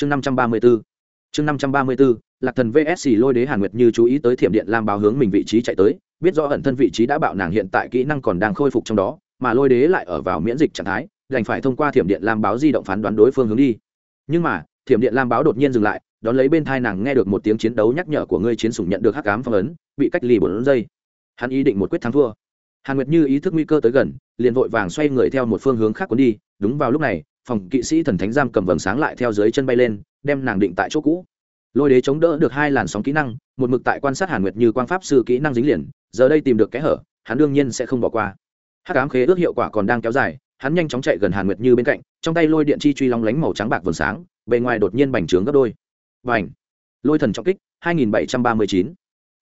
chương năm trăm ba mươi b ố chương năm trăm ba mươi b ố lạc thần vsc lôi đế hàn nguyệt như chú ý tới thiểm điện lam báo hướng mình vị trí chạy tới, biết rõ ẩn thân vị trí đã bạo nàng hiện tại kỹ năng còn đang khôi phục trong đó, mà lôi đế lại ở vào miễn dịch trạng thái, đành phải thông qua thiểm điện lam báo di động phán đoán đối phương hướng đi. Nhưng mà, thiểm điện lam báo đột nhiên dừng lại, đón lấy bên thai nàng nghe được một tiếng chiến đấu nhắc nhở của ngươi chiến sủng nhận được hắc ám phong ấn, bị cách ly bốn giây. Hắn ý định một quyết thắng thua. Hàn nguyệt như ý thức nguy cơ tới gần, liền vội vàng xoay người theo một phương hướng khác cuốn đi, đúng vào lúc này phòng kỵ sĩ thần thánh giam cầm vầng sáng lại theo dưới chân bay lên đem nàng định tại chỗ cũ. Lôi đế chống đỡ được hai làn sóng kỹ năng một mực tại quan sát hàn nguyệt như quang pháp sư kỹ năng dính liền giờ đây tìm được kẽ hở hắn đương nhiên sẽ không bỏ qua. Hắc ám khế ước hiệu quả còn đang kéo dài hắn nhanh chóng chạy gần hàn nguyệt như bên cạnh trong tay lôi điện chi truy long lánh màu trắng bạc vầng sáng bề ngoài đột nhiên bành trướng gấp đôi. Và lôi thần trọng kích 2739.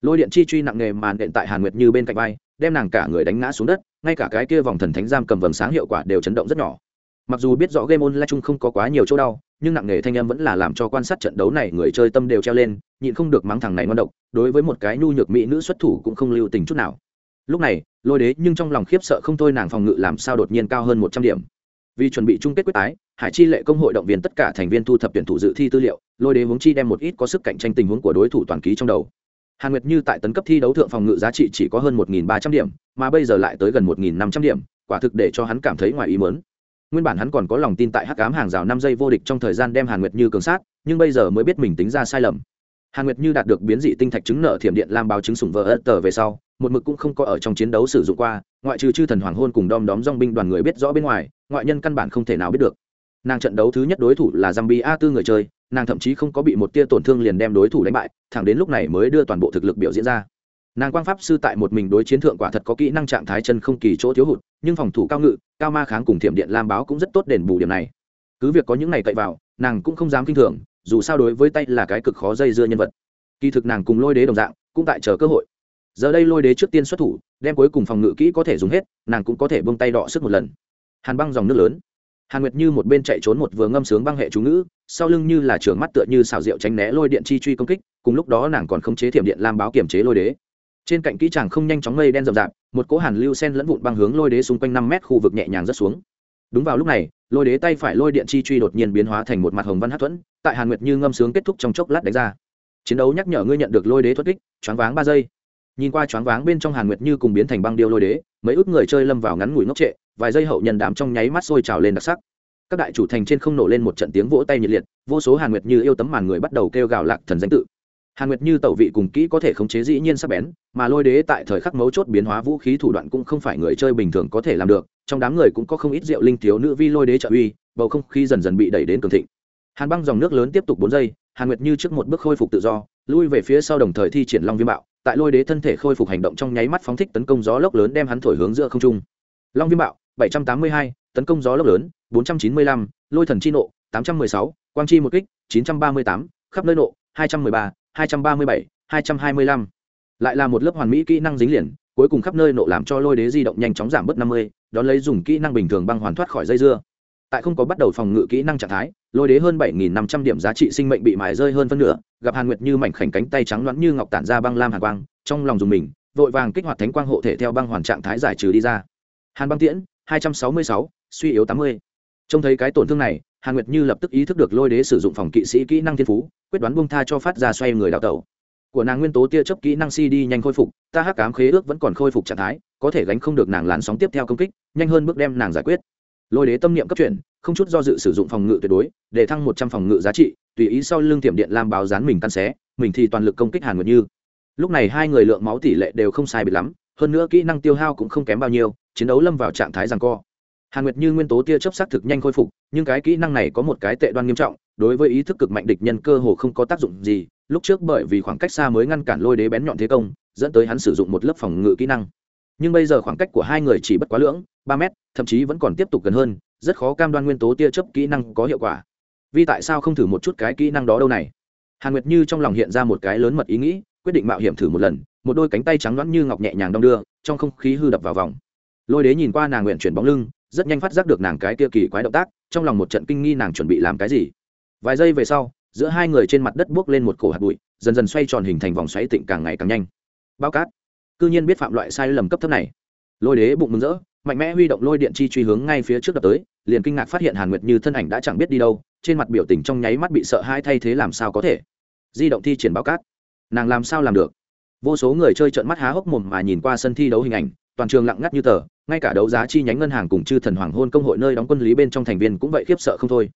lôi điện chi truy nặng nghề màn đện tại hàn nguyệt như bên cạnh bay, đem nàng cả người đánh ngã xuống đất ngay cả cái kia vòng thần thánh giam cầm vầng sáng hiệu quả đều chấn động rất nhỏ mặc dù biết rõ game online chung không có quá nhiều chỗ đau, nhưng nặng nề thanh âm vẫn là làm cho quan sát trận đấu này người chơi tâm đều treo lên, nhịn không được mắng thằng này ngon độc, đối với một cái nhu nhược mỹ nữ xuất thủ cũng không lưu tình chút nào. Lúc này, lôi đế nhưng trong lòng khiếp sợ không thôi nàng phòng ngự làm sao đột nhiên cao hơn một trăm điểm. Vì chuẩn bị chung kết quyết tái, hải chi lệ công hội động viên tất cả thành viên thu thập tuyển thủ dự thi tư liệu, lôi đế huống chi đem một ít có sức cạnh tranh tình huống của đối thủ toàn ký trong đầu. Hàn nguyệt như tại tấn cấp thi đấu thượng phòng ngự giá trị chỉ có hơn một ba trăm điểm, mà bây giờ lại tới gần một năm trăm điểm, quả thực để cho hắn cảm thấy ngoài ý mớn nguyên bản hắn còn có lòng tin tại hắc cám hàng rào năm giây vô địch trong thời gian đem hàn nguyệt như cường sát nhưng bây giờ mới biết mình tính ra sai lầm hàn nguyệt như đạt được biến dị tinh thạch chứng nợ thiểm điện làm báo chứng sủng vỡ ớt tờ về sau một mực cũng không có ở trong chiến đấu sử dụng qua ngoại trừ chư thần hoàng hôn cùng đom đóm dong binh đoàn người biết rõ bên ngoài ngoại nhân căn bản không thể nào biết được nàng trận đấu thứ nhất đối thủ là Zambi A tư người chơi, nàng thậm chí không có bị một tia tổn thương liền đem đối thủ đánh bại, thẳng đến lúc này mới đưa toàn bộ thực lực biểu diễn ra. Nàng quang pháp sư tại một mình đối chiến thượng quả thật có kỹ năng trạng thái chân không kỳ chỗ thiếu hụt, nhưng phòng thủ cao ngự, cao ma kháng cùng thiểm điện lam báo cũng rất tốt đền bù điểm này. Cứ việc có những này cậy vào, nàng cũng không dám kinh thường, dù sao đối với tay là cái cực khó dây dưa nhân vật. Kỳ thực nàng cùng Lôi Đế đồng dạng, cũng tại chờ cơ hội. Giờ đây Lôi Đế trước tiên xuất thủ, đem cuối cùng phòng ngự kỹ có thể dùng hết, nàng cũng có thể buông tay đọ sức một lần. Hàn băng dòng nước lớn hàn nguyệt như một bên chạy trốn một vừa ngâm sướng băng hệ chú ngữ sau lưng như là trường mắt tựa như xào rượu tránh né lôi điện chi truy công kích cùng lúc đó nàng còn khống chế thiểm điện lam báo kiểm chế lôi đế trên cạnh kỹ tràng không nhanh chóng mây đen rậm rạp, một cỗ hàn lưu sen lẫn vụn băng hướng lôi đế xung quanh năm mét khu vực nhẹ nhàng rớt xuống. Đúng vào lúc này, lôi đế tay phải lôi điện chi truy đột nhiên biến hóa thành một mặt hồng văn hát thuẫn, tại hàn nguyệt như ngâm sướng kết thúc trong chốc lát đánh ra. Chiến đấu nhắc nhở ngươi nhận được lôi đế thoát kích, choáng váng ba giây. Nhìn qua choáng váng bên trong hàn nguyệt như cùng biến thành băng điêu lôi đế, mấy ước người chơi lâm vào ngắn ngủi ngốc trệ, vài giây hậu nhân đám trong nháy mắt sôi trào lên đặc sắc. Các đại chủ thành trên không nổ lên một trận tiếng vỗ tay nhiệt liệt, vô số hàn nguyệt như yêu tấm màn người bắt đầu kêu gào lạc thần danh tự hàn nguyệt như tẩu vị cùng kỹ có thể khống chế dĩ nhiên sắp bén mà lôi đế tại thời khắc mấu chốt biến hóa vũ khí thủ đoạn cũng không phải người chơi bình thường có thể làm được trong đám người cũng có không ít rượu linh thiếu nữ vi lôi đế trợ uy bầu không khí dần dần bị đẩy đến cường thịnh. Hàn băng dòng nước lớn tiếp tục bốn giây hàn nguyệt như trước một bước khôi phục tự do lui về phía sau đồng thời thi triển long viêm bạo tại lôi đế thân thể khôi phục hành động trong nháy mắt phóng thích tấn công gió lốc lớn đem hắn thổi hướng giữa không trung. Long viêm bạo 782, tấn công gió lốc lớn 495, lôi thần chi nộ 816, quang chi một kích 938, khắp nơi nộ 213, 237, 225. lại là một lớp hoàn mỹ kỹ năng dính liền cuối cùng khắp nơi nộ làm cho lôi đế di động nhanh chóng giảm bớt 50, đón lấy dùng kỹ năng bình thường băng hoàn thoát khỏi dây dưa. Tại không có bắt đầu phòng ngự kỹ năng trạng thái lôi đế hơn 7.500 điểm giá trị sinh mệnh bị mài rơi hơn phân nửa gặp hàn nguyệt như mảnh khảnh cánh tay trắng nõn như ngọc tản ra băng lam hàn quang trong lòng dùng mình vội vàng kích hoạt thánh quang hộ thể theo băng hoàn trạng thái giải trừ đi ra. Hàn băng tiễn 266, suy yếu 80 trông thấy cái tổn thương này hàn nguyệt như lập tức ý thức được lôi đế sử dụng phòng kỵ sĩ kỹ năng thiên phú, quyết đoán buông tha cho phát ra xoay người đào tẩu. Của nàng nguyên tố tia chấp kỹ năng si đi nhanh khôi phục, ta hắc cám khế ước vẫn còn khôi phục trạng thái, có thể gánh không được nàng lán sóng tiếp theo công kích, nhanh hơn bước đem nàng giải quyết. Lôi đế tâm niệm cấp chuyển, không chút do dự sử dụng phòng ngự tuyệt đối, để thăng một trăm phòng ngự giá trị, tùy ý sau lưng tiệm điện làm báo dán mình tan xé, mình thì toàn lực công kích hàn nguyệt như. Lúc này hai người lượng máu tỷ lệ đều không sai biệt lắm, hơn nữa kỹ năng tiêu hao cũng không kém bao nhiêu, chiến đấu lâm vào trạng thái rằng co hàn nguyệt như nguyên tố tia chấp xác thực nhanh khôi phục, nhưng cái kỹ năng này có một cái tệ đoan nghiêm trọng, đối với ý thức cực mạnh địch nhân cơ hồ không có tác dụng gì, lúc trước bởi vì khoảng cách xa mới ngăn cản lôi đế bén nhọn thế công, dẫn tới hắn sử dụng một lớp phòng ngự kỹ năng. Nhưng bây giờ khoảng cách của hai người chỉ bất quá lưỡng, ba mét, thậm chí vẫn còn tiếp tục gần hơn, rất khó cam đoan nguyên tố tia chấp kỹ năng có hiệu quả. Vì tại sao không thử một chút cái kỹ năng đó đâu này? Hàn nguyệt như trong lòng hiện ra một cái lớn mật ý nghĩ, quyết định mạo hiểm thử một lần, một đôi cánh tay trắng loãng như ngọc nhẹ nhàng đong đưa, trong không khí hư đập vào vòng. Lôi đế nhìn qua nàng nguyện chuyển bóng lưng rất nhanh phát giác được nàng cái kia kỳ quái động tác, trong lòng một trận kinh nghi nàng chuẩn bị làm cái gì. Vài giây về sau, giữa hai người trên mặt đất buốc lên một cổ hạt bụi, dần dần xoay tròn hình thành vòng xoáy tịnh càng ngày càng nhanh. Bao cát. Cư nhiên biết phạm loại sai lầm cấp thấp này. Lôi đế bụng mừng rỡ, mạnh mẽ huy động lôi điện chi truy hướng ngay phía trước đập tới, liền kinh ngạc phát hiện hàn nguyệt như thân ảnh đã chẳng biết đi đâu, trên mặt biểu tình trong nháy mắt bị sợ hai thay thế làm sao có thể. Di động thi triển bao cát. Nàng làm sao làm được? Vô số người chơi trợn mắt há hốc mồm mà nhìn qua sân thi đấu hình ảnh, toàn trường lặng ngắt như tờ ngay cả đấu giá chi nhánh ngân hàng cùng chư thần hoàng hôn công hội nơi đóng quân lý bên trong thành viên cũng vậy khiếp sợ không thôi.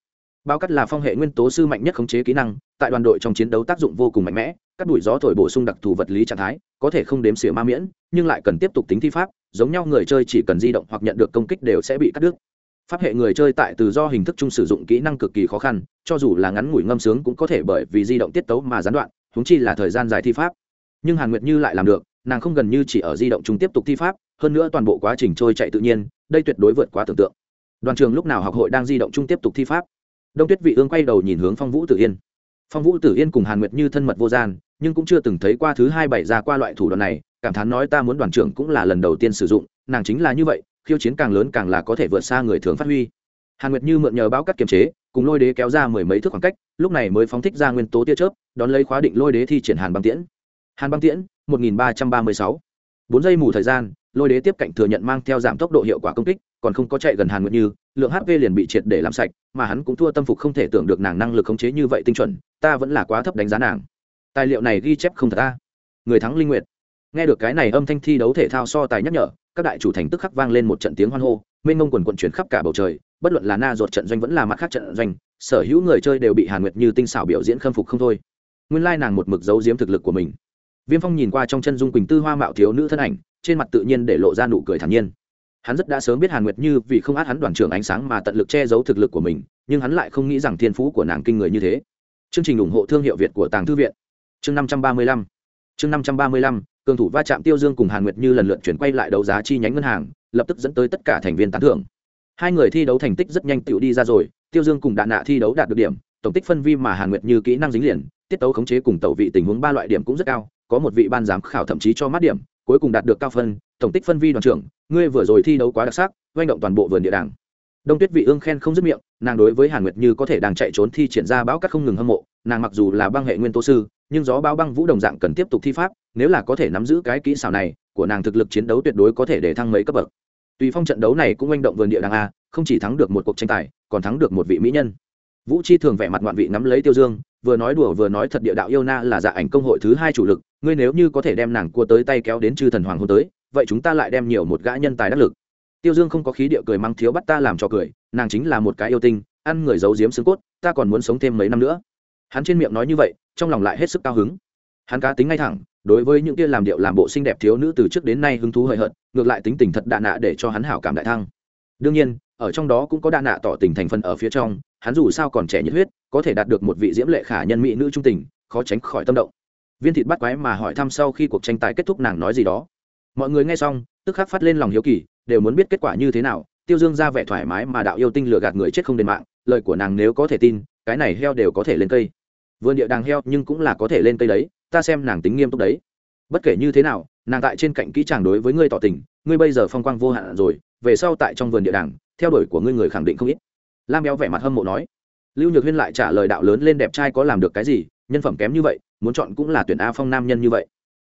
Bao cắt là phong hệ nguyên tố sư mạnh nhất khống chế kỹ năng, tại đoàn đội trong chiến đấu tác dụng vô cùng mạnh mẽ các đuổi gió thổi bổ sung đặc thù vật lý trạng thái, có thể không đếm xỉa ma miễn, nhưng lại cần tiếp tục tính thi pháp, giống nhau người chơi chỉ cần di động hoặc nhận được công kích đều sẽ bị cắt đứt. Pháp hệ người chơi tại tự do hình thức chung sử dụng kỹ năng cực kỳ khó khăn, cho dù là ngắn ngủi ngâm sướng cũng có thể bởi vì di động tiết tấu mà gián đoạn húng chi là thời gian dài thi pháp. Nhưng hàn nguyệt như lại làm được nàng không gần như chỉ ở di động chung tiếp tục thi pháp, hơn nữa toàn bộ quá trình trôi chạy tự nhiên, đây tuyệt đối vượt quá tưởng tượng. Đoàn trường lúc nào học hội đang di động chung tiếp tục thi pháp. Đông tuyết vị ương quay đầu nhìn hướng phong vũ tử yên. Phong vũ tử yên cùng hàn nguyệt như thân mật vô gian, nhưng cũng chưa từng thấy qua thứ hai bảy ra qua loại thủ đoạn này, cảm thán nói ta muốn đoàn trưởng cũng là lần đầu tiên sử dụng, nàng chính là như vậy, khiêu chiến càng lớn càng là có thể vượt xa người thường phát huy. Hàn nguyệt như mượn nhờ báo cắt kiềm chế, cùng lôi đế kéo ra mười mấy thước khoảng cách, lúc này mới phóng thích ra nguyên tố tia chớp, đón lấy khóa định lôi đế thi triển hàn băng tiễn hàn băng tiễn, một nghìn ba trăm ba mươi sáu. Bốn giây mù thời gian, lôi đế tiếp cạnh thừa nhận mang theo giảm tốc độ hiệu quả công kích, còn không có chạy gần hàn nguyệt như, lượng hp liền bị triệt để làm sạch, mà hắn cũng thua tâm phục không thể tưởng được nàng năng lực khống chế như vậy tinh chuẩn, ta vẫn là quá thấp đánh giá nàng. Tài liệu này ghi chép không thật ta người thắng linh nguyệt. Nghe được cái này âm thanh thi đấu thể thao so tài nhắc nhở, các đại chủ thành tức khắc vang lên một trận tiếng hoan hô, mênh mông quần quần chuyển khắp cả bầu trời, bất luận là na ruột trận doanh vẫn là mặt khác trận doanh, sở hữu người chơi đều bị hàn nguyệt như tinh xảo biểu diễn khâm phục không thôi. Nguyên lai nàng một mực giấu giếm thực lực của mình viêm phong nhìn qua trong chân dung quỳnh tư hoa mạo thiếu nữ thân ảnh, trên mặt tự nhiên để lộ ra nụ cười thản nhiên. Hắn rất đã sớm biết hàn nguyệt như vì không át hắn đoàn trưởng ánh sáng mà tận lực che giấu thực lực của mình, nhưng hắn lại không nghĩ rằng thiên phú của nàng kinh người như thế. Chương trình ủng hộ thương hiệu việt của tàng thư viện. Chương năm trăm ba mươi lăm. Chương năm trăm ba mươi lăm, cường thủ va chạm tiêu dương cùng hàn nguyệt như lần lượt chuyển quay lại đấu giá chi nhánh ngân hàng, lập tức dẫn tới tất cả thành viên tán thưởng. Hai người thi đấu thành tích rất nhanh tựu đi ra rồi, tiêu dương cùng đạn nạ thi đấu đạt được điểm, tổng tích phân vi mà hàn nguyệt như kỹ năng dính liền, tiết tấu khống chế cùng tẩu vị tình huống ba loại điểm cũng rất cao có một vị ban giám khảo thậm chí cho mát điểm, cuối cùng đạt được cao phân, tổng tích phân vi đoàn trưởng, ngươi vừa rồi thi đấu quá đặc sắc doanh động toàn bộ vườn địa đàng. Đông tuyết vị ương khen không dứt miệng, nàng đối với hàn nguyệt như có thể đang chạy trốn thi triển ra bão cắt không ngừng hâm mộ, nàng mặc dù là băng hệ nguyên tố sư, nhưng gió bão băng vũ đồng dạng cần tiếp tục thi pháp, nếu là có thể nắm giữ cái kỹ xảo này, của nàng thực lực chiến đấu tuyệt đối có thể để thăng mấy cấp bậc. Tùy phong trận đấu này cũng manh động vườn địa đàng a, không chỉ thắng được một cuộc tranh tài, còn thắng được một vị mỹ nhân. Vũ chi thường vẻ mặt ngoạn vị nắm lấy tiêu dương vừa nói đùa vừa nói thật địa đạo yêu na là dạ ảnh công hội thứ hai chủ lực, ngươi nếu như có thể đem nàng cua tới tay kéo đến chư thần hoàng hôn tới, vậy chúng ta lại đem nhiều một gã nhân tài đắc lực. Tiêu dương không có khí địa cười mang thiếu bắt ta làm cho cười, nàng chính là một cái yêu tinh, ăn người giấu giếm xương cốt, ta còn muốn sống thêm mấy năm nữa. Hắn trên miệng nói như vậy, trong lòng lại hết sức cao hứng. Hắn cá tính ngay thẳng, đối với những kia làm điệu làm bộ xinh đẹp thiếu nữ từ trước đến nay hứng thú hời hợt, ngược lại tính tình thật đạ nạ để cho hắn hảo cảm đại thăng. Đương nhiên, ở trong đó cũng có đạ nạ tỏ tình thành phần ở phía trong hắn dù sao còn trẻ nhiệt huyết, có thể đạt được một vị diễm lệ khả nhân mỹ nữ trung tình, khó tránh khỏi tâm động. Viên thịt bắt quái mà hỏi thăm sau khi cuộc tranh tài kết thúc nàng nói gì đó. Mọi người nghe xong, tức khắc phát lên lòng hiếu kỳ, đều muốn biết kết quả như thế nào, tiêu dương ra vẻ thoải mái mà đạo yêu tinh lừa gạt người chết không đền mạng, lời của nàng nếu có thể tin, cái này heo đều có thể lên cây. Vườn địa đàng heo nhưng cũng là có thể lên cây đấy, ta xem nàng tính nghiêm túc đấy. Bất kể như thế nào, nàng tại trên cạnh kỹ chàng đối với ngươi tỏ tình, ngươi bây giờ phong quang vô hạn rồi, về sau tại trong vườn địa đàng, theo đuổi của ngươi người khẳng định không ít lam béo vẻ mặt hâm mộ nói. Lưu nhược huyên lại trả lời đạo lớn lên đẹp trai có làm được cái gì, nhân phẩm kém như vậy, muốn chọn cũng là tuyển a phong nam nhân như vậy.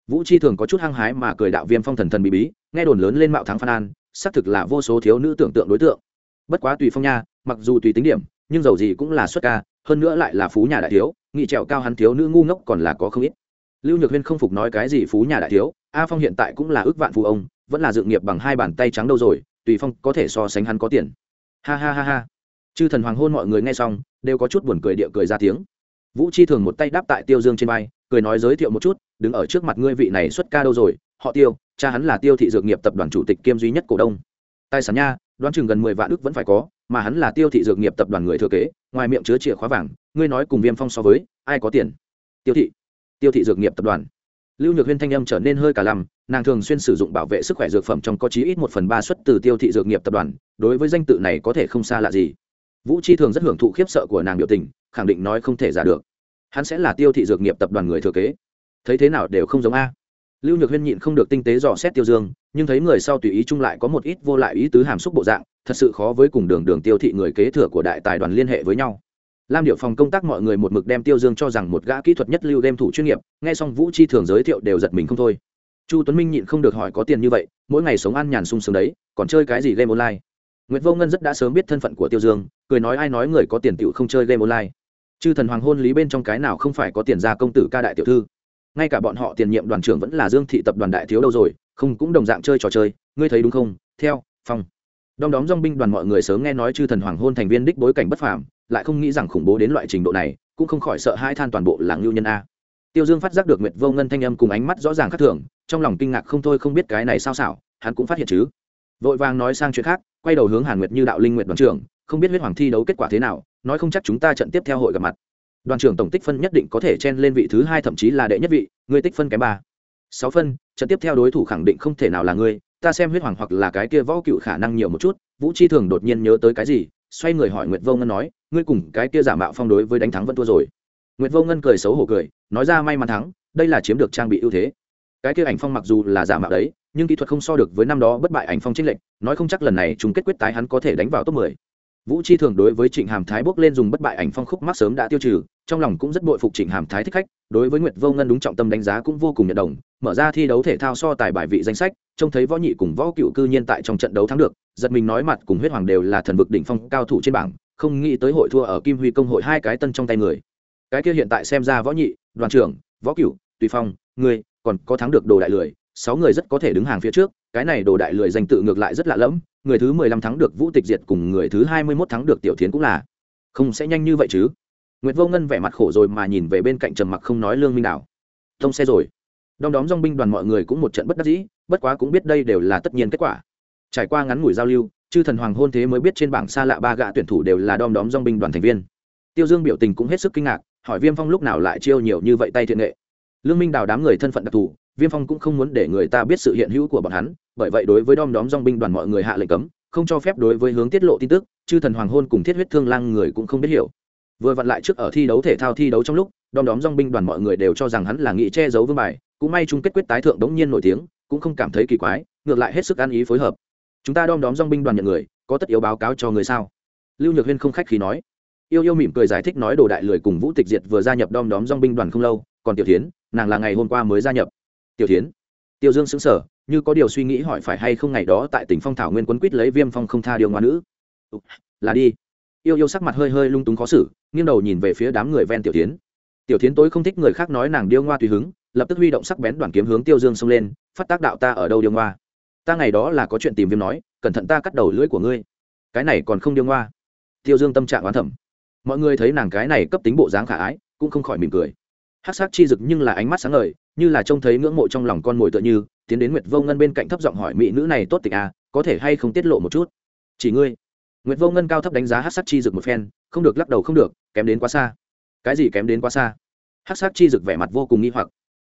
Vũ chi thường có chút hăng hái mà cười đạo viêm phong thần thần bí bí, nghe đồn lớn lên mạo thắng phan an, xác thực là vô số thiếu nữ tưởng tượng đối tượng. Bất quá tùy phong nha, mặc dù tùy tính điểm, nhưng dầu gì cũng là xuất ca, hơn nữa lại là phú nhà đại thiếu, nghị trèo cao hắn thiếu nữ ngu ngốc còn là có không ít. Lưu nhược huyên không phục nói cái gì phú nhà đại thiếu, a phong hiện tại cũng là ước vạn phú ông, vẫn là dự nghiệp bằng hai bàn tay trắng đâu rồi, tùy phong có thể so sánh hắn có tiền. Ha ha ha ha chư thần hoàng hôn mọi người nghe xong, đều có chút buồn cười địa cười ra tiếng. Vũ chi thường một tay đáp tại tiêu dương trên vai, cười nói giới thiệu một chút, đứng ở trước mặt ngươi vị này xuất ca đâu rồi, họ tiêu, cha hắn là tiêu thị dược nghiệp tập đoàn chủ tịch kiêm duy nhất cổ đông. Tài sản nha, đoán chừng gần mười vạn ước vẫn phải có, mà hắn là tiêu thị dược nghiệp tập đoàn người thừa kế, ngoài miệng chứa chìa khóa vàng, ngươi nói cùng viêm phong so với, ai có tiền? Tiêu thị tiêu thị dược nghiệp tập đoàn. Lưu nhược huyên thanh âm trở nên hơi cả lầm nàng thường xuyên sử dụng bảo vệ sức khỏe dược phẩm trong có chí ít một phần ba xuất từ tiêu thị dược nghiệp tập đoàn, đối với danh tự này có thể không xa lạ gì vũ chi thường rất hưởng thụ khiếp sợ của nàng biểu tình, khẳng định nói không thể giả được. Hắn sẽ là tiêu thị dược nghiệp tập đoàn người thừa kế. Thấy thế nào đều không giống a. Lưu nhược huyên nhịn không được tinh tế dò xét tiêu dương, nhưng thấy người sau tùy ý chung lại có một ít vô lại ý tứ hàm xúc bộ dạng, thật sự khó với cùng đường đường tiêu thị người kế thừa của đại tài đoàn liên hệ với nhau. Lam điệu phòng công tác mọi người một mực đem tiêu dương cho rằng một gã kỹ thuật nhất lưu game thủ chuyên nghiệp, nghe xong vũ chi thường giới thiệu đều giật mình không thôi. Chu tuấn minh nhịn không được hỏi có tiền như vậy, mỗi ngày sống ăn nhàn sung sướng đấy, còn chơi cái gì game online? Nguyệt Vô Ngân rất đã sớm biết thân phận của Tiêu Dương, cười nói ai nói người có tiền tiểu không chơi game online. Chư thần hoàng hôn lý bên trong cái nào không phải có tiền gia công tử ca đại tiểu thư. Ngay cả bọn họ tiền nhiệm đoàn trưởng vẫn là Dương thị tập đoàn đại thiếu đâu rồi, không cũng đồng dạng chơi trò chơi, ngươi thấy đúng không? Theo, phòng. Đom đóm dòng binh đoàn mọi người sớm nghe nói chư thần hoàng hôn thành viên đích bối cảnh bất phàm, lại không nghĩ rằng khủng bố đến loại trình độ này, cũng không khỏi sợ hai than toàn bộ làng lưu nhân a. Tiêu Dương phát giác được Nguyệt Vô Ngân thanh âm cùng ánh mắt rõ ràng khác thường, trong lòng kinh ngạc không thôi không biết cái này sao xảo, hắn cũng phát hiện chứ. Vội vàng nói sang chuyện khác, quay đầu hướng Hàn Nguyệt Như đạo linh nguyệt đoàn trưởng, không biết huyết hoàng thi đấu kết quả thế nào, nói không chắc chúng ta trận tiếp theo hội gặp mặt. Đoàn trưởng tổng tích phân nhất định có thể chen lên vị thứ hai thậm chí là đệ nhất vị, người tích phân kém ba sáu phân, trận tiếp theo đối thủ khẳng định không thể nào là ngươi, ta xem huyết hoàng hoặc là cái kia võ cựu khả năng nhiều một chút. Vũ Chi Thường đột nhiên nhớ tới cái gì, xoay người hỏi Nguyệt Vô Ngân nói, ngươi cùng cái kia giả mạo phong đối với đánh thắng vẫn thua rồi. Nguyệt Vô Ngân cười xấu hổ cười, nói ra may mắn thắng, đây là chiếm được trang bị ưu thế. Cái kia ảnh phong mặc dù là giả mạo đấy, nhưng kỹ thuật không so được với năm đó bất bại ảnh phong trinh lệnh nói không chắc lần này chúng kết quyết tái hắn có thể đánh vào top 10. vũ chi thường đối với trịnh hàm thái bước lên dùng bất bại ảnh phong khúc mắc sớm đã tiêu trừ, trong lòng cũng rất bội phục trịnh hàm thái thích khách, đối với nguyệt vô ngân đúng trọng tâm đánh giá cũng vô cùng nhận đồng, mở ra thi đấu thể thao so tài bài vị danh sách, trông thấy võ nhị cùng võ cựu cư nhiên tại trong trận đấu thắng được, giật mình nói mặt cùng huyết hoàng đều là thần vực đỉnh phong cao thủ trên bảng, không nghĩ tới hội thua ở kim huy công hội hai cái tân trong tay người cái kia hiện tại xem ra võ nhị, đoàn trưởng, võ cựu, tùy phong, người, còn có thắng được đồ đại lười sáu người rất có thể đứng hàng phía trước, cái này đồ đại lười danh tự ngược lại rất lạ lẫm, người thứ mười lăm thắng được vũ tịch diệt cùng người thứ hai mươi mốt thắng được tiểu thiến cũng là. Không sẽ nhanh như vậy chứ. Nguyệt vô ngân vẻ mặt khổ rồi mà nhìn về bên cạnh trầm mặc không nói lương minh đào. thông xe rồi. Đom đóm dong binh đoàn mọi người cũng một trận bất đắc dĩ, bất quá cũng biết đây đều là tất nhiên kết quả. Trải qua ngắn ngủi giao lưu, chư thần hoàng hôn thế mới biết trên bảng xa lạ ba gạ tuyển thủ đều là đom đóm dong binh đoàn thành viên. Tiêu dương biểu tình cũng hết sức kinh ngạc, hỏi viêm phong lúc nào lại chiêu nhiều như vậy tay thiện nghệ. Lương minh đào đám người thân phận đặc thù viêm phong cũng không muốn để người ta biết sự hiện hữu của bọn hắn, bởi vậy đối với đom đóm dong binh đoàn mọi người hạ lệnh cấm, không cho phép đối với hướng tiết lộ tin tức, chư thần hoàng hôn cùng thiết huyết thương lang người cũng không biết hiểu. Vừa vặn lại trước ở thi đấu thể thao thi đấu trong lúc, đom đóm dong binh đoàn mọi người đều cho rằng hắn là nghị che giấu vương bài, cũng may chung kết quyết tái thượng đống nhiên nổi tiếng, cũng không cảm thấy kỳ quái, ngược lại hết sức ăn ý phối hợp. Chúng ta đom đóm dong binh đoàn nhận người, có tất yếu báo cáo cho người sao? Lưu nhược huyên không khách khí nói. Yêu yêu mỉm cười giải thích nói đồ đại lười cùng vũ tịch diệt vừa gia nhập đom đóm dong binh đoàn không lâu, còn tiểu tiến nàng là ngày hôm qua mới gia nhập tiểu tiến tiêu dương xứng sở như có điều suy nghĩ hỏi phải hay không ngày đó tại tỉnh phong thảo nguyên quấn quýt lấy viêm phong không tha điều ngoan nữ. Là đi. Yêu yêu sắc mặt hơi hơi lung túng khó xử, nghiêng đầu nhìn về phía đám người ven tiểu tiến tiểu tiến tối không thích người khác nói nàng điêu ngoa tùy hứng, lập tức huy động sắc bén đoàn kiếm hướng tiêu dương xông lên, phát tác đạo ta ở đâu điêu ngoa? Ta ngày đó là có chuyện tìm viêm nói, cẩn thận ta cắt đầu lưỡi của ngươi. Cái này còn không điêu ngoa. Tiêu dương tâm trạng oán thẩm mọi người thấy nàng cái này cấp tính bộ dáng khả ái, cũng không khỏi mỉm cười hát sắc chi dực nhưng là ánh mắt sáng ngời, như là trông thấy ngưỡng mộ trong lòng con mồi tựa như, tiến đến nguyệt vô ngân bên cạnh thấp giọng hỏi, mỹ nữ này tốt tịch à có thể hay không tiết lộ một chút? Chỉ ngươi. Nguyệt vô ngân cao thấp đánh giá hát sắc chi dực một phen, không được, lắc đầu không được, kém đến quá xa. Cái gì kém đến quá xa? Hát sắc chi dực vẻ mặt vô cùng nghi hoặc.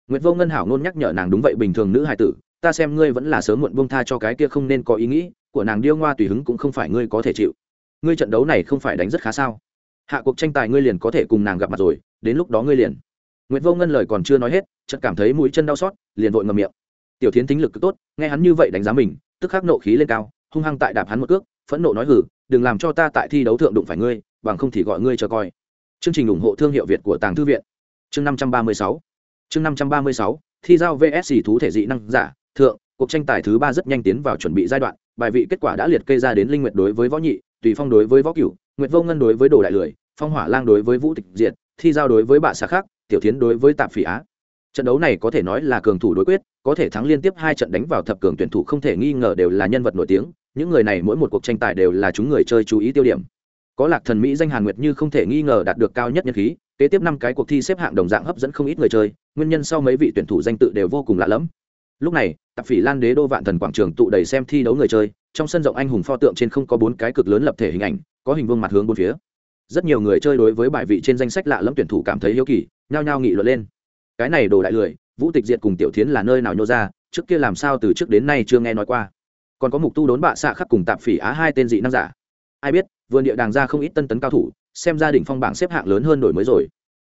Nguyệt vô ngân hảo ngôn nhắc nhở nàng đúng vậy bình thường nữ hài tử, ta xem ngươi vẫn là sớm muộn buông tha cho cái kia không nên có ý nghĩ, của nàng điêu ngoa tùy hứng cũng không phải ngươi có thể chịu. Ngươi trận đấu này không phải đánh rất khá sao? Hạ cuộc tranh tài ngươi liền có thể cùng nàng gặp mặt rồi, đến lúc đó ngươi liền Nguyệt Vô Ngân lời còn chưa nói hết, chợt cảm thấy mũi chân đau xót, liền vội ngậm miệng. Tiểu Thiến tính lực cực tốt, nghe hắn như vậy đánh giá mình, tức khắc nộ khí lên cao, hung hăng tại đạp hắn một cước, phẫn nộ nói hừ, đừng làm cho ta tại thi đấu thượng đụng phải ngươi, bằng không thì gọi ngươi chờ coi. Chương trình ủng hộ thương hiệu Việt của Tàng Thư viện. Chương 536. Chương 536, thi giao VS thú thể dị năng giả, thượng, cuộc tranh tài thứ ba rất nhanh tiến vào chuẩn bị giai đoạn, bài vị kết quả đã liệt kê ra đến linh nguyệt đối với võ nhị, tùy phong đối với võ cửu, nguyệt vô ngân đối với đồ đại lười, phong hỏa lang đối với vũ tịch diệt, thi giao đối với bạ xà khác, tiểu tiến đối với tạp phỉ á. Trận đấu này có thể nói là cường thủ đối quyết, có thể thắng liên tiếp hai trận đánh vào thập cường tuyển thủ không thể nghi ngờ đều là nhân vật nổi tiếng, những người này mỗi một cuộc tranh tài đều là chúng người chơi chú ý tiêu điểm. Có lạc thần mỹ danh hàn nguyệt như không thể nghi ngờ đạt được cao nhất nhân khí, kế tiếp năm cái cuộc thi xếp hạng đồng dạng hấp dẫn không ít người chơi, nguyên nhân sau mấy vị tuyển thủ danh tự đều vô cùng lạ lẫm. Lúc này, tạp phỉ lan đế đô vạn thần quảng trường tụ đầy xem thi đấu người chơi, trong sân rộng anh hùng pho tượng trên không có bốn cái cực lớn lập thể hình ảnh, có hình vương mặt hướng bốn phía. Rất nhiều người chơi đối với bài vị trên danh sách lạ lẫm tuyển thủ cảm thấy hiếu kỳ nhao nhao nghị luận lên. Cái này đồ đại lười, vũ tịch diệt cùng tiểu thiến là nơi nào nhô ra, trước kia làm sao từ trước đến nay chưa nghe nói qua. Còn có mục tu đốn bạ xạ khắc cùng tạp phỉ á hai tên dị năng giả. Ai biết, vườn địa đàng ra không ít tân tấn cao thủ, xem gia đình phong bảng xếp hạng lớn hơn đổi mới rồi.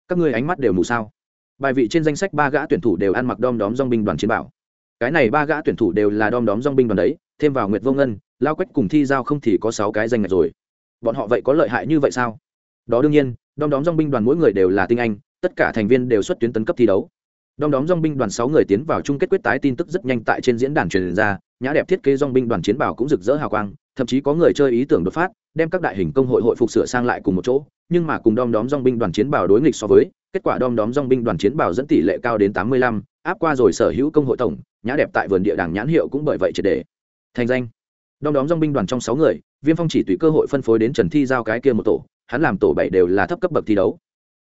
Các ngươi ánh mắt đều mù sao? Bài vị trên danh sách ba gã tuyển thủ đều ăn mặc đom đóm dong binh đoàn chiến bảo. Cái này ba gã tuyển thủ đều là đom đóm dong binh đoàn đấy, thêm vào nguyệt vô ngân, lao quách cùng thi giao không thì có sáu cái danh ngạch rồi. Bọn họ vậy có lợi hại như vậy sao? Đó đương nhiên, đom đóm dong binh đoàn mỗi người đều là tinh anh tất cả thành viên đều xuất tuyến tấn cấp thi đấu. Đom đóm dong binh đoàn sáu người tiến vào chung kết quyết tái tin tức rất nhanh tại trên diễn đàn truyền ra, nhã đẹp thiết kế dong binh đoàn chiến bảo cũng rực rỡ hào quang, thậm chí có người chơi ý tưởng đột phát, đem các đại hình công hội hội phục sửa sang lại cùng một chỗ, nhưng mà cùng đom đóm dong binh đoàn chiến bảo đối nghịch so với, kết quả đom đóm dong binh đoàn chiến bảo dẫn tỷ lệ cao đến tám mươi lăm, áp qua rồi sở hữu công hội tổng, nhã đẹp tại vườn địa đàng nhãn hiệu cũng bởi vậy triệt để thành danh. Đom đóm dong binh đoàn trong sáu người, viêm phong chỉ tùy cơ hội phân phối đến trần thi giao cái kia một tổ, hắn làm tổ bảy đều là thấp cấp bậc thi đấu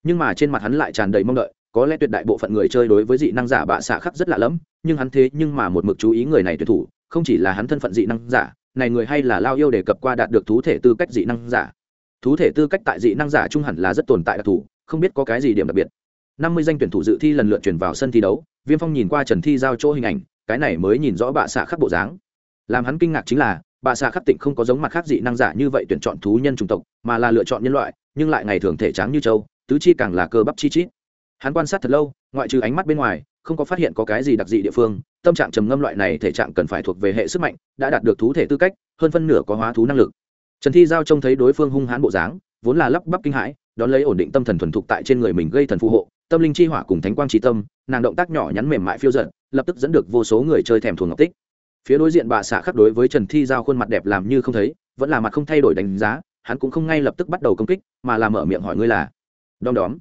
nhưng mà trên mặt hắn lại tràn đầy mong đợi, có lẽ tuyệt đại bộ phận người chơi đối với dị năng giả bạ xạ khắc rất lạ lẫm, nhưng hắn thế nhưng mà một mực chú ý người này tuyệt thủ, không chỉ là hắn thân phận dị năng giả, này người hay là lao yêu đề cập qua đạt được thú thể tư cách dị năng giả. Thú thể tư cách tại dị năng giả trung hẳn là rất tồn tại đặc thù, không biết có cái gì điểm đặc biệt. Năm mươi danh tuyển thủ dự thi lần lượt chuyển vào sân thi đấu, viêm phong nhìn qua trần thi giao chỗ hình ảnh, cái này mới nhìn rõ bạ xạ khắc bộ dáng. Làm hắn kinh ngạc chính là, bạ xạ khắc tịnh không có giống mặt khác dị năng giả như vậy tuyển chọn thú nhân chủng tộc, mà là lựa chọn nhân loại, nhưng lại ngày thường thể trắng như châu tứ chi càng là cơ bắp chi chít. Hắn quan sát thật lâu, ngoại trừ ánh mắt bên ngoài, không có phát hiện có cái gì đặc dị địa phương, tâm trạng trầm ngâm loại này thể trạng cần phải thuộc về hệ sức mạnh, đã đạt được thú thể tư cách, hơn phân nửa có hóa thú năng lực. Trần thi giao trông thấy đối phương hung hãn bộ dáng, vốn là lắp bắp kinh hãi, đón lấy ổn định tâm thần thuần thục tại trên người mình gây thần phù hộ, tâm linh chi hỏa cùng thánh quang trí tâm, nàng động tác nhỏ nhắn mềm mại phiêu giận lập tức dẫn được vô số người chơi thèm thuồng ngọc tích. Phía đối diện bà xạ khắc đối với trần thi giao khuôn mặt đẹp làm như không thấy, vẫn là mặt không thay đổi đánh giá, hắn cũng không ngay lập tức bắt đầu công kích, mà là mở miệng hỏi ngươi là đom đóm.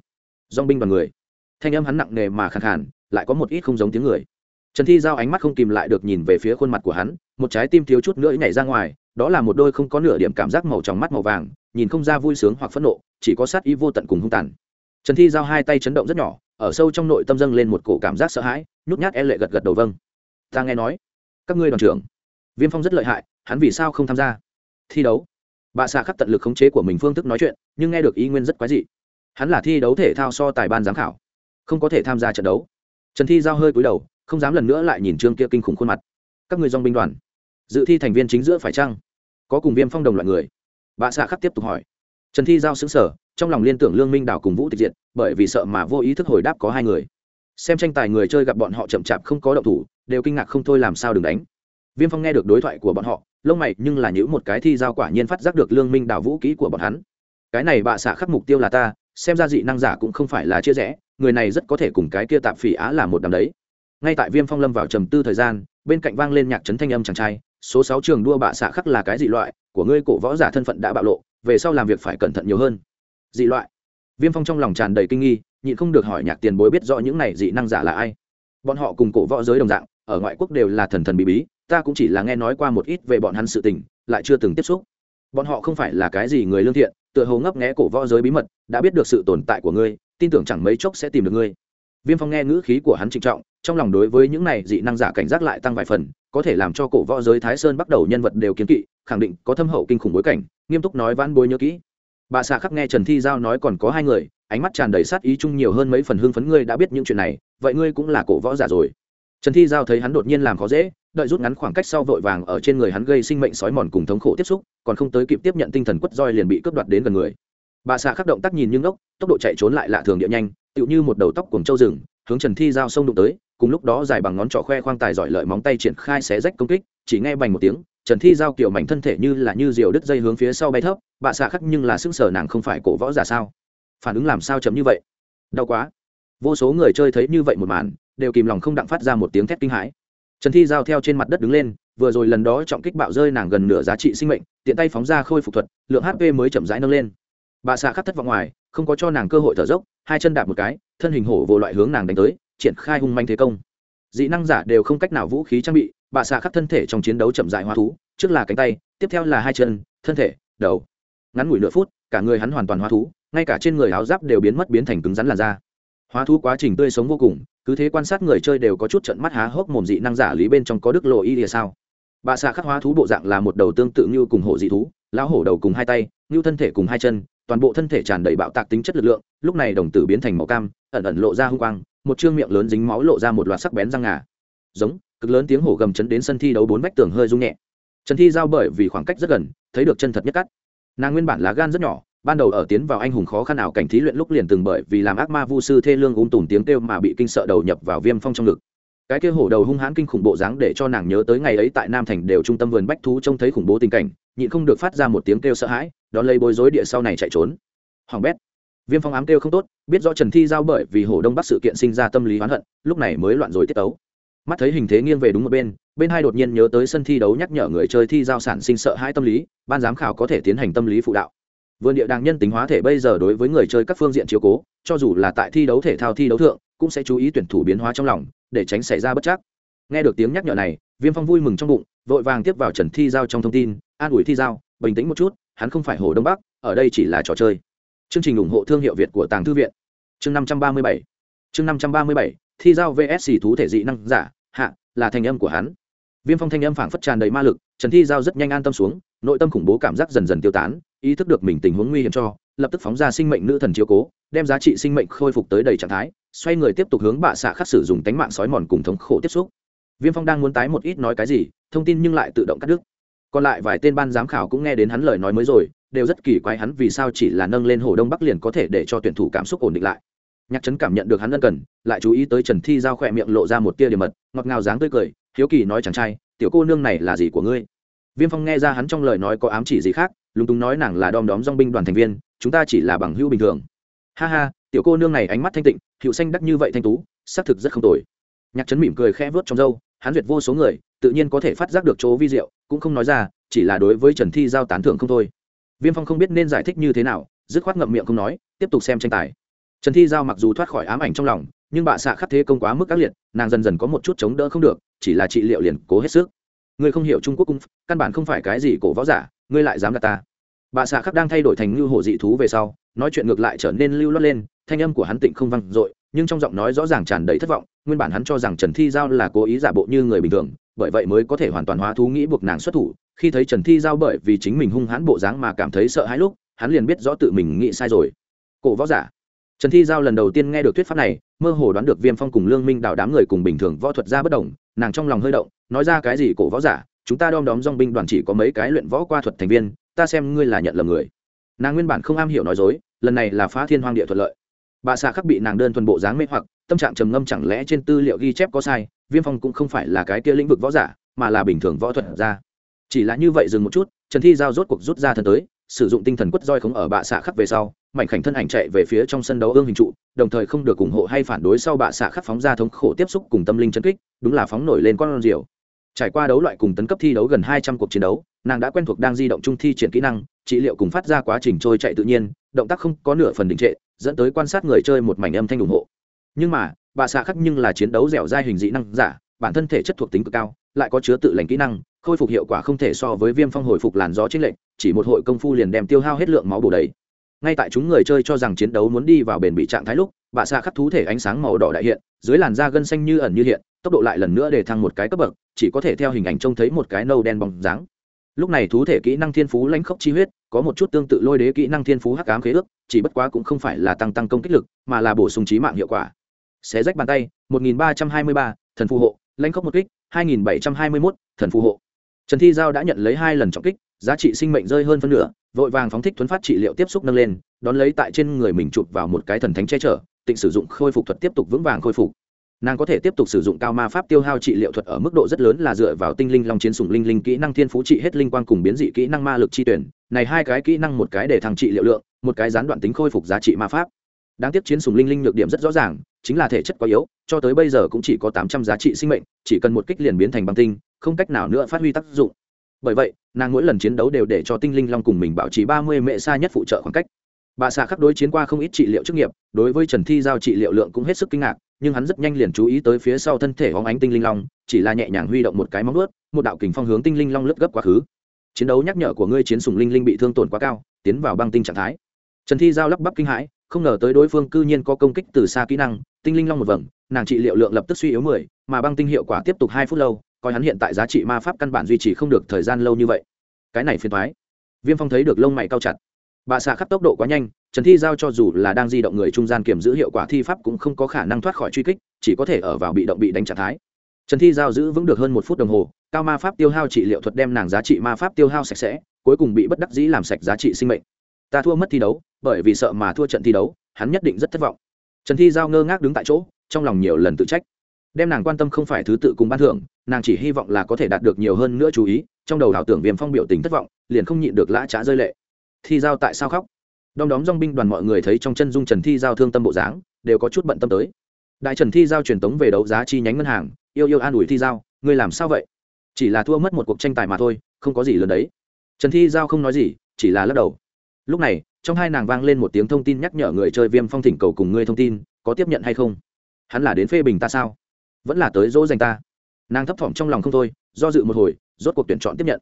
Dong binh đoàn người. Thanh âm hắn nặng nề mà khẳng khàn, lại có một ít không giống tiếng người. Trần thi giao ánh mắt không kìm lại được nhìn về phía khuôn mặt của hắn, một trái tim thiếu chút nữa nhảy ra ngoài, đó là một đôi không có nửa điểm cảm giác màu tròng mắt màu vàng, nhìn không ra vui sướng hoặc phẫn nộ, chỉ có sát ý vô tận cùng hung tàn. Trần thi giao hai tay chấn động rất nhỏ, ở sâu trong nội tâm dâng lên một cổ cảm giác sợ hãi, nhút nhát e lệ gật gật đầu vâng. Ta nghe nói, các ngươi đoàn trưởng, viêm phong rất lợi hại, hắn vì sao không tham gia? Thi đấu. Bà xạ khắc tận lực khống chế của mình phương thức nói chuyện, nhưng nghe được ý nguyên rất quái dị hắn là thi đấu thể thao so tài ban giám khảo, không có thể tham gia trận đấu. Trần thi giao hơi cúi đầu, không dám lần nữa lại nhìn trương kia kinh khủng khuôn mặt. Các người dong binh đoàn, dự thi thành viên chính giữa phải chăng? Có cùng viêm phong đồng loại người. Bà xạ khắc tiếp tục hỏi. Trần thi giao xứng sở trong lòng liên tưởng lương minh đảo cùng vũ tịch diện bởi vì sợ mà vô ý thức hồi đáp có hai người. Xem tranh tài người chơi gặp bọn họ chậm chạp không có động thủ, đều kinh ngạc không thôi làm sao đừng đánh. Viêm phong nghe được đối thoại của bọn họ, lông mày nhưng là những một cái thi giao quả nhiên phát giác được lương minh đảo vũ kỹ của bọn hắn. Cái này bà xạ khắc mục tiêu là ta xem ra dị năng giả cũng không phải là chia rẽ, người này rất có thể cùng cái kia tạp phỉ á là một đám đấy. Ngay tại viêm phong lâm vào trầm tư thời gian, bên cạnh vang lên nhạc trấn thanh âm chàng trai, số sáu trường đua bạ xạ khắc là cái dị loại, của ngươi cổ võ giả thân phận đã bạo lộ, về sau làm việc phải cẩn thận nhiều hơn. Dị loại. Viêm phong trong lòng tràn đầy kinh nghi, nhịn không được hỏi nhạc tiền bối biết rõ những này dị năng giả là ai. Bọn họ cùng cổ võ giới đồng dạng, ở ngoại quốc đều là thần thần bí bí, ta cũng chỉ là nghe nói qua một ít về bọn hắn sự tình, lại chưa từng tiếp xúc. Bọn họ không phải là cái gì người lương thiện tựa hồ ngấp nghé cổ võ giới bí mật, đã biết được sự tồn tại của ngươi, tin tưởng chẳng mấy chốc sẽ tìm được ngươi. Viêm phong nghe ngữ khí của hắn trịnh trọng, trong lòng đối với những này dị năng giả cảnh giác lại tăng vài phần, có thể làm cho cổ võ giới thái sơn bắt đầu nhân vật đều kiến kỵ, khẳng định có thâm hậu kinh khủng bối cảnh, nghiêm túc nói vãn bối nhớ kỹ. Bà xạ khắc nghe trần thi giao nói còn có hai người, ánh mắt tràn đầy sát ý chung nhiều hơn mấy phần hưng phấn, ngươi đã biết những chuyện này, vậy ngươi cũng là cổ võ giả rồi trần thi giao thấy hắn đột nhiên làm khó dễ, đợi rút ngắn khoảng cách sau vội vàng ở trên người hắn gây sinh mệnh sói mòn cùng thống khổ tiếp xúc, còn không tới kịp tiếp nhận tinh thần quất roi liền bị cướp đoạt đến gần người. Bà xạ khắc động tác nhìn nhưng ngốc, tốc độ chạy trốn lại lạ thường địa nhanh, tựu như một đầu tóc cuồng trâu rừng, hướng trần thi giao sông đụng tới, cùng lúc đó dài bằng ngón trỏ khoe khoang tài giỏi lợi móng tay triển khai xé rách công kích, chỉ nghe bành một tiếng, trần thi giao kiểu mảnh thân thể như là như diều đứt dây hướng phía sau bay thấp, bà xạ khắc nhưng là xưng sở nàng không phải cổ võ giả sao? Phản ứng làm sao chấm như vậy? Đau quá. Vô số người chơi thấy như vậy một màn đều kìm lòng không đặng phát ra một tiếng thét kinh hãi. Trần thi giao theo trên mặt đất đứng lên, vừa rồi lần đó trọng kích bạo rơi nàng gần nửa giá trị sinh mệnh, tiện tay phóng ra khôi phục thuật, lượng hp mới chậm rãi nâng lên. Bà xạ khắc thất vọng ngoài, không có cho nàng cơ hội thở dốc, hai chân đạp một cái, thân hình hổ vô loại hướng nàng đánh tới, triển khai hung manh thế công. Dị năng giả đều không cách nào vũ khí trang bị, bà xạ khắc thân thể trong chiến đấu chậm dại hóa thú, trước là cánh tay, tiếp theo là hai chân, thân thể, đầu. Ngắn ngủi nửa phút, cả người hắn hoàn toàn hóa thú, ngay cả trên người áo giáp đều biến mất biến thành cứng rắn làn da. Hóa thú quá trình tươi sống vô cùng cứ thế quan sát người chơi đều có chút trận mắt há hốc mồm dị năng giả lý bên trong có đức lộ y lìa sao? Bà xạ khắc hóa thú bộ dạng là một đầu tương tự như cùng hộ dị thú, lão hổ đầu cùng hai tay, như thân thể cùng hai chân, toàn bộ thân thể tràn đầy bạo tạc tính chất lực lượng, lúc này đồng tử biến thành màu cam, ẩn ẩn lộ ra hung quang, một chương miệng lớn dính máu lộ ra một loạt sắc bén răng ngà. Giống, cực lớn tiếng hổ gầm chấn đến sân thi đấu bốn vách tường hơi rung nhẹ. Trần thi giao bởi vì khoảng cách rất gần, thấy được chân thật nhất cắt. Nàng nguyên bản lá gan rất nhỏ ban đầu ở tiến vào anh hùng khó khăn nào cảnh thí luyện lúc liền từng bởi vì làm ác ma vu sư thê lương ung tùm tiếng kêu mà bị kinh sợ đầu nhập vào viêm phong trong ngực. Cái kia hổ đầu hung hãn kinh khủng bộ dáng để cho nàng nhớ tới ngày ấy tại nam thành đều trung tâm vườn bách thú trông thấy khủng bố tình cảnh, nhịn không được phát ra một tiếng kêu sợ hãi, đón lấy bối rối địa sau này chạy trốn. Hoàng bét. Viêm phong ám kêu không tốt, biết rõ trần thi giao bởi vì hổ đông bắc sự kiện sinh ra tâm lý oán hận, lúc này mới loạn rồi tiết tấu. Mắt thấy hình thế nghiêng về đúng một bên bên hai đột nhiên nhớ tới sân thi đấu nhắc nhở người chơi thi giao sản sinh sợ hãi tâm lý, ban giám khảo có thể tiến hành tâm lý phụ đạo vườn địa đàng nhân tính hóa thể bây giờ đối với người chơi các phương diện chiếu cố, cho dù là tại thi đấu thể thao thi đấu thượng, cũng sẽ chú ý tuyển thủ biến hóa trong lòng, để tránh xảy ra bất chắc. Nghe được tiếng nhắc nhở này, viêm phong vui mừng trong bụng, vội vàng tiếp vào trần thi giao trong thông tin, an ủi thi giao, bình tĩnh một chút, hắn không phải hồ đông bắc, ở đây chỉ là trò chơi. Chương trình ủng hộ thương hiệu việt của tàng thư viện. Chương năm trăm ba mươi bảy. Chương năm trăm ba mươi bảy, thi giao vs thú thể dị năng giả, hạ, là thành âm của hắn. Viêm phong thanh âm phảng phất tràn đầy ma lực, trần thi giao rất nhanh an tâm xuống, nội tâm khủng bố cảm giác dần dần tiêu tán ý thức được mình tình huống nguy hiểm cho, lập tức phóng ra sinh mệnh nữ thần chiếu cố, đem giá trị sinh mệnh khôi phục tới đầy trạng thái, xoay người tiếp tục hướng bạ xạ khắc sử dụng tánh mạng sói mòn cùng thống khổ tiếp xúc. Viêm phong đang muốn tái một ít nói cái gì, thông tin nhưng lại tự động cắt đứt. Còn lại vài tên ban giám khảo cũng nghe đến hắn lời nói mới rồi, đều rất kỳ quái hắn vì sao chỉ là nâng lên hồ đông bắc liền có thể để cho tuyển thủ cảm xúc ổn định lại. Nhạc trấn cảm nhận được hắn ân cần, lại chú ý tới trần thi giao khỏe miệng lộ ra một tia điểm mật, ngọt ngào dáng tươi cười, hiếu kỳ nói chàng trai, tiểu cô nương này là gì của ngươi? Viêm phong nghe ra hắn trong lời nói có ám chỉ gì khác lúng túng nói nàng là đom đóm dong binh đoàn thành viên, chúng ta chỉ là bằng hữu bình thường. Ha ha, tiểu cô nương này ánh mắt thanh tịnh hiệu xanh đắc như vậy thanh tú, xác thực rất không tồi. Nhạc trấn mỉm cười khẽ vớt trong râu, hắn duyệt vô số người, tự nhiên có thể phát giác được chỗ vi diệu, cũng không nói ra, chỉ là đối với trần thi giao tán thưởng không thôi. Viêm phong không biết nên giải thích như thế nào, dứt khoát ngậm miệng không nói, tiếp tục xem tranh tài. Trần thi giao mặc dù thoát khỏi ám ảnh trong lòng, nhưng bạ xạ khắc thế công quá mức ác liệt, nàng dần dần có một chút chống đỡ không được, chỉ là trị liệu liền cố hết sức. Người không hiểu trung quốc cung căn bản không phải cái gì cổ võ giả ngươi lại dám gạt ta. Bà xạ khắc đang thay đổi thành ngư hổ dị thú về sau, nói chuyện ngược lại trở nên lưu lót lên, thanh âm của hắn tịnh không vang dội, nhưng trong giọng nói rõ ràng tràn đầy thất vọng, nguyên bản hắn cho rằng trần thi giao là cố ý giả bộ như người bình thường, bởi vậy mới có thể hoàn toàn hóa thú nghĩ buộc nàng xuất thủ, khi thấy trần thi giao bởi vì chính mình hung hãn bộ dáng mà cảm thấy sợ hãi lúc, hắn liền biết rõ tự mình nghĩ sai rồi. Cổ võ giả. Trần thi giao lần đầu tiên nghe được thuyết pháp này, mơ hồ đoán được viêm phong cùng lương minh đào đám người cùng bình thường võ thuật ra bất đồng, nàng trong lòng hơi động, nói ra cái gì cổ võ giả chúng ta đom đóm dong binh đoàn chỉ có mấy cái luyện võ qua thuật thành viên, ta xem ngươi là nhận lầm người. Nàng nguyên bản không am hiểu nói dối, lần này là phá thiên hoang địa thuận lợi. Bà xạ khắc bị nàng đơn thuần bộ dáng mê hoặc, tâm trạng trầm ngâm chẳng lẽ trên tư liệu ghi chép có sai, viêm phong cũng không phải là cái kia lĩnh vực võ giả, mà là bình thường võ thuật ra chỉ là như vậy dừng một chút, trần thi giao rốt cuộc rút ra thân tới, sử dụng tinh thần quất roi khống ở bạ xạ khắc về sau, mảnh khảnh thân ảnh chạy về phía trong sân đấu ương hình trụ, đồng thời không được ủng hộ hay phản đối sau bạ xạ khắc phóng ra thống khổ tiếp xúc cùng tâm linh chân kích, đúng là phóng nổi lên con rượu trải qua đấu loại cùng tấn cấp thi đấu gần hai trăm cuộc chiến đấu, nàng đã quen thuộc đang di động trung thi triển kỹ năng, trị liệu cùng phát ra quá trình trôi chạy tự nhiên, động tác không có nửa phần đình trệ, dẫn tới quan sát người chơi một mảnh âm thanh ủng hộ. Nhưng mà, bà xạ khắc nhưng là chiến đấu dẻo dai hình dị năng giả, bản thân thể chất thuộc tính cực cao, lại có chứa tự lành kỹ năng, khôi phục hiệu quả không thể so với viêm phong hồi phục làn gió trên lệnh chỉ một hội công phu liền đem tiêu hao hết lượng máu bổ đầy. Ngay tại chúng người chơi cho rằng chiến đấu muốn đi vào bền bị trạng thái lúc, bà xạ khắc thú thể ánh sáng màu đỏ đại hiện, dưới làn da gân xanh như ẩn như hiện, tốc độ lại lần nữa để thăng một cái cấp bậc chỉ có thể theo hình ảnh trông thấy một cái nâu đen bóng dáng. Lúc này thú thể kỹ năng thiên phú lãnh khốc chi huyết có một chút tương tự lôi đế kỹ năng thiên phú hắc ám khế ước chỉ bất quá cũng không phải là tăng tăng công kích lực mà là bổ sung trí mạng hiệu quả. Xé rách bàn tay 1323, thần phù hộ lãnh khốc một kích 2721, thần phù hộ. Trần thi giao đã nhận lấy hai lần trọng kích giá trị sinh mệnh rơi hơn phân nửa vội vàng phóng thích thuấn phát trị liệu tiếp xúc nâng lên đón lấy tại trên người mình chụp vào một cái thần thánh che chở tịnh sử dụng khôi phục thuật tiếp tục vững vàng khôi phục nàng có thể tiếp tục sử dụng cao ma pháp tiêu hao trị liệu thuật ở mức độ rất lớn là dựa vào tinh linh long chiến sủng linh linh kỹ năng thiên phú trị hết linh quang cùng biến dị kỹ năng ma lực chi tuyển. Này hai cái kỹ năng một cái để thăng trị liệu lượng, một cái gián đoạn tính khôi phục giá trị ma pháp. Đáng tiếc chiến sủng linh linh nhược điểm rất rõ ràng, chính là thể chất quá yếu, cho tới bây giờ cũng chỉ có tám trăm giá trị sinh mệnh, chỉ cần một kích liền biến thành băng tinh, không cách nào nữa phát huy tác dụng. Bởi vậy, nàng mỗi lần chiến đấu đều để cho tinh linh long cùng mình bảo trì ba mươi mệ xa nhất phụ trợ khoảng cách. Bà xạ khắc đối chiến qua không ít trị liệu chức nghiệp, đối với trần thi giao trị liệu lượng cũng hết sức kinh ngạc nhưng hắn rất nhanh liền chú ý tới phía sau thân thể hóng ánh tinh linh long, chỉ là nhẹ nhàng huy động một cái móng ướt một đạo kình phong hướng tinh linh long lướt gấp quá khứ. Chiến đấu nhắc nhở của ngươi chiến sùng linh linh bị thương tổn quá cao, tiến vào băng tinh trạng thái. Trần thi giao lắp bắp kinh hãi, không ngờ tới đối phương cư nhiên có công kích từ xa kỹ năng, tinh linh long một vầng, nàng trị liệu lượng lập tức suy yếu mười, mà băng tinh hiệu quả tiếp tục hai phút lâu, coi hắn hiện tại giá trị ma pháp căn bản duy trì không được thời gian lâu như vậy. Cái này phiền thoái viêm phong thấy được lông mày cao chặt bà xạ khắc tốc độ quá nhanh, trần thi giao cho dù là đang di động người trung gian kiểm giữ hiệu quả thi pháp cũng không có khả năng thoát khỏi truy kích, chỉ có thể ở vào bị động bị đánh trạng thái. Trần thi giao giữ vững được hơn một phút đồng hồ, cao ma pháp tiêu hao trị liệu thuật đem nàng giá trị ma pháp tiêu hao sạch sẽ, cuối cùng bị bất đắc dĩ làm sạch giá trị sinh mệnh. Ta thua mất thi đấu, bởi vì sợ mà thua trận thi đấu, hắn nhất định rất thất vọng. Trần thi giao ngơ ngác đứng tại chỗ, trong lòng nhiều lần tự trách. Đem nàng quan tâm không phải thứ tự cùng ban thưởng, nàng chỉ hy vọng là có thể đạt được nhiều hơn nữa chú ý, trong đầu ảo tưởng viêm phong biểu tình thất vọng, liền không nhịn được lã trá rơi lệ thi giao tại sao khóc? Đom đóm dong binh đoàn mọi người thấy trong chân dung trần thi giao thương tâm bộ dáng, đều có chút bận tâm tới. Đại trần thi giao truyền tống về đấu giá chi nhánh ngân hàng, yêu yêu an ủi thi giao, ngươi làm sao vậy? Chỉ là thua mất một cuộc tranh tài mà thôi, không có gì lớn đấy. Trần thi giao không nói gì, chỉ là lắc đầu. Lúc này, trong hai nàng vang lên một tiếng thông tin nhắc nhở người chơi viêm phong thỉnh cầu cùng ngươi thông tin, có tiếp nhận hay không? Hắn là đến phê bình ta sao? Vẫn là tới dỗ dành ta? Nàng thấp thỏm trong lòng không thôi, do dự một hồi, rốt cuộc tuyển chọn tiếp nhận.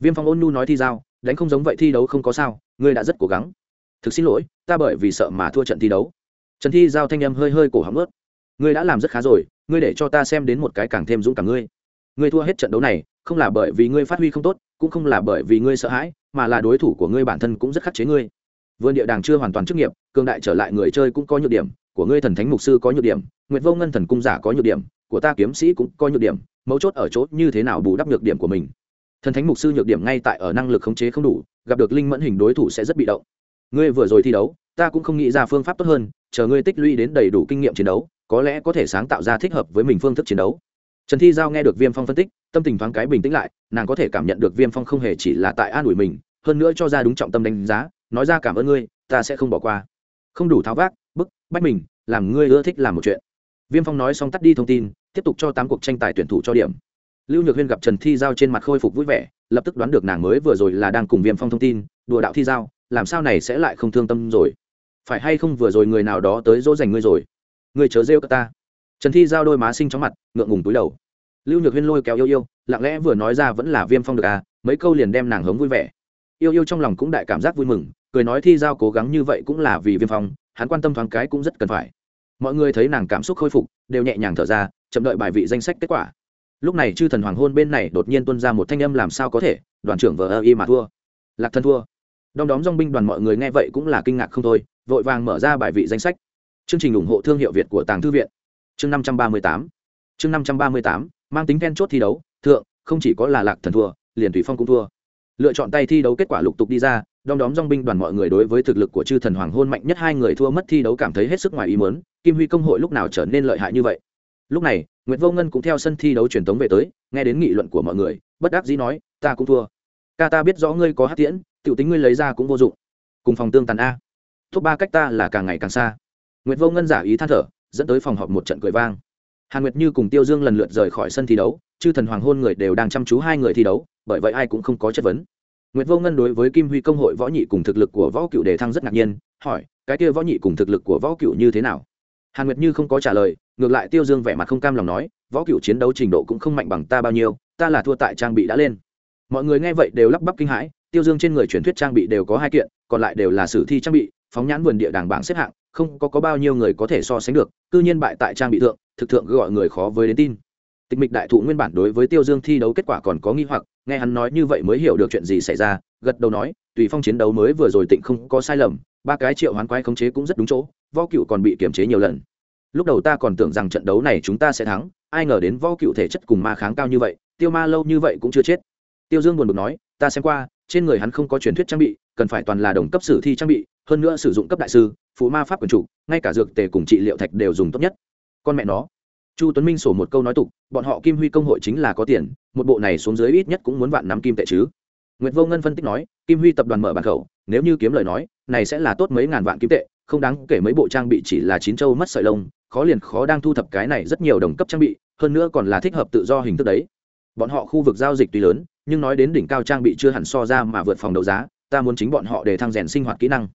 Viêm phong ôn nhu nói thi giao, đánh không giống vậy thi đấu không có sao ngươi đã rất cố gắng. Thực xin lỗi, ta bởi vì sợ mà thua trận thi đấu. Trần thi giao thanh âm hơi hơi cổ hóng ướt. Ngươi đã làm rất khá rồi, ngươi để cho ta xem đến một cái càng thêm dũng cảm ngươi. Ngươi thua hết trận đấu này, không là bởi vì ngươi phát huy không tốt, cũng không là bởi vì ngươi sợ hãi, mà là đối thủ của ngươi bản thân cũng rất khắc chế ngươi. Vườn địa đàng chưa hoàn toàn chức nghiệp cương đại trở lại người chơi cũng có nhược điểm, của ngươi thần thánh mục sư có nhược điểm, nguyệt vô ngân thần cung giả có nhược điểm, của ta kiếm sĩ cũng có nhược điểm, mấu chốt ở chỗ như thế nào bù đắp nhược điểm của mình. Thần thánh mục sư nhược điểm ngay tại ở năng lực khống chế không đủ gặp được linh mẫn hình đối thủ sẽ rất bị động. Ngươi vừa rồi thi đấu, ta cũng không nghĩ ra phương pháp tốt hơn, chờ ngươi tích lũy đến đầy đủ kinh nghiệm chiến đấu, có lẽ có thể sáng tạo ra thích hợp với mình phương thức chiến đấu. Trần thi giao nghe được viêm phong phân tích, tâm tình thoáng cái bình tĩnh lại, nàng có thể cảm nhận được viêm phong không hề chỉ là tại an ủi mình, hơn nữa cho ra đúng trọng tâm đánh giá, nói ra cảm ơn ngươi, ta sẽ không bỏ qua. Không đủ tháo vác, bức, bách mình, làm ngươi ưa thích làm một chuyện. Viêm phong nói xong tắt đi thông tin, tiếp tục cho tám cuộc tranh tài tuyển thủ cho điểm. Lưu nhược huyên gặp trần thi giao trên mặt khôi phục vui vẻ lập tức đoán được nàng mới vừa rồi là đang cùng viêm phong thông tin, đùa đạo thi giao, làm sao này sẽ lại không thương tâm rồi? Phải hay không vừa rồi người nào đó tới dỗ dành ngươi rồi? Ngươi chớ rêu cả ta. Trần thi giao đôi má sinh chóng mặt, ngượng ngùng túi đầu. Lưu nhược huyên lôi kéo yêu yêu, lặng lẽ vừa nói ra vẫn là viêm phong được à mấy câu liền đem nàng hống vui vẻ. Yêu yêu trong lòng cũng đại cảm giác vui mừng, cười nói thi giao cố gắng như vậy cũng là vì viêm phong, hắn quan tâm thoáng cái cũng rất cần phải. Mọi người thấy nàng cảm xúc khôi phục, đều nhẹ nhàng thở ra, chậm đợi bài vị danh sách kết quả lúc này chư thần hoàng hôn bên này đột nhiên tuân ra một thanh âm làm sao có thể, đoàn trưởng vờ ơ y mà thua. Lạc thân thua. Đong đóm dong binh đoàn mọi người nghe vậy cũng là kinh ngạc không thôi, vội vàng mở ra bài vị danh sách. Chương trình ủng hộ thương hiệu việt của tàng thư viện. Chương năm trăm ba mươi tám. Chương năm trăm ba mươi tám, mang tính then chốt thi đấu, thượng, không chỉ có là lạc thần thua, liền thủy phong cũng thua. Lựa chọn tay thi đấu kết quả lục tục đi ra đong đóm dong binh đoàn mọi người đối với thực lực của chư thần hoàng hôn mạnh nhất hai người thua mất thi đấu cảm thấy hết sức ngoài ý mớn kim huy công hội lúc nào trở nên lợi hại như vậy? Lúc này nguyễn vô ngân cũng theo sân thi đấu truyền thống về tới nghe đến nghị luận của mọi người bất đắc dĩ nói ta cũng thua. Ca ta biết rõ ngươi có hát tiễn t i ể u tính ngươi lấy ra cũng vô dụng. Cùng phòng tương tàn a. Thuốc ba cách ta là càng ngày càng xa. Nguyễn vô ngân giả ý than thở dẫn tới phòng họp một trận cười vang. Hàn nguyệt như cùng tiêu dương lần lượt rời khỏi sân thi đấu chư thần hoàng hôn người đều đang chăm chú hai người thi đấu bởi vậy ai cũng không có chất vấn. Nguyệt Vô Ngân đối với Kim Huy công hội võ nhị cùng thực lực của võ cựu đề thăng rất ngạc nhiên, hỏi, cái kia võ nhị cùng thực lực của võ cựu như thế nào? Hàn Nguyệt Như không có trả lời, ngược lại Tiêu Dương vẻ mặt không cam lòng nói, võ cựu chiến đấu trình độ cũng không mạnh bằng ta bao nhiêu, ta là thua tại trang bị đã lên. Mọi người nghe vậy đều lắp bắp kinh hãi, Tiêu Dương trên người truyền thuyết trang bị đều có hai kiện, còn lại đều là sử thi trang bị, phóng nhãn vườn địa đàng bảng xếp hạng, không có có bao nhiêu người có thể so sánh được, cư nhiên bại tại trang bị thượng, thực thượng gọi người khó với đến tin tịch mịch đại thụ nguyên bản đối với tiêu dương thi đấu kết quả còn có nghi hoặc nghe hắn nói như vậy mới hiểu được chuyện gì xảy ra gật đầu nói tùy phong chiến đấu mới vừa rồi tịnh không có sai lầm ba cái triệu hoán quái khống chế cũng rất đúng chỗ võ cựu còn bị kiềm chế nhiều lần. Lúc đầu ta còn tưởng rằng trận đấu này chúng ta sẽ thắng, ai ngờ đến võ cựu thể chất cùng ma kháng cao như vậy, tiêu ma lâu như vậy cũng chưa chết. Tiêu dương buồn bực nói, ta xem qua, trên người hắn không có truyền thuyết trang bị, cần phải toàn là đồng cấp sử thi trang bị, hơn nữa sử dụng cấp đại sư phụ ma pháp quần chủ, ngay cả dược tề cùng trị liệu thạch đều dùng tốt nhất. Con mẹ nó. Chu tuấn minh sổ một câu nói tục, bọn họ kim huy công hội chính là có tiền, một bộ này xuống dưới ít nhất cũng muốn vạn nắm kim tệ chứ. Nguyệt vô ngân phân tích nói, kim huy tập đoàn mở bản khẩu, nếu như kiếm lời nói, này sẽ là tốt mấy ngàn vạn kim tệ không đáng kể mấy bộ trang bị chỉ là chín châu mất sợi lông, khó liền khó đang thu thập cái này rất nhiều đồng cấp trang bị, hơn nữa còn là thích hợp tự do hình thức đấy. Bọn họ khu vực giao dịch tuy lớn, nhưng nói đến đỉnh cao trang bị chưa hẳn so ra mà vượt phòng đấu giá, ta muốn chính bọn họ để thăng rèn sinh hoạt kỹ năng.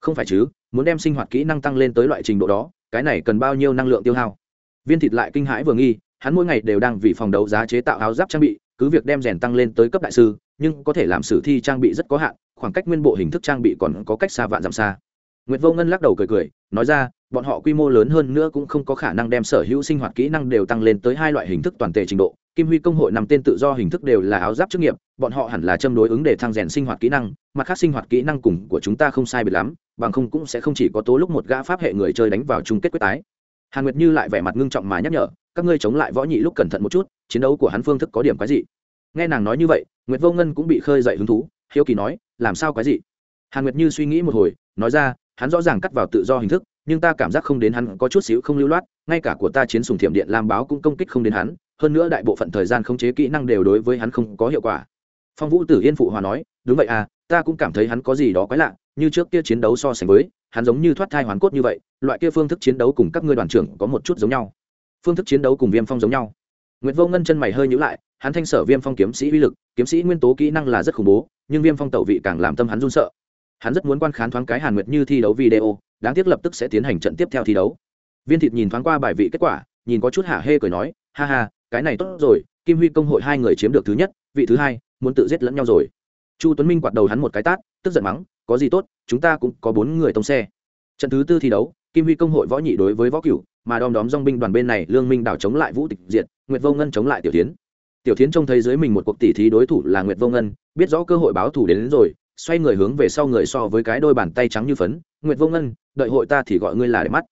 Không phải chứ, muốn đem sinh hoạt kỹ năng tăng lên tới loại trình độ đó, cái này cần bao nhiêu năng lượng tiêu hao? Viên thịt lại kinh hãi vừa nghi, hắn mỗi ngày đều đang vì phòng đấu giá chế tạo áo giáp trang bị, cứ việc đem rèn tăng lên tới cấp đại sư, nhưng có thể làm sử thi trang bị rất có hạn, khoảng cách nguyên bộ hình thức trang bị còn có cách xa vạn dặm xa. Nguyệt Vô Ngân lắc đầu cười cười, nói ra, bọn họ quy mô lớn hơn nữa cũng không có khả năng đem sở hữu sinh hoạt kỹ năng đều tăng lên tới hai loại hình thức toàn thể trình độ. Kim Huy công hội nằm tên tự do hình thức đều là áo giáp chức nghiệp, bọn họ hẳn là châm đối ứng để thăng rèn sinh hoạt kỹ năng, mặt khác sinh hoạt kỹ năng cùng của chúng ta không sai biệt lắm, bằng không cũng sẽ không chỉ có tố lúc một gã pháp hệ người chơi đánh vào chung kết quyết tái. Hàn nguyệt như lại vẻ mặt ngưng trọng mà nhắc nhở các ngươi chống lại võ nhị lúc cẩn thận một chút chiến đấu của hắn phương thức có điểm quái dị. Nghe nàng nói như vậy nguyệt vô ngân cũng bị khơi dậy hứng thú hiếu kỳ nói làm sao quái dị? Hàn nguyệt như suy nghĩ một hồi nói ra hắn rõ ràng cắt vào tự do hình thức nhưng ta cảm giác không đến hắn có chút xíu không lưu loát ngay cả của ta chiến sùng thiểm điện làm báo cũng công kích không đến hắn hơn nữa đại bộ phận thời gian khống chế kỹ năng đều đối với hắn không có hiệu quả. Phong vũ tử yên phụ hòa nói đúng vậy à ta cũng cảm thấy hắn có gì đó quái lạ như trước kia chiến đấu so sánh với hắn giống như thoát thai hoàn cốt như vậy loại kia phương thức chiến đấu cùng các ngươi đoàn trưởng có một chút giống nhau. Phương thức chiến đấu cùng viêm phong giống nhau. Nguyệt Vô Ngân chân mày hơi nhíu lại, hắn thanh sở Viêm Phong kiếm sĩ uy lực, kiếm sĩ nguyên tố kỹ năng là rất khủng bố, nhưng Viêm Phong tẩu vị càng làm tâm hắn run sợ. Hắn rất muốn quan khán thoáng cái Hàn Nguyệt Như thi đấu video, đáng tiếc lập tức sẽ tiến hành trận tiếp theo thi đấu. Viên Thịt nhìn thoáng qua bài vị kết quả, nhìn có chút hả hê cười nói, ha ha, cái này tốt rồi, Kim Huy công hội hai người chiếm được thứ nhất, vị thứ hai, muốn tự giết lẫn nhau rồi. Chu Tuấn Minh quạt đầu hắn một cái tát, tức giận mắng, có gì tốt, chúng ta cũng có bốn người tông xe. Trận thứ tư thi đấu, Kim Huy công hội võ nhị đối với võ cửu, mà đom đóm dong binh đoàn bên này lương minh đảo chống lại vũ tịch diệt nguyệt vô ngân chống lại tiểu tiến tiểu tiến trông thấy dưới mình một cuộc tỷ thí đối thủ là nguyệt vô ngân biết rõ cơ hội báo thủ đến, đến rồi xoay người hướng về sau người so với cái đôi bàn tay trắng như phấn, nguyệt vô ngân, đợi hội ta thì gọi ngươi là để mắt.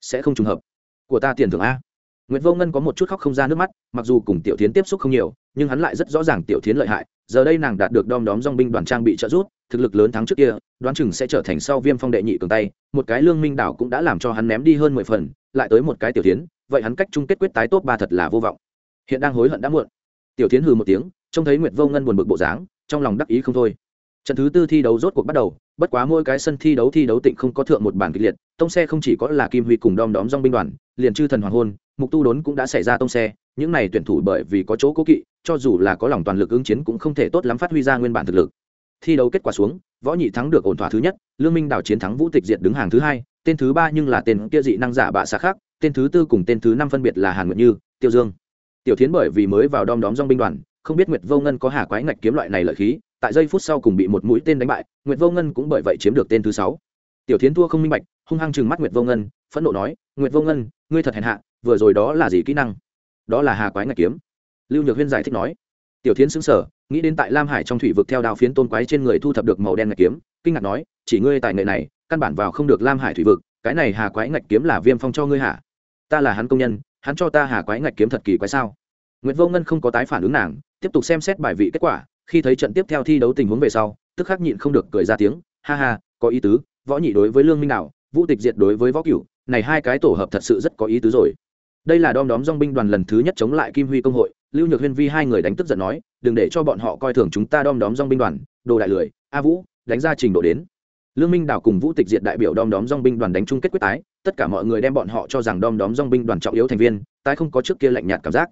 Sẽ không trùng hợp. Của ta tiền thưởng a. Nguyệt vô ngân có một chút khóc không ra nước mắt, mặc dù cùng tiểu tiến tiếp xúc không nhiều, nhưng hắn lại rất rõ ràng tiểu tiến lợi hại, giờ đây nàng đạt được đom đóm dong binh đoàn trang bị trợ giúp, thực lực lớn thắng trước kia, đoán chừng sẽ trở thành sau viêm phong đệ nhị cường tay, một cái lương minh đảo cũng đã làm cho hắn ném đi hơn mười phần, lại tới một cái tiểu tiến vậy hắn cách chung kết quyết tái tốt ba thật là vô vọng. Hiện đang hối hận đã muộn. Tiểu tiến hừ một tiếng, trông thấy nguyệt vô ngân buồn bực bộ dáng, trong lòng đắc ý không thôi trận thứ tư thi đấu rốt cuộc bắt đầu, bất quá mỗi cái sân thi đấu thi đấu tịnh không có thượng một bản kịch liệt, tông xe không chỉ có là kim huy cùng đom đóm dong binh đoàn, liền chư thần hoàng hôn, mục tu đốn cũng đã xảy ra tông xe, những này tuyển thủ bởi vì có chỗ cố kỵ, cho dù là có lòng toàn lực ứng chiến cũng không thể tốt lắm phát huy ra nguyên bản thực lực. Thi đấu kết quả xuống, võ nhị thắng được ổn thỏa thứ nhất, lương minh đảo chiến thắng vũ tịch diệt đứng hàng thứ hai, tên thứ ba nhưng là tên kia dị năng giả bạ xạ khác, tên thứ tư cùng tên thứ năm phân biệt là hàn nguyệt như, tiêu dương. Tiểu tiến bởi vì mới vào đom đóm dong binh đoàn, không biết nguyệt vô ngân có hà quái ngạch kiếm loại này lợi khí tại giây phút sau cùng bị một mũi tên đánh bại, nguyệt vô ngân cũng bởi vậy chiếm được tên thứ sáu. Tiểu tiến thua không minh bạch, hung hăng chừng mắt nguyệt vô ngân, phẫn nộ nói, nguyệt vô ngân, ngươi thật hèn hạ, vừa rồi đó là gì kỹ năng? Đó là hà quái ngạch kiếm. Lưu nhược huyên giải thích nói. Tiểu tiến xứng sở nghĩ đến tại lam hải trong thủy vực theo đào phiến tôn quái trên người thu thập được màu đen ngạch kiếm, kinh ngạc nói, chỉ ngươi tài nghệ này, căn bản vào không được lam hải thủy vực, cái này hà quái ngạch kiếm là viêm phong cho ngươi hả? Ta là hắn công nhân, hắn cho ta hà quái ngạch kiếm thật kỳ quái sao? Nguyệt vô ngân không có tái phản ứng nàng, tiếp tục xem xét bài vị kết quả khi thấy trận tiếp theo thi đấu tình huống về sau, tức khắc nhịn không được cười ra tiếng, ha ha, có ý tứ, võ nhị đối với lương minh đạo, vũ tịch diệt đối với võ cửu, này hai cái tổ hợp thật sự rất có ý tứ rồi. Đây là đom đóm dong binh đoàn lần thứ nhất chống lại kim huy công hội, lưu nhược huyên vi hai người đánh tức giận nói, đừng để cho bọn họ coi thường chúng ta đom đóm dong binh đoàn, đồ đại lười, a vũ, đánh ra trình độ đến. Lương minh đảo cùng vũ tịch diệt đại biểu đom đóm dong binh đoàn đánh chung kết quyết tái, tất cả mọi người đem bọn họ cho rằng đom đóm dong binh đoàn trọng yếu thành viên, tái không có trước kia lạnh nhạt cảm giác.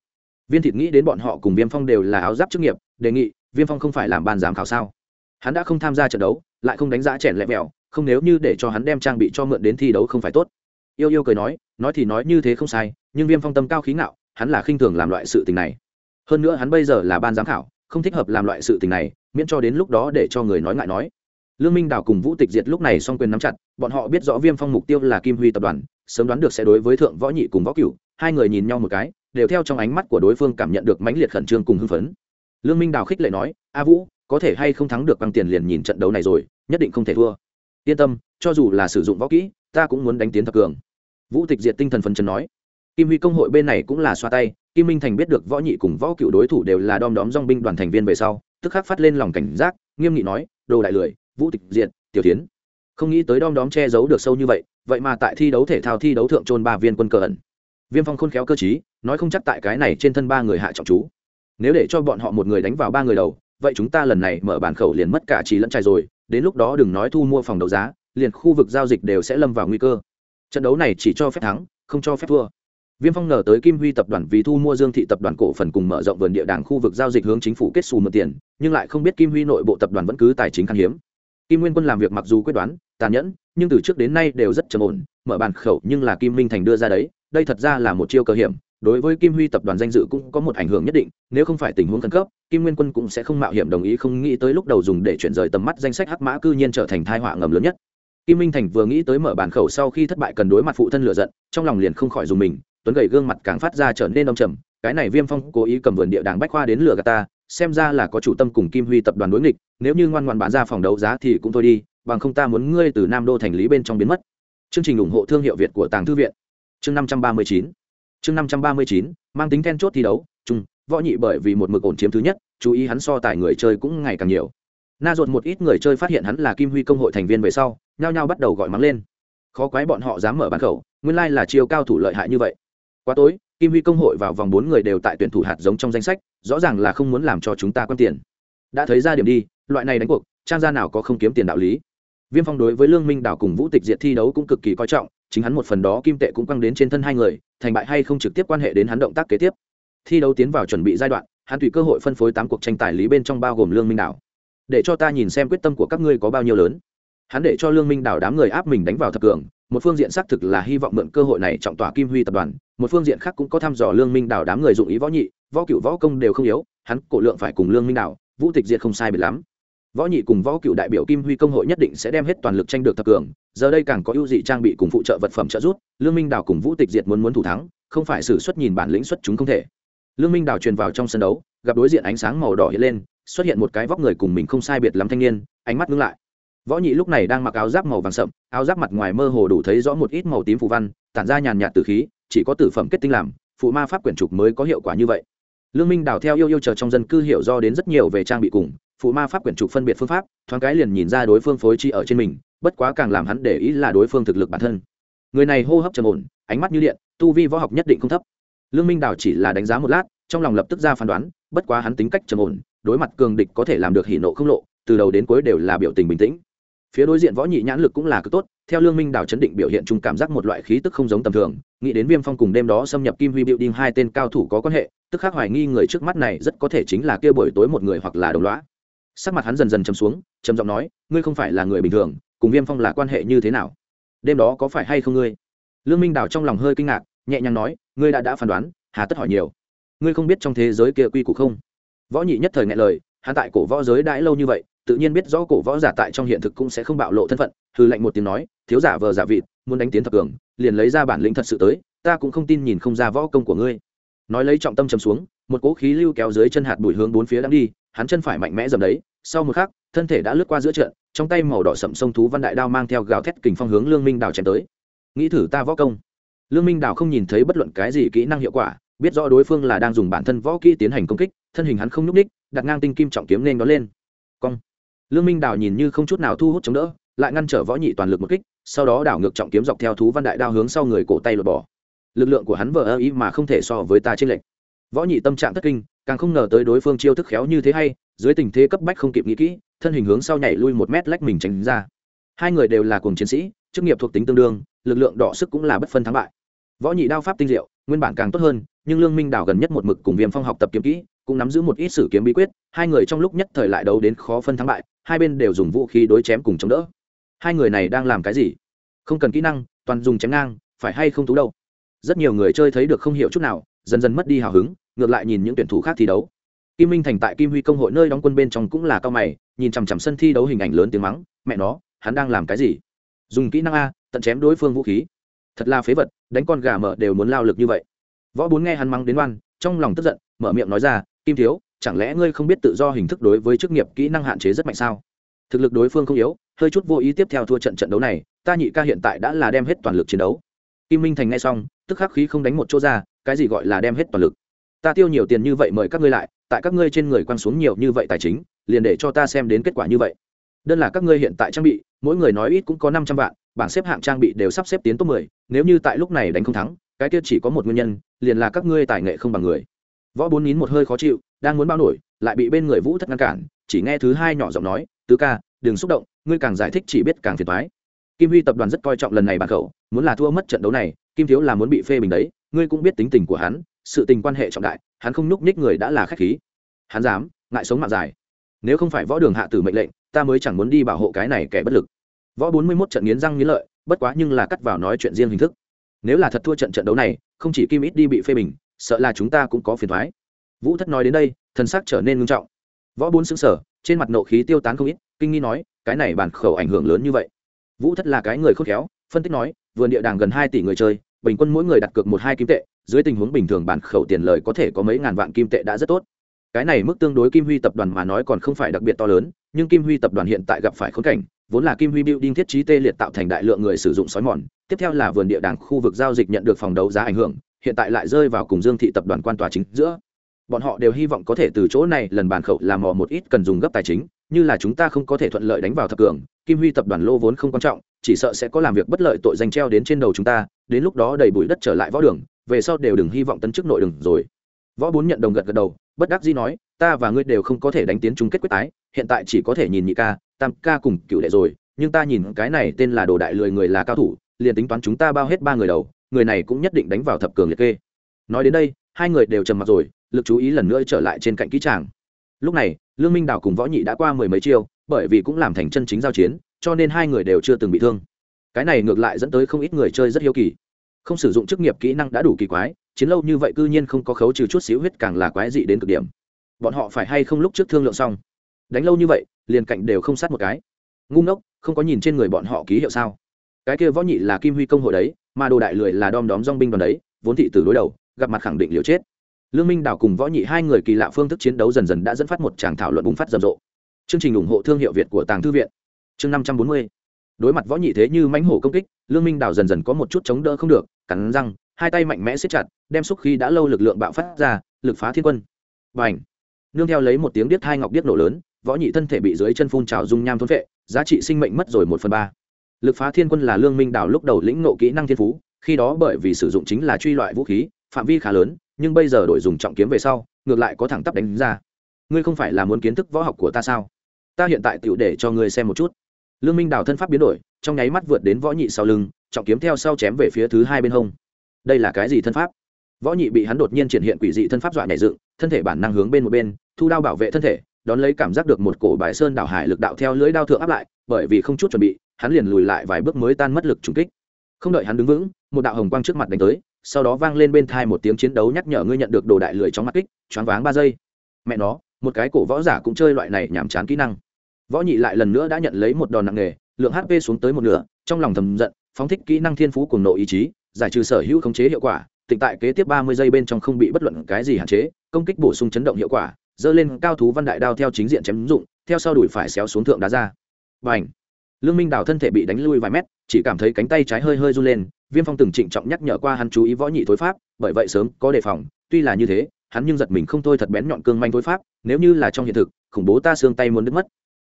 Viên thịt nghĩ đến bọn họ cùng viêm phong đều là áo giáp chức nghiệp, đề nghị viêm phong không phải làm ban giám khảo sao? Hắn đã không tham gia trận đấu, lại không đánh giá chèn lẹ mẹo không nếu như để cho hắn đem trang bị cho mượn đến thi đấu không phải tốt. Yêu yêu cười nói nói thì nói như thế không sai, nhưng viêm phong tâm cao khí ngạo, hắn là khinh thường làm loại sự tình này. Hơn nữa hắn bây giờ là ban giám khảo, không thích hợp làm loại sự tình này, miễn cho đến lúc đó để cho người nói ngại nói. Lương minh đào cùng vũ tịch diệt lúc này song quyền nắm chặt, bọn họ biết rõ viêm phong mục tiêu là kim huy tập đoàn, sớm đoán được sẽ đối với thượng võ nhị cùng võ cửu, hai người nhìn nhau một cái, đều theo trong ánh mắt của đối phương cảm nhận được mãnh liệt khẩn trương cùng hưng phấn lương minh đào khích lệ nói, a vũ, có thể hay không thắng được bằng tiền liền nhìn trận đấu này rồi, nhất định không thể thua. Yên tâm, cho dù là sử dụng võ kỹ, ta cũng muốn đánh tiến thập cường. Vũ tịch diệt tinh thần phấn chấn nói. Kim huy công hội bên này cũng là xoa tay, kim minh thành biết được võ nhị cùng võ cựu đối thủ đều là đom đóm dong binh đoàn thành viên về sau, tức khắc phát lên lòng cảnh giác, nghiêm nghị nói, đồ đại lười, vũ tịch diệt, tiểu tiến không nghĩ tới đom đóm che giấu được sâu như vậy vậy mà tại thi đấu thể thao thi đấu thượng trôn ba viên quân cờ ẩn. Viêm phong khôn khéo cơ chí nói không chắc tại cái này trên thân ba người hạ trọng chú nếu để cho bọn họ một người đánh vào ba người đầu, vậy chúng ta lần này mở bản khẩu liền mất cả trí lẫn trai rồi, đến lúc đó đừng nói thu mua phòng đấu giá, liền khu vực giao dịch đều sẽ lâm vào nguy cơ. Trận đấu này chỉ cho phép thắng, không cho phép thua. Viêm phong ngờ tới kim huy tập đoàn vì thu mua dương thị tập đoàn cổ phần cùng mở rộng vườn địa đàng khu vực giao dịch hướng chính phủ kết xù mượn tiền, nhưng lại không biết kim huy nội bộ tập đoàn vẫn cứ tài chính khan hiếm. Kim nguyên quân làm việc mặc dù quyết đoán, tàn nhẫn, nhưng từ trước đến nay đều rất trầm ổn, mở bàn khẩu nhưng là kim minh thành đưa ra đấy, đây thật ra là một chiêu cơ hiểm đối với kim huy tập đoàn danh dự cũng có một ảnh hưởng nhất định, nếu không phải tình huống khẩn cấp, kim nguyên quân cũng sẽ không mạo hiểm đồng ý không nghĩ tới lúc đầu dùng để chuyển rời tầm mắt danh sách hắc mã cư nhiên trở thành thai họa ngầm lớn nhất. Kim minh thành vừa nghĩ tới mở bàn khẩu sau khi thất bại cần đối mặt phụ thân lựa giận, trong lòng liền không khỏi dùng mình, tuấn gầy gương mặt càng phát ra trở nên đông trầm, cái này viêm phong cố ý cầm vườn địa đàng bách khoa đến lừa gạt ta, xem ra là có chủ tâm cùng kim huy tập đoàn đối nghịch, nếu như ngoan ngoan bán ra phòng đấu giá thì cũng thôi đi, bằng không ta muốn ngươi từ nam đô thành lý bên trong biến mất. Chương trình ủng hộ thương hiệu việt của tàng thư viện. Chương năm trăm ba mươi chín chương năm trăm ba mươi chín, mang tính then chốt thi đấu, chung, võ nhị bởi vì một mực ổn chiếm thứ nhất, chú ý hắn so tài người chơi cũng ngày càng nhiều. Na ruột một ít người chơi phát hiện hắn là kim huy công hội thành viên về sau, nhao nhao bắt đầu gọi mắng lên. Khó quái bọn họ dám mở bán khẩu, nguyên lai là chiêu cao thủ lợi hại như vậy. Quá tối, kim huy công hội vào vòng bốn người đều tại tuyển thủ hạt giống trong danh sách, rõ ràng là không muốn làm cho chúng ta quan tiền. Đã thấy ra điểm đi, loại này đánh cuộc, trang gia nào có không kiếm tiền đạo lý. Viêm phong đối với lương minh đảo cùng vũ tịch diệt thi đấu cũng cực kỳ coi trọng chính hắn một phần đó kim tệ cũng quăng đến trên thân hai người, thành bại hay không trực tiếp quan hệ đến hắn động tác kế tiếp. Thi đấu tiến vào chuẩn bị giai đoạn, hắn tùy cơ hội phân phối tám cuộc tranh tài lý bên trong bao gồm lương minh đảo. Để cho ta nhìn xem quyết tâm của các ngươi có bao nhiêu lớn. Hắn để cho lương minh đảo đám người áp mình đánh vào thập cường, một phương diện xác thực là hy vọng mượn cơ hội này trọng tỏa kim huy tập đoàn, một phương diện khác cũng có thăm dò lương minh đảo đám người dụng ý võ nhị, võ cựu võ công đều không yếu, hắn cổ lượng phải cùng lương minh đảo, vũ tịch diệt không sai biệt lắm võ nhị cùng võ cựu đại biểu kim huy công hội nhất định sẽ đem hết toàn lực tranh được thập cường, giờ đây càng có ưu dị trang bị cùng phụ trợ vật phẩm trợ giúp, lương minh Đào cùng vũ tịch diệt muốn muốn thủ thắng, không phải xử suất nhìn bản lĩnh xuất chúng không thể. Lương minh Đào truyền vào trong sân đấu, gặp đối diện ánh sáng màu đỏ hiện lên, xuất hiện một cái vóc người cùng mình không sai biệt lắm thanh niên, ánh mắt ngưng lại. Võ nhị lúc này đang mặc áo giáp màu vàng sậm, áo giáp mặt ngoài mơ hồ đủ thấy rõ một ít màu tím phù văn, tản ra nhàn nhạt từ khí, chỉ có tử phẩm kết tinh làm, phụ ma pháp quyển trục mới có hiệu quả như vậy. Lương minh Đào theo yêu yêu chờ trong dân cư hiểu do đến rất nhiều về trang bị cùng phụ ma pháp quyển trục phân biệt phương pháp, thoáng cái liền nhìn ra đối phương phối chi ở trên mình, bất quá càng làm hắn để ý là đối phương thực lực bản thân. Người này hô hấp trầm ổn, ánh mắt như điện, tu vi võ học nhất định không thấp. Lương minh Đào chỉ là đánh giá một lát, trong lòng lập tức ra phán đoán, bất quá hắn tính cách trầm ổn, đối mặt cường địch có thể làm được hỉ nộ không lộ, từ đầu đến cuối đều là biểu tình bình tĩnh. Phía đối diện võ nhị nhãn lực cũng là cực tốt, theo lương minh Đào chấn định biểu hiện chung cảm giác một loại khí tức không giống tầm thường, nghĩ đến viêm phong cùng đêm đó xâm nhập kim huy biểu đinh hai tên cao thủ có quan hệ, tức khắc hoài nghi người trước mắt này rất có thể chính là kia buổi tối một người hoặc là đồng loá sắc mặt hắn dần dần chầm xuống, trầm giọng nói, ngươi không phải là người bình thường, cùng viêm phong là quan hệ như thế nào? Đêm đó có phải hay không ngươi? Lương minh Đào trong lòng hơi kinh ngạc, nhẹ nhàng nói, ngươi đã đã phán đoán, hà tất hỏi nhiều. Ngươi không biết trong thế giới kia quy củ không? Võ nhị nhất thời ngại lời, hắn tại cổ võ giới đãi lâu như vậy, tự nhiên biết rõ cổ võ giả tại trong hiện thực cũng sẽ không bạo lộ thân phận hư lệnh một tiếng nói, thiếu giả vờ giả vịt, muốn đánh tiến thập cường, liền lấy ra bản lĩnh thật sự tới, ta cũng không tin nhìn không ra võ công của ngươi. Nói lấy trọng tâm chầm xuống, một cỗ khí lưu kéo dưới chân hạt bụi hướng bốn phía đang đi, hắn chân phải mạnh mẽ dầm đấy sau một khắc, thân thể đã lướt qua giữa trận, trong tay màu đỏ sậm sông thú văn đại đao mang theo gào thét kình phong hướng lương minh đào chém tới. Nghĩ thử ta võ công. Lương minh đào không nhìn thấy bất luận cái gì kỹ năng hiệu quả, biết rõ đối phương là đang dùng bản thân võ kỹ tiến hành công kích, thân hình hắn không nhúc ních đặt ngang tinh kim trọng kiếm nên đó lên. Cong. Lương minh đào nhìn như không chút nào thu hút chống đỡ, lại ngăn trở võ nhị toàn lực một kích, sau đó đảo ngược trọng kiếm dọc theo thú văn đại đao hướng sau người cổ tay lột bỏ. Lực lượng của hắn vờ ơ ý mà không thể so với ta trên lệnh võ nhị tâm trạng thất kinh càng không ngờ tới đối phương chiêu thức khéo như thế hay, dưới tình thế cấp bách không kịp nghĩ kỹ, thân hình hướng sau nhảy lui một mét lách mình tránh ra. Hai người đều là cùng chiến sĩ, chức nghiệp thuộc tính tương đương, lực lượng đỏ sức cũng là bất phân thắng bại. Võ nhị đao pháp tinh diệu, nguyên bản càng tốt hơn, nhưng lương minh đảo gần nhất một mực cùng viêm phong học tập kiếm kỹ, cũng nắm giữ một ít sử kiếm bí quyết, hai người trong lúc nhất thời lại đấu đến khó phân thắng bại, hai bên đều dùng vũ khí đối chém cùng chống đỡ. Hai người này đang làm cái gì? Không cần kỹ năng, toàn dùng chém ngang, phải hay không tú đâu? Rất nhiều người chơi thấy được không hiểu chút nào, dần dần mất đi hào hứng ngược lại nhìn những tuyển thủ khác thi đấu. Kim minh thành tại kim huy công hội nơi đóng quân bên trong cũng là cao mày, nhìn chằm chằm sân thi đấu hình ảnh lớn tiếng mắng, mẹ nó, hắn đang làm cái gì? Dùng kỹ năng a, tận chém đối phương vũ khí. Thật là phế vật, đánh con gà mở đều muốn lao lực như vậy. Võ bốn nghe hắn mắng đến oan, trong lòng tức giận, mở miệng nói ra, kim thiếu, chẳng lẽ ngươi không biết tự do hình thức đối với chức nghiệp kỹ năng hạn chế rất mạnh sao? Thực lực đối phương không yếu, hơi chút vô ý tiếp theo thua trận trận đấu này, ta nhị ca hiện tại đã là đem hết toàn lực chiến đấu. Kim minh thành nghe xong, tức khắc khí không đánh một chỗ ra, cái gì gọi là đem hết toàn lực? Ta tiêu nhiều tiền như vậy mời các ngươi lại, tại các ngươi trên người quăng xuống nhiều như vậy tài chính, liền để cho ta xem đến kết quả như vậy. Đơn là các ngươi hiện tại trang bị, mỗi người nói ít cũng có năm trăm vạn, bảng xếp hạng trang bị đều sắp xếp tiến top mười, nếu như tại lúc này đánh không thắng, cái kia chỉ có một nguyên nhân, liền là các ngươi tài nghệ không bằng người. Võ bốn nín một hơi khó chịu, đang muốn bao nổi, lại bị bên người vũ thất ngăn cản, chỉ nghe thứ hai nhỏ giọng nói, tứ ca, đừng xúc động, ngươi càng giải thích chỉ biết càng phiền thoái kim huy tập đoàn rất coi trọng lần này bàn khẩu, muốn là thua mất trận đấu này, kim thiếu là muốn bị phê bình đấy, ngươi cũng biết tính tình của hắn sự tình quan hệ trọng đại, hắn không nhúc ních người đã là khách khí. Hắn dám, ngại sống mạng dài. Nếu không phải võ đường hạ tử mệnh lệnh, ta mới chẳng muốn đi bảo hộ cái này kẻ bất lực. Võ bốn mươi mốt trận nghiến răng nghiến lợi, bất quá nhưng là cắt vào nói chuyện riêng hình thức. Nếu là thật thua trận trận đấu này, không chỉ kim ít đi bị phê bình, sợ là chúng ta cũng có phiền thoái. Vũ thất nói đến đây, thần sắc trở nên ngưng trọng. Võ bốn xứng sở trên mặt nộ khí tiêu tán không ít, kinh nghi nói, cái này bản khẩu ảnh hưởng lớn như vậy. Vũ thất là cái người khôn khéo, phân tích nói, vườn địa đàng gần hai tỷ người chơi bình quân mỗi người đặt cược một hai kim tệ, dưới tình huống bình thường bản khẩu tiền lời có thể có mấy ngàn vạn kim tệ đã rất tốt. Cái này mức tương đối kim huy tập đoàn mà nói còn không phải đặc biệt to lớn, nhưng kim huy tập đoàn hiện tại gặp phải khốn cảnh, vốn là kim huy building thiết trí tê liệt tạo thành đại lượng người sử dụng sói mòn, tiếp theo là vườn địa đàng khu vực giao dịch nhận được phòng đấu giá ảnh hưởng, hiện tại lại rơi vào cùng dương thị tập đoàn quan tòa chính giữa. Bọn họ đều hy vọng có thể từ chỗ này lần bàn khẩu làm mò một ít cần dùng gấp tài chính, như là chúng ta không có thể thuận lợi đánh vào thập cường, kim huy tập đoàn lô vốn không quan trọng chỉ sợ sẽ có làm việc bất lợi tội danh treo đến trên đầu chúng ta, đến lúc đó đầy bụi đất trở lại võ đường, về sau đều đừng hy vọng tấn chức nội đường rồi. Võ bốn nhận đồng gật gật đầu, bất đắc dĩ nói, ta và ngươi đều không có thể đánh tiến chung kết quyết tái, hiện tại chỉ có thể nhìn nhị ca, tam ca cùng cựu đệ rồi, nhưng ta nhìn cái này tên là đồ đại lười người là cao thủ, liền tính toán chúng ta bao hết ba người đầu, người này cũng nhất định đánh vào thập cường liệt kê. Nói đến đây, hai người đều trầm mặt rồi, lực chú ý lần nữa trở lại trên cạnh kỹ tràng. Lúc này, lương minh đào cùng võ nhị đã qua mười mấy chiêu, bởi vì cũng làm thành chân chính giao chiến cho nên hai người đều chưa từng bị thương. Cái này ngược lại dẫn tới không ít người chơi rất hiếu kỳ. Không sử dụng chức nghiệp kỹ năng đã đủ kỳ quái, chiến lâu như vậy cư nhiên không có khấu trừ chút xíu huyết càng là quái dị đến cực điểm. Bọn họ phải hay không lúc trước thương lượng xong? Đánh lâu như vậy, liền cạnh đều không sát một cái. Ngu ngốc, không có nhìn trên người bọn họ ký hiệu sao? Cái kia võ nhị là kim huy công hội đấy, mà đồ đại lười là đom đóm dong binh đoàn đấy, vốn thị từ đối đầu, gặp mặt khẳng định liều chết. Lương minh đảo cùng võ nhị hai người kỳ lạ phương thức chiến đấu dần dần đã dẫn phát một tràng thảo luận bùng phát rầm rộ. Chương trình ủng hộ thương hiệu việt của tàng thư viện chương năm trăm bốn mươi. Đối mặt võ nhị thế như mãnh hổ công kích, lương minh đảo dần dần có một chút chống đỡ không được, cắn răng, hai tay mạnh mẽ siết chặt, đem xúc khi đã lâu lực lượng bạo phát ra, lực phá thiên quân. Và ảnh nương theo lấy một tiếng điếc hai ngọc điếc nổ lớn, võ nhị thân thể bị dưới chân phun trào dung nham thốn vệ, giá trị sinh mệnh mất rồi một phần ba. Lực phá thiên quân là lương minh đảo lúc đầu lĩnh nộ kỹ năng thiên phú, khi đó bởi vì sử dụng chính là truy loại vũ khí, phạm vi khá lớn, nhưng bây giờ đổi dùng trọng kiếm về sau, ngược lại có thẳng tắp đánh ra. Ngươi không phải là muốn kiến thức võ học của ta sao? Ta hiện tại tựu để cho ngươi xem một chút lương minh đào thân pháp biến đổi, trong nháy mắt vượt đến võ nhị sau lưng, trọng kiếm theo sau chém về phía thứ hai bên hông. Đây là cái gì thân pháp? Võ nhị bị hắn đột nhiên triển hiện quỷ dị thân pháp dọa nhảy dựng, thân thể bản năng hướng bên một bên, thu đao bảo vệ thân thể, đón lấy cảm giác được một cổ bài sơn đảo hải lực đạo theo lưỡi đao thượng áp lại, bởi vì không chút chuẩn bị, hắn liền lùi lại vài bước mới tan mất lực trùng kích. Không đợi hắn đứng vững, một đạo hồng quang trước mặt đánh tới, sau đó vang lên bên thai một tiếng chiến đấu nhắc nhở ngươi nhận được đồ đại lười trong mặt kích, choáng váng ba giây. Mẹ nó, một cái cổ võ giả cũng chơi loại này nhàm chán kỹ năng võ nhị lại lần nữa đã nhận lấy một đòn nặng nề lượng hp xuống tới một nửa, trong lòng thầm giận, phóng thích kỹ năng thiên phú cùng nội ý chí, giải trừ sở hữu khống chế hiệu quả, tịnh tại kế tiếp ba mươi giây bên trong không bị bất luận cái gì hạn chế, công kích bổ sung chấn động hiệu quả, dơ lên cao thú văn đại đao theo chính diện chém dụng, theo sau đuổi phải xéo xuống thượng đá ra. Và ảnh lương minh đào thân thể bị đánh lui vài mét, chỉ cảm thấy cánh tay trái hơi hơi run lên, viêm phong từng trịnh trọng nhắc nhở qua hắn chú ý võ nhị thối pháp, bởi vậy sớm có đề phòng, tuy là như thế, hắn nhưng giật mình không thôi thật bén nhọn cương manh thối pháp, nếu như là trong hiện thực, khủng bố ta xương tay muốn đứt mất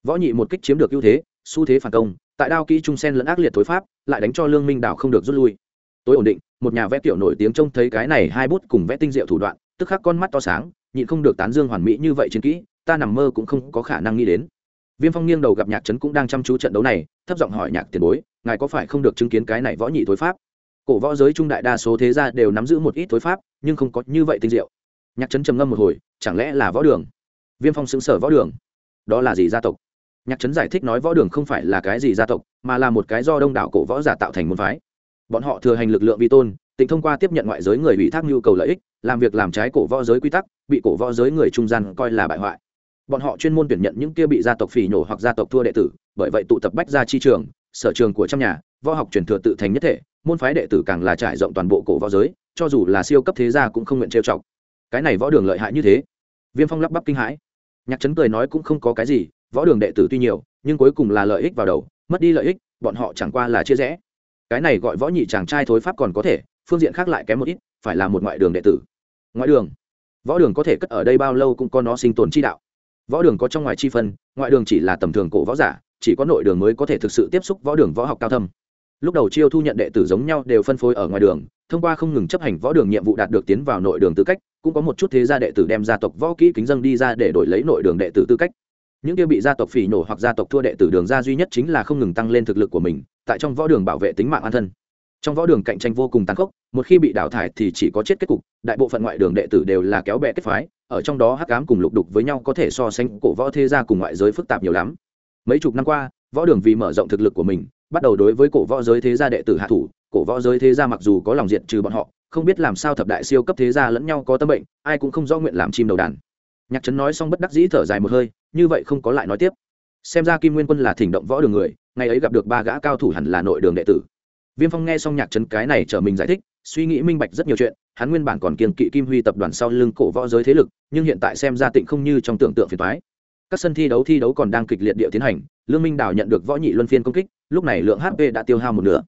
võ nhị một kích chiếm được ưu thế, xu thế phản công, tại đao kỹ trung sen lẫn ác liệt thối pháp, lại đánh cho lương minh đảo không được rút lui. Tối ổn định, một nhà vẽ tiểu nổi tiếng trông thấy cái này hai bút cùng vẽ tinh diệu thủ đoạn, tức khắc con mắt to sáng, nhịn không được tán dương hoàn mỹ như vậy chiến kỹ, ta nằm mơ cũng không có khả năng nghĩ đến. Viêm phong nghiêng đầu gặp nhạc trấn cũng đang chăm chú trận đấu này, thấp giọng hỏi nhạc tiền bối, ngài có phải không được chứng kiến cái này võ nhị thối pháp? Cổ võ giới trung đại đa số thế gia đều nắm giữ một ít thối pháp, nhưng không có như vậy tinh diệu. Nhạc trấn trầm ngâm một hồi, chẳng lẽ là võ đường? Viêm phong xứng sở võ đường. Đó là gì gia tộc? Nhạc trấn giải thích nói võ đường không phải là cái gì gia tộc, mà là một cái do đông đảo cổ võ giả tạo thành môn phái. Bọn họ thừa hành lực lượng vi tôn tỉnh thông qua tiếp nhận ngoại giới người ủy thác nhu cầu lợi ích, làm việc làm trái cổ võ giới quy tắc, bị cổ võ giới người trung gian coi là bại hoại. Bọn họ chuyên môn tuyển nhận những kia bị gia tộc phỉ nhổ hoặc gia tộc thua đệ tử, bởi vậy tụ tập bách ra chi trường, sở trường của trong nhà, võ học truyền thừa tự thành nhất thể, môn phái đệ tử càng là trải rộng toàn bộ cổ võ giới, cho dù là siêu cấp thế gia cũng không nguyện trêu chọc. Cái này võ đường lợi hại như thế. Viêm phong lắp bắp kinh hãi. Nhạc trấn cười nói cũng không có cái gì võ đường đệ tử tuy nhiều, nhưng cuối cùng là lợi ích vào đầu, mất đi lợi ích, bọn họ chẳng qua là chia rẽ. Cái này gọi võ nhị chàng trai thối pháp còn có thể, phương diện khác lại kém một ít, phải là một ngoại đường đệ tử. Ngoại đường? Võ đường có thể cất ở đây bao lâu cũng có nó sinh tồn chi đạo. Võ đường có trong ngoài chi phân, ngoại đường chỉ là tầm thường cổ võ giả, chỉ có nội đường mới có thể thực sự tiếp xúc võ đường võ học cao thâm. Lúc đầu chiêu thu nhận đệ tử giống nhau đều phân phối ở ngoài đường, thông qua không ngừng chấp hành võ đường nhiệm vụ đạt được tiến vào nội đường tư cách, cũng có một chút thế gia đệ tử đem gia tộc võ kỹ kính dân đi ra để đổi lấy nội đường đệ tử tư cách những kia bị gia tộc phỉ nổ hoặc gia tộc thua đệ tử đường ra duy nhất chính là không ngừng tăng lên thực lực của mình, tại trong võ đường bảo vệ tính mạng an thân. Trong võ đường cạnh tranh vô cùng tàn khốc, một khi bị đào thải thì chỉ có chết kết cục, đại bộ phận ngoại đường đệ tử đều là kéo bè kết phái, ở trong đó hắc cám cùng lục đục với nhau có thể so sánh cổ võ thế gia cùng ngoại giới phức tạp nhiều lắm. Mấy chục năm qua, võ đường vì mở rộng thực lực của mình, bắt đầu đối với cổ võ giới thế gia đệ tử hạ thủ, cổ võ giới thế gia mặc dù có lòng diện trừ bọn họ, không biết làm sao thập đại siêu cấp thế gia lẫn nhau có tâm bệnh, ai cũng không do nguyện làm chim đầu đàn. Nhạc trấn nói xong bất đắc dĩ thở dài một hơi như vậy không có lại nói tiếp. Xem ra kim nguyên quân là thỉnh động võ đường người, ngày ấy gặp được ba gã cao thủ hẳn là nội đường đệ tử. Viêm phong nghe xong nhạc trấn cái này trở mình giải thích, suy nghĩ minh bạch rất nhiều chuyện, hắn nguyên bản còn kiên kỵ kim huy tập đoàn sau lưng cổ võ giới thế lực, nhưng hiện tại xem ra tịnh không như trong tưởng tượng phiền thoái các sân thi đấu thi đấu còn đang kịch liệt địa tiến hành, lương minh đào nhận được võ nhị luân phiên công kích, lúc này lượng hp đã tiêu hao một nửa.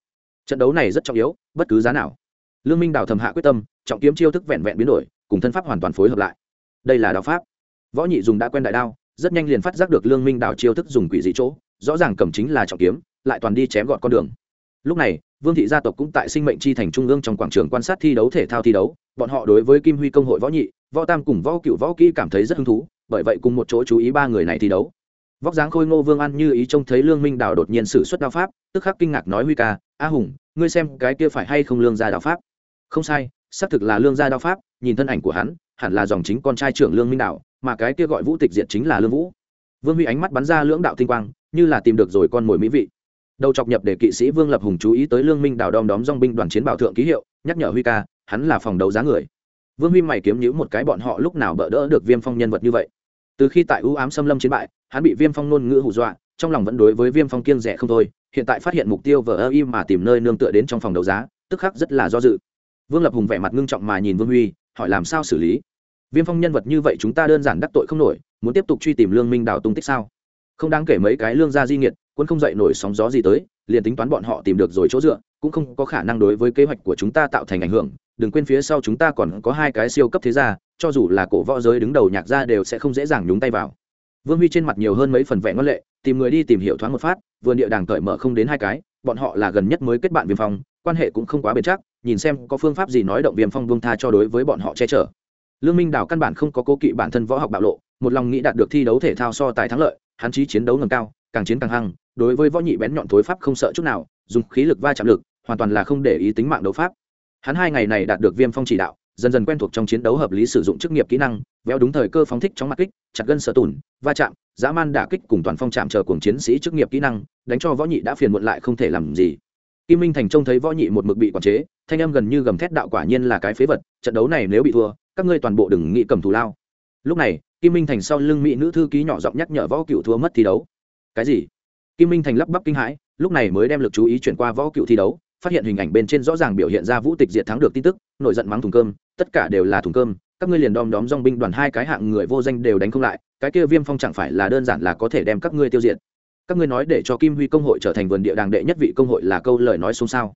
Trận đấu này rất trọng yếu, bất cứ giá nào. Lương minh đào thầm hạ quyết tâm, trọng kiếm chiêu thức vẹn vẹn biến đổi, cùng thân pháp hoàn toàn phối hợp lại. Đây là đao pháp. Võ nhị dùng đã quen đại đao rất nhanh liền phát giác được lương minh đảo chiêu thức dùng quỷ dị chỗ, rõ ràng cầm chính là trọng kiếm, lại toàn đi chém gọn con đường. Lúc này, vương thị gia tộc cũng tại sinh mệnh chi thành trung ương trong quảng trường quan sát thi đấu thể thao thi đấu, bọn họ đối với kim huy công hội võ nhị, võ tam cùng võ cựu võ kỹ cảm thấy rất hứng thú, bởi vậy cùng một chỗ chú ý ba người này thi đấu. Vóc dáng khôi ngô vương ăn như ý trông thấy lương minh đảo đột nhiên xử suất đao pháp, tức khắc kinh ngạc nói huy ca, a hùng, ngươi xem cái kia phải hay không lương gia đao pháp? Không sai, xác thực là lương gia đao pháp, nhìn thân ảnh của hắn, hẳn là dòng chính con trai trưởng lương minh đảo mà cái kia gọi vũ tịch diệt chính là lương vũ. Vương huy ánh mắt bắn ra lưỡng đạo tinh quang, như là tìm được rồi con mồi mỹ vị. Đầu chọc nhập để kỵ sĩ vương lập hùng chú ý tới lương minh đào đom đóm dong binh đoàn chiến bảo thượng ký hiệu, nhắc nhở huy ca, hắn là phòng đấu giá người. Vương huy mày kiếm nhữ một cái bọn họ lúc nào bỡ đỡ được viêm phong nhân vật như vậy. Từ khi tại ưu ám xâm lâm chiến bại, hắn bị viêm phong ngôn ngữ hù dọa, trong lòng vẫn đối với viêm phong kiêng rẻ không thôi, hiện tại phát hiện mục tiêu vờ ơ y mà tìm nơi nương tựa đến trong phòng đấu giá, tức khắc rất là do dự. Vương lập hùng vẻ mặt ngưng trọng mà nhìn vương huy, hỏi làm sao xử lý? Viêm phong nhân vật như vậy chúng ta đơn giản đắc tội không nổi, muốn tiếp tục truy tìm lương minh đào tung tích sao? Không đáng kể mấy cái lương gia di nghiệt quân không dậy nổi sóng gió gì tới, liền tính toán bọn họ tìm được rồi chỗ dựa, cũng không có khả năng đối với kế hoạch của chúng ta tạo thành ảnh hưởng. Đừng quên phía sau chúng ta còn có hai cái siêu cấp thế gia, cho dù là cổ võ giới đứng đầu nhạc gia đều sẽ không dễ dàng nhúng tay vào. Vương huy trên mặt nhiều hơn mấy phần vẹn ngân lệ, tìm người đi tìm hiểu thoáng một phát, vườn địa đàng cởi mở không đến hai cái, bọn họ là gần nhất mới kết bạn viêm phong, quan hệ cũng không quá bền chắc, nhìn xem có phương pháp gì nói động viêm phong vương tha cho đối với bọn họ che chở lương minh đào căn bản không có cố kỵ bản thân võ học bạo lộ, một lòng nghĩ đạt được thi đấu thể thao so tài thắng lợi, hắn chí chiến đấu ngầm cao, càng chiến càng hăng, đối với võ nhị bén nhọn thối pháp không sợ chút nào, dùng khí lực va chạm lực, hoàn toàn là không để ý tính mạng đấu pháp. Hắn hai ngày này đạt được viêm phong chỉ đạo, dần dần quen thuộc trong chiến đấu hợp lý sử dụng chức nghiệp kỹ năng, véo đúng thời cơ phóng thích trong mặt kích, chặt gân sở tủn, va chạm, dã man đả kích cùng toàn phong chạm chờ cùng chiến sĩ chức nghiệp kỹ năng, đánh cho võ nhị đã phiền muộn lại không thể làm gì. Kim minh thành trông thấy võ nhị một mực bị quản chế thanh âm gần như gầm thét đạo quả nhiên là cái phế vật, trận đấu này nếu bị thua, các ngươi toàn bộ đừng nghĩ cầm thù lao. Lúc này, kim minh thành sau lưng mỹ nữ thư ký nhỏ giọng nhắc nhở võ cựu thua mất thi đấu. Cái gì? Kim minh thành lắp bắp kinh hãi, lúc này mới đem lực chú ý chuyển qua võ cựu thi đấu, phát hiện hình ảnh bên trên rõ ràng biểu hiện ra vũ tịch diệt thắng được tin tức, nổi giận mắng thùng cơm, tất cả đều là thùng cơm, các ngươi liền đom đóm dong binh đoàn hai cái hạng người vô danh đều đánh không lại, cái kia viêm phong chẳng phải là đơn giản là có thể đem các ngươi tiêu diệt. Các ngươi nói để cho kim huy công hội trở thành vườn địa đàng đệ nhất vị công hội là câu lời nói xôn xao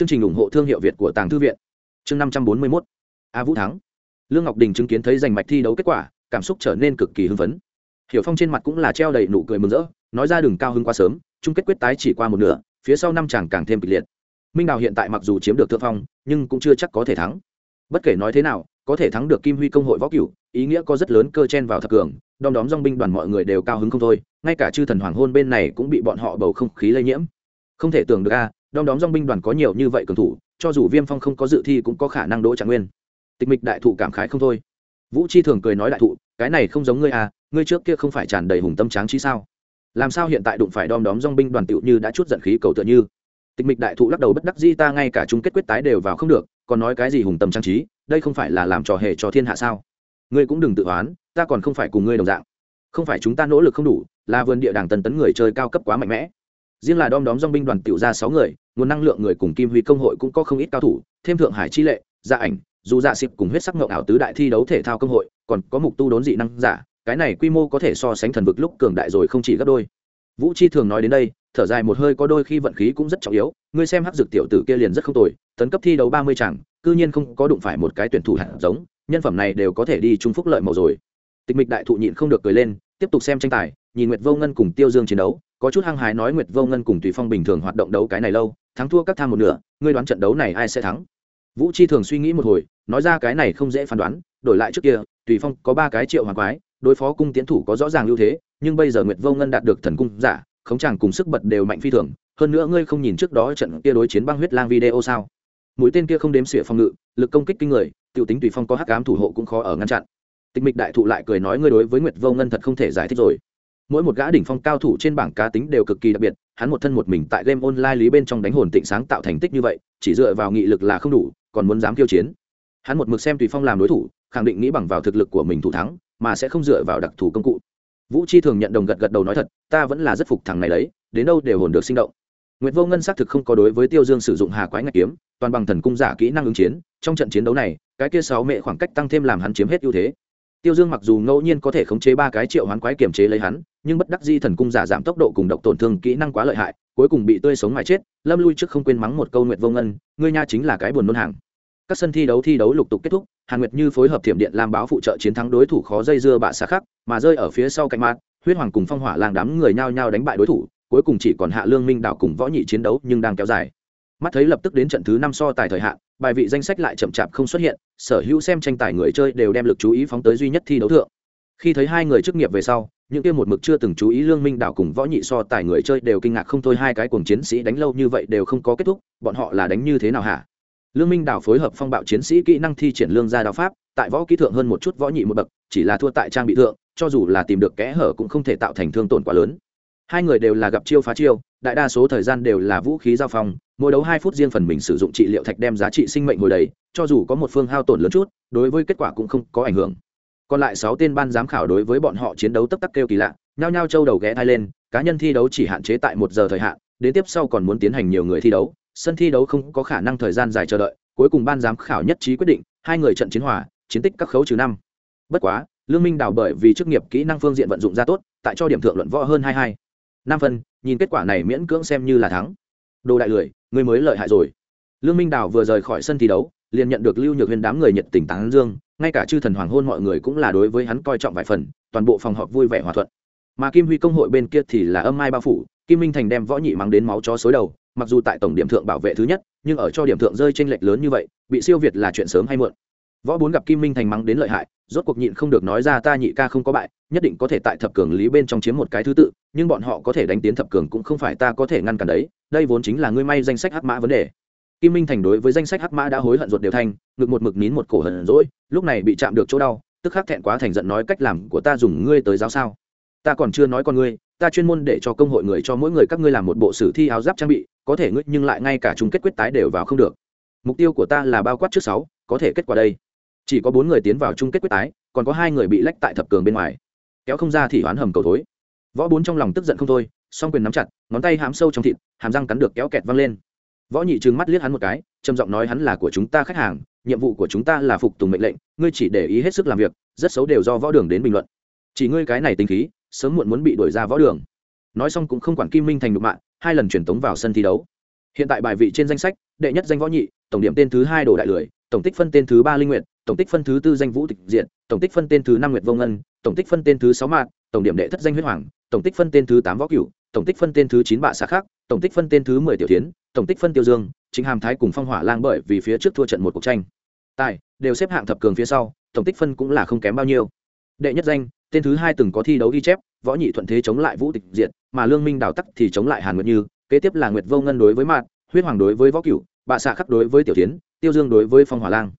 chương trình ủng hộ thương hiệu việt của tàng thư viện. Chương năm trăm bốn mươi mốt. A vũ thắng. Lương ngọc đình chứng kiến thấy giành mạch thi đấu kết quả, cảm xúc trở nên cực kỳ hưng phấn. Hiểu phong trên mặt cũng là treo đầy nụ cười mừng rỡ, nói ra đường cao hưng quá sớm, chung kết quyết tái chỉ qua một nửa, phía sau năm chàng càng thêm kịch liệt. Minh đào hiện tại mặc dù chiếm được thượng phong, nhưng cũng chưa chắc có thể thắng. Bất kể nói thế nào, có thể thắng được kim huy công hội võ cửu, ý nghĩa có rất lớn cơ chen vào thập cường, đom đóm dong binh đoàn mọi người đều cao hứng không thôi, ngay cả chư thần hoàng hôn bên này cũng bị bọn họ bầu không khí lây nhiễm. Không thể tưởng được a đom đóm dong binh đoàn có nhiều như vậy cường thủ, cho dù viêm phong không có dự thi cũng có khả năng đỗ trạng nguyên. Tịch mịch đại thụ cảm khái không thôi. Vũ chi thường cười nói đại thụ, cái này không giống ngươi à ngươi trước kia không phải tràn đầy hùng tâm tráng trí sao? Làm sao hiện tại đụng phải đom đóm dong binh đoàn tựu như đã chút giận khí cầu tựa như? Tịch mịch đại thụ lắc đầu bất đắc di ta ngay cả chung kết quyết tái đều vào không được, còn nói cái gì hùng tâm trang trí, đây không phải là làm trò hề cho thiên hạ sao? Ngươi cũng đừng tự oán, ta còn không phải cùng ngươi đồng dạng. Không phải chúng ta nỗ lực không đủ, là vườn địa đàng tần tấn người chơi cao cấp quá mạnh mẽ riêng là đom đóm dong binh đoàn tiểu ra sáu người, nguồn năng lượng người cùng kim huy công hội cũng có không ít cao thủ, thêm thượng hải chi lệ gia ảnh, dù dạ xịp cùng huyết sắc ngộng ảo tứ đại thi đấu thể thao công hội, còn có mục tu đốn dị năng giả, cái này quy mô có thể so sánh thần vực lúc cường đại rồi không chỉ gấp đôi. Vũ chi thường nói đến đây, thở dài một hơi có đôi khi vận khí cũng rất trọng yếu, ngươi xem hắc dược tiểu tử kia liền rất không tồi, tấn cấp thi đấu ba mươi chẳng cư nhiên không có đụng phải một cái tuyển thủ hạt giống, nhân phẩm này đều có thể đi trung phúc lợi màu rồi. Tịch mịch đại thụ nhịn không được cười lên, tiếp tục xem tranh tài nhìn nguyệt vô ngân cùng tiêu dương chiến đấu, có chút hăng hái nói nguyệt vô ngân cùng tùy phong bình thường hoạt động đấu cái này lâu, thắng thua các tham một nửa, ngươi đoán trận đấu này ai sẽ thắng? Vũ chi thường suy nghĩ một hồi, nói ra cái này không dễ phán đoán, đổi lại trước kia, tùy phong có ba cái triệu hoàng quái, đối phó cung tiến thủ có rõ ràng ưu thế, nhưng bây giờ nguyệt vô ngân đạt được thần cung giả, khống chàng cùng sức bật đều mạnh phi thường, hơn nữa ngươi không nhìn trước đó trận kia đối chiến băng huyết lang video sao? Mũi tên kia không đếm xỉa phòng ngự, lực công kích kinh người, tiểu tính tùy phong có hắc ám thủ hộ cũng khó ở ngăn chặn. Tịch mịch đại thụ lại cười nói ngươi đối với nguyệt vô ngân thật không thể giải thích rồi mỗi một gã đỉnh phong cao thủ trên bảng cá tính đều cực kỳ đặc biệt hắn một thân một mình tại game online lý bên trong đánh hồn tịnh sáng tạo thành tích như vậy chỉ dựa vào nghị lực là không đủ còn muốn dám khiêu chiến. Hắn một mực xem tùy phong làm đối thủ khẳng định nghĩ bằng vào thực lực của mình thủ thắng mà sẽ không dựa vào đặc thù công cụ. Vũ chi thường nhận đồng gật gật đầu nói thật ta vẫn là rất phục thằng này đấy đến đâu đều hồn được sinh động. Nguyệt Vô Ngân xác thực không có đối với Tiêu Dương sử dụng Hà Quái Ngạch kiếm, toàn bằng thần cung giả kỹ năng ứng chiến, trong trận chiến đấu này, cái kia sáu mẹ khoảng cách tăng thêm làm hắn chiếm hết ưu thế. Tiêu Dương mặc dù ngẫu nhiên có thể khống chế ba cái triệu hoán quái kiểm chế lấy hắn, nhưng bất đắc di thần cung giả giảm tốc độ cùng độc tổn thương kỹ năng quá lợi hại, cuối cùng bị tươi sống mà chết. Lâm Lui trước không quên mắng một câu Nguyệt Vô Ngân, ngươi nha chính là cái buồn nôn hàng. Các sân thi đấu thi đấu lục tục kết thúc, Hàn Nguyệt Như phối hợp Thiểm Điện làm báo phụ trợ chiến thắng đối thủ khó dây dưa bạ xà khắc, mà rơi ở phía sau cạnh mạn huyết hoàng cùng phong hỏa lang đám người nhao nhao đánh bại đối thủ cuối cùng chỉ còn hạ lương minh đạo cùng võ nhị chiến đấu nhưng đang kéo dài mắt thấy lập tức đến trận thứ năm so tài thời hạn, bài vị danh sách lại chậm chạp không xuất hiện, sở hữu xem tranh tài người chơi đều đem lực chú ý phóng tới duy nhất thi đấu thượng. Khi thấy hai người chức nghiệp về sau, những kia một mực chưa từng chú ý lương minh đảo cùng võ nhị so tài người chơi đều kinh ngạc không thôi, hai cái cuồng chiến sĩ đánh lâu như vậy đều không có kết thúc, bọn họ là đánh như thế nào hả? Lương minh đảo phối hợp phong bạo chiến sĩ kỹ năng thi triển lương gia đạo pháp, tại võ kỹ thượng hơn một chút võ nhị một bậc, chỉ là thua tại trang bị thượng, cho dù là tìm được kẽ hở cũng không thể tạo thành thương tổn quá lớn. Hai người đều là gặp chiêu phá chiêu, đại đa số thời gian đều là vũ khí giao phong mỗi đấu hai phút riêng phần mình sử dụng trị liệu thạch đem giá trị sinh mệnh hồi đầy, cho dù có một phương hao tổn lớn chút, đối với kết quả cũng không có ảnh hưởng. Còn lại sáu tên ban giám khảo đối với bọn họ chiến đấu tấp tắc kêu kỳ lạ, nhao nhao châu đầu ghé thai lên, cá nhân thi đấu chỉ hạn chế tại một giờ thời hạn, đến tiếp sau còn muốn tiến hành nhiều người thi đấu, sân thi đấu không có khả năng thời gian dài chờ đợi, cuối cùng ban giám khảo nhất trí quyết định, hai người trận chiến hòa, chiến tích các khấu trừ năm. Bất quá, lương minh đào bởi vì chức nghiệp kỹ năng phương diện vận dụng ra tốt, tại cho điểm thượng luận võ hơn hai hai. Năm phân, nhìn kết quả này miễn cưỡng xem như là thắng đồ đại lười người mới lợi hại rồi. Lương minh đào vừa rời khỏi sân thi đấu, liền nhận được lưu nhược huyên đám người nhiệt tình tán dương, ngay cả chư thần hoàng hôn mọi người cũng là đối với hắn coi trọng vài phần, toàn bộ phòng họp vui vẻ hòa thuận. Mà kim huy công hội bên kia thì là âm mai bao phủ, kim minh thành đem võ nhị mắng đến máu chó xối đầu, mặc dù tại tổng điểm thượng bảo vệ thứ nhất, nhưng ở cho điểm thượng rơi tranh lệch lớn như vậy, bị siêu việt là chuyện sớm hay muộn. Võ bốn gặp kim minh thành mắng đến lợi hại, rốt cuộc nhịn không được nói ra ta nhị ca không có bại, nhất định có thể tại thập cường lý bên trong chiếm một cái thứ tự, nhưng bọn họ có thể đánh tiến thập cường cũng không phải ta có thể ngăn cản đấy đây vốn chính là ngươi may danh sách hắc mã vấn đề. Kim minh thành đối với danh sách hắc mã đã hối hận ruột đều thanh ngực một mực nín một cổ hận rỗi lúc này bị chạm được chỗ đau, tức khắc thẹn quá thành giận nói cách làm của ta dùng ngươi tới giáo sao. Ta còn chưa nói con ngươi, ta chuyên môn để cho công hội người cho mỗi người các ngươi làm một bộ sử thi áo giáp trang bị, có thể ngươi nhưng lại ngay cả chung kết quyết tái đều vào không được. Mục tiêu của ta là bao quát trước sáu, có thể kết quả đây. Chỉ có bốn người tiến vào chung kết quyết tái, còn có hai người bị lách tại thập cường bên ngoài. Kéo không ra thì oán hầm cầu thối. Võ bốn trong lòng tức giận không thôi song quyền nắm chặt, ngón tay hãm sâu trong thịt, hàm răng cắn được kéo kẹt văng lên. Võ nhị trừng mắt liếc hắn một cái, trầm giọng nói hắn là của chúng ta khách hàng, nhiệm vụ của chúng ta là phục tùng mệnh lệnh, ngươi chỉ để ý hết sức làm việc, rất xấu đều do võ đường đến bình luận. Chỉ ngươi cái này tính khí, sớm muộn muốn bị đuổi ra võ đường. Nói xong cũng không quản kim minh thành đục mạng hai lần truyền tống vào sân thi đấu. Hiện tại bài vị trên danh sách, đệ nhất danh võ nhị, tổng điểm tên thứ hai đồ đại lười, tổng tích phân tên thứ ba linh nguyện tổng tích phân thứ tư danh vũ tịch diện tổng tích phân tên thứ năm nguyệt vô ngân, tổng tích phân tên thứ sáu mạng tổng điểm đệ thất danh huyết hoàng, tổng tích phân tên thứ tám võ cửu tổng tích phân tên thứ chín bạ xã khác, tổng tích phân tên thứ mười tiểu tiến tổng tích phân tiêu dương, chính hàm thái cùng phong hỏa lang bởi vì phía trước thua trận một cuộc tranh. Tài, đều xếp hạng thập cường phía sau, tổng tích phân cũng là không kém bao nhiêu. Đệ nhất danh, tên thứ hai từng có thi đấu ghi chép, võ nhị thuận thế chống lại vũ tịch diệt, mà lương minh đào tắc thì chống lại hàn nguyệt như, kế tiếp là nguyệt vô ngân đối với mạn, huyết hoàng đối với võ cửu, bạ xạ khắc đối với tiểu tiến tiêu dương đối với phong hỏa lang.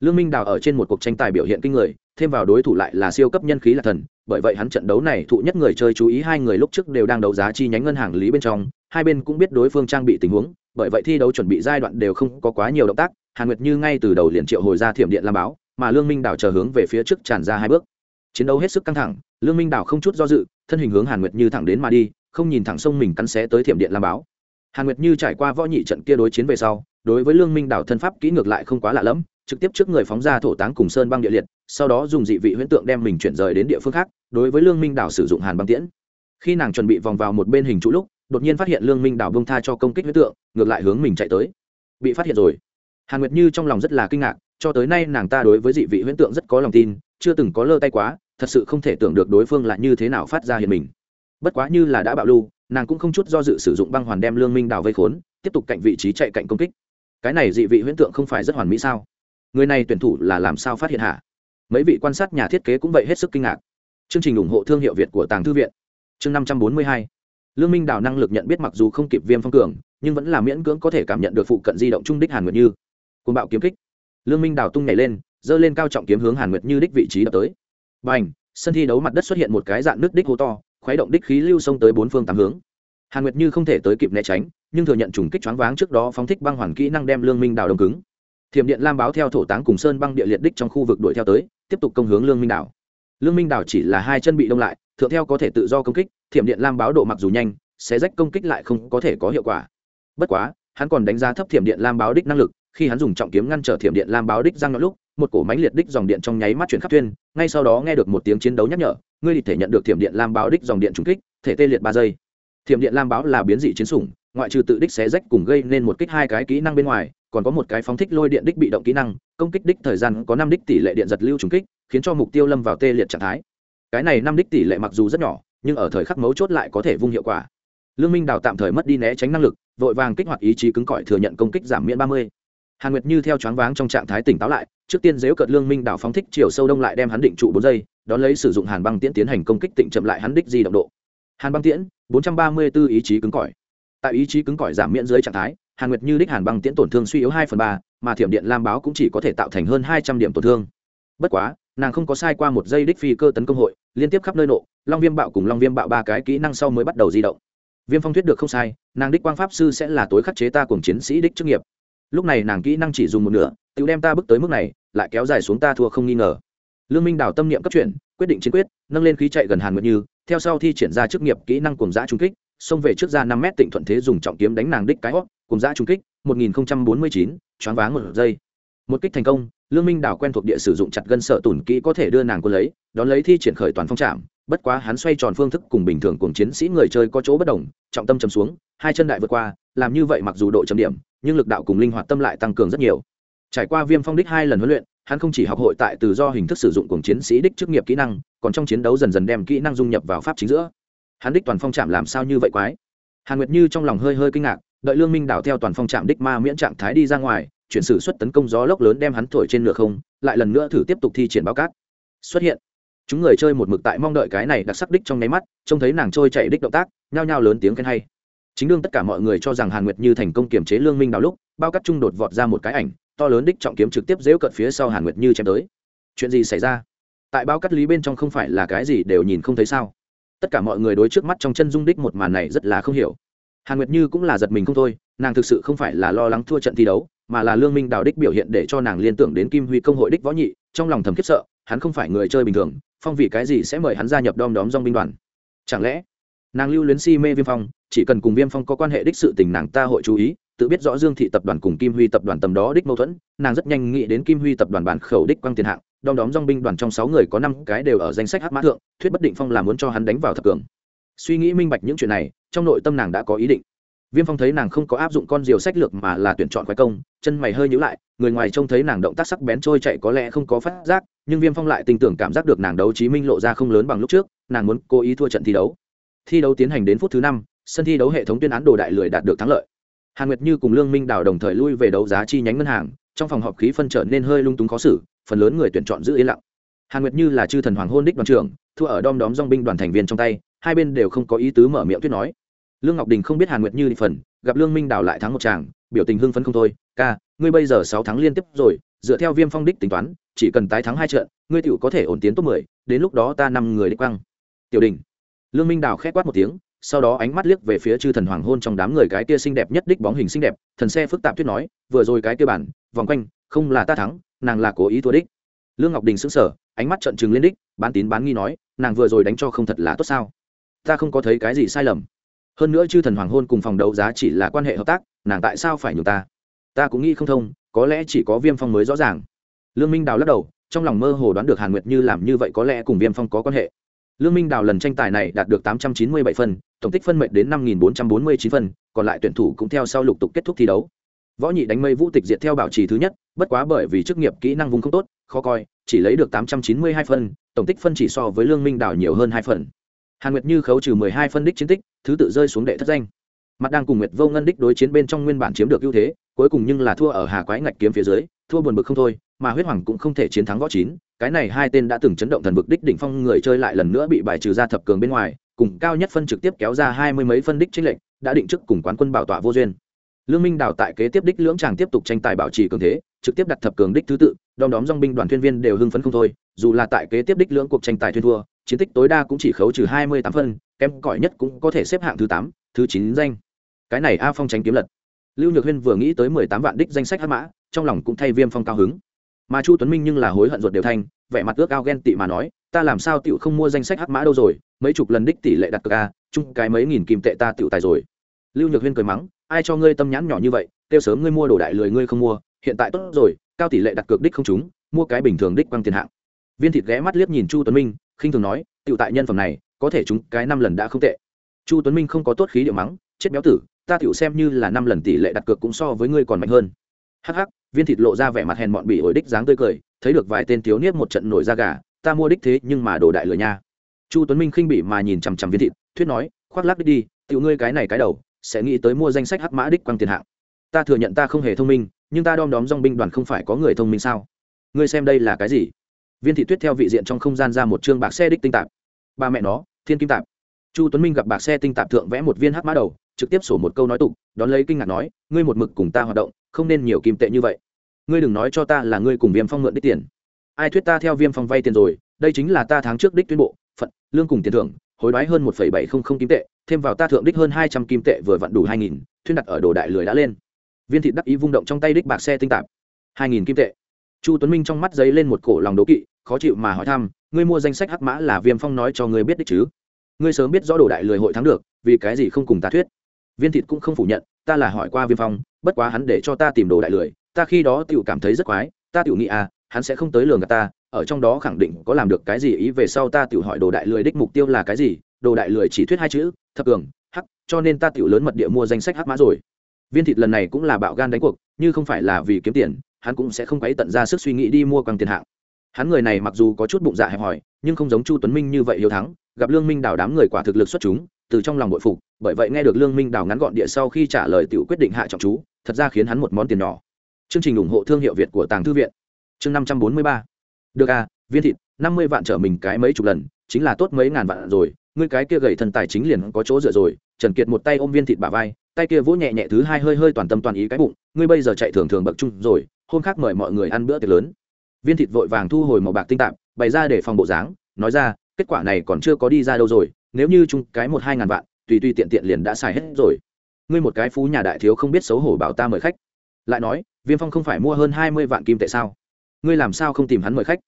Lương minh đào ở trên một cuộc tranh tài biểu hiện kinh người thêm vào đối thủ lại là siêu cấp nhân khí là thần, bởi vậy hắn trận đấu này thụ nhất người chơi chú ý hai người lúc trước đều đang đấu giá chi nhánh ngân hàng lý bên trong, hai bên cũng biết đối phương trang bị tình huống, bởi vậy thi đấu chuẩn bị giai đoạn đều không có quá nhiều động tác, hàn nguyệt như ngay từ đầu liền triệu hồi ra thiểm điện lam báo, mà lương minh đảo chờ hướng về phía trước tràn ra hai bước. Chiến đấu hết sức căng thẳng, lương minh đảo không chút do dự, thân hình hướng hàn nguyệt như thẳng đến mà đi, không nhìn thẳng sông mình cắn xé tới thiểm điện lam báo. Hàn nguyệt như trải qua võ nhị trận kia đối chiến về sau, đối với lương minh đảo thân pháp kỹ ngược lại không quá lạ lẫm trực tiếp trước người phóng ra thổ táng cùng sơn băng địa liệt, sau đó dùng dị vị huyễn tượng đem mình chuyển rời đến địa phương khác, đối với lương minh đảo sử dụng hàn băng tiễn. Khi nàng chuẩn bị vòng vào một bên hình trụ lúc, đột nhiên phát hiện lương minh đảo bông tha cho công kích huyễn tượng, ngược lại hướng mình chạy tới. Bị phát hiện rồi. Hàn nguyệt như trong lòng rất là kinh ngạc, cho tới nay nàng ta đối với dị vị huyễn tượng rất có lòng tin, chưa từng có lơ tay quá, thật sự không thể tưởng được đối phương là như thế nào phát ra hiện mình. Bất quá như là đã bạo lưu, nàng cũng không chút do dự sử dụng băng hoàn đem lương minh đào vây khốn, tiếp tục cạnh vị trí chạy cạnh công kích. Cái này dị vị huyễn tượng không phải rất hoàn mỹ sao? Người này tuyển thủ là làm sao phát hiện hả? mấy vị quan sát nhà thiết kế cũng vậy hết sức kinh ngạc. Chương trình ủng hộ thương hiệu việt của tàng thư viện. Chương năm trăm bốn mươi hai. Lương minh đào năng lực nhận biết mặc dù không kịp viêm phong cường, nhưng vẫn là miễn cưỡng có thể cảm nhận được phụ cận di động trung đích hàn nguyệt như. Côn bạo kiếm kích. Lương minh đào tung nhảy lên, giơ lên cao trọng kiếm hướng hàn nguyệt như đích vị trí đập tới. B à n h sân thi đấu mặt đất xuất hiện một cái dạng nước đích hố to k h u ấ y động đích khí lưu xông tới bốn phương tám hướng. Hàn nguyệt như không thể tới kịp né tránh, nhưng thừa nhận trùng kích choáng váng trước đó phóng thích băng hoàn kỹ năng đem lương minh đào đông cứng thiểm điện lam báo theo thổ táng cùng sơn băng địa liệt đích trong khu vực đuổi theo tới, tiếp tục công hướng lương minh đảo. Lương minh đảo chỉ là hai chân bị đông lại, thượng theo có thể tự do công kích, thiểm điện lam báo độ mặc dù nhanh sẽ rách công kích lại không có thể có hiệu quả. Bất quá, hắn còn đánh giá thấp thiểm điện lam báo đích năng lực, khi hắn dùng trọng kiếm ngăn trở thiểm điện lam báo đích răng nhọn lúc, một cổ mánh liệt đích dòng điện trong nháy mắt chuyển khắp thuyên ngay sau đó nghe được một tiếng chiến đấu nhắc nhở, ngươi đi thể nhận được thiểm điện lam báo đích dòng điện trúng kích, thể tê liệt ba giây. Thiểm điện lam báo là biến dị chiến sủng ngoại trừ tự đích xé rách cùng gây nên một kích hai cái kỹ năng bên ngoài, còn có một cái phóng thích lôi điện đích bị động kỹ năng, công kích đích thời gian có năm đích tỷ lệ điện giật lưu trùng kích, khiến cho mục tiêu lâm vào tê liệt trạng thái. Cái này năm đích tỷ lệ mặc dù rất nhỏ, nhưng ở thời khắc mấu chốt lại có thể vung hiệu quả. Lương minh đào tạm thời mất đi né tránh năng lực, vội vàng kích hoạt ý chí cứng cỏi thừa nhận công kích giảm miễn ba mươi. Hàn nguyệt như theo choáng váng trong trạng thái tỉnh táo lại, trước tiên dếu cợt lương minh đào phóng thích chiều sâu đông lại đem hắn định trụ bốn giây, đón lấy sử dụng hàn băng tiễn tiến hành công kích tỉnh chậm lại hắn đích di động độ. Hàn băng tiễn, bốn trăm ba mươi 434 ý chí cứng cỏi tại ý chí cứng cỏi giảm miễn dưới trạng thái, hàn nguyệt như đích hàn băng tiễn tổn thương suy yếu hai phần ba, mà thiểm điện lam báo cũng chỉ có thể tạo thành hơn hai trăm điểm tổn thương. Bất quá, nàng không có sai qua một giây đích phi cơ tấn công hội, liên tiếp khắp nơi nộ, long viêm bạo cùng long viêm bạo ba cái kỹ năng sau mới bắt đầu di động. Viêm phong thuyết được không sai, nàng đích quang pháp sư sẽ là tối khắc chế ta cùng chiến sĩ đích chức nghiệp. Lúc này nàng kỹ năng chỉ dùng một nửa, tự đem ta bước tới mức này, lại kéo dài xuống ta thua không nghi ngờ. Lương minh đào tâm niệm cấp chuyển, quyết định chiến quyết, nâng lên khí chạy gần hàn nguyệt như, theo sau thi triển ra chức nghiệp kỹ năng cùng giã trung kích xông về trước ra năm mét tịnh thuận thế dùng trọng kiếm đánh nàng đích cái hót cùng giã trung kích, một nghìn bốn mươi chín, choáng váng một giây. Một kích thành công, lương minh đảo quen thuộc địa sử dụng chặt gân sợ tủn kỹ có thể đưa nàng cô lấy, đón lấy thi triển khởi toàn phong trạm bất quá hắn xoay tròn phương thức cùng bình thường cùng chiến sĩ người chơi có chỗ bất đồng, trọng tâm chầm xuống, hai chân đại vượt qua, làm như vậy mặc dù độ chấm điểm, nhưng lực đạo cùng linh hoạt tâm lại tăng cường rất nhiều. Trải qua viêm phong đích hai lần huấn luyện, hắn không chỉ học hội tại từ do hình thức sử dụng cùng chiến sĩ đích chức nghiệp kỹ năng, còn trong chiến đấu dần dần đem kỹ năng dung nhập vào pháp chính giữa hắn đích toàn phong trạm làm sao như vậy quái? Hàn nguyệt như trong lòng hơi hơi kinh ngạc, đợi lương minh đảo theo toàn phong trạm đích ma miễn trạng thái đi ra ngoài, chuyển sử xuất tấn công gió lốc lớn đem hắn thổi trên nửa không, lại lần nữa thử tiếp tục thi triển báo cát. Xuất hiện. Chúng người chơi một mực tại mong đợi cái này đặc sắc đích trong nháy mắt, trông thấy nàng trôi chạy đích động tác, nhao nhao lớn tiếng khen hay. Chính đương tất cả mọi người cho rằng hàn nguyệt như thành công kiềm chế lương minh đào lúc, bao cắt trung đột vọt ra một cái ảnh, to lớn đích trọng kiếm trực tiếp dễu cận phía sau hàn nguyệt như chém tới. Chuyện gì xảy ra? Tại bao cắt lý bên trong không phải là cái gì đều nhìn không thấy sao? Tất cả mọi người đối trước mắt trong chân dung đích một màn này rất là không hiểu. Hàn nguyệt như cũng là giật mình không thôi, nàng thực sự không phải là lo lắng thua trận thi đấu, mà là lương minh đào đích biểu hiện để cho nàng liên tưởng đến kim huy công hội đích võ nhị, trong lòng thầm khiếp sợ, hắn không phải người chơi bình thường, phong vì cái gì sẽ mời hắn gia nhập đom đóm dong binh đoàn? Chẳng lẽ, nàng lưu luyến si mê viêm phong, chỉ cần cùng viêm phong có quan hệ đích sự tình nàng ta hội chú ý, tự biết rõ dương thị tập đoàn cùng kim huy tập đoàn tầm đó đích mâu thuẫn, nàng rất nhanh nghĩ đến kim huy tập đoàn bản khẩu đích quang tiền hạng đom đóm dong binh đoàn trong sáu người có năm cái đều ở danh sách hắc mã thượng, thuyết bất định phong là muốn cho hắn đánh vào thập cường. Suy nghĩ minh bạch những chuyện này, trong nội tâm nàng đã có ý định. Viêm phong thấy nàng không có áp dụng con diều sách lược mà là tuyển chọn khoái công, chân mày hơi nhữ lại, người ngoài trông thấy nàng động tác sắc bén trôi chạy có lẽ không có phát giác, nhưng viêm phong lại tin tưởng cảm giác được nàng đấu chí minh lộ ra không lớn bằng lúc trước, nàng muốn cố ý thua trận thi đấu. Thi đấu tiến hành đến phút thứ năm, sân thi đấu hệ thống tuyên án đồ đại lười đạt được thắng lợi. Hàn nguyệt như cùng lương minh đào đồng thời lui về đấu giá chi nhánh ngân hàng trong phòng họp khí phân trở nên hơi lung túng khó xử, phần lớn người tuyển chọn giữ yên lặng. Hàn nguyệt như là chư thần hoàng hôn đích đoàn trưởng, thua ở đom đóm dong binh đoàn thành viên trong tay, hai bên đều không có ý tứ mở miệng thuyết nói. Lương ngọc đình không biết hàn nguyệt như đi phần, gặp lương minh đào lại thắng một chàng biểu tình hưng phấn không thôi, ca, ngươi bây giờ sáu tháng liên tiếp rồi, dựa theo viêm phong đích tính toán, chỉ cần tái thắng hai trận, ngươi tựu có thể ổn tiến top mười, đến lúc đó ta năm người đích quăng tiểu đình. Lương minh đào khét quát một tiếng sau đó ánh mắt liếc về phía chư thần hoàng hôn trong đám người cái kia xinh đẹp nhất đích bóng hình xinh đẹp, thần xe phức tạp thuyết nói, vừa rồi cái kia bản, vòng quanh, không là ta thắng, nàng là cố ý thua đích. Lương ngọc đình sững sờ, ánh mắt trận trừng lên đích, bán tín bán nghi nói, nàng vừa rồi đánh cho không thật là tốt sao? Ta không có thấy cái gì sai lầm. Hơn nữa chư thần hoàng hôn cùng phòng đấu giá chỉ là quan hệ hợp tác, nàng tại sao phải nhường ta? Ta cũng nghĩ không thông, có lẽ chỉ có viêm phong mới rõ ràng. Lương minh đào lắc đầu, trong lòng mơ hồ đoán được hàn nguyệt như làm như vậy có lẽ cùng viêm phong có quan hệ lương minh đào lần tranh tài này đạt được tám trăm chín mươi bảy phân, tổng tích phân mệnh đến năm nghìn bốn trăm bốn mươi chín phân, còn lại tuyển thủ cũng theo sau lục tục kết thúc thi đấu. Võ nhị đánh mây vũ tịch diệt theo bảo trì thứ nhất, bất quá bởi vì chức nghiệp kỹ năng vùng không tốt, khó coi, chỉ lấy được tám trăm chín mươi hai phân, tổng tích phân chỉ so với lương minh đào nhiều hơn hai phần. Hàn nguyệt như khấu trừ mười hai phân đích chiến tích, thứ tự rơi xuống đệ thất danh. Mặt đang cùng nguyệt vô ngân đích đối chiến bên trong nguyên bản chiếm được ưu thế, cuối cùng nhưng là thua ở hà quái ngạch kiếm phía dưới, thua buồn bực không thôi mà huyết hoàng cũng không thể chiến thắng võ chín, cái này hai tên đã từng chấn động thần vực đích đỉnh phong người chơi lại lần nữa bị bài trừ ra thập cường bên ngoài, cùng cao nhất phân trực tiếp kéo ra hai mươi mấy phân đích chính lệnh đã định trước cùng quán quân bảo tọa vô duyên. Lương minh đào tại kế tiếp đích lưỡng chàng tiếp tục tranh tài bảo trì cường thế, trực tiếp đặt thập cường đích thứ tự, đom đóm dong binh đoàn thuyền viên đều hưng phấn không thôi, dù là tại kế tiếp đích lưỡng cuộc tranh tài thuyền thua, chiến tích tối đa cũng chỉ khấu trừ hai mươi tám phân, kém cỏi nhất cũng có thể xếp hạng thứ tám, thứ chín danh. Cái này a phong tránh kiếm lật. Lưu nhược huyên vừa nghĩ tới mười tám vạn đích danh sách hát mã, trong lòng cũng thay viêm phong cao hứng mà chu tuấn minh nhưng là hối hận ruột đều thanh vẻ mặt ước ao ghen tị mà nói, ta làm sao tựu không mua danh sách hắc mã đâu rồi, mấy chục lần đích tỷ lệ đặt cược a chung cái mấy nghìn kim tệ ta tựu tài rồi. Lưu nhược huyên cười mắng, ai cho ngươi tâm nhãn nhỏ như vậy tiêu sớm ngươi mua đồ đại lười ngươi không mua, hiện tại tốt rồi, cao tỷ lệ đặt cược đích không trúng, mua cái bình thường đích quăng tiền hạng. Viên thịt ghé mắt liếc nhìn chu tuấn minh, khinh thường nói tựu tại nhân phẩm này, có thể chúng cái năm lần đã không tệ. Chu tuấn minh không có tốt khí điệu mắng, chết béo tử, ta tựu xem như là năm lần tỷ lệ đặt cược cũng so với ngươi còn mạnh hơn. Hắc hắc viên thịt lộ ra vẻ mặt hèn mọn bị ổi đích dáng tươi cười, thấy được vài tên thiếu niếp một trận nổi da gà, ta mua đích thế nhưng mà đồ đại lừa nha. Chu tuấn minh khinh bị mà nhìn chằm chằm viên thịt, thuyết nói, khoác lắc đích đi, tiểu ngươi cái này cái đầu, sẽ nghĩ tới mua danh sách hắc mã đích quăng tiền hạng. Ta thừa nhận ta không hề thông minh, nhưng ta đom đóm dong binh đoàn không phải có người thông minh sao? Ngươi xem đây là cái gì? Viên thị tuyết theo vị diện trong không gian ra một chương bạc xe đích tinh tạp. Ba mẹ nó, thiên kim tạp. Chu tuấn minh gặp bạc xe tinh tạp thượng vẽ một viên hắc mã đầu trực tiếp sổ một câu nói tục, đón lấy kinh ngạc nói, ngươi một mực cùng ta hoạt động, không nên nhiều kim tệ như vậy. Ngươi đừng nói cho ta là ngươi cùng viêm phong mượn đích tiền. Ai thuyết ta theo viêm phong vay tiền rồi, đây chính là ta tháng trước đích tuyên bộ, phận, lương cùng tiền thưởng, hối đoái hơn một bảy không không kim tệ, thêm vào ta thượng đích hơn hai trăm kim tệ vừa vặn đủ hai nghìn, thuyên đặt ở đồ đại lười đã lên. Viên Thị đắc ý vung động trong tay đích bạc xe tinh tạp. Hai nghìn kim tệ. Chu tuấn minh trong mắt giấy lên một cổ lòng đố kỵ, khó chịu mà hỏi thăm, ngươi mua danh sách hắc mã là viêm phong nói cho ngươi biết đích chứ? Ngươi sớm biết rõ đồ đại lười hội thắng được, vì cái gì không cùng ta thuyết? Viên thịt cũng không phủ nhận, ta là hỏi qua viêm phong, bất quá hắn để cho ta tìm đồ đại lười, ta khi đó tựu cảm thấy rất quái, ta tựu nghĩ à hắn sẽ không tới lường gạt ta, ở trong đó khẳng định có làm được cái gì ý về sau ta tựu hỏi đồ đại lười đích mục tiêu là cái gì, đồ đại lười chỉ thuyết hai chữ, thập cường, hắc, cho nên ta tựu lớn mật địa mua danh sách hắc mã rồi. Viên thịt lần này cũng là bạo gan đánh cuộc, như không phải là vì kiếm tiền, hắn cũng sẽ không quấy tận ra sức suy nghĩ đi mua quăng tiền hạng. Hắn người này mặc dù có chút bụng dạ hẹp hòi, nhưng không giống chu tuấn minh như vậy hiếu thắng, gặp lương minh đào đám người quả thực lực xuất chúng từ trong lòng bội phục, bởi vậy nghe được lương minh đào ngắn gọn địa sau khi trả lời tiểu quyết định hạ trọng chú, thật ra khiến hắn một món tiền nhỏ. Chương trình ủng hộ thương hiệu việt của tàng thư viện. Chương năm trăm bốn mươi ba. Được à viên thịt, năm mươi vạn trở mình cái mấy chục lần, chính là tốt mấy ngàn vạn rồi, ngươi cái kia gầy thần tài chính liền có chỗ dựa rồi, trần kiệt một tay ôm viên thịt bả vai, tay kia vỗ nhẹ nhẹ thứ hai hơi hơi toàn tâm toàn ý cái bụng, ngươi bây giờ chạy thường thường bậc chung rồi, hôm khác mời mọi người ăn bữa tiệc lớn. Viên thịt vội vàng thu hồi màu bạc tinh tạp, bày ra để phòng bộ dáng, nói ra, kết quả này còn chưa có đi ra đâu rồi nếu như chung cái một hai ngàn vạn, tùy tùy tiện tiện liền đã xài hết rồi. Ngươi một cái phú nhà đại thiếu không biết xấu hổ bảo ta mời khách. Lại nói, viêm phong không phải mua hơn hai mươi vạn kim tệ sao? Ngươi làm sao không tìm hắn mời khách?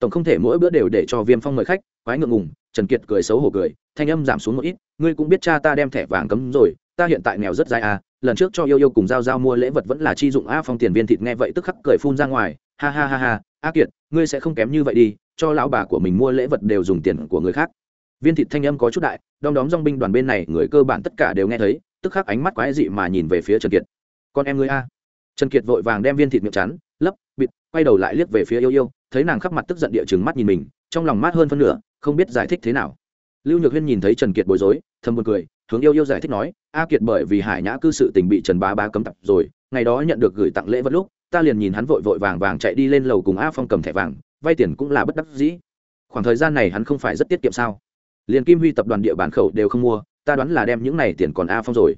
Tổng không thể mỗi bữa đều để cho viêm phong mời khách, quái ngượng ngùng, trần kiệt cười xấu hổ cười, thanh âm giảm xuống một ít, ngươi cũng biết cha ta đem thẻ vàng cấm rồi, ta hiện tại nghèo rất dài à lần trước cho yêu yêu cùng giao giao mua lễ vật vẫn là chi dụng a phong tiền viên thịt nghe vậy tức khắc cười phun ra ngoài, ha ha ha ha, a kiệt, ngươi sẽ không kém như vậy đi, cho lão bà của mình mua lễ vật đều dùng tiền của người khác viên thịt thanh âm có chút đại, đom đóm dong binh đoàn bên này, người cơ bản tất cả đều nghe thấy, tức khắc ánh mắt quái dị mà nhìn về phía trần kiệt. Con em ngươi a. Trần kiệt vội vàng đem viên thịt miệng chắn, lấp, bịt, quay đầu lại liếc về phía yêu yêu, thấy nàng khắp mặt tức giận địa chừng mắt nhìn mình, trong lòng mát hơn phân nửa, không biết giải thích thế nào. Lưu nhược huyên nhìn thấy trần kiệt bối rối, thầm một cười, hướng yêu yêu giải thích nói, a kiệt bởi vì hải nhã cư sự tình bị trần bá bá cấm tập rồi, ngày đó nhận được gửi tặng lễ vật lúc, ta liền nhìn hắn vội vội vàng vàng chạy đi lên lầu cùng a phong cầm thẻ vàng, vay tiền cũng là bất đắc dĩ. Khoảng thời gian này hắn không phải rất tiết kiệm sao? Liền kim huy tập đoàn địa bàn khẩu đều không mua, ta đoán là đem những này tiền còn a phong rồi.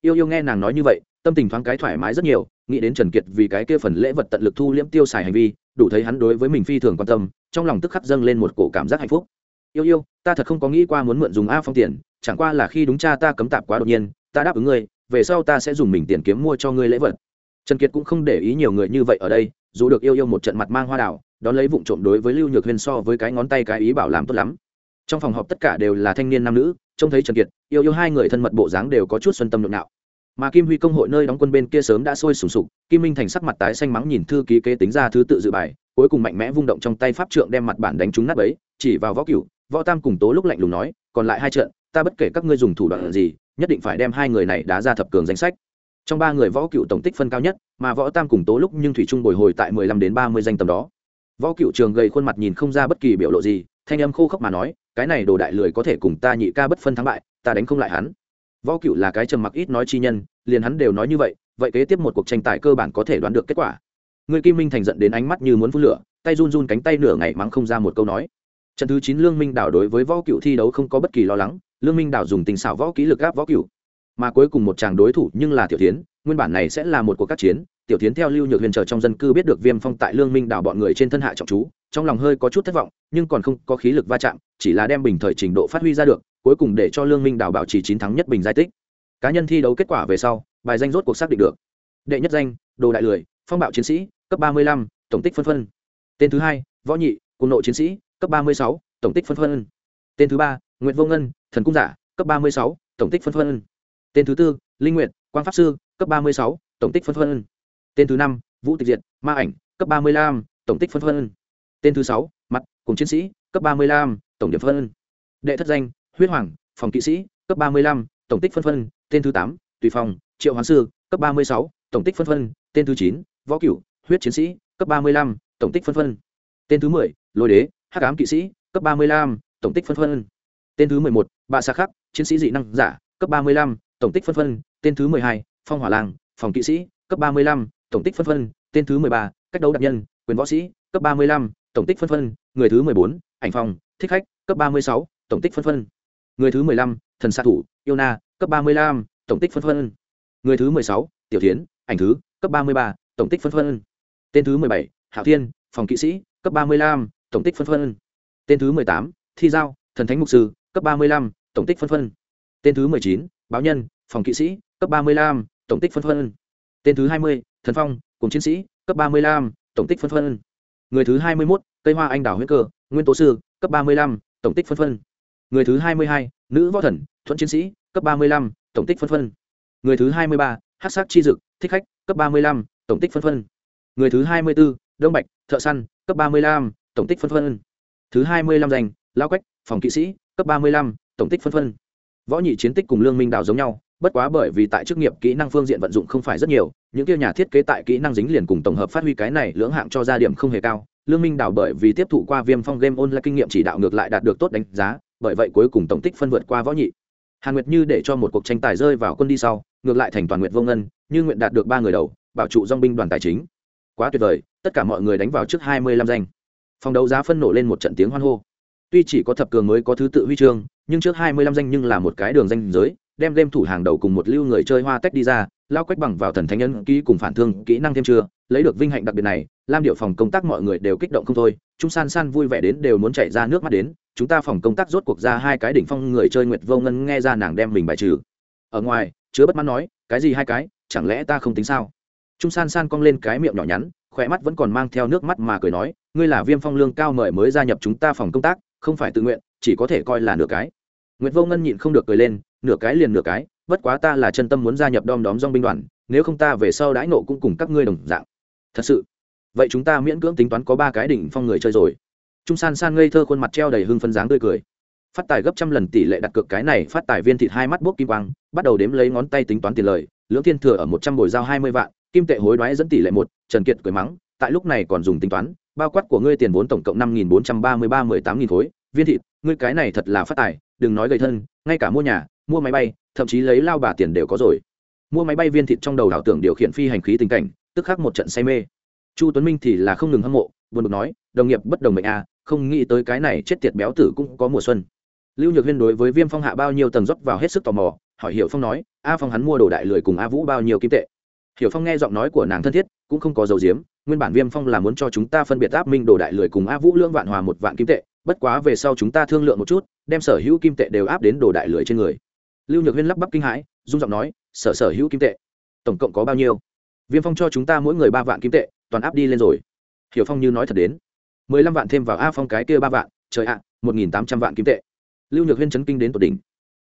Yêu yêu nghe nàng nói như vậy, tâm tình thoáng cái thoải mái rất nhiều, nghĩ đến trần kiệt vì cái kia phần lễ vật tận lực thu liễm tiêu xài hành vi, đủ thấy hắn đối với mình phi thường quan tâm, trong lòng tức khắc dâng lên một cổ cảm giác hạnh phúc. Yêu yêu, ta thật không có nghĩ qua muốn mượn dùng a phong tiền, chẳng qua là khi đúng cha ta cấm tạp quá đột nhiên, ta đáp ứng ngươi, về sau ta sẽ dùng mình tiền kiếm mua cho ngươi lễ vật. Trần kiệt cũng không để ý nhiều người như vậy ở đây, dù được yêu yêu một trận mặt mang hoa đảo, đón lấy vụ trộm đối với lưu nhược huyên so với cái ngón tay cái ý bảo làm tốt lắm trong phòng họp tất cả đều là thanh niên nam nữ, trông thấy trần kiệt, yêu yêu hai người thân mật bộ dáng đều có chút xuân tâm nhộn nạo mà kim huy công hội nơi đóng quân bên kia sớm đã sôi sùng sục, kim minh thành sắc mặt tái xanh mắng nhìn thư ký kế tính ra thứ tự dự bài, cuối cùng mạnh mẽ vung động trong tay pháp trượng đem mặt bản đánh trúng nát ấy chỉ vào võ cửu, võ tam cùng tố lúc lạnh lùng nói, còn lại hai trận, ta bất kể các ngươi dùng thủ đoạn gì, nhất định phải đem hai người này đá ra thập cường danh sách. Trong ba người võ cựu tổng tích phân cao nhất, mà võ tam cùng tố lúc nhưng thủy trung bồi hồi tại mười lăm đến ba mươi danh tầm đó. Võ cựu trường gầy khuôn mặt nhìn không ra bất kỳ biểu lộ gì thanh âm khô khốc mà nói, cái này đồ đại lười có thể cùng ta nhị ca bất phân thắng bại, ta đánh không lại hắn. Võ cựu là cái trầm mặc ít nói chi nhân, liền hắn đều nói như vậy vậy kế tiếp một cuộc tranh tài cơ bản có thể đoán được kết quả. Người kim minh thành giận đến ánh mắt như muốn phun lửa, tay run run cánh tay nửa ngày mắng không ra một câu nói. Trận thứ chín lương minh đảo đối với võ cựu thi đấu không có bất kỳ lo lắng, lương minh đảo dùng tình xảo võ kỹ lực gáp võ cựu mà cuối cùng một chàng đối thủ nhưng là tiểu tiến nguyên bản này sẽ là một cuộc các chiến, tiểu tiến theo lưu nhược huyền chờ trong dân cư biết được viêm phong tại lương minh đảo bọn người trên thân hạ trọng chú trong lòng hơi có chút thất vọng, nhưng còn không có khí lực va chạm, chỉ là đem bình thời trình độ phát huy ra được, cuối cùng để cho lương minh đảo bảo trì chín thắng nhất bình giải tích. Cá nhân thi đấu kết quả về sau, bài danh rốt cuộc xác định được. Đệ nhất danh, đồ đại lười, phong bạo chiến sĩ, cấp ba mươi lăm, tổng tích phân phân. Tên thứ hai, võ nhị cùng nội chiến sĩ, cấp ba mươi sáu, tổng tích phân phân. Tên thứ ba nguyễn vô ngân, thần cung giả, cấp ba mươi sáu, tổng tích phân phân. Tên thứ tư, linh nguyện quang pháp sư, cấp ba mươi sáu, tổng tích phân phân. Tên thứ năm, vũ tịch diệt, ma ảnh, cấp ba mươi lăm, tổng tích phân phân tên thứ sáu, mặt, cùng chiến sĩ, cấp ba mươi lăm, tổng điểm phân. Đệ thất danh, huyết hoàng, phòng kỵ sĩ, cấp ba mươi lăm, tổng tích phân phân. Tên thứ tám, tùy phòng, triệu hoàng sư, cấp ba mươi sáu, tổng tích phân phân. Tên thứ chín, võ cửu, huyết chiến sĩ, cấp ba mươi lăm, tổng tích phân phân. Tên thứ mười, lôi đế, hắc ám kỵ sĩ, cấp ba mươi lăm, tổng tích phân phân. Tên thứ mười một, bạ xa khắc, chiến sĩ dị năng giả, cấp ba mươi lăm, tổng tích phân phân. Tên thứ mười hai, phong hỏa lang phòng kỵ sĩ, cấp ba mươi lăm, tổng tích phân phân. Tên thứ mười ba, cách đấu đặc nhân, quyền võ sĩ, cấp ba mươi lăm tổng tích phân phân, người thứ mười bốn, ảnh phòng thích khách, cấp ba mươi sáu, tổng tích phân phân. Người thứ mười lăm, thần xạ thủ, yêu na, cấp ba mươi lăm, tổng tích phân phân. Người thứ mười sáu, tiểu tiến ảnh thứ, cấp ba mươi ba, tổng tích phân phân. Tên thứ mười bảy, hạo thiên, phòng kỵ sĩ, cấp ba mươi lăm, tổng tích phân phân. Tên thứ mười tám, thi giao, thần thánh mục sư, cấp ba mươi lăm, tổng tích phân phân. Tên thứ mười chín, báo nhân, phòng kỵ sĩ, cấp ba mươi lăm, tổng tích phân phân. Tên thứ hai mươi, thần phong, cùng chiến sĩ, cấp ba mươi lăm, tổng tích phân phân người thứ hai mươi mốt cây hoa anh đào huyết cơ, nguyên tố sư, cấp ba mươi lăm, tổng tích phân phân. Người thứ hai mươi hai, nữ võ thần thuận chiến sĩ, cấp ba mươi lăm, tổng tích phân phân. Người thứ hai mươi ba hát sắc chi dực, thích khách, cấp ba mươi lăm, tổng tích phân phân. Người thứ hai mươi bốn đông bạch, thợ săn, cấp ba mươi lăm, tổng tích phân phân. Thứ hai mươi lăm danh, lao quách, phòng kỵ sĩ, cấp ba mươi lăm, tổng tích phân phân. Võ nhị chiến tích cùng lương minh đào giống nhau bất quá bởi vì tại chức nghiệp kỹ năng phương diện vận dụng không phải rất nhiều, những kia nhà thiết kế tại kỹ năng dính liền cùng tổng hợp phát huy cái này lưỡng hạng cho ra điểm không hề cao. Lương minh đào bởi vì tiếp thụ qua viêm phong game online kinh nghiệm chỉ đạo ngược lại đạt được tốt đánh giá, bởi vậy cuối cùng tổng tích phân vượt qua võ nhị. Hàn nguyệt như để cho một cuộc tranh tài rơi vào quân đi sau, ngược lại thành toàn nguyện vô ngân, như nguyện đạt được ba người đầu, bảo trụ dong binh đoàn tài chính. Quá tuyệt vời, tất cả mọi người đánh vào trước hai mươi lăm danh. Phòng đấu giá phân nổ lên một trận tiếng hoan hô. Tuy chỉ có thập cường mới có thứ tự huy chương, nhưng trước hai mươi lăm danh nhưng là một cái đường danh giới đem game thủ hàng đầu cùng một lưu người chơi hoa tách đi ra, lao quách bằng vào thần thánh nhân kỹ cùng phản thương kỹ năng thêm chưa, lấy được vinh hạnh đặc biệt này, lam điệu phòng công tác mọi người đều kích động không thôi chúng san san vui vẻ đến đều muốn chạy ra nước mắt đến, chúng ta phòng công tác rốt cuộc ra hai cái đỉnh phong người chơi nguyệt vô ngân nghe ra nàng đem mình bài trừ. Ở ngoài, chứa bất mãn nói, cái gì hai cái, chẳng lẽ ta không tính sao? Trung san san cong lên cái miệng nhỏ nhắn, khỏe mắt vẫn còn mang theo nước mắt mà cười nói, ngươi là viêm phong lương cao mời mới gia nhập chúng ta phòng công tác, không phải tự nguyện, chỉ có thể coi là nửa cái. Nguyệt vô ngân nhịn không được cười lên nửa cái liền nửa cái, bất quá ta là chân tâm muốn gia nhập đom đóm dong binh đoàn, nếu không ta về sau đãi nộ cũng cùng các ngươi đồng dạng. Thật sự. Vậy chúng ta miễn cưỡng tính toán có ba cái đỉnh phong người chơi rồi. Trung san san ngây thơ khuôn mặt treo đầy hưng phân dáng tươi cười. Phát tài gấp trăm lần tỷ lệ đặt cược cái này, phát tài viên thịt hai mắt bốc kim quang, bắt đầu đếm lấy ngón tay tính toán tiền lời, lưỡng thiên thừa ở một trăm bồi giao hai mươi vạn, kim tệ hối đoái dẫn tỷ lệ một, trần kiệt cười mắng, tại lúc này còn dùng tính toán, bao quát của ngươi tiền vốn tổng cộng năm nghìn bốn trăm ba mươi ba mười tám nghìn khối, viên thịt, ngươi cái này thật là phát tài, đừng nói gầy thân, ngay cả mua nhà mua máy bay, thậm chí lấy lao bà tiền đều có rồi. Mua máy bay viên thịt trong đầu đảo tưởng điều khiển phi hành khí tình cảnh, tức khắc một trận say mê. Chu tuấn minh thì là không ngừng hâm mộ, buồn bực nói, đồng nghiệp bất đồng mệnh a không nghĩ tới cái này chết tiệt béo tử cũng có mùa xuân. Lưu nhược huyên đối với viêm phong hạ bao nhiêu tầng dốc vào hết sức tò mò, hỏi hiểu phong nói, a phong hắn mua đồ đại lười cùng a vũ bao nhiêu kim tệ? Hiểu phong nghe giọng nói của nàng thân thiết, cũng không có dầu diếm, nguyên bản viêm phong là muốn cho chúng ta phân biệt áp minh đồ đại lười cùng a vũ lương vạn hòa một vạn kim tệ, bất quá về sau chúng ta thương lượng một chút, đem sở hữu kim tệ đều áp đến đồ đại lười trên người lưu nhược huyên lắp bắp kinh hãi dung giọng nói, sở sở hữu kim tệ, tổng cộng có bao nhiêu? Viêm phong cho chúng ta mỗi người ba vạn kim tệ, toàn áp đi lên rồi. Hiểu phong như nói thật đến. Mười lăm vạn thêm vào a phong cái kia ba vạn, trời ạ, một nghìn tám trăm vạn kim tệ. Lưu nhược huyên chấn kinh đến tột đỉnh.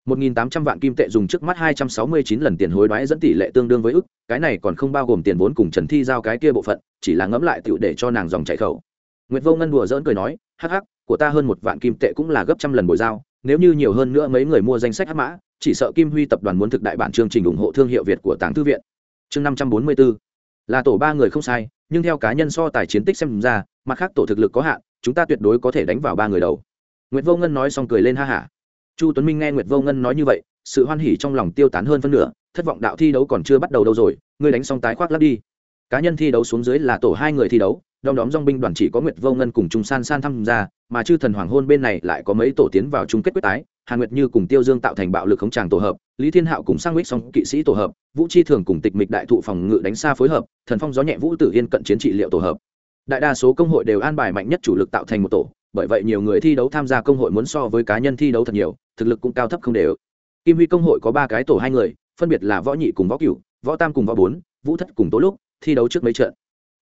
Một nghìn tám trăm vạn kim tệ dùng trước mắt hai trăm sáu mươi chín lần tiền hối đoái dẫn tỷ lệ tương đương với ức, cái này còn không bao gồm tiền vốn cùng trần thi giao cái kia bộ phận, chỉ là ngẫm lại tựu để cho nàng dòng chạy khẩu. Nguyệt vô ngân đùa dỡn cười nói, hắc hắc, của ta hơn một vạn kim tệ cũng là gấp trăm lần bồi giao, nếu như nhiều hơn nữa mấy người mua danh sách hắc mã chỉ sợ kim huy tập đoàn muốn thực đại bản chương trình ủng hộ thương hiệu việt của tàng thư viện. Chương năm trăm bốn mươi bốn. Là tổ ba người không sai, nhưng theo cá nhân so tài chiến tích xem ra, mặt khác tổ thực lực có hạn, chúng ta tuyệt đối có thể đánh vào ba người đầu. Nguyệt vô ngân nói xong cười lên ha hả. Chu tuấn minh nghe nguyệt vô ngân nói như vậy, sự hoan hỉ trong lòng tiêu tán hơn phân nửa, thất vọng đạo thi đấu còn chưa bắt đầu đâu rồi, ngươi đánh xong tái khoác lắp đi. Cá nhân thi đấu xuống dưới là tổ hai người thi đấu, đom đóm dòng binh đoàn chỉ có nguyệt vô ngân cùng trung san san tham gia, mà chư thần hoàng hôn bên này lại có mấy tổ tiến vào chung kết quyết tái hàn nguyệt như cùng tiêu dương tạo thành bạo lực khống tràng tổ hợp, lý thiên hạo cùng sang Uyết song kỵ sĩ tổ hợp, vũ chi thường cùng tịch mịch đại thụ phòng ngự đánh xa phối hợp, thần phong gió nhẹ vũ tử yên cận chiến trị liệu tổ hợp. Đại đa số công hội đều an bài mạnh nhất chủ lực tạo thành một tổ, bởi vậy nhiều người thi đấu tham gia công hội muốn so với cá nhân thi đấu thật nhiều, thực lực cũng cao thấp không đều. Kim huy công hội có ba cái tổ hai người, phân biệt là võ nhị cùng võ cửu, võ tam cùng võ bốn, vũ thất cùng tố lúc thi đấu trước mấy trận.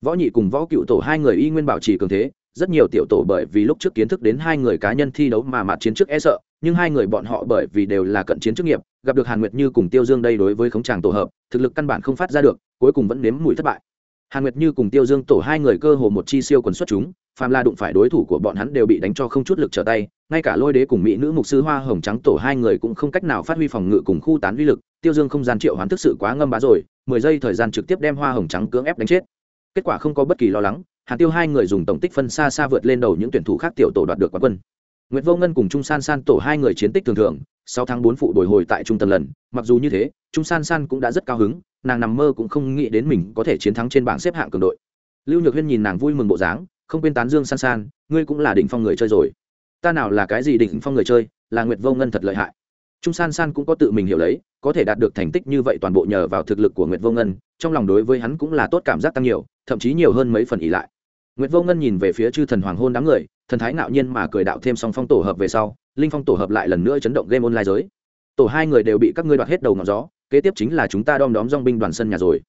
Võ nhị cùng võ cựu tổ hai người y nguyên bảo trì cường thế, rất nhiều tiểu tổ bởi vì lúc trước kiến thức đến hai người cá nhân thi đấu mà mặt chiến trước e sợ nhưng hai người bọn họ bởi vì đều là cận chiến chức nghiệp, gặp được hàn nguyệt như cùng tiêu dương đây đối với khống tràng tổ hợp, thực lực căn bản không phát ra được, cuối cùng vẫn nếm mùi thất bại. Hàn nguyệt như cùng tiêu dương tổ hai người cơ hồ một chi siêu quần xuất chúng, phàm la đụng phải đối thủ của bọn hắn đều bị đánh cho không chút lực trở tay, ngay cả lôi đế cùng mỹ nữ mục sư hoa hồng trắng tổ hai người cũng không cách nào phát huy phòng ngự cùng khu tán uy lực, tiêu dương không gian triệu hoán thức sự quá ngâm bá rồi, mười giây thời gian trực tiếp đem hoa hồng trắng cưỡng ép đánh chết. Kết quả không có bất kỳ lo lắng, hàn tiêu hai người dùng tổng tích phân xa xa vượt lên đầu những tuyển thủ khác tiểu tổ đoạt được quán quân. Nguyệt Vô Ngân cùng Trung San San tổ hai người chiến tích thường thường, sau tháng bốn phụ bồi hồi tại trung tâm lần, mặc dù như thế, Trung San San cũng đã rất cao hứng, nàng nằm mơ cũng không nghĩ đến mình có thể chiến thắng trên bảng xếp hạng cường đội. Lưu Nhược Huyên nhìn nàng vui mừng bộ dáng, không quên tán dương San San, ngươi cũng là đỉnh phong người chơi rồi. Ta nào là cái gì đỉnh phong người chơi, là Nguyệt Vô Ngân thật lợi hại. Trung San San cũng có tự mình hiểu lấy, có thể đạt được thành tích như vậy toàn bộ nhờ vào thực lực của Nguyệt Vô Ngân, trong lòng đối với hắn cũng là tốt cảm giác tăng nhiều, thậm chí nhiều hơn mấy phần ỷ lại. Nguyệt Vô Ngân nhìn về phía chư thần hoàng hôn đám người, thần thái ngạo nhiên mà cười đạo thêm song phong tổ hợp về sau, linh phong tổ hợp lại lần nữa chấn động game online giới. Tổ hai người đều bị các ngươi đoạt hết đầu ngọn gió, kế tiếp chính là chúng ta đom đóm dong binh đoàn sân nhà rồi.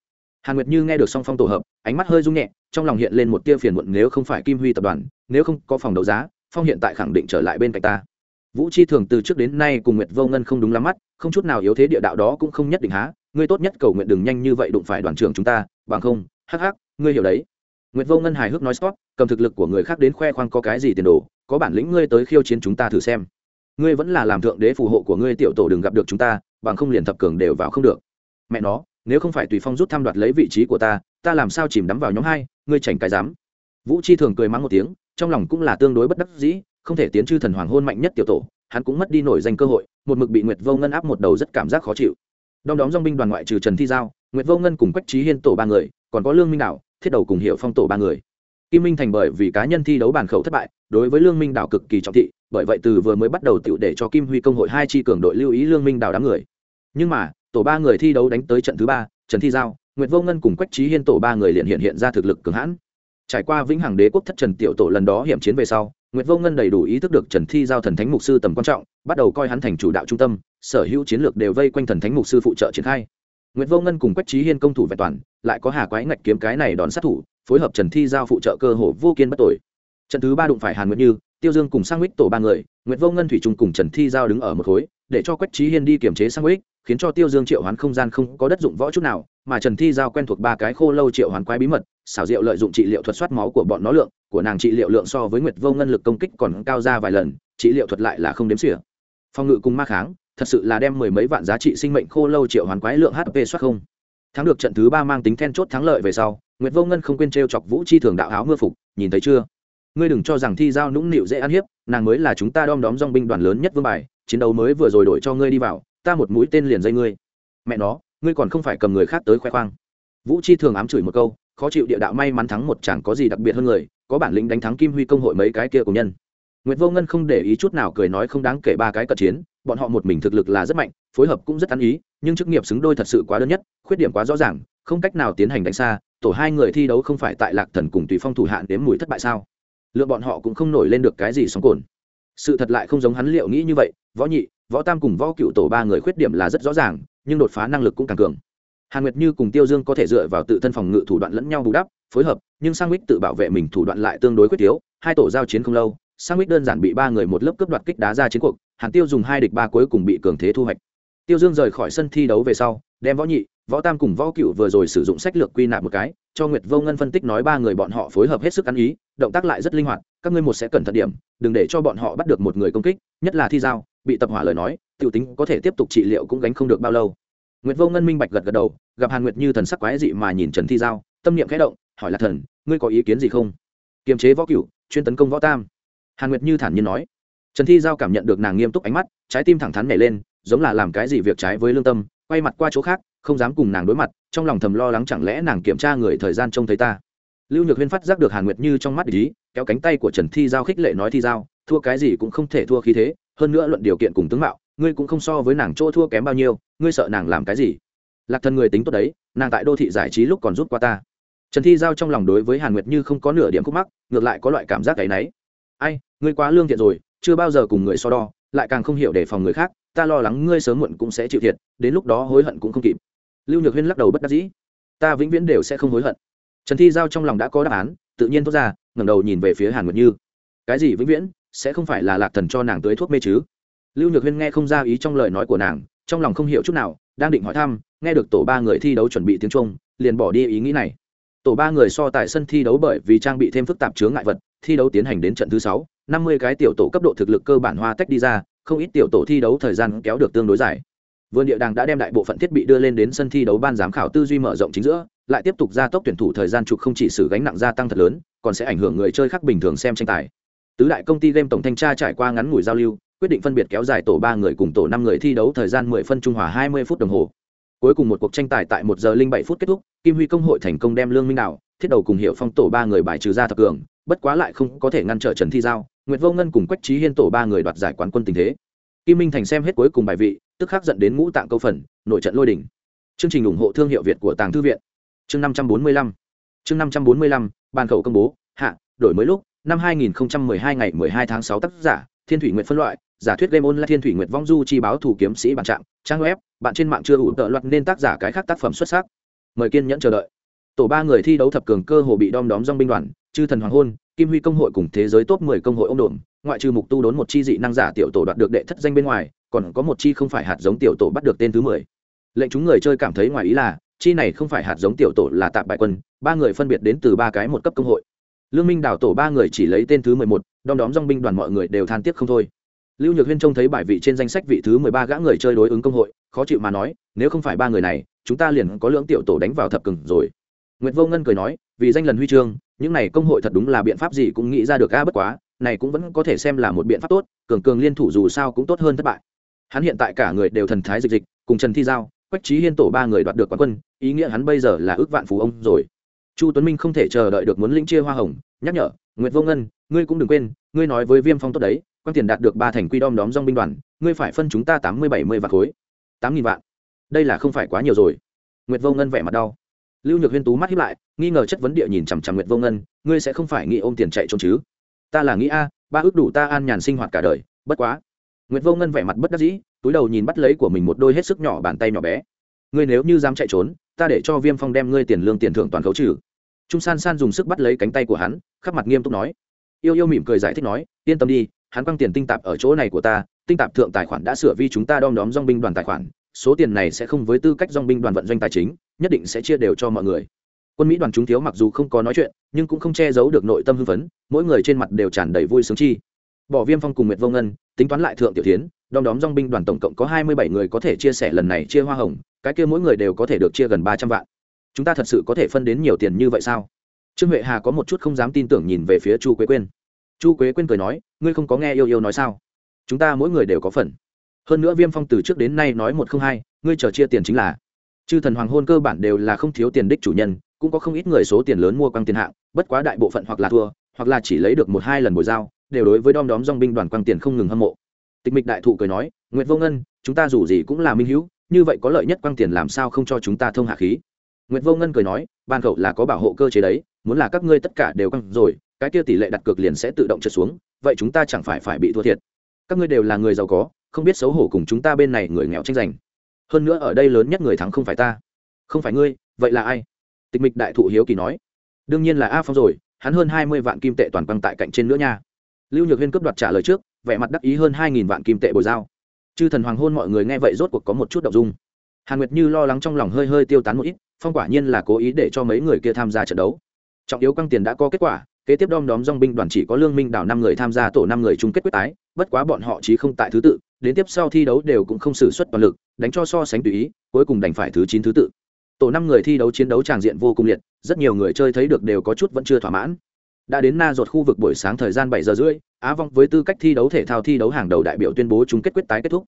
Hàn Nguyệt Như nghe được song phong tổ hợp, ánh mắt hơi rung nhẹ, trong lòng hiện lên một tia phiền muộn nếu không phải Kim Huy tập đoàn, nếu không có phòng đấu giá, phong hiện tại khẳng định trở lại bên cạnh ta. Vũ Chi thường từ trước đến nay cùng Nguyệt Vô Ngân không đúng lắm mắt, không chút nào yếu thế địa đạo đó cũng không nhất định há, ngươi tốt nhất cầu nguyện đừng nhanh như vậy đụng phải đoàn trưởng chúng ta, bằng không, hắc hắc, ngươi hiểu đấy. Nguyệt Vô Ngân hài hước nói Scott, cầm thực lực của người khác đến khoe khoang có cái gì tiền đồ, có bản lĩnh ngươi tới khiêu chiến chúng ta thử xem. Ngươi vẫn là làm thượng đế phù hộ của ngươi tiểu tổ đừng gặp được chúng ta, bằng không liền thập cường đều vào không được. Mẹ nó, nếu không phải tùy phong rút thăm đoạt lấy vị trí của ta, ta làm sao chìm đắm vào nhóm hai, ngươi chảnh cái dám. Vũ Chi thường cười mắng một tiếng, trong lòng cũng là tương đối bất đắc dĩ, không thể tiến chư thần hoàng hôn mạnh nhất tiểu tổ, hắn cũng mất đi nổi danh cơ hội, một mực bị Nguyệt Vô Ngân áp một đầu rất cảm giác khó chịu. Đom đóm dòng binh đoàn ngoại trừ Trần Thi Giao, Nguyệt Vô Ngân cùng Quách Chí Hiên tổ ba người, còn có Lương Minh Đạo, thiết đầu cùng hiệu Phong tổ ba người. Kim minh thành bởi vì cá nhân thi đấu bản khẩu thất bại, đối với lương minh đảo cực kỳ trọng thị, bởi vậy từ vừa mới bắt đầu tựu để cho kim huy công hội hai chi cường đội lưu ý lương minh đảo đám người. Nhưng mà, tổ ba người thi đấu đánh tới trận thứ ba trần thi giao, nguyệt vô ngân cùng quách trí hiên tổ ba người liền hiện hiện ra thực lực cường hãn. Trải qua vĩnh hằng đế quốc thất trần tiểu tổ lần đó hiểm chiến về sau, nguyệt vô ngân đầy đủ ý thức được trần thi giao thần thánh mục sư tầm quan trọng, bắt đầu coi hắn thành chủ đạo trung tâm, sở hữu chiến lược đều vây quanh thần thánh mục sư phụ trợ triển khai. Nguyệt vô ngân cùng quách trí hiên công thủ vẹn toàn lại có hà quái ngạch kiếm cái này đón sát thủ, phối hợp trần thi giao phụ trợ cơ hồ vô kiên bất tội. Trận thứ ba đụng phải hàn nguyệt như, tiêu dương cùng sang huých tổ ba người, nguyệt vô ngân thủy trung cùng trần thi giao đứng ở một khối, để cho quách trí hiên đi kiểm chế sang huých khiến cho tiêu dương triệu hoán không gian không có đất dụng võ chút nào, mà trần thi giao quen thuộc ba cái khô lâu triệu hoán quái bí mật, xảo diệu lợi dụng trị liệu thuật soát máu của bọn nó lượng, của nàng trị liệu lượng so với nguyệt vô ngân lực công kích còn cao ra vài lần, trị liệu thuật lại là không đếm xỉa. Phòng ngự cùng ma kháng, thật sự là đem mười mấy vạn giá trị sinh mệnh khô lâu triệu hoán quái lượng hp soát không thắng được trận thứ ba mang tính then chốt thắng lợi về sau nguyệt vô ngân không quên t r e o chọc vũ chi thường đạo áo mưa phục nhìn thấy chưa? Ngươi đừng cho rằng thi giao nũng nịu dễ ăn hiếp nàng mới là chúng ta đom đóm dong binh đoàn lớn nhất vương bài chiến đấu mới vừa rồi đổi cho ngươi đi vào ta một mũi tên liền dây ngươi. Mẹ nó ngươi còn không phải cầm người khác tới khoe khoang. Vũ chi thường ám chửi một câu khó chịu địa đạo may mắn thắng một chẳng có gì đặc biệt hơn người có bản lĩnh đánh thắng kim huy công hội mấy cái kia của nhân. Nguyệt Vô Ngân không để ý chút nào cười nói không đáng kể ba cái cận chiến, bọn họ một mình thực lực là rất mạnh, phối hợp cũng rất ăn ý, nhưng chức nghiệp xứng đôi thật sự quá đơn nhất, khuyết điểm quá rõ ràng, không cách nào tiến hành đánh xa, tổ hai người thi đấu không phải tại lạc thần cùng tùy phong thủ hạn đếm mùi thất bại sao? Lượng bọn họ cũng không nổi lên được cái gì sóng cồn. Sự thật lại không giống hắn liệu nghĩ như vậy võ nhị võ tam cùng võ cựu tổ ba người khuyết điểm là rất rõ ràng nhưng đột phá năng lực cũng càng cường. Hàn nguyệt như cùng tiêu dương có thể dựa vào tự thân phòng ngự thủ đoạn lẫn nhau bù đắp phối hợp nhưng sang mít tự bảo vệ mình thủ đoạn lại tương đối quyết yếu hai tổ giao chiến không lâu sang mít đơn giản bị ba người một lớp cướp đoạt kích đá ra chiến cuộc hàn tiêu dùng hai địch ba cuối cùng bị cường thế thu hoạch tiêu dương rời khỏi sân thi đấu về sau, đem võ nhị, võ tam cùng võ cựu vừa rồi sử dụng sách lược quy nạp một cái, cho nguyệt vô ngân phân tích nói ba người bọn họ phối hợp hết sức ăn ý, động tác lại rất linh hoạt, các ngươi một sẽ cẩn thận điểm, đừng để cho bọn họ bắt được một người công kích, nhất là thi giao, bị tập hỏa lời nói t i ể u tính có thể tiếp tục trị liệu cũng gánh không được bao lâu. Nguyệt vô ngân minh bạch gật gật đầu, gặp hàn nguyệt như thần sắc quái dị mà nhìn trần thi giao, tâm niệm khẽ động, hỏi là thần, ngươi có ý kiến gì không? Kiềm chế võ cựu chuyên tấn công võ tam. Hàn nguyệt như thản nhiên nói. Trần thi giao cảm nhận được nàng nghiêm túc ánh mắt, trái tim thẳng thắn nảy lên giống là làm cái gì việc trái với lương tâm, quay mặt qua chỗ khác, không dám cùng nàng đối mặt, trong lòng thầm lo lắng chẳng lẽ nàng kiểm tra người thời gian trông thấy ta. Lưu nhược huyên phát giác được hàn nguyệt như trong mắt ý, kéo cánh tay của trần thi giao khích lệ nói thi giao, thua cái gì cũng không thể thua khí thế, hơn nữa luận điều kiện cùng tướng mạo, ngươi cũng không so với nàng chỗ thua kém bao nhiêu, ngươi sợ nàng làm cái gì? Lạc thân người tính tốt đấy, nàng tại đô thị giải trí lúc còn rút qua ta. Trần thi giao trong lòng đối với hàn nguyệt như không có nửa điểm khúc mắc, ngược lại có loại cảm giác gáy náy ai, ngươi quá lương thiện rồi, chưa bao giờ cùng người so đo lại càng không hiểu đề phòng người khác, ta lo lắng ngươi sớm muộn cũng sẽ chịu thiệt, đến lúc đó hối hận cũng không kịp. Lưu nhược huyên lắc đầu bất đắc dĩ. Ta vĩnh viễn đều sẽ không hối hận. Trần thi giao trong lòng đã có đáp án, tự nhiên thốt ra, ngẩng đầu nhìn về phía hàn nguyệt như. Cái gì vĩnh viễn? Sẽ không phải là lạc thần cho nàng tới thuốc mê chứ? Lưu nhược huyên nghe không ra ý trong lời nói của nàng, trong lòng không hiểu chút nào, đang định hỏi thăm, nghe được tổ ba người thi đấu chuẩn bị tiếng trung, liền bỏ đi ý nghĩ này. Tổ ba người so tại sân thi đấu bởi vì trang bị thêm phức tạp chướng ngại vật thi đấu tiến hành đến trận thứ sáu, năm mươi cái tiểu tổ cấp độ thực lực cơ bản hoa tách đi ra, không ít tiểu tổ thi đấu thời gian kéo được tương đối dài. Vườn địa đàng đã đem đại bộ phận thiết bị đưa lên đến sân thi đấu ban giám khảo tư duy mở rộng chính giữa, lại tiếp tục gia tốc tuyển thủ thời gian chụp không chỉ xử gánh nặng gia tăng thật lớn, còn sẽ ảnh hưởng người chơi khác bình thường xem tranh tài. Tứ đại công ty game tổng thanh tra trải qua ngắn ngủi giao lưu, quyết định phân biệt kéo dài tổ ba người cùng tổ năm người thi đấu thời gian mười phân trung hòa hai mươi phút đồng hồ. Cuối cùng một cuộc tranh tài tại một giờ linh bảy phút kết thúc, kim huy công hội thành công đem lương minh đạo, thiết đầu cùng hiệu phong tổ ba người bài trừ ra thập cường bất quá lại không có thể ngăn trở trần thi giao, nguyệt vô ngân cùng quách trí hiên tổ ba người đoạt giải quán quân tình thế. Kim minh thành xem hết cuối cùng bài vị, tức khắc dẫn đến ngũ tạng câu phần, nội trận lôi đỉnh. Chương trình ủng hộ thương hiệu việt của tàng thư viện. Chương năm trăm bốn mươi lăm. Chương năm trăm bốn mươi lăm, bàn khẩu công bố, hạ, đổi mới lúc, năm 2012 ngày 12 tháng 6 tác giả, thiên thủy nguyện phân loại, giả thuyết game online là thiên thủy nguyện vong du chi báo thủ kiếm sĩ bản trạng, trang web, bạn trên mạng chưa ủ tợ loạt nên tác giả cái khác tác phẩm xuất sắc. Mời kiên nhẫn chờ đợi. Tổ ba người thi đấu thập cường cơ hồ bị đom đóm dong binh đoàn chư thần hoàng hôn, kim huy công hội cùng thế giới top 10 công hội ông đồn, ngoại trừ mục tu đốn một chi dị năng giả tiểu tổ đoạt được đệ thất danh bên ngoài, còn có một chi không phải hạt giống tiểu tổ bắt được tên thứ 10. lệnh chúng người chơi cảm thấy ngoài ý là, chi này không phải hạt giống tiểu tổ là tạp bại quân, ba người phân biệt đến từ ba cái một cấp công hội. Lương minh đảo tổ ba người chỉ lấy tên thứ mười một, đom đóm dong binh đoàn mọi người đều than tiếc không thôi. Lưu nhược huyên trông thấy bài vị trên danh sách vị thứ mười ba gã người chơi đối ứng công hội, khó chịu mà nói, nếu không phải ba người này, chúng ta liền có lưỡng tiểu tổ đánh vào thập cừng rồi. Nguyệt vô ngân cười nói vì danh lần huy chương, những này công hội thật đúng là biện pháp gì cũng nghĩ ra được a, bất quá, này cũng vẫn có thể xem là một biện pháp tốt, cường cường liên thủ dù sao cũng tốt hơn thất bại. Hắn hiện tại cả người đều thần thái dịch dịch, cùng trần thi giao, quách trí hiên tổ ba người đoạt được quán quân, ý nghĩa hắn bây giờ là ước vạn phú ông rồi. Chu tuấn minh không thể chờ đợi được muốn lĩnh chia hoa hồng, nhắc nhở, nguyệt vô ngân, ngươi cũng đừng quên, ngươi nói với viêm phong tốt đấy quan tiền đạt được ba thành quy đom đóm dong binh đoàn, ngươi phải phân chúng ta tám mươi bảy mươi vạn khối, tám nghìn vạn. Đây là không phải quá nhiều rồi. Nguyệt vô ngân vẻ mặt đau lưu nhược huyên tú mắt hiếp lại, nghi ngờ chất vấn địa nhìn chằm chằm nguyệt vô ngân, ngươi sẽ không phải nghĩ ôm tiền chạy trốn chứ? Ta là nghĩ a, ba ước đủ ta an nhàn sinh hoạt cả đời, bất quá. Nguyệt vô ngân vẻ mặt bất đắc dĩ, túi đầu nhìn bắt lấy của mình một đôi hết sức nhỏ bàn tay nhỏ bé. Ngươi nếu như dám chạy trốn, ta để cho viêm phong đem ngươi tiền lương tiền thưởng toàn khấu trừ. Trung san san dùng sức bắt lấy cánh tay của hắn khắc mặt nghiêm túc nói. Yêu yêu mỉm cười giải thích nói, yên tâm đi, hắn quăng tiền tinh tạp ở chỗ này của ta, tinh tạp thượng tài khoản đã sửa vi chúng ta đom đóm dong binh đoàn tài khoản số tiền này sẽ không với tư cách dong binh đoàn vận doanh tài chính, nhất định sẽ chia đều cho mọi người. Quân mỹ đoàn chúng thiếu mặc dù không có nói chuyện, nhưng cũng không che giấu được nội tâm hưng phấn, mỗi người trên mặt đều tràn đầy vui sướng chi. Bỏ viêm phong cùng nguyệt vô ngân, tính toán lại thượng tiểu tiến đom đóm dong binh đoàn tổng cộng có hai mươi bảy người có thể chia sẻ lần này chia hoa hồng, cái kia mỗi người đều có thể được chia gần ba trăm vạn. Chúng ta thật sự có thể phân đến nhiều tiền như vậy sao? Trương huệ hà có một chút không dám tin tưởng nhìn về phía chu quế quyên. Chu quế quyên cười nói, ngươi không có nghe yêu yêu nói sao? Chúng ta mỗi người đều có phần hơn nữa viêm phong từ trước đến nay nói một không hai ngươi chờ chia tiền chính là. Chư thần hoàng hôn cơ bản đều là không thiếu tiền đích chủ nhân cũng có không ít người số tiền lớn mua quăng tiền hạng bất quá đại bộ phận hoặc là thua hoặc là chỉ lấy được một hai lần bồi giao đều đối với đom đóm dong binh đoàn quăng tiền không ngừng hâm mộ. Tịch mịch đại thụ cười nói nguyệt vô ngân chúng ta dù gì cũng là minh hữu như vậy có lợi nhất quăng tiền làm sao không cho chúng ta thông hạ khí? Nguyệt Vô Ngân cười nói, ban khẩu là có bảo hộ cơ chế đấy, muốn là các ngươi tất cả đều quăng rồi, cái kia tỷ lệ đặt cược liền sẽ tự động trượt xuống, vậy chúng ta chẳng phải phải bị thua thiệt. Các ngươi đều là người giàu có, không biết xấu hổ cùng chúng ta bên này người nghèo tranh giành. Hơn nữa ở đây lớn nhất người thắng không phải ta, không phải ngươi, vậy là ai? Tịch Mịch đại thụ hiếu kỳ nói. Đương nhiên là A Phong rồi, hắn hơn hai mươi vạn kim tệ toàn băng tại cạnh trên nữa nha. Lưu Nhược Huyên cướp đoạt trả lời trước, vẻ mặt đắc ý hơn hai nghìn vạn kim tệ bồi giao. Chư thần hoàng hôn mọi người nghe vậy rốt cuộc có một chút động dung. Hàn Nguyệt Như lo lắng trong lòng hơi hơi tiêu tán một ít, phong quả nhiên là cố ý để cho mấy người kia tham gia trận đấu trọng yếu căng tiền đã có kết quả kế tiếp đom đóm dong binh đoàn chỉ có lương minh đảo năm người tham gia tổ năm người chung kết quyết tái bất quá bọn họ chí không tại thứ tự, đến tiếp sau thi đấu đều cũng không sử xuất toàn lực, đánh cho so sánh tùy ý, cuối cùng đành phải thứ chín thứ tự. Tổ năm người thi đấu chiến đấu tràng diện vô cùng liệt, rất nhiều người chơi thấy được đều có chút vẫn chưa thỏa mãn. Đã đến na ruột khu vực buổi sáng thời gian bảy giờ rưỡi, á vong với tư cách thi đấu thể thao thi đấu hàng đầu đại biểu tuyên bố chung kết quyết tái kết thúc.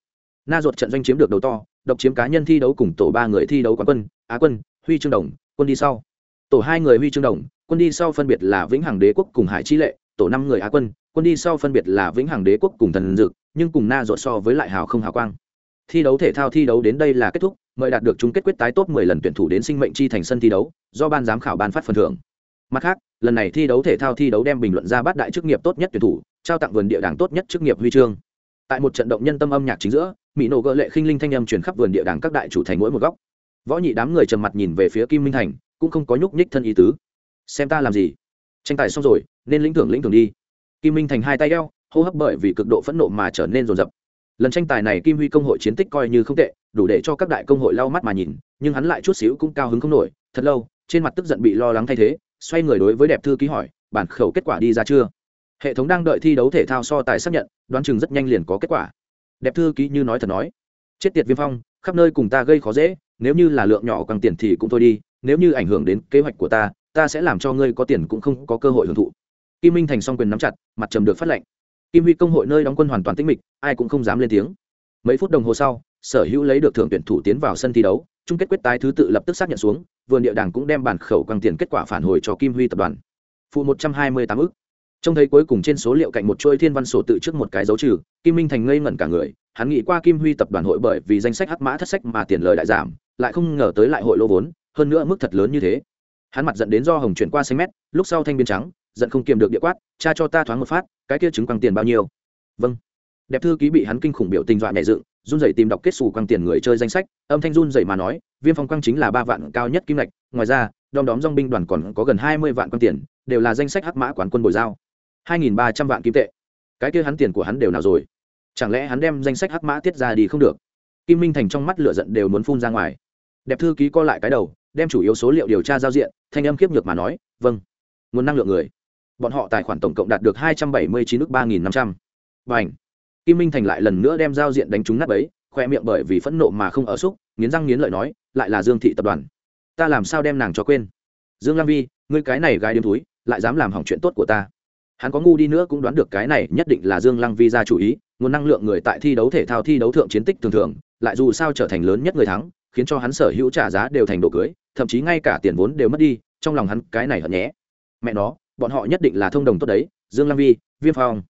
Na ruột trận doanh chiếm được đầu to, độc chiếm cá nhân thi đấu cùng tổ ba người thi đấu quán quân, á quân, huy chương đồng, quân đi sau. Tổ hai người huy chương đồng, quân đi sau phân biệt là vĩnh hằng đế quốc cùng hải chi lệ tổ năm người á quân quân đi sau phân biệt là vĩnh hằng đế quốc cùng thần dực, nhưng cùng na dội so với lại hào không hào quang. Thi đấu thể thao thi đấu đến đây là kết thúc, mời đạt được chung kết quyết tái top 10 lần tuyển thủ đến sinh mệnh chi thành sân thi đấu, do ban giám khảo ban phát phần thưởng. Mặt khác, lần này thi đấu thể thao thi đấu đem bình luận ra bát đại chức nghiệp tốt nhất tuyển thủ, trao tặng vườn địa đảng tốt nhất chức nghiệp huy chương. Tại một trận động nhân tâm âm nhạc chính giữa, mỹ nổ gợ lệ khinh linh thanh âm truyền khắp vườn địa đảng các đại chủ thành mỗi một góc. Võ nhị đám người trầm mặt nhìn về phía kim minh thành, cũng không có nhúc nhích thân ý tứ. Xem ta làm gì? Tranh tài xong rồi nên lĩnh thưởng lĩnh thưởng đi. Kim minh thành hai tay eo, hô hấp bởi vì cực độ phẫn nộ mà trở nên rồn rập lần tranh tài này kim huy công hội chiến tích coi như không tệ, đủ để cho các đại công hội lau mắt mà nhìn, nhưng hắn lại chút xíu cũng cao hứng không nổi, thật lâu, trên mặt tức giận bị lo lắng thay thế, xoay người đối với đẹp thư ký hỏi, bản khẩu kết quả đi ra chưa? Hệ thống đang đợi thi đấu thể thao so tài xác nhận, đoán chừng rất nhanh liền có kết quả. Đẹp thư ký như nói thật nói, chết tiệt viêm phong, khắp nơi cùng ta gây khó dễ, nếu như là lượng nhỏ càng tiền thì cũng thôi đi, nếu như ảnh hưởng đến kế hoạch của ta ta sẽ làm cho ngươi có tiền cũng không có cơ hội hưởng thụ kim minh thành song quyền nắm chặt, mặt trầm được phát lệnh. Kim huy công hội nơi đóng quân hoàn toàn tĩnh mịch, ai cũng không dám lên tiếng. Mấy phút đồng hồ sau, sở hữu lấy được thưởng tuyển thủ tiến vào sân thi đấu, chung kết quyết tái thứ tự lập tức xác nhận xuống, vườn địa đảng cũng đem bản khẩu quăng tiền kết quả phản hồi cho kim huy tập đoàn. Phụ một trăm hai mươi tám ức. Trông thấy cuối cùng trên số liệu cạnh một chuỗi thiên văn sổ tự trước một cái dấu trừ, kim minh thành ngây ngẩn cả người, hắn nghĩ qua kim huy tập đoàn hội bởi vì danh sách hắc mã thất sách mà tiền lời đại giảm, lại không ngờ tới lại hội lô vốn, hơn nữa mức thật lớn như thế. Hắn mặt dẫn đến do hồng chuyển qua xanh mét, lúc sau thanh biên trắng giận không kiềm được địa quát, cha cho ta thoáng một phát, cái kia chứng quăng tiền bao nhiêu? Vâng. Đẹp thư ký bị hắn kinh khủng biểu tình dọa nhẹ dựng, run rẩy tìm đọc kết xù quăng tiền người chơi danh sách, âm thanh run rẩy mà nói, viêm phong quăng chính là ba vạn cao nhất kim lạch ngoài ra, đom đóm dong binh đoàn còn có gần hai mươi vạn quăng tiền, đều là danh sách hắc mã quán quân bồi giao. Hai nghìn ba trăm vạn kim tệ. Cái kia hắn tiền của hắn đều nào rồi? Chẳng lẽ hắn đem danh sách hắc mã tiết ra đi không được? Kim minh thành trong mắt lửa giận đều muốn phun ra ngoài. Đẹp thư ký co lại cái đầu, đem chủ yếu số liệu điều tra giao diện, thanh âm khiếp nhược mà nói vâng nguồn năng lượng người bọn họ tài khoản tổng cộng đạt được hai trăm bảy mươi chín ước ba nghìn năm trăm. Và ảnh kim minh thành lại lần nữa đem giao diện đánh trúng nát ấy khoe miệng bởi vì phẫn nộ mà không ở xúc, nghiến răng nghiến lợi nói, lại là dương thị tập đoàn. Ta làm sao đem nàng cho quên? Dương lam vi, ngươi cái này gái điếm túi, lại dám làm hỏng chuyện tốt của ta. Hắn có ngu đi nữa cũng đoán được cái này nhất định là dương lăng vi ra chủ ý, nguồn năng lượng người tại thi đấu thể thao thi đấu thượng chiến tích thường thường, lại dù sao trở thành lớn nhất người thắng, khiến cho hắn sở hữu trả giá đều thành đồ cưới, thậm chí ngay cả tiền vốn đều mất đi, trong lòng hắn cái này hận nhé mẹ nó bọn họ nhất định là thông đồng tốt đấy, dương lam vi, viêm phong.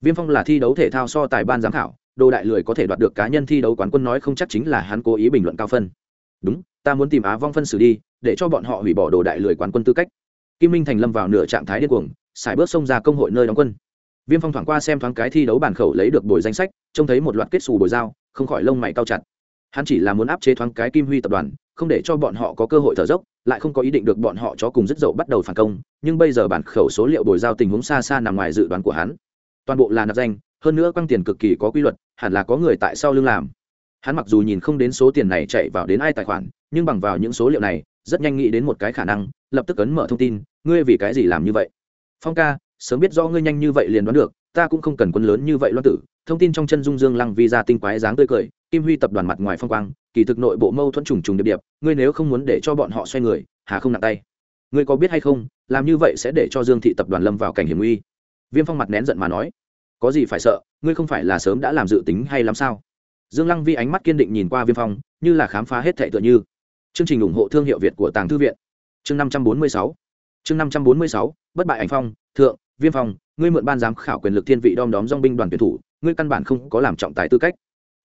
Viêm phong là thi đấu thể thao so tài ban giám khảo, đồ đại lười có thể đoạt được cá nhân thi đấu quán quân nói không chắc chính là hắn cố ý bình luận cao phân. Đúng, ta muốn tìm á vong phân xử đi, để cho bọn họ hủy bỏ đồ đại lười quán quân tư cách. Kim minh thành lâm vào nửa trạng thái điên cuồng xài bước xông ra công hội nơi đóng quân. Viêm phong thoảng qua xem thoáng cái thi đấu bản khẩu lấy được bồi danh sách, trông thấy một loạt kết xù bồi dao không khỏi lông mày cao chặt. Hắn chỉ là muốn áp chế thoáng cái kim huy tập đoàn, không để cho bọn họ có cơ hội thở dốc lại không có ý định được bọn họ chó cùng rất dậu bắt đầu phản công, nhưng bây giờ bản khẩu số liệu bồi giao tình huống xa xa nằm ngoài dự đoán của hắn. Toàn bộ là nạp danh, hơn nữa quăng tiền cực kỳ có quy luật, hẳn là có người tại sau lưng làm. Hắn mặc dù nhìn không đến số tiền này chạy vào đến ai tài khoản, nhưng bằng vào những số liệu này, rất nhanh nghĩ đến một cái khả năng, lập tức ấn mở thông tin, ngươi vì cái gì làm như vậy? Phong ca, sớm biết do ngươi nhanh như vậy liền đoán được, ta cũng không cần quân lớn như vậy loan tử thông tin trong chân dung dương lăng vi ra tinh quái dáng tươi cười, kim huy tập đoàn mặt ngoài phong quang, kỳ thực nội bộ mâu thuẫn trùng trùng điệp điệp, ngươi nếu không muốn để cho bọn họ xoay người, hà không nặng tay. Ngươi có biết hay không, làm như vậy sẽ để cho dương thị tập đoàn lâm vào cảnh hiểm nguy. Viêm phong mặt nén giận mà nói, có gì phải sợ, ngươi không phải là sớm đã làm dự tính hay lắm sao? Dương lăng vi ánh mắt kiên định nhìn qua viêm phong, như là khám phá hết thệ tựa như. Chương trình ủng hộ thương hiệu việt của tàng thư viện. Chương năm trăm bốn mươi sáu. Chương năm trăm bốn mươi sáu, bất bại ảnh phong, thượng, viêm phong, ngươi mượn ban giám khảo quyền lực thiên vị đom đóm dong binh đoàn tuyển thủ ngươi căn bản không có làm trọng tài tư cách.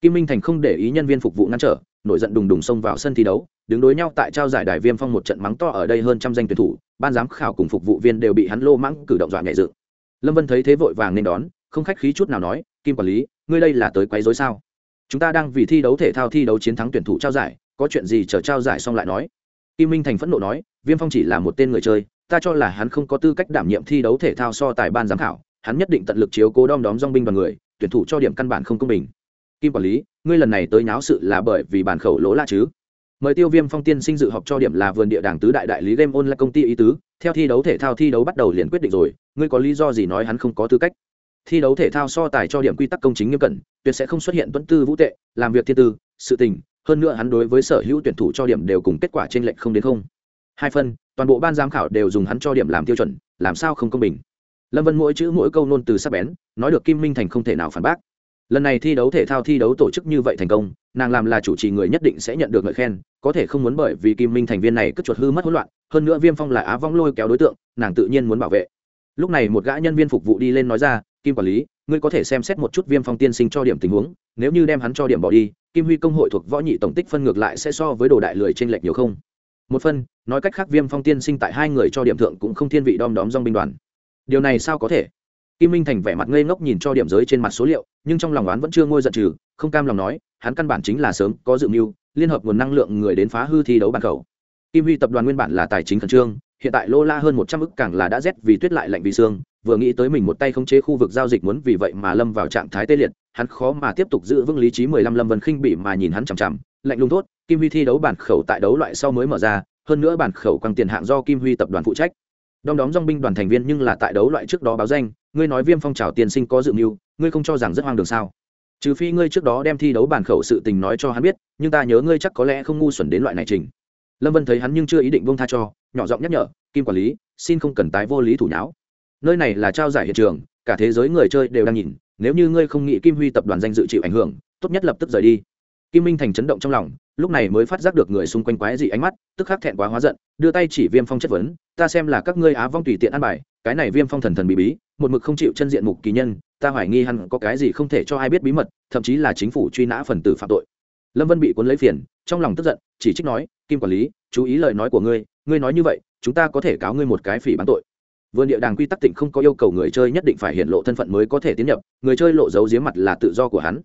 Kim minh thành không để ý nhân viên phục vụ ngăn trở, nổi giận đùng đùng xông vào sân thi đấu, đứng đối nhau tại trao giải đài viêm phong một trận mắng to ở đây hơn trăm danh tuyển thủ, ban giám khảo cùng phục vụ viên đều bị hắn lô mắng cử động dọa nhẹ dự. Lâm vân thấy thế vội vàng nên đón, không khách khí chút nào nói, kim quản lý, ngươi đây là tới quấy rối sao? Chúng ta đang vì thi đấu thể thao thi đấu chiến thắng tuyển thủ trao giải, có chuyện gì chờ trao giải xong lại nói. Kim minh thành phẫn nộ nói, viêm phong chỉ là một tên người chơi, ta cho là hắn không có tư cách đảm nhiệm thi đấu thể thao so tài ban giám khảo, hắn nhất định tận lực chiếu cố đom đóm dong binh đoàn người tuyển thủ cho điểm căn bản không công bình. Kim quản lý, ngươi lần này tới nháo sự là bởi vì bản khẩu lỗ la chứ? Mời tiêu viêm phong tiên sinh dự họp cho điểm là vườn địa đảng tứ đại đại lý game on là công ty ý tứ, theo thi đấu thể thao thi đấu bắt đầu liền quyết định rồi, ngươi có lý do gì nói hắn không có tư cách? Thi đấu thể thao so tài cho điểm quy tắc công chính nghiêm cẩn, tuyệt sẽ không xuất hiện tuấn tư vũ tệ, làm việc thiên tư, sự tình, hơn nữa hắn đối với sở hữu tuyển thủ cho điểm đều cùng kết quả trên lệnh không đến không. Hai phân, toàn bộ ban giám khảo đều dùng hắn cho điểm làm tiêu chuẩn, làm sao không công bình? Lâm vân mỗi chữ mỗi câu nôn từ sắc bén, nói được kim minh thành không thể nào phản bác. Lần này thi đấu thể thao thi đấu tổ chức như vậy thành công, nàng làm là chủ trì người nhất định sẽ nhận được lời khen, có thể không muốn bởi vì kim minh thành viên này cất chuột hư mất hỗn loạn, hơn nữa viêm phong là á vong lôi kéo đối tượng, nàng tự nhiên muốn bảo vệ. Lúc này một gã nhân viên phục vụ đi lên nói ra, kim quản lý, ngươi có thể xem xét một chút viêm phong tiên sinh cho điểm tình huống, nếu như đem hắn cho điểm bỏ đi, kim huy công hội thuộc võ nhị tổng tích phân ngược lại sẽ so với đồ đại lười t r ê n lệch nhiều không? Một phân nói cách khác viêm phong tiên sinh tại hai người cho điểm thượng cũng không thiên vị đom đóm dong binh đoàn điều này sao có thể? Kim minh thành vẻ mặt ngây ngốc nhìn cho điểm giới trên mặt số liệu, nhưng trong lòng oán vẫn chưa ngôi giận trừ, không cam lòng nói, hắn căn bản chính là sớm có dự mưu, liên hợp nguồn năng lượng người đến phá hư thi đấu bàn khẩu kim huy tập đoàn nguyên bản là tài chính khẩn trương, hiện tại lô la hơn một trăm ức càng là đã rét vì tuyết lại lạnh vì xương vừa nghĩ tới mình một tay khống chế khu vực giao dịch muốn vì vậy mà lâm vào trạng thái tê liệt, hắn khó mà tiếp tục giữ vững lý trí mười lăm lâm vân khinh bị mà nhìn hắn chằm chằm, lạnh lùng tốt kim huy thi đấu bản khẩu tại đấu loại sau mới mở ra, hơn nữa bản khẩu quăng tiền hạng do kim huy tập đoàn phụ trách đom đóm dong binh đoàn thành viên nhưng là tại đấu loại trước đó báo danh, ngươi nói viêm phong trào tiền sinh có dự mưu, ngươi không cho rằng rất hoang đường sao? Trừ phi ngươi trước đó đem thi đấu bản khẩu sự tình nói cho hắn biết, nhưng ta nhớ ngươi chắc có lẽ không ngu xuẩn đến loại này trình. Lâm vân thấy hắn nhưng chưa ý định bông tha cho, nhỏ giọng nhắc nhở, kim quản lý, xin không cần tái vô lý thủ nháo. Nơi này là trao giải hiện trường, cả thế giới người chơi đều đang nhìn, nếu như ngươi không nghĩ kim huy tập đoàn danh dự chịu ảnh hưởng, tốt nhất lập tức rời đi. Kim minh thành chấn động trong lòng lúc này mới phát giác được người xung quanh quái dị ánh mắt, tức khắc thẹn quá hóa giận, đưa tay chỉ viêm phong chất vấn, ta xem là các ngươi á vong tùy tiện ăn bài, cái này viêm phong thần thần bí bí, một mực không chịu chân diện mục kỳ nhân, ta hoài nghi hắn có cái gì không thể cho ai biết bí mật, thậm chí là chính phủ truy nã phần tử phạm tội. Lâm vân bị cuốn lấy phiền, trong lòng tức giận, chỉ trích nói, kim quản lý, chú ý lời nói của ngươi ngươi nói như vậy, chúng ta có thể cáo ngươi một cái phỉ bán tội. Vườn địa đàng quy tắc tỉnh không có yêu cầu người chơi nhất định phải hiện lộ thân phận mới có thể tiến nhập, người chơi lộ dấu giếm mặt là tự do của hắn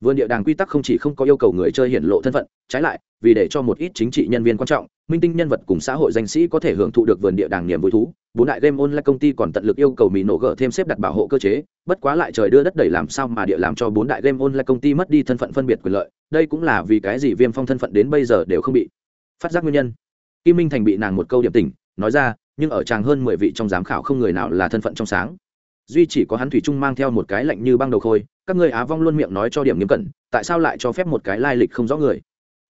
vườn địa đàng quy tắc không chỉ không có yêu cầu người chơi hiển lộ thân phận, trái lại, vì để cho một ít chính trị nhân viên quan trọng, minh tinh nhân vật cùng xã hội danh sĩ có thể hưởng thụ được vườn địa đàng niềm vui thú. Bốn đại game online công ty còn tận lực yêu cầu mỹ nổ gỡ thêm xếp đặt bảo hộ cơ chế, bất quá lại trời đưa đất đẩy làm sao mà địa làm cho bốn đại game online công ty mất đi thân phận phân biệt quyền lợi. Đây cũng là vì cái gì viêm phong thân phận đến bây giờ đều không bị phát giác nguyên nhân. Kim minh thành bị nàng một câu điểm tỉnh, nói ra, nhưng ở tràng hơn mười vị trong giám khảo không người nào là thân phận trong sáng duy chỉ có hắn thủy trung mang theo một cái lạnh như băng đầu khôi, các người á vong luôn miệng nói cho điểm nghiêm cẩn, tại sao lại cho phép một cái lai lịch không rõ người?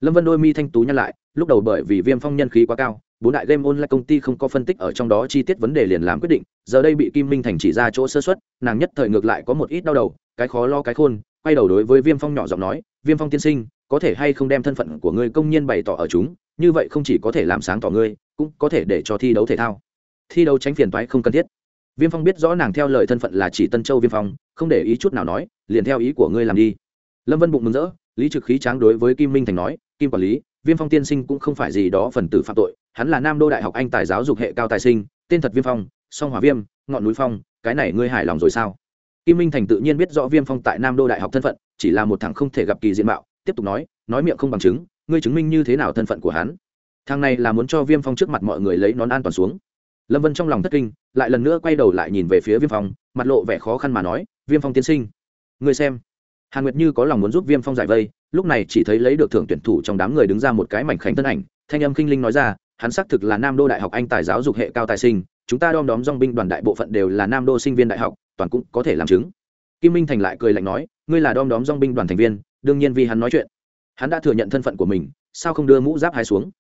Lâm vân đôi mi thanh tú nhăn lại, lúc đầu bởi vì viêm phong nhân khí quá cao, bốn đại game online công ty không có phân tích ở trong đó chi tiết vấn đề liền làm quyết định, giờ đây bị kim minh thành chỉ ra chỗ sơ xuất nàng nhất thời ngược lại có một ít đau đầu, cái khó lo cái khôn, quay đầu đối với viêm phong nhỏ giọng nói, viêm phong tiên sinh, có thể hay không đem thân phận của ngươi công nhiên bày tỏ ở chúng, như vậy không chỉ có thể làm sáng tỏ ngươi, cũng có thể để cho thi đấu thể thao. Thi đấu tránh phiền toái không cần thiết viêm phong biết rõ nàng theo lời thân phận là chỉ tân châu viêm phong, không để ý chút nào nói, liền theo ý của ngươi làm đi. Lâm vân bụng mừng rỡ, lý trực khí tráng đối với kim minh thành nói, kim quản lý, viêm phong tiên sinh cũng không phải gì đó phần tử phạm tội, hắn là nam đô đại học anh tài giáo dục hệ cao tài sinh, tên thật viêm phong, song hỏa viêm, ngọn núi phong, cái này ngươi hài lòng rồi sao? Kim minh thành tự nhiên biết rõ viêm phong tại nam đô đại học thân phận, chỉ là một thằng không thể gặp kỳ diện mạo, tiếp tục nói nói miệng không bằng chứng, ngươi chứng minh như thế nào thân phận của hắn? Thằng này là muốn cho viêm phong trước mặt mọi người lấy nón an toàn xuống lâm vân trong lòng thất kinh, lại lần nữa quay đầu lại nhìn về phía viêm phong, mặt lộ vẻ khó khăn mà nói, viêm phong tiên sinh người xem. Hàn nguyệt như có lòng muốn giúp viêm phong giải vây, lúc này chỉ thấy lấy được thưởng tuyển thủ trong đám người đứng ra một cái mảnh khảnh thân ảnh, thanh âm kinh linh nói ra, hắn xác thực là nam đô đại học anh tài giáo dục hệ cao tài sinh, chúng ta đom đóm dong binh đoàn đại bộ phận đều là nam đô sinh viên đại học, toàn cũng có thể làm chứng. Kim minh thành lại cười lạnh nói, ngươi là đom đóm dong binh đoàn thành viên, đương nhiên vì hắn nói chuyện. Hắn đã thừa nhận thân phận của mình, sao không đưa mũ giáp hai xuống?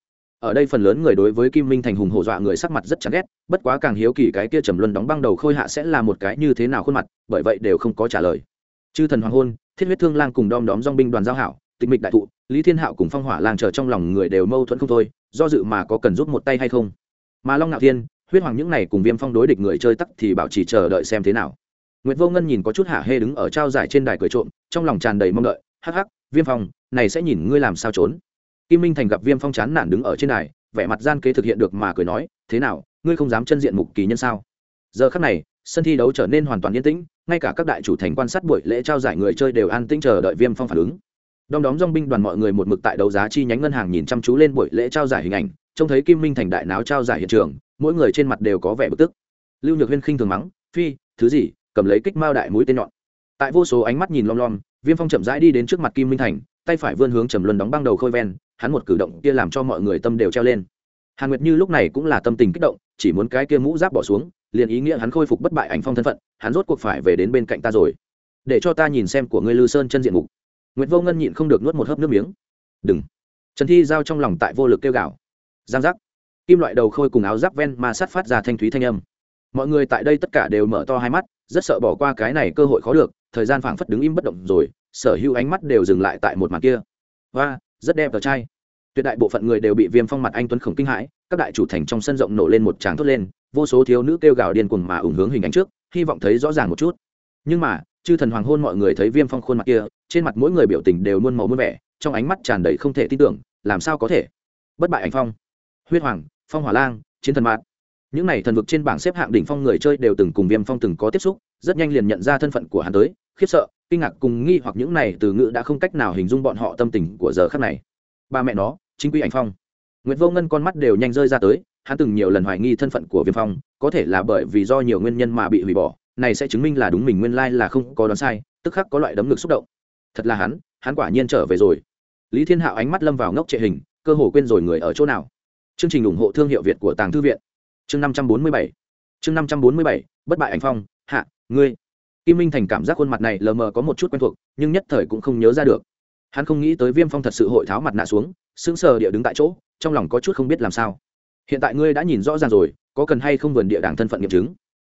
Ở đây phần lớn người đối với kim minh thành hùng hổ dọa người sắc mặt rất chán ghét, bất quá càng hiếu kỳ cái kia trầm luân đóng băng đầu khôi hạ sẽ là một cái như thế nào khuôn mặt, bởi vậy đều không có trả lời. Chư thần hoàng hôn, thiết huyết thương lang cùng đom đóm dong binh đoàn giao hảo, tịch mịch đại thụ, lý thiên hạo cùng phong hỏa làng chờ trong lòng người đều mâu thuẫn không thôi, do dự mà có cần giúp một tay hay không. Mà long ngạo thiên, huyết hoàng những này cùng viêm phong đối địch người chơi tắc thì bảo chỉ chờ đợi xem thế nào. Nguyễn vô ngân nhìn có chút hạ hê đứng ở trao giải trên đài cười trộm, trong lòng tràn đầy mong đợi, hắc hắc, viêm phong, này sẽ nhìn ngươi làm sao trốn kim minh thành gặp viêm phong chán nản đứng ở trên này, vẻ mặt gian kế thực hiện được mà cười nói thế nào ngươi không dám chân diện mục kỳ nhân sao? Giờ khắc này sân thi đấu trở nên hoàn toàn yên tĩnh ngay cả các đại chủ thành quan sát buổi lễ trao giải người chơi đều an tĩnh chờ đợi viêm phong phản ứng. Đom đóm dong binh đoàn mọi người một mực tại đấu giá chi nhánh ngân hàng nhìn chăm chú lên buổi lễ trao giải hình ảnh trông thấy kim minh thành đại náo trao giải hiện trường mỗi người trên mặt đều có vẻ bực tức. Lưu nhược huyên khinh thường mắng phi thứ gì cầm lấy kích mao đại mũi tên nhọn. Tại vô số ánh mắt nhìn lom lom viêm phong chậm rãi đi đến trước mặt kim minh thành tay phải vươn hướng trầm luân đóng băng đầu khôi ven hắn một cử động kia làm cho mọi người tâm đều treo lên. Hàn nguyệt như lúc này cũng là tâm tình kích động, chỉ muốn cái kia mũ giáp bỏ xuống, liền ý nghĩa hắn khôi phục bất bại ảnh phong thân phận, hắn rốt cuộc phải về đến bên cạnh ta rồi. Để cho ta nhìn xem của ngươi lư sơn chân diện mục. Nguyệt vô ngân nhịn không được nuốt một hớp nước miếng. Đừng. Trần thi giao trong lòng tại vô lực kêu gào. Giang giác. Kim loại đầu khôi cùng áo giáp ven mà sát phát ra thanh thúy thanh âm. Mọi người tại đây tất cả đều mở to hai mắt, rất sợ bỏ qua cái này cơ hội khó được, thời gian phảng phất đứng im bất động rồi, sở hữu ánh mắt đều dừng lại tại một màn kia. Và rất đẹp tờ trai. Tuyệt đại bộ phận người đều bị viêm phong mặt anh tuấn khổng kinh hãi, các đại chủ thành trong sân rộng nổ lên một tràng thốt lên, vô số thiếu nữ kêu gào điên cuồng mà ủng hướng hình ảnh trước, hy vọng thấy rõ ràng một chút. Nhưng mà, chư thần hoàng hôn mọi người thấy viêm phong khuôn mặt kia, trên mặt mỗi người biểu tình đều muôn màu muôn vẻ, trong ánh mắt tràn đầy không thể tin tưởng, làm sao có thể? Bất bại ảnh phong, huyết hoàng, phong hỏa lang, chiến thần mạt. Những này thần vực trên bảng xếp hạng đỉnh phong người chơi đều từng cùng viêm phong từng có tiếp xúc, rất nhanh liền nhận ra thân phận của hắn tới khiếp sợ, kinh ngạc cùng nghi hoặc những này từ ngữ đã không cách nào hình dung bọn họ tâm tình của giờ khắc này. Ba mẹ nó, chính quy ảnh phong. Nguyễn vô ngân con mắt đều nhanh rơi ra tới, hắn từng nhiều lần hoài nghi thân phận của viêm phong, có thể là bởi vì do nhiều nguyên nhân mà bị hủy bỏ, này sẽ chứng minh là đúng mình nguyên lai là không có đoán sai, tức khắc có loại đấm ngực xúc động. Thật là hắn hắn quả nhiên trở về rồi. Lý thiên hạo ánh mắt lâm vào ngốc trệ hình, cơ hồ quên rồi người ở chỗ nào. Chương trình ủng hộ thương hiệu việt của tàng thư viện. Chương năm trăm bốn mươi bảy. Chương năm trăm bốn mươi bảy, bất bại ảnh phong, hạ, ngươi kim minh thành cảm giác khuôn mặt này lờ mờ có một chút quen thuộc, nhưng nhất thời cũng không nhớ ra được. Hắn không nghĩ tới viêm phong thật sự hội tháo mặt nạ xuống, sững sờ địa đứng tại chỗ, trong lòng có chút không biết làm sao. Hiện tại ngươi đã nhìn rõ ràng rồi, có cần hay không vườn địa đảng thân phận nghiệm chứng?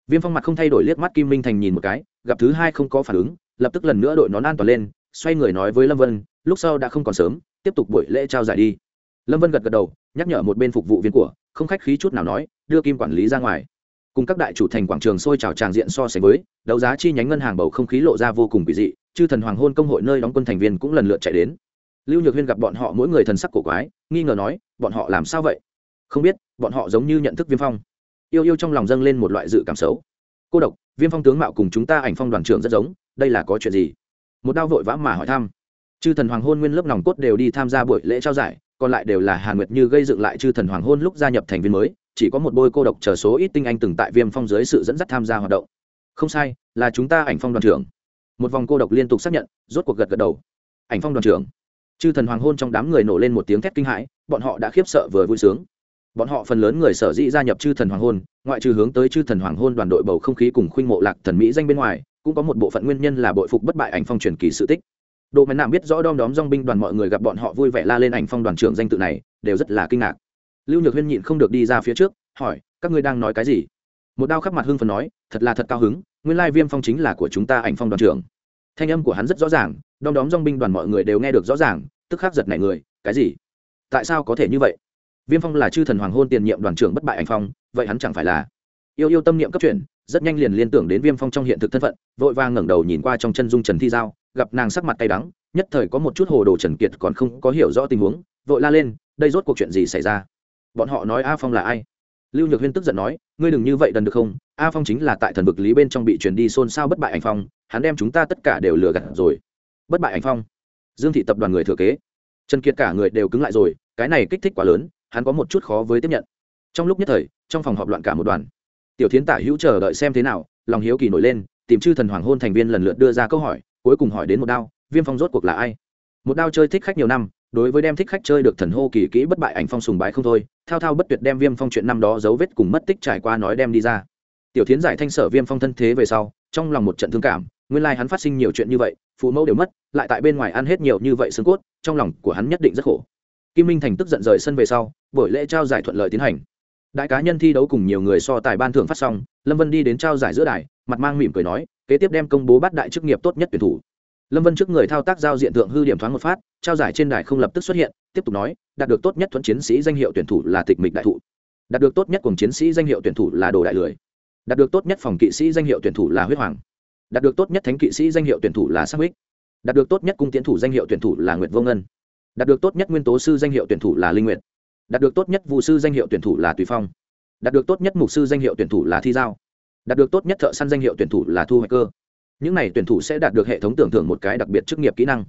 Viêm phong mặt không thay đổi liếc mắt kim minh thành nhìn một cái, gặp thứ hai không có phản ứng, lập tức lần nữa đội nón an toàn lên, xoay người nói với lâm vân, lúc sau đã không còn sớm, tiếp tục buổi lễ trao giải đi. Lâm vân gật gật đầu, nhắc nhở một bên phục vụ viên của, không khách khí chút nào nói, đưa kim quản lý ra ngoài cùng các đại chủ thành quảng trường sôi trào tràng diện so sánh với, đấu giá chi nhánh ngân hàng bầu không khí lộ ra vô cùng kỳ dị, chư thần hoàng hôn công hội nơi đóng quân thành viên cũng lần lượt chạy đến. Lưu nhược huyên gặp bọn họ mỗi người thần sắc cổ quái, nghi ngờ nói, bọn họ làm sao vậy? Không biết, bọn họ giống như nhận thức viêm phong. Yêu yêu trong lòng dâng lên một loại dự cảm xấu. Cô độc, viêm phong tướng mạo cùng chúng ta ảnh phong đoàn trưởng rất giống, đây là có chuyện gì? Một đao vội vã mà hỏi thăm. Chư thần hoàng hôn nguyên lớp nòng cốt đều đi tham gia buổi lễ trao giải, còn lại đều là hàn nguyệt như gây dựng lại chư thần hoàng hôn lúc gia nhập thành viên mới chỉ có một bôi cô độc chờ số ít tinh anh từng tại viêm phong dưới sự dẫn dắt tham gia hoạt động. Không sai, là chúng ta ảnh phong đoàn trưởng. Một vòng cô độc liên tục xác nhận, rốt cuộc gật gật đầu. Ảnh phong đoàn trưởng. Chư thần hoàng hôn trong đám người nổ lên một tiếng thét kinh hãi, bọn họ đã khiếp sợ vừa vui sướng. Bọn họ phần lớn người sở dĩ gia nhập chư thần hoàng hôn, ngoại trừ hướng tới chư thần hoàng hôn đoàn đội bầu không khí cùng khuynh mộ lạc thần mỹ danh bên ngoài, cũng có một bộ phận nguyên nhân là bội phục bất bại ảnh phong truyền kỳ sự tích. Độ mẹ nạm biết rõ đom đóm dong binh đoàn mọi người gặp bọn họ vui vẻ la lên ảnh phong đoàn trưởng danh tự này, đều rất là kinh ngạc lưu nhược huyên nhịn không được đi ra phía trước, hỏi, các ngươi đang nói cái gì? Một đao khắp mặt hưng phần nói, thật là thật cao hứng, nguyên lai viêm phong chính là của chúng ta ảnh phong đoàn trưởng. Thanh âm của hắn rất rõ ràng, đom đóm dong binh đoàn mọi người đều nghe được rõ ràng, tức khắc giật nảy người, cái gì? Tại sao có thể như vậy? Viêm phong là chư thần hoàng hôn tiền nhiệm đoàn trưởng bất bại ảnh phong, vậy hắn chẳng phải là yêu yêu tâm niệm cấp chuyển, rất nhanh liền liên tưởng đến viêm phong trong hiện thực thân phận, vội vàng ngẩng đầu nhìn qua trong chân dung trần thi giao, gặp nàng sắc mặt tay đắng, nhất thời có một chút hồ đồ trần kiệt còn không có hiểu rõ tình huống, vội la lên, đây rốt cuộc chuyện gì xảy ra? Bọn họ nói a phong là ai? Lưu nhược huyên tức giận nói, ngươi đừng như vậy đần được không? A phong chính là tại thần vực lý bên trong bị chuyển đi xôn xao bất bại ảnh phong, hắn đem chúng ta tất cả đều lừa gạt rồi. Bất bại ảnh phong? Dương thị tập đoàn người thừa kế. Trần kiệt cả người đều cứng lại rồi, cái này kích thích quá lớn, hắn có một chút khó với tiếp nhận. Trong lúc nhất thời, trong phòng họp loạn cả một đoàn. Tiểu thiến tả hữu chờ đợi xem thế nào, lòng hiếu kỳ nổi lên, tìm chư thần hoàng hôn thành viên lần lượt đưa ra câu hỏi, cuối cùng hỏi đến một đao, viêm phong rốt cuộc là ai? Một đao chơi thích khách nhiều năm đối với đem thích khách chơi được thần hô kỳ kỹ bất bại ảnh phong sùng bái không thôi, thao thao bất tuyệt đem viêm phong chuyện năm đó dấu vết cùng mất tích trải qua nói đem đi ra. Tiểu thiến giải thanh sở viêm phong thân thế về sau, trong lòng một trận thương cảm, nguyên lai hắn phát sinh nhiều chuyện như vậy, phụ mẫu đều mất, lại tại bên ngoài ăn hết nhiều như vậy xương cốt, trong lòng của hắn nhất định rất khổ. Kim minh thành tức giận rời sân về sau, buổi lễ trao giải thuận lợi tiến hành. Đại cá nhân thi đấu cùng nhiều người so tài ban thưởng phát xong, lâm vân đi đến trao giải giữa đài, mặt mang mỉm cười nói, kế tiếp đem công bố bắt đại chức nghiệp tốt nhất tuyển thủ lâm vân trước người thao tác giao diện thượng hư điểm thoáng một phát, trao giải trên đài không lập tức xuất hiện, tiếp tục nói, đạt được tốt nhất thuận chiến sĩ danh hiệu tuyển thủ là tịch mịch đại thụ. Đạt được tốt nhất cùng chiến sĩ danh hiệu tuyển thủ là đồ đại lười. Đạt được tốt nhất phòng kỵ sĩ danh hiệu tuyển thủ là huyết hoàng. Đạt được tốt nhất thánh kỵ sĩ danh hiệu tuyển thủ là sắc huyết đạt được tốt nhất cung tiến thủ danh hiệu tuyển thủ là nguyệt vô ngân. Đạt được tốt nhất nguyên tố sư danh hiệu tuyển thủ là linh nguyệt. Đạt được tốt nhất vụ sư danh hiệu tuyển thủ là tùy phong. Đạt được tốt nhất mục sư danh hiệu tuyển thủ là thi giao. Đạt được tốt nhất thợ săn danh hiệu tuyển thủ là thu hoạch cơ những này tuyển thủ sẽ đạt được hệ thống tưởng thưởng một cái đặc biệt chức nghiệp kỹ năng.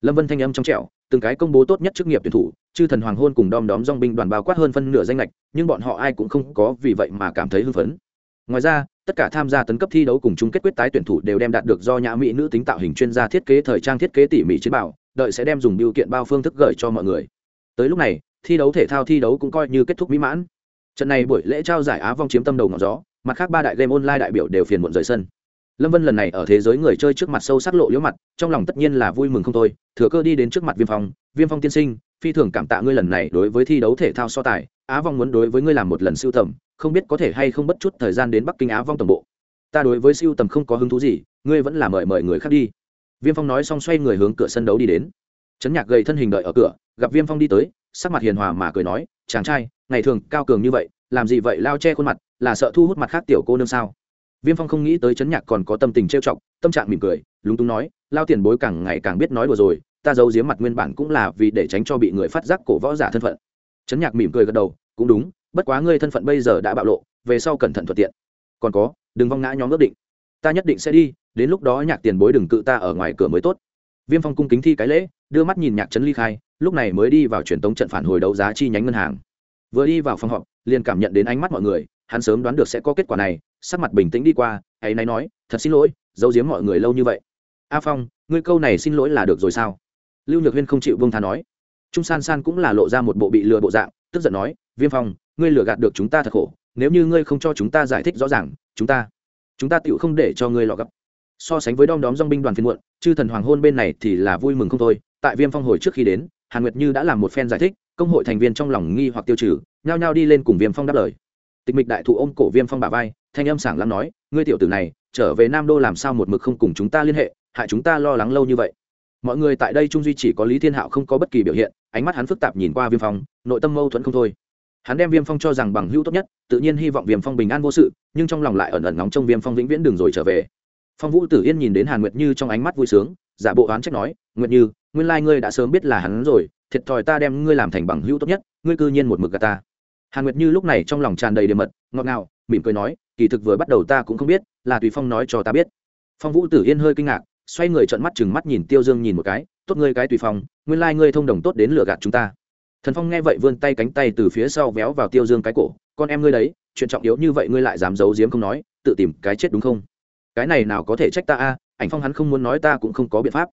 Lâm vân thanh âm trong trẻo, từng cái công bố tốt nhất chức nghiệp tuyển thủ, chư thần hoàng hôn cùng đom đóm dong binh đoàn bao quát hơn phân nửa danh lệch nhưng bọn họ ai cũng không có vì vậy mà cảm thấy hưng phấn. Ngoài ra, tất cả tham gia tấn cấp thi đấu cùng chung kết quyết tái tuyển thủ đều đem đạt được do nhã mỹ nữ tính tạo hình chuyên gia thiết kế thời trang thiết kế tỉ mỉ chiến bảo đợi sẽ đem dùng điều kiện bao phương thức gửi cho mọi người. Tới lúc này, thi đấu thể thao thi đấu cũng coi như kết thúc mỹ mãn. Trận này buổi lễ trao giải á vong chiếm tâm đầu ngọn gió, mặt khác ba đại game online đại biểu đều phiền muộn rời sân lâm vân lần này ở thế giới người chơi trước mặt sâu sắc lộ liễu mặt, trong lòng tất nhiên là vui mừng không thôi. Thừa cơ đi đến trước mặt viêm phong. Viêm phong tiên sinh, phi thường cảm tạ ngươi lần này đối với thi đấu thể thao so tài. Á vong muốn đối với ngươi làm một lần siêu tầm, không biết có thể hay không bất chút thời gian đến bắc kinh á vong tổng bộ. Ta đối với siêu tầm không có hứng thú gì, ngươi vẫn là mời mời người khác đi. Viêm phong nói xong xoay người hướng cửa sân đấu đi đến. Trấn nhạc gầy thân hình đợi ở cửa, gặp viêm phong đi tới, sắc mặt hiền hòa mà cười nói, chàng trai, ngày thường cao cường như vậy, làm gì vậy lao che khuôn mặt, là sợ thu hút mặt khác tiểu cô nương sao? Viêm phong không nghĩ tới chấn nhạc còn có tâm tình trêu chọc, tâm trạng mỉm cười, lúng túng nói, lao tiền bối càng ngày càng biết nói đùa rồi, ta giấu giếm mặt nguyên bản cũng là vì để tránh cho bị người phát giác cổ võ giả thân phận. Chấn nhạc mỉm cười gật đầu, cũng đúng, bất quá ngươi thân phận bây giờ đã bạo lộ, về sau cẩn thận thuận tiện. Còn có, đừng vong ngã nhóm ước định. Ta nhất định sẽ đi, đến lúc đó nhạc tiền bối đừng cự ta ở ngoài cửa mới tốt. Viêm phong cung kính thi cái lễ, đưa mắt nhìn nhạc trấn ly khai, lúc này mới đi vào truyền tống trận phản hồi đấu giá chi nhánh ngân hàng. Vừa đi vào phòng họp, liền cảm nhận đến ánh mắt mọi người hắn sớm đoán được sẽ có kết quả này, sắc mặt bình tĩnh đi qua, ấy nay nói, thật xin lỗi, giấu giếm mọi người lâu như vậy. A phong, ngươi câu này xin lỗi là được rồi sao? Lưu nhược huyên không chịu vương tha nói. Trung san san cũng là lộ ra một bộ bị lừa bộ dạng, tức giận nói, viêm phong, ngươi lừa gạt được chúng ta thật khổ, nếu như ngươi không cho chúng ta giải thích rõ ràng, chúng ta chúng ta tựu không để cho ngươi lọ gấp. So sánh với đom đóm dong binh đoàn phiên muộn, chư thần hoàng hôn bên này thì là vui mừng không thôi. Tại viêm phong hồi trước khi đến, hàn nguyệt như đã làm một phen giải thích, công hội thành viên trong lòng nghi hoặc tiêu trừ, nhao nhao đi lên cùng viêm phong đáp lời tịch mịch đại thụ ôm cổ viêm phong bà vai, thanh âm sảng lắm nói, ngươi tiểu tử này, trở về nam đô làm sao một mực không cùng chúng ta liên hệ, hại chúng ta lo lắng lâu như vậy. Mọi người tại đây trung duy chỉ có lý thiên hạo không có bất kỳ biểu hiện, ánh mắt hắn phức tạp nhìn qua viêm phong, nội tâm mâu thuẫn không thôi. Hắn đem viêm phong cho rằng bằng hữu tốt nhất, tự nhiên hy vọng viêm phong bình an vô sự, nhưng trong lòng lại ẩn ẩn nóng trong viêm phong vĩnh viễn đường rồi trở về. Phong vũ tử yên nhìn đến hàn nguyệt như trong ánh mắt vui sướng, giả bộ oán trách nói, nguyệt như, nguyên lai ngươi đã sớm biết là hắn rồi, thiệt thòi ta đem ngươi làm thành bằng hữu tốt nhất, ngươi cư nhiên một mực gà ta hàn nguyệt như lúc này trong lòng tràn đầy đề mật, ngọt ngào, mỉm cười nói, kỳ thực vừa bắt đầu ta cũng không biết, là tùy phong nói cho ta biết. Phong vũ tử yên hơi kinh ngạc, xoay người trợn mắt chừng mắt nhìn tiêu dương nhìn một cái, tốt ngươi cái tùy phong, nguyên lai ngươi thông đồng tốt đến lừa gạt chúng ta. Thần phong nghe vậy vươn tay cánh tay từ phía sau véo vào tiêu dương cái cổ, con em ngươi đấy, chuyện trọng yếu như vậy ngươi lại dám giấu giếm không nói, tự tìm cái chết đúng không? Cái này nào có thể trách ta a, ảnh phong hắn không muốn nói ta cũng không có biện pháp.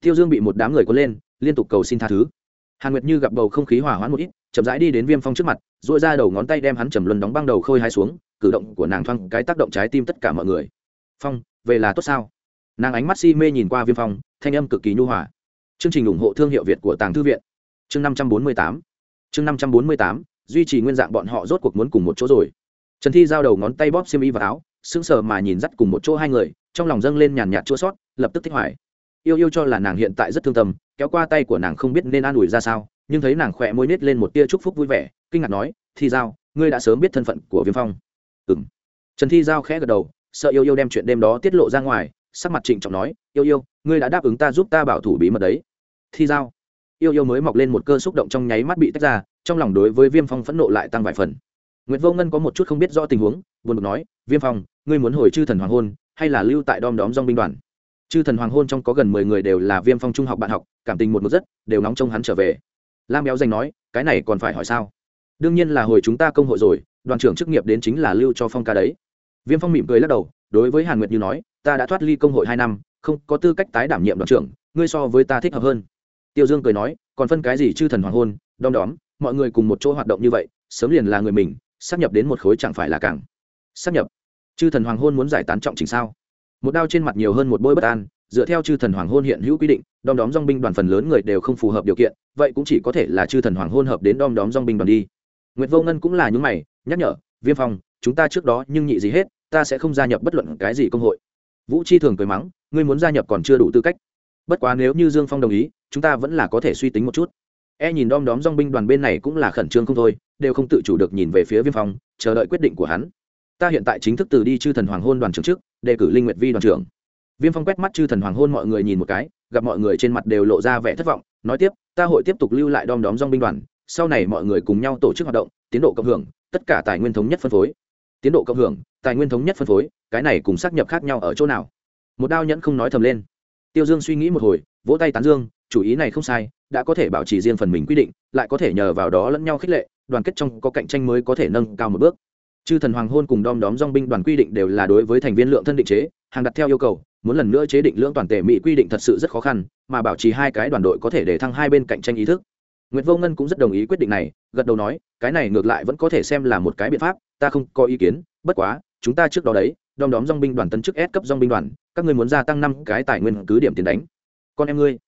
Tiêu dương bị một đám người có lên, liên tục cầu xin tha thứ. Hàn nguyệt như gặp bầu không khí hỏa hoãn một ít, chậm rãi đi đến viêm phong trước mặt dội ra đầu ngón tay đem hắn trầm luân đóng băng đầu khôi hai xuống, cử động của nàng thoang cái tác động trái tim tất cả mọi người. Phong, về là tốt sao? Nàng ánh mắt si mê nhìn qua viêm phong, thanh âm cực kỳ nhu hòa. Chương trình ủng hộ thương hiệu việt của tàng thư viện. Chương năm trăm bốn mươi tám. Chương năm trăm bốn mươi tám, duy trì nguyên dạng bọn họ rốt cuộc muốn cùng một chỗ rồi. Trần thi giao đầu ngón tay bóp xiêm y vào áo, sững sờ mà nhìn dắt cùng một chỗ hai người, trong lòng dâng lên nhàn nhạt chua sót, lập tức thích hoài. Yêu yêu cho là nàng hiện tại rất thương tâm kéo qua tay của nàng không biết nên an ủi ra sao, nhưng thấy nàng khỏe môi nết lên một tia chúc phúc vui vẻ, kinh ngạc nói, thi giao, ngươi đã sớm biết thân phận của viêm phong. Ừ m trần thi giao khẽ gật đầu, sợ yêu yêu đem chuyện đêm đó tiết lộ ra ngoài, sắc mặt trịnh trọng nói, yêu yêu, ngươi đã đáp ứng ta giúp ta bảo thủ bí mật đấy. Thi giao. Yêu yêu mới mọc lên một cơ xúc động trong nháy mắt bị tách ra, trong lòng đối với viêm phong phẫn nộ lại tăng vài phần. Nguyễn vô ngân có một chút không biết rõ tình huống, buồn bực nói, viêm phong, ngươi muốn hồi chư thần hoàng hôn, hay là lưu tại đom đóm dong binh đoàn? Chư thần hoàng hôn trong có gần mười người đều là viêm phong trung học bạn học, cảm tình một một rất, đều nóng trông hắn trở về. Lam béo danh nói, cái này còn phải hỏi sao? Đương nhiên là hồi chúng ta công hội rồi, đoàn trưởng chức nghiệp đến chính là lưu cho phong ca đấy. Viêm phong mỉm cười lắc đầu, đối với hàn nguyệt như nói, ta đã thoát ly công hội hai năm, không có tư cách tái đảm nhiệm đoàn trưởng, ngươi so với ta thích hợp hơn. Tiêu dương cười nói, còn phân cái gì chư thần hoàng hôn, đom đóm, mọi người cùng một chỗ hoạt động như vậy, sớm liền là người mình, sắp nhập đến một khối chẳng phải là càng sắp nhập. Chư thần hoàng hôn muốn giải tán trọng trình sao? Một đao trên mặt nhiều hơn một bôi bất an, dựa theo chư thần hoàng hôn hiện hữu quy định, đom đóm dong binh đoàn phần lớn người đều không phù hợp điều kiện, vậy cũng chỉ có thể là chư thần hoàng hôn hợp đến đom đóm dong binh đoàn đi. Nguyệt vô ngân cũng là những mày, nhắc nhở, viêm phong, chúng ta trước đó nhưng nhị gì hết, ta sẽ không gia nhập bất luận cái gì công hội. Vũ chi thường cười mắng, ngươi muốn gia nhập còn chưa đủ tư cách. Bất quá nếu như dương phong đồng ý, chúng ta vẫn là có thể suy tính một chút. E nhìn đom đóm dong binh đoàn bên này cũng là khẩn trương không thôi, đều không tự chủ được nhìn về phía viêm phong, chờ đợi quyết định của hắn ta hiện tại chính thức từ đi chư thần hoàng hôn đoàn trưởng trước, đề cử linh nguyệt vi đoàn trưởng. Viêm phong quét mắt chư thần hoàng hôn mọi người nhìn một cái, gặp mọi người trên mặt đều lộ ra vẻ thất vọng, nói tiếp, ta hội tiếp tục lưu lại đom đóm dong binh đoàn, sau này mọi người cùng nhau tổ chức hoạt động, tiến độ cộng hưởng, tất cả tài nguyên thống nhất phân phối. Tiến độ cộng hưởng, tài nguyên thống nhất phân phối, cái này cùng xác nhập khác nhau ở chỗ nào? Một đao nhẫn không nói thầm lên. Tiêu dương suy nghĩ một hồi, vỗ tay tán dương, chủ ý này không sai, đã có thể bảo trì riêng phần mình quy định, lại có thể nhờ vào đó lẫn nhau khích lệ, đoàn kết trong có cạnh tranh mới có thể nâng cao một bước chư thần hoàng hôn cùng đom đóm dong binh đoàn quy định đều là đối với thành viên lượng thân định chế hàng đặt theo yêu cầu muốn lần nữa chế định lưỡng toàn thể mỹ quy định thật sự rất khó khăn mà bảo trì hai cái đoàn đội có thể để thăng hai bên cạnh tranh ý thức Nguyệt Vô Ngân cũng rất đồng ý quyết định này, gật đầu nói, cái này ngược lại vẫn có thể xem là một cái biện pháp, ta không có ý kiến, bất quá, chúng ta trước đó đấy, đom đóm dòng binh đoàn tấn chức S cấp dòng binh đoàn, các ngươi muốn gia tăng năm cái tài nguyên cứ điểm tiền đánh. Con em ngươi,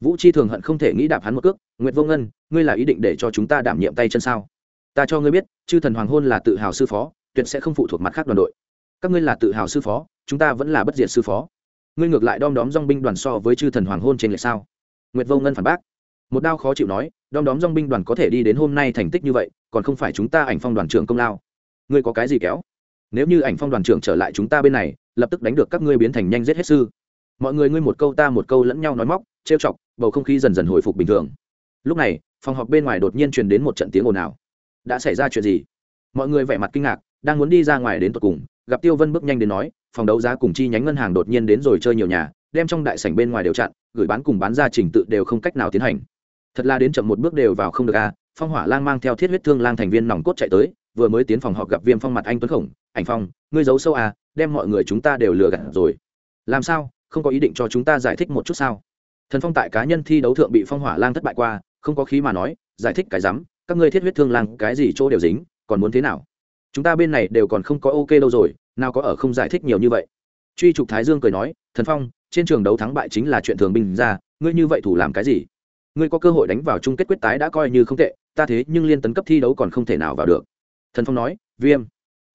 Vũ Chi thường hận không thể nghĩ đạp hắn một cước, Nguyệt Vô Ngân, ngươi là ý định để cho chúng ta đảm nhiệm tay chân sao? Ta cho ngươi biết, chư thần hoàng hôn là tự hào sư phó, tuyệt sẽ không phụ thuộc mặt khác đoàn đội. Các ngươi là tự hào sư phó, chúng ta vẫn là bất diệt sư phó. Ngươi ngược lại đom đóm dong binh đoàn so với chư thần hoàng hôn trên lệ sao? Nguyệt Vô Ngân phản bác một đao khó chịu nói đom đóm dong binh đoàn có thể đi đến hôm nay thành tích như vậy còn không phải chúng ta ảnh phong đoàn trưởng công lao ngươi có cái gì kéo nếu như ảnh phong đoàn trưởng trở lại chúng ta bên này lập tức đánh được các ngươi biến thành nhanh giết hết sư mọi người ngươi một câu ta một câu lẫn nhau nói móc trêu chọc bầu không khí dần dần hồi phục bình thường lúc này phòng họp bên ngoài đột nhiên truyền đến một trận tiếng ồn ào đã xảy ra chuyện gì? Mọi người vẻ mặt kinh ngạc, đang muốn đi ra ngoài đến tột cùng, gặp tiêu vân bước nhanh đến nói, phòng đấu giá cùng chi nhánh ngân hàng đột nhiên đến rồi chơi nhiều nhà, đem trong đại sảnh bên ngoài đều chặn, gửi bán cùng bán ra trình tự đều không cách nào tiến hành. Thật là đến chậm một bước đều vào không được a à. phong hỏa lang mang theo thiết huyết thương lang thành viên nòng cốt chạy tới, vừa mới tiến phòng họp gặp viêm phong mặt anh tuấn khổng, ảnh phong, ngươi giấu sâu à đem mọi người chúng ta đều lừa gạt rồi. Làm sao? Không có ý định cho chúng ta giải thích một chút sao? Thần phong tại cá nhân thi đấu thượng bị phong hỏa lang thất bại qua, không có khí mà nói, giải thích cái rắm các ngươi thiết huyết thương lang cái gì chỗ đều dính, còn muốn thế nào? Chúng ta bên này đều còn không có ok đâu rồi, nào có ở không giải thích nhiều như vậy. Truy trục thái dương cười nói, thần phong, trên trường đấu thắng bại chính là chuyện thường bình ra, ngươi như vậy thủ làm cái gì? Ngươi có cơ hội đánh vào chung kết quyết tái đã coi như không tệ, ta thế nhưng liên tấn cấp thi đấu còn không thể nào vào được. Thần phong nói, viêm,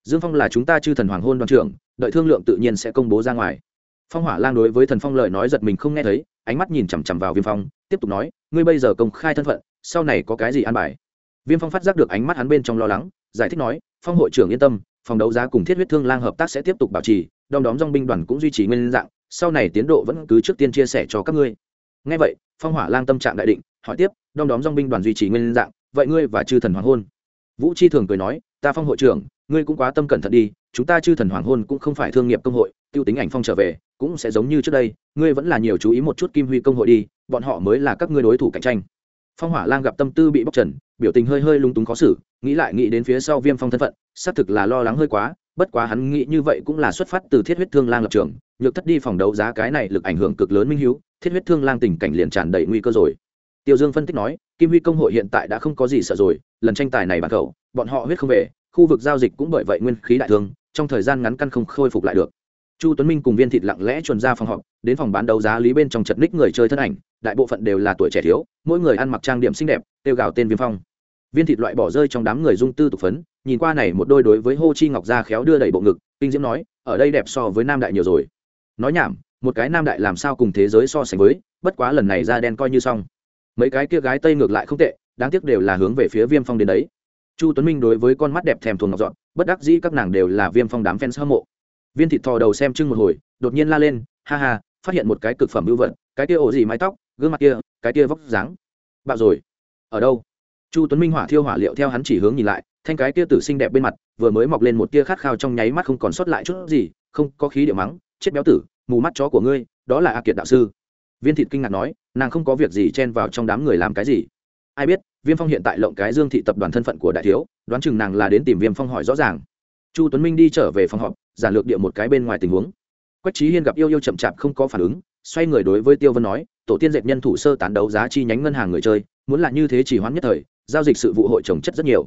dương phong là chúng ta chư thần hoàng hôn đoàn trưởng, đợi thương lượng tự nhiên sẽ công bố ra ngoài. Phong hỏa lang đối với thần phong lời nói giật mình không nghe thấy, ánh mắt nhìn chằm chằm vào viêm phong, tiếp tục nói, ngươi bây giờ công khai thân phận, sau này có cái gì an bài? Viêm phong phát giác được ánh mắt hắn bên trong lo lắng, giải thích nói, phong hội trưởng yên tâm, phòng đấu giá cùng thiết huyết thương lang hợp tác sẽ tiếp tục bảo trì, đom đóm dong binh đoàn cũng duy trì nguyên dạng, sau này tiến độ vẫn cứ trước tiên chia sẻ cho các ngươi. Ngay vậy, phong hỏa lang tâm trạng đại định, hỏi tiếp, đom đóm dong binh đoàn duy trì nguyên dạng, vậy ngươi và chư thần hoàng hôn? Vũ chi thường cười nói, ta phong hội trưởng, ngươi cũng quá tâm cẩn thận đi, chúng ta chư thần hoàng hôn cũng không phải thương nghiệp công hội, tiêu tính ảnh phong trở về, cũng sẽ giống như trước đây, ngươi vẫn là nhiều chú ý một chút kim huy công hội đi, bọn họ mới là các ngươi đối thủ cạnh tranh phong hỏa lang gặp tâm tư bị bóc trần, biểu tình hơi hơi lung túng khó xử, nghĩ lại nghĩ đến phía sau viêm phong thân phận, xác thực là lo lắng hơi quá, bất quá hắn nghĩ như vậy cũng là xuất phát từ thiết huyết thương lang lập trường, nhược thất đi phòng đấu giá cái này lực ảnh hưởng cực lớn minh hiếu, thiết huyết thương lang tình cảnh liền tràn đầy nguy cơ rồi. Tiêu dương phân tích nói, kim huy công hội hiện tại đã không có gì sợ rồi, lần tranh tài này bàn cậu bọn họ huyết không về, khu vực giao dịch cũng bởi vậy nguyên khí đại thương, trong thời gian ngắn căn không khôi phục lại được. Chu tuấn minh cùng viên thịt lặng lẽ chuồn ra phòng họp, đến phòng bán đấu giá lý bên trong chật ních người chơi thân ảnh đại bộ phận đều là tuổi trẻ thiếu, mỗi người ăn mặc trang điểm xinh đẹp, tiêu gào tên viêm phong. Viên thịt loại bỏ rơi trong đám người dung tư tục phấn, nhìn qua này một đôi đối với hô chi ngọc gia khéo đưa đẩy bộ ngực, kinh diễm nói, ở đây đẹp so với nam đại nhiều rồi. Nói nhảm, một cái nam đại làm sao cùng thế giới so sánh với, bất quá lần này ra đen coi như xong. Mấy cái kia gái tây ngược lại không tệ, đáng tiếc đều là hướng về phía viêm phong đến đấy. Chu tuấn minh đối với con mắt đẹp thèm thuồng ngọc dọn, bất đắc dĩ các nàng đều là viêm phong đám fans hâm mộ. Viên thịt thò đầu xem chưng một hồi, đột nhiên la lên, ha ha, phát hiện một cái cực phẩm ưu vận cái kia ổ gì mái tóc gương mặt kia, cái kia vóc dáng. Bạo rồi. Ở đâu? Chu tuấn minh hỏa thiêu hỏa liệu theo hắn chỉ hướng nhìn lại, thanh cái kia tử xinh đẹp bên mặt, vừa mới mọc lên một tia khát khao trong nháy mắt không còn sót lại chút gì, không có khí điệu mắng, chết béo tử, mù mắt chó của ngươi, đó là a kiệt đạo sư. Viên thịt kinh ngạc nói, nàng không có việc gì chen vào trong đám người làm cái gì. Ai biết, viêm phong hiện tại lộng cái dương thị tập đoàn thân phận của đại thiếu, đoán chừng nàng là đến tìm viêm phong hỏi rõ ràng. Chu tuấn minh đi trở về phòng họp, giản lược địa một cái bên ngoài tình huống. Quách trí hiên gặp yêu yêu chậm chạp không có phản ứng, xoay người đối với tiêu vân nói tổ tiên dệt nhân thủ sơ tán đấu giá chi nhánh ngân hàng người chơi, muốn là như thế chỉ hoãn nhất thời, giao dịch sự vụ hội trồng chất rất nhiều.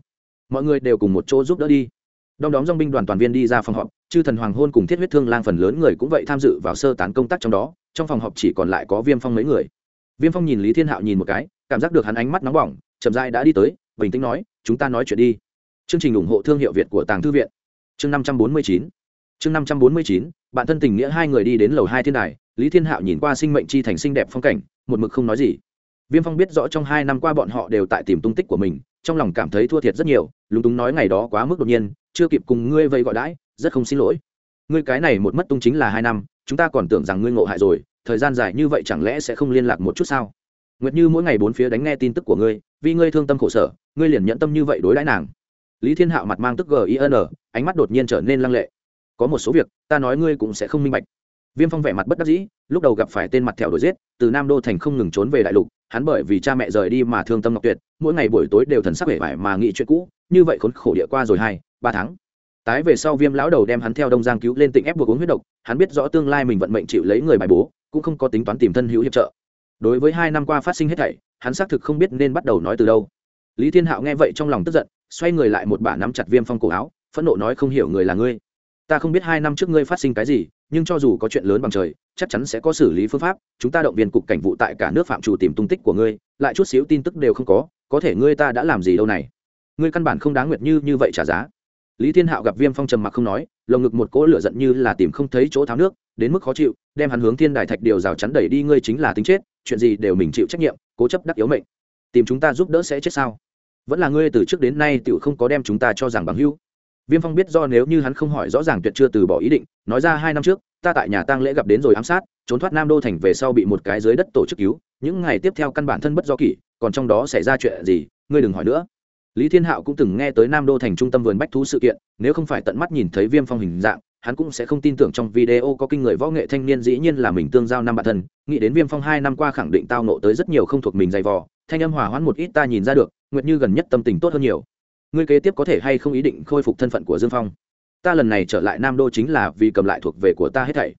Mọi người đều cùng một chỗ giúp đỡ đi. Đong đóm dong binh đoàn toàn viên đi ra phòng họp, chư thần hoàng hôn cùng thiết huyết thương lang phần lớn người cũng vậy tham dự vào sơ tán công tác trong đó, trong phòng họp chỉ còn lại có viêm phong mấy người. Viêm phong nhìn lý thiên hạo nhìn một cái, cảm giác được hắn ánh mắt nóng bỏng, chậm dai đã đi tới, bình tĩnh nói, chúng ta nói chuyện đi. Chương trình ủng hộ thương hiệu việt của tàng thư viện. Chương năm trăm bốn mươi chín. Chương năm trăm bốn mươi chín, bạn thân tình nghĩa hai người đi đến lầu hai thiên đài lý thiên hạo nhìn qua sinh mệnh chi thành xinh đẹp phong cảnh, một mực không nói gì. Viêm phong biết rõ trong hai năm qua bọn họ đều tại tìm tung tích của mình, trong lòng cảm thấy thua thiệt rất nhiều, lúng túng nói ngày đó quá mức đột nhiên, chưa kịp cùng ngươi vây gọi đãi, rất không xin lỗi. Ngươi cái này một mất tung chính là hai năm, chúng ta còn tưởng rằng ngươi ngộ hại rồi, thời gian dài như vậy chẳng lẽ sẽ không liên lạc một chút sao? Nguyệt như mỗi ngày bốn phía đánh nghe tin tức của ngươi, vì ngươi thương tâm khổ sở, ngươi liền nhẫn tâm như vậy đối đãi nàng. Lý thiên hạo mặt mang tức gin ánh mắt đột nhiên trở nên lăng lệ. Có một số việc, ta nói ngươi cũng sẽ không minh bạch viêm phong vẻ mặt bất đắc dĩ, lúc đầu gặp phải tên mặt thẹo đổi giết, từ nam đô thành không ngừng trốn về đại lục, hắn bởi vì cha mẹ rời đi mà thương tâm ngọc tuyệt, mỗi ngày buổi tối đều thần sắc vẻ vải mà nghĩ chuyện cũ, như vậy khốn khổ địa qua rồi hai, ba tháng. Tái về sau viêm lão đầu đem hắn theo đông giang cứu lên tỉnh ép buộc uống huyết độc, hắn biết rõ tương lai mình vận mệnh chịu lấy người bài bố, cũng không có tính toán tìm thân hữu hiệp trợ. Đối với hai năm qua phát sinh hết thảy, hắn xác thực không biết nên bắt đầu nói từ đâu. Lý thiên hạo nghe vậy trong lòng tức giận, xoay người lại một bả nắm chặt viêm phong cổ áo, phẫn nộ nói không hiểu người là ngươi ta không biết hai năm trước ngươi phát sinh cái gì, nhưng cho dù có chuyện lớn bằng trời, chắc chắn sẽ có xử lý phương pháp. Chúng ta động viên cục cảnh vụ tại cả nước phạm chủ tìm tung tích của ngươi, lại chút xíu tin tức đều không có có thể ngươi ta đã làm gì đâu này? Ngươi căn bản không đáng nguyệt như như vậy trả giá. Lý thiên hạo gặp viêm phong trầm mặc không nói, lồng ngực một cỗ lửa giận như là tìm không thấy chỗ tháo nước, đến mức khó chịu, đem hắn hướng thiên đài thạch điều rào chắn đẩy đi. Ngươi chính là tính chết, chuyện gì đều mình chịu trách nhiệm, cố chấp đắc yếu mệnh. Tìm chúng ta giúp đỡ sẽ chết sao? Vẫn là ngươi từ trước đến nay tựu không có đem chúng ta cho rằng bằng hữu viêm phong biết do nếu như hắn không hỏi rõ ràng tuyệt chưa từ bỏ ý định, nói ra hai năm trước, ta tại nhà tang lễ gặp đến rồi ám sát, trốn thoát nam đô thành về sau bị một cái dưới đất tổ chức cứu, những ngày tiếp theo căn bản thân bất do kỷ, còn trong đó xảy ra chuyện gì, ngươi đừng hỏi nữa. Lý thiên hạo cũng từng nghe tới nam đô thành trung tâm vườn bách thú sự kiện, nếu không phải tận mắt nhìn thấy viêm phong hình dạng, hắn cũng sẽ không tin tưởng trong video có kinh người võ nghệ thanh niên dĩ nhiên là mình tương giao năm bản thân, nghĩ đến viêm phong hai năm qua khẳng định tao nộ tới rất nhiều không thuộc mình dày vò, thanh âm hòa hoãn một ít ta nhìn ra được, nguyệt như gần nhất tâm tình tốt hơn nhiều ngươi kế tiếp có thể hay không ý định khôi phục thân phận của dương phong? Ta lần này trở lại nam đô chính là vì cầm lại thuộc về của ta hết thảy.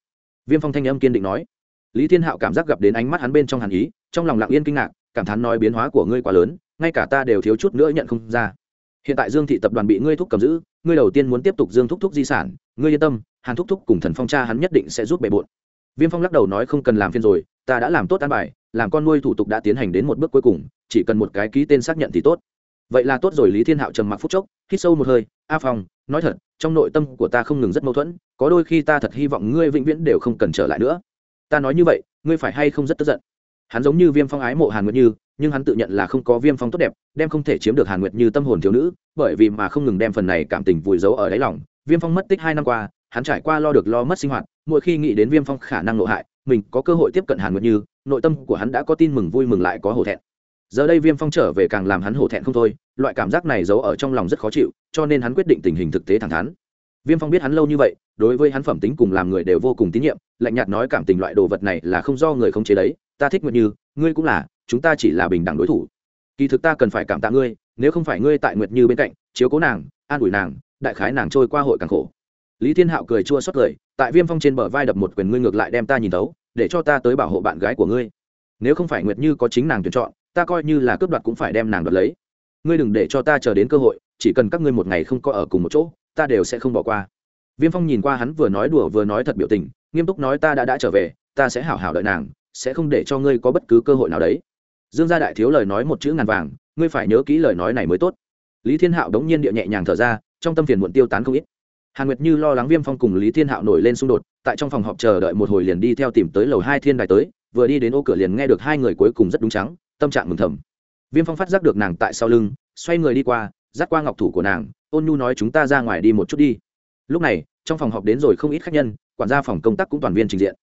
Viêm phong thanh âm kiên định nói. Lý thiên hạo cảm giác gặp đến ánh mắt hắn bên trong hàn ý, trong lòng lặng yên kinh ngạc, cảm thán nói biến hóa của ngươi quá lớn, ngay cả ta đều thiếu chút nữa nhận không ra. Hiện tại dương thị tập đoàn bị ngươi thúc cầm giữ, ngươi đầu tiên muốn tiếp tục dương thúc thúc di sản, ngươi yên tâm, hàn thúc thúc cùng thần phong cha hắn nhất định sẽ giúp bề bộn. Viêm phong lắc đầu nói không cần làm phiên rồi, ta đã làm tốt an bài, làm con nuôi thủ tục đã tiến hành đến một bước cuối cùng, chỉ cần một cái ký tên xác nhận thì tốt vậy là tốt rồi, lý thiên hạo trầm mặc phút chốc, hít sâu một hơi, a phong, nói thật, trong nội tâm của ta không ngừng rất mâu thuẫn, có đôi khi ta thật hy vọng ngươi vĩnh viễn đều không cần trở lại nữa. Ta nói như vậy, ngươi phải hay không rất tức giận? Hắn giống như viêm phong ái mộ hàn nguyệt như, nhưng hắn tự nhận là không có viêm phong tốt đẹp, đem không thể chiếm được hàn nguyệt như tâm hồn thiếu nữ, bởi vì mà không ngừng đem phần này cảm tình vùi giấu ở đáy lòng. Viêm phong mất tích hai năm qua, hắn trải qua lo được lo mất sinh hoạt, mỗi khi nghĩ đến viêm phong khả năng nội hại, mình có cơ hội tiếp cận hàn nguyệt như, nội tâm của hắn đã có tin mừng vui mừng lại có hổ thẹn giờ đây viêm phong trở về càng làm hắn hổ thẹn không thôi, loại cảm giác này giấu ở trong lòng rất khó chịu, cho nên hắn quyết định tình hình thực tế thẳng thắn. Viêm phong biết hắn lâu như vậy, đối với hắn phẩm tính cùng làm người đều vô cùng tín nhiệm, lạnh nhạt nói cảm tình loại đồ vật này là không do người không chế đấy, ta thích nguyệt như, ngươi cũng là, chúng ta chỉ là bình đẳng đối thủ. Kỳ thực ta cần phải cảm tạ ngươi, nếu không phải ngươi tại nguyệt như bên cạnh, chiếu cố nàng, an ủi nàng, đại khái nàng trôi qua hội càng khổ. Lý thiên hạo cười chua xót cười tại viêm phong trên bờ vai đập một quyền ngươi ngược lại đem ta nhìn tấu để cho ta tới bảo hộ bạn gái của ngươi. Nếu không phải nguyệt như có chính nàng tuyển chọn ta coi như là cướp đoạt cũng phải đem nàng đoạt lấy. Ngươi đừng để cho ta chờ đến cơ hội, chỉ cần các ngươi một ngày không có ở cùng một chỗ, ta đều sẽ không bỏ qua. Viêm phong nhìn qua hắn vừa nói đùa vừa nói thật biểu tình, nghiêm túc nói ta đã đã trở về, ta sẽ hảo hảo đợi nàng, sẽ không để cho ngươi có bất cứ cơ hội nào đấy. Dương gia đại thiếu lời nói một chữ ngàn vàng, ngươi phải nhớ kỹ lời nói này mới tốt. Lý thiên hạo đống nhiên địa nhẹ nhàng thở ra, trong tâm phiền muộn tiêu tán không ít hàn nguyệt như lo lắng viêm phong cùng lý thiên hạo nổi lên xung đột, tại trong phòng họp chờ đợi một hồi liền đi theo tìm tới lầu hai thiên đài tới, vừa đi đến ô cửa liền nghe được hai người cuối cùng rất đúng trắng, tâm trạng mừng thầm. Viêm phong phát giác được nàng tại sau lưng, xoay người đi qua, dắt qua ngọc thủ của nàng, ôn nhu nói chúng ta ra ngoài đi một chút đi. Lúc này, trong phòng họp đến rồi không ít khách nhân, quản gia phòng công tác cũng toàn viên trình diện.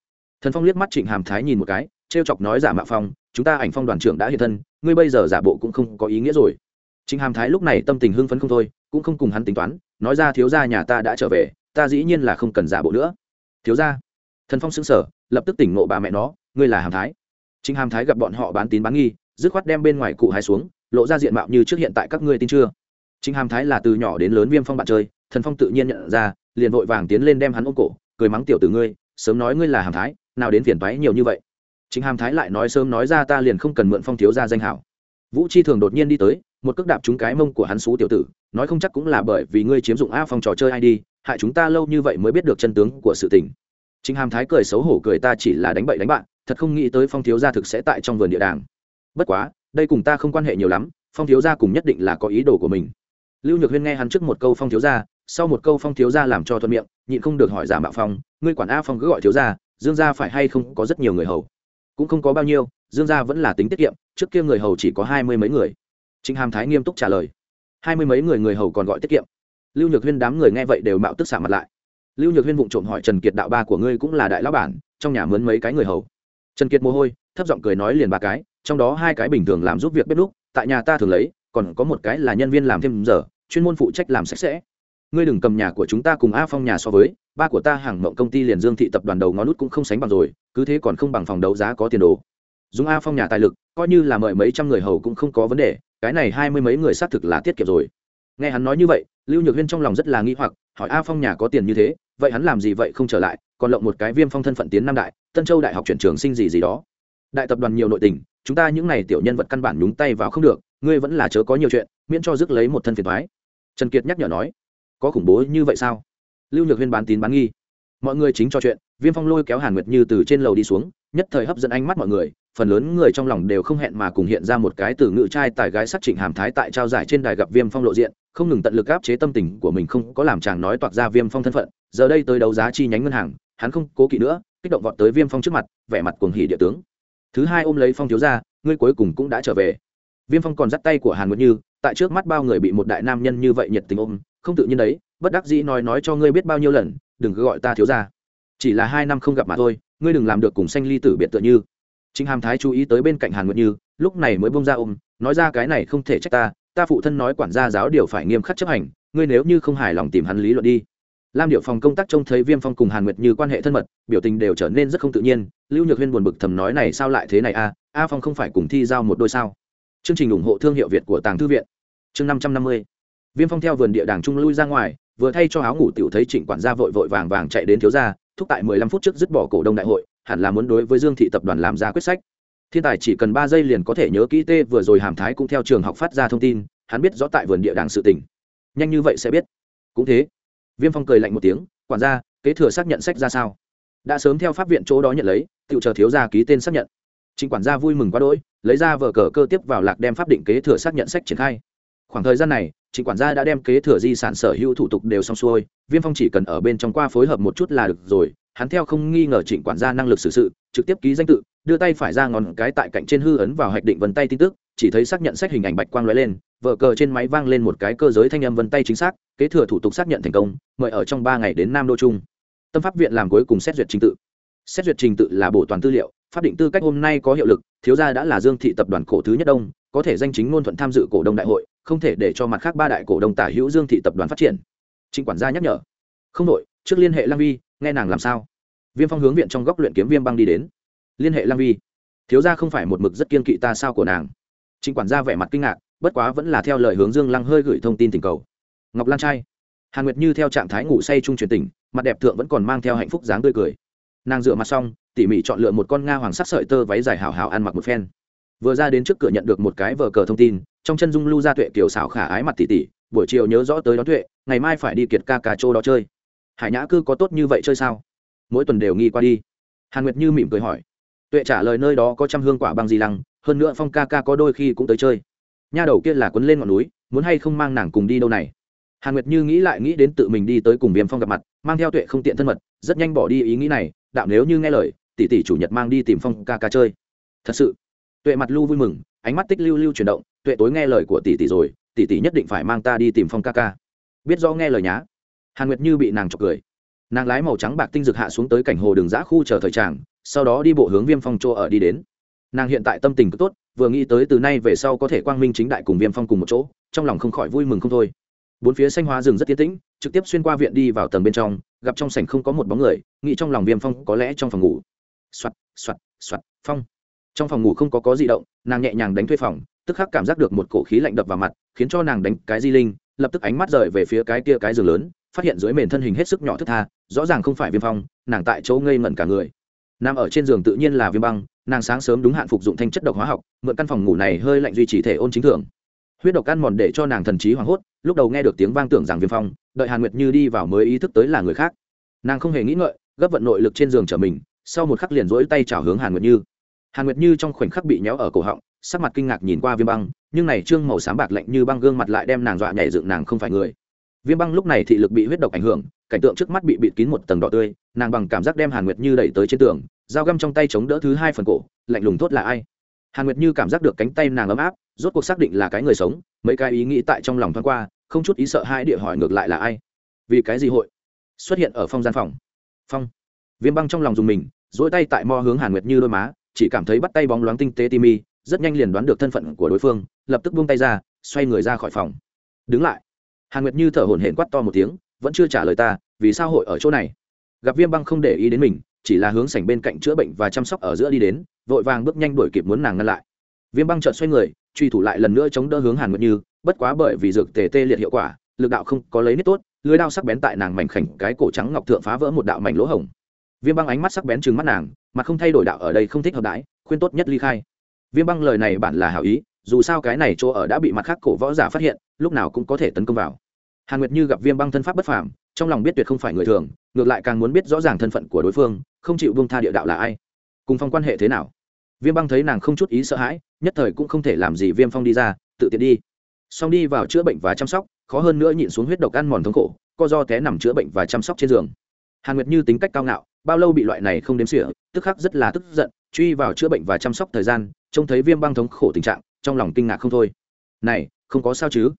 Thần phong liếc mắt trịnh hàm thái nhìn một cái t r e o chọc nói, giả mạo phong, chúng ta ảnh phong đoàn trưởng đã hiện thân, ngươi bây giờ giả bộ cũng không có ý nghĩa rồi. Trịnh hàm thái lúc này tâm tình hưng phấn không thôi cũng không cùng hắn tính toán, nói ra thiếu gia nhà ta đã trở về, ta dĩ nhiên là không cần giả bộ nữa. Thiếu gia. Thần phong xứng sở lập tức tỉnh ngộ bà mẹ nó, ngươi là hàm thái. Chính hàm thái gặp bọn họ bán tín bán nghi, dứt khoát đem bên ngoài cụ hai xuống, lộ ra diện mạo như trước hiện tại các ngươi tin chưa? Chính hàm thái là từ nhỏ đến lớn viêm phong bạn chơi, thần phong tự nhiên nhận ra, liền vội vàng tiến lên đem hắn ôm cổ, cười mắng tiểu từ ngươi, sớm nói ngươi là hàm thái, nào đến phiền toái nhiều như vậy. Chính hàm thái lại nói sớm nói ra ta liền không cần mượn phong thiếu ra danh hảo. Vũ chi thường đột nhiên đi tới, một cước đạp trúng cái mông của hắn xú tiểu tử nói không chắc cũng là bởi vì ngươi chiếm dụng a phong trò chơi ai đi hại chúng ta lâu như vậy mới biết được chân tướng của sự tình. Chính hàm thái cười xấu hổ cười ta chỉ là đánh bậy đánh bạn, thật không nghĩ tới phong thiếu gia thực sẽ tại trong vườn địa đàng. Bất quá, đây cùng ta không quan hệ nhiều lắm, phong thiếu gia cùng nhất định là có ý đồ của mình. Lưu nhược huyên nghe hắn trước một câu phong thiếu gia, sau một câu phong thiếu gia làm cho thuận miệng, nhịn không được hỏi giả mạo phong, ngươi quản a phong cứ gọi thiếu gia, dương gia phải hay không có rất nhiều người hầu? Cũng không có bao nhiêu, dương gia vẫn là tính tiết kiệm, trước kia người hầu chỉ có hai mươi mấy người. Trịnh hàm thái nghiêm túc trả lời hai mươi mấy người người hầu còn gọi tiết kiệm. Lưu nhược huyên đám người nghe vậy đều mạo tức xả mặt lại. Lưu nhược huyên vụng trộm hỏi trần kiệt đạo ba của ngươi cũng là đại lão bản, trong nhà mướn mấy cái người hầu. Trần kiệt mồ hôi, thấp giọng cười nói liền ba cái, trong đó hai cái bình thường làm giúp việc bếp lúc tại nhà ta thường lấy, còn có một cái là nhân viên làm thêm giờ, chuyên môn phụ trách làm sạch sẽ. Ngươi đừng cầm nhà của chúng ta cùng a phong nhà so với, ba của ta hàng mộng công ty liền dương thị tập đoàn đầu ngón nút cũng không sánh bằng rồi, cứ thế còn không bằng phòng đấu giá có tiền đồ. Dùng a phong nhà tài lực, coi như là mời mấy trăm người hầu cũng không có vấn đề cái này hai mươi mấy người xác thực là tiết kiệm rồi. Nghe hắn nói như vậy, lưu nhược huyên trong lòng rất là nghi hoặc, hỏi a phong nhà có tiền như thế, vậy hắn làm gì vậy không trở lại, còn lộng một cái viêm phong thân phận tiến nam đại, tân châu đại học chuyển trường sinh gì gì đó. Đại tập đoàn nhiều nội tình, chúng ta những n à y tiểu nhân vật căn bản nhúng tay vào không được, ngươi vẫn là chớ có nhiều chuyện, miễn cho rước lấy một thân phiền thoái trần kiệt nhắc nhở nói, có khủng bố như vậy sao? Lưu nhược huyên bán tín bán nghi. Mọi người chính cho chuyện, viêm phong lôi kéo hàn nguyệt như từ trên lầu đi xuống, nhất thời hấp dẫn ánh mắt mọi người phần lớn người trong lòng đều không hẹn mà cùng hiện ra một cái từ ngự trai tài gái sắc trịnh hàm thái tại trao giải trên đài gặp viêm phong lộ diện, không ngừng tận lực áp chế tâm tình của mình không có làm chàng nói toạc ra viêm phong thân phận, giờ đây tới đấu giá chi nhánh ngân hàng, hắn không cố kỵ nữa, kích động vọt tới viêm phong trước mặt, vẻ mặt cuồng hỉ địa tướng. Thứ hai ôm lấy phong thiếu ra ngươi cuối cùng cũng đã trở về. Viêm phong còn dắt tay của hàn nguyệt như, tại trước mắt bao người bị một đại nam nhân như vậy nhiệt tình ôm, không tự nhiên đấy, bất đắc dĩ nói nói cho ngươi biết bao nhiêu lần, đừng cứ gọi ta thiếu ra chỉ là hai năm không gặp mà thôi, ngươi đừng làm được cùng sanh ly tử biệt tựa như. Trịnh Hàm Thái chú ý tới bên cạnh Hàn Nguyệt Như, lúc này mới buông ra ôm, nói ra cái này không thể trách ta, ta phụ thân nói quản gia giáo điều phải nghiêm khắc chấp hành, ngươi nếu như không hài lòng tìm hắn lý luận đi. Lam Điệu phòng công tác trông thấy Viêm Phong cùng Hàn Nguyệt Như quan hệ thân mật, biểu tình đều trở nên rất không tự nhiên, Lưu Nhược Huyên buồn bực thầm nói này sao lại thế này a, A Phong không phải cùng thi giao một đôi sao? Chương trình ủng hộ thương hiệu Việt của Tàng Thư viện. Chương năm trăm năm mươi. Viêm Phong theo vườn địa đàng trung lui ra ngoài, vừa thay cho áo ngủ tiểu thấy Trịnh quản gia vội vội vàng vàng chạy đến thiếu gia, thúc tại mười lăm phút trước dứt bỏ cổ đông đại hội, hẳn là muốn đối với Dương thị tập đoàn làm ra quyết sách. Thiên tài chỉ cần ba giây liền có thể nhớ kỹ tê vừa rồi Hàm Thái cũng theo trường học phát ra thông tin, hắn biết rõ tại vườn địa đàng sự tình. Nhanh như vậy sẽ biết. Cũng thế. Viêm Phong cười lạnh một tiếng, quản gia, kế thừa xác nhận sách ra sao? Đã sớm theo pháp viện chỗ đó nhận lấy, tiểu chờ thiếu gia ký tên xác nhận. chính quản gia vui mừng quá đỗi, lấy ra vở cờ cơ tiếp vào lạc đem pháp định kế thừa xác nhận sách triển khai khoảng thời gian này chính quản gia đã đem kế thừa di sản sở hữu thủ tục đều xong xuôi viêm phong chỉ cần ở bên trong qua phối hợp một chút là được rồi hắn theo không nghi ngờ trịnh quản gia năng lực xử sự, trực tiếp ký danh tự, đưa tay phải ra ngón cái tại cạnh trên hư ấn vào hạch định vân tay tin tức, chỉ thấy xác nhận sách hình ảnh bạch quang lóe lên vợ cờ trên máy vang lên một cái cơ giới thanh âm vân tay chính xác, kế thừa thủ tục xác nhận thành công, mời ở trong ba ngày đến nam đô trung. Tâm pháp viện làm cuối cùng xét duyệt trình tự. Xét duyệt trình tự là bổ toàn tư liệu, pháp định tư cách hôm nay có hiệu lực, thiếu gia đã là dương thị tập đoàn cổ thứ nhất đông, có thể danh chính ngôn thuận tham dự cổ đông đại hội, không thể để cho mặt khác ba đại cổ đông tả hữu dương thị tập đoàn phát triển. Trịnh quản gia nhắc nhở. Không đội trước liên hệ lang vi, nghe nàng làm sao? Viêm phong hướng viện trong góc luyện kiếm viêm băng đi đến. Liên hệ lang vi. Thiếu gia không phải một mực rất kiên kỵ ta sao của nàng. Trịnh quản gia vẻ mặt kinh ngạc, bất quá vẫn là theo lời hướng dương lăng hơi gửi thông tin tình cầu. Ngọc lan trai. Hàn nguyệt như theo trạng thái ngủ say trung truyền tình mặt đẹp thượng vẫn còn mang theo hạnh phúc dáng tươi cười. Nàng rửa mặt xong, tỉ mỉ chọn lựa một con nga hoàng sắc sợi tơ váy dài hào hào ăn mặc một phen. Vừa ra đến trước cửa nhận được một cái vờ cờ thông tin, trong chân dung lưu gia tuệ kiều xảo khả ái mặt tỉ tỉ, buổi chiều nhớ rõ tới đón tuệ, ngày mai phải đi kiệt ca cà châu đó chơi. Hải nhã cư có tốt như vậy chơi sao? Mỗi tuần đều nghi qua đi. Hàn nguyệt như mỉm cười hỏi. Tuệ trả lời nơi đó có trăm hương quả băng di lăng, hơn nữa phong ca ca có đôi khi cũng tới chơi. Nha đầu kia là quấn lên ngọn núi, muốn hay không mang nàng cùng đi đâu này? Hàn nguyệt như nghĩ lại nghĩ đến tự mình đi tới cùng viêm phong gặp mặt, mang theo tuệ không tiện thân mật, rất nhanh bỏ đi ý nghĩ này, đạo nếu như nghe lời, tỷ tỷ chủ nhật mang đi tìm phong ca ca chơi. Thật sự, tuệ mặt lưu vui mừng, ánh mắt tích lưu lưu chuyển động, tuệ tối nghe lời của tỷ tỷ rồi, tỷ tỷ nhất định phải mang ta đi tìm phong ca ca. Biết do nghe lời nhá. Hàn nguyệt như bị nàng chọc cười nàng lái màu trắng bạc tinh dực hạ xuống tới cảnh hồ đường giã khu chờ thời tràng, sau đó đi bộ hướng viêm phong chỗ ở đi đến. Nàng hiện tại tâm tình cứ tốt, vừa nghĩ tới từ nay về sau có thể quang minh chính đại cùng viêm phong cùng một chỗ, trong lòng không khỏi vui mừng không thôi. Bốn phía xanh hóa rừng rất tiến tĩnh, trực tiếp xuyên qua viện đi vào tầng bên trong, gặp trong sảnh không có một bóng người, nghĩ trong lòng viêm phong có lẽ trong phòng ngủ. Soạt soạt soạt, phong. Trong phòng ngủ không có có di động, nàng nhẹ nhàng đánh thuê phòng, tức khắc cảm giác được một cổ khí lạnh đập vào mặt, khiến cho nàng đánh cái di linh, lập tức ánh mắt rời về phía cái kia cái giường lớn phát hiện dưới mền thân hình hết sức nhỏ thức tha, rõ ràng không phải viêm phong, nàng tại chỗ ngây ngẩn cả người. Nằm ở trên giường tự nhiên là viêm băng, nàng sáng sớm đúng hạn phục dụng thanh chất độc hóa học, mượn căn phòng ngủ này hơi lạnh duy trì thể ôn chính thường. Huyết độc ăn mòn để cho nàng thần trí hoảng hốt, lúc đầu nghe được tiếng vang tưởng rằng viêm phong, đợi hàn nguyệt như đi vào mới ý thức tới là người khác. Nàng không hề nghĩ ngợi, gấp vận nội lực trên giường trở mình, sau một khắc liền rỗi tay chảo hướng hàn nguyệt như. Hàn nguyệt như trong khoảnh khắc bị nhéo ở cổ họng, sắc mặt kinh ngạc nhìn qua viêm băng, nhưng này trương màu xám bạc lạnh như băng gương mặt lại đem nàng dọa nhảy dựng nàng không phải người viêm băng lúc này thị lực bị huyết độc ảnh hưởng, cảnh tượng trước mắt bị bịt kín một tầng đỏ tươi, nàng bằng cảm giác đem hàn nguyệt như đẩy tới trên tường, dao găm trong tay chống đỡ thứ hai phần cổ, lạnh lùng thốt là ai? Hàn nguyệt như cảm giác được cánh tay nàng ấm áp, rốt cuộc xác định là cái người sống, mấy cái ý nghĩ tại trong lòng thoáng qua, không chút ý sợ hai địa hỏi ngược lại là ai? Vì cái gì hội xuất hiện ở phong gian phòng? Phong. Viêm băng trong lòng dùng mình dỗi tay tại mo hướng hàn nguyệt như đôi má, chỉ cảm thấy bắt tay bóng loáng tinh tế timi rất nhanh liền đoán được thân phận của đối phương, lập tức buông tay ra, xoay người ra khỏi phòng. Đứng lại hàn nguyệt như thở hổn hển quát to một tiếng, vẫn chưa trả lời ta, vì sao hội ở chỗ này? Gặp viêm băng không để ý đến mình, chỉ là hướng sảnh bên cạnh chữa bệnh và chăm sóc ở giữa đi đến, vội vàng bước nhanh đuổi kịp muốn nàng ngăn lại. Viêm băng chợt xoay người, truy thủ lại lần nữa chống đỡ hướng hàn nguyệt như, bất quá bởi vì dược tề tê liệt hiệu quả, lực đạo không có lấy nít tốt, lưới đao sắc bén tại nàng mảnh khảnh cái cổ trắng ngọc thượng phá vỡ một đạo mảnh lỗ hổng. Viêm băng ánh mắt sắc bén trừng mắt nàng, mà không thay đổi đạo ở đây không thích hợp đãi, khuyên tốt nhất ly khai. Viêm băng lời này bản là hảo ý, dù sao cái này chỗ ở đã bị mặt khác cổ võ giả phát hiện lúc nào cũng có thể tấn công vào. Hàn nguyệt như gặp viêm băng thân pháp bất phàm, trong lòng biết tuyệt không phải người thường, ngược lại càng muốn biết rõ ràng thân phận của đối phương, không chịu buông tha địa đạo là ai. Cùng phong quan hệ thế nào? Viêm băng thấy nàng không chút ý sợ hãi, nhất thời cũng không thể làm gì viêm phong đi ra, tự tiện đi. Xong đi vào chữa bệnh và chăm sóc, khó hơn nữa nhịn xuống huyết độc ăn mòn thống khổ, co do té nằm chữa bệnh và chăm sóc trên giường. Hàn nguyệt như tính cách cao ngạo, bao lâu bị loại này không đếm xỉa, tức khắc rất là tức giận, truy vào chữa bệnh và chăm sóc thời gian, trông thấy viêm băng thống khổ tình trạng, trong lòng kinh ngạc không thôi. Này, không có sao chứ?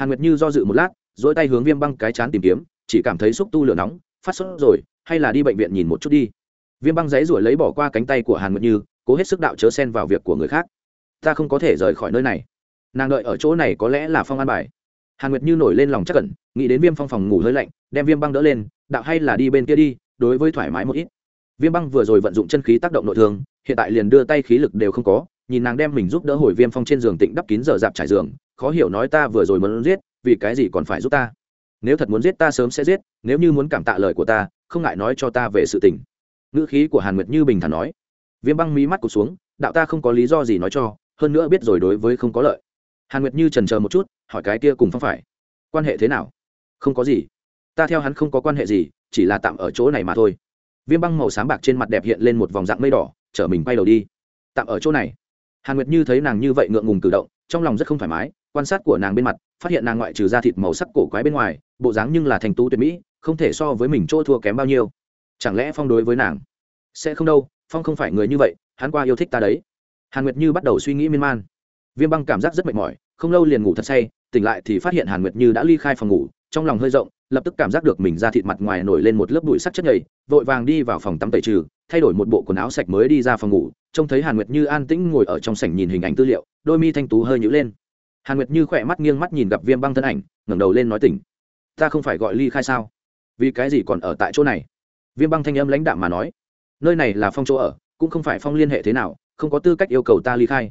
Hàn nguyệt như do dự một lát dỗi tay hướng viêm băng cái chán tìm kiếm, chỉ cảm thấy xúc tu lửa nóng, phát sốt rồi, hay là đi bệnh viện nhìn một chút đi. Viêm băng dãy ruổi lấy bỏ qua cánh tay của hàn nguyệt như, cố hết sức đạo chớ xen vào việc của người khác. Ta không có thể rời khỏi nơi này. Nàng đợi ở chỗ này có lẽ là phong an bài. Hàn nguyệt như nổi lên lòng chắc cẩn, nghĩ đến viêm phong phòng ngủ hơi lạnh, đem viêm băng đỡ lên, đạo hay là đi bên kia đi, đối với thoải mái một ít. Viêm băng vừa rồi vận dụng chân khí tác động nội thương, hiện tại liền đưa tay khí lực đều không có, nhìn nàng đem mình giúp đỡ hồi viêm phong trên giường tịnh đắp kín giờ dạp trải giường khó hiểu nói ta vừa rồi muốn giết, vì cái gì còn phải giúp ta? Nếu thật muốn giết ta sớm sẽ giết, nếu như muốn cảm tạ lời của ta, không ngại nói cho ta về sự tình. Ngữ khí của hàn nguyệt như bình thản nói. Viêm băng mí mắt cụt xuống, đạo ta không có lý do gì nói cho, hơn nữa biết rồi đối với không có lợi. Hàn nguyệt như trần chờ một chút, hỏi cái kia cùng phong phải. Quan hệ thế nào? Không có gì. Ta theo hắn không có quan hệ gì, chỉ là tạm ở chỗ này mà thôi. Viêm băng màu sáng bạc trên mặt đẹp hiện lên một vòng dạng mây đỏ, chở mình bay đầu đi. Tạm ở chỗ này. Hàn nguyệt như thấy nàng như vậy ngượng ngùng cử động, trong lòng rất không thoải mái quan sát của nàng bên mặt, phát hiện nàng ngoại trừ da thịt màu sắc cổ quái bên ngoài, bộ dáng nhưng là thành tú tuyệt mỹ, không thể so với mình chỗ thua kém bao nhiêu. Chẳng lẽ phong đối với nàng sẽ không đâu, phong không phải người như vậy, hắn qua yêu thích ta đấy. Hàn nguyệt như bắt đầu suy nghĩ miên man. Viêm băng cảm giác rất mệt mỏi, không lâu liền ngủ thật say, tỉnh lại thì phát hiện hàn nguyệt như đã ly khai phòng ngủ, trong lòng hơi rộng, lập tức cảm giác được mình ra thịt mặt ngoài nổi lên một lớp bụi sắc chất nhầy, vội vàng đi vào phòng tắm tẩy trừ, thay đổi một bộ quần áo sạch mới đi ra phòng ngủ, trông thấy hàn nguyệt như an tĩnh ngồi ở trong sảnh nhìn hình ảnh tư liệu, đôi mi thanh tú hơi nhữ lên hàn nguyệt như khỏe mắt nghiêng mắt nhìn gặp viêm băng thân ảnh, ngẩng đầu lên nói tỉnh. Ta không phải gọi ly khai sao? Vì cái gì còn ở tại chỗ này? Viêm băng thanh âm lãnh đạm mà nói. Nơi này là phong chỗ ở, cũng không phải phong liên hệ thế nào, không có tư cách yêu cầu ta ly khai.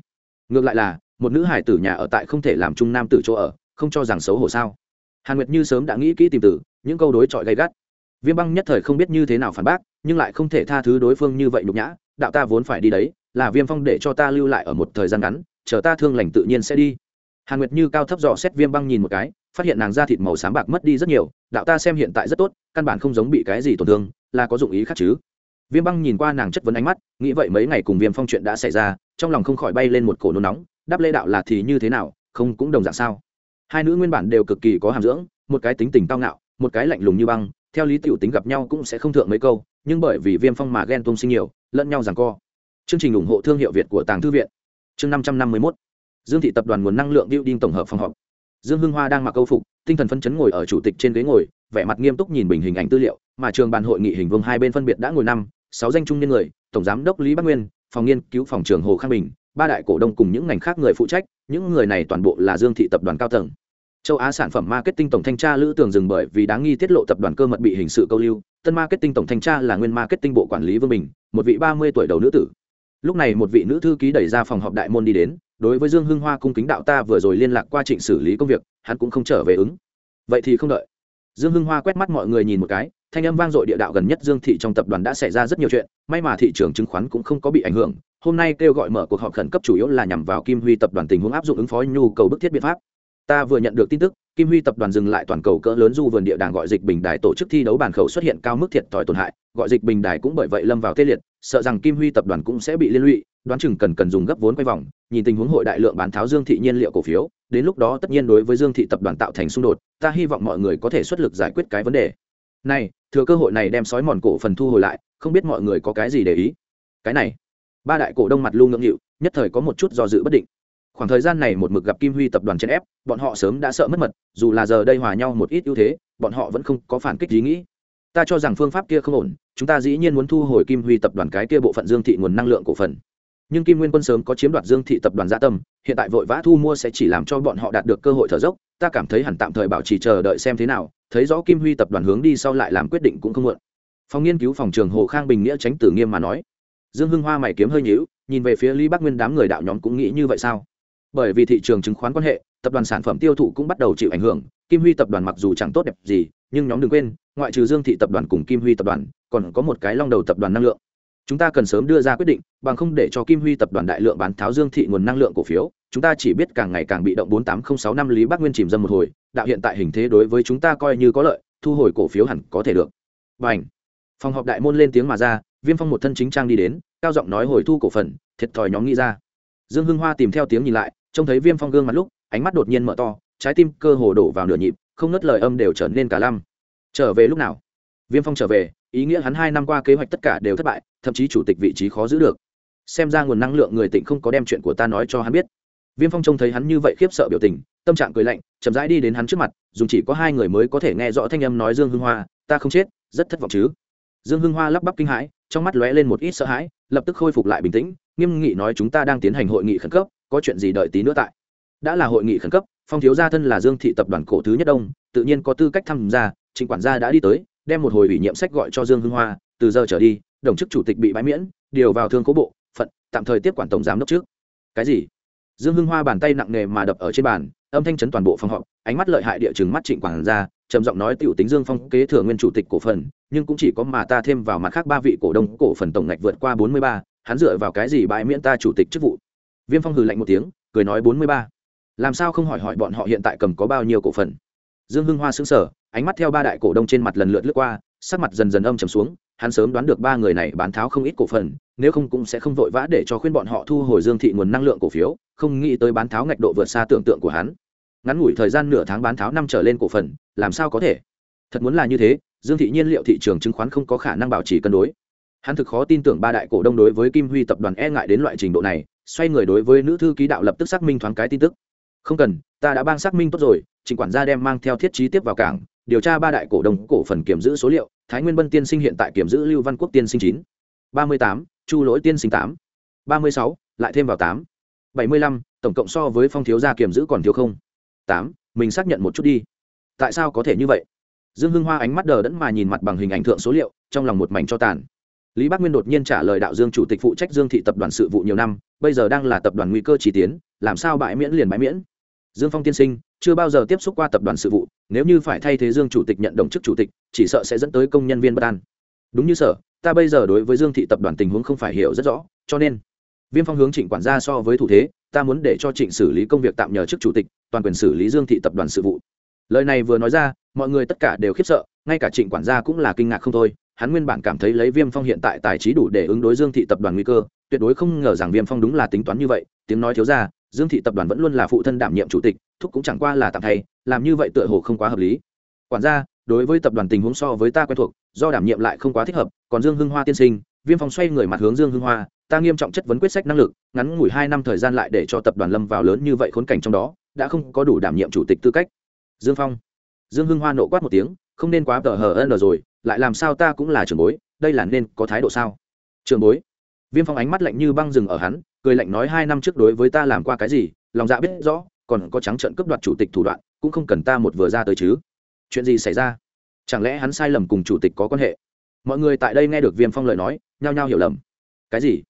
Ngược lại là, một nữ hải tử nhà ở tại không thể làm trung nam tử chỗ ở, không cho rằng xấu hổ sao? Hàn nguyệt như sớm đã nghĩ kỹ tìm tử, những câu đối chọi gay gắt. Viêm băng nhất thời không biết như thế nào phản bác, nhưng lại không thể tha thứ đối phương như vậy nhục nhã, đạo ta vốn phải đi đấy, là viêm phong để cho ta lưu lại ở một thời gian ngắn, chờ ta thương lành tự nhiên sẽ đi hàn nguyệt như cao thấp dò xét viêm băng nhìn một cái, phát hiện nàng da thịt màu xám bạc mất đi rất nhiều, đạo ta xem hiện tại rất tốt, căn bản không giống bị cái gì tổn thương, là có dụng ý khác chứ. Viêm băng nhìn qua nàng chất vấn ánh mắt, nghĩ vậy mấy ngày cùng viêm phong chuyện đã xảy ra, trong lòng không khỏi bay lên một cổ nôn nóng, đáp lê đạo là thì như thế nào, không cũng đồng dạng sao. Hai nữ nguyên bản đều cực kỳ có hàm dưỡng, một cái tính tình cao ngạo, một cái lạnh lùng như băng, theo lý tiểu tính gặp nhau cũng sẽ không thượng mấy câu, nhưng bởi vì viêm phong mà ghen tuông sinh nhiều, lẫn nhau rằng co. Chương trình ủng hộ thương hiệu việt của tàng thư viện. Chương năm trăm năm mươi mốt dương thị tập đoàn nguồn năng lượng building tổng hợp phòng họp. Dương hưng hoa đang mặc câu phục, tinh thần phân chấn ngồi ở chủ tịch trên ghế ngồi, vẻ mặt nghiêm túc nhìn bình hình ảnh tư liệu, mà trường bàn hội nghị hình vương hai bên phân biệt đã ngồi năm, sáu danh trung niên người, tổng giám đốc lý bắc nguyên, phòng nghiên cứu phòng trường hồ khang bình, ba đại cổ đông cùng những ngành khác người phụ trách, những người này toàn bộ là dương thị tập đoàn cao tầng. Châu á sản phẩm marketing tổng thanh tra lữ tường dừng bởi vì đáng nghi tiết lộ tập đoàn cơ mật bị hình sự câu lưu, tân marketing tổng thanh tra là nguyên marketing bộ quản lý vương bình, một vị ba mươi tuổi đầu nữ tử. Lúc này một vị nữ thư ký đẩy ra phòng họp đại môn đi đến đối với dương hưng hoa cung kính đạo ta vừa rồi liên lạc qua trịnh xử lý công việc, hắn cũng không trở về ứng. Vậy thì không đợi. Dương hưng hoa quét mắt mọi người nhìn một cái, thanh âm vang dội địa đạo gần nhất dương thị trong tập đoàn đã xảy ra rất nhiều chuyện, may mà thị trường chứng khoán cũng không có bị ảnh hưởng, hôm nay kêu gọi mở cuộc họp khẩn cấp chủ yếu là nhằm vào kim huy tập đoàn tình huống áp dụng ứng phó nhu cầu bức thiết biện pháp. Ta vừa nhận được tin tức, kim huy tập đoàn dừng lại toàn cầu cỡ lớn du vườn địa đàng gọi dịch bình đài tổ chức thi đấu bàn khẩu xuất hiện cao mức thiệt thòi tổn hại, gọi dịch bình đài cũng bởi vậy lâm vào tê liệt, sợ rằng kim huy tập đoàn cũng sẽ bị liên lụy đoán chừng cần cần dùng gấp vốn quay vòng, nhìn tình huống hội đại lượng bán tháo dương thị nhiên liệu cổ phiếu, đến lúc đó tất nhiên đối với dương thị tập đoàn tạo thành xung đột, ta hy vọng mọi người có thể xuất lực giải quyết cái vấn đề. Này, thừa cơ hội này đem sói mòn cổ phần thu hồi lại, không biết mọi người có cái gì để ý. Cái này, ba đại cổ đông mặt lu ngưỡng nghịu, nhất thời có một chút do dự bất định. Khoảng thời gian này một mực gặp kim huy tập đoàn chèn ép, bọn họ sớm đã sợ mất mật, dù là giờ đây hòa nhau một ít ưu thế, bọn họ vẫn không có phản kích ý nghĩ. Ta cho rằng phương pháp kia không ổn, chúng ta dĩ nhiên muốn thu hồi kim huy tập đoàn cái kia bộ phận dương thị nguồn năng lượng cổ phần nhưng kim nguyên quân sớm có chiếm đoạt dương thị tập đoàn gia tâm, hiện tại vội vã thu mua sẽ chỉ làm cho bọn họ đạt được cơ hội thở dốc. Ta cảm thấy hẳn tạm thời bảo trì chờ đợi xem thế nào, thấy rõ kim huy tập đoàn hướng đi sau lại làm quyết định cũng không muộn. Phòng nghiên cứu phòng trường hồ khang bình nghĩa tránh tử nghiêm mà nói, dương hưng hoa mày kiếm hơi nhíu, nhìn về phía lý bắc nguyên đám người đạo nhóm cũng nghĩ như vậy sao? Bởi vì thị trường chứng khoán quan hệ, tập đoàn sản phẩm tiêu thụ cũng bắt đầu chịu ảnh hưởng, kim huy tập đoàn mặc dù chẳng tốt đẹp gì, nhưng nhóm đừng quên, ngoại trừ dương thị tập đoàn cùng kim huy tập đoàn, còn có một cái long đầu tập đoàn năng lượng chúng ta cần sớm đưa ra quyết định, bằng không để cho kim huy tập đoàn đại lượng bán tháo dương thị nguồn năng lượng cổ phiếu, chúng ta chỉ biết càng ngày càng bị động bốn tám không sáu năm lý bắc nguyên chìm dâm một hồi, đạo hiện tại hình thế đối với chúng ta coi như có lợi, thu hồi cổ phiếu hẳn có thể được. B à n h phòng họp đại môn lên tiếng mà ra, viêm phong một thân chính trang đi đến, cao giọng nói hồi thu cổ phần, thiệt thòi nhóm nghĩ ra. Dương hưng hoa tìm theo tiếng nhìn lại, trông thấy viêm phong gương mặt lúc, ánh mắt đột nhiên mở to, trái tim cơ hồ đổ vào nửa nhịp, không ngất lời âm đều trở nên cả lăm. Trở về lúc nào? Viêm phong trở về ý nghĩa hắn hai năm qua kế hoạch tất cả đều thất bại, thậm chí chủ tịch vị trí khó giữ được. Xem ra nguồn năng lượng người tịnh không có đem chuyện của ta nói cho hắn biết. Viêm phong trông thấy hắn như vậy khiếp sợ biểu tình, tâm trạng cười lạnh, chậm rãi đi đến hắn trước mặt dùng chỉ có hai người mới có thể nghe rõ thanh âm nói dương hưng hoa, ta không chết, rất thất vọng chứ? Dương hưng hoa lắp bắp kinh hãi, trong mắt lóe lên một ít sợ hãi, lập tức khôi phục lại bình tĩnh, nghiêm nghị nói, chúng ta đang tiến hành hội nghị khẩn cấp, có chuyện gì đợi tí nữa tại. Đã là hội nghị khẩn cấp, phong thiếu gia thân là dương thị tập đoàn cổ thứ nhất đông, tự nhiên có tư cách tham gia, trịnh quản gia đã đi tới đem một hồi ủy nhiệm sách gọi cho dương hưng hoa từ giờ trở đi đồng chức chủ tịch bị bãi miễn điều vào thương cố bộ phận tạm thời tiếp quản tổng giám đốc trước. Cái gì? Dương hưng hoa bàn tay nặng nề mà đập ở trên bàn âm thanh chấn toàn bộ phòng họp ánh mắt lợi hại địa chừng mắt trịnh quản ra, trầm giọng nói tiểu tính dương phong kế thừa nguyên chủ tịch cổ phần nhưng cũng chỉ có mà ta thêm vào mặt khác ba vị cổ đông cổ phần tổng ngạch vượt qua bốn mươi ba hắn dựa vào cái gì bãi miễn ta chủ tịch chức vụ? Viêm phong hừ lạnh một tiếng cười nói bốn mươi ba. Làm sao không hỏi hỏi bọn họ hiện tại cầm có bao nhiêu cổ phần? Dương hưng hoa xứng sở ánh mắt theo ba đại cổ đông trên mặt lần lượt lướt qua, sắc mặt dần dần âm trầm xuống, hắn sớm đoán được ba người này bán tháo không ít cổ phần, nếu không cũng sẽ không vội vã để cho khuyên bọn họ thu hồi dương thị nguồn năng lượng cổ phiếu, không nghĩ tới bán tháo ngạch độ vượt xa tưởng tượng của hắn. Ngắn ngủi thời gian nửa tháng bán tháo năm trở lên cổ phần, làm sao có thể? Thật muốn là như thế, dương thị nhiên liệu thị trường chứng khoán không có khả năng bảo trì cân đối. Hắn thực khó tin tưởng ba đại cổ đông đối với kim huy tập đoàn e ngại đến loại trình độ này, xoay người đối với nữ thư ký đạo lập tức xác minh thoáng cái tin tức. Không cần, ta đã bang xác minh tốt rồi Chính quản gia đem mang theo thiết trí tiếp vào cảng, điều tra ba đại cổ đông, cổ phần kiểm giữ số liệu, thái nguyên bân tiên sinh hiện tại kiểm giữ lưu văn quốc tiên sinh chín, ba mươi tám, chu lỗi tiên sinh tám, ba mươi sáu, lại thêm vào tám, bảy mươi lăm, tổng cộng so với phong thiếu gia kiểm giữ còn thiếu không? tám, mình xác nhận một chút đi. Tại sao có thể như vậy? Dương hưng hoa ánh mắt đờ đẫn mà nhìn mặt bằng hình ảnh thượng số liệu, trong lòng một mảnh cho tàn. Lý bắc nguyên đột nhiên trả lời đạo dương chủ tịch phụ trách dương thị tập đoàn sự vụ nhiều năm, bây giờ đang là tập đoàn nguy cơ chỉ tiến, làm sao bãi miễn liền bãi miễn? Dương phong tiên sinh, chưa bao giờ tiếp xúc qua tập đoàn sự vụ, nếu như phải thay thế dương chủ tịch nhận đồng chức chủ tịch, chỉ sợ sẽ dẫn tới công nhân viên bất an. Đúng như sở, ta bây giờ đối với dương thị tập đoàn tình huống không phải hiểu rất rõ, cho nên, viêm phong hướng trịnh quản gia so với thủ thế, ta muốn để cho trịnh xử lý công việc tạm nhờ chức chủ tịch, toàn quyền xử lý dương thị tập đoàn sự vụ. Lời này vừa nói ra, mọi người tất cả đều khiếp sợ, ngay cả trịnh quản gia cũng là kinh ngạc không thôi. Hắn nguyên bản cảm thấy lấy viêm phong hiện tại tài trí đủ để ứng đối dương thị tập đoàn nguy cơ, tuyệt đối không ngờ rằng viêm phong đúng là tính toán như vậy, tiếng nói thiếu ra dương thị tập đoàn vẫn luôn là phụ thân đảm nhiệm chủ tịch, thúc cũng chẳng qua là tạm thay, làm như vậy tựa hồ không quá hợp lý. Quản gia, đối với tập đoàn tình huống so với ta quen thuộc, do đảm nhiệm lại không quá thích hợp, còn dương hưng hoa tiên sinh, viêm phong xoay người mặt hướng dương hưng hoa, ta nghiêm trọng chất vấn quyết sách năng lực, ngắn ngủi hai năm thời gian lại để cho tập đoàn lâm vào lớn như vậy khốn cảnh trong đó, đã không có đủ đảm nhiệm chủ tịch tư cách. Dương phong. Dương hưng hoa nộ quát một tiếng, không nên quá tờ hờ ân rồi, lại làm sao ta cũng là trưởng bối, đây là nên có thái độ sao? Trưởng bối viêm phong ánh mắt lạnh như băng rừng ở hắn, cười lạnh nói hai năm trước đối với ta làm qua cái gì, lòng dạ biết rõ, còn có trắng trận cướp đoạt chủ tịch thủ đoạn, cũng không cần ta một vừa ra tới chứ. Chuyện gì xảy ra? Chẳng lẽ hắn sai lầm cùng chủ tịch có quan hệ? Mọi người tại đây nghe được viêm phong lời nói, nhao nhao hiểu lầm. Cái gì?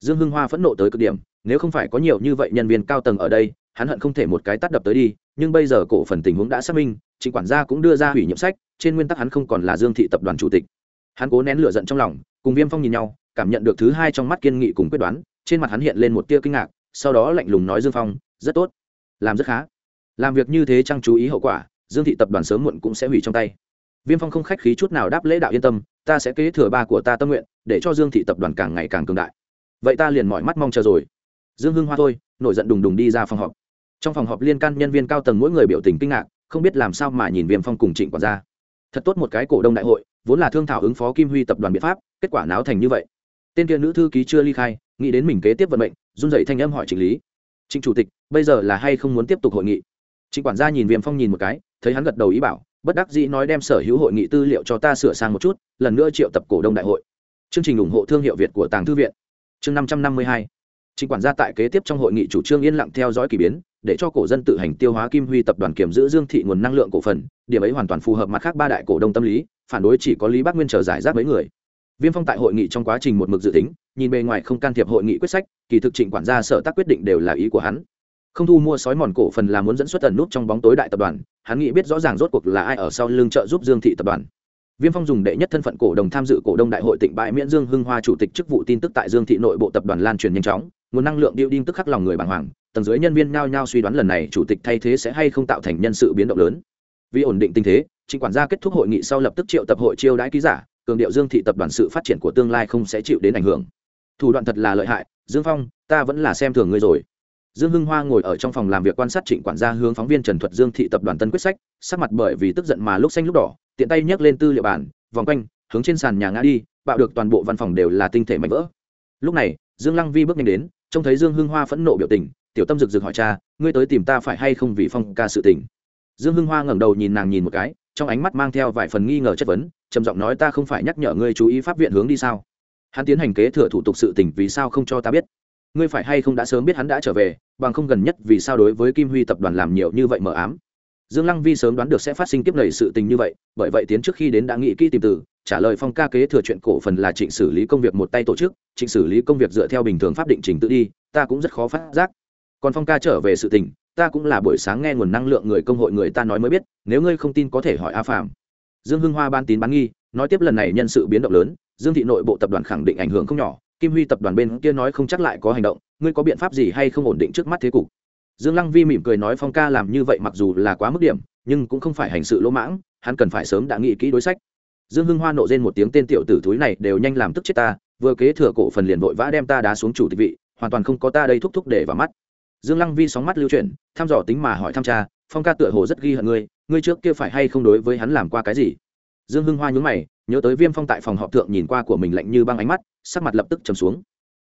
Dương hưng hoa phẫn nộ tới cực điểm, nếu không phải có nhiều như vậy nhân viên cao tầng ở đây, hắn hận không thể một cái tắt đập tới đi, nhưng bây giờ cổ phần tình huống đã xác minh, chính quản gia cũng đưa ra hủy nhiệm sách, trên nguyên tắc hắn không còn là dương thị tập đoàn chủ tịch. Hắn cố nén lửa giận trong lòng, cùng viêm phong nhìn nhau cảm nhận được thứ hai trong mắt kiên nghị cùng quyết đoán, trên mặt hắn hiện lên một tia kinh ngạc, sau đó lạnh lùng nói dương phong, rất tốt, làm rất khá. Làm việc như thế chăng chú ý hậu quả, dương thị tập đoàn sớm muộn cũng sẽ hủy trong tay. Viêm phong không khách khí chút nào đáp lễ đạo yên tâm, ta sẽ kế thừa ba của ta tâm nguyện, để cho dương thị tập đoàn càng ngày càng cường đại. Vậy ta liền mọi mắt mong chờ rồi. Dương hưng hoa thôi, nổi giận đùng đùng đi ra phòng họp. Trong phòng họp liên can nhân viên cao tầng mỗi người biểu tình kinh ngạc, không biết làm sao mà nhìn viêm phong cùng trịnh quản gia. Thật tốt một cái cổ đông đại hội, vốn là thương thảo ứng phó kim huy tập đoàn biện pháp, kết quả náo thành như vậy tên kia nữ thư ký chưa ly khai, nghĩ đến mình kế tiếp vận mệnh, run dậy thanh âm hỏi trịnh lý. Trịnh chủ tịch, bây giờ là hay không muốn tiếp tục hội nghị? Trịnh quản gia nhìn viêm phong nhìn một cái, thấy hắn gật đầu ý bảo, bất đắc dĩ nói đem sở hữu hội nghị tư liệu cho ta sửa sang một chút, lần nữa triệu tập cổ đông đại hội. Chương trình ủng hộ thương hiệu việt của tàng thư viện. Chương năm trăm năm mươi hai. Trịnh quản gia tại kế tiếp trong hội nghị chủ trương yên lặng theo dõi k ỳ biến, để cho cổ dân tự hành tiêu hóa kim huy tập đoàn kiểm giữ dương thị nguồn năng lượng cổ phần, điểm ấy hoàn toàn phù hợp mặt khác ba đại cổ đông tâm lý, phản đối chỉ có lý bác nguyên trở giải rác mấy người viêm phong tại hội nghị trong quá trình một mực dự tính, nhìn bề ngoài không can thiệp hội nghị quyết sách, kỳ thực trịnh quản gia sở tác quyết định đều là ý của hắn. Không thu mua sói mòn cổ phần là muốn dẫn xuất tần nút trong bóng tối đại tập đoàn, hắn nghĩ biết rõ ràng rốt cuộc là ai ở sau lưng trợ giúp dương thị tập đoàn. Viêm phong dùng đệ nhất thân phận cổ đồng tham dự cổ đông đại hội tỉnh bãi miễn dương hưng hoa chủ tịch chức vụ tin tức tại dương thị nội bộ tập đoàn lan truyền nhanh chóng, nguồn năng lượng điệu đinh tức khắc lòng người bàng hoàng, tầng dưới nhân viên nhao nhao suy đoán lần này chủ tịch thay thế sẽ hay không tạo thành nhân sự biến động lớn. Vì ổn định tình thế chính quản gia kết thúc hội nghị sau lập tức triệu tập hội chiêu đãi ký giả cường điệu dương thị tập đoàn sự phát triển của tương lai không sẽ chịu đến ảnh hưởng. Thủ đoạn thật là lợi hại. Dương phong, ta vẫn là xem thường ngươi rồi. Dương hưng hoa ngồi ở trong phòng làm việc quan sát trịnh quản gia hướng phóng viên trần thuật dương thị tập đoàn tân quyết sách, sắc mặt bởi vì tức giận mà lúc xanh lúc đỏ, tiện tay nhấc lên tư liệu bản, vòng quanh, hướng trên sàn nhà ngã đi, bạo được toàn bộ văn phòng đều là tinh thể mạnh vỡ. Lúc này, dương lăng vi bước nhanh đến, trông thấy dương hưng hoa phẫn nộ biểu tình, tiểu tâm rực rực hỏi cha, ngươi tới tìm ta phải hay không vì phong ca sự tình? Dương hưng hoa ngẩng đầu nhìn nàng nhìn một cái trong ánh mắt mang theo vài phần nghi ngờ chất vấn, trầm giọng nói ta không phải nhắc nhở ngươi chú ý pháp viện hướng đi sao? Hắn tiến hành kế thừa thủ tục sự tình vì sao không cho ta biết? Ngươi phải hay không đã sớm biết hắn đã trở về, bằng không gần nhất vì sao đối với kim huy tập đoàn làm nhiều như vậy mờ ám? Dương lăng vi sớm đoán được sẽ phát sinh kiếp nầy sự tình như vậy, bởi vậy tiến trước khi đến đã nghĩ kỹ tìm từ, trả lời phong ca kế thừa chuyện cổ phần là trịnh xử lý công việc một tay tổ chức, trịnh xử lý công việc dựa theo bình thường pháp định trình tự đi, ta cũng rất khó phát giác. Còn phong ca trở về sự tình ta cũng là buổi sáng nghe nguồn năng lượng người công hội người ta nói mới biết, nếu ngươi không tin có thể hỏi a phạm dương hưng hoa ban tín bán nghi, nói tiếp lần này nhân sự biến động lớn, dương thị nội bộ tập đoàn khẳng định ảnh hưởng không nhỏ, kim huy tập đoàn bên kia nói không chắc lại có hành động, ngươi có biện pháp gì hay không ổn định trước mắt thế cục? Dương lăng vi mỉm cười nói phong ca làm như vậy mặc dù là quá mức điểm, nhưng cũng không phải hành sự lỗ mãng, hắn cần phải sớm đã nghĩ kỹ đối sách. Dương hưng hoa nộ rên một tiếng tên tiểu tử thúi này đều nhanh làm tức chết ta, vừa kế thừa cổ phần liền vội vã đem ta đá xuống chủ tịch vị, hoàn toàn không có ta đây thúc thúc để vào mắt dương lăng vi sóng mắt lưu chuyển, thăm dò tính mà hỏi thăm cha, phong ca tựa hồ rất ghi hận ngươi ngươi trước kia phải hay không đối với hắn làm qua cái gì? Dương hưng hoa nhún mày, nhớ tới viêm phong tại phòng họp thượng nhìn qua của mình lạnh như băng ánh mắt, sắc mặt lập tức trầm xuống.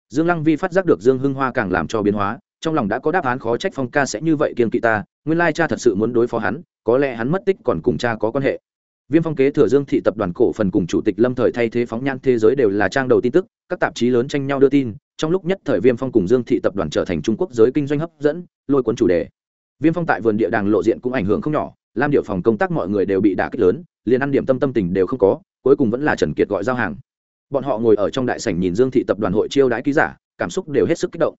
Dương lăng vi phát giác được dương hưng hoa càng làm cho biến hóa, trong lòng đã có đáp án khó trách phong ca sẽ như vậy kiên kỵ ta, nguyên lai cha thật sự muốn đối phó hắn, có lẽ hắn mất tích còn cùng cha có quan hệ. Viêm phong kế thừa dương thị tập đoàn cổ phần cùng chủ tịch lâm thời thay thế phóng nhan thế giới đều là trang đầu tin tức, các tạp chí lớn tranh nhau đưa tin trong lúc nhất thời viêm phong cùng dương thị tập đoàn trở thành trung quốc giới kinh doanh hấp dẫn, lôi cuốn chủ đề. Viêm phong tại vườn địa đàng lộ diện cũng ảnh hưởng không nhỏ, lam điệu phòng công tác mọi người đều bị đả kích lớn, liền ăn điểm tâm tâm tình đều không có, cuối cùng vẫn là trần kiệt gọi giao hàng. Bọn họ ngồi ở trong đại sảnh nhìn dương thị tập đoàn hội chiêu đãi ký giả, cảm xúc đều hết sức kích động.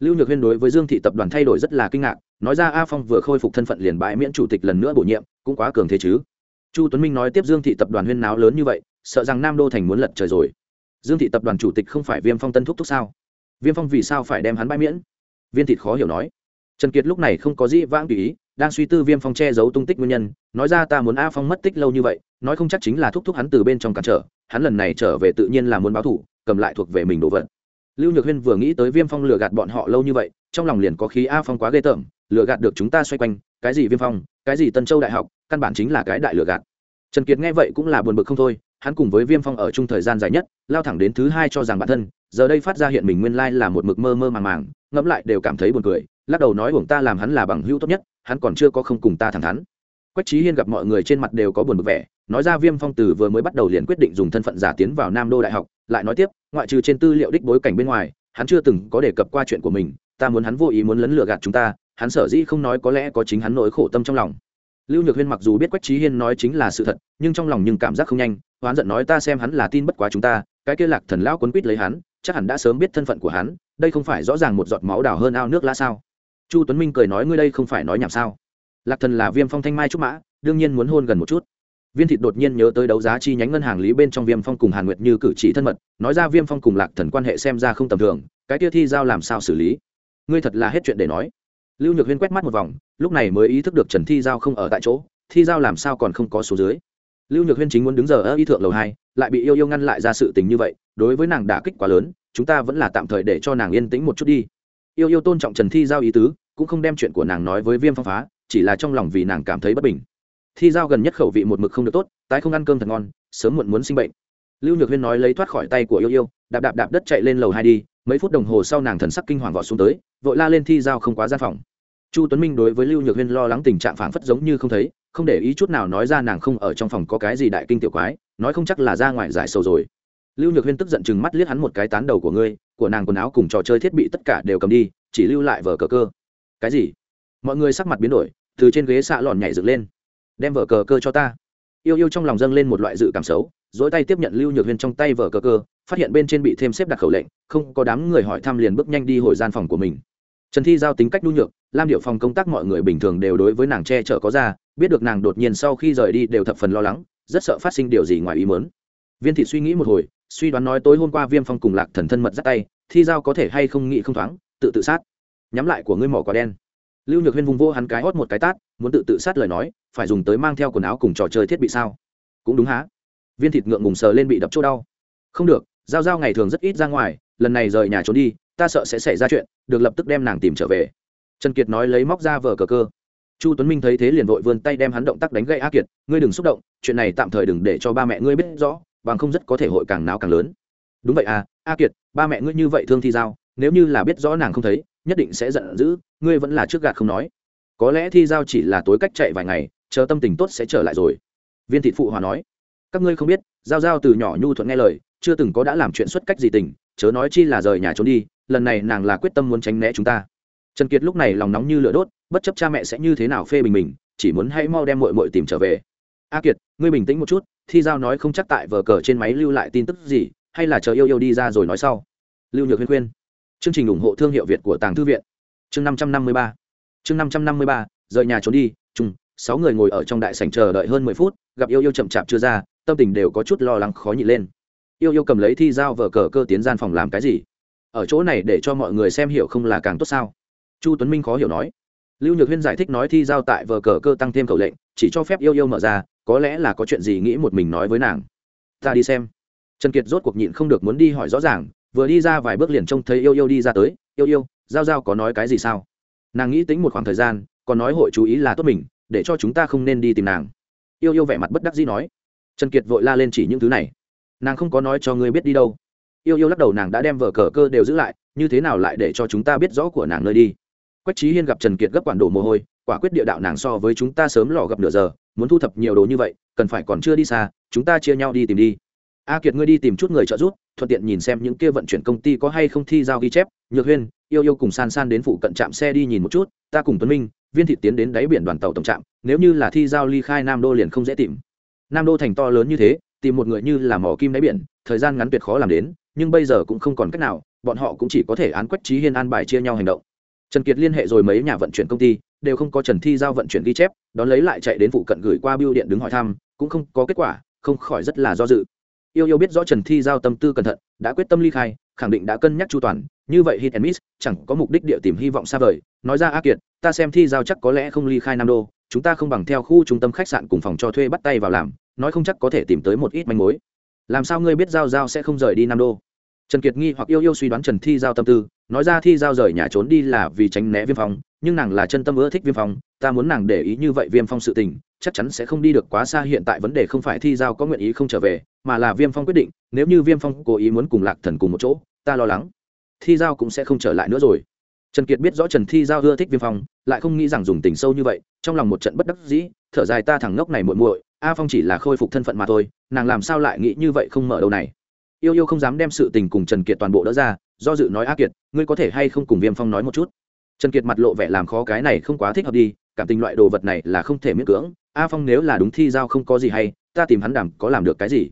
Lưu nhược huyên đối với dương thị tập đoàn thay đổi rất là kinh ngạc, nói ra a phong vừa khôi phục thân phận liền bãi miễn chủ tịch lần nữa bổ nhiệm, cũng quá cường thế chứ. Chu tuấn minh nói tiếp dương thị tập đoàn huyên náo lớn như vậy, sợ rằng nam đô thành muốn lật trời rồi dương thị tập đoàn chủ tịch không phải viêm phong tân thúc thúc sao? Viêm phong vì sao phải đem hắn bãi miễn? Viên thịt khó hiểu nói. Trần kiệt lúc này không có gì vãng tùy ý, đang suy tư viêm phong che giấu tung tích nguyên nhân, nói ra ta muốn a phong mất tích lâu như vậy, nói không chắc chính là thúc thúc hắn từ bên trong cản trở, hắn lần này trở về tự nhiên là muốn báo thủ cầm lại thuộc về mình đồ vật. Lưu nhược huyên vừa nghĩ tới viêm phong lừa gạt bọn họ lâu như vậy, trong lòng liền có khí a phong quá ghê tởm, lừa gạt được chúng ta xoay quanh, cái gì viêm phong, cái gì tân châu đại học, căn bản chính là cái đại lừa gạt. Trần kiệt nghe vậy cũng là buồn bực không thôi hắn cùng với viêm phong ở chung thời gian dài nhất, lao thẳng đến thứ hai cho rằng bản thân, giờ đây phát ra hiện mình nguyên lai là một mực mơ mơ màng màng, ngẫm lại đều cảm thấy buồn cười, lắc đầu nói uổng ta làm hắn là bằng hữu tốt nhất, hắn còn chưa có không cùng ta thẳng thắn. Quách trí hiên gặp mọi người trên mặt đều có buồn bực vẻ, nói ra viêm phong từ vừa mới bắt đầu liền quyết định dùng thân phận giả tiến vào nam đô đại học, lại nói tiếp, ngoại trừ trên tư liệu đích bối cảnh bên ngoài, hắn chưa từng có đề cập qua chuyện của mình, ta muốn hắn vô ý muốn lấn lừa gạt chúng ta, hắn sở dĩ không nói có lẽ có chính hắn nỗi khổ tâm trong lòng lưu nhược huyên mặc dù biết quách trí hiên nói chính là sự thật, nhưng trong lòng nhưng cảm giác không nhanh hoán giận nói ta xem hắn là tin bất quá chúng ta, cái kia lạc thần lão quấn quýt lấy hắn, chắc hẳn đã sớm biết thân phận của hắn, đây không phải rõ ràng một giọt máu đào hơn ao nước lá sao? Chu tuấn minh cười nói ngươi đây không phải nói nhảm sao? Lạc thần là viêm phong thanh mai trúc mã, đương nhiên muốn hôn gần một chút. Viên thịt đột nhiên nhớ tới đấu giá chi nhánh ngân hàng lý bên trong viêm phong cùng hàn nguyệt như cử chỉ thân mật, nói ra viêm phong cùng lạc thần quan hệ xem ra không tầm thường, cái kia thi giao làm sao xử lý? Ngươi thật là hết chuyện để nói. Lưu nhược huyên quét mắt một vòng lúc này mới ý thức được trần thi giao không ở tại chỗ, thi giao làm sao còn không có số dưới. Lưu nhược huyên chính muốn đứng giờ ở y thượng lầu hai, lại bị yêu yêu ngăn lại ra sự tình như vậy, đối với nàng đả kích quá lớn, chúng ta vẫn là tạm thời để cho nàng yên tĩnh một chút đi. Yêu yêu tôn trọng trần thi giao ý tứ, cũng không đem chuyện của nàng nói với viêm phong phá, chỉ là trong lòng vì nàng cảm thấy bất bình. Thi giao gần nhất khẩu vị một mực không được tốt, tái không ăn cơm thật ngon, sớm muộn muốn sinh bệnh. Lưu nhược huyên nói lấy thoát khỏi tay của yêu yêu, đạp đạp đạp đất chạy lên lầu hai đi, mấy phút đồng hồ sau nàng thần sắc kinh hoàng vọt xuống tới, vội la lên thi giao không quá gian phòng chu tuấn minh đối với lưu nhược huyên lo lắng tình trạng phản phất giống như không thấy, không để ý chút nào nói ra nàng không ở trong phòng có cái gì đại kinh tiểu quái, nói không chắc là ra ngoài giải sầu rồi. Lưu nhược huyên tức giận chừng mắt liếc hắn một cái tán đầu của ngươi, của nàng quần áo cùng trò chơi thiết bị tất cả đều cầm đi, chỉ lưu lại vở cờ cơ. Cái gì? Mọi người sắc mặt biến đổi, từ trên ghế xạ lòn nhảy dựng lên. Đem vở cờ cơ cho ta. Yêu yêu trong lòng dâng lên một loại dự cảm xấu, dỗi tay tiếp nhận lưu nhược huyên trong tay vở cờ cơ, phát hiện bên trên bị thêm xếp đặt khẩu lệnh, không có đám người hỏi thăm liền bước nhanh đi hồi gian phòng của mình trần thi giao tính cách nhu nhược, lam điệu phòng công tác mọi người bình thường đều đối với nàng che chở có ra, biết được nàng đột nhiên sau khi rời đi đều thập phần lo lắng, rất sợ phát sinh điều gì ngoài ý mớn viên thị suy nghĩ một hồi, suy đoán nói tối hôm qua viêm phong cùng lạc thần thân mật dắt tay, thi giao có thể hay không nghĩ không thoáng, tự tự sát. Nhắm lại của ngươi mỏ quả đen. Lưu nhược huyên vùng vô hắn cái hót một cái tát, muốn tự tự sát lời nói, phải dùng tới mang theo quần áo cùng trò chơi thiết bị sao? Cũng đúng há viên thịt ngượng ngùng sờ lên bị đập chỗ đau. Không được, giao giao ngày thường rất ít ra ngoài, lần này rời nhà trốn đi ta sợ sẽ xảy ra chuyện, được lập tức đem nàng tìm trở về. Trần kiệt nói lấy móc ra vờ cờ cơ. Chu tuấn minh thấy thế liền vội vươn tay đem hắn động tác đánh gậy a kiệt, ngươi đừng xúc động, chuyện này tạm thời đừng để cho ba mẹ ngươi biết rõ, bằng không rất có thể hội càng náo càng lớn. Đúng vậy à a kiệt, ba mẹ ngươi như vậy thương thi giao, nếu như là biết rõ nàng không thấy, nhất định sẽ giận dữ, ngươi vẫn là trước gạt không nói. Có lẽ thi giao chỉ là tối cách chạy vài ngày, chờ tâm tình tốt sẽ trở lại rồi. Viên thị phụ hòa nói. Các ngươi không biết, giao giao từ nhỏ nhu thuận nghe lời, chưa từng có đã làm chuyện xuất cách gì tình, chớ nói chi là rời nhà trốn đi lần này nàng là quyết tâm muốn tránh né chúng ta. Trần kiệt lúc này lòng nóng như lửa đốt, bất chấp cha mẹ sẽ như thế nào phê bình mình, chỉ muốn hãy mau đem mội mội tìm trở về. A kiệt, ngươi bình tĩnh một chút, thi giao nói không chắc tại vờ cờ trên máy lưu lại tin tức gì, hay là chờ yêu yêu đi ra rồi nói sau. Lưu nhược huyên khuyên. Chương trình ủng hộ thương hiệu việt của tàng thư viện. Chương năm trăm năm mươi ba. Chương năm trăm năm mươi ba, rời nhà trốn đi, chung, sáu người ngồi ở trong đại sảnh chờ đợi hơn mười phút, gặp yêu yêu chậm chạp chưa ra, tâm tình đều có chút lo lắng khó nhịn lên. Yêu yêu cầm lấy thi giao vờ cờ cơ tiến gian phòng làm cái gì? Ở chỗ này để cho mọi người xem hiểu không là càng tốt sao? Chu tuấn minh khó hiểu nói. Lưu nhược huyên giải thích nói thi giao tại vờ cờ cơ tăng thêm khẩu lệnh, chỉ cho phép yêu yêu mở ra, có lẽ là có chuyện gì nghĩ một mình nói với nàng. Ta đi xem. Trần kiệt rốt cuộc nhịn không được muốn đi hỏi rõ ràng, vừa đi ra vài bước liền trông thấy yêu yêu đi ra tới, yêu yêu, giao giao có nói cái gì sao? Nàng nghĩ tính một khoảng thời gian, còn nói hội chú ý là tốt mình, để cho chúng ta không nên đi tìm nàng. Yêu yêu vẻ mặt bất đắc dĩ nói. Trần kiệt vội la lên chỉ những thứ này. Nàng không có nói cho ngươi biết đi đâu yêu yêu lắc đầu nàng đã đem vở cờ cơ đều giữ lại, như thế nào lại để cho chúng ta biết rõ của nàng nơi đi? Quách trí hiên gặp trần kiệt gấp quản đổ mồ hôi, quả quyết địa đạo nàng so với chúng ta sớm lò gặp nửa giờ, muốn thu thập nhiều đồ như vậy, cần phải còn chưa đi xa, chúng ta chia nhau đi tìm đi. A kiệt ngươi đi tìm chút người trợ giúp, thuận tiện nhìn xem những kia vận chuyển công ty có hay không thi giao ghi chép. Nhược huyên, yêu yêu cùng san san đến phụ cận trạm xe đi nhìn một chút, ta cùng tuấn minh, viên thị tiến đến đáy biển đoàn tàu tổng trạm, nếu như là thi giao ly khai nam đô liền không dễ tìm. Nam đô thành to lớn như thế, tìm một người như là mỏ kim đáy biển, thời gian ngắn tuyệt khó làm đến nhưng bây giờ cũng không còn cách nào, bọn họ cũng chỉ có thể án quách trí hiên an bài chia nhau hành động. Trần kiệt liên hệ rồi mấy nhà vận chuyển công ty, đều không có trần thi giao vận chuyển ghi chép, đón lấy lại chạy đến phụ cận gửi qua biêu điện đứng hỏi thăm, cũng không có kết quả, không khỏi rất là do dự. Yêu yêu biết rõ trần thi giao tâm tư cẩn thận, đã quyết tâm ly khai, khẳng định đã cân nhắc chu toàn, như vậy hit and miss, chẳng có mục đích địa tìm hy vọng xa vời. Nói ra a kiệt, ta xem thi giao chắc có lẽ không ly khai nam đô, chúng ta không bằng theo khu trung tâm khách sạn cùng phòng cho thuê bắt tay vào làm, nói không chắc có thể tìm tới một ít manh mối. Làm sao ngươi biết giao giao sẽ không rời đi nam đô? Trần kiệt nghi hoặc yêu yêu suy đoán trần thi giao tâm tư, nói ra thi giao rời nhà trốn đi là vì tránh né viêm phong, nhưng nàng là chân tâm ưa thích viêm phong, ta muốn nàng để ý như vậy viêm phong sự tình, chắc chắn sẽ không đi được quá xa, hiện tại vấn đề không phải thi giao có nguyện ý không trở về, mà là viêm phong quyết định, nếu như viêm phong cố ý muốn cùng lạc thần cùng một chỗ, ta lo lắng. Thi giao cũng sẽ không trở lại nữa rồi. Trần kiệt biết rõ trần thi giao ưa thích viêm phong, lại không nghĩ rằng dùng tình sâu như vậy, trong lòng một trận bất đắc dĩ, thở dài ta thẳng ngốc này muội muội, a phong chỉ là khôi phục thân phận mà thôi, nàng làm sao lại nghĩ như vậy không mở đâu này yêu yêu không dám đem sự tình cùng trần kiệt toàn bộ đỡ ra, do dự nói, a kiệt, ngươi có thể hay không cùng viêm phong nói một chút? Trần kiệt mặt lộ vẻ làm khó cái này không quá thích hợp đi, cảm tình loại đồ vật này là không thể miễn cưỡng. A phong nếu là đúng thi giao không có gì hay, ta tìm hắn đảm có làm được cái gì?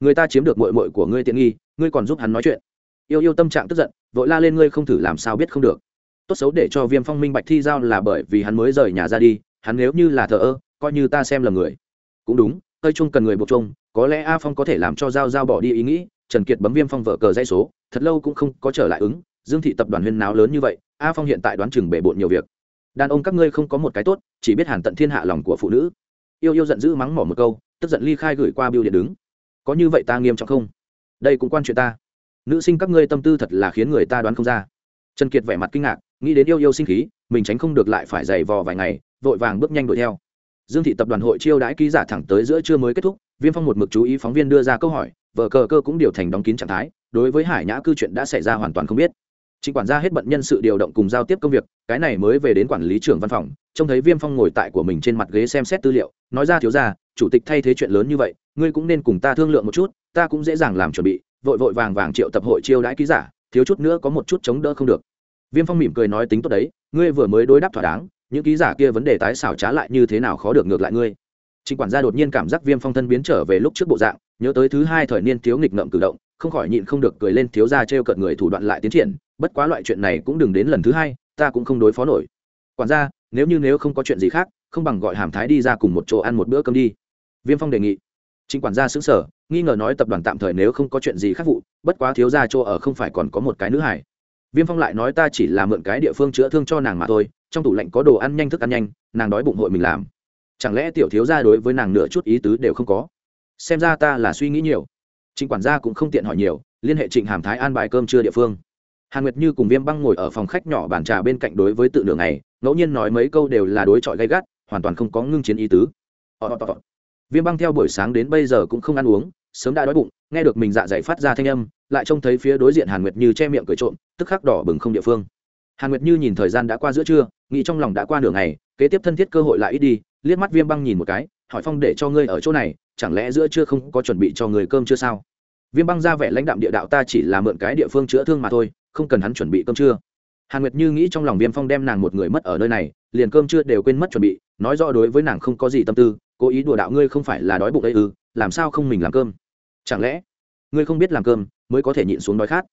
Người ta chiếm được mội mội của ngươi tiện nghi, ngươi còn giúp hắn nói chuyện. Yêu yêu tâm trạng tức giận, vội la lên, ngươi không thử làm sao biết không được. Tốt xấu để cho viêm phong minh bạch thi giao là bởi vì hắn mới rời nhà ra đi, hắn nếu như là thờ ơ, coi như ta xem là người. Cũng đúng, hơi chung cần người buộc chung, có lẽ a phong có thể làm cho giao giao bỏ đi ý nghĩ trần kiệt bấm viêm phong vợ cờ dây số, thật lâu cũng không có trở lại ứng, dương thị tập đoàn huyên náo lớn như vậy, a phong hiện tại đoán chừng bể bộn nhiều việc. Đàn ông các ngươi không có một cái tốt, chỉ biết hàn tận thiên hạ lòng của phụ nữ. Yêu yêu giận dữ mắng mỏ một câu, tức giận ly khai gửi qua biêu điện đứng. Có như vậy ta nghiêm trọng không? Đây cũng quan chuyện ta. Nữ sinh các ngươi tâm tư thật là khiến người ta đoán không ra. Trần kiệt vẻ mặt kinh ngạc, nghĩ đến yêu yêu sinh khí, mình tránh không được lại phải giày vò vài ngày, vội vàng bước nhanh đuổi theo. Dương thị tập đoàn hội chiêu đãi ký giả thẳng tới giữa trưa mới kết thúc, viêm phong một mực chú ý phóng viên đưa ra câu hỏi vợ cờ cơ cũng điều thành đóng kín trạng thái đối với hải nhã cư chuyện đã xảy ra hoàn toàn không biết chính quản gia hết bận nhân sự điều động cùng giao tiếp công việc, cái này mới về đến quản lý trưởng văn phòng, trông thấy Viêm Phong ngồi tại của mình trên mặt ghế xem xét tư liệu, nói ra thiếu gia, chủ tịch thay thế chuyện lớn như vậy, ngươi cũng nên cùng ta thương lượng một chút, ta cũng dễ dàng làm chuẩn bị, vội vội vàng vàng triệu tập hội chiêu đãi ký giả, thiếu chút nữa có một chút chống đỡ không được. Viêm Phong mỉm cười nói tính tốt đấy, ngươi vừa mới đối đáp thỏa đáng, những ký giả kia vấn đề tái xảo trá lại như thế nào khó được ngược lại ngươi. Trịnh quản gia đột nhiên cảm giác Viêm Phong thân biến trở về lúc trước bộ dạng, nhớ tới thứ hai thời niên thiếu nghịch ngợm cử động, không khỏi nhịn không được cười lên thiếu gia trêu cợt người thủ đoạn lại tiến triển, bất quá loại chuyện này cũng đừng đến lần thứ hai ta cũng không đối phó nổi. Quản gia nếu như nếu không có chuyện gì khác không bằng gọi hàm thái đi ra cùng một chỗ ăn một bữa cơm đi. Viêm phong đề nghị. Trịnh quản gia sững sờ nghi ngờ nói tập đoàn tạm thời nếu không có chuyện gì khác vụ bất quá thiếu gia chỗ ở không phải còn có một cái nữ hải viêm phong lại nói ta chỉ là mượn cái địa phương chữa thương cho nàng mà thôi trong tủ lạnh có đồ ăn nhanh thức ăn nhanh nàng đói bụng hội mình làm chẳng lẽ tiểu thiếu gia đối với nàng nửa chút ý tứ đều không có? Xem ra ta là suy nghĩ nhiều. Trịnh quản gia cũng không tiện hỏi nhiều, liên hệ trịnh hàm thái an bài cơm trưa địa phương. Hàn nguyệt như cùng viêm băng ngồi ở phòng khách nhỏ bàn trà bên cạnh đối với tự đường này ngẫu nhiên nói mấy câu đều là đối chọi gay gắt, hoàn toàn không có ngưng chiến ý tứ. Viêm băng theo buổi sáng đến bây giờ cũng không ăn uống, sớm đã đói bụng, nghe được mình dạ dày phát ra thanh âm, lại trông thấy phía đối diện hàn nguyệt như che miệng cười trộm, tức khắc đỏ bừng không địa phương. Hàn nguyệt như nhìn thời gian đã qua giữa trưa, nghĩ trong lòng đã qua nửa ngày kế tiếp thân thiết cơ hội lại ít đi, liếc mắt viêm băng nhìn một cái, hỏi phong để cho ngươi ở chỗ này, chẳng lẽ giữa trưa không có chuẩn bị cho người cơm chưa sao? Viêm băng ra vẻ lãnh đạm địa đạo ta chỉ là mượn cái địa phương chữa thương mà thôi, không cần hắn chuẩn bị cơm trưa. Hàn nguyệt như nghĩ trong lòng viêm phong đem nàng một người mất ở nơi này, liền cơm trưa đều quên mất chuẩn bị, nói rõ đối với nàng không có gì tâm tư, cố ý đùa đạo ngươi không phải là đói bụng đây ư, làm sao không mình làm cơm? Chẳng lẽ ngươi không biết làm cơm mới có thể nhịn xuống đói khát?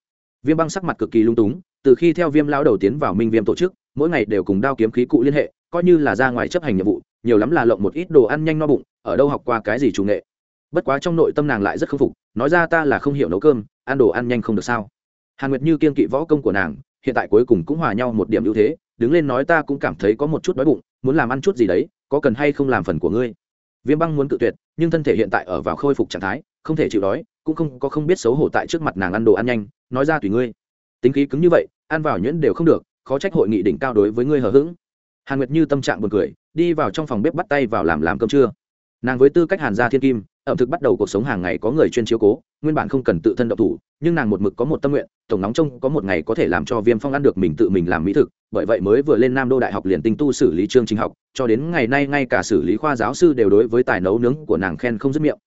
Viêm băng sắc mặt cực kỳ lung túng, từ khi theo viêm lao đầu tiến vào minh viêm tổ chức, mỗi ngày đều cùng đao kiếm khí cụ liên hệ coi như là ra ngoài chấp hành nhiệm vụ, nhiều lắm là lộng một ít đồ ăn nhanh no bụng, ở đâu học qua cái gì chủ nghệ. Bất quá trong nội tâm nàng lại rất k phục, nói ra ta là không hiểu nấu cơm, ăn đồ ăn nhanh không được sao. Hàn nguyệt như kiên kỵ võ công của nàng, hiện tại cuối cùng cũng hòa nhau một điểm ưu thế, đứng lên nói ta cũng cảm thấy có một chút đói bụng, muốn làm ăn chút gì đấy, có cần hay không làm phần của ngươi. Viêm băng muốn cự tuyệt, nhưng thân thể hiện tại ở vào khôi phục trạng thái, không thể chịu đói, cũng không có không biết xấu hổ tại trước mặt nàng ăn đồ ăn nhanh, nói ra tùy ngươi. Tính khí cứng như vậy, ăn vào nhuyễn đều không được, khó trách hội nghị đỉnh cao đối với ngươi hờ hững hàn nguyệt như tâm trạng buồn cười, đi vào trong phòng bếp bắt tay vào làm làm cơm trưa. Nàng với tư cách hàn gia thiên kim, ẩm thực bắt đầu cuộc sống hàng ngày có người chuyên chiếu cố, nguyên bản không cần tự thân độc thủ, nhưng nàng một mực có một tâm nguyện, tổng nóng trông có một ngày có thể làm cho viêm phong ăn được mình tự mình làm mỹ thực, bởi vậy mới vừa lên nam đô đại học liền tinh tu xử lý chương trình học, cho đến ngày nay ngay cả xử lý khoa giáo sư đều đối với tài nấu nướng của nàng khen không dứt miệng.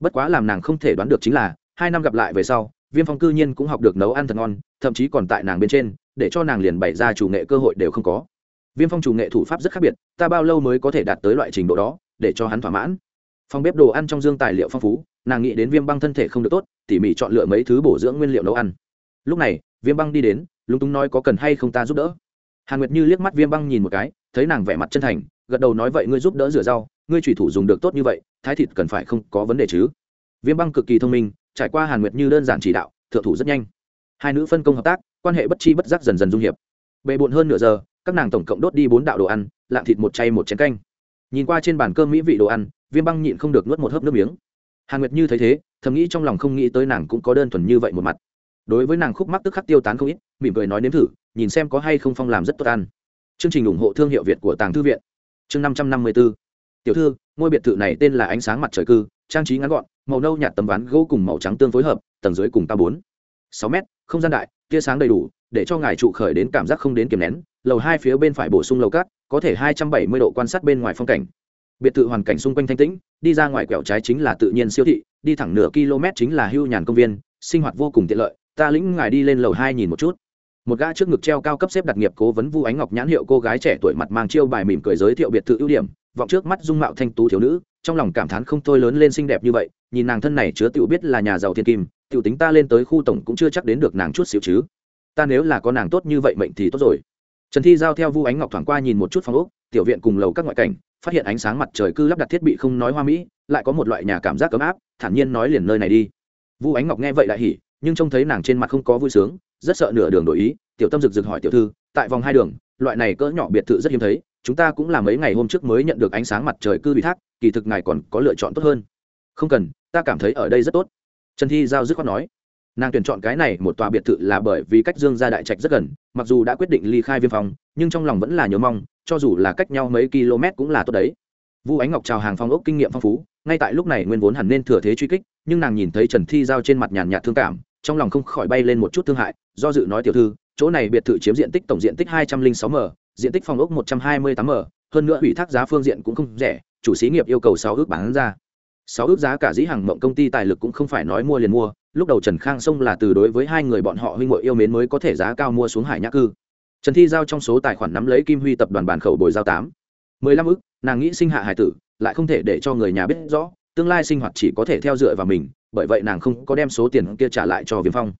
Bất quá làm nàng không thể đoán được chính là, hai năm gặp lại về sau, viêm phong cư nhiên cũng học được nấu ăn thật ngon, thậm chí còn tại nàng bên trên, để cho nàng liền bày ra chủ nghệ cơ hội đều không có viêm phong chủ nghệ thủ pháp rất khác biệt, ta bao lâu mới có thể đạt tới loại trình độ đó, để cho hắn thỏa mãn? Phòng bếp đồ ăn trong dương tài liệu phong phú, nàng nghĩ đến viêm băng thân thể không được tốt, tỉ mỉ chọn lựa mấy thứ bổ dưỡng nguyên liệu nấu ăn. Lúc này, viêm băng đi đến, lúng túng nói có cần hay không ta giúp đỡ. Hàn nguyệt như liếc mắt viêm băng nhìn một cái, thấy nàng vẻ mặt chân thành, gật đầu nói vậy ngươi giúp đỡ rửa rau, ngươi thủy thủ dùng được tốt như vậy, thái thịt cần phải không có vấn đề chứ? Viêm băng cực kỳ thông minh, trải qua hàn nguyệt như đơn giản chỉ đạo, thượng thủ rất nhanh. Hai nữ phân công hợp tác, quan hệ bất chi bất giác dần dần dung hiệp. Bề bộn hơn nửa giờ các nàng tổng cộng đốt đi bốn đạo đồ ăn, lạng thịt một chay một chén canh. Nhìn qua trên bàn cơm mỹ vị đồ ăn, viêm băng nhịn không được nuốt một hớp nước miếng. Hàn nguyệt như thấy thế, thầm nghĩ trong lòng không nghĩ tới nàng cũng có đơn thuần như vậy một mặt. Đối với nàng khúc mắc tức khắc tiêu tán không ít, mỉm cười nói nếm thử, nhìn xem có hay không phong làm rất tốt ăn. Chương trình ủng hộ thương hiệu việt của tàng thư viện. Chương năm trăm năm mươi b ố tiểu thư, ngôi biệt thự này tên là ánh sáng mặt trời cư, trang trí ngắn gọn, màu nâu nhạt tấm ván gỗ cùng màu trắng tương phối hợp, tầng dưới cùng cao bốn. sáu m không gian đại, tia sáng đầy đủ để cho ngài trụ khởi đến cảm giác không đến kiềm nén, lầu hai phía bên phải bổ sung lầu cát, có thể hai trăm bảy mươi độ quan sát bên ngoài phong cảnh. Biệt thự hoàn cảnh xung quanh thanh tĩnh, đi ra ngoài quẹo trái chính là tự nhiên siêu thị, đi thẳng nửa km chính là hưu nhàn công viên, sinh hoạt vô cùng tiện lợi, ta lĩnh ngài đi lên lầu hai nhìn một chút. Một gã trước ngực treo cao cấp xếp đặc nghiệp cố vấn vu ánh ngọc nhãn hiệu cô gái trẻ tuổi mặt mang chiêu bài mỉm cười giới thiệu biệt thự ưu điểm, vọng trước mắt dung mạo thanh tú thiếu nữ, trong lòng cảm thán không thôi lớn lên xinh đẹp như vậy, nhìn nàng thân này chứa tiểu biết là nhà giàu thiên kim, tiểu tính ta lên tới khu tổng cũng chưa chắc đến được nàng chút xíu chứ ta nếu là có nàng tốt như vậy mệnh thì tốt rồi. Trần thi giao theo vu ánh ngọc thoảng qua nhìn một chút phòng ốc, tiểu viện cùng lầu các ngoại cảnh, phát hiện ánh sáng mặt trời cư lắp đặt thiết bị không nói hoa mỹ, lại có một loại nhà cảm giác ấm áp, thản nhiên nói liền nơi này đi. Vu ánh ngọc nghe vậy lại hỉ, nhưng trông thấy nàng trên mặt không có vui sướng, rất sợ nửa đường đổi ý, tiểu tâm rực rực hỏi tiểu thư, tại vòng hai đường, loại này cỡ nhỏ biệt thự rất hiếm thấy, chúng ta cũng là mấy ngày hôm trước mới nhận được ánh sáng mặt trời cư ủy thác, kỳ thực ngài còn có lựa chọn tốt hơn. Không cần, ta cảm thấy ở đây rất tốt. Trần thi giao dứt khoát nói nàng tuyển chọn cái này một tòa biệt thự là bởi vì cách dương gia đại trạch rất gần, mặc dù đã quyết định ly khai viêm phòng nhưng trong lòng vẫn là nhớ mong, cho dù là cách nhau mấy km cũng là tốt đấy. Vu ánh ngọc chào hàng phong ốc kinh nghiệm phong phú, ngay tại lúc này nguyên vốn hẳn nên thừa thế truy kích, nhưng nàng nhìn thấy trần thi giao trên mặt nhàn nhạt thương cảm, trong lòng không khỏi bay lên một chút thương hại, do dự nói tiểu thư, chỗ này biệt thự chiếm diện tích tổng diện tích hai trăm linh sáu m, diện tích phòng ốc một trăm hai mươi tám m, hơn nữa ủy thác giá phương diện cũng không rẻ, chủ xí nghiệp yêu cầu sáu ước bán ra. Sáu ước giá cả dĩ hàng mộng công ty tài lực cũng không phải nói mua liền mua lúc đầu trần khang sông là từ đối với hai người bọn họ huynh hội yêu mến mới có thể giá cao mua xuống hải nhã cư. Trần thi giao trong số tài khoản nắm lấy kim huy tập đoàn bản khẩu bồi giao tám. Mười lăm ước nàng nghĩ sinh hạ hải tử, lại không thể để cho người nhà biết rõ, tương lai sinh hoạt chỉ có thể theo dựa vào mình, bởi vậy nàng không có đem số tiền kia trả lại cho viêm phong.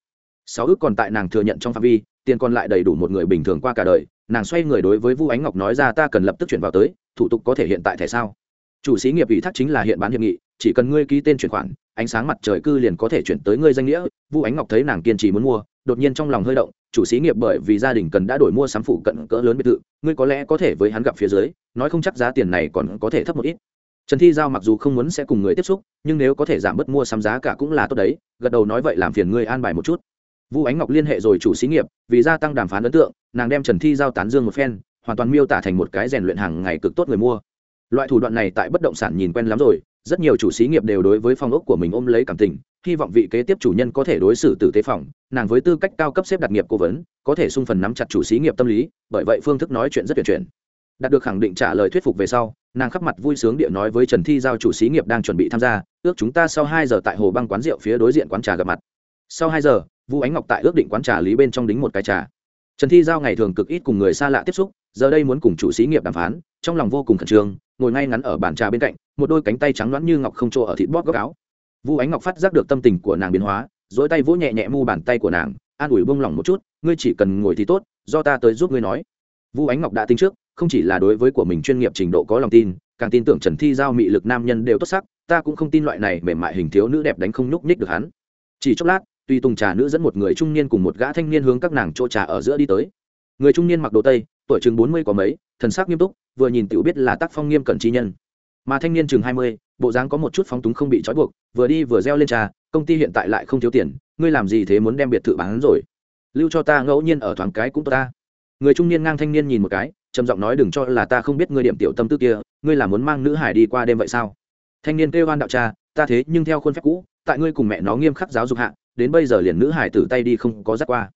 Sáu ước còn tại nàng thừa nhận trong phạm vi, tiền còn lại đầy đủ một người bình thường qua cả đời, nàng xoay người đối với vu ánh ngọc nói ra ta cần lập tức chuyển vào tới, thủ tục có thể hiện tại thẻ sao? Chủ sĩ nghiệp ủy thác chính là hiện bán hiệp nghị, chỉ cần ngươi ký tên chuyển khoản ánh sáng mặt trời cư liền có thể chuyển tới ngươi danh nghĩa, vu ánh ngọc thấy nàng kiên trì muốn mua, đột nhiên trong lòng hơi động, chủ xí nghiệp bởi vì gia đình cần đã đổi mua sắm phụ cận cỡ lớn biệt thự, ngươi có lẽ có thể với hắn gặp phía dưới, nói không chắc giá tiền này còn có thể thấp một ít. Trần thi giao mặc dù không muốn sẽ cùng người tiếp xúc, nhưng nếu có thể giảm bớt mua sắm giá cả cũng là tốt đấy, gật đầu nói vậy làm phiền ngươi an bài một chút. Vu ánh ngọc liên hệ rồi chủ xí nghiệp, vì gia tăng đàm phán ấn tượng, nàng đem trần thi giao tán dương một phen, hoàn toàn miêu tả thành một cái rèn luyện hàng ngày cực tốt người mua. Loại thủ đoạn này tại bất động sản nhìn quen lắm rồi rất nhiều chủ xí nghiệp đều đối với phòng ốc của mình ôm lấy cảm tình, hy vọng vị kế tiếp chủ nhân có thể đối xử tử tế phòng, nàng với tư cách cao cấp xếp đặt nghiệp cố vấn, có thể sung phần nắm chặt chủ xí nghiệp tâm lý, bởi vậy phương thức nói chuyện rất tuyệt chuyển. Đạt được khẳng định trả lời thuyết phục về sau, nàng khắp mặt vui sướng địa nói với trần thi giao chủ xí nghiệp đang chuẩn bị tham gia, ước chúng ta sau hai giờ tại hồ băng quán rượu phía đối diện quán trà gặp mặt. Sau hai giờ, vũ ánh ngọc tại ước định quán trà lý bên trong đính một cái trà. Trần thi giao ngày thường cực ít cùng người xa lạ tiếp xúc, giờ đây muốn cùng chủ xí nghiệp đàm phán, trong lòng vô cùng khẩn trương ngồi ngay ngắn ở bàn trà bên cạnh, một đôi cánh tay trắng loãng như ngọc không trô ở thịt bóp góc áo. Vũ ánh ngọc phát giác được tâm tình của nàng biến hóa dỗi tay vỗ nhẹ nhẹ mu bàn tay của nàng, an ủi bông lỏng một chút, ngươi chỉ cần ngồi thì tốt, do ta tới giúp ngươi nói. Vũ ánh ngọc đã tính trước, không chỉ là đối với của mình chuyên nghiệp trình độ có lòng tin, càng tin tưởng trần thi giao, mị lực nam nhân đều tốt sắc, ta cũng không tin loại này mềm mại hình thiếu nữ đẹp đánh không nhúc nhích được hắn. Chỉ chốc lát tuy tùng trà nữ dẫn một người trung niên cùng một gã thanh niên hướng các nàng chỗ trà ở giữa đi tới. Người trung niên mặc đồ tây, tuổi chừng bốn mươi có mấy, thần sắc nghiêm túc vừa nhìn tiểu biết là tác phong nghiêm cẩn chi nhân. Mà thanh niên chừng hai mươi, bộ dáng có một chút phóng túng không bị trói buộc, vừa đi vừa reo lên trà công ty hiện tại lại không thiếu tiền, ngươi làm gì thế muốn đem biệt thự bán rồi? Lưu cho ta ngẫu nhiên ở thoáng cái cũng tốt ta. Người trung niên ngang thanh niên nhìn một cái, trầm giọng nói đừng cho là ta không biết ngươi điểm tiểu tâm tư kia, ngươi là muốn mang nữ hải đi qua đêm vậy sao? Thanh niên kêu oan đạo cha, ta thế nhưng theo khuôn phép cũ, tại ngươi cùng mẹ nó nghiêm khắc giáo dục hạ, đến bây giờ liền nữ hải tử tay đi không có dắt qua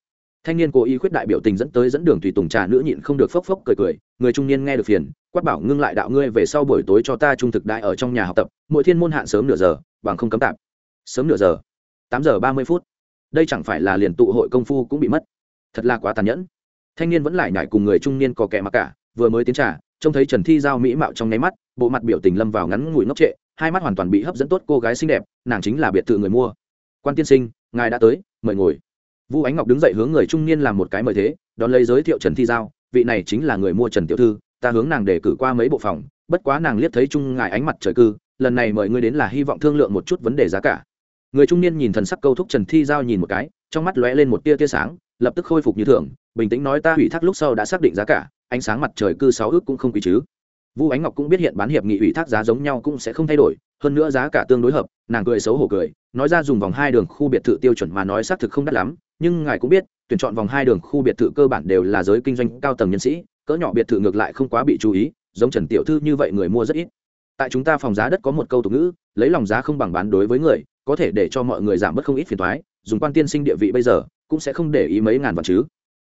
thanh niên cố ý khuyết đại biểu tình dẫn tới dẫn đường tùy tùng trà nữ nhịn không được phốc phốc cười cười, người trung niên nghe được phiền, quát bảo ngưng lại đạo ngươi về sau buổi tối cho ta trung thực đại ở trong nhà học tập, mỗi thiên môn hạn sớm nửa giờ, bằng không cấm tạp sớm nửa giờ. Tám giờ ba mươi phút. Đây chẳng phải là liền tụ hội công phu cũng bị mất. Thật là quá tàn nhẫn. Thanh niên vẫn lại nhảy cùng người trung niên có kẻ mặc cả, vừa mới tiến trà, trông thấy trần thi giao mỹ mạo trong nháy mắt, bộ mặt biểu tình lâm vào ngắn ngủi ngốc trệ, hai mắt hoàn toàn bị hấp dẫn tốt cô gái xinh đẹp, nàng chính là biệt thự người mua. Quan tiên sinh, ngài đã tới, mời ngồi vu ánh ngọc đứng dậy hướng người trung niên làm một cái mời thế đón lấy giới thiệu trần thi giao vị này chính là người mua trần tiểu thư ta hướng nàng để cử qua mấy bộ phòng bất quá nàng liếc thấy trung ngài ánh mặt trời cư lần này mời ngươi đến là hy vọng thương lượng một chút vấn đề giá cả. Người trung niên nhìn thần sắc câu thúc trần thi giao nhìn một cái trong mắt lóe lên một tia tia sáng lập tức khôi phục như thường bình tĩnh nói ta ủy thác lúc sau đã xác định giá cả ánh sáng mặt trời cư sáu ước cũng không quý chứ. Vu Ánh Ngọc cũng biết hiện bán hiệp nghị ủy thác giá giống nhau cũng sẽ không thay đổi, hơn nữa giá cả tương đối hợp, nàng cười xấu hổ cười, nói ra dùng vòng hai đường khu biệt thự tiêu chuẩn mà nói xác thực không đắt lắm, nhưng ngài cũng biết, tuyển chọn vòng hai đường khu biệt thự cơ bản đều là giới kinh doanh cao tầng nhân sĩ, cỡ nhỏ biệt thự ngược lại không quá bị chú ý, giống Trần tiểu thư như vậy người mua rất ít. Tại chúng ta phòng giá đất có một câu tục ngữ, lấy lòng giá không bằng bán đối với người, có thể để cho mọi người giảm bớt không ít phiền toái, dùng quan tiên sinh địa vị bây giờ, cũng sẽ không để ý mấy ngàn vạn chứ.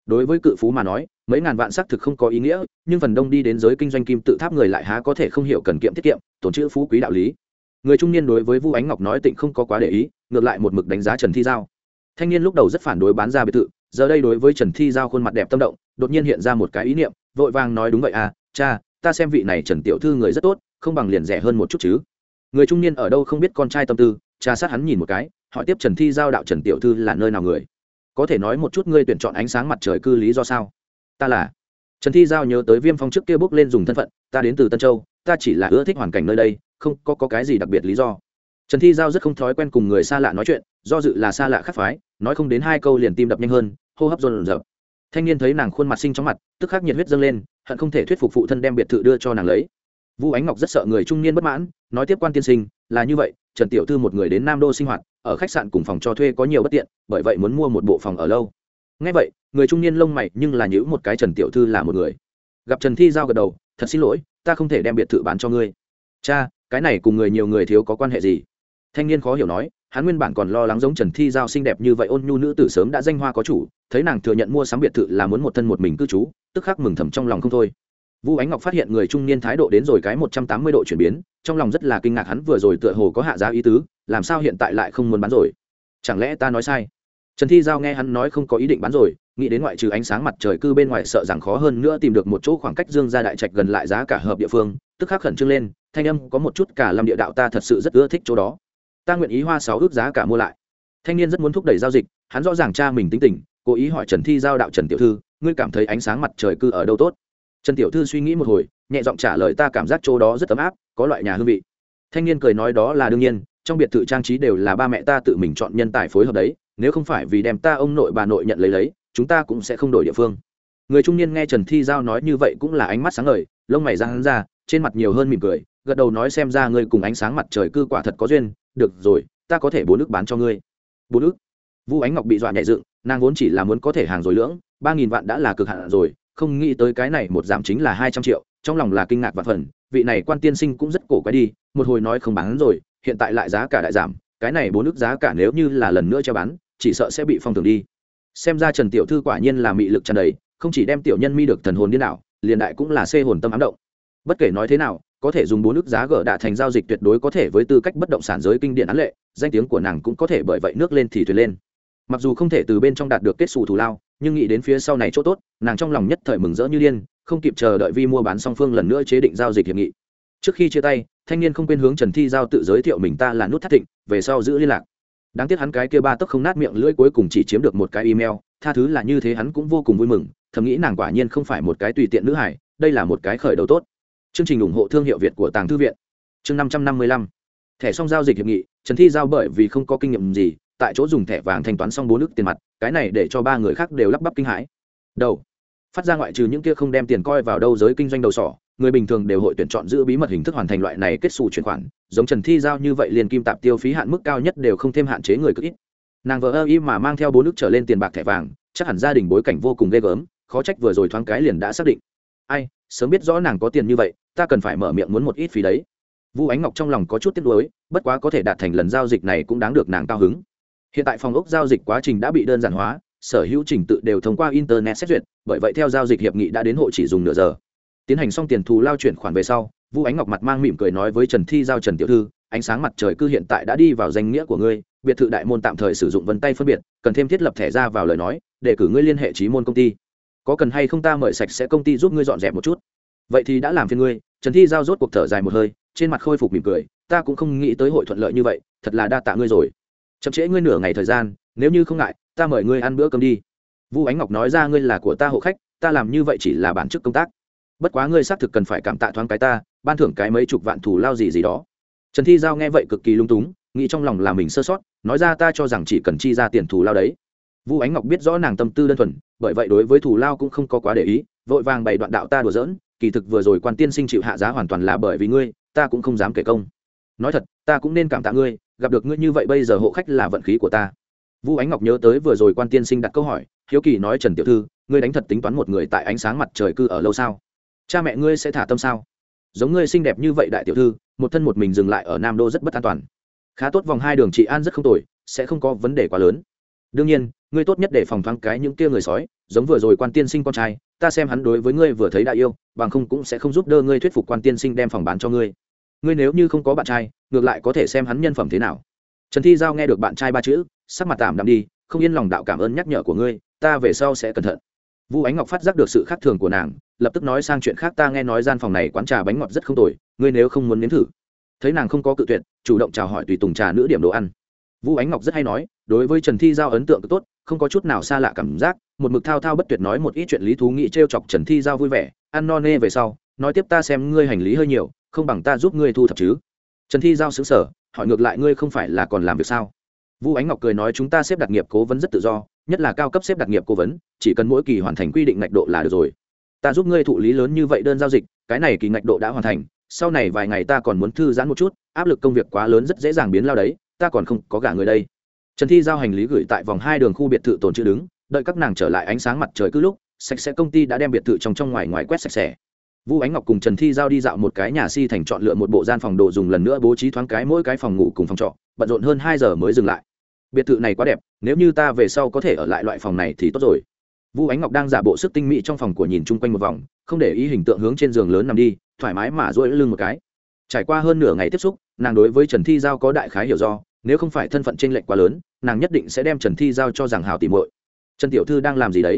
Đối với cự phú mà nói mấy ngàn vạn xác thực không có ý nghĩa nhưng phần đông đi đến giới kinh doanh kim tự tháp người lại há có thể không hiểu cần kiệm tiết kiệm tổn chữ phú quý đạo lý. Người trung niên đối với vu ánh ngọc nói tịnh không có quá để ý ngược lại một mực đánh giá trần thi giao thanh niên lúc đầu rất phản đối bán ra biệt thự giờ đây đối với trần thi giao khuôn mặt đẹp tâm động đột nhiên hiện ra một cái ý niệm vội vàng nói đúng vậy à cha ta xem vị này trần tiểu thư người rất tốt không bằng liền rẻ hơn một chút chứ. Người trung niên ở đâu không biết con trai tâm tư cha sát hắn nhìn một cái hỏi tiếp trần thi giao đạo trần tiểu thư là nơi nào người. Có thể nói một chút ngươi tuyển chọn ánh sáng mặt trời cư lý do sao? Ta là. Trần thi giao nhớ tới viêm phong trước kia bước lên dùng thân phận ta đến từ tân châu ta chỉ là ưa thích hoàn cảnh nơi đây không có, có cái gì đặc biệt lý do trần thi giao rất không thói quen cùng người xa lạ nói chuyện, do dự là xa lạ khắc phái, nói không đến hai câu liền tim đập nhanh hơn, hô hấp dồn dập thanh niên thấy nàng khuôn mặt sinh trong mặt, tức khắc nhiệt huyết dâng lên, hận không thể thuyết phục phụ thân đem biệt thự đưa cho nàng lấy. Vũ ánh ngọc rất sợ người trung niên bất mãn, nói tiếp quan tiên sinh, là như vậy, trần tiểu thư một người đến nam đô sinh hoạt, ở khách sạn cùng phòng cho thuê có nhiều bất tiện, bởi vậy muốn mua một bộ phòng ở lâu. Ngay vậy, người trung niên lông mày nhưng là nhữ một cái trần tiểu thư là một người. Gặp trần thi giao gật đầu, thật xin lỗi, ta không thể đem biệt thự bán cho ngươi. Cha, cái này cùng người nhiều người thiếu có quan hệ gì? Thanh niên khó hiểu nói hắn nguyên bản còn lo lắng giống trần thi giao xinh đẹp như vậy ôn nhu nữ tử sớm đã danh hoa có chủ thấy nàng thừa nhận mua sắm biệt thự là muốn một thân một mình cư trú tức khắc mừng thầm trong lòng không thôi Vu Ánh Ngọc phát hiện người trung niên thái độ đến rồi cái một trăm tám mươi độ chuyển biến, trong lòng rất là kinh ngạc hắn vừa rồi tựa hồ có hạ giá ý tứ, làm sao hiện tại lại không muốn bán rồi? Chẳng lẽ ta nói sai? Trần Thi Giao nghe hắn nói không có ý định bán rồi, nghĩ đến ngoại trừ ánh sáng mặt trời cư bên ngoài sợ rằng khó hơn nữa tìm được một chỗ khoảng cách dương gia đại trạch gần lại giá cả hợp địa phương, tức khắc khẩn trương lên, thanh âm có một chút cả lâm địa đạo ta thật sự rất ưa thích chỗ đó. Ta nguyện ý hoa sáu ước giá cả mua lại. Thanh niên rất muốn thúc đẩy giao dịch, hắn rõ ràng cha mình tính tình, cố ý hỏi Trần Thi Giao đạo Trần tiểu thư, ngươi cảm thấy ánh sáng mặt trời cư ở đâu tốt? trần tiểu thư suy nghĩ một hồi nhẹ giọng trả lời ta cảm giác chỗ đó rất ấm áp có loại nhà hương vị thanh niên cười nói đó là đương nhiên trong biệt thự trang trí đều là ba mẹ ta tự mình chọn nhân tài phối hợp đấy nếu không phải vì đem ta ông nội bà nội nhận lấy lấy chúng ta cũng sẽ không đổi địa phương người trung niên nghe trần thi giao nói như vậy cũng là ánh mắt sáng ngời lông mày răng ra trên mặt nhiều hơn mỉm cười gật đầu nói xem ra ngươi cùng ánh sáng mặt trời cư quả thật có duyên được rồi, ta có thể bốn ước bán cho ngươi. Bốn ước vu ánh ngọc bị dọa nhẹ dựng, nàng vốn chỉ là muốn có thể hàng rồi lưỡng, ba nghìn vạn đã là cực hạn rồi, không nghĩ tới cái này một giảm chính là hai trăm triệu, trong lòng là kinh ngạc và phần vị này quan tiên sinh cũng rất cổ quái đi, một hồi nói không bán rồi, hiện tại lại giá cả đại giảm, cái này bốn ước giá cả nếu như là lần nữa cho bán, chỉ sợ sẽ bị phong thường đi. Xem ra trần tiểu thư quả nhiên là mị lực tràn đầy, không chỉ đem tiểu nhân mi được thần hồn điên đảo, liền đại cũng là xê hồn tâm ám động. Bất kể nói thế nào có thể dùng bốn nước giá gỡ đạ thành giao dịch tuyệt đối có thể với tư cách bất động sản giới kinh điển án lệ, danh tiếng của nàng cũng có thể bởi vậy nước lên thì thuyền lên. Mặc dù không thể từ bên trong đạt được kết xù thù lao, nhưng nghĩ đến phía sau này chỗ tốt, nàng trong lòng nhất thời mừng rỡ như điên, không kịp chờ đợi vi mua bán song phương lần nữa chế định giao dịch hiệp nghị. Trước khi chia tay, thanh niên không quên hướng trần thi giao tự giới thiệu mình ta là nút thắt thịnh, về sau giữ liên lạc. Đáng tiếc hắn cái kia ba tấc không nát miệng lưỡi cuối cùng chỉ chiếm được một cái email, tha thứ là như thế hắn cũng vô cùng vui mừng, thầm nghĩ nàng quả nhiên không phải một cái tùy tiện nữ hải đây là một cái khởi đầu tốt chương trình ủng hộ thương hiệu việt của tàng thư viện. Chương năm trăm năm mươi lăm. Thẻ xong giao dịch hiệp nghị, trần thi giao bởi vì không có kinh nghiệm gì, tại chỗ dùng thẻ vàng thanh toán xong bốn nước tiền mặt, cái này để cho ba người khác đều lắp bắp kinh hãi. Đầu. Phát ra ngoại trừ những kia không đem tiền coi vào đâu giới kinh doanh đầu sỏ, người bình thường đều hội tuyển chọn giữ bí mật hình thức hoàn thành loại này kết xù chuyển khoản, giống trần thi giao như vậy liền kim tạp tiêu phí hạn mức cao nhất đều không thêm hạn chế người cực ít. Nàng vợ ơ y mà mang theo bốn nước trở lên tiền bạc thẻ vàng, chắc hẳn gia đình bối cảnh vô cùng ghê gớm, khó trách vừa rồi thoáng cái liền đã xác định. Ai, sớm biết rõ nàng có tiền như vậy ta cần phải mở miệng muốn một ít phí đấy. Vu ánh ngọc trong lòng có chút tiếc nuối, bất quá có thể đạt thành lần giao dịch này cũng đáng được nàng cao hứng. Hiện tại phòng ốc giao dịch quá trình đã bị đơn giản hóa, sở hữu trình tự đều thông qua internet xét duyệt, bởi vậy theo giao dịch hiệp nghị đã đến hộ chỉ dùng nửa giờ. Tiến hành xong tiền thù lao chuyển khoản về sau, vu ánh ngọc mặt mang mỉm cười nói với trần thi giao trần tiểu thư, ánh sáng mặt trời cư hiện tại đã đi vào danh nghĩa của ngươi, biệt thự đại môn tạm thời sử dụng vân tay phân biệt, cần thêm thiết lập thẻ ra vào lời nói, để cử ngươi liên hệ trí môn công ty. Có cần hay không ta mời sạch sẽ công ty giúp ngươi dọn dẹp một chút vậy thì đã làm phiền ngươi, trần thi giao rốt cuộc thở dài một hơi, trên mặt khôi phục mỉm cười, ta cũng không nghĩ tới hội thuận lợi như vậy, thật là đa tạ ngươi rồi. Chậm trễ ngươi nửa ngày thời gian, nếu như không ngại, ta mời ngươi ăn bữa cơm đi. Vu ánh ngọc nói ra ngươi là của ta hộ khách, ta làm như vậy chỉ là bản chức công tác. Bất quá ngươi xác thực cần phải cảm tạ thoáng cái ta, ban thưởng cái mấy chục vạn thủ lao gì gì đó. Trần thi giao nghe vậy cực kỳ lung túng, nghĩ trong lòng là mình sơ sót, nói ra ta cho rằng chỉ cần chi ra tiền thù lao đấy. Vu ánh ngọc biết rõ nàng tâm tư đơn thuần, bởi vậy đối với thù lao cũng không có quá để ý, vội vàng bày đoạn đạo ta đùa giỡn kỳ thực vừa rồi quan tiên sinh chịu hạ giá hoàn toàn là bởi vì ngươi, ta cũng không dám kể công. Nói thật, ta cũng nên cảm tạ ngươi, gặp được ngươi như vậy bây giờ hộ khách là vận khí của ta. Vu ánh ngọc nhớ tới vừa rồi quan tiên sinh đặt câu hỏi, hiếu kỳ nói trần tiểu thư, ngươi đánh thật tính toán một người tại ánh sáng mặt trời cư ở lâu sao? Cha mẹ ngươi sẽ thả tâm sao? Giống ngươi xinh đẹp như vậy đại tiểu thư, một thân một mình dừng lại ở nam đô rất bất an toàn. Khá tốt vòng hai đường trị an rất không tồi, sẽ không có vấn đề quá lớn. Đương nhiên, ngươi tốt nhất để phòng thoáng cái những kia người sói, giống vừa rồi quan tiên sinh con trai, ta xem hắn đối với ngươi vừa thấy đại yêu bằng không cũng sẽ không giúp đỡ ngươi thuyết phục quan tiên sinh đem phòng bán cho ngươi. Ngươi nếu như không có bạn trai, ngược lại có thể xem hắn nhân phẩm thế nào. Trần thi giao nghe được bạn trai ba chữ, sắc mặt tạm đạm đi, không yên lòng đạo cảm ơn nhắc nhở của ngươi, ta về sau sẽ cẩn thận. Vu ánh ngọc phát giác được sự khác thường của nàng, lập tức nói sang chuyện khác ta nghe nói gian phòng này quán trà bánh ngọt rất không tồi, ngươi nếu không muốn nếm thử. Thấy nàng không có cự tuyệt, chủ động chào hỏi tùy tùng trà nữ điểm đồ ăn. Vu ánh ngọc rất hay nói, đối với trần thi giao ấn tượng tốt, không có chút nào xa lạ cảm giác, một mực thao thao bất tuyệt nói một ít chuyện lý thú nghĩ t r e o chọc trần thi giao vui vẻ ăn no nê về sau, nói tiếp ta xem ngươi hành lý hơi nhiều, không bằng ta giúp ngươi thu thập chứ. Trần thi giao xứng sở hỏi ngược lại ngươi không phải là còn làm việc sao? Vu ánh ngọc cười nói chúng ta xếp đặt nghiệp cố vấn rất tự do, nhất là cao cấp xếp đặt nghiệp cố vấn, chỉ cần mỗi kỳ hoàn thành quy định ngạch độ là được rồi. Ta giúp ngươi thụ lý lớn như vậy đơn giao dịch, cái này kỳ ngạch độ đã hoàn thành, sau này vài ngày ta còn muốn thư giãn một chút, áp lực công việc quá lớn rất dễ dàng biến lao đấy, ta còn không có gả người đây. Trần thi giao hành lý gửi tại vòng hai đường khu biệt thự tồn chữ đứng, đợi các nàng trở lại ánh sáng mặt trời cứ lúc sạch sẽ công ty đã đem biệt thự trong trong ngoài ngoài quét sạch sẽ. Vu ánh ngọc cùng trần thi giao đi dạo một cái nhà si thành chọn lựa một bộ gian phòng đồ dùng lần nữa bố trí thoáng cái mỗi cái phòng ngủ cùng phòng trọ, bận rộn hơn hai giờ mới dừng lại. Biệt thự này quá đẹp, nếu như ta về sau có thể ở lại loại phòng này thì tốt rồi. Vu ánh ngọc đang giả bộ sức tinh mỹ trong phòng của nhìn chung quanh một vòng, không để ý hình tượng hướng trên giường lớn nằm đi, thoải mái mà dỗi lưng một cái. Trải qua hơn nửa ngày tiếp xúc, nàng đối với trần thi giao có đại khái hiểu do, nếu không phải thân phận t r ê n lệch quá lớn, nàng nhất định sẽ đem trần thi giao cho rằng hào tìm muội. Trần tiểu thư đang làm gì đấy?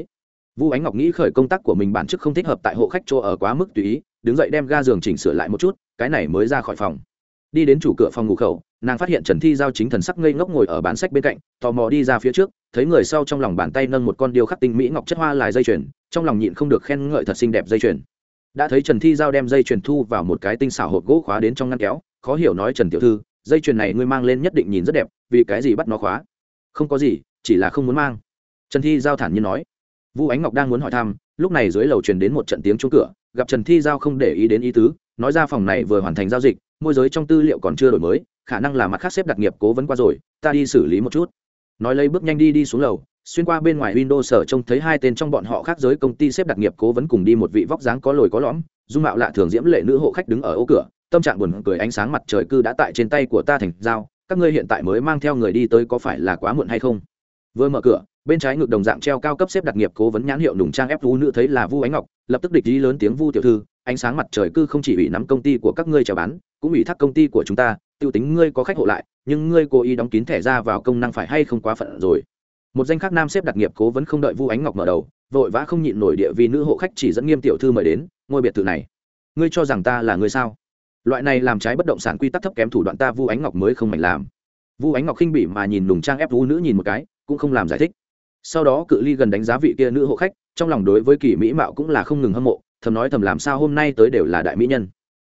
Vu ánh ngọc nghĩ khởi công tác của mình bản chức không thích hợp tại hộ khách chỗ ở quá mức tùy ý, đứng dậy đem ga giường chỉnh sửa lại một chút, cái này mới ra khỏi phòng. Đi đến chủ cửa phòng ngủ khẩu, nàng phát hiện trần thi giao chính thần sắc ngây ngốc ngồi ở bán sách bên cạnh, tò mò đi ra phía trước, thấy người sau trong lòng bàn tay nâng một con điêu khắc tinh mỹ ngọc chất hoa lại dây chuyền, trong lòng nhịn không được khen ngợi thật xinh đẹp dây chuyền. Đã thấy trần thi giao đem dây chuyền thu vào một cái tinh xảo hộp gỗ khóa đến trong ngăn kéo, khó hiểu nói trần tiểu thư, dây chuyền này ngươi mang lên nhất định nhìn rất đẹp, vì cái gì bắt nó khóa? Không có gì, chỉ là không muốn mang. Trần thi giao thản nhiên nói vũ ánh ngọc đang muốn hỏi thăm, lúc này dưới lầu truyền đến một trận tiếng chuông cửa, gặp trần thi giao không để ý đến ý tứ, nói ra phòng này vừa hoàn thành giao dịch, môi giới trong tư liệu còn chưa đổi mới, khả năng là mặt khác xếp đặt nghiệp cố vấn qua rồi, ta đi xử lý một chút. Nói lấy bước nhanh đi đi xuống lầu, xuyên qua bên ngoài windows sở trông thấy hai tên trong bọn họ khác giới công ty xếp đặt nghiệp cố vấn cùng đi một vị vóc dáng có lồi có lõm, dung mạo lạ thường diễm lệ nữ hộ khách đứng ở ô cửa, tâm trạng buồn cười ánh sáng mặt trời cư đã tại trên tay của ta thành dao các ngươi hiện tại mới mang theo người đi tới có phải là quá muộn hay không? Vừa mở cửa bên trái ngực đồng dạng treo cao cấp xếp đặt nghiệp cố vấn nhãn hiệu nùng trang ép vu nữ thấy là vu ánh ngọc, lập tức địch ý lớn tiếng vu tiểu thư, ánh sáng mặt trời cư không chỉ ủy nắm công ty của các ngươi chào bán, cũng ủy thác công ty của chúng ta, tiêu tính ngươi có khách hộ lại, nhưng ngươi cố ý đóng kín thẻ ra vào công năng phải hay không quá phận rồi. Một danh khác nam xếp đặt nghiệp cố vấn không đợi vu ánh ngọc mở đầu, vội vã không nhịn nổi địa vì nữ hộ khách chỉ dẫn nghiêm tiểu thư mời đến, ngôi biệt thự này, ngươi cho rằng ta là người sao? Loại này làm trái bất động sản quy tắc thấp kém thủ đoạn ta vu ánh ngọc mới không mảnh làm. Vu ánh ngọc khinh bỉ mà nhìn nùng trang ép vu nữ nhìn một cái, cũng không làm giải thích sau đó cự ly gần đánh giá vị kia nữ hộ khách, trong lòng đối với kỳ mỹ mạo cũng là không ngừng hâm mộ, thầm nói thầm làm sao hôm nay tới đều là đại mỹ nhân.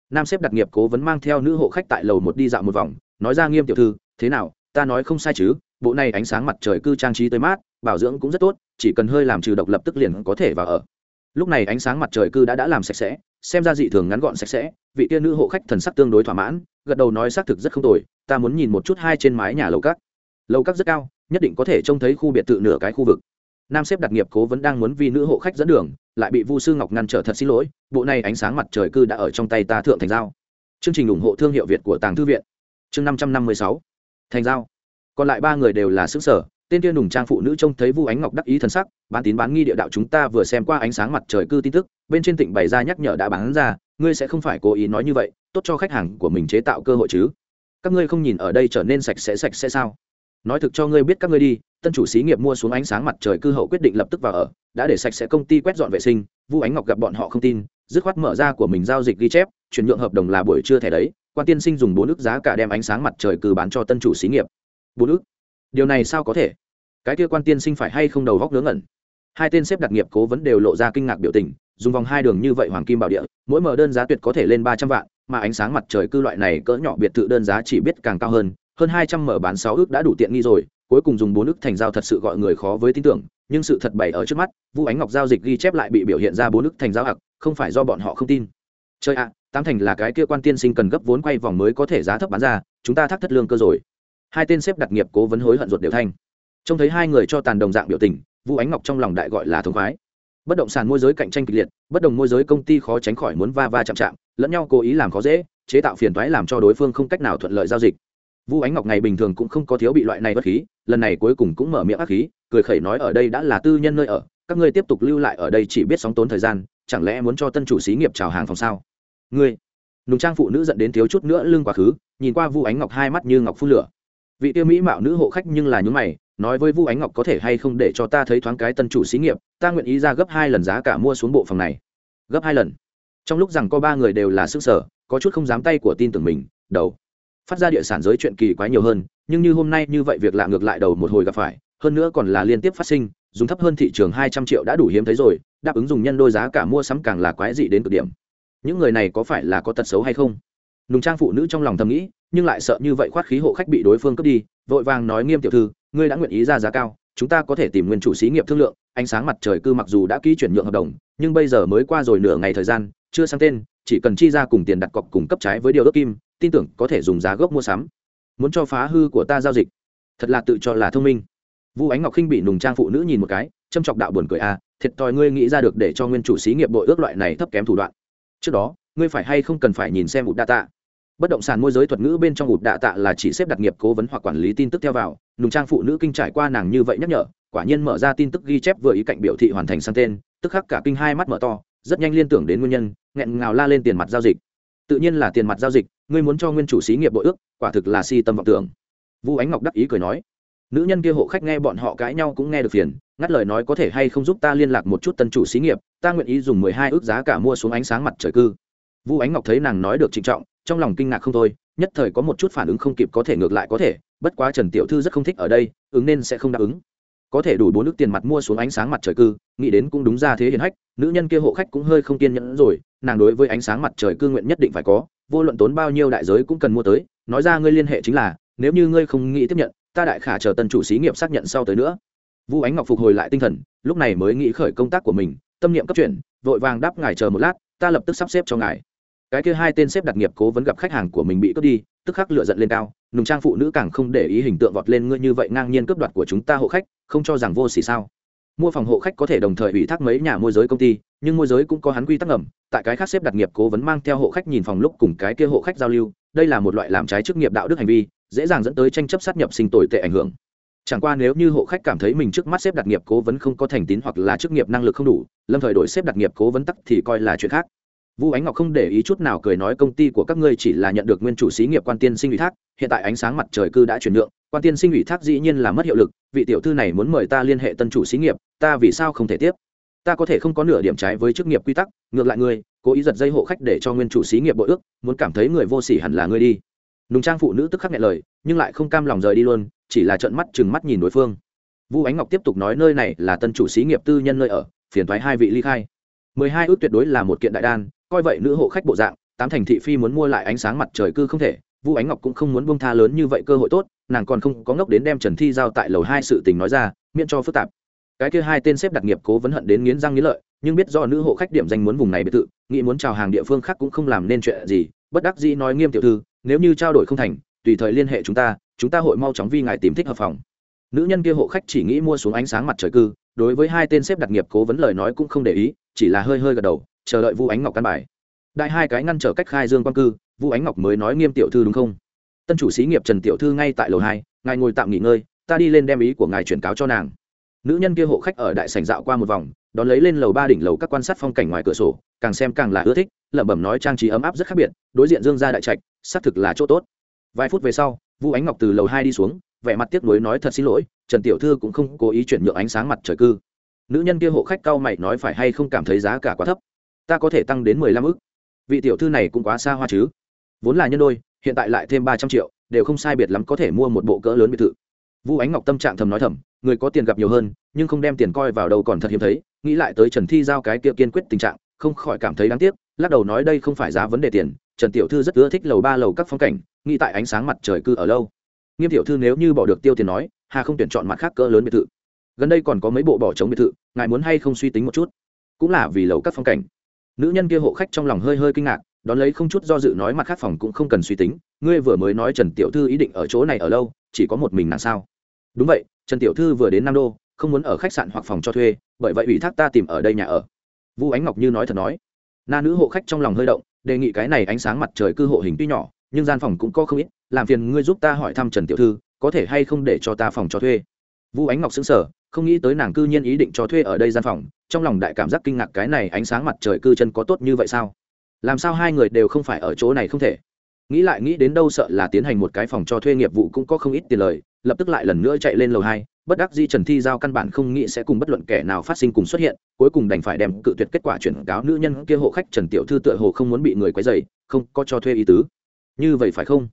Nam xếp đặc nghiệp cố vấn mang theo nữ hộ khách tại lầu một đi dạo một vòng, nói ra nghiêm tiểu thư, thế nào, ta nói không sai chứ, bộ này ánh sáng mặt trời cư trang trí tới mát, bảo dưỡng cũng rất tốt, chỉ cần hơi làm trừ độc lập tức liền có thể vào ở. Lúc này ánh sáng mặt trời cư đã đã làm sạch sẽ, xem ra dị thường ngắn gọn sạch sẽ, vị tiên nữ hộ khách thần sắc tương đối thỏa mãn, gật đầu nói xác thực rất không tồi, ta muốn nhìn một chút hai trên mái nhà lầu cát lầu cát rất cao nhất định có thể trông thấy khu biệt thự nửa cái khu vực. Nam xếp đặc nghiệp cố vẫn đang muốn vì nữ hộ khách dẫn đường, lại bị vu sư ngọc ngăn trở thật xin lỗi, bộ này ánh sáng mặt trời cư đã ở trong tay ta thượng thành giao chương trình ủng hộ thương hiệu việt của tàng thư viện. Chương năm trăm năm mươi sáu. Thành giao còn lại ba người đều là xứ sở, tên kia nùng trang phụ nữ trông thấy vu ánh ngọc đắc ý thần sắc, bán tín bán nghi địa đạo chúng ta vừa xem qua ánh sáng mặt trời cư tin tức, bên trên tỉnh bày ra nhắc nhở đã bán ra, ngươi sẽ không phải cố ý nói như vậy, tốt cho khách hàng của mình chế tạo cơ hội chứ. Các ngươi không nhìn ở đây trở nên sạch sẽ sạch sẽ sao? Nói thực cho ngươi biết các ngươi đi, tân chủ xí nghiệp mua xuống ánh sáng mặt trời cư hậu quyết định lập tức vào ở, đã để sạch sẽ công ty quét dọn vệ sinh, vu ánh ngọc gặp bọn họ không tin, dứt khoát mở ra của mình giao dịch ghi chép, chuyển nhượng hợp đồng là buổi trưa thẻ đấy, quan tiên sinh dùng bốn ức giá cả đem ánh sáng mặt trời cư bán cho tân chủ xí nghiệp. Bốn ức? Điều này sao có thể? Cái kia quan tiên sinh phải hay không đầu góc ngớ ngẩn? Hai tên xếp đặc nghiệp cố vấn đều lộ ra kinh ngạc biểu tình, dùng vòng hai đường như vậy hoàng kim bảo địa, mỗi mở đơn giá tuyệt có thể lên ba trăm vạn, mà ánh sáng mặt trời cư loại này cỡ nhỏ biệt thự đơn giá chỉ biết càng cao hơn hơn hai trăm mở bán sáu ước đã đủ tiện nghi rồi, cuối cùng dùng bốn ước thành giao thật sự gọi người khó với tin tưởng, nhưng sự thật bày ở trước mắt vu ánh ngọc giao dịch ghi chép lại bị biểu hiện ra bốn ước thành giao hặc, không phải do bọn họ không tin. Chơi ạ, tám thành là cái kia quan tiên sinh cần gấp vốn quay vòng mới có thể giá thấp bán ra, chúng ta thắc thất lương cơ rồi. Hai tên xếp đặc nghiệp cố vấn hối hận ruột đều thanh trông thấy hai người cho tàn đồng dạng biểu tình vu ánh ngọc trong lòng đại gọi là thống khoái. Bất động sản môi giới cạnh tranh kịch liệt, bất đồng môi giới công ty khó tránh khỏi muốn va va chạm chạm, lẫn nhau cố ý làm khó dễ, chế tạo phiền toái làm cho đối phương không cách nào thuận lợi giao dịch vu ánh ngọc ngày bình thường cũng không có thiếu bị loại này bất khí, lần này cuối cùng cũng mở miệng ác khí, cười khẩy nói ở đây đã là tư nhân nơi ở, các ngươi tiếp tục lưu lại ở đây chỉ biết sóng tốn thời gian, chẳng lẽ muốn cho tân chủ xí nghiệp chào hàng phòng sao? Ngươi, nùng trang phụ nữ dẫn đến thiếu chút nữa lưng quá khứ, nhìn qua vu ánh ngọc hai mắt như ngọc phun lửa. Vị tiêu mỹ mạo nữ hộ khách nhưng là nhúng mày, nói với vu ánh ngọc có thể hay không để cho ta thấy thoáng cái tân chủ xí nghiệp, ta nguyện ý ra gấp hai lần giá cả mua xuống bộ phòng này. Gấp hai lần. Trong lúc rằng có ba người đều là sức sở, có chút không dám tay của tin tưởng mình, đầu phát ra địa sản giới chuyện kỳ quái nhiều hơn, nhưng như hôm nay như vậy việc lạ ngược lại đầu một hồi gặp phải, hơn nữa còn là liên tiếp phát sinh, dùng thấp hơn thị trường hai trăm triệu đã đủ hiếm thấy rồi, đáp ứng dùng nhân đôi giá cả mua sắm càng là quái dị đến cực điểm. Những người này có phải là có tật xấu hay không? Nùng trang phụ nữ trong lòng thầm nghĩ, nhưng lại sợ như vậy khoát khí hộ khách bị đối phương cướp đi, vội vàng nói nghiêm tiểu thư, ngươi đã nguyện ý ra giá cao, chúng ta có thể tìm nguyên chủ xí nghiệp thương lượng, ánh sáng mặt trời cư mặc dù đã ký chuyển nhượng hợp đồng, nhưng bây giờ mới qua rồi nửa ngày thời gian, chưa sang tên chỉ cần chi ra cùng tiền đặt cọc cùng cấp trái với điều ước kim tin tưởng có thể dùng giá gốc mua sắm. Muốn cho phá hư của ta giao dịch thật là tự cho là thông minh. Vu ánh ngọc khinh bị nùng trang phụ nữ nhìn một cái châm chọc đạo buồn cười a à, thiệt thòi ngươi nghĩ ra được để cho nguyên chủ xí nghiệp bội ước loại này thấp kém thủ đoạn. Trước đó ngươi phải hay không cần phải nhìn xem ụt đa tạ? Bất động sản môi giới thuật ngữ bên trong ụt đa tạ là chỉ xếp đặt nghiệp cố vấn hoặc quản lý tin tức theo vào nùng trang phụ nữ kinh trải qua nàng như vậy nhắc nhở quả nhiên mở ra tin tức ghi chép vừa ý cạnh biểu thị hoàn thành sang tên tức khắc cả kinh hai mắt mở to rất nhanh liên tưởng đến nguyên nhân, nghẹn ngào la lên tiền mặt giao dịch. Tự nhiên là tiền mặt giao dịch, ngươi muốn cho nguyên chủ xí nghiệp bội ước, quả thực là si tâm vọng tưởng. Vu ánh ngọc đắc ý cười nói, nữ nhân kia hộ khách nghe bọn họ cãi nhau cũng nghe được phiền, ngắt lời nói có thể hay không giúp ta liên lạc một chút tân chủ xí nghiệp, ta nguyện ý dùng mười hai ước giá cả mua xuống ánh sáng mặt trời cư. Vu ánh ngọc thấy nàng nói được trịnh trọng, trong lòng kinh ngạc không thôi, nhất thời có một chút phản ứng không kịp có thể ngược lại có thể, bất quá trần tiểu thư rất không thích ở đây, ứng nên sẽ không đáp ứng. Có thể đủ bốn nước tiền mặt mua xuống ánh sáng mặt trời cư, nghĩ đến cũng đúng ra thế hiền hách nữ nhân kia hộ khách cũng hơi không kiên nhẫn rồi, nàng đối với ánh sáng mặt trời cư nguyện nhất định phải có, vô luận tốn bao nhiêu đại giới cũng cần mua tới, nói ra ngươi liên hệ chính là, nếu như ngươi không nghĩ tiếp nhận, ta đại khả chờ tân chủ xí nghiệp xác nhận sau tới nữa. Vu ánh ngọc phục hồi lại tinh thần, lúc này mới nghĩ khởi công tác của mình, tâm niệm cấp chuyển, vội vàng đáp ngài chờ một lát, ta lập tức sắp xếp cho ngài. Cái kia hai tên xếp đặt nghiệp cố vấn gặp khách hàng của mình bị cướp đi, tức khắc lựa giận lên cao, nùng trang phụ nữ càng không để ý hình tượng vọt lên ngươi như vậy ngang nhiên cướp đoạt của chúng ta hộ khách, không cho rằng vô xỉ sao? Mua phòng hộ khách có thể đồng thời ủy thác mấy nhà môi giới công ty nhưng môi giới cũng có hắn quy tắc ngầm tại cái khác xếp đặt nghiệp cố vấn mang theo hộ khách nhìn phòng lúc cùng cái kia hộ khách giao lưu đây là một loại làm trái chức nghiệp đạo đức hành vi dễ dàng dẫn tới tranh chấp sát nhập sinh tồi tệ ảnh hưởng. Chẳng qua nếu như hộ khách cảm thấy mình trước mắt xếp đặt nghiệp cố vấn không có thành tín hoặc là chức nghiệp năng lực không đủ lâm thời đổi xếp đặt nghiệp cố vấn tắc thì coi là chuyện khác. Vu Ánh Ngọc không để ý chút nào cười nói công ty của các ngươi chỉ là nhận được nguyên chủ xí nghiệp quan tiên sinh ủy thác, hiện tại ánh sáng mặt trời cư đã chuyển nhượng, quan tiên sinh ủy thác dĩ nhiên là mất hiệu lực, vị tiểu thư này muốn mời ta liên hệ tân chủ xí nghiệp, ta vì sao không thể tiếp? Ta có thể không có nửa điểm trái với chức nghiệp quy tắc, ngược lại ngươi, cố ý giật dây hộ khách để cho nguyên chủ xí nghiệp bội ước, muốn cảm thấy người vô sỉ hẳn là ngươi đi. Nùng trang phụ nữ tức khắc nhẹ lời, nhưng lại không cam lòng rời đi luôn, chỉ là trợn mắt chừng mắt nhìn đối phương. Vu Ánh Ngọc tiếp tục nói nơi này là tân chủ xí nghiệp tư nhân nơi ở, phiền thoái hai vị ly khai. mười hai ước tuyệt đối là một kiện đại đan, coi vậy nữ hộ khách bộ dạng tám thành thị phi muốn mua lại ánh sáng mặt trời cư không thể vu ánh ngọc cũng không muốn bông tha lớn như vậy cơ hội tốt, nàng còn không có ngốc đến đem trần thi giao tại lầu hai sự tình nói ra, miễn cho phức tạp. Cái kia hai tên xếp đặc nghiệp cố vấn hận đến nghiến răng nghiến lợi, nhưng biết do nữ hộ khách điểm danh muốn vùng này biệt thự, nghĩ muốn chào hàng địa phương khác cũng không làm nên chuyện gì, bất đắc dĩ nói nghiêm tiểu thư, nếu như trao đổi không thành, tùy thời liên hệ chúng ta chúng ta hội mau chóng vi ngài tìm thích hợp phòng. Nữ nhân kia hộ khách chỉ nghĩ mua xuống ánh sáng mặt trời cư, đối với hai tên xếp đặc nghiệp cố vấn lời nói cũng không để ý, chỉ là hơi hơi gật đầu, chờ đợi vu ánh ngọc căn bài. Đại hai cái ngăn trở cách khai dương quan cư vu ánh ngọc mới nói nghiêm tiểu thư đúng không? Tân chủ xí nghiệp trần tiểu thư ngay tại lầu hai, ngài ngồi tạm nghỉ ngơi, ta đi lên đem ý của ngài chuyển cáo cho nàng. Nữ nhân kia hộ khách ở đại sảnh dạo qua một vòng, đón lấy lên lầu ba đỉnh lầu các quan sát phong cảnh ngoài cửa sổ, càng xem càng là ưa thích, lẩm bẩm nói trang trí ấm áp rất khác biệt, đối diện dương gia đại trạch, xác thực là chỗ tốt. Vài phút về sau vu ánh ngọc từ lầu hai đi xuống, vẻ mặt tiếc nuối nói thật xin lỗi, trần tiểu thư cũng không cố ý chuyển nhượng ánh sáng mặt trời cư. Nữ nhân kia hộ khách cao mày nói phải hay không cảm thấy giá cả quá thấp. Ta có thể tăng đến mười lăm ức. Vị tiểu thư này cũng quá xa hoa chứ vốn là nhân đôi, hiện tại lại thêm ba trăm triệu, đều không sai biệt lắm có thể mua một bộ cỡ lớn biệt thự. Vu ánh ngọc tâm trạng thầm nói thầm, người có tiền gặp nhiều hơn, nhưng không đem tiền coi vào đâu còn thật hiếm thấy, nghĩ lại tới trần thi giao cái kia kiên quyết tình trạng, không khỏi cảm thấy đáng tiếc, lắc đầu nói đây không phải giá vấn đề tiền, trần tiểu thư rất ưa thích lầu ba lầu các phong cảnh, nghĩ tại ánh sáng mặt trời cư ở lâu. Nghiêm tiểu thư nếu như bỏ được tiêu tiền nói, hà không tuyển chọn mặt khác cỡ lớn biệt thự. Gần đây còn có mấy bộ bỏ trống biệt thự, ngài muốn hay không suy tính một chút? Cũng là vì lầu các phong cảnh. Nữ nhân kia hộ khách trong lòng hơi hơi kinh ngạc đón lấy không chút do dự nói mặt khác phòng cũng không cần suy tính, ngươi vừa mới nói trần tiểu thư ý định ở chỗ này ở lâu, chỉ có một mình nàng sao? Đúng vậy, trần tiểu thư vừa đến nam đô, không muốn ở khách sạn hoặc phòng cho thuê, bởi vậy ủy thác ta tìm ở đây nhà ở. Vu ánh ngọc như nói thật nói. Na nữ hộ khách trong lòng hơi động, đề nghị cái này ánh sáng mặt trời cư hộ hình tuy nhỏ, nhưng gian phòng cũng có không ít, làm phiền ngươi giúp ta hỏi thăm trần tiểu thư, có thể hay không để cho ta phòng cho thuê? Vu ánh ngọc xứng sở không nghĩ tới nàng cư nhiên ý định cho thuê ở đây gian phòng, trong lòng đại cảm giác kinh ngạc cái này ánh sáng mặt trời cư chân có tốt như vậy sao? Làm sao hai người đều không phải ở chỗ này không thể? Nghĩ lại nghĩ đến đâu sợ là tiến hành một cái phòng cho thuê nghiệp vụ cũng có không ít tiền lời, lập tức lại lần nữa chạy lên lầu hai, bất đắc di trần thi giao căn bản không nghĩ sẽ cùng bất luận kẻ nào phát sinh cùng xuất hiện, cuối cùng đành phải đem cự tuyệt kết quả chuyển cáo nữ nhân kia hộ khách trần tiểu thư tựa hồ không muốn bị người quấy dày không có cho thuê ý tứ. Như vậy phải không?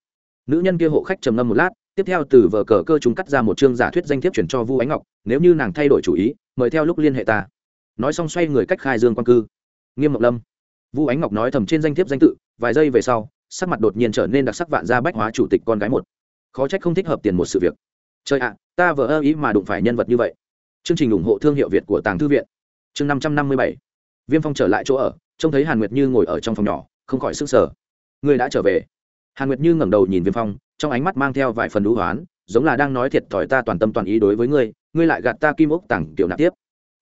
Nữ nhân kia hộ khách trầm ngâm một lát, tiếp theo từ vở cờ cơ chúng cắt ra một chương giả thuyết danh thiếp chuyển cho vu ánh ngọc, nếu như nàng thay đổi chủ ý, mời theo lúc liên hệ ta. Nói xong xoay người cách khai dương quan cư. Nghiêm ngọc lâm vu ánh ngọc nói thầm trên danh thiếp danh tự, vài giây về sau, sắc mặt đột nhiên trở nên đặc sắc vạn gia bách hóa chủ tịch con gái một. Khó trách không thích hợp tiền một sự việc. Trời ạ, ta vỡ ơ ý mà đụng phải nhân vật như vậy. Chương trình ủng hộ thương hiệu việt của tàng thư viện. Chương năm trăm năm mươi bảy. Viêm phong trở lại chỗ ở, trông thấy hàn nguyệt như ngồi ở trong phòng nhỏ, không khỏi s ư n g sở người đã trở về. Hàn nguyệt như ngẩng đầu nhìn viêm phong, trong ánh mắt mang theo vài phần đũ hoán, giống là đang nói thiệt thòi ta toàn tâm toàn ý đối với ngươi ngươi lại gạt ta kim ốc tặng kiểu nạp tiếp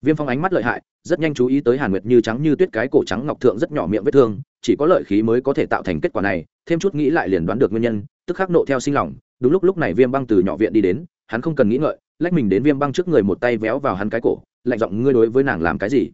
viêm phong ánh mắt lợi hại, rất nhanh chú ý tới hàn nguyệt như trắng như tuyết cái cổ trắng ngọc thượng rất nhỏ miệng vết thương, chỉ có lợi khí mới có thể tạo thành kết quả này, thêm chút nghĩ lại liền đoán được nguyên nhân, tức khắc nộ theo sinh lòng. Đúng lúc lúc này viêm băng từ nhỏ viện đi đến, hắn không cần nghĩ ngợi, lách mình đến viêm băng trước người một tay véo vào hắn cái cổ, lạnh giọng ngươi đối với nàng làm cái gì?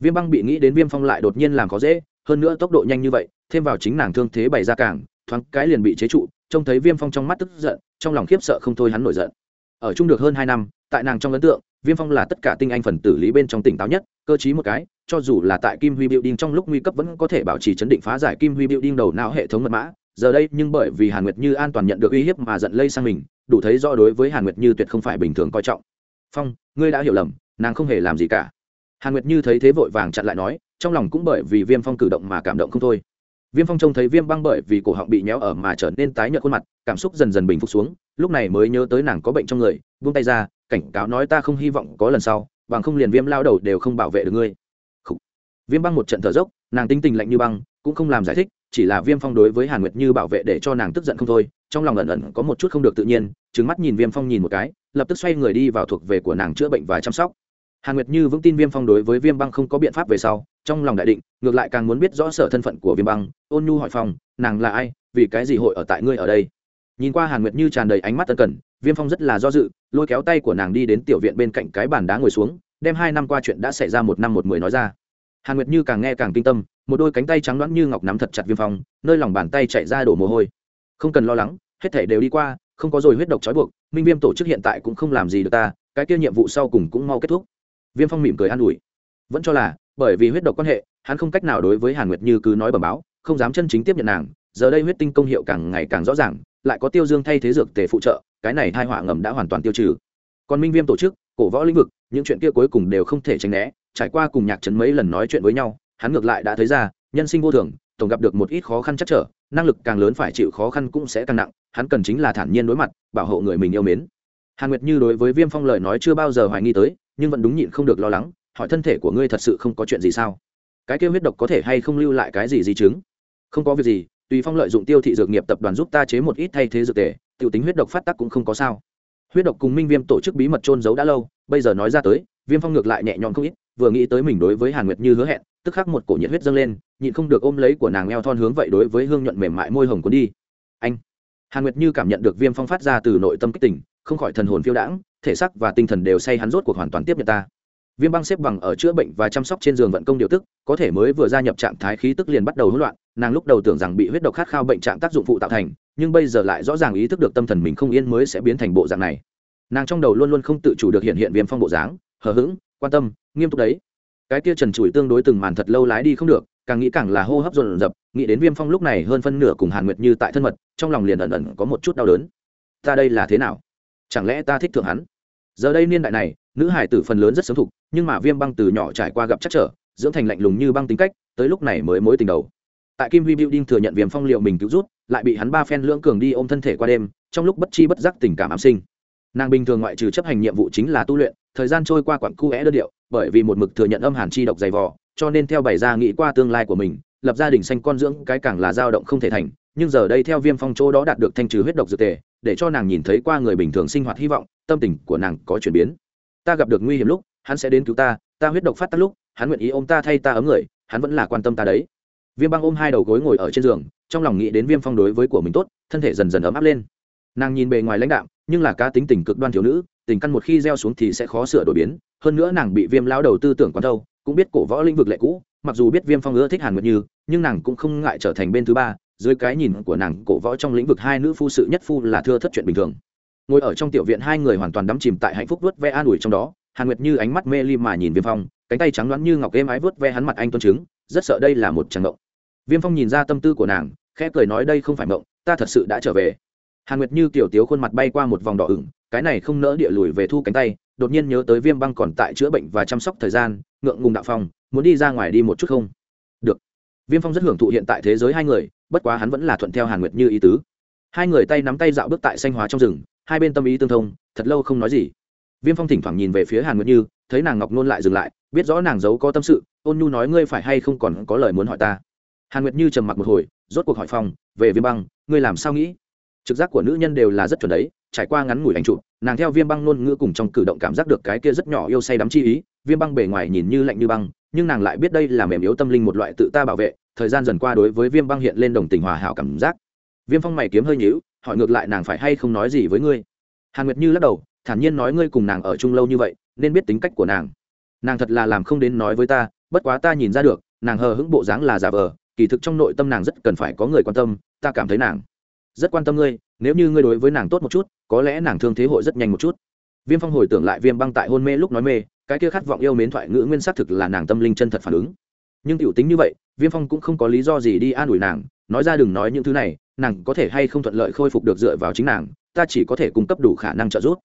Viêm băng bị nghĩ đến viêm phong lại đột nhiên làm khó dễ, hơn nữa tốc độ nhanh như vậy, thêm vào chính nàng thương thế bày ra càng, thoáng cái liền bị chế trụ, trông thấy viêm phong trong mắt tức giận, trong lòng khiếp sợ không thôi hắn nổi giận. Ở chung được hơn hai năm, tại nàng trong ấn tượng viêm phong là tất cả tinh anh phần tử lý bên trong tỉnh táo nhất, cơ chí một cái, cho dù là tại kim huy building trong lúc nguy cấp vẫn có thể bảo trì chấn định phá giải kim huy building đầu não hệ thống mật mã. Giờ đây, nhưng bởi vì hàn nguyệt như an toàn nhận được uy hiếp mà giận lây sang mình, đủ thấy rõ đối với hàn nguyệt như tuyệt không phải bình thường coi trọng. Phong, ngươi đã hiểu lầm, nàng không hề làm gì cả. Hàn nguyệt như thấy thế vội vàng chặn lại nói, trong lòng cũng bởi vì viêm phong cử động mà cảm động không thôi. Viêm phong trông thấy viêm băng bởi vì cổ họng bị nhéo ở mà trở nên tái nhợt khuôn mặt, cảm xúc dần dần bình phục xuống, lúc này mới nhớ tới nàng có bệnh trong người, buông tay ra cảnh cáo nói ta không hy vọng có lần sau, bằng không liền viêm lao đầu đều không bảo vệ được ngươi. Viêm băng một trận thở dốc, nàng tinh tình lạnh như băng, cũng không làm giải thích, chỉ là viêm phong đối với hàn nguyệt như bảo vệ để cho nàng tức giận không thôi, trong lòng ẩn ẩn có một chút không được tự nhiên trứng mắt nhìn viêm phong nhìn một cái, lập tức xoay người đi vào thuộc về của nàng chữa bệnh và chăm sóc. Hàn nguyệt như vững tin viêm phong đối với viêm băng không có biện pháp về sau, trong lòng đại định, ngược lại càng muốn biết rõ sở thân phận của viêm băng, ôn nhu hỏi phong nàng là ai, vì cái gì hội ở tại ngươi ở đây? Nhìn qua hàn nguyệt như tràn đầy ánh mắt tân cần viêm phong rất là do dự, lôi kéo tay của nàng đi đến tiểu viện bên cạnh cái bàn đá ngồi xuống, đem hai năm qua chuyện đã xảy ra một năm một mười nói ra. Hàn nguyệt như càng nghe càng kinh tâm, một đôi cánh tay trắng loãng như ngọc nắm thật chặt viêm phong, nơi lòng bàn tay chạy ra đổ mồ hôi. Không cần lo lắng, hết thể đều đi qua, không có rồi huyết độc trói buộc, minh viêm tổ chức hiện tại cũng không làm gì được ta, cái kia nhiệm vụ sau cùng cũng mau kết thúc. Viêm phong mỉm cười an ủi. Vẫn cho là, bởi vì huyết độc quan hệ, hắn không cách nào đối với hàn nguyệt như cứ nói bẩm báo, không dám chân chính tiếp nhận nàng, giờ đây huyết tinh công hiệu càng ngày càng rõ ràng lại có tiêu dương thay thế dược tề phụ trợ, cái này hai họa ngầm đã hoàn toàn tiêu trừ. Còn minh viêm tổ chức, cổ võ lĩnh vực, những chuyện kia cuối cùng đều không thể tránh né. Trải qua cùng nhạc trấn mấy lần nói chuyện với nhau, hắn ngược lại đã thấy ra, nhân sinh vô thường, tổng gặp được một ít khó khăn chắc trở, năng lực càng lớn phải chịu khó khăn cũng sẽ càng nặng, hắn cần chính là thản nhiên đối mặt, bảo hộ người mình yêu mến. Hàn nguyệt như đối với viêm phong lời nói chưa bao giờ hoài nghi tới, nhưng vẫn đúng nhịn không được lo lắng, hỏi thân thể của ngươi thật sự không có chuyện gì sao? Cái kêu huyết độc có thể hay không lưu lại cái gì di chứng? Không có việc gì tùy phong lợi dụng tiêu thị dược nghiệp tập đoàn giúp ta chế một ít thay thế dược tề t i ể u tính huyết độc phát tắc cũng không có sao. Huyết độc cùng minh viêm tổ chức bí mật trôn giấu đã lâu, bây giờ nói ra tới, viêm phong ngược lại nhẹ nhõm không ít, vừa nghĩ tới mình đối với hàn nguyệt như hứa hẹn, tức khắc một cổ nhiệt huyết dâng lên, nhịn không được ôm lấy của nàng eo thon hướng vậy đối với hương nhuận mềm mại môi hồng cuốn đi. Anh! Hàn nguyệt như cảm nhận được viêm phong phát ra từ nội tâm kích tình không khỏi thần hồn phiêu đãng, thể xác và tinh thần đều say hắn rốt cuộc hoàn toàn tiếp nhận ta viêm băng xếp bằng ở chữa bệnh và chăm sóc trên giường vận công điều tức, có thể mới vừa gia nhập trạng thái khí tức liền bắt đầu hỗn loạn, nàng lúc đầu tưởng rằng bị huyết độc khát khao bệnh trạng tác dụng phụ tạo thành, nhưng bây giờ lại rõ ràng ý thức được tâm thần mình không yên mới sẽ biến thành bộ dạng này. Nàng trong đầu luôn luôn không tự chủ được hiện hiện viêm phong bộ dáng, hờ hững, quan tâm, nghiêm túc đấy. Cái kia trần trụi tương đối từng màn thật lâu lái đi không được, càng nghĩ càng là hô hấp dồn dập, nghĩ đến viêm phong lúc này hơn phân nửa cùng hàn nguyệt như tại thân mật, trong lòng liền ẩn ẩn có một chút đau đớn. Ta đây là thế nào? Chẳng lẽ ta thích thượng hắn? Giờ đây niên đại này nữ hải tử phần lớn rất sớm thục, nhưng mà viêm băng từ nhỏ trải qua gặp chắc trở, dưỡng thành lạnh lùng như băng tính cách, tới lúc này mới mối tình đầu. Tại kim huy building thừa nhận viêm phong liệu mình cứu rút, lại bị hắn ba phen lưỡng cường đi ôm thân thể qua đêm, trong lúc bất chi bất giác tình cảm ám sinh. Nàng bình thường ngoại trừ chấp hành nhiệm vụ chính là tu luyện, thời gian trôi qua quặn cu é đơn điệu, bởi vì một mực thừa nhận âm hàn chi độc dày vò, cho nên theo bày ra nghĩ qua tương lai của mình, lập gia đình xanh con dưỡng cái càng là dao động không thể thành, nhưng giờ đây theo viêm phong chỗ đó đạt được thanh trừ huyết độc dược tề, để cho nàng nhìn thấy qua người bình thường sinh hoạt hy vọng, tâm tình của nàng có chuyển biến ta gặp được nguy hiểm lúc, hắn sẽ đến cứu ta ta huyết độc phát tắc lúc, hắn nguyện ý ôm ta thay ta ấm người, hắn vẫn là quan tâm ta đấy. Viêm băng ôm hai đầu gối ngồi ở trên giường, trong lòng nghĩ đến viêm phong đối với của mình tốt, thân thể dần dần ấm áp lên. Nàng nhìn bề ngoài lãnh đạo nhưng là cá tính tình cực đoan thiếu nữ, tình căn một khi gieo xuống thì sẽ khó sửa đổi biến, hơn nữa nàng bị viêm lao đầu tư tưởng quán đâu, cũng biết cổ võ lĩnh vực lệ cũ, mặc dù biết viêm phong ưa thích hàn nguyệt như, nhưng nàng cũng không ngại trở thành bên thứ ba, dưới cái nhìn của nàng, cổ võ trong lĩnh vực hai nữ phu sự nhất phu là thưa thất chuyện bình thường ngồi ở trong tiểu viện hai người hoàn toàn đắm chìm tại hạnh phúc vớt ve an ủi trong đó, hàn nguyệt như ánh mắt mê ly mà nhìn viêm phong, cánh tay trắng đoán như ngọc êm ái vớt ve hắn mặt anh tuân chứng rất sợ đây là một tràng mộng. Viêm phong nhìn ra tâm tư của nàng, khẽ cười nói đây không phải mộng, ta thật sự đã trở về. Hàn nguyệt như kiểu tiếu khuôn mặt bay qua một vòng đỏ ửng, cái này không nỡ địa lùi về thu cánh tay, đột nhiên nhớ tới viêm băng còn tại chữa bệnh và chăm sóc thời gian, ngượng ngùng đạo phong, muốn đi ra ngoài đi một chút không? Được. Viêm phong rất hưởng thụ hiện tại thế giới hai người, bất quá hắn vẫn là thuận theo hàn nguyệt như ý tứ. Hai người tay nắm tay dạo bước tại xanh hóa trong rừng hai bên tâm ý tương thông, thật lâu không nói gì. Viêm phong thỉnh thoảng nhìn về phía hàn nguyệt như, thấy nàng ngọc nôn lại dừng lại, biết rõ nàng giấu có tâm sự, ôn nhu nói ngươi phải hay không còn có lời muốn hỏi ta? Hàn nguyệt như trầm mặc một hồi, rốt cuộc hỏi phong, về viêm băng, ngươi làm sao nghĩ? Trực giác của nữ nhân đều là rất chuẩn đấy, trải qua ngắn ngủi ảnh chụp, nàng theo viêm băng ngôn ngữ cùng trong cử động cảm giác được cái kia rất nhỏ yêu say đắm chi ý, viêm băng bề ngoài nhìn như lạnh như băng, nhưng nàng lại biết đây là mềm yếu tâm linh một loại tự ta bảo vệ, thời gian dần qua đối với viêm băng hiện lên đồng tình hòa hảo cảm giác. Viêm phong mày kiếm hơi nhíu hỏi ngược lại nàng phải hay không nói gì với ngươi. Hàn nguyệt như lắc đầu, thản nhiên nói ngươi cùng nàng ở chung lâu như vậy, nên biết tính cách của nàng. Nàng thật là làm không đến nói với ta, bất quá ta nhìn ra được, nàng hờ hững bộ dáng là giả vờ, kỳ thực trong nội tâm nàng rất cần phải có người quan tâm, ta cảm thấy nàng rất quan tâm ngươi, nếu như ngươi đối với nàng tốt một chút, có lẽ nàng thương thế hội rất nhanh một chút. Viêm phong hồi tưởng lại viêm băng tại hôn mê lúc nói mê, cái kia khát vọng yêu mến thoại ngữ nguyên xác thực là nàng tâm linh chân thật phản ứng. Nhưng tiểu tính như vậy, viêm phong cũng không có lý do gì đi an ủi nàng, nói ra đừng nói những thứ này nàng có thể hay không thuận lợi khôi phục được dựa vào chính nàng, ta chỉ có thể cung cấp đủ khả năng trợ giúp.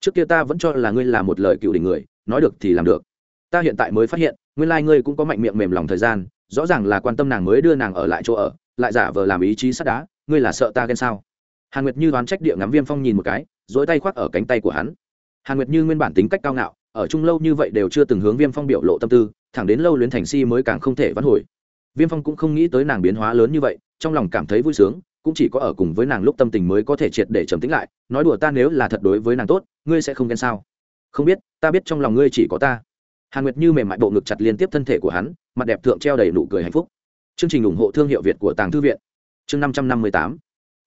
Trước kia ta vẫn cho là ngươi là một lời cựu đỉnh người, nói được thì làm được. Ta hiện tại mới phát hiện, nguyên lai、like、ngươi cũng có mạnh miệng mềm lòng thời gian, rõ ràng là quan tâm nàng mới đưa nàng ở lại chỗ ở, lại giả vờ làm ý chí sắt đá, ngươi là sợ ta ghen sao? Hàn nguyệt như đoán trách địa ngắm viêm phong nhìn một cái dỗi tay khoác ở cánh tay của hắn. Hàn nguyệt như nguyên bản tính cách cao ngạo, ở chung lâu như vậy đều chưa từng hướng viêm phong biểu lộ tâm tư, thẳng đến lâu luyến thành si mới càng không thể vãn hồi. Viêm phong cũng không nghĩ tới nàng biến hóa lớn như vậy, trong lòng cảm thấy vui sướng cũng chỉ có ở cùng với nàng lúc tâm tình mới có thể triệt để trầm tĩnh lại, nói đùa ta nếu là thật đối với nàng tốt, ngươi sẽ không ghen sao? Không biết, ta biết trong lòng ngươi chỉ có ta. Hàn nguyệt như mềm mại bộ ngực chặt liên tiếp thân thể của hắn, mặt đẹp thượng treo đầy nụ cười hạnh phúc. Chương trình ủng hộ thương hiệu việt của tàng thư viện. Chương năm trăm năm mươi tám.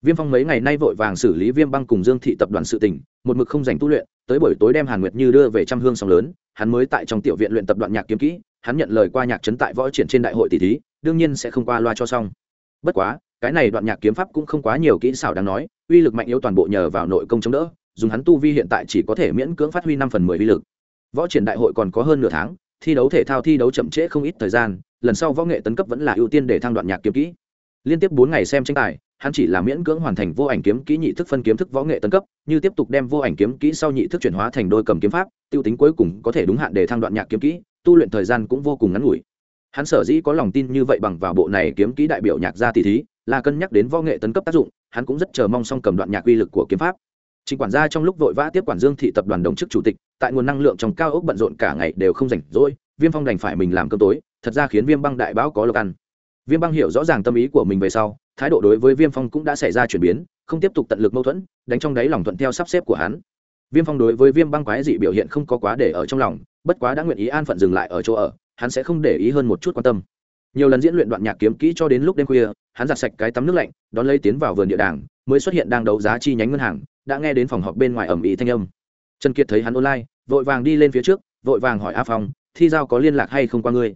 Viêm phong mấy ngày nay vội vàng xử lý viêm băng cùng dương thị tập đoàn sự tỉnh một mực không dành tu luyện, tới buổi tối đem hàn nguyệt như đưa về trăm hương sóng lớn, hắn mới tại trong tiểu viện luyện tập đoạn nhạc kiếm kỹ, hắn nhận lời qua nhạc trấn tại võ triển trên đại hội tỷ thí, đương nhiên sẽ không qua loa cho xong. Bất quá cái này đoạn nhạc kiếm pháp cũng không quá nhiều kỹ xảo đáng nói, uy lực mạnh yếu toàn bộ nhờ vào nội công chống đỡ, dùng hắn tu vi hiện tại chỉ có thể miễn cưỡng phát huy năm phần mười uy lực. Võ triển đại hội còn có hơn nửa tháng, thi đấu thể thao thi đấu chậm trễ không ít thời gian, lần sau võ nghệ tấn cấp vẫn là ưu tiên để thăng đoạn nhạc kiếm kỹ. Liên tiếp bốn ngày xem tranh tài, hắn chỉ là miễn cưỡng hoàn thành vô ảnh kiếm kỹ nhị thức phân kiếm thức võ nghệ tấn cấp, như tiếp tục đem vô ảnh kiếm kỹ sau nhị thức chuyển hóa thành đôi cầm kiếm pháp, tiêu tính cuối cùng có thể đúng hạn để thăng đoạn nhạc kiếm kỹ, tu luyện thời gian cũng vô cùng ngắn ngủi. Hắn sở dĩ có lòng tin như vậy bằng vào bộ này kiếm kỹ đại biểu nhạc gia tỷ thí là cân nhắc đến võ nghệ tấn cấp tác dụng hắn cũng rất chờ mong song cầm đoạn nhạc uy lực của kiếm pháp Trình quản gia trong lúc vội vã tiếp quản Dương thị tập đoàn đồng chức chủ tịch, tại nguồn năng lượng trong cao ốc bận rộn cả ngày đều không rảnh rỗi, Viêm Phong đành phải mình làm cơm tối, thật ra khiến Viêm Băng đại báo có lộc ăn. Viêm Băng hiểu rõ ràng tâm ý của mình về sau, thái độ đối với Viêm Phong cũng đã xảy ra chuyển biến, không tiếp tục tận lực mâu thuẫn, đánh trong đáy lòng thuận theo sắp xếp của hắn. Viêm Phong đối với Viêm Băng quái dị biểu hiện không có quá để ở trong lòng, bất quá đã nguyện ý an phận dừng lại ở chỗ ở, hắn sẽ không để ý hơn một chút quan tâm. Nhiều lần diễn luyện đoạn nhạc kiếm kỹ cho đến lúc đêm khuya, hắn giặt sạch cái tắm nước lạnh, đón lấy tiến vào vườn địa đàng, mới xuất hiện đang đấu giá chi nhánh ngân hàng đã nghe đến phòng họp bên ngoài ẩm ý thanh âm. Trần kiệt thấy hắn online vội vàng đi lên phía trước vội vàng hỏi a phong thi giao có liên lạc hay không qua ngươi?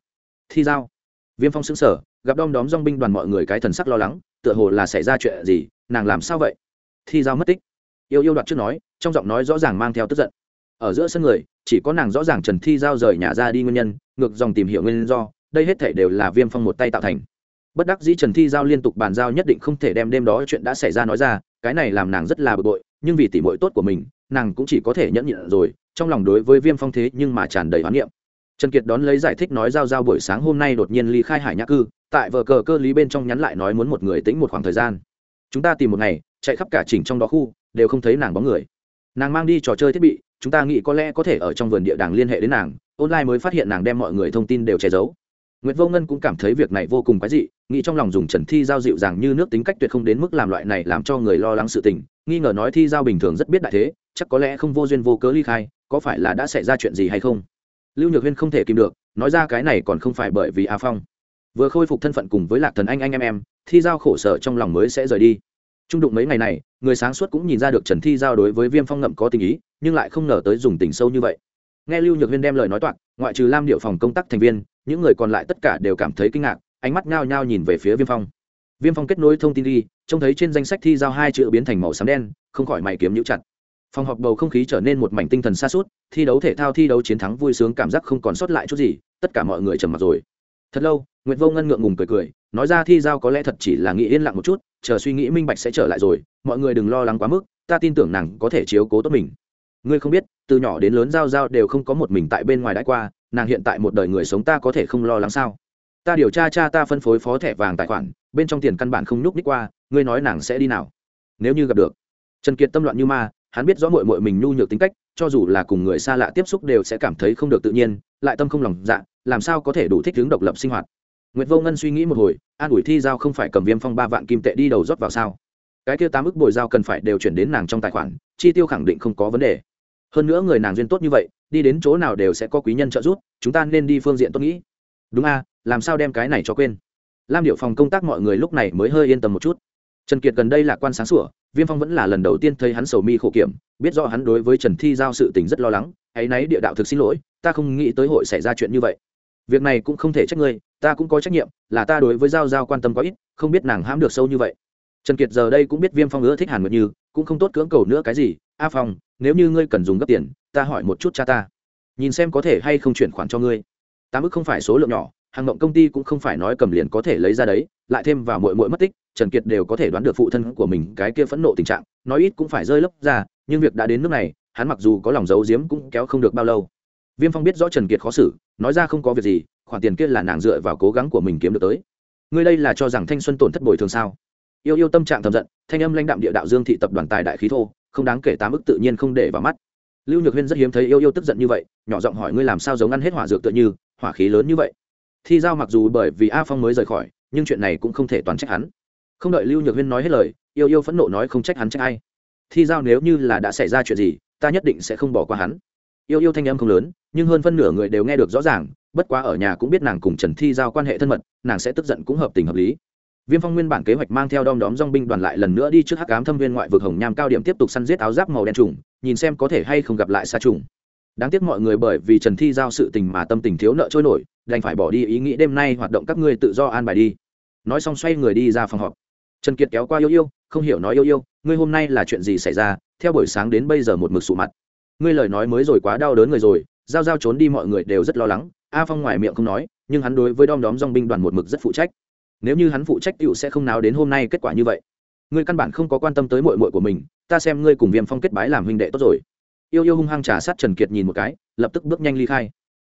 Thi giao? Viêm phong xứng sở gặp đom đóm dong binh đoàn mọi người cái thần sắc lo lắng tựa hồ là xảy ra chuyện gì nàng làm sao vậy? Thi giao mất tích. Yêu yêu đoạt trước nói trong giọng nói rõ ràng mang theo tức giận. Ở giữa sân người chỉ có nàng rõ ràng trần thi giao rời nhà ra đi nguyên nhân ngược dòng tìm hiểu nguyên do đây hết thể đều là viêm phong một tay tạo thành. Bất đắc dĩ trần thi giao liên tục bàn giao nhất định không thể đem đêm đó chuyện đã xảy ra nói ra, cái này làm nàng rất là bực bội, nhưng vì tỉ mội tốt của mình, nàng cũng chỉ có thể nhẫn nhịn rồi, trong lòng đối với viêm phong thế nhưng mà tràn đầy hoán niệm. Trần kiệt đón lấy giải thích nói giao giao buổi sáng hôm nay đột nhiên ly khai hải nhã cư, tại vờ cờ cơ lý bên trong nhắn lại nói muốn một người tĩnh một khoảng thời gian. Chúng ta tìm một ngày, chạy khắp cả chỉnh trong đó khu, đều không thấy nàng bóng người. Nàng mang đi trò chơi thiết bị, chúng ta nghĩ có lẽ có thể ở trong vườn địa đàng liên hệ đến nàng, online mới phát hiện nàng đem mọi người thông tin đều che giấu. Nguyệt Vô Ngân cũng cảm thấy việc này vô cùng quái dị, nghĩ trong lòng dùng Trần Thi giao dịu dàng như nước tính cách tuyệt không đến mức làm loại này làm cho người lo lắng sự tình, nghi ngờ nói Thi giao bình thường rất biết đại thế, chắc có lẽ không vô duyên vô cớ ly khai, có phải là đã xảy ra chuyện gì hay không? Lưu Nhược Huyên không thể kìm được, nói ra cái này còn không phải bởi vì A Phong. Vừa khôi phục thân phận cùng với Lạc Thần anh anh em em, Thi giao khổ sở trong lòng mới sẽ rời đi. Trung đụng mấy ngày này, người sáng suốt cũng nhìn ra được Trần Thi giao đối với Viêm Phong ngậm có tình ý, nhưng lại không ngờ tới dùng tình sâu như vậy. Nghe Lưu Nhược Huyên đem lời nói toạc, ngoại trừ Lam Điệu phòng công tác thành viên, những người còn lại tất cả đều cảm thấy kinh ngạc, ánh mắt nhao nhao nhìn về phía viêm phong. Viêm phong kết nối thông tin đi, trông thấy trên danh sách thi giao hai chữ biến thành màu xám đen, không khỏi mày kiếm nhũ chặt. Phòng họp bầu không khí trở nên một mảnh tinh thần xa suốt thi đấu thể thao thi đấu chiến thắng vui sướng cảm giác không còn sót lại chút gì, tất cả mọi người trầm mặt rồi. Thật lâu nguyễn vô ngân ngượng ngùng cười cười, nói ra thi giao có lẽ thật chỉ là nghĩ yên lặng một chút, chờ suy nghĩ minh bạch sẽ trở lại rồi, mọi người đừng lo lắng quá mức, ta tin tưởng nàng có thể chiếu cố tốt mình ngươi không biết từ nhỏ đến lớn giao giao đều không có một mình tại bên ngoài đãi qua nàng hiện tại một đời người sống ta có thể không lo lắng sao ta điều tra cha ta phân phối phó thẻ vàng tài khoản bên trong tiền căn bản không nhúc ních qua ngươi nói nàng sẽ đi nào nếu như gặp được trần kiệt tâm loạn như ma hắn biết rõ mội mội mình nhu nhược tính cách cho dù là cùng người xa lạ tiếp xúc đều sẽ cảm thấy không được tự nhiên lại tâm không lòng dạ làm sao có thể đủ thích hướng độc lập sinh hoạt Nguyệt Vô Ngân suy nghĩ một hồi, an ủi thi giao không phải cầm viêm phong ba vạn kim tệ đi đầu rót vào sao? Cái kia tám ức bồi giao cần phải đều chuyển đến nàng trong tài khoản, chi tiêu khẳng định không có vấn đề. Hơn nữa người nàng duyên tốt như vậy, đi đến chỗ nào đều sẽ có quý nhân trợ giúp chúng ta nên đi phương diện tốt nghĩ. Đúng a làm sao đem cái này cho quên? Lam điệu phòng công tác mọi người lúc này mới hơi yên tâm một chút. Trần kiệt gần đây là quan sáng sủa viêm phong vẫn là lần đầu tiên thấy hắn sầu mi khổ kiểm biết rõ hắn đối với trần thi giao sự tình rất lo lắng ấ y địa đạo thực xin lỗi ta không nghĩ tới hội xảy ra chuyện như vậy. Việc này cũng không thể trách ngươi ta cũng có trách nhiệm là ta đối với giao giao quan tâm có ít không biết nàng hãm được sâu như vậy trần kiệt giờ đây cũng biết viêm phong ưa thích hàn nguyệt như, cũng không tốt cưỡng cầu nữa cái gì. A phong, nếu như ngươi cần dùng gấp tiền, ta hỏi một chút cha ta. Nhìn xem có thể hay không chuyển khoản cho ngươi. Tám ức không phải số lượng nhỏ hàng ngộng công ty cũng không phải nói cầm liền có thể lấy ra đấy, lại thêm vào mỗi mỗi mất tích, trần kiệt đều có thể đoán được phụ thân của mình cái kia phẫn nộ tình trạng, nói ít cũng phải rơi lấp ra, nhưng việc đã đến nước này, hắn mặc dù có lòng giấu giếm cũng kéo không được bao lâu. Viêm phong biết rõ trần kiệt khó xử, nói ra không có việc gì, khoản tiền kia là nàng dựa vào cố gắng của mình kiếm được tới. Ngươi đây là cho rằng thanh xuân tổn thất bồi thường sao? Yêu yêu tâm trạng thầm giận, thanh âm lãnh đạm địa đạo dương thị tập đoàn tài đại khí thô, không đáng kể tám ức tự nhiên không để vào mắt. Lưu nhược huyên rất hiếm thấy yêu yêu tức giận như vậy, nhỏ giọng hỏi ngươi làm sao giống ăn hết hỏa dược tựa như, hỏa khí lớn như vậy. Thi giao mặc dù bởi vì a phong mới rời khỏi, nhưng chuyện này cũng không thể toàn trách hắn. Không đợi lưu nhược huyên nói hết lời, yêu yêu phẫn nộ nói không trách hắn trách ai. Thi giao nếu như là đã xảy ra chuyện gì, ta nhất định sẽ không bỏ qua hắn. Yêu yêu thanh âm không lớn, nhưng hơn phân nửa người đều nghe được rõ ràng, bất quá ở nhà cũng biết nàng cùng trần thi giao quan hệ thân mật, nàng sẽ tức giận cũng hợp tình hợp lý viêm phong nguyên bản kế hoạch mang theo đom đóm Rong binh đoàn lại lần nữa đi trước hắc Ám thâm viên ngoại vực hồng nham cao điểm tiếp tục săn giết áo giáp màu đen trùng, nhìn xem có thể hay không gặp lại xa trùng. Đáng tiếc mọi người bởi vì trần thi giao sự tình mà tâm tình thiếu nợ trôi nổi, đành phải bỏ đi ý nghĩ đêm nay hoạt động các ngươi tự do an bài đi. Nói xong xoay người đi ra phòng họp. Trần kiệt kéo qua yêu yêu, không hiểu nói yêu yêu, ngươi hôm nay là chuyện gì xảy ra? Theo buổi sáng đến bây giờ một mực sụ mặt. Ngươi lời nói mới rồi quá đau đớn người rồi, giao giao trốn đi mọi người đều rất lo lắng. A phong ngoài miệng không nói, nhưng hắn đối với đom đóm Rong binh đoàn một mực rất phụ trách nếu như hắn phụ trách cựu sẽ không nào đến hôm nay kết quả như vậy. Ngươi căn bản không có quan tâm tới mội mội của mình, ta xem ngươi cùng viêm phong kết bái làm huynh đệ tốt rồi. Yêu yêu hung hăng trả sát trần kiệt nhìn một cái, lập tức bước nhanh ly khai.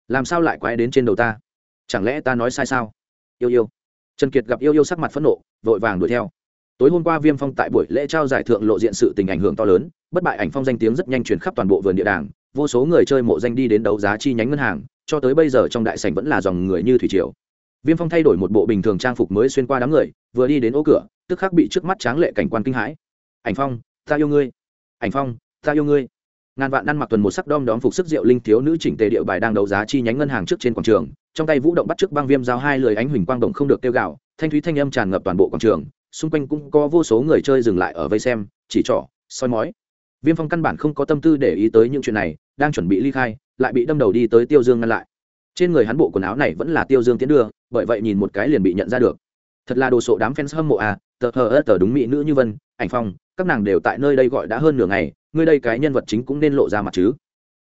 Làm sao lại quái đến trên đầu ta? Chẳng lẽ ta nói sai sao? Yêu yêu. Trần kiệt gặp yêu yêu sắc mặt phẫn nộ, vội vàng đuổi theo. Tối hôm qua viêm phong tại buổi lễ trao giải thượng lộ diện sự tình ảnh hưởng to lớn, bất bại ảnh phong danh tiếng rất nhanh truyền khắp toàn bộ vườn địa đàng, vô số người chơi mộ danh đi đến đấu giá chi nhánh ngân hàng, cho tới bây giờ trong đại sảnh vẫn là dòng người như thủy triều viêm phong thay đổi một bộ bình thường trang phục mới xuyên qua đám người, vừa đi đến ô cửa, tức khắc bị trước mắt tráng lệ cảnh quan kinh hãi. Ảnh phong, ta yêu ngươi. Ảnh phong, ta yêu ngươi. Ngàn vạn ăn mặc tuần một sắc đom đóm phục sức rượu linh thiếu nữ chỉnh tề điệu bài đang đấu giá chi nhánh ngân hàng trước trên quảng trường, trong tay vũ động bắt trước băng viêm giao hai lưỡi ánh huỳnh quang động không được tiêu gạo thanh thúy thanh âm tràn ngập toàn bộ quảng trường, xung quanh cũng có vô số người chơi dừng lại ở vây xem, chỉ trỏ, soi mói. Viêm phong căn bản không có tâm tư để ý tới những chuyện này, đang chuẩn bị ly khai, lại bị đâm đầu đi tới tiêu dương ngăn lại trên người hắn bộ quần áo này vẫn là tiêu dương tiến đưa, bởi vậy nhìn một cái liền bị nhận ra được. Thật là đồ sộ đám fans hâm mộ à tờ hờ ớt tờ đúng mỹ nữ như vân, ảnh phong, các nàng đều tại nơi đây gọi đã hơn nửa ngày, ngươi đây cái nhân vật chính cũng nên lộ ra mặt chứ.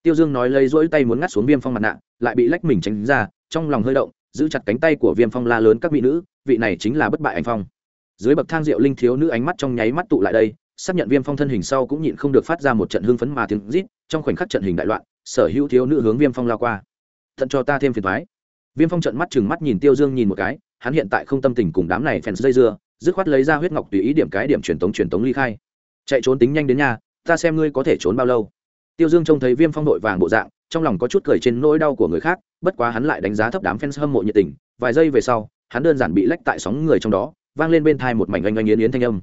Tiêu dương nói lấy rỗi tay muốn ngắt xuống viêm phong mặt nạ, lại bị lách mình tránh ra, trong lòng hơi động, giữ chặt cánh tay của viêm phong la lớn các mỹ nữ, vị này chính là bất bại ảnh phong. Dưới bậc thang rượu linh thiếu nữ ánh mắt trong nháy mắt tụ lại đây, xác nhận viêm phong thân hình sau cũng nhịn không được phát ra một trận hưng phấn mà tiếng rít, trong khoảnh khắc trận hình đại loạn, sở hữu thiếu nữ hướng viêm phong lao qua thận cho ta thêm phiền thoái. Viêm phong trận mắt chừng mắt nhìn tiêu dương nhìn một cái, hắn hiện tại không tâm tình cùng đám này phèn dây dưa, dứt khoát lấy ra huyết ngọc tùy ý điểm cái điểm truyền tống truyền tống ly khai. Chạy trốn tính nhanh đến nhà, ta xem ngươi có thể trốn bao lâu. Tiêu dương trông thấy viêm phong đội vàng bộ dạng, trong lòng có chút cười trên nỗi đau của người khác, bất quá hắn lại đánh giá thấp đám fans hâm mộ nhiệt tình. Vài giây về sau, hắn đơn giản bị lách tại sóng người trong đó, vang lên bên thai một mảnh oanh oanh yến yến thanh âm.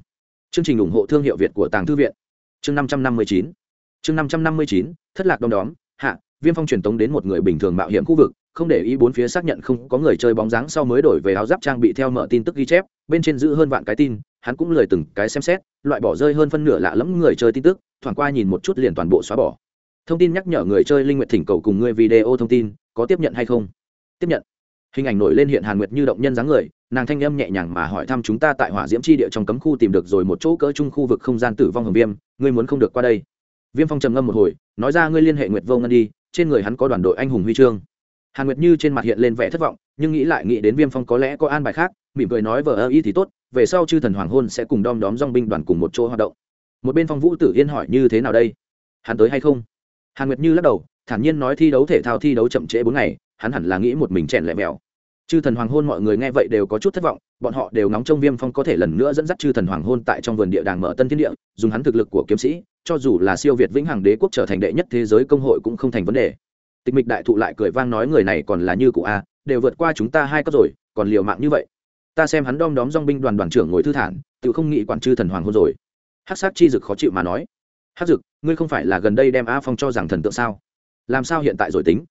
Chương trình ủng hộ thương hiệu việt của tàng thư viện. Chương năm trăm năm mươi chín. Chương năm trăm năm mươi chín, thất lạc đom đóm, hạ viêm phong truyền tống đến một người bình thường mạo hiểm khu vực, không để ý bốn phía xác nhận không có người chơi bóng dáng sau mới đổi về áo giáp trang bị theo mở tin tức ghi chép, bên trên giữ hơn vạn cái tin, hắn cũng lời từng cái xem xét, loại bỏ rơi hơn phân nửa lạ lẫm người chơi tin tức, thoảng qua nhìn một chút liền toàn bộ xóa bỏ. Thông tin nhắc nhở người chơi linh nguyện thỉnh cầu cùng người video thông tin, có tiếp nhận hay không? Tiếp nhận. Hình ảnh nổi lên hiện hàn nguyệt như động nhân dáng người, nàng thanh âm nhẹ nhàng mà hỏi thăm chúng ta tại hỏa diễm tri địa trong cấm khu tìm được rồi một chỗ cỡ chung khu vực không gian tử vong hồng viêm, ngươi muốn không được qua đây? Viêm phong trầm ngâm một hồi, nói ra ngươi liên hệ nguyệt vô ngân đi trên người hắn có đoàn đội anh hùng huy chương. Hàn nguyệt như trên mặt hiện lên vẻ thất vọng, nhưng nghĩ lại nghĩ đến viêm phong có lẽ có an bài khác, mỉm cười nói vờ ơ y thì tốt, về sau chư thần hoàng hôn sẽ cùng đom đóm dong binh đoàn cùng một chỗ hoạt động. Một bên phong vũ tử yên hỏi như thế nào đây? Hắn tới hay không? Hàn nguyệt như lắc đầu, thản nhiên nói thi đấu thể thao thi đấu chậm trễ bốn ngày, hắn hẳn là nghĩ một mình chèn lẹ mèo chư thần hoàng hôn mọi người nghe vậy đều có chút thất vọng, bọn họ đều ngóng trông viêm phong có thể lần nữa dẫn dắt chư thần hoàng hôn tại trong vườn địa đàng mở tân thiên địa, dùng hắn thực lực của kiếm sĩ, cho dù là siêu việt vĩnh hằng đế quốc trở thành đệ nhất thế giới công hội cũng không thành vấn đề. Tịch mịch đại thụ lại cười vang nói người này còn là như cụ a, đều vượt qua chúng ta hai cấp rồi, còn liều mạng như vậy. Ta xem hắn đom đóm dong binh đoàn đoàn trưởng ngồi thư thản, tự không nghĩ quản chư thần hoàng hôn rồi. Hắc sát chi dực khó chịu mà nói. Hắc dực, ngươi không phải là gần đây đem a phong cho rằng thần tượng sao? Làm sao hiện tại rồi tính?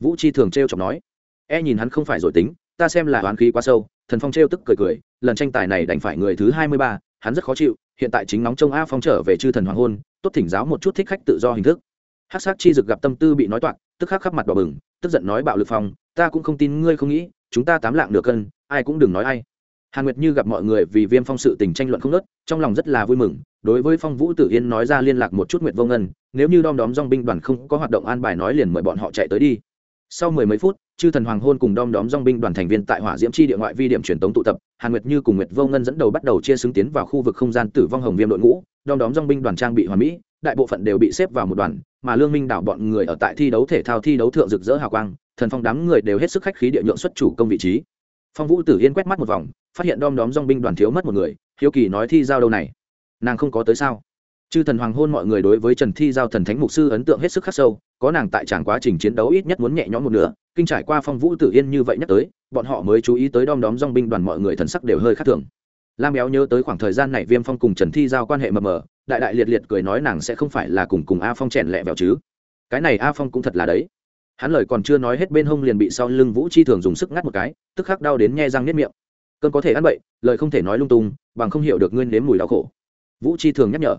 Vũ chi thường t chọc nói. E nhìn hắn không phải rồi tính ta xem là oán khí quá sâu, thần phong trêu tức cười cười, lần tranh tài này đành phải người thứ hai mươi ba, hắn rất khó chịu, hiện tại chính nóng trông a phong trở về chư thần hoàng hôn, tốt thỉnh giáo một chút thích khách tự do hình thức. Hát sát chi dực gặp tâm tư bị nói toạc, tức khắc khắp mặt đỏ bừng, tức giận nói bạo lực phong, ta cũng không tin ngươi không nghĩ, chúng ta tám lạng nửa cân, ai cũng đừng nói ai. Hàn nguyệt như gặp mọi người vì viêm phong sự tình tranh luận không nớt trong lòng rất là vui mừng, đối với phong vũ tử yên nói ra liên lạc một chút nguyệt vô ngân, nếu như đom đóm dong binh đoàn không có hoạt động an bài nói liền mời bọn họ chạy tới đi sau mười mấy phút, chư thần hoàng hôn cùng đom đóm dong binh đoàn thành viên tại hỏa diễm chi địa ngoại vi điểm truyền tống tụ tập, hàn nguyệt như cùng nguyệt vô ngân dẫn đầu bắt đầu chia xứng tiến vào khu vực không gian tử vong hồng viêm đội ngũ. Đom đóm dong binh đoàn trang bị hòa mỹ, đại bộ phận đều bị xếp vào một đoàn, mà lương minh đảo bọn người ở tại thi đấu thể thao thi đấu thượng rực rỡ hào quang, thần phong đám người đều hết sức khách khí địa nhượng xuất chủ công vị trí. Phong vũ tử yên quét mắt một vòng, phát hiện đom đóm dong binh đoàn thiếu mất một người, hiếu kỳ nói thi giao đâu này? Nàng không có tới sao? Chư thần hoàng hôn mọi người đối với trần thi giao thần thánh mục sư ấn tượng hết sức khắc sâu có nàng tại tràng quá trình chiến đấu ít nhất muốn nhẹ nhõm một nửa, kinh trải qua phong vũ tử yên như vậy nhắc tới, bọn họ mới chú ý tới đom đóm dong binh đoàn mọi người thần sắc đều hơi khác thường. Lam béo nhớ tới khoảng thời gian này viêm phong cùng trần thi giao quan hệ mờ mờ, đại đại liệt liệt cười nói nàng sẽ không phải là cùng cùng a phong chèn lẹ vẹo chứ. Cái này a phong cũng thật là đấy. Hắn lời còn chưa nói hết bên hông liền bị sau lưng vũ chi thường dùng sức ngắt một cái, tức khắc đau đến nhe răng nếp miệng. Cơn có thể ăn bậy, lời không thể nói lung tung, bằng không hiểu được nguyên nếm mùi đau khổ. Vũ chi thường nhắc nhở.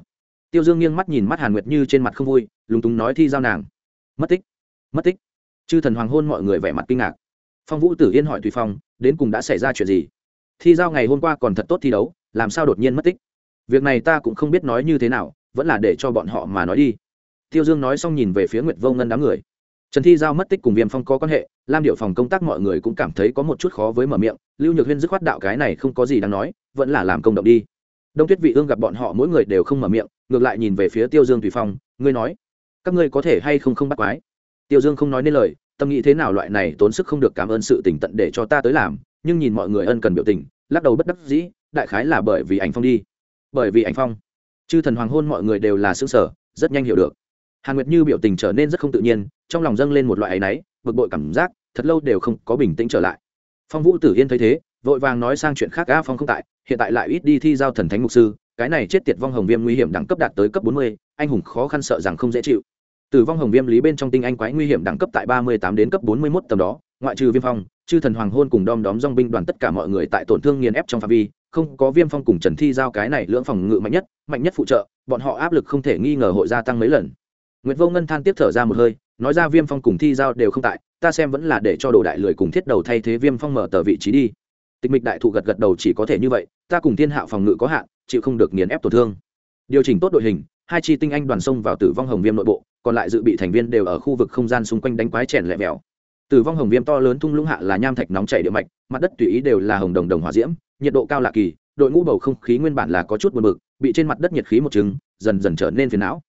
Tiêu dương nghiêng mắt nhìn mắt hàn nguyệt như trên mặt không vui, lúng túng nói thi giao nàng mất tích. Mất tích. Chư thần hoàng hôn mọi người vẻ mặt kinh ngạc. Phong vũ tử yên hỏi tùy phong, đến cùng đã xảy ra chuyện gì? Thi giao ngày hôm qua còn thật tốt thi đấu, làm sao đột nhiên mất tích? Việc này ta cũng không biết nói như thế nào, vẫn là để cho bọn họ mà nói đi. Tiêu dương nói xong nhìn về phía nguyệt vô ngân đám người. Trần thi giao mất tích cùng viêm phong có quan hệ, lam điệu phòng công tác mọi người cũng cảm thấy có một chút khó với mở miệng, lưu nhược huyên dứt khoát đạo cái này không có gì đáng nói, vẫn là làm công động đi. Đông tuyết vị ương gặp bọn họ mỗi người đều không mở miệng, ngược lại nhìn về phía tiêu dương tùy phong, ngươi nói các ngươi có thể hay không không bắt quái? Tiêu dương không nói nên lời, tâm nghĩ thế nào loại này tốn sức không được cảm ơn sự tỉnh tận để cho ta tới làm, nhưng nhìn mọi người ân cần biểu tình, lắc đầu bất đắc dĩ, đại khái là bởi vì ảnh phong đi. Bởi vì ảnh phong. Chư thần hoàng hôn mọi người đều là xương sở rất nhanh hiểu được. Hàn nguyệt như biểu tình trở nên rất không tự nhiên, trong lòng dâng lên một loại áy náy, bực bội cảm giác, thật lâu đều không có bình tĩnh trở lại. Phong vũ tử yên thấy thế, vội vàng nói sang chuyện khác a phong không tại, hiện tại lại ít đi thi giao thần thánh mục sư, cái này chết tiệt vong hồng viêm nguy hiểm đẳng cấp đạt tới cấp bốn mươi, anh hùng khó khăn sợ rằng không dễ chịu từ vong hồng viêm lý bên trong tinh anh quái nguy hiểm đẳng cấp tại ba mươi tám đến cấp bốn mươi mốt tầm đó, ngoại trừ viêm phong, chư thần hoàng hôn cùng đom đóm dong binh đoàn tất cả mọi người tại tổn thương nghiền ép trong phạm vi, không có viêm phong cùng trần thi giao cái này lưỡng phòng ngự mạnh nhất mạnh nhất phụ trợ, bọn họ áp lực không thể nghi ngờ hội gia tăng mấy lần. Nguyễn vô ngân than tiếp thở ra một hơi, nói ra viêm phong cùng thi giao đều không tại, ta xem vẫn là để cho đồ đại lười cùng thiết đầu thay thế viêm phong mở tờ vị trí đi. Tịch mịch đại thụ gật gật đầu chỉ có thể như vậy, ta cùng thiên hạo phòng ngự có hạn, chịu không được nghiền ép tổn thương. Điều chỉnh tốt đội hình hai chi tinh anh đoàn sông vào tử vong hồng viêm nội bộ, còn lại dự bị thành viên đều ở khu vực không gian xung quanh đánh quái chèn lẹ vẹo. Tử vong hồng viêm to lớn thung lũng hạ là nham thạch nóng chảy địa mạch, mặt đất tùy ý đều là hồng đồng đồng hỏa diễm, nhiệt độ cao lạ kỳ, đội ngũ bầu không khí nguyên bản là có chút buồn bực, bị trên mặt đất nhiệt khí một trứng dần dần trở nên phiền não.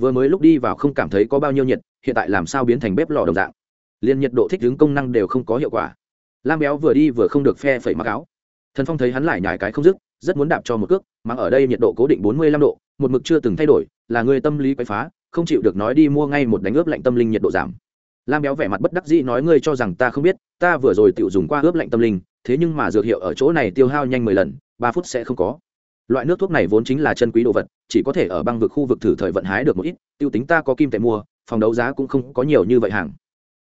Vừa mới lúc đi vào không cảm thấy có bao nhiêu nhiệt, hiện tại làm sao biến thành bếp lò đồng dạng. Liền nhiệt độ thích ứng công năng đều không có hiệu quả. Lam béo vừa đi vừa không được phe phẩy mặc áo. Thần phong thấy hắn lại nhải cái không dứt, rất muốn đạp cho một cước, mà ở đây nhiệt độ cố định bốn mươi lăm độ một mực chưa từng thay đổi, là người tâm lý quậy phá, không chịu được nói đi mua ngay một đánh ướp lạnh tâm linh nhiệt độ giảm. Lam béo vẻ mặt bất đắc dĩ nói ngươi cho rằng ta không biết, ta vừa rồi tự dùng qua ướp lạnh tâm linh, thế nhưng mà dược hiệu ở chỗ này tiêu hao nhanh mười lần, ba phút sẽ không có. Loại nước thuốc này vốn chính là chân quý đồ vật, chỉ có thể ở băng vực khu vực thử thời vận hái được một ít, tiêu tính ta có kim tệ mua, phòng đấu giá cũng không có nhiều như vậy hàng.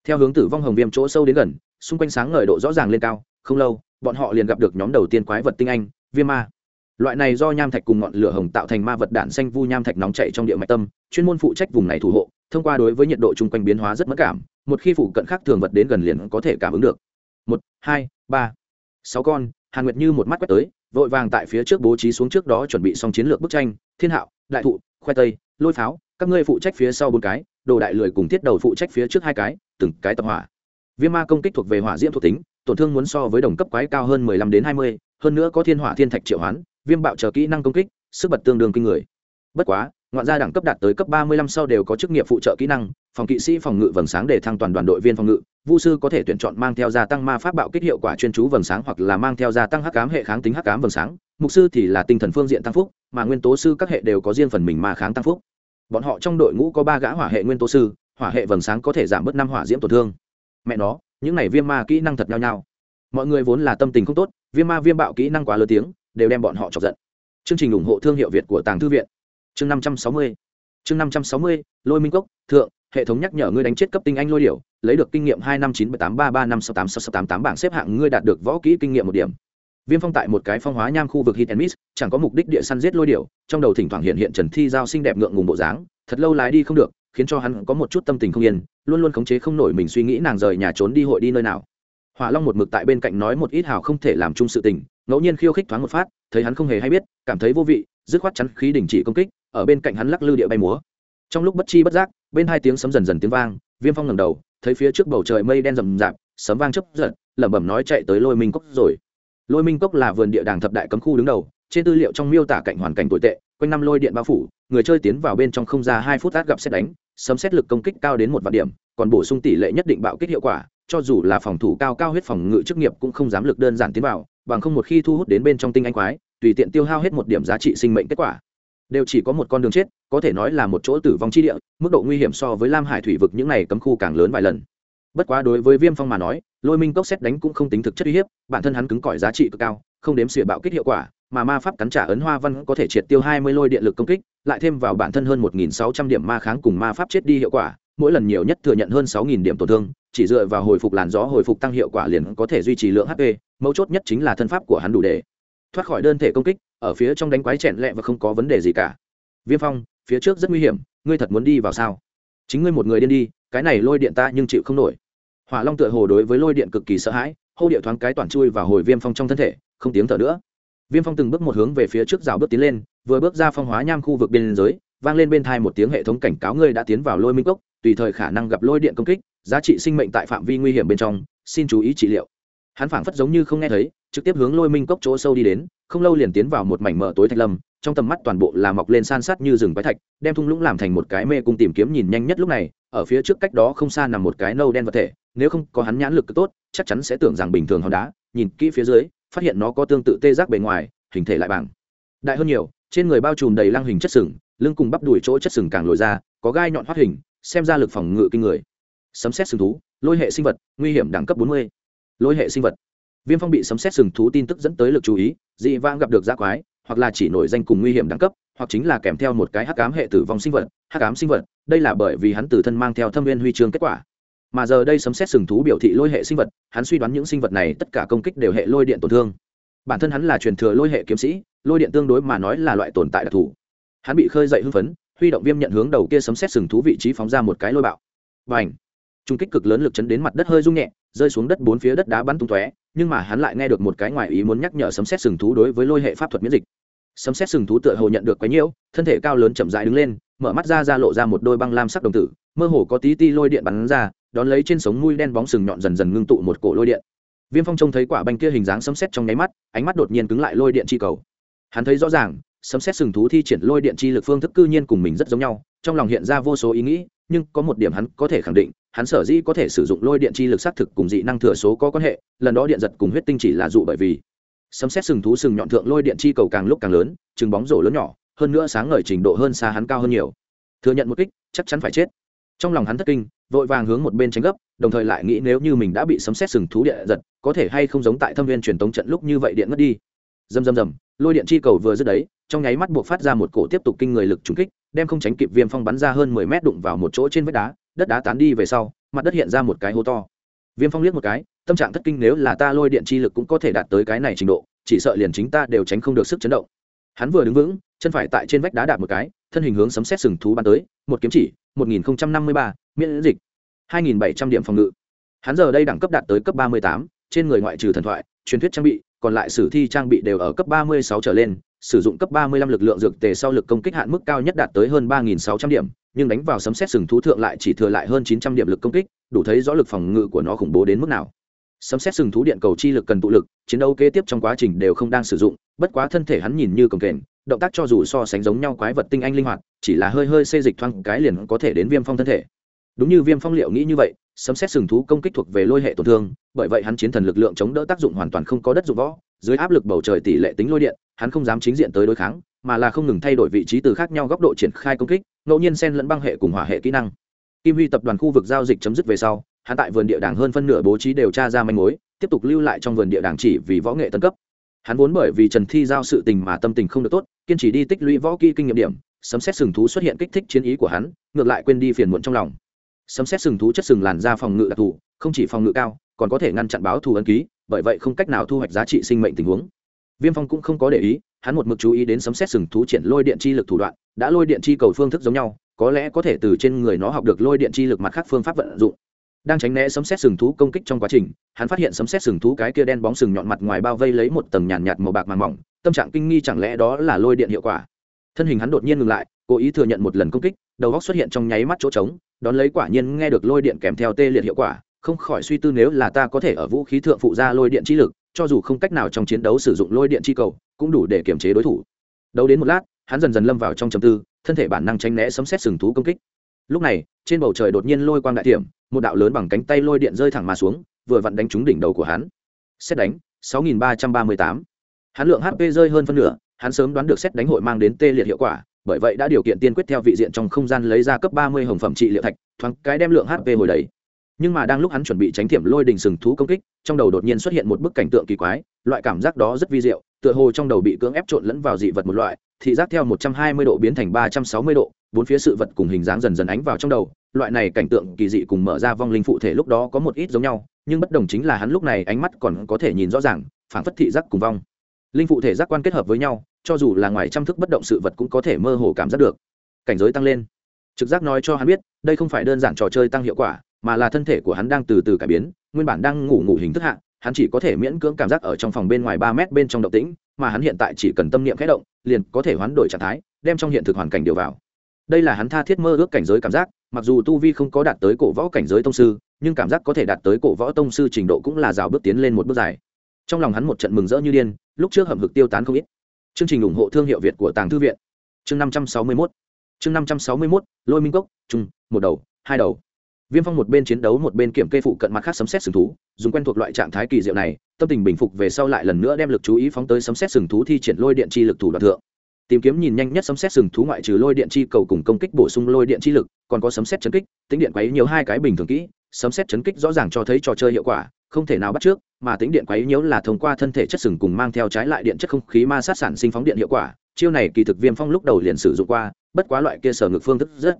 Theo hướng tử vong hồng viêm chỗ sâu đến gần, xung quanh sáng ngời độ rõ ràng lên cao, không lâu, bọn họ liền gặp được nhóm đầu tiên quái vật tinh anh, viêm ma loại này do nham thạch cùng ngọn lửa hồng tạo thành ma vật đạn xanh vu nham thạch nóng chạy trong địa mạch tâm, chuyên môn phụ trách vùng này thủ hộ, thông qua đối với nhiệt độ chung quanh biến hóa rất mất cảm, một khi phụ cận khác thường vật đến gần liền có thể cảm ứng được. Một, hai, ba. Sáu con, hàn nguyệt như một mắt quét tới, vội vàng tại phía trước bố trí xuống trước đó chuẩn bị xong chiến lược bức tranh, thiên hạo, đại thụ khoe tây, lôi pháo, các ngươi phụ trách phía sau bốn cái, đồ đại lười cùng thiết đầu phụ trách phía trước hai cái, từng cái tập hỏa. Viêm ma công kích thuộc về hỏa diễm thuộc tính, tổn thương muốn so với đồng cấp quái cao hơn mười lăm đến hai mươi, hơn nữa có thiên hỏa thiên thạch triệu hoán viêm bạo chờ kỹ năng công kích, sức bật tương đương kinh người. Bất quá, ngoạn gia đẳng cấp đạt tới cấp ba mươi lăm sau đều có chức nghiệp phụ trợ kỹ năng, phòng kỵ sĩ phòng ngự vầng sáng để thăng toàn đoàn đội viên phòng ngự, vu sư có thể tuyển chọn mang theo gia tăng ma pháp bạo kích hiệu quả chuyên chú vầng sáng hoặc là mang theo gia tăng hắc cám hệ kháng tính hắc cám vầng sáng. Mục sư thì là tinh thần phương diện tăng phúc, mà nguyên tố sư các hệ đều có riêng phần mình ma kháng tăng phúc. Bọn họ trong đội ngũ có ba gã hỏa hệ nguyên tố sư, hỏa hệ vầng sáng có thể giảm bớt năm hỏa diễm tổn thương. Mẹ nó, những này viêm ma kỹ năng thật nhau nhau mọi người vốn là tâm tình không tốt, viêm ma viêm bạo kỹ năng quá lớn tiếng đều đem bọn họ chọc giận. Chương trình ủng hộ thương hiệu việt của tàng thư viện. Chương năm trăm sáu mươi. Chương năm trăm sáu mươi, lôi minh cốc, thượng, hệ thống nhắc nhở ngươi đánh chết cấp tinh anh lôi điểu, lấy được kinh nghiệm hai năm chín bảy tám ba ba năm sáu tám sáu tám tám bảng xếp hạng ngươi đạt được võ kỹ kinh nghiệm một điểm. Viêm phong tại một cái phong hóa nham khu vực hit and miss, chẳng có mục đích địa săn giết lôi điểu, trong đầu thỉnh thoảng hiện hiện trần thi giao xinh đẹp ngượng ngùng bộ dáng, thật lâu lái đi không được, khiến cho hắn có một chút tâm tình không yên, luôn luôn khống chế không nổi mình suy nghĩ nàng rời nhà trốn đi hội đi nơi nào. Hỏa long một mực tại bên cạnh nói một ít hào không thể làm chung sự tình ngẫu nhiên khiêu khích thoáng một phát, thấy hắn không hề hay biết, cảm thấy vô vị, dứt khoát chắn khí đình chỉ công kích, ở bên cạnh hắn lắc lư địa bay múa. Trong lúc bất chi bất giác, bên hai tiếng sấm dần dần tiếng vang, viêm phong ngầm đầu, thấy phía trước bầu trời mây đen rầm rạp, sấm vang chấp giật, lẩm bẩm nói chạy tới lôi minh cốc rồi. Lôi minh cốc là vườn địa đàng thập đại cấm khu đứng đầu, trên tư liệu trong miêu tả cảnh hoàn cảnh tồi tệ, quanh năm lôi điện bao phủ, người chơi tiến vào bên trong không ra hai phút át gặp xét đánh, sấm xét lực công kích cao đến một vạn điểm, còn bổ sung tỷ lệ nhất định bạo kích hiệu quả, cho dù là phòng thủ cao cao huyết phòng ngự chức nghiệp cũng không dám lực đơn giản tiến vào bằng không một khi thu hút đến bên trong tinh anh quái, tùy tiện tiêu hao hết một điểm giá trị sinh mệnh kết quả. Đều chỉ có một con đường chết, có thể nói là một chỗ tử vong chi địa, mức độ nguy hiểm so với lam hải thủy vực những này cấm khu càng lớn vài lần. Bất quá đối với viêm phong mà nói, lôi minh cốc xét đánh cũng không tính thực chất uy hiếp, bản thân hắn cứng cỏi giá trị cực cao, không đếm xỉa bạo kích hiệu quả, mà ma pháp cắn trả ấn hoa văn có thể triệt tiêu hai mươi lôi điện lực công kích, lại thêm vào bản thân hơn một nghìn sáu trăm điểm ma kháng cùng ma pháp chết đi hiệu quả, mỗi lần nhiều nhất thừa nhận hơn sáu nghìn điểm tổn thương, chỉ dựa vào hồi phục làn gió hồi phục tăng hiệu quả liền có thể duy trì lượng hp mấu chốt nhất chính là thân pháp của hắn đủ để thoát khỏi đơn thể công kích, ở phía trong đánh quái chẹn lẹ và không có vấn đề gì cả. Viêm phong, phía trước rất nguy hiểm, ngươi thật muốn đi vào sao? Chính ngươi một người điên đi, cái này lôi điện ta nhưng chịu không nổi. Hỏa long tựa hồ đối với lôi điện cực kỳ sợ hãi, hô điệu thoáng cái toàn chui vào hồi viêm phong trong thân thể, không tiếng thở nữa. Viêm phong từng bước một hướng về phía trước rào bước tiến lên, vừa bước ra phong hóa nham khu vực biên giới, vang lên bên thai một tiếng hệ thống cảnh cáo ngươi đã tiến vào lôi minh cốc, tùy thời khả năng gặp lôi điện công kích, giá trị sinh mệnh tại phạm vi nguy hiểm bên trong, xin chú ý trị liệu hắn phảng phất giống như không nghe thấy, trực tiếp hướng lôi minh cốc chỗ sâu đi đến, không lâu liền tiến vào một mảnh mở tối thạch lâm, trong tầm mắt toàn bộ là mọc lên san sát như rừng quái thạch, đem thung lũng làm thành một cái mê cung tìm kiếm nhìn nhanh nhất lúc này, ở phía trước cách đó không xa nằm một cái nâu đen vật thể, nếu không có hắn nhãn lực tốt, chắc chắn sẽ tưởng rằng bình thường hòn đá, nhìn kỹ phía dưới, phát hiện nó có tương tự tê giác bề ngoài, hình thể lại bằng. Đại hơn nhiều, trên người bao trùm đầy lăng hình chất sừng, lưng cùng bắp đùi chỗ chất sừng càng lồi ra, có gai nhọn thoát hình, xem ra lực phòng ngự kinh người. Sấm xét sừng thú, lôi hệ sinh vật, nguy hiểm đẳng cấp bốn mươi lôi hệ sinh vật. Viêm phong bị sấm xét sừng thú tin tức dẫn tới lực chú ý, dị vãng gặp được giác quái, hoặc là chỉ nổi danh cùng nguy hiểm đẳng cấp, hoặc chính là kèm theo một cái hắc ám hệ tử vong sinh vật, hắc ám sinh vật, đây là bởi vì hắn tử thân mang theo thâm viên huy chương kết quả. Mà giờ đây sấm xét sừng thú biểu thị lôi hệ sinh vật, hắn suy đoán những sinh vật này tất cả công kích đều hệ lôi điện tổn thương. Bản thân hắn là truyền thừa lôi hệ kiếm sĩ, lôi điện tương đối mà nói là loại tồn tại đặc thù. Hắn bị khơi dậy hưng phấn, huy động viêm nhận hướng đầu kia sấm xét sừng thú vị trí phóng ra một cái lôi bạo. Và ảnh trung kích cực lớn lực chấn đến mặt đất hơi rung nhẹ, rơi xuống đất bốn phía đất đá bắn tung tóe, nhưng mà hắn lại nghe được một cái ngoài ý muốn nhắc nhở sấm xét sừng thú đối với lôi hệ pháp thuật miễn dịch. Sấm xét sừng thú tựa hồ nhận được quấy nhiễu, thân thể cao lớn chậm rãi đứng lên, mở mắt ra ra lộ ra một đôi băng lam sắc đồng tử, mơ hồ có tí ti lôi điện bắn ra, đón lấy trên sống mũi đen bóng sừng nhọn dần dần ngưng tụ một cổ lôi điện. Viêm phong trông thấy quả banh kia hình dáng sấm xét trong nháy mắt, ánh mắt đột nhiên cứng lại lôi điện chi cầu. Hắn thấy rõ ràng, sấm xét sừng thú thi triển lôi điện chi lực phương thức cư nhiên cùng mình rất giống nhau, trong lòng hiện ra vô số ý nghĩ, nhưng có một điểm hắn có thể khẳng định hắn sở dĩ có thể sử dụng lôi điện chi lực xác thực cùng dị năng thừa số có quan hệ, lần đó điện giật cùng huyết tinh chỉ là dụ bởi vì sấm xét sừng thú sừng nhọn thượng lôi điện chi cầu càng lúc càng lớn, chừng bóng rổ lớn nhỏ, hơn nữa sáng ngời trình độ hơn xa hắn cao hơn nhiều. Thừa nhận một kích, chắc chắn phải chết. Trong lòng hắn thất kinh, vội vàng hướng một bên tránh gấp, đồng thời lại nghĩ nếu như mình đã bị sấm xét sừng thú điện giật, có thể hay không giống tại thâm viên truyền tống trận lúc như vậy điện mất đi. Dầm dầm dầm, lôi điện chi cầu vừa dứt đấy, trong nháy mắt buộc phát ra một cổ tiếp tục kinh người lực trúng kích, đem không tránh kịp viêm phong bắn ra hơn mười mét đụng vào một chỗ trên vách đá đất đá tán đi về sau, mặt đất hiện ra một cái hố to. Viêm phong liếc một cái, tâm trạng thất kinh nếu là ta lôi điện chi lực cũng có thể đạt tới cái này trình độ, chỉ sợ liền chính ta đều tránh không được sức chấn động. Hắn vừa đứng vững, chân phải tại trên vách đá đạp một cái, thân hình hướng sấm xét sừng thú bắn tới, một kiếm chỉ, một nghìn năm mươi ba, miễn dịch. hai nghìn bảy trăm điểm phòng ngự. Hắn giờ đây đẳng cấp đạt tới cấp ba mươi tám, trên người ngoại trừ thần thoại, truyền thuyết trang bị, còn lại sử thi trang bị đều ở cấp ba mươi sáu trở lên, sử dụng cấp ba mươi năm lực lượng dược tề sau lực công kích hạn mức cao nhất đạt tới hơn ba nghìn sáu trăm điểm nhưng đánh vào sấm xét sừng thú thượng lại chỉ thừa lại hơn chín trăm điểm lực công kích, đủ thấy rõ lực phòng ngự của nó khủng bố đến mức nào. Sấm xét sừng thú điện cầu chi lực cần tụ lực, chiến đấu kế tiếp trong quá trình đều không đang sử dụng, bất quá thân thể hắn nhìn như cồng kềnh, động tác cho dù so sánh giống nhau quái vật tinh anh linh hoạt, chỉ là hơi hơi xê dịch thoáng cái liền có thể đến viêm phong thân thể. Đúng như viêm phong liệu nghĩ như vậy, sấm xét sừng thú công kích thuộc về lôi hệ tổn thương, bởi vậy hắn chiến thần lực lượng chống đỡ tác dụng hoàn toàn không có đất dụng võ, dưới áp lực bầu trời tỷ lệ tính lôi điện, hắn không dám chính diện tới đối kháng, mà là không ngừng thay đổi vị trí từ khác nhau góc độ triển khai công kích ngẫu nhiên xen lẫn băng hệ cùng hỏa hệ kỹ năng. Kim huy tập đoàn khu vực giao dịch chấm dứt về sau, hắn tại vườn địa đàng hơn phân nửa bố trí điều tra ra manh mối, tiếp tục lưu lại trong vườn địa đàng chỉ vì võ nghệ tân cấp. Hắn vốn bởi vì trần thi giao sự tình mà tâm tình không được tốt, kiên trì đi tích lũy võ kỹ kinh nghiệm điểm, sấm xét sừng thú xuất hiện kích thích chiến ý của hắn, ngược lại quên đi phiền muộn trong lòng. Sấm xét sừng thú chất sừng làn ra phòng ngự đặc thù, không chỉ phòng ngự cao, còn có thể ngăn chặn báo thù ấn ký, bởi vậy không cách nào thu hoạch giá trị sinh mệnh tình huống. Viêm phong cũng không có để ý hắn một mực chú ý đến sấm xét sừng thú triển lôi điện chi lực thủ đoạn đã lôi điện chi cầu phương thức giống nhau có lẽ có thể từ trên người nó học được lôi điện chi lực mặt khác phương pháp vận dụng. Đang tránh né sấm xét sừng thú công kích trong quá trình hắn phát hiện sấm xét sừng thú cái kia đen bóng sừng nhọn mặt ngoài bao vây lấy một tầng nhàn nhạt, nhạt màu bạc màng mỏng tâm trạng kinh nghi chẳng lẽ đó là lôi điện hiệu quả. Thân hình hắn đột nhiên ngừng lại cố ý thừa nhận một lần công kích đầu góc xuất hiện trong nháy mắt chỗ trống đón lấy quả nhiên nghe được lôi điện kèm theo tê liệt hiệu quả không khỏi suy tư nếu là ta có thể ở vũ khí thượng phụ ra lôi điện chi lực cho dù không cách nào trong chiến đấu sử dụng lôi điện chi cầu, cũng đủ để kiềm chế đối thủ. Đấu đến một lát, hắn dần dần lâm vào trong trầm tư, thân thể bản năng tránh né sấm xét sừng thú công kích. Lúc này, trên bầu trời đột nhiên lôi quang đại tiệm, một đạo lớn bằng cánh tay lôi điện rơi thẳng mà xuống, vừa vặn đánh trúng đỉnh đầu của hắn. Xét đánh 6338. hắn lượng hp rơi hơn phân nửa, hắn sớm đoán được xét đánh hội mang đến tê liệt hiệu quả, bởi vậy đã điều kiện tiên quyết theo vị diện trong không gian lấy ra cấp 30 hồng phẩm trị liệu thạch, thoáng cái đem lượng hp hồi đầy nhưng mà đang lúc hắn chuẩn bị tránh thiểm lôi đình sừng thú công kích, trong đầu đột nhiên xuất hiện một bức cảnh tượng kỳ quái, loại cảm giác đó rất vi diệu, tựa hồ trong đầu bị cưỡng ép trộn lẫn vào dị vật một loại thị giác theo 120 độ biến thành 360 độ, bốn phía sự vật cùng hình dáng dần dần ánh vào trong đầu, loại này cảnh tượng kỳ dị cùng mở ra vong linh phụ thể lúc đó có một ít giống nhau, nhưng bất đồng chính là hắn lúc này ánh mắt còn có thể nhìn rõ ràng phản phất thị giác cùng vong. Linh phụ thể giác quan kết hợp với nhau, cho dù là ngoài trăm thức bất động sự vật cũng có thể mơ hồ cảm giác được. Cảnh giới tăng lên. Trực giác nói cho hắn biết, đây không phải đơn giản trò chơi tăng hiệu quả mà là thân thể của hắn đang từ từ cải biến, nguyên bản đang ngủ ngủ hình thức hạ, hắn chỉ có thể miễn cưỡng cảm giác ở trong phòng bên ngoài ba mét bên trong động tĩnh, mà hắn hiện tại chỉ cần tâm niệm khẽ động, liền có thể hoán đổi trạng thái, đem trong hiện thực hoàn cảnh điều vào. Đây là hắn tha thiết mơ ước cảnh giới cảm giác, mặc dù tu vi không có đạt tới cổ võ cảnh giới tông sư, nhưng cảm giác có thể đạt tới cổ võ tông sư trình độ cũng là rào bước tiến lên một bước dài. Trong lòng hắn một trận mừng rỡ như điên, lúc trước hầm hực tiêu tán không ít. Chương trình ủng hộ thương hiệu việt của tàng thư viện. Chương năm trăm sáu mươi mốt. Chương năm trăm sáu mươi mốt, lôi minh cốc chung một đầu, hai đầu viêm phong một bên chiến đấu một bên kiểm kê phụ cận mặt khác sấm xét sừng thú, dùng quen thuộc loại trạng thái kỳ diệu này, tâm tình bình phục về sau lại lần nữa đem lực chú ý phóng tới sấm xét sừng thú thi triển lôi điện chi lực thủ đoạn thượng. Tìm kiếm nhìn nhanh nhất sấm xét sừng thú ngoại trừ lôi điện chi cầu cùng công kích bổ sung lôi điện chi lực, còn có sấm xét chấn kích, tính điện quấy nhiều hai cái bình thường kỹ, sấm xét chấn kích rõ ràng cho thấy trò chơi hiệu quả, không thể nào bắt trước, mà tính điện quấy nhiễu là thông qua thân thể chất sừng cùng mang theo trái lại điện chất không khí ma sát sản sinh phóng điện hiệu quả, chiêu này kỳ thực viêm phong lúc đầu liền sử dụng qua, bất quá loại kia sở ngược phương thức rất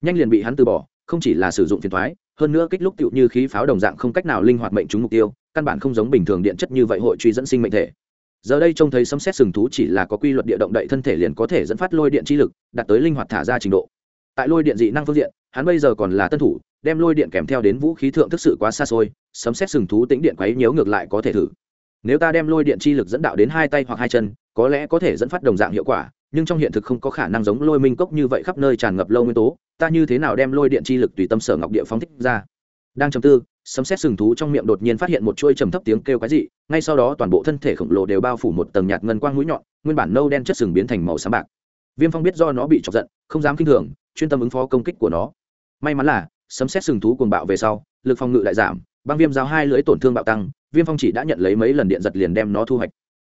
nhanh liền bị hắn từ bỏ không chỉ là sử dụng phiền thoái, hơn nữa kích lúc tựu như khí pháo đồng dạng không cách nào linh hoạt mệnh trúng mục tiêu, căn bản không giống bình thường điện chất như vậy hội truy dẫn sinh mệnh thể. Giờ đây trông thấy sấm xét sừng thú chỉ là có quy luật địa động đậy thân thể liền có thể dẫn phát lôi điện chi lực, đạt tới linh hoạt thả ra trình độ. Tại lôi điện dị năng phương diện, hắn bây giờ còn là tân thủ, đem lôi điện kèm theo đến vũ khí thượng thức sự quá xa xôi, sấm xét sừng thú tĩnh điện quấy nhiễu ngược lại có thể thử. Nếu ta đem lôi điện chi lực dẫn đạo đến hai tay hoặc hai chân, có lẽ có thể dẫn phát đồng dạng hiệu quả nhưng trong hiện thực không có khả năng giống lôi minh cốc như vậy khắp nơi tràn ngập lâu nguyên tố, ta như thế nào đem lôi điện chi lực tùy tâm sở ngọc địa phóng thích ra? Đang chầm tư, sấm xét sừng thú trong miệng đột nhiên phát hiện một chuôi trầm thấp tiếng kêu cái dị, ngay sau đó toàn bộ thân thể khổng lồ đều bao phủ một tầng nhạt ngân quang mũi nhọn, nguyên bản nâu đen chất sừng biến thành màu xám bạc. Viêm phong biết do nó bị chọc giận, không dám kinh thường, chuyên tâm ứng phó công kích của nó. May mắn là, sấm xét sừng thú cuồng bạo về sau, lực phòng ngự lại giảm, băng viêm giao hai lưỡi tổn thương bạo tăng, viêm phong chỉ đã nhận lấy mấy lần điện giật liền đem nó thu hoạch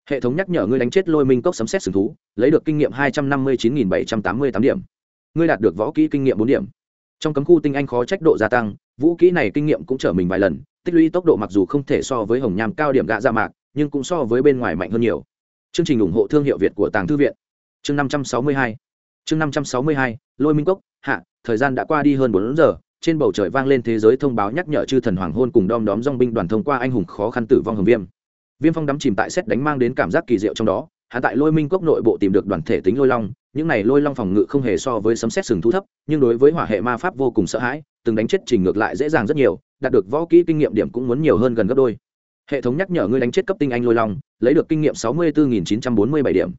hệ thống nhắc nhở ngươi đánh chết lôi minh cốc sấm xét sừng thú, lấy được kinh nghiệm hai trăm năm mươi chín nghìn bảy trăm tám mươi tám điểm. Ngươi đạt được võ kỹ kinh nghiệm bốn điểm. Trong cấm khu tinh anh khó trách độ gia tăng, vũ kỹ này kinh nghiệm cũng trở mình vài lần, tích lũy tốc độ mặc dù không thể so với hồng nham cao điểm gạ ra mạc, nhưng cũng so với bên ngoài mạnh hơn nhiều. Chương trình ủng hộ thương hiệu việt của tàng thư viện. Chương năm trăm sáu mươi hai. Chương năm trăm sáu mươi hai, lôi minh cốc, hạ, thời gian đã qua đi hơn bốn giờ, trên bầu trời vang lên thế giới thông báo nhắc nhở chư thần hoàng hôn cùng đom đóm dong binh đoàn thông qua anh hùng khó khăn tử vong hồng viêm viêm phong đắm chìm tại xét đánh mang đến cảm giác kỳ diệu trong đó hạ tại lôi minh cốc nội bộ tìm được đoàn thể tính lôi long, những này lôi long phòng ngự không hề so với sấm xét sừng thu thấp, nhưng đối với hỏa hệ ma pháp vô cùng sợ hãi, từng đánh chết trình ngược lại dễ dàng rất nhiều, đạt được võ kỹ kinh nghiệm điểm cũng muốn nhiều hơn gần gấp đôi. Hệ thống nhắc nhở ngươi đánh chết cấp tinh anh lôi long, lấy được kinh nghiệm sáu mươi bốn chín trăm bốn mươi bảy điểm.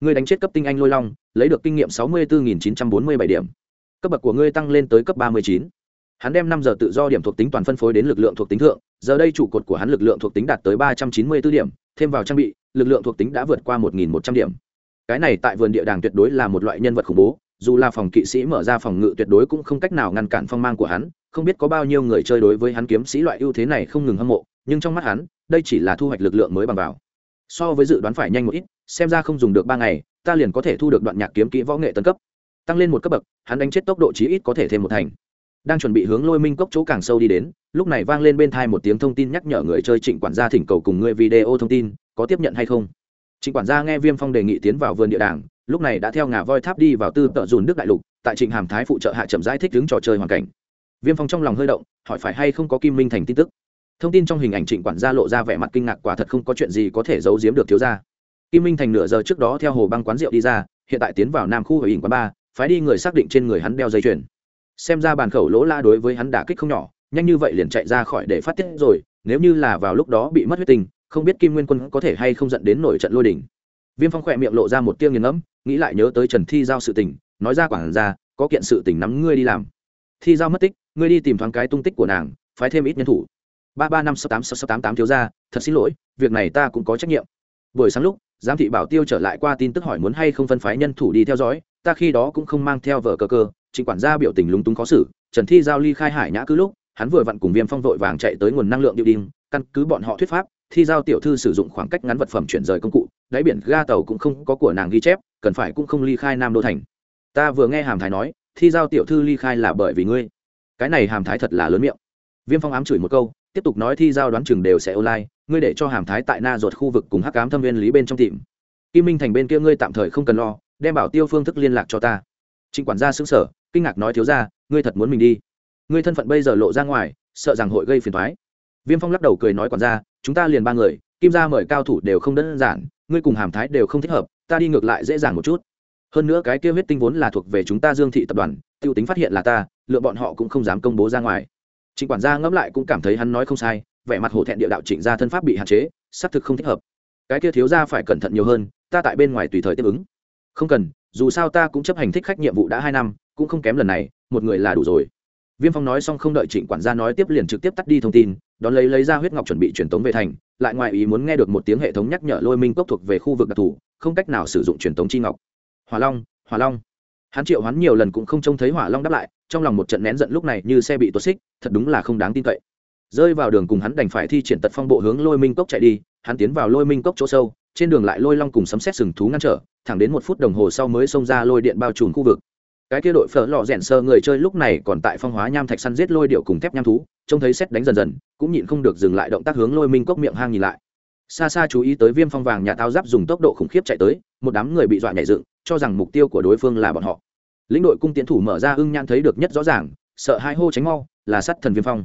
Ngươi đánh chết cấp tinh anh lôi long, lấy được kinh nghiệm sáu mươi bốn chín trăm bốn mươi bảy điểm. Cấp bậc của ngươi tăng lên tới cấp ba mươi chín hắn đem năm giờ tự do điểm thuộc tính toàn phân phối đến lực lượng thuộc tính thượng, giờ đây trụ cột của hắn lực lượng thuộc tính đạt tới ba trăm chín mươi b ố điểm, thêm vào trang bị, lực lượng thuộc tính đã vượt qua một nghìn một trăm điểm. Cái này tại vườn địa đàng tuyệt đối là một loại nhân vật khủng bố, dù là phòng kỵ sĩ mở ra phòng ngự tuyệt đối cũng không cách nào ngăn cản phong mang của hắn, không biết có bao nhiêu người chơi đối với hắn kiếm sĩ loại ưu thế này không ngừng hâm mộ, nhưng trong mắt hắn, đây chỉ là thu hoạch lực lượng mới bằng vào. So với dự đoán phải nhanh một ít, xem ra không dùng được ba ngày, ta liền có thể thu được đoạn nhạc kiếm kỹ võ nghệ tân cấp. Tăng lên một cấp bậc, hắn đánh chết tốc độ chí ít có thể thêm một thành đang chuẩn bị hướng lôi minh cốc chỗ càng sâu đi đến, lúc này vang lên bên thai một tiếng thông tin nhắc nhở người chơi trịnh quản gia thỉnh cầu cùng người video thông tin, có tiếp nhận hay không? Trịnh quản gia nghe viêm phong đề nghị tiến vào vườn địa đàng, lúc này đã theo ngà voi tháp đi vào tư tợ dùn nước đại lục, tại trịnh hàm thái phụ trợ hạ chậm giải thích đứng trò chơi hoàn cảnh. Viêm phong trong lòng hơi động, hỏi phải hay không có kim minh thành tin tức. Thông tin trong hình ảnh trịnh quản gia lộ ra vẻ mặt kinh ngạc quả thật không có chuyện gì có thể giấu giếm được thiếu gia. Kim minh thành nửa giờ trước đó theo hồ băng quán rượu đi ra, hiện tại tiến vào nam khu hội ỉnh quán ba, phái đi người xác định trên người hắn đeo dây chuyền xem ra bàn khẩu lỗ la đối với hắn đả kích không nhỏ, nhanh như vậy liền chạy ra khỏi để phát tiết rồi, nếu như là vào lúc đó bị mất huyết tình không biết kim nguyên quân có thể hay không dẫn đến nổi trận lôi đỉnh viêm phong khỏe miệng lộ ra một tiêu nghiền ngẫm, nghĩ lại nhớ tới trần thi giao sự tình, nói ra quản ra, có kiện sự tình nắm ngươi đi làm. Thi giao mất tích, ngươi đi tìm thoáng cái tung tích của nàng, phái thêm ít nhân thủ. Ba ba năm sáu tám sáu tám tám thiếu ra thật xin lỗi, việc này ta cũng có trách nhiệm. Buổi sáng lúc, giám thị bảo tiêu trở lại qua tin tức hỏi muốn hay không phân phái nhân thủ đi theo dõi, ta khi đó cũng không mang theo vợ cờ cơ trịnh quản gia biểu tình lúng túng khó xử, trần thi giao ly khai hải nhã cứ lúc, hắn vừa vặn cùng viêm phong vội vàng chạy tới nguồn năng lượng điệu đinh căn cứ bọn họ thuyết pháp, thi giao tiểu thư sử dụng khoảng cách ngắn vật phẩm chuyển rời công cụ, đáy biển ga tàu cũng không có của nàng ghi chép, cần phải cũng không ly khai nam đô thành. Ta vừa nghe hàm thái nói, thi giao tiểu thư ly khai là bởi vì ngươi. Cái này hàm thái thật là lớn miệng. Viêm phong ám chửi một câu, tiếp tục nói thi giao đoán chừng đều sẽ online, ngươi để cho hàm thái tại na ruột khu vực cùng hắc cám thâm viên lý bên trong tìm. Kim minh thành bên kia ngươi tạm thời không cần lo, đem bảo tiêu phương thức liên lạc cho ta trịnh quản gia xứng sở kinh ngạc nói thiếu ra ngươi thật muốn mình đi. Ngươi thân phận bây giờ lộ ra ngoài, sợ rằng hội gây phiền thoái viêm phong lắc đầu cười nói quản gia, chúng ta liền ba người, kim gia mời cao thủ đều không đơn giản, ngươi cùng hàm thái đều không thích hợp, ta đi ngược lại dễ dàng một chút. Hơn nữa cái kia huyết tinh vốn là thuộc về chúng ta dương thị tập đoàn t i ê u tính phát hiện là ta, lựa bọn họ cũng không dám công bố ra ngoài. Trịnh quản gia ngẫm lại cũng cảm thấy hắn nói không sai, vẻ mặt hổ thẹn địa đạo trịnh gia thân pháp bị hạn chế, xác thực không thích hợp. Cái kia thiếu ra phải cẩn thận nhiều hơn, ta tại bên ngoài tùy thời tiếp ứng. Không cần dù sao ta cũng chấp hành thích khách nhiệm vụ đã hai năm, cũng không kém lần này, một người là đủ rồi. Viêm phong nói xong không đợi trịnh quản gia nói tiếp liền trực tiếp tắt đi thông tin, đón lấy lấy ra huyết ngọc chuẩn bị truyền tống về thành, lại ngoài ý muốn nghe được một tiếng hệ thống nhắc nhở lôi minh cốc thuộc về khu vực đặc thù, không cách nào sử dụng truyền tống chi ngọc. Hỏa long hỏa long. Hắn triệu hắn nhiều lần cũng không trông thấy hỏa long đáp lại, trong lòng một trận nén giận lúc này như xe bị tuột xích, thật đúng là không đáng tin cậy rơi vào đường cùng hắn đành phải thi triển tật phong bộ hướng lôi minh cốc chạy đi, hắn tiến vào lôi minh cốc chỗ sâu, trên đường lại lôi long cùng sấm xét sừng thú ngăn trở, thẳng đến một phút đồng hồ sau mới xông ra lôi điện bao trùm khu vực. Cái kia đội phở lò rèn sơ người chơi lúc này còn tại phong hóa nham thạch săn giết lôi điệu cùng thép nham thú, trông thấy xét đánh dần dần, cũng nhịn không được dừng lại động tác hướng lôi minh cốc miệng hang nhìn lại. Xa xa chú ý tới viêm phong vàng nhà tao giáp dùng tốc độ khủng khiếp chạy tới, một đám người bị dọa nhảy dựng, cho rằng mục tiêu của đối phương là bọn họ. Lĩnh đội cung tiến thủ mở ra ưng nhan thấy được nhất rõ ràng, sợ hai hô tránh mau, là sắt thần viêm phong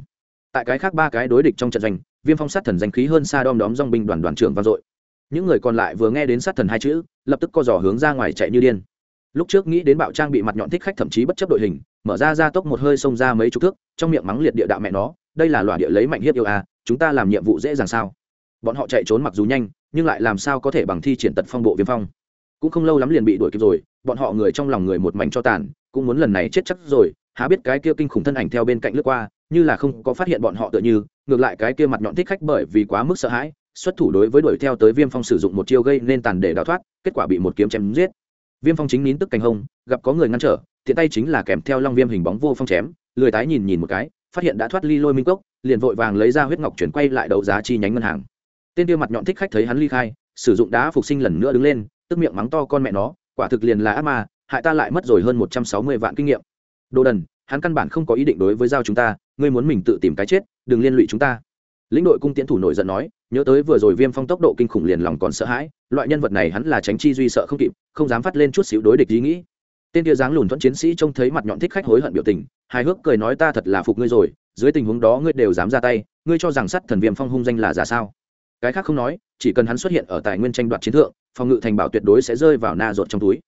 tại cái khác ba cái đối địch trong trận doanh, viêm phong sát thần danh khí hơn xa đom đóm dong binh đoàn đoàn trưởng vang dội. Những người còn lại vừa nghe đến sát thần hai chữ, lập tức co giò hướng ra ngoài chạy như điên. Lúc trước nghĩ đến bạo trang bị mặt nhọn thích khách thậm chí bất chấp đội hình, mở ra ra tốc một hơi xông ra mấy chục thước, trong miệng mắng liệt địa đạo mẹ nó, đây là loại địa lấy mạnh hiếp yêu à chúng ta làm nhiệm vụ dễ dàng sao? Bọn họ chạy trốn mặc dù nhanh, nhưng lại làm sao có thể bằng thi triển tật phong bộ viêm phong? Cũng không lâu lắm liền bị đuổi kịp rồi, bọn họ người trong lòng người một mảnh cho tàn, cũng muốn lần này chết chắc rồi há biết cái kia kinh khủng thân ảnh theo bên cạnh lướt qua, như là không có phát hiện bọn họ tựa như, ngược lại cái kia mặt nhọn thích khách bởi vì quá mức sợ hãi, xuất thủ đối với đuổi theo tới viêm phong sử dụng một chiêu gây nên tàn để đào thoát, kết quả bị một kiếm chém giết. Viêm phong chính nín tức cành hông, gặp có người ngăn trở, tiện tay chính là kèm theo long viêm hình bóng vô phong chém, lười tái nhìn nhìn một cái, phát hiện đã thoát ly lôi minh cốc, liền vội vàng lấy ra huyết ngọc chuyển quay lại đấu giá chi nhánh ngân hàng. Tên tiêu mặt nhọn thích khách thấy hắn ly khai, sử dụng đá phục sinh lần nữa đứng lên, tức miệng mắng to con mẹ nó, quả thực liền là ác ma, hại ta lại mất rồi hơn một trăm sáu mươi vạn kinh nghiệm đồ đần, hắn căn bản không có ý định đối với giao chúng ta, ngươi muốn mình tự tìm cái chết, đừng liên lụy chúng ta. Lĩnh đội cung tiến thủ nổi giận nói, nhớ tới vừa rồi viêm phong tốc độ kinh khủng liền lòng còn sợ hãi, loại nhân vật này hắn là tránh chi duy sợ không kịp, không dám phát lên chút xíu đối địch ý nghĩ. Tên kia dáng lùn thuẫn chiến sĩ trông thấy mặt nhọn thích khách hối hận biểu tình, hài hước cười nói ta thật là phục ngươi rồi, dưới tình huống đó ngươi đều dám ra tay, ngươi cho rằng sắt thần viêm phong hung danh là giả sao? Cái khác không nói, chỉ cần hắn xuất hiện ở tài nguyên tranh đoạt chiến thượng, phòng ngự thành bảo tuyệt đối sẽ rơi vào na ruột trong túi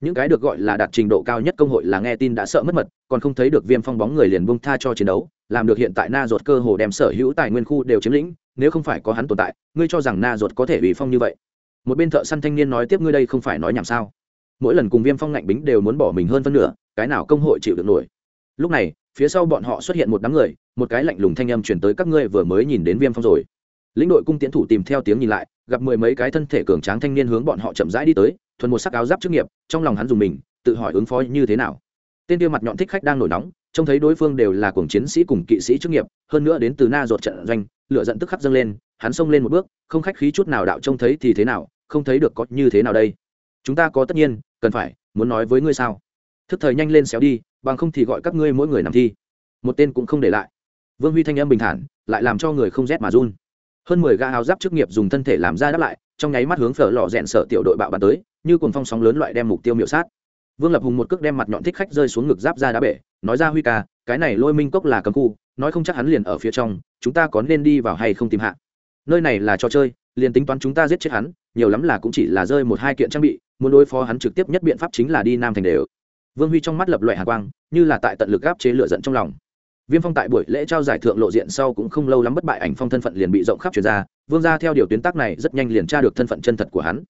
những cái được gọi là đạt trình độ cao nhất công hội là nghe tin đã sợ mất mật, còn không thấy được viêm phong bóng người liền bung tha cho chiến đấu, làm được hiện tại na ruột cơ hồ đem sở hữu tài nguyên khu đều chiếm lĩnh, nếu không phải có hắn tồn tại, ngươi cho rằng na ruột có thể bị phong như vậy? Một bên thợ săn thanh niên nói tiếp ngươi đây không phải nói nhảm sao? Mỗi lần cùng viêm phong ngạnh bính đều muốn bỏ mình hơn phân nửa, cái nào công hội chịu được nổi? Lúc này, phía sau bọn họ xuất hiện một đám người, một cái lạnh lùng thanh âm chuyển tới các ngươi vừa mới nhìn đến viêm phong rồi. Lĩnh đội cung tiến thủ tìm theo tiếng nhìn lại gặp mười mấy cái thân thể cường tráng thanh niên hướng bọn họ chậm rãi đi tới, thuần một sắc áo giáp chức nghiệp, trong lòng hắn dùng mình, tự hỏi ứng phó như thế nào. Tên tiêu mặt nhọn thích khách đang nổi nóng, trông thấy đối phương đều là cuồng chiến sĩ cùng kỵ sĩ chức nghiệp, hơn nữa đến từ na ruột trận doanh lựa giận tức khắc dâng lên, hắn xông lên một bước, không khách khí chút nào đạo trông thấy thì thế nào, không thấy được có như thế nào đây. Chúng ta có tất nhiên, cần phải, muốn nói với ngươi sao? Thức thời nhanh lên xéo đi, bằng không thì gọi các ngươi mỗi người nằm thi. Một tên cũng không để lại. Vương huy thanh âm bình thản, lại làm cho người không rét mà run hơn mười ga áo giáp chức nghiệp dùng thân thể làm ra đáp lại, trong nháy mắt hướng phở lò rẽn sợ tiểu đội bạo bắn tới, như cuồng phong sóng lớn loại đem mục tiêu miểu sát. Vương lập hùng một cước đem mặt nhọn thích khách rơi xuống ngực giáp ra đá bể, nói ra huy ca, cái này lôi minh cốc là cấm khu, nói không chắc hắn liền ở phía trong, chúng ta có nên đi vào hay không tìm hạ? Nơi này là trò chơi, liền tính toán chúng ta giết chết hắn, nhiều lắm là cũng chỉ là rơi một hai kiện trang bị, muốn đối phó hắn trực tiếp nhất biện pháp chính là đi nam thành đều. Vương huy trong mắt lập loại hạ quang, như là tại tận lực gáp chế lửa giận trong lòng viêm phong tại buổi lễ trao giải thượng lộ diện sau cũng không lâu lắm bất bại ảnh phong thân phận liền bị rộng khắp truyền ra, vương ra theo điều tuyến tác này rất nhanh liền tra được thân phận chân thật của hắn.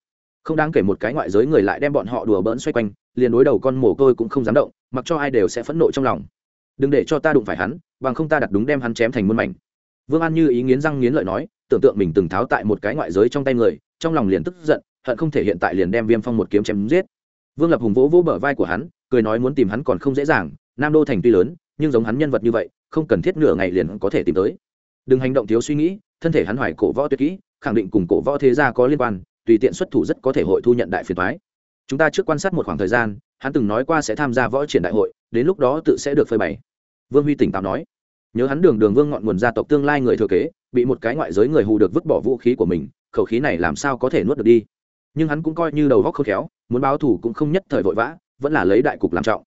Không đáng kể một cái ngoại giới người lại đem bọn họ đùa bỡn xoay quanh, liền đối đầu con mổ tôi cũng không dám động, mặc cho ai đều sẽ phẫn nộ trong lòng. Đừng để cho ta đụng phải hắn, bằng không ta đặt đúng đem hắn chém thành muôn mảnh. Vương an như ý nghiến răng nghiến lợi nói, tưởng tượng mình từng tháo tại một cái ngoại giới trong tay người, trong lòng liền tức giận, hận không thể hiện tại liền đem viêm phong một kiếm chém giết. Vương lập hùng vỗ vỗ bờ vai của hắn, cười nói muốn tìm hắn còn không dễ dàng, nam đô thành tuy lớn nhưng giống hắn nhân vật như vậy, không cần thiết nửa ngày liền có thể tìm tới. Đừng hành động thiếu suy nghĩ, thân thể hắn hoài cổ võ tuyệt kỹ, khẳng định cùng cổ võ thế gia có liên quan, tùy tiện xuất thủ rất có thể hội thu nhận đại phiền thoái chúng ta trước quan sát một khoảng thời gian, hắn từng nói qua sẽ tham gia võ triển đại hội, đến lúc đó tự sẽ được phơi bày. Vương huy tỉnh táo nói. Nhớ hắn đường đường vương ngọn nguồn gia tộc tương lai người thừa kế, bị một cái ngoại giới người hù được vứt bỏ vũ khí của mình, khẩu khí này làm sao có thể nuốt được đi? Nhưng hắn cũng coi như đầu góc khôn khéo, muốn báo thù cũng không nhất thời vội vã, vẫn là lấy đại cục làm trọng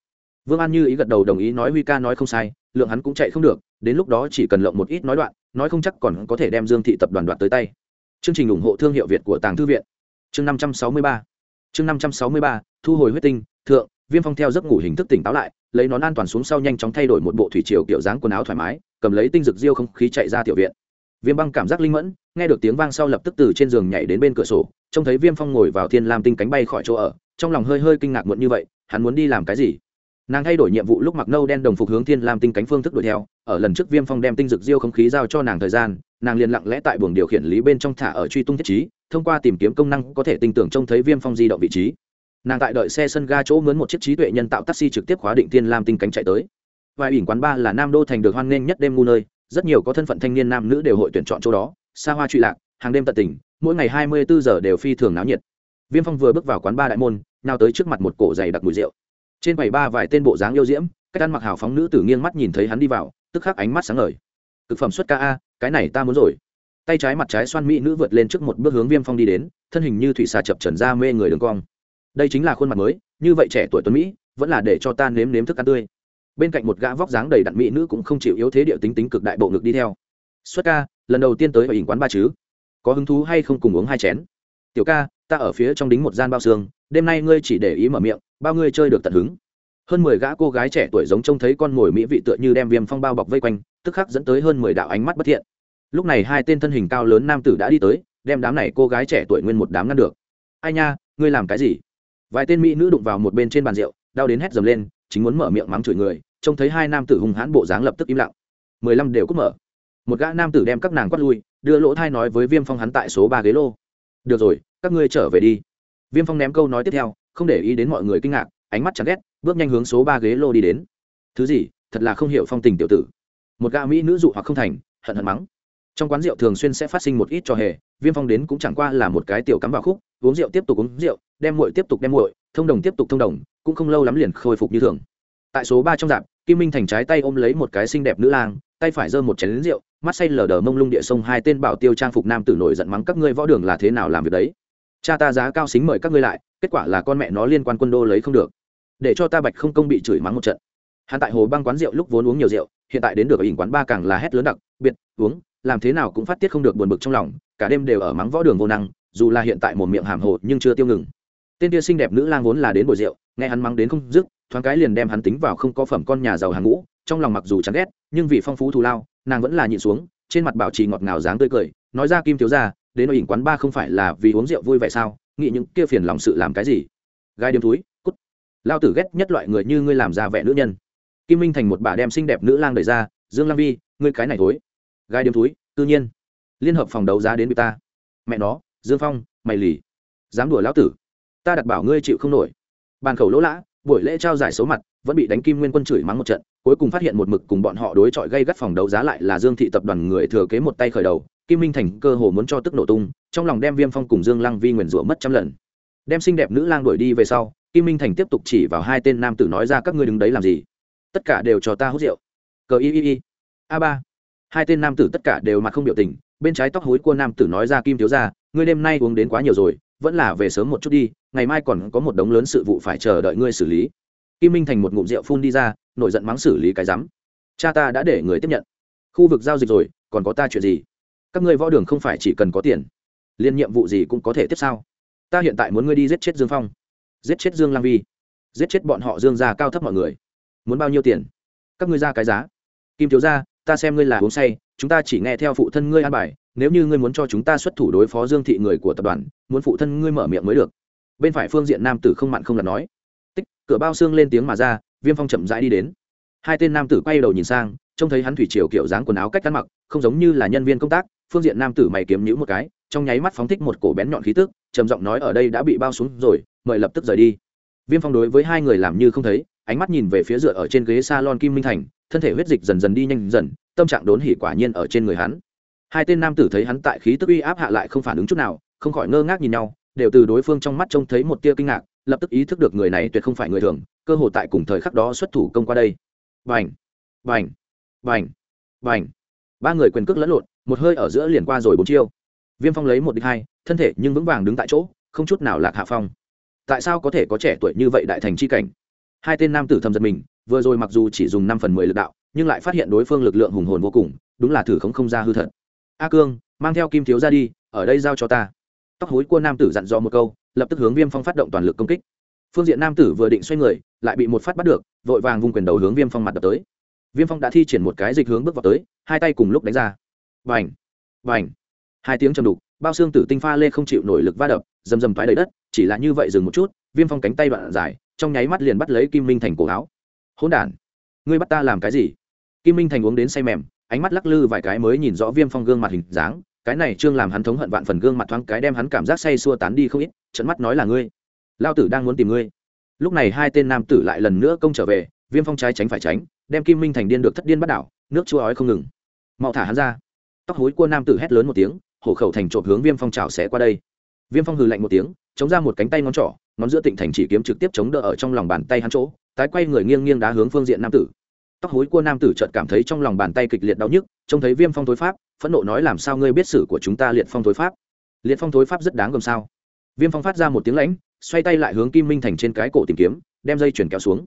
vương an như ý gật đầu đồng ý nói huy ca nói không sai, lượng hắn cũng chạy không được, đến lúc đó chỉ cần lộng một ít nói đoạn, nói không chắc còn có thể đem dương thị tập đoàn đoạt tới tay. Chương trình ủng hộ thương hiệu việt của tàng thư viện. Chương năm trăm sáu mươi ba. Chương năm trăm sáu mươi ba, thu hồi huyết tinh, thượng, viêm phong theo giấc ngủ hình thức tỉnh táo lại, lấy nón an toàn xuống sau nhanh chóng thay đổi một bộ thủy triều kiểu dáng quần áo thoải mái, cầm lấy tinh dược diêu không khí chạy ra tiểu viện. Viêm băng cảm giác linh mẫn, nghe được tiếng vang sau lập tức từ trên giường nhảy đến bên cửa sổ, trông thấy viêm phong ngồi vào thiên lam tinh cánh bay khỏi chỗ ở, trong lòng hơi hơi kinh ngạc muộn như vậy, hắn muốn đi làm cái gì? Nàng thay đổi nhiệm vụ lúc mặc nâu đen đồng phục hướng thiên lam tinh cánh phương thức đuổi theo, ở lần trước viêm phong đem tinh dược diêu không khí giao cho nàng thời gian, nàng liền lặng lẽ tại buồng điều khiển lý bên trong thả ở truy tung thiết trí, thông qua tìm kiếm công năng có thể tin tưởng trông thấy viêm phong di động vị trí. Nàng tại đợi xe sân ga chỗ mướn một chiếc trí tuệ nhân tạo taxi trực tiếp khóa định thiên lam tinh cánh chạy tới. Vài ỉn quán ba là nam đô thành được hoan nghênh nhất đêm ngu nơi, rất nhiều có thân phận thanh niên nam nữ đều hội tuyển chọn chỗ đó, xa hoa trụy lạc, hàng đêm tận tỉnh mỗi ngày hai mươi bốn giờ đều phi thường náo nhiệt. Viêm phong vừa bước vào quán ba đại môn nào tới trước mặt một cổ dày đặc mùi rượu trên bảy ba vài tên bộ dáng yêu diễm, cách ăn mặc hào phóng nữ tử nghiêng mắt nhìn thấy hắn đi vào, tức khắc ánh mắt sáng ngời. Thực phẩm xuất ca a, cái này ta muốn rồi. Tay trái mặt trái xoan mỹ nữ vượt lên trước một bước hướng viêm phong đi đến, thân hình như thủy xà chập trần ra mê người đường cong. Đây chính là khuôn mặt mới, như vậy trẻ tuổi tuấn mỹ, vẫn là để cho ta nếm nếm thức ăn tươi. Bên cạnh một gã vóc dáng đầy đặn mỹ nữ cũng không chịu yếu thế địa tính tính cực đại bộ ngực đi theo. Xuất ca, lần đầu tiên tới ở ỉn quán ba chứ? Có hứng thú hay không cùng uống hai chén? Tiểu ca, ta ở phía trong đính một gian bao xương, đêm nay ngươi chỉ để ý mở miệng bao ngươi chơi được tận hứng. Hơn mười gã cô gái trẻ tuổi giống trông thấy con mồi mỹ vị tựa như đem viêm phong bao bọc vây quanh, tức khắc dẫn tới hơn mười đạo ánh mắt bất thiện. Lúc này hai tên thân hình cao lớn nam tử đã đi tới, đem đám này cô gái trẻ tuổi nguyên một đám ngăn được. Ai nha, ngươi làm cái gì? Vài tên mỹ nữ đụng vào một bên trên bàn rượu, đau đến hét dầm lên, chính muốn mở miệng mắng chửi người, trông thấy hai nam tử hung hãn bộ dáng lập tức im lặng. Mười lăm đều cút mở. Một gã nam tử đem các nàng quát lui, đưa lỗ thai nói với viêm phong hắn tại số ba ghế lô. Được rồi, các ngươi trở về đi. Viêm phong ném câu nói tiếp theo không để ý đến mọi người kinh ngạc, ánh mắt chán ghét, bước nhanh hướng số ba ghế lô đi đến. Thứ gì? Thật là không hiểu phong tình tiểu tử. Một gã mỹ nữ dụ hoặc không thành, hận hận mắng. Trong quán rượu thường xuyên sẽ phát sinh một ít trò hề, viêm phong đến cũng chẳng qua là một cái tiểu cắm vào khúc, uống rượu tiếp tục uống rượu, đem muội tiếp tục đem muội, thông đồng tiếp tục thông đồng, cũng không lâu lắm liền khôi phục như thường. Tại số ba trong dạp, kim minh thành trái tay ôm lấy một cái xinh đẹp nữ lang, tay phải giơ một chén lính rượu, mắt say lờ đờ mông lung địa sông hai tên bảo tiêu trang phục nam tử nổi giận mắng các ngươi võ đường là thế nào làm việc đấy cha ta giá cao xính mời các ngươi lại, kết quả là con mẹ nó liên quan quân đô lấy không được. Để cho ta bạch không công bị chửi mắng một trận. Hắn tại hồ băng quán rượu lúc vốn uống nhiều rượu, hiện tại đến được ở ỉn quán ba càng là hét lớn đặc, biệt, uống, làm thế nào cũng phát tiết không được buồn bực trong lòng, cả đêm đều ở mắng võ đường vô năng, dù là hiện tại một miệng hàm hồ nhưng chưa tiêu ngừng. Tên kia xinh đẹp nữ lang vốn là đến bồi rượu, nghe hắn mắng đến không dứt, thoáng cái liền đem hắn tính vào không có phẩm con nhà giàu hàng ngũ, trong lòng mặc dù chán ghét, nhưng vì phong phú thù lao, nàng vẫn là nhịn xuống, trên mặt bảo trì ngọt ngào dáng tươi cười, nói ra kim thiếu ra đến nội ỉn quán ba không phải là vì uống rượu vui vẻ sao? Nghĩ những kia phiền lòng sự làm cái gì? Gai điếm túi cút. Lao tử ghét nhất loại người như ngươi làm ra vẻ nữ nhân. Kim minh thành một bà đem xinh đẹp nữ lang đời ra, dương lang vi, ngươi cái này thối. Gai điếm túi tự nhiên, liên hợp phòng đấu giá đến bị ta. Mẹ nó, dương phong, mày lì. Dám đùa lão tử. Ta đặt bảo ngươi chịu không nổi. Bàn khẩu lỗ lã buổi lễ trao giải số mặt, vẫn bị đánh kim nguyên quân chửi mắng một trận, cuối cùng phát hiện một mực cùng bọn họ đối chọi gây gắt phòng đấu giá lại là dương thị tập đoàn người thừa kế một tay khởi đầu, kim minh thành cơ hồ muốn cho tức nổ tung, trong lòng đem viêm phong cùng dương lăng vi nguyền rủa mất trăm lần. Đem xinh đẹp nữ lang đuổi đi về sau, kim minh thành tiếp tục chỉ vào hai tên nam tử nói ra các ngươi đứng đấy làm gì? Tất cả đều cho ta hút rượu. Cờ y y y. A ba. Hai tên nam tử tất cả đều mặt không biểu tình, bên trái tóc hối của nam tử nói ra kim thiếu ra ngươi đêm nay uống đến quá nhiều rồi vẫn là về sớm một chút đi, ngày mai còn có một đống lớn sự vụ phải chờ đợi ngươi xử lý. Kim minh thành một ngụm rượu phun đi ra, nổi giận mắng xử lý cái rắm. Cha ta đã để người tiếp nhận. Khu vực giao dịch rồi, còn có ta chuyện gì? Các ngươi võ đường không phải chỉ cần có tiền, liên nhiệm vụ gì cũng có thể tiếp sao ta hiện tại muốn ngươi đi giết chết dương phong, giết chết dương lang vi, giết chết bọn họ dương ra cao thấp mọi người. Muốn bao nhiêu tiền? Các ngươi ra cái giá. Kim thiếu ra ta xem ngươi là uống say, chúng ta chỉ nghe theo phụ thân ngươi an bài nếu như ngươi muốn cho chúng ta xuất thủ đối phó dương thị người của tập đoàn, muốn phụ thân ngươi mở miệng mới được. Bên phải phương diện nam tử không mặn không lặt nói. Tích, cửa bao xương lên tiếng mà ra, viêm phong chậm rãi đi đến. Hai tên nam tử quay đầu nhìn sang, trông thấy hắn thủy triều kiểu dáng quần áo cách ăn mặc, không giống như là nhân viên công tác, phương diện nam tử mày kiếm nhữ một cái, trong nháy mắt phóng thích một cổ bén nhọn khí tức, trầm giọng nói, ở đây đã bị bao xuống rồi, mời lập tức rời đi. Viêm phong đối với hai người làm như không thấy, ánh mắt nhìn về phía dựa ở trên ghế s a lon kim minh thành, thân thể huyết dịch dần dần đi nhanh dần, tâm trạng đốn hỉ quả nhiên ở trên người hắn hai tên nam tử thấy hắn tại khí tức uy áp hạ lại không phản ứng chút nào, không khỏi ngơ ngác nhìn nhau, đều từ đối phương trong mắt trông thấy một tia kinh ngạc, lập tức ý thức được người này tuyệt không phải người thường, cơ hội tại cùng thời khắc đó xuất thủ công qua đây. Vành vành vành vành ba người quyền cước lẫn lộn, một hơi ở giữa liền qua rồi bốn chiêu. Viêm phong lấy một địch hai, thân thể nhưng vững vàng đứng tại chỗ, không chút nào lạc hạ phong. Tại sao có thể có trẻ tuổi như vậy đại thành c h i cảnh? Hai tên nam tử thầm giật mình, vừa rồi mặc dù chỉ dùng năm phần mười lực đạo, nhưng lại phát hiện đối phương lực lượng hùng hồn vô cùng, đúng là thử không không ra hư thật a cương, mang theo kim thiếu ra đi, ở đây giao cho ta. Tóc hối của nam tử dặn dò một câu, lập tức hướng viêm phong phát động toàn lực công kích. Phương diện nam tử vừa định xoay người, lại bị một phát bắt được, vội vàng vung quyền đầu hướng viêm phong mặt đập tới. Viêm phong đã thi triển một cái dịch hướng bước vào tới, hai tay cùng lúc đánh ra. Vành vành hai tiếng chầm đục, bao xương tử tinh pha lê không chịu nổi lực va đập, rầm rầm thoái đầy đất, chỉ là như vậy dừng một chút, viêm phong cánh tay đoạn dài, trong nháy mắt liền bắt lấy kim minh thành cổ áo. Hỗn đản! Ngươi bắt ta làm cái gì? Kim minh thành uống đến say mềm ánh mắt lắc lư vài cái mới nhìn rõ viêm phong gương mặt hình dáng, cái này trương làm hắn thống hận vạn phần gương mặt thoáng cái đem hắn cảm giác say xua tán đi không ít trận mắt nói là ngươi. Lao tử đang muốn tìm ngươi. Lúc này hai tên nam tử lại lần nữa công trở về, viêm phong trái tránh phải tránh, đem kim minh thành điên được thất điên bắt đảo, nước chua ói không ngừng. Mau thả hắn ra. Tóc hối cua nam tử hét lớn một tiếng, hổ khẩu thành trộm hướng viêm phong trào xé qua đây. Viêm phong hừ lạnh một tiếng, chống ra một cánh tay ngón trỏ, ngón giữa tịnh thành chỉ kiếm trực tiếp chống đỡ ở trong lòng bàn tay hắn chỗ, tái quay người nghiêng nghiêng đá hướng phương diện nam tử tóc hối cua nam tử chợt cảm thấy trong lòng bàn tay kịch liệt đau nhức, trông thấy viêm phong thối pháp, phẫn nộ nói làm sao ngươi biết sự của chúng ta liệt phong thối pháp? Liệt phong thối pháp rất đáng gồm sao? Viêm phong phát ra một tiếng lãnh, xoay tay lại hướng kim minh thành trên cái cổ tìm kiếm, đem dây chuyển kéo xuống.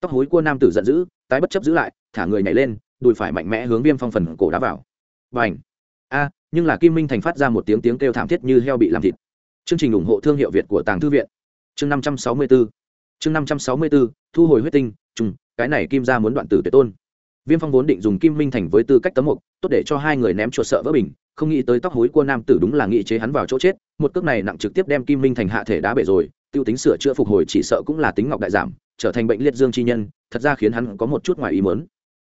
Tóc hối cua nam tử giận dữ, tái bất chấp giữ lại, thả người nhảy lên, đùi phải mạnh mẽ hướng viêm phong phần cổ đá vào. Và ảnh a, nhưng là kim minh thành phát ra một tiếng tiếng kêu thảm thiết như heo bị làm thịt. Chương trình ủng hộ thương hiệu việt của tàng thư viện. Chương năm trăm sáu mươi bốn chương năm trăm sáu mươi bốn thu hồi huyết tinh, trùng cái này kim ra muốn đoạn tử tuyệt tôn. Viêm phong vốn định dùng kim minh thành với tư cách tấm mục, tốt để cho hai người ném chuột sợ vỡ bình, không nghĩ tới tóc hối của nam tử đúng là nghị chế hắn vào chỗ chết, một cước này nặng trực tiếp đem kim minh thành hạ thể đá bể rồi, tiêu tính sửa chữa phục hồi chỉ sợ cũng là tính ngọc đại giảm, trở thành bệnh liệt dương chi nhân, thật ra khiến hắn có một chút ngoài ý mớn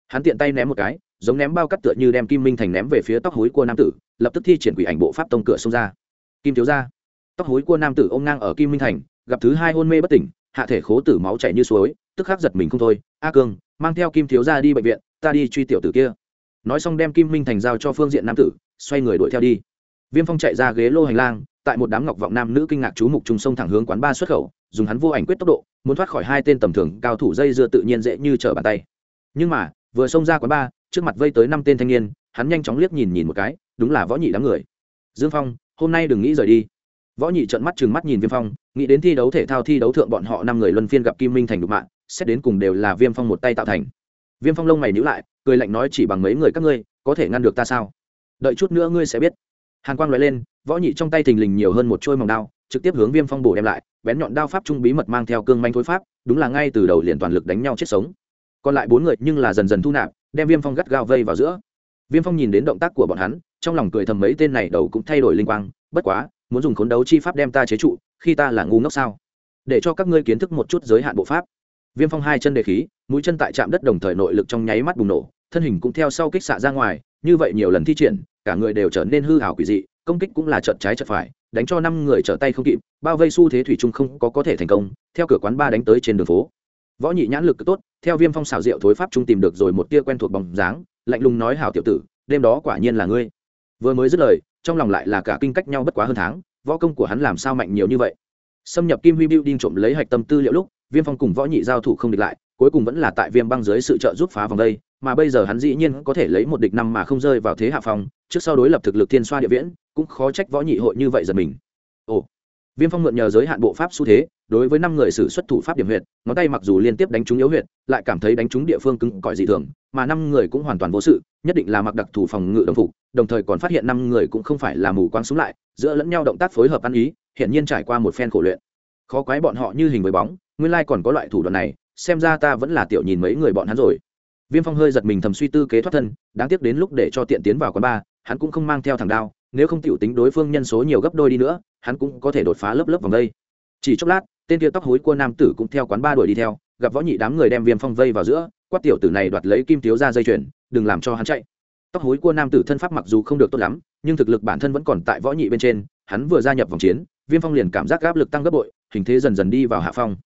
hắn tiện tay ném một cái, giống ném bao cắt tựa như đem kim minh thành ném về phía tóc hối của nam tử, lập tức thi triển quỷ ảnh bộ pháp tông cửa xông ra. Kim thiếu ra tóc hối của nam tử ôm ngang ở kim minh thành, gặp thứ hai hôn mê bất tỉnh, hạ thể khố tử máu chảy như suối tức khắc giật mình không thôi, a cương, mang theo kim thiếu ra đi bệnh viện, ta đi truy tiểu tử kia. Nói xong đem kim minh thành giao cho phương diện nam tử, xoay người đuổi theo đi. Viêm phong chạy ra ghế lô hành lang, tại một đám ngọc vọng nam nữ kinh ngạc chú mục trùng sông thẳng hướng quán ba xuất khẩu, dùng hắn vô ảnh quyết tốc độ, muốn thoát khỏi hai tên tầm thường cao thủ dây dưa tự nhiên dễ như trở bàn tay. Nhưng mà, vừa xông ra quán ba, trước mặt vây tới năm tên thanh niên, hắn nhanh chóng liếc nhìn nhìn một cái, đúng là võ nhị đám người. Dương phong, hôm nay đừng nghĩ rời đi. Võ nhị trợn mắt chừng mắt nhìn viêm phong, nghĩ đến thi đấu thể thao thi đấu thượng bọn họ năm người luân phiên gặp kim minh thành đục mạng xét đến cùng đều là viêm phong một tay tạo thành. Viêm phong lông mày nhữ lại, cười lạnh nói chỉ bằng mấy người các ngươi, có thể ngăn được ta sao? Đợi chút nữa ngươi sẽ biết. Hàn quang loại lên, võ nhị trong tay thình lình nhiều hơn một trôi mỏng đao, trực tiếp hướng viêm phong bổ đem lại, bén nhọn đao pháp trung bí mật mang theo cương manh thối pháp, đúng là ngay từ đầu liền toàn lực đánh nhau chết sống. Còn lại bốn người nhưng là dần dần thu nạp, đem viêm phong gắt gao vây vào giữa. Viêm phong nhìn đến động tác của bọn hắn, trong lòng cười thầm mấy tên này đầu cũng thay đổi linh quang, bất quá, muốn dùng khốn đấu chi pháp đem ta chế trụ, khi ta là ngu ngốc sao? Để cho các ngươi kiến thức một chút giới hạn bộ pháp viêm phong hai chân đề khí, mũi chân tại chạm đất đồng thời nội lực trong nháy mắt bùng nổ, thân hình cũng theo sau kích xạ ra ngoài, như vậy nhiều lần thi triển, cả người đều trở nên hư hảo quỷ dị, công kích cũng là trận trái trận phải, đánh cho năm người trở tay không kịp, bao vây xu thế thủy chung không có có thể thành công, theo cửa quán ba đánh tới trên đường phố. Võ nhị nhãn lực tốt, theo viêm phong xảo diệu thối pháp trung tìm được rồi một tia quen thuộc bóng dáng, lạnh lùng nói hảo tiểu tử, đêm đó quả nhiên là ngươi. Vừa mới dứt lời, trong lòng lại là cả kinh cách nhau bất quá hơn tháng, võ công của hắn làm sao mạnh nhiều như vậy? Xâm nhập kim huy building trộm lấy hạch tâm tư liệu lúc viêm phong cùng võ nhị giao thủ không địch lại, cuối cùng vẫn là tại viêm băng dưới sự trợ giúp phá vòng đây, mà bây giờ hắn dĩ nhiên có thể lấy một địch năm mà không rơi vào thế hạ phong, trước sau đối lập thực lực thiên xoa địa viễn, cũng khó trách võ nhị hội như vậy giật mình. Ồ, viêm phong mượn nhờ giới hạn bộ pháp xu thế, đối với năm người xử xuất thủ pháp điểm huyệt, ngón tay mặc dù liên tiếp đánh trúng yếu huyệt, lại cảm thấy đánh trúng địa phương cứng cỏi dị thường, mà năm người cũng hoàn toàn vô sự, nhất định là mặc đặc thủ phòng ngự đồng phục, đồng thời còn phát hiện năm người cũng không phải là mù quáng súng lại, giữa lẫn nhau động tác phối hợp ăn ý hiện nhiên trải qua một phen khổ luyện. Khó quái bọn họ như hình với bóng nguyên lai còn có loại thủ đoạn này, xem ra ta vẫn là tiểu nhìn mấy người bọn hắn rồi. Viêm phong hơi giật mình thầm suy tư kế thoát thân, đáng tiếc đến lúc để cho tiện tiến vào quán bar, hắn cũng không mang theo thằng đao, nếu không tiểu tính đối phương nhân số nhiều gấp đôi đi nữa, hắn cũng có thể đột phá lớp lớp vòng đây. Chỉ chốc lát, tên kia tóc hối của nam tử cũng theo quán ba đuổi đi theo, gặp võ nhị đám người đem viêm phong vây vào giữa, quát tiểu tử này đoạt lấy kim thiếu ra dây chuyền, đừng làm cho hắn chạy. Tóc hối của nam tử thân pháp mặc dù không được tốt lắm, nhưng thực lực bản thân vẫn còn tại võ nhị bên trên, hắn vừa gia nhập vòng chiến, viêm phong liền cảm giác áp lực tăng gấp bội, hình thế dần dần đi vào hạ phong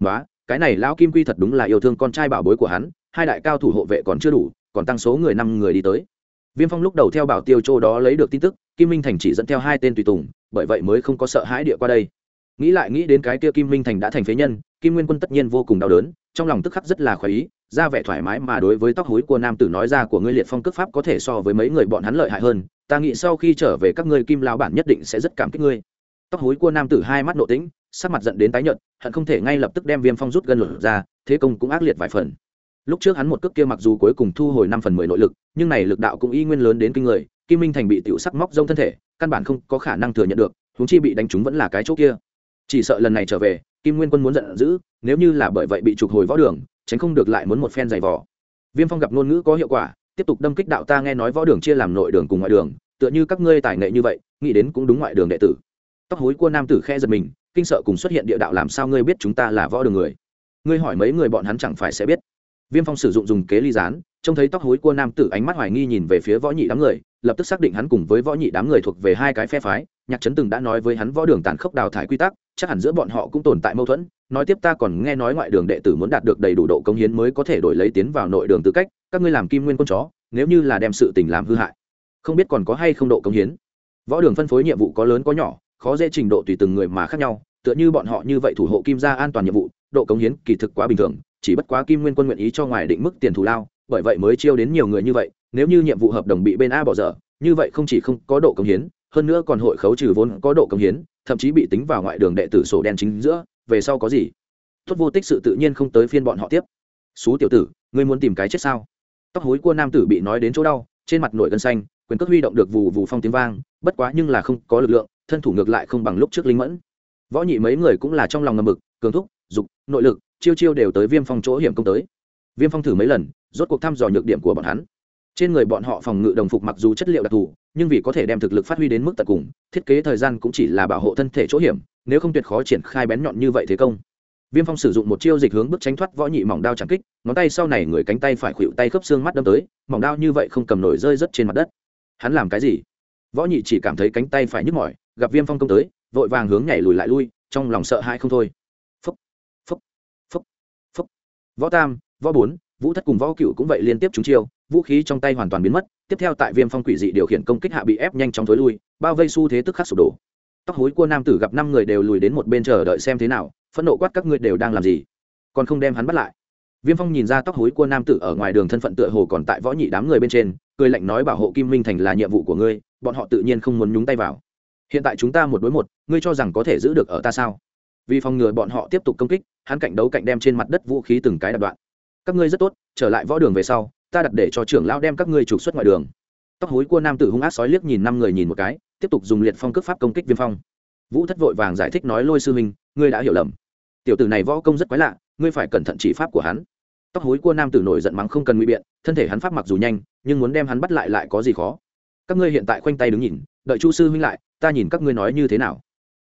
nói cái này lão kim quy thật đúng là yêu thương con trai bảo bối của hắn, hai đại cao thủ hộ vệ còn chưa đủ, còn tăng số người năm người đi tới. Viêm phong lúc đầu theo bảo tiêu châu đó lấy được tin tức, kim minh thành chỉ dẫn theo hai tên tùy tùng, bởi vậy mới không có sợ hãi địa qua đây. Nghĩ lại nghĩ đến cái kia kim minh thành đã thành phế nhân, kim nguyên quân tất nhiên vô cùng đau đớn, trong lòng tức khắc rất là khoái ý, ra vẻ thoải mái mà đối với tóc hối của nam tử nói ra của ngươi liệt phong cước pháp có thể so với mấy người bọn hắn lợi hại hơn, ta nghĩ sau khi trở về các ngươi kim lao bản nhất định sẽ rất cảm kích ngươi. Tóc hối của nam tử hai mắt nộ tĩnh sắc mặt giận đến tái nhợt, hận không thể ngay lập tức đem viêm phong rút gân lột ra, thế công cũng ác liệt vài phần. Lúc trước hắn một cước kia mặc dù cuối cùng thu hồi năm phần mười nội lực, nhưng này lực đạo cũng y nguyên lớn đến kinh người, kim minh thành bị tiểu sắc móc rông thân thể, căn bản không có khả năng thừa nhận được, huống chi bị đánh trúng vẫn là cái chỗ kia. Chỉ sợ lần này trở về, kim nguyên quân muốn giận dữ, nếu như là bởi vậy bị trục hồi võ đường, tránh không được lại muốn một phen giày vò. Viêm phong gặp ngôn ngữ có hiệu quả, tiếp tục đâm kích đạo ta nghe nói võ đường chia làm nội đường cùng ngoại đường, tựa như các ngươi tài nghệ như vậy, nghĩ đến cũng đúng ngoại đường đệ tử. Tóc hối của nam tử khe giật mình kinh sợ cùng xuất hiện địa đạo làm sao ngươi biết chúng ta là võ đường người? Ngươi hỏi mấy người bọn hắn chẳng phải sẽ biết. Viêm phong sử dụng dùng kế ly gián, trông thấy tóc hối của nam tử ánh mắt hoài nghi nhìn về phía võ nhị đám người, lập tức xác định hắn cùng với võ nhị đám người thuộc về hai cái phe phái. Nhạc trấn từng đã nói với hắn võ đường tàn khốc đào thải quy tắc, chắc hẳn giữa bọn họ cũng tồn tại mâu thuẫn. Nói tiếp ta còn nghe nói ngoại đường đệ tử muốn đạt được đầy đủ độ công hiến mới có thể đổi lấy tiến vào nội đường tư cách. Các ngươi làm kim nguyên con chó, nếu như là đem sự tình làm hư hại, không biết còn có hay không độ công hiến. Võ đường phân phối nhiệm vụ có lớn có nhỏ khó dễ trình độ tùy từng người mà khác nhau, tựa như bọn họ như vậy thủ hộ kim gia an toàn nhiệm vụ, độ công hiến kỳ thực quá bình thường, chỉ bất quá kim nguyên quân nguyện ý cho ngoài định mức tiền thù lao, bởi vậy mới chiêu đến nhiều người như vậy, nếu như nhiệm vụ hợp đồng bị bên a bỏ dở, như vậy không chỉ không có độ công hiến, hơn nữa còn hội khấu trừ vốn có độ công hiến, thậm chí bị tính vào ngoại đường đệ tử sổ đen chính giữa, về sau có gì? Tốt vô tích sự tự nhiên không tới phiên bọn họ tiếp. Xú tiểu tử, ngươi muốn tìm cái chết sao? Tóc hối của nam tử bị nói đến chỗ đau, trên mặt nổi gân xanh, quyền cước huy động được vù vù phong tiếng vang, bất quá nhưng là không có lực lượng thân thủ ngược lại không bằng lúc trước linh mẫn. Võ nhị mấy người cũng là trong lòng ngầm mực cường thúc, dục, nội lực, chiêu chiêu đều tới viêm phong chỗ hiểm công tới. Viêm phong thử mấy lần, rốt cuộc thăm dò nhược điểm của bọn hắn. Trên người bọn họ phòng ngự đồng phục mặc dù chất liệu đặc thù, nhưng vì có thể đem thực lực phát huy đến mức tận cùng, thiết kế thời gian cũng chỉ là bảo hộ thân thể chỗ hiểm, nếu không tuyệt khó triển khai bén nhọn như vậy thế công. Viêm phong sử dụng một chiêu dịch hướng bước tránh thoát võ nhị mỏng đao chẳng kích, ngón tay sau này người cánh tay phải khuỵu tay khớp xương mắt đâm tới, mỏng đao như vậy không cầm nổi rơi rớt trên mặt đất. Hắn làm cái gì? Võ nhị chỉ cảm thấy cánh tay phải nhức mỏi gặp viêm phong công tới, vội vàng hướng nhảy lùi lại lui, trong lòng sợ hãi không thôi. Phúc phúc phúc phúc. Võ tam, võ bốn, vũ thất cùng võ cựu cũng vậy liên tiếp trúng chiêu, vũ khí trong tay hoàn toàn biến mất, tiếp theo tại viêm phong quỷ dị điều khiển công kích hạ bị ép nhanh chóng thối lui, bao vây xu thế tức khắc sụp đổ. Tóc hối cua nam tử gặp năm người đều lùi đến một bên chờ đợi xem thế nào, phẫn nộ quát các ngươi đều đang làm gì? Còn không đem hắn bắt lại. Viêm phong nhìn ra tóc hối cua nam tử ở ngoài đường thân phận tựa hồ còn tại võ nhị đám người bên trên, cười lạnh nói bảo hộ kim minh thành là nhiệm vụ của ngươi, bọn họ tự nhiên không muốn nhúng tay vào hiện tại chúng ta một đối một, ngươi cho rằng có thể giữ được ở ta sao? Vì phòng ngừa bọn họ tiếp tục công kích, hắn cạnh đấu cạnh đem trên mặt đất vũ khí từng cái đập đoạn. Các ngươi rất tốt, trở lại võ đường về sau, ta đặt để cho trưởng lão đem các ngươi trục xuất ngoài đường. Tóc hối cua nam tử hung ác sói liếc nhìn năm người nhìn một cái, tiếp tục dùng liệt phong cước pháp công kích viêm phong. Vũ thất vội vàng giải thích nói, lôi sư huynh, ngươi đã hiểu lầm. Tiểu tử này võ công rất quái lạ, ngươi phải cẩn thận chỉ pháp của hắn. Tóc hối cua nam tử nổi giận mắng không cần nguy biện, thân thể hắn pháp mặc dù nhanh, nhưng muốn đem hắn bắt lại lại có gì khó. Các ngươi hiện tại khoanh tay đứng nhìn, đợi chu sư huynh lại ta nhìn các ngươi nói như thế nào.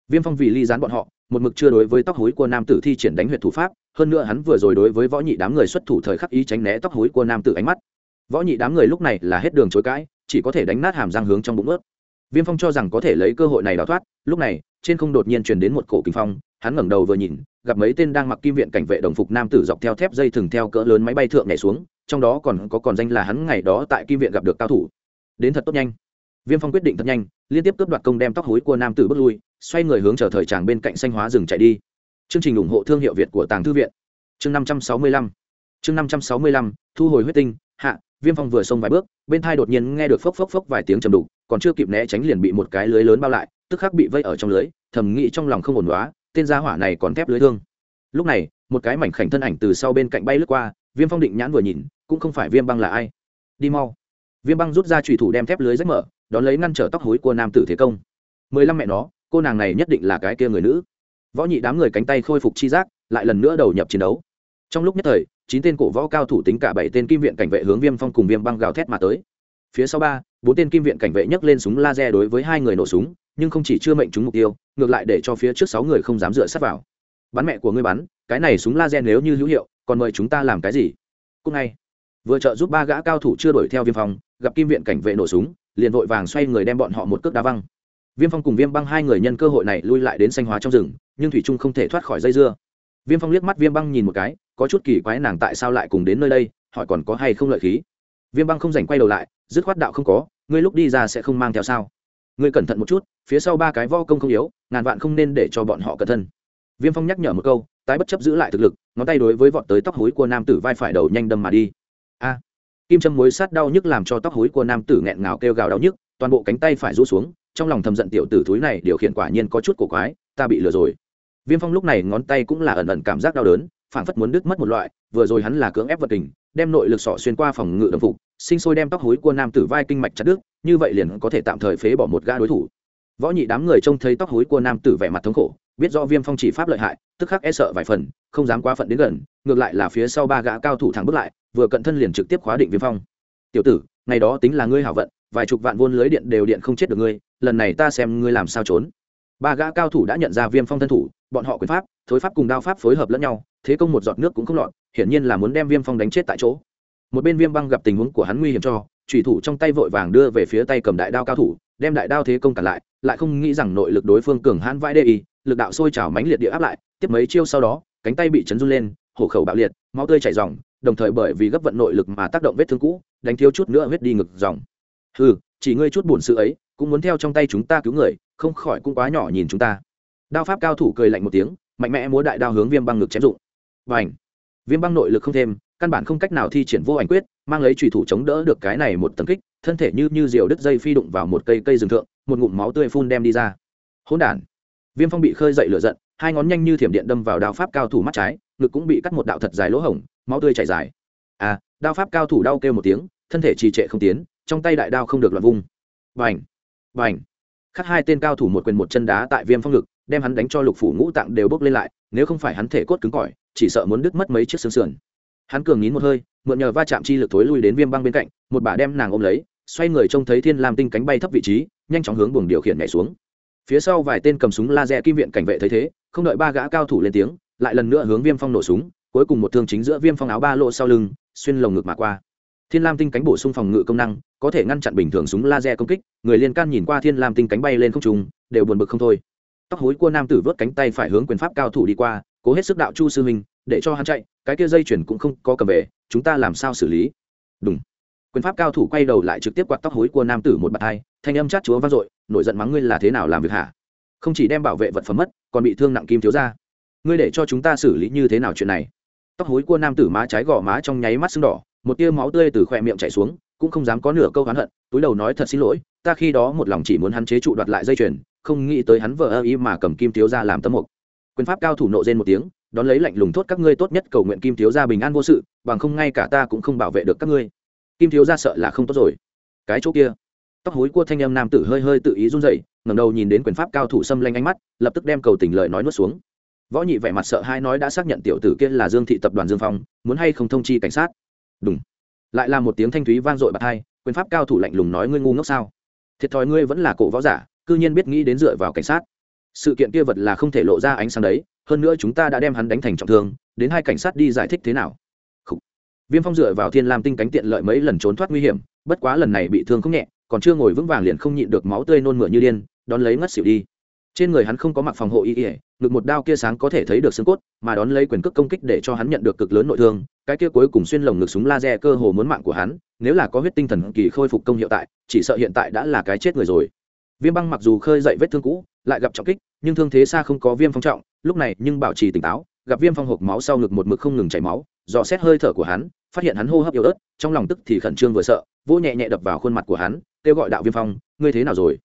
Viêm phong vì ly gián bọn họ, một mực chưa đối với tóc hối của nam tử thi triển đánh huyệt thủ pháp, hơn nữa hắn vừa rồi đối với võ nhị đám người xuất thủ thời khắc ý tránh né tóc hối của nam tử ánh mắt. Võ nhị đám người lúc này là hết đường chối cãi, chỉ có thể đánh nát hàm răng hướng trong bụng ướt. Viêm phong cho rằng có thể lấy cơ hội này đào thoát, lúc này, trên không đột nhiên truyền đến một cổ kinh phong, hắn ngẩng đầu vừa nhìn, gặp mấy tên đang mặc kim viện cảnh vệ đồng phục nam tử dọc theo thép dây thừng theo cỡ lớn máy bay thượng nhảy xuống, trong đó còn có còn danh là hắn ngày đó tại kim viện gặp được cao thủ. Đến thật tốt nhanh viêm phong quyết định thật nhanh liên tiếp cướp đoạt công đem tóc hối của nam tử bước lui xoay người hướng chờ thời tràng bên cạnh xanh hóa rừng chạy đi. Chương trình ủng hộ thương hiệu việt của tàng thư viện. Chương năm trăm sáu mươi lăm. Chương năm trăm sáu mươi lăm thu hồi huyết tinh hạ viêm phong vừa xông vài bước bên thai đột nhiên nghe được phốc phốc phốc vài tiếng trầm đục còn chưa kịp né tránh liền bị một cái lưới lớn bao lại tức khắc bị vây ở trong lưới thầm nghĩ trong lòng không ổn quá, tên gia hỏa này còn thép lưới thương. Lúc này một cái mảnh khảnh thân ảnh từ sau bên cạnh bay lướt qua viêm phong định nhãn vừa nhìn cũng không phải viêm băng là ai. Đi mau. Viêm băng rút ra trùy thủ đem thép lưới rách mở đón lấy ngăn trở tóc hối của nam tử thế công. Mười lăm mẹ nó, cô nàng này nhất định là cái kia người nữ. Võ nhị đám người cánh tay khôi phục chi giác, lại lần nữa đầu nhập chiến đấu. Trong lúc nhất thời, chín tên cổ võ cao thủ tính cả bảy tên kim viện cảnh vệ hướng viêm phong cùng viêm băng gào thét mà tới. Phía sau ba, bốn tên kim viện cảnh vệ nhấc lên súng laser đối với hai người nổ súng, nhưng không chỉ chưa mệnh trúng mục tiêu, ngược lại để cho phía trước sáu người không dám dựa sát vào. Bắn mẹ của ngươi bắn, cái này súng laser nếu như hữu hiệu, còn mời chúng ta làm cái gì? Cũng ngay, vừa trợ giúp ba gã cao thủ chưa đuổi theo viêm phong, gặp kim viện cảnh vệ nổ súng liền vội vàng xoay người đem bọn họ một cước đá văng. Viêm phong cùng viêm băng hai người nhân cơ hội này lui lại đến xanh hóa trong rừng, nhưng thủy trung không thể thoát khỏi dây dưa. Viêm phong liếc mắt viêm băng nhìn một cái, có chút kỳ quái nàng tại sao lại cùng đến nơi đây, hỏi còn có hay không lợi khí. Viêm băng không dành quay đầu lại, dứt khoát đạo không có, ngươi lúc đi ra sẽ không mang theo sao? Ngươi cẩn thận một chút, phía sau ba cái vo công không yếu, ngàn vạn không nên để cho bọn họ cẩn thân viêm phong nhắc nhở một câu, tái bất chấp giữ lại thực lực, ngón tay đối với vọt tới tóc hối của nam tử vai phải đầu nhanh đâm mà đi kim châm mối sát đau nhức làm cho tóc hối của nam tử nghẹn ngào kêu gào đau nhức, toàn bộ cánh tay phải rũ xuống, trong lòng thầm giận tiểu tử thúi này điều khiển quả nhiên có chút cổ quái, ta bị lừa rồi. Viêm phong lúc này ngón tay cũng là ẩn ẩn cảm giác đau đớn, phảng phất muốn đứt mất một loại, vừa rồi hắn là cưỡng ép vật tình, đem nội lực sỏ xuyên qua phòng ngự đồng phục, sinh sôi đem tóc hối của nam tử vai kinh mạch chặt đứt, như vậy liền có thể tạm thời phế bỏ một gã đối thủ. Võ nhị đám người trông thấy tóc hối của nam tử vẻ mặt thống khổ, biết do viêm phong chỉ pháp lợi hại, tức khắc e sợ vài phần, không dám quá phận đến gần, ngược lại là phía sau ba gã cao thủ thẳng bước lại vừa cận thân liền trực tiếp khóa định viêm phong. Tiểu tử, ngày đó tính là ngươi hảo vận, vài chục vạn vôn lưới điện đều điện không chết được ngươi, lần này ta xem ngươi làm sao trốn. Ba gã cao thủ đã nhận ra viêm phong thân thủ, bọn họ quyền pháp, thối pháp cùng đao pháp phối hợp lẫn nhau, thế công một giọt nước cũng không lọt, hiển nhiên là muốn đem viêm phong đánh chết tại chỗ. Một bên viêm băng gặp tình huống của hắn nguy hiểm cho thủy thủ trong tay vội vàng đưa về phía tay cầm đại đao cao thủ, đem đại đao thế công cản lại lại không nghĩ rằng nội lực đối phương cường hãn vãi đê y, lực đạo sôi trào mánh liệt địa áp lại, tiếp mấy chiêu sau đó, cánh tay bị chấn run lên, hổ khẩu bạo liệt, máu tươi chảy dòng đồng thời bởi vì gấp vận nội lực mà tác động vết thương cũ, đánh thiếu chút nữa huyết đi ngực dòng. Ừ chỉ ngươi chút buồn sự ấy, cũng muốn theo trong tay chúng ta cứu người, không khỏi cũng quá nhỏ nhìn chúng ta. Đao pháp cao thủ cười lạnh một tiếng, mạnh mẽ múa đại đao hướng viêm băng ngực chém dụng. Và ảnh viêm băng nội lực không thêm, căn bản không cách nào thi triển vô ảnh quyết, mang lấy trùy thủ chống đỡ được cái này một tấm kích, thân thể như như diều đứt dây phi đụng vào một cây cây rừng thượng, một ngụm máu tươi phun đem đi ra. Hỗn đản! Viêm phong bị khơi dậy lửa giận, hai ngón nhanh như thiểm điện đâm vào đao pháp cao thủ mắt trái, ngực cũng bị cắt một đạo thật dài lỗ hổng máu tươi chảy dài. À đao pháp cao thủ đau kêu một tiếng thân thể trì trệ không tiến trong tay đại đao không được loạn vung. Vành vành khắc hai tên cao thủ một quyền một chân đá tại viêm phong lực, đem hắn đánh cho lục phủ ngũ tạng đều bốc lên lại nếu không phải hắn thể cốt cứng cỏi chỉ sợ muốn đứt mất mấy chiếc xương sườn. Hắn cường nín một hơi mượn nhờ va chạm chi lực thối lui đến viêm băng bên cạnh một bà đem nàng ôm lấy xoay người trông thấy thiên lam tinh cánh bay thấp vị trí nhanh chóng hướng buồng điều khiển nhảy xuống. Phía sau vài tên cầm súng laser kim viện cảnh vệ thấy thế không đợi ba gã cao thủ lên tiếng lại lần nữa hướng viêm phong nổ súng cuối cùng một thương chính giữa viêm phong áo ba lỗ sau lưng, xuyên lồng ngực mà qua. Thiên lam tinh cánh bổ sung phòng ngự công năng, có thể ngăn chặn bình thường súng laser công kích, người liên can nhìn qua thiên lam tinh cánh bay lên không trung, đều buồn bực không thôi. Tóc hối của nam tử vớt cánh tay phải hướng quyền pháp cao thủ đi qua, cố hết sức đạo chu sư huynh, để cho hắn chạy, cái kia dây chuyển cũng không có cầm về, chúng ta làm sao xử lý? Đúng quyền pháp cao thủ quay đầu lại trực tiếp quạt tóc hối của nam tử một bàn hai, thanh âm chát chúa vang dội, nổi giận mắng ngươi là thế nào làm việc hả? Không chỉ đem bảo vệ vật phẩm mất, còn bị thương nặng kim thiếu ra ngươi để cho chúng ta xử lý như thế nào chuyện này? Tóc hối cua nam tử má trái gò má trong nháy mắt sưng đỏ, một tia máu tươi từ khỏe miệng chảy xuống, cũng không dám có nửa câu hắn hận, túi đầu nói thật xin lỗi, ta khi đó một lòng chỉ muốn hắn chế trụ đoạt lại dây chuyền, không nghĩ tới hắn vợ ơ ý mà cầm kim thiếu ra làm tấm mục. Quyền pháp cao thủ nộ rên một tiếng, đón lấy lạnh lùng thốt các ngươi tốt nhất cầu nguyện kim thiếu gia bình an vô sự, bằng không ngay cả ta cũng không bảo vệ được các ngươi. Kim thiếu gia sợ là không tốt rồi. Cái chỗ kia, tóc hối cua thanh em nam tử hơi hơi tự ý run dậy ngẩng đầu nhìn đến quyền pháp cao thủ xâm lanh ánh mắt, lập tức đem cầu tình lời nói nuốt xuống võ nhị vẻ mặt sợ hai nói đã xác nhận tiểu tử kia là dương thị tập đoàn dương phong, muốn hay không thông chi cảnh sát? Đúng lại là một tiếng thanh thúy vang dội bạc hai, quyền pháp cao thủ lạnh lùng nói ngươi ngu ngốc sao? Thiệt thòi ngươi vẫn là cổ võ giả, cư nhiên biết nghĩ đến dựa vào cảnh sát. Sự kiện kia vật là không thể lộ ra ánh sáng đấy, hơn nữa chúng ta đã đem hắn đánh thành trọng thương, đến hai cảnh sát đi giải thích thế nào? Khủ. viêm phong dựa vào thiên lam tinh cánh tiện lợi mấy lần trốn thoát nguy hiểm, bất quá lần này bị thương không nhẹ, còn chưa ngồi vững vàng liền không nhịn được máu tươi nôn mửa như điên, đón lấy ngất xỉu đi trên người hắn không có mặc phòng hộ y ỉa ngực một đao kia sáng có thể thấy được xương cốt, mà đón lấy quyền cước công kích để cho hắn nhận được cực lớn nội thương, cái kia cuối cùng xuyên lồng ngực súng laser cơ hồ muốn mạng của hắn, nếu là có huyết tinh thần kỳ khôi phục công hiệu tại, chỉ sợ hiện tại đã là cái chết người rồi. Viêm băng mặc dù khơi dậy vết thương cũ, lại gặp trọng kích, nhưng thương thế xa không có viêm phong trọng, lúc này nhưng bảo trì tỉnh táo, gặp viêm phong hộp máu sau ngực một mực không ngừng chảy máu, dò xét hơi thở của hắn, phát hiện hắn hô hấp yếu ớt, trong lòng tức thì khẩn trương vừa sợ, vỗ nhẹ nhẹ đập vào khuôn mặt của hắn, kêu gọi đạo viêm phong, ngươi thế nào rồi?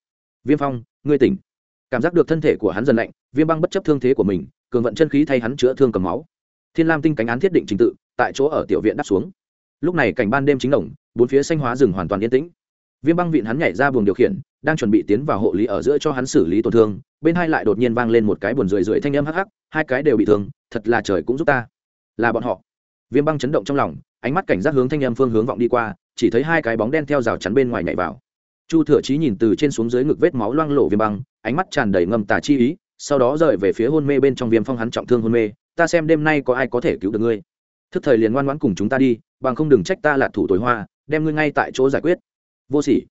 Viêm phong, ngươi tỉnh cảm giác được thân thể của hắn dần lạnh, viêm băng bất chấp thương thế của mình, cường vận chân khí thay hắn chữa thương cầm máu. Thiên lam tinh cánh án thiết định trình tự, tại chỗ ở tiểu viện đáp xuống. Lúc này cảnh ban đêm chính đồng, bốn phía xanh hóa rừng hoàn toàn yên tĩnh. Viêm băng vịn hắn nhảy ra buồng điều khiển, đang chuẩn bị tiến vào hộ lý ở giữa cho hắn xử lý tổn thương, bên hai lại đột nhiên vang lên một cái buồn rười rượi thanh âm hắc hắc, hai cái đều bị thương, thật là trời cũng giúp ta. Là bọn họ. Viêm băng chấn động trong lòng, ánh mắt cảnh giác hướng thanh âm phương hướng vọng đi qua, chỉ thấy hai cái bóng đen theo rào chắn bên ngoài nhảy vào chu thừa chí nhìn từ trên xuống dưới ngực vết máu loang lộ viêm băng, ánh mắt tràn đầy ngầm tà chi ý, sau đó rời về phía hôn mê bên trong viêm phong hắn trọng thương hôn mê, ta xem đêm nay có ai có thể cứu được ngươi. Thức thời liền ngoan ngoãn cùng chúng ta đi, bằng không đừng trách ta là thủ tối hoa, đem ngươi ngay tại chỗ giải quyết. Vô sỉ.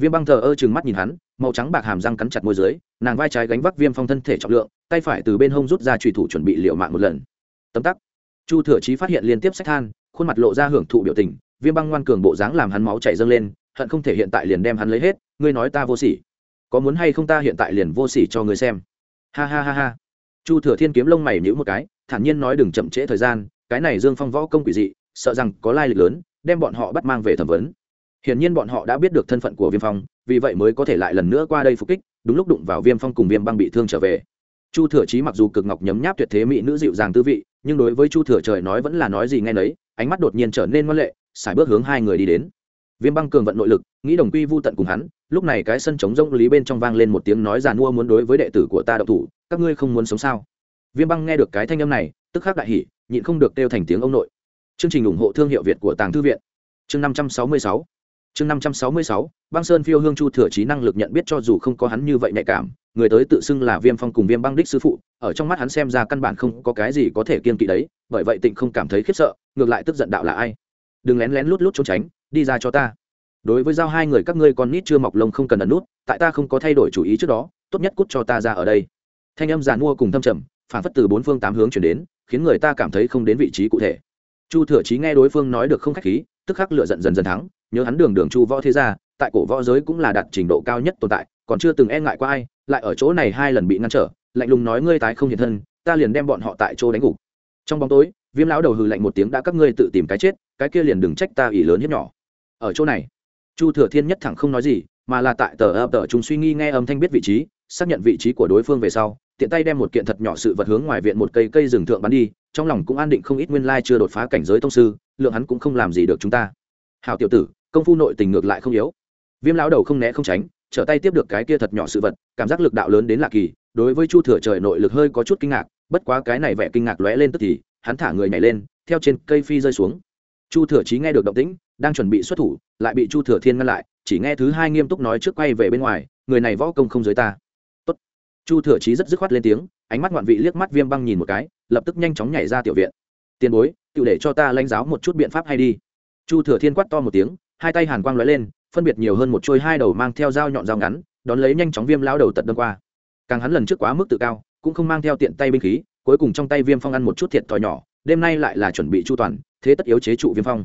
Viêm băng thờ ơ chừng mắt nhìn hắn, màu trắng bạc hàm răng cắn chặt môi dưới, nàng vai trái gánh vác viêm phong thân thể trọng lượng, tay phải từ bên hông rút ra trùy thủ chuẩn bị liệu mạng một lần. Tấm tắc. Chu thừa chí phát hiện liên tiếp sách than, khuôn mặt lộ ra hưởng thụ biểu tình, viêm băng ngoan cường bộ dáng làm hắn máu chảy dâng lên hận không thể hiện tại liền đem hắn lấy hết, ngươi nói ta vô sỉ. Có muốn hay không ta hiện tại liền vô sỉ cho ngươi xem. Ha ha ha ha. Chu thừa thiên kiếm lông mày nhữ một cái, thản nhiên nói đừng chậm trễ thời gian, cái này dương phong võ công quỷ dị, sợ rằng có lai lịch lớn, đem bọn họ bắt mang về thẩm vấn. Hiển nhiên bọn họ đã biết được thân phận của viêm phong, vì vậy mới có thể lại lần nữa qua đây phục kích, đúng lúc đụng vào viêm phong cùng viêm băng bị thương trở về. Chu thừa trí mặc dù cực ngọc nhấm nháp tuyệt thế mỹ nữ dịu dàng tư vị, nhưng đối với chu thừa trời nói vẫn là nói gì nghe nấy, ánh mắt đột nhiên trở nên ngoan lệ, sải bước hướng hai người đi đến viêm băng cường vận nội lực, nghĩ đồng quy vô tận cùng hắn, lúc này cái sân trống rỗng lý bên trong vang lên một tiếng nói giàn mua muốn đối với đệ tử của ta đậu thủ, các ngươi không muốn sống sao? Viêm băng nghe được cái thanh âm này, tức khắc đại hỉ, nhịn không được kêu thành tiếng ông nội. Chương trình ủng hộ thương hiệu việt của tàng thư viện. Chương năm trăm sáu mươi sáu. Chương năm trăm sáu mươi sáu, băng sơn phiêu hương chu thừa trí năng lực nhận biết cho dù không có hắn như vậy nhạy cảm, người tới tự xưng là viêm phong cùng viêm băng đích sư phụ, ở trong mắt hắn xem ra căn bản không có cái gì có thể kiên kỵ đấy, bởi vậy tịnh không cảm thấy khiếp sợ, ngược lại tức giận đạo là ai? Đừng lén lén lút lút trốn tránh đi ra cho ta. Đối với giao hai người các ngươi con nít chưa mọc lông không cần ẩn nút, tại ta không có thay đổi chủ ý trước đó, tốt nhất cút cho ta ra ở đây. Thanh âm giàn mua cùng thâm trầm, phản phất từ bốn phương tám hướng chuyển đến, khiến người ta cảm thấy không đến vị trí cụ thể. Chu thừa chí nghe đối phương nói được không khách khí, tức khắc lựa giận dần dần thắng, nhớ hắn đường đường chu võ thế gia, tại cổ võ giới cũng là đạt trình độ cao nhất tồn tại, còn chưa từng e ngại qua ai, lại ở chỗ này hai lần bị ngăn trở, lạnh lùng nói ngươi tái không hiện thân, ta liền đem bọn họ tại chỗ đánh gục. Trong bóng tối, viêm lão đầu hừ lạnh một tiếng đã các ngươi tự tìm cái chết, cái kia liền đừng trách ta ỉ lớn hiếp nhỏ ở chỗ này. Chu thừa thiên nhất thẳng không nói gì, mà là tại tờ ập tờ chúng suy nghi nghe âm thanh biết vị trí, xác nhận vị trí của đối phương về sau, tiện tay đem một kiện thật nhỏ sự vật hướng ngoài viện một cây cây rừng thượng bắn đi, trong lòng cũng an định không ít nguyên lai chưa đột phá cảnh giới tông sư, lượng hắn cũng không làm gì được chúng ta. Hào tiểu tử, công phu nội tình ngược lại không yếu. Viêm lão đầu không né không tránh, trở tay tiếp được cái kia thật nhỏ sự vật, cảm giác lực đạo lớn đến lạ kỳ, đối với chu thừa trời nội lực hơi có chút kinh ngạc, bất quá cái này vẻ kinh ngạc lóe lên tức thì, hắn thả người nhảy lên, theo trên cây phi rơi xuống. Chu thừa chí nghe được động tĩnh đang chuẩn bị xuất thủ, lại bị chu thừa thiên ngăn lại, chỉ nghe thứ hai nghiêm túc nói trước quay về bên ngoài, người này võ công không giới ta. Tốt. chu thừa chí rất dứt khoát lên tiếng, ánh mắt ngoạn vị liếc mắt viêm băng nhìn một cái, lập tức nhanh chóng nhảy ra tiểu viện. Tiền bối, tự để cho ta lãnh giáo một chút biện pháp hay đi. Chu thừa thiên quát to một tiếng, hai tay hàn quang lóe lên, phân biệt nhiều hơn một trôi hai đầu mang theo dao nhọn dao ngắn, đón lấy nhanh chóng viêm lao đầu tật đâm qua. Càng hắn lần trước quá mức tự cao, cũng không mang theo tiện tay binh khí, cuối cùng trong tay viêm phong ăn một chút thiệt thòi nhỏ, đêm nay lại là chuẩn bị chu toàn, thế tất yếu chế trụ viêm phong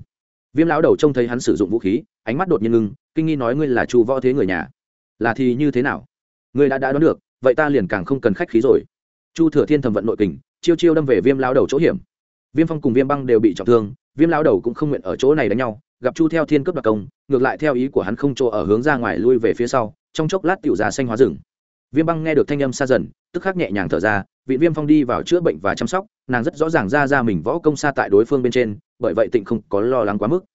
viêm lão đầu trông thấy hắn sử dụng vũ khí, ánh mắt đột nhiên ngưng, kinh nghi nói, ngươi là chu võ thế người nhà? Là thì như thế nào? Ngươi đã đã đoán được, vậy ta liền càng không cần khách khí rồi. Chu thừa thiên thầm vận nội kình, chiêu chiêu đâm về viêm lão đầu chỗ hiểm. Viêm phong cùng viêm băng đều bị trọng thương, viêm lão đầu cũng không nguyện ở chỗ này đánh nhau, gặp chu theo thiên cướp đặc công, ngược lại theo ý của hắn không chỗ ở hướng ra ngoài lui về phía sau, trong chốc lát tiểu già xanh hóa rừng. Viêm băng nghe được thanh âm xa dần, tức khắc nhẹ nhàng thở ra, vị viêm phong đi vào chữa bệnh và chăm sóc, nàng rất rõ ràng ra ra mình võ công xa tại đối phương bên trên bởi vậy tịnh không có lo lắng quá mức.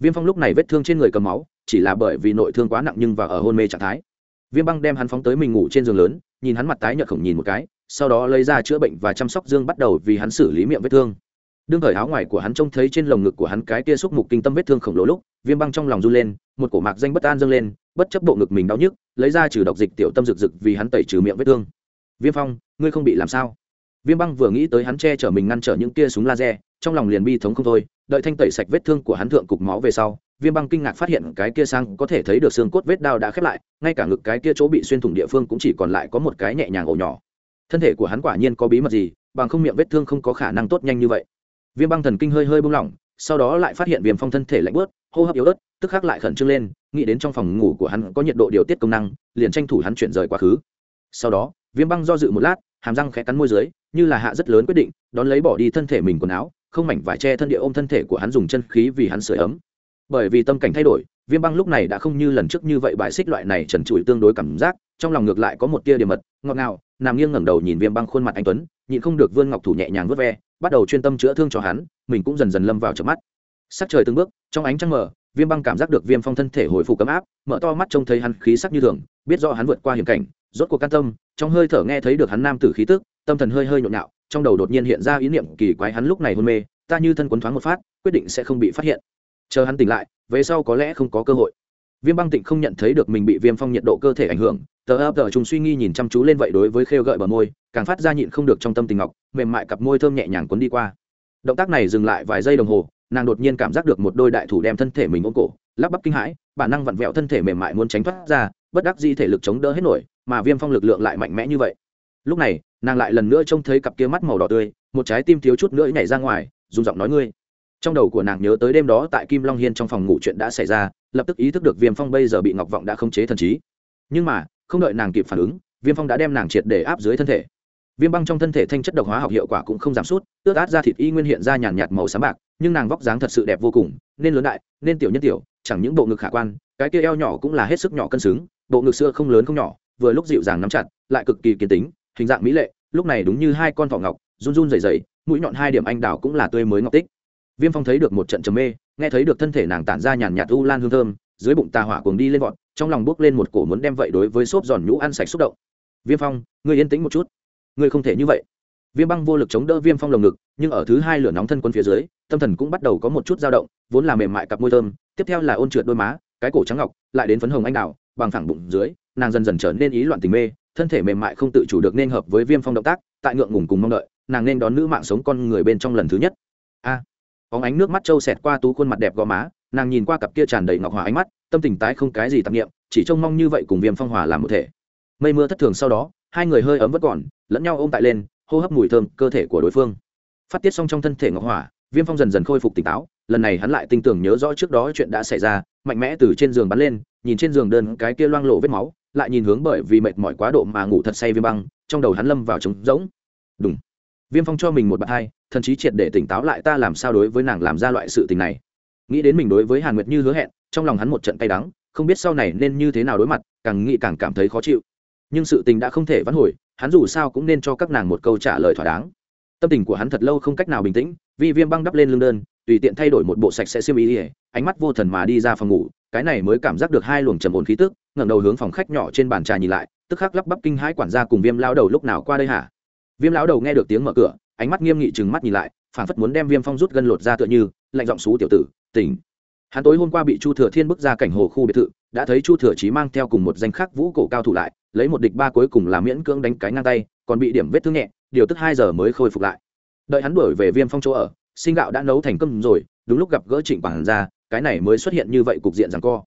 Viêm phong lúc này vết thương trên người cầm máu, chỉ là bởi vì nội thương quá nặng nhưng và ở hôn mê trạng thái. Viêm băng đem hắn phóng tới mình ngủ trên giường lớn, nhìn hắn mặt tái nhợt khổng nhìn một cái, sau đó lấy ra chữa bệnh và chăm sóc dương bắt đầu vì hắn xử lý miệng vết thương. Đương thời áo ngoài của hắn trông thấy trên lồng ngực của hắn cái tia xúc mục kinh tâm vết thương khổng lồ lúc, viêm băng trong lòng run lên, một cổ mạc danh bất an dâng lên, bất chấp bộ ngực mình đau nhức, lấy ra trừ độc dịch tiểu tâm rực rực vì hắn tẩy trừ miệng vết thương. Viêm phong, ngươi không bị làm sao? Viêm băng vừa nghĩ tới hắn che chở mình ngăn trở những tia súng laser trong lòng liền bi thống không thôi, đợi thanh tẩy sạch vết thương của hắn thượng cục máu về sau, viêm băng kinh ngạc phát hiện cái kia sang có thể thấy được xương cốt vết đao đã khép lại, ngay cả ngực cái kia chỗ bị xuyên thủng địa phương cũng chỉ còn lại có một cái nhẹ nhàng ổ nhỏ. Thân thể của hắn quả nhiên có bí mật gì, bằng không miệng vết thương không có khả năng tốt nhanh như vậy. Viêm băng thần kinh hơi hơi bung lỏng, sau đó lại phát hiện viêm phong thân thể lạnh bớt hô hấp yếu ớt, tức khắc lại khẩn trương lên, nghĩ đến trong phòng ngủ của hắn có nhiệt độ điều tiết công năng, liền tranh thủ hắn chuyển rời quá khứ. Sau đó, viêm băng do dự một lát, hàm răng khẽ cắn môi dưới, như là hạ rất lớn quyết định, đón lấy bỏ đi thân thể mình quần áo không mảnh vải che thân địa ôm thân thể của hắn dùng chân khí vì hắn sửa ấm. Bởi vì tâm cảnh thay đổi, viêm băng lúc này đã không như lần trước như vậy bài xích loại này trần trụi tương đối cảm giác, trong lòng ngược lại có một tia điểm mật, ngọt ngào, nằm nghiêng ngẩng đầu nhìn viêm băng khuôn mặt anh tuấn, nhịn không được vương ngọc thủ nhẹ nhàng vớt ve, bắt đầu chuyên tâm chữa thương cho hắn, mình cũng dần dần lâm vào trong mắt. Sắc trời từng bước, trong ánh trăng mờ, viêm băng cảm giác được viêm phong thân thể hồi phục cấm áp, mở to mắt trông thấy hắn khí sắc như thường, biết rõ hắn vượt qua hiểm cảnh, rốt cuộc can tâm, trong hơi thở nghe thấy được hắn nam tử khí tức tâm thần hơi hơi nhộn nhạo, trong đầu đột nhiên hiện ra ý niệm kỳ quái hắn lúc này hôn mê, ta như thân quấn thoáng một phát, quyết định sẽ không bị phát hiện. Chờ hắn tỉnh lại, về sau có lẽ không có cơ hội. Viêm băng tịnh không nhận thấy được mình bị viêm phong nhiệt độ cơ thể ảnh hưởng, tờ ấp tờ chúng suy nghi nhìn chăm chú lên vậy đối với khêu gợi bờ môi, càng phát ra nhịn không được trong tâm tình ngọc, mềm mại cặp môi thơm nhẹ nhàng quấn đi qua. Động tác này dừng lại vài giây đồng hồ, nàng đột nhiên cảm giác được một đôi đại thủ đem thân thể mình ôm cổ, lắp bắp kinh hãi, bản năng vặn vẹo thân thể mềm mại muốn tránh thoát ra, bất đắc di thể lực chống đỡ hết nổi, mà viêm phong lực lượng lại mạnh mẽ như vậy lúc này, nàng lại lần nữa trông thấy cặp kia mắt màu đỏ tươi, một trái tim thiếu chút nữa nhảy ra ngoài, dùng giọng nói ngươi. Trong đầu của nàng nhớ tới đêm đó tại kim long hiên trong phòng ngủ chuyện đã xảy ra, lập tức ý thức được viêm phong bây giờ bị ngọc vọng đã không chế thần trí. Nhưng mà, không đợi nàng kịp phản ứng, viêm phong đã đem nàng triệt để áp dưới thân thể. Viêm băng trong thân thể thanh chất độc hóa học hiệu quả cũng không giảm sút ướt át ra thịt y nguyên hiện ra nhàn nhạt màu sáng bạc, nhưng nàng vóc dáng thật sự đẹp vô cùng, nên lớn đại, nên tiểu nhân tiểu, chẳng những bộ ngực khả quan, cái kia eo nhỏ cũng là hết sức nhỏ cân xứng, bộ ngực xưa không lớn không nhỏ, vừa lúc dịu dàng nắm chặt, lại cực kỳ kiến tính hình dạng mỹ lệ, lúc này đúng như hai con thỏ ngọc, run run rẩy rẩy, mũi nhọn hai điểm anh đào cũng là tươi mới ngọc tích. Viêm phong thấy được một trận trầm mê, nghe thấy được thân thể nàng tản ra nhàn nhạt u lan hương thơm, dưới bụng tà hỏa cuồng đi lên vọt, trong lòng bước lên một cổ muốn đem vậy đối với xốp giòn nhũ ăn sạch xúc động. Viêm phong, ngươi yên tĩnh một chút. Ngươi không thể như vậy. Viêm băng vô lực chống đỡ viêm phong lồng ngực, nhưng ở thứ hai lửa nóng thân quân phía dưới, tâm thần cũng bắt đầu có một chút dao động, vốn là mềm mại cặp môi thơm, tiếp theo là ôn trượt đôi má, cái cổ trắng ngọc, lại đến phấn hồng anh đào, bằng phẳng bụng dưới, nàng dần dần trở nên ý loạn tình mê thân thể mềm mại không tự chủ được nên hợp với viêm phong động tác tại ngượng ngùng cùng mong đợi nàng nên đón nữ mạng sống con người bên trong lần thứ nhất. A. À, óng ánh nước mắt trâu xẹt qua tú khuôn mặt đẹp gò má nàng nhìn qua cặp kia tràn đầy ngọc hòa ánh mắt tâm tình tái không cái gì tạp nghiệm chỉ trông mong như vậy cùng viêm phong hòa làm một thể. Mây mưa thất thường sau đó hai người hơi ấm vẫn còn lẫn nhau ôm tại lên hô hấp mùi thơm cơ thể của đối phương. Phát tiết xong trong thân thể ngọc hỏa viêm phong dần dần khôi phục tỉnh táo lần này hắn lại tinh tưởng nhớ rõ trước đó chuyện đã xảy ra mạnh mẽ từ trên giường bắn lên nhìn trên giường đơn cái kia loang lộ vết máu lại nhìn hướng bởi vì mệt mỏi quá độ mà ngủ thật say viêm băng, trong đầu hắn lâm vào trống rỗng. Đúng viêm phong cho mình một bạt hai, thần chí triệt để tỉnh táo lại ta làm sao đối với nàng làm ra loại sự tình này. Nghĩ đến mình đối với hàn nguyệt như hứa hẹn, trong lòng hắn một trận cay đắng, không biết sau này nên như thế nào đối mặt, càng nghĩ càng cảm thấy khó chịu. Nhưng sự tình đã không thể vãn hồi, hắn dù sao cũng nên cho các nàng một câu trả lời thỏa đáng. Tâm tình của hắn thật lâu không cách nào bình tĩnh, vì viêm băng đắp lên lưng đơn, tùy tiện thay đổi một bộ sạch sẽ siêu ý ỉa ánh mắt vô thần mà đi ra phòng ngủ, cái này mới cảm giác được hai luồng trầm ổn khí tức ngẩng đầu hướng phòng khách nhỏ trên bàn trà nhìn lại, tức khắc lắp bắp kinh hãi quản gia cùng viêm lao đầu lúc nào qua đây hả? Viêm lão đầu nghe được tiếng mở cửa, ánh mắt nghiêm nghị chừng mắt nhìn lại phản phất muốn đem viêm phong rút gân lột ra tựa như, lạnh giọng xú tiểu tử, tỉnh. Hắn tối hôm qua bị chu thừa thiên bước ra cảnh hồ khu biệt thự, đã thấy chu thừa chí mang theo cùng một danh khắc vũ cổ cao thủ lại, lấy một địch ba cuối cùng là miễn cưỡng đánh cái ngang tay, còn bị điểm vết thương nhẹ, điều tức hai giờ mới khôi phục lại. Đợi hắn đuổi về viêm phong chỗ ở, sinh gạo đã nấu thành cơm rồi, đúng lúc gặp gỡ trịnh quản gia, cái này mới xuất hiện như vậy cục diện rằng co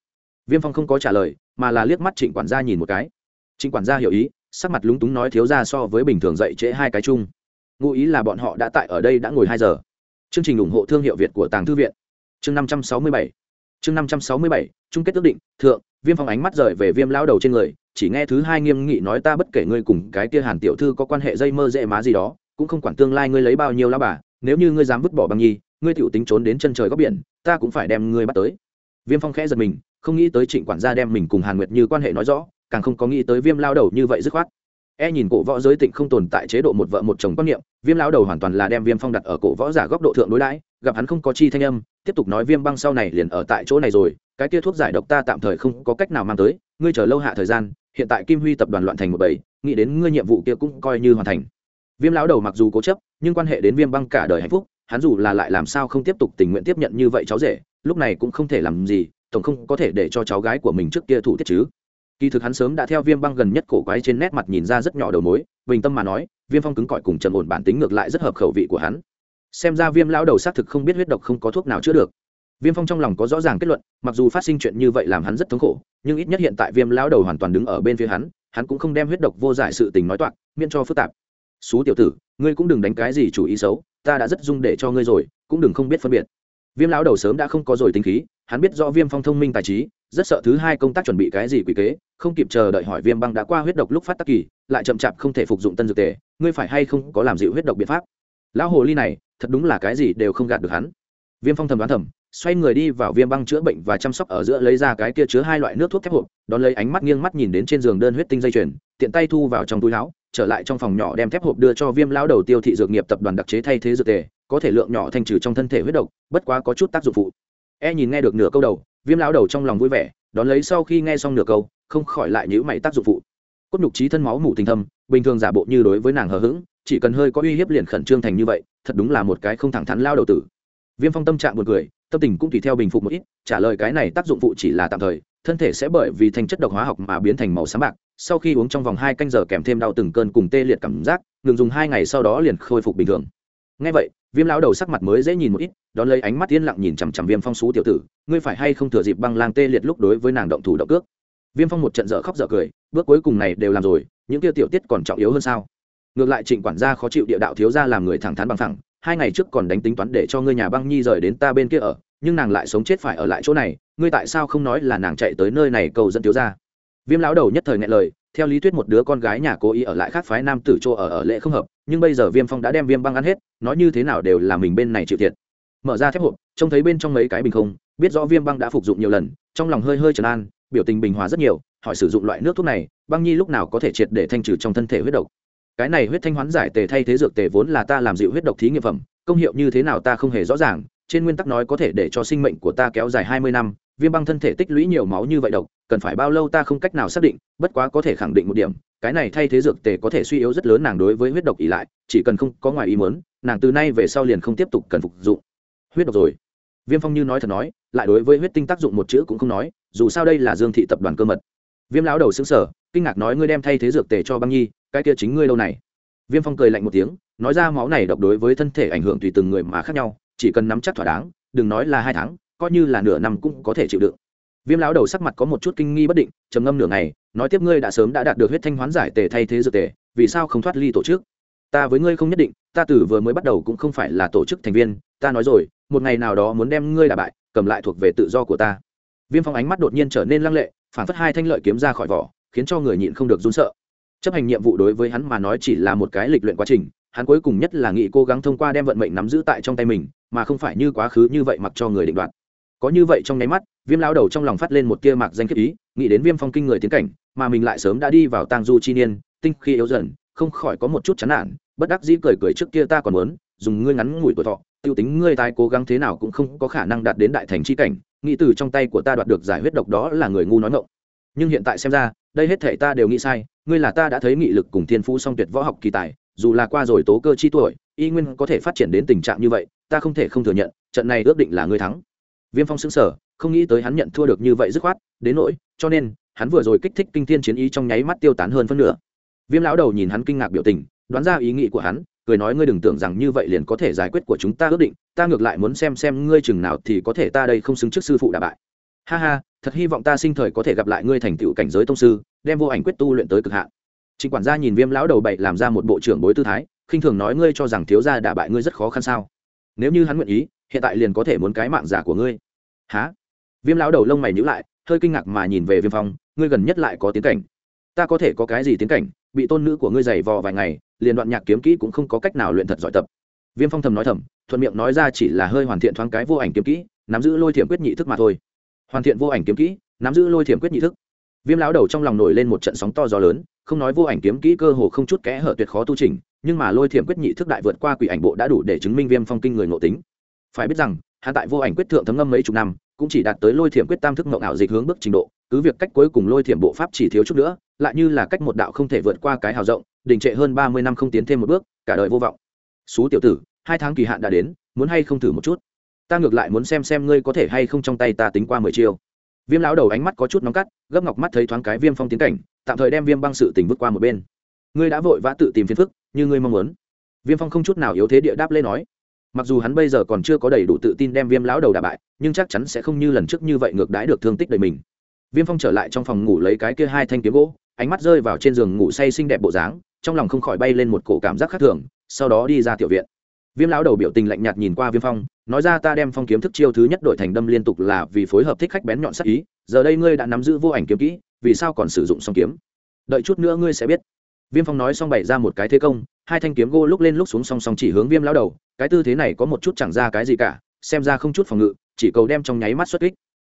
viêm phong không có trả lời, mà là liếc mắt trịnh quản gia nhìn một cái. Trịnh quản gia hiểu ý, sắc mặt lúng túng nói thiếu ra so với bình thường dậy trễ hai cái chung. Ngụ ý là bọn họ đã tại ở đây đã ngồi hai giờ. Chương trình ủng hộ thương hiệu việt của tàng thư viện. Chương năm trăm sáu mươi bảy. Chương năm trăm sáu mươi bảy, chung kết ước định, thượng, viêm phong ánh mắt rời về viêm lao đầu trên người, chỉ nghe thứ hai nghiêm nghị nói ta bất kể ngươi cùng cái kia hàn tiểu thư có quan hệ dây mơ dễ má gì đó, cũng không quản tương lai ngươi lấy bao nhiêu lao bà, nếu như ngươi dám vứt bỏ băng nhi, ngươi tiểu tính trốn đến chân trời góc biển, ta cũng phải đem ngươi bắt tới. Viêm phong khẽ giật mình không nghĩ tới trịnh quản gia đem mình cùng hàn nguyệt như quan hệ nói rõ, càng không có nghĩ tới viêm lao đầu như vậy dứt khoát. E nhìn cổ võ giới tịnh không tồn tại chế độ một vợ một chồng quan niệm, viêm lao đầu hoàn toàn là đem viêm phong đặt ở cổ võ giả góc độ thượng đối đãi, gặp hắn không có chi thanh âm, tiếp tục nói viêm băng sau này liền ở tại chỗ này rồi, cái kia thuốc giải độc ta tạm thời không có cách nào mang tới, ngươi chờ lâu hạ thời gian, hiện tại kim huy tập đoàn loạn thành một bảy nghĩ đến ngươi nhiệm vụ kia cũng coi như hoàn thành. Viêm lão đầu mặc dù cố chấp, nhưng quan hệ đến viêm băng cả đời hạnh phúc, hắn dù là lại làm sao không tiếp tục tình nguyện tiếp nhận như vậy cháu rể, lúc này cũng không thể làm gì tổng không có thể để cho cháu gái của mình trước kia thủ tiết chứ. Kỳ thực hắn sớm đã theo viêm băng gần nhất cổ quái trên nét mặt nhìn ra rất nhỏ đầu mối, bình tâm mà nói, viêm phong cứng cỏi cùng trầm ổn bản tính ngược lại rất hợp khẩu vị của hắn. Xem ra viêm lão đầu xác thực không biết huyết độc không có thuốc nào chữa được. Viêm phong trong lòng có rõ ràng kết luận, mặc dù phát sinh chuyện như vậy làm hắn rất thống khổ, nhưng ít nhất hiện tại viêm lão đầu hoàn toàn đứng ở bên phía hắn hắn cũng không đem huyết độc vô giải sự tình nói toạc, miễn cho phức tạp. Xú tiểu tử, ngươi cũng đừng đánh cái gì chủ ý xấu, ta đã rất dung để cho ngươi rồi, cũng đừng không biết phân biệt. Viêm lão đầu sớm đã không có rồi tính khí hắn biết rõ viêm phong thông minh tài trí, rất sợ thứ hai công tác chuẩn bị cái gì quỷ kế, không kịp chờ đợi hỏi viêm băng đã qua huyết độc lúc phát tác kỳ, lại chậm chạp không thể phục dụng tân dược tề, ngươi phải hay không có làm dịu huyết độc biện pháp. Lão hồ ly này, thật đúng là cái gì đều không gạt được hắn. Viêm phong thầm đoán thầm, xoay người đi vào viêm băng chữa bệnh và chăm sóc ở giữa lấy ra cái kia chứa hai loại nước thuốc thép hộp, đón lấy ánh mắt nghiêng mắt nhìn đến trên giường đơn huyết tinh dây chuyền, tiện tay thu vào trong túi áo, trở lại trong phòng nhỏ đem thép hộp đưa cho viêm lão đầu tiêu thị dược nghiệp tập đoàn đặc chế thay thế dược tề, có thể lượng nhỏ thanh trừ trong thân thể huyết độc, bất quá có chút tác dụng phụ e nhìn nghe được nửa câu đầu, viêm lão đầu trong lòng vui vẻ, đón lấy sau khi nghe xong nửa câu, không khỏi lại nhữ mày tác dụng phụ. Cốt nhục trí thân máu mủ tình thâm, bình thường giả bộ như đối với nàng hờ hững, chỉ cần hơi có uy hiếp liền khẩn trương thành như vậy, thật đúng là một cái không thẳng thắn lao đầu tử. Viêm phong tâm trạng buồn cười, tâm tình cũng tùy theo bình phục một ít, trả lời cái này tác dụng phụ chỉ là tạm thời, thân thể sẽ bởi vì thành chất độc hóa học mà biến thành màu xám bạc, sau khi uống trong vòng hai canh giờ kèm thêm đau từng cơn cùng tê liệt cảm giác, ngừng dùng hai ngày sau đó liền khôi phục bình thường ngay vậy, viêm lão đầu sắc mặt mới dễ nhìn một ít, đón lấy ánh mắt yên lặng nhìn chằm chằm viêm phong xú tiểu tử, ngươi phải hay không thừa dịp băng lang tê liệt lúc đối với nàng động thủ động cước. Viêm phong một trận dở khóc dở cười, bước cuối cùng này đều làm rồi, những tiêu tiểu tiết còn trọng yếu hơn sao? Ngược lại trịnh quản gia khó chịu địa đạo thiếu ra làm người thẳng thắn bằng thẳng, hai ngày trước còn đánh tính toán để cho ngươi nhà băng nhi rời đến ta bên kia ở, nhưng nàng lại sống chết phải ở lại chỗ này, ngươi tại sao không nói là nàng chạy tới nơi này cầu dẫn thiếu ra viêm lão đầu nhất thời ngại lời theo lý thuyết một đứa con gái nhà cố ý ở lại khác phái nam tử chỗ ở ở lệ không hợp, nhưng bây giờ viêm phong đã đem viêm băng ăn hết, nói như thế nào đều là mình bên này chịu thiệt. Mở ra thép hộp, trông thấy bên trong mấy cái bình không, biết rõ viêm băng đã phục dụng nhiều lần, trong lòng hơi hơi trấn an, biểu tình bình hòa rất nhiều, hỏi sử dụng loại nước thuốc này, băng nhi lúc nào có thể triệt để thanh trừ trong thân thể huyết độc. Cái này huyết thanh hoán giải tề thay thế dược tề vốn là ta làm dịu huyết độc thí nghiệm phẩm, công hiệu như thế nào ta không hề rõ ràng, trên nguyên tắc nói có thể để cho sinh mệnh của ta kéo dài hai mươi năm viêm băng thân thể tích lũy nhiều máu như vậy độc, cần phải bao lâu ta không cách nào xác định, bất quá có thể khẳng định một điểm, cái này thay thế dược tề có thể suy yếu rất lớn nàng đối với huyết độc ỉ lại, chỉ cần không có ngoài ý muốn, nàng từ nay về sau liền không tiếp tục cần phục dụng. Huyết độc rồi. Viêm phong như nói thật nói, lại đối với huyết tinh tác dụng một chữ cũng không nói, dù sao đây là dương thị tập đoàn cơ mật. Viêm lão đầu xứng sở kinh ngạc nói ngươi đem thay thế dược tề cho băng nhi, cái kia chính ngươi lâu này? Viêm phong cười lạnh một tiếng, nói ra máu này độc đối với thân thể ảnh hưởng tùy từng người mà khác nhau, chỉ cần nắm chắc thỏa đáng, đừng nói là hai tháng coi như là nửa năm cũng có thể chịu đựng. Viêm lão đầu sắc mặt có một chút kinh nghi bất định, trầm ngâm nửa ngày, nói tiếp ngươi đã sớm đã đạt được huyết thanh hoán giải tề thay thế dược tề, vì sao không thoát ly tổ chức? Ta với ngươi không nhất định, ta từ vừa mới bắt đầu cũng không phải là tổ chức thành viên, ta nói rồi, một ngày nào đó muốn đem ngươi đả bại, cầm lại thuộc về tự do của ta. Viêm phong ánh mắt đột nhiên trở nên lăng lệ, phản phất hai thanh lợi kiếm ra khỏi vỏ, khiến cho người nhịn không được run sợ. Chấp hành nhiệm vụ đối với hắn mà nói chỉ là một cái lịch luyện quá trình, hắn cuối cùng nhất là nghĩ cố gắng thông qua đem vận mệnh nắm giữ tại trong tay mình, mà không phải như quá khứ như vậy mặc cho người định đoạt có như vậy trong nháy mắt, viêm lao đầu trong lòng phát lên một tia mạc danh khiếp ý, nghĩ đến viêm phong kinh người tiến cảnh, mà mình lại sớm đã đi vào tang du chi niên, tinh khi yếu dần, không khỏi có một chút chán nản, bất đắc dĩ cười cười trước kia ta còn muốn, dùng ngươi ngắn ngủi tuổi thọ, tiêu tính ngươi tai cố gắng thế nào cũng không có khả năng đạt đến đại thành chi cảnh, nghĩ từ trong tay của ta đoạt được giải huyết độc đó là người ngu nói ngộng nhưng hiện tại xem ra, đây hết thể ta đều nghĩ sai, ngươi là ta đã thấy nghị lực cùng thiên phú song tuyệt võ học kỳ tài, dù là qua rồi tố cơ chi tuổi, y nguyên có thể phát triển đến tình trạng như vậy, ta không thể không thừa nhận, trận này ước định là ngươi thắng viêm phong xứng sở không nghĩ tới hắn nhận thua được như vậy dứt khoát, đến nỗi, cho nên, hắn vừa rồi kích thích kinh thiên chiến ý trong nháy mắt tiêu tán hơn phân nửa. Viêm lão đầu nhìn hắn kinh ngạc biểu tình, đoán ra ý nghĩ của hắn, cười nói ngươi đừng tưởng rằng như vậy liền có thể giải quyết của chúng ta ước định, ta ngược lại muốn xem xem ngươi chừng nào thì có thể ta đây không xứng trước sư phụ đà bại. Ha ha, thật hy vọng ta sinh thời có thể gặp lại ngươi thành tựu cảnh giới tông sư, đem vô ảnh quyết tu luyện tới cực hạn. Trịnh quản gia nhìn viêm lão đầu bậy làm ra một bộ trưởng bối tư thái, khinh thường nói ngươi cho rằng thiếu gia đả bại ngươi rất khó khăn sao? Nếu như hắn nguyện ý hiện tại liền có thể muốn cái mạng giả của ngươi. Há viêm lão đầu lông mày nhữ lại, hơi kinh ngạc mà nhìn về viêm phong, ngươi gần nhất lại có tiến cảnh. Ta có thể có cái gì tiến cảnh? Bị tôn nữ của ngươi giày vò vài ngày, liền đoạn nhạc kiếm kỹ cũng không có cách nào luyện thật giỏi tập. Viêm phong thầm nói thầm, thuận miệng nói ra chỉ là hơi hoàn thiện thoáng cái vô ảnh kiếm kỹ, nắm giữ lôi thiểm quyết nhị thức mà thôi. Hoàn thiện vô ảnh kiếm kỹ, nắm giữ lôi thiểm quyết nhị thức. Viêm lão đầu trong lòng nổi lên một trận sóng to gió lớn, không nói vô ảnh kiếm kỹ cơ hồ không chút kẽ hở tuyệt khó tu trình nhưng mà lôi thiểm quyết nhị thức đại vượt qua quỷ ảnh bộ đã đủ để chứng minh viêm phong kinh người ngộ tính phải biết rằng hạ tại vô ảnh quyết thượng thấm ngâm mấy chục năm, cũng chỉ đạt tới lôi thiểm quyết tam thức mộng ảo dịch hướng bước trình độ, cứ việc cách cuối cùng lôi thiểm bộ pháp chỉ thiếu chút nữa, lại như là cách một đạo không thể vượt qua cái hào rộng, đình trệ hơn ba mươi năm không tiến thêm một bước, cả đời vô vọng. Xú tiểu tử, hai tháng kỳ hạn đã đến, muốn hay không thử một chút? Ta ngược lại muốn xem xem ngươi có thể hay không trong tay ta tính qua mười chiêu. Viêm lão đầu ánh mắt có chút nóng cắt, gấp ngọc mắt thấy thoáng cái viêm phong tiến cảnh, tạm thời đem viêm băng sự tình vứt qua một bên. Ngươi đã vội vã tự tìm phiền phức, như ngươi mong muốn. Viêm phong không chút nào yếu thế địa đáp lên nói mặc dù hắn bây giờ còn chưa có đầy đủ tự tin đem viêm lão đầu đà bại, nhưng chắc chắn sẽ không như lần trước như vậy ngược đãi được thương tích đầy mình. Viêm phong trở lại trong phòng ngủ lấy cái kia hai thanh kiếm gỗ, ánh mắt rơi vào trên giường ngủ say xinh đẹp bộ dáng, trong lòng không khỏi bay lên một cổ cảm giác khác thường, sau đó đi ra tiểu viện. Viêm lão đầu biểu tình lạnh nhạt nhìn qua viêm phong, nói ra ta đem phong kiếm thức chiêu thứ nhất đổi thành đâm liên tục là vì phối hợp thích khách bén nhọn sắc ý, giờ đây ngươi đã nắm giữ vô ảnh kiếm kỹ, vì sao còn sử dụng song kiếm? Đợi chút nữa ngươi sẽ biết. Viêm phong nói xong bày ra một cái thế công hai thanh kiếm gỗ lúc lên lúc xuống song song chỉ hướng viêm lão đầu, cái tư thế này có một chút chẳng ra cái gì cả, xem ra không chút phòng ngự, chỉ cầu đem trong nháy mắt xuất kích.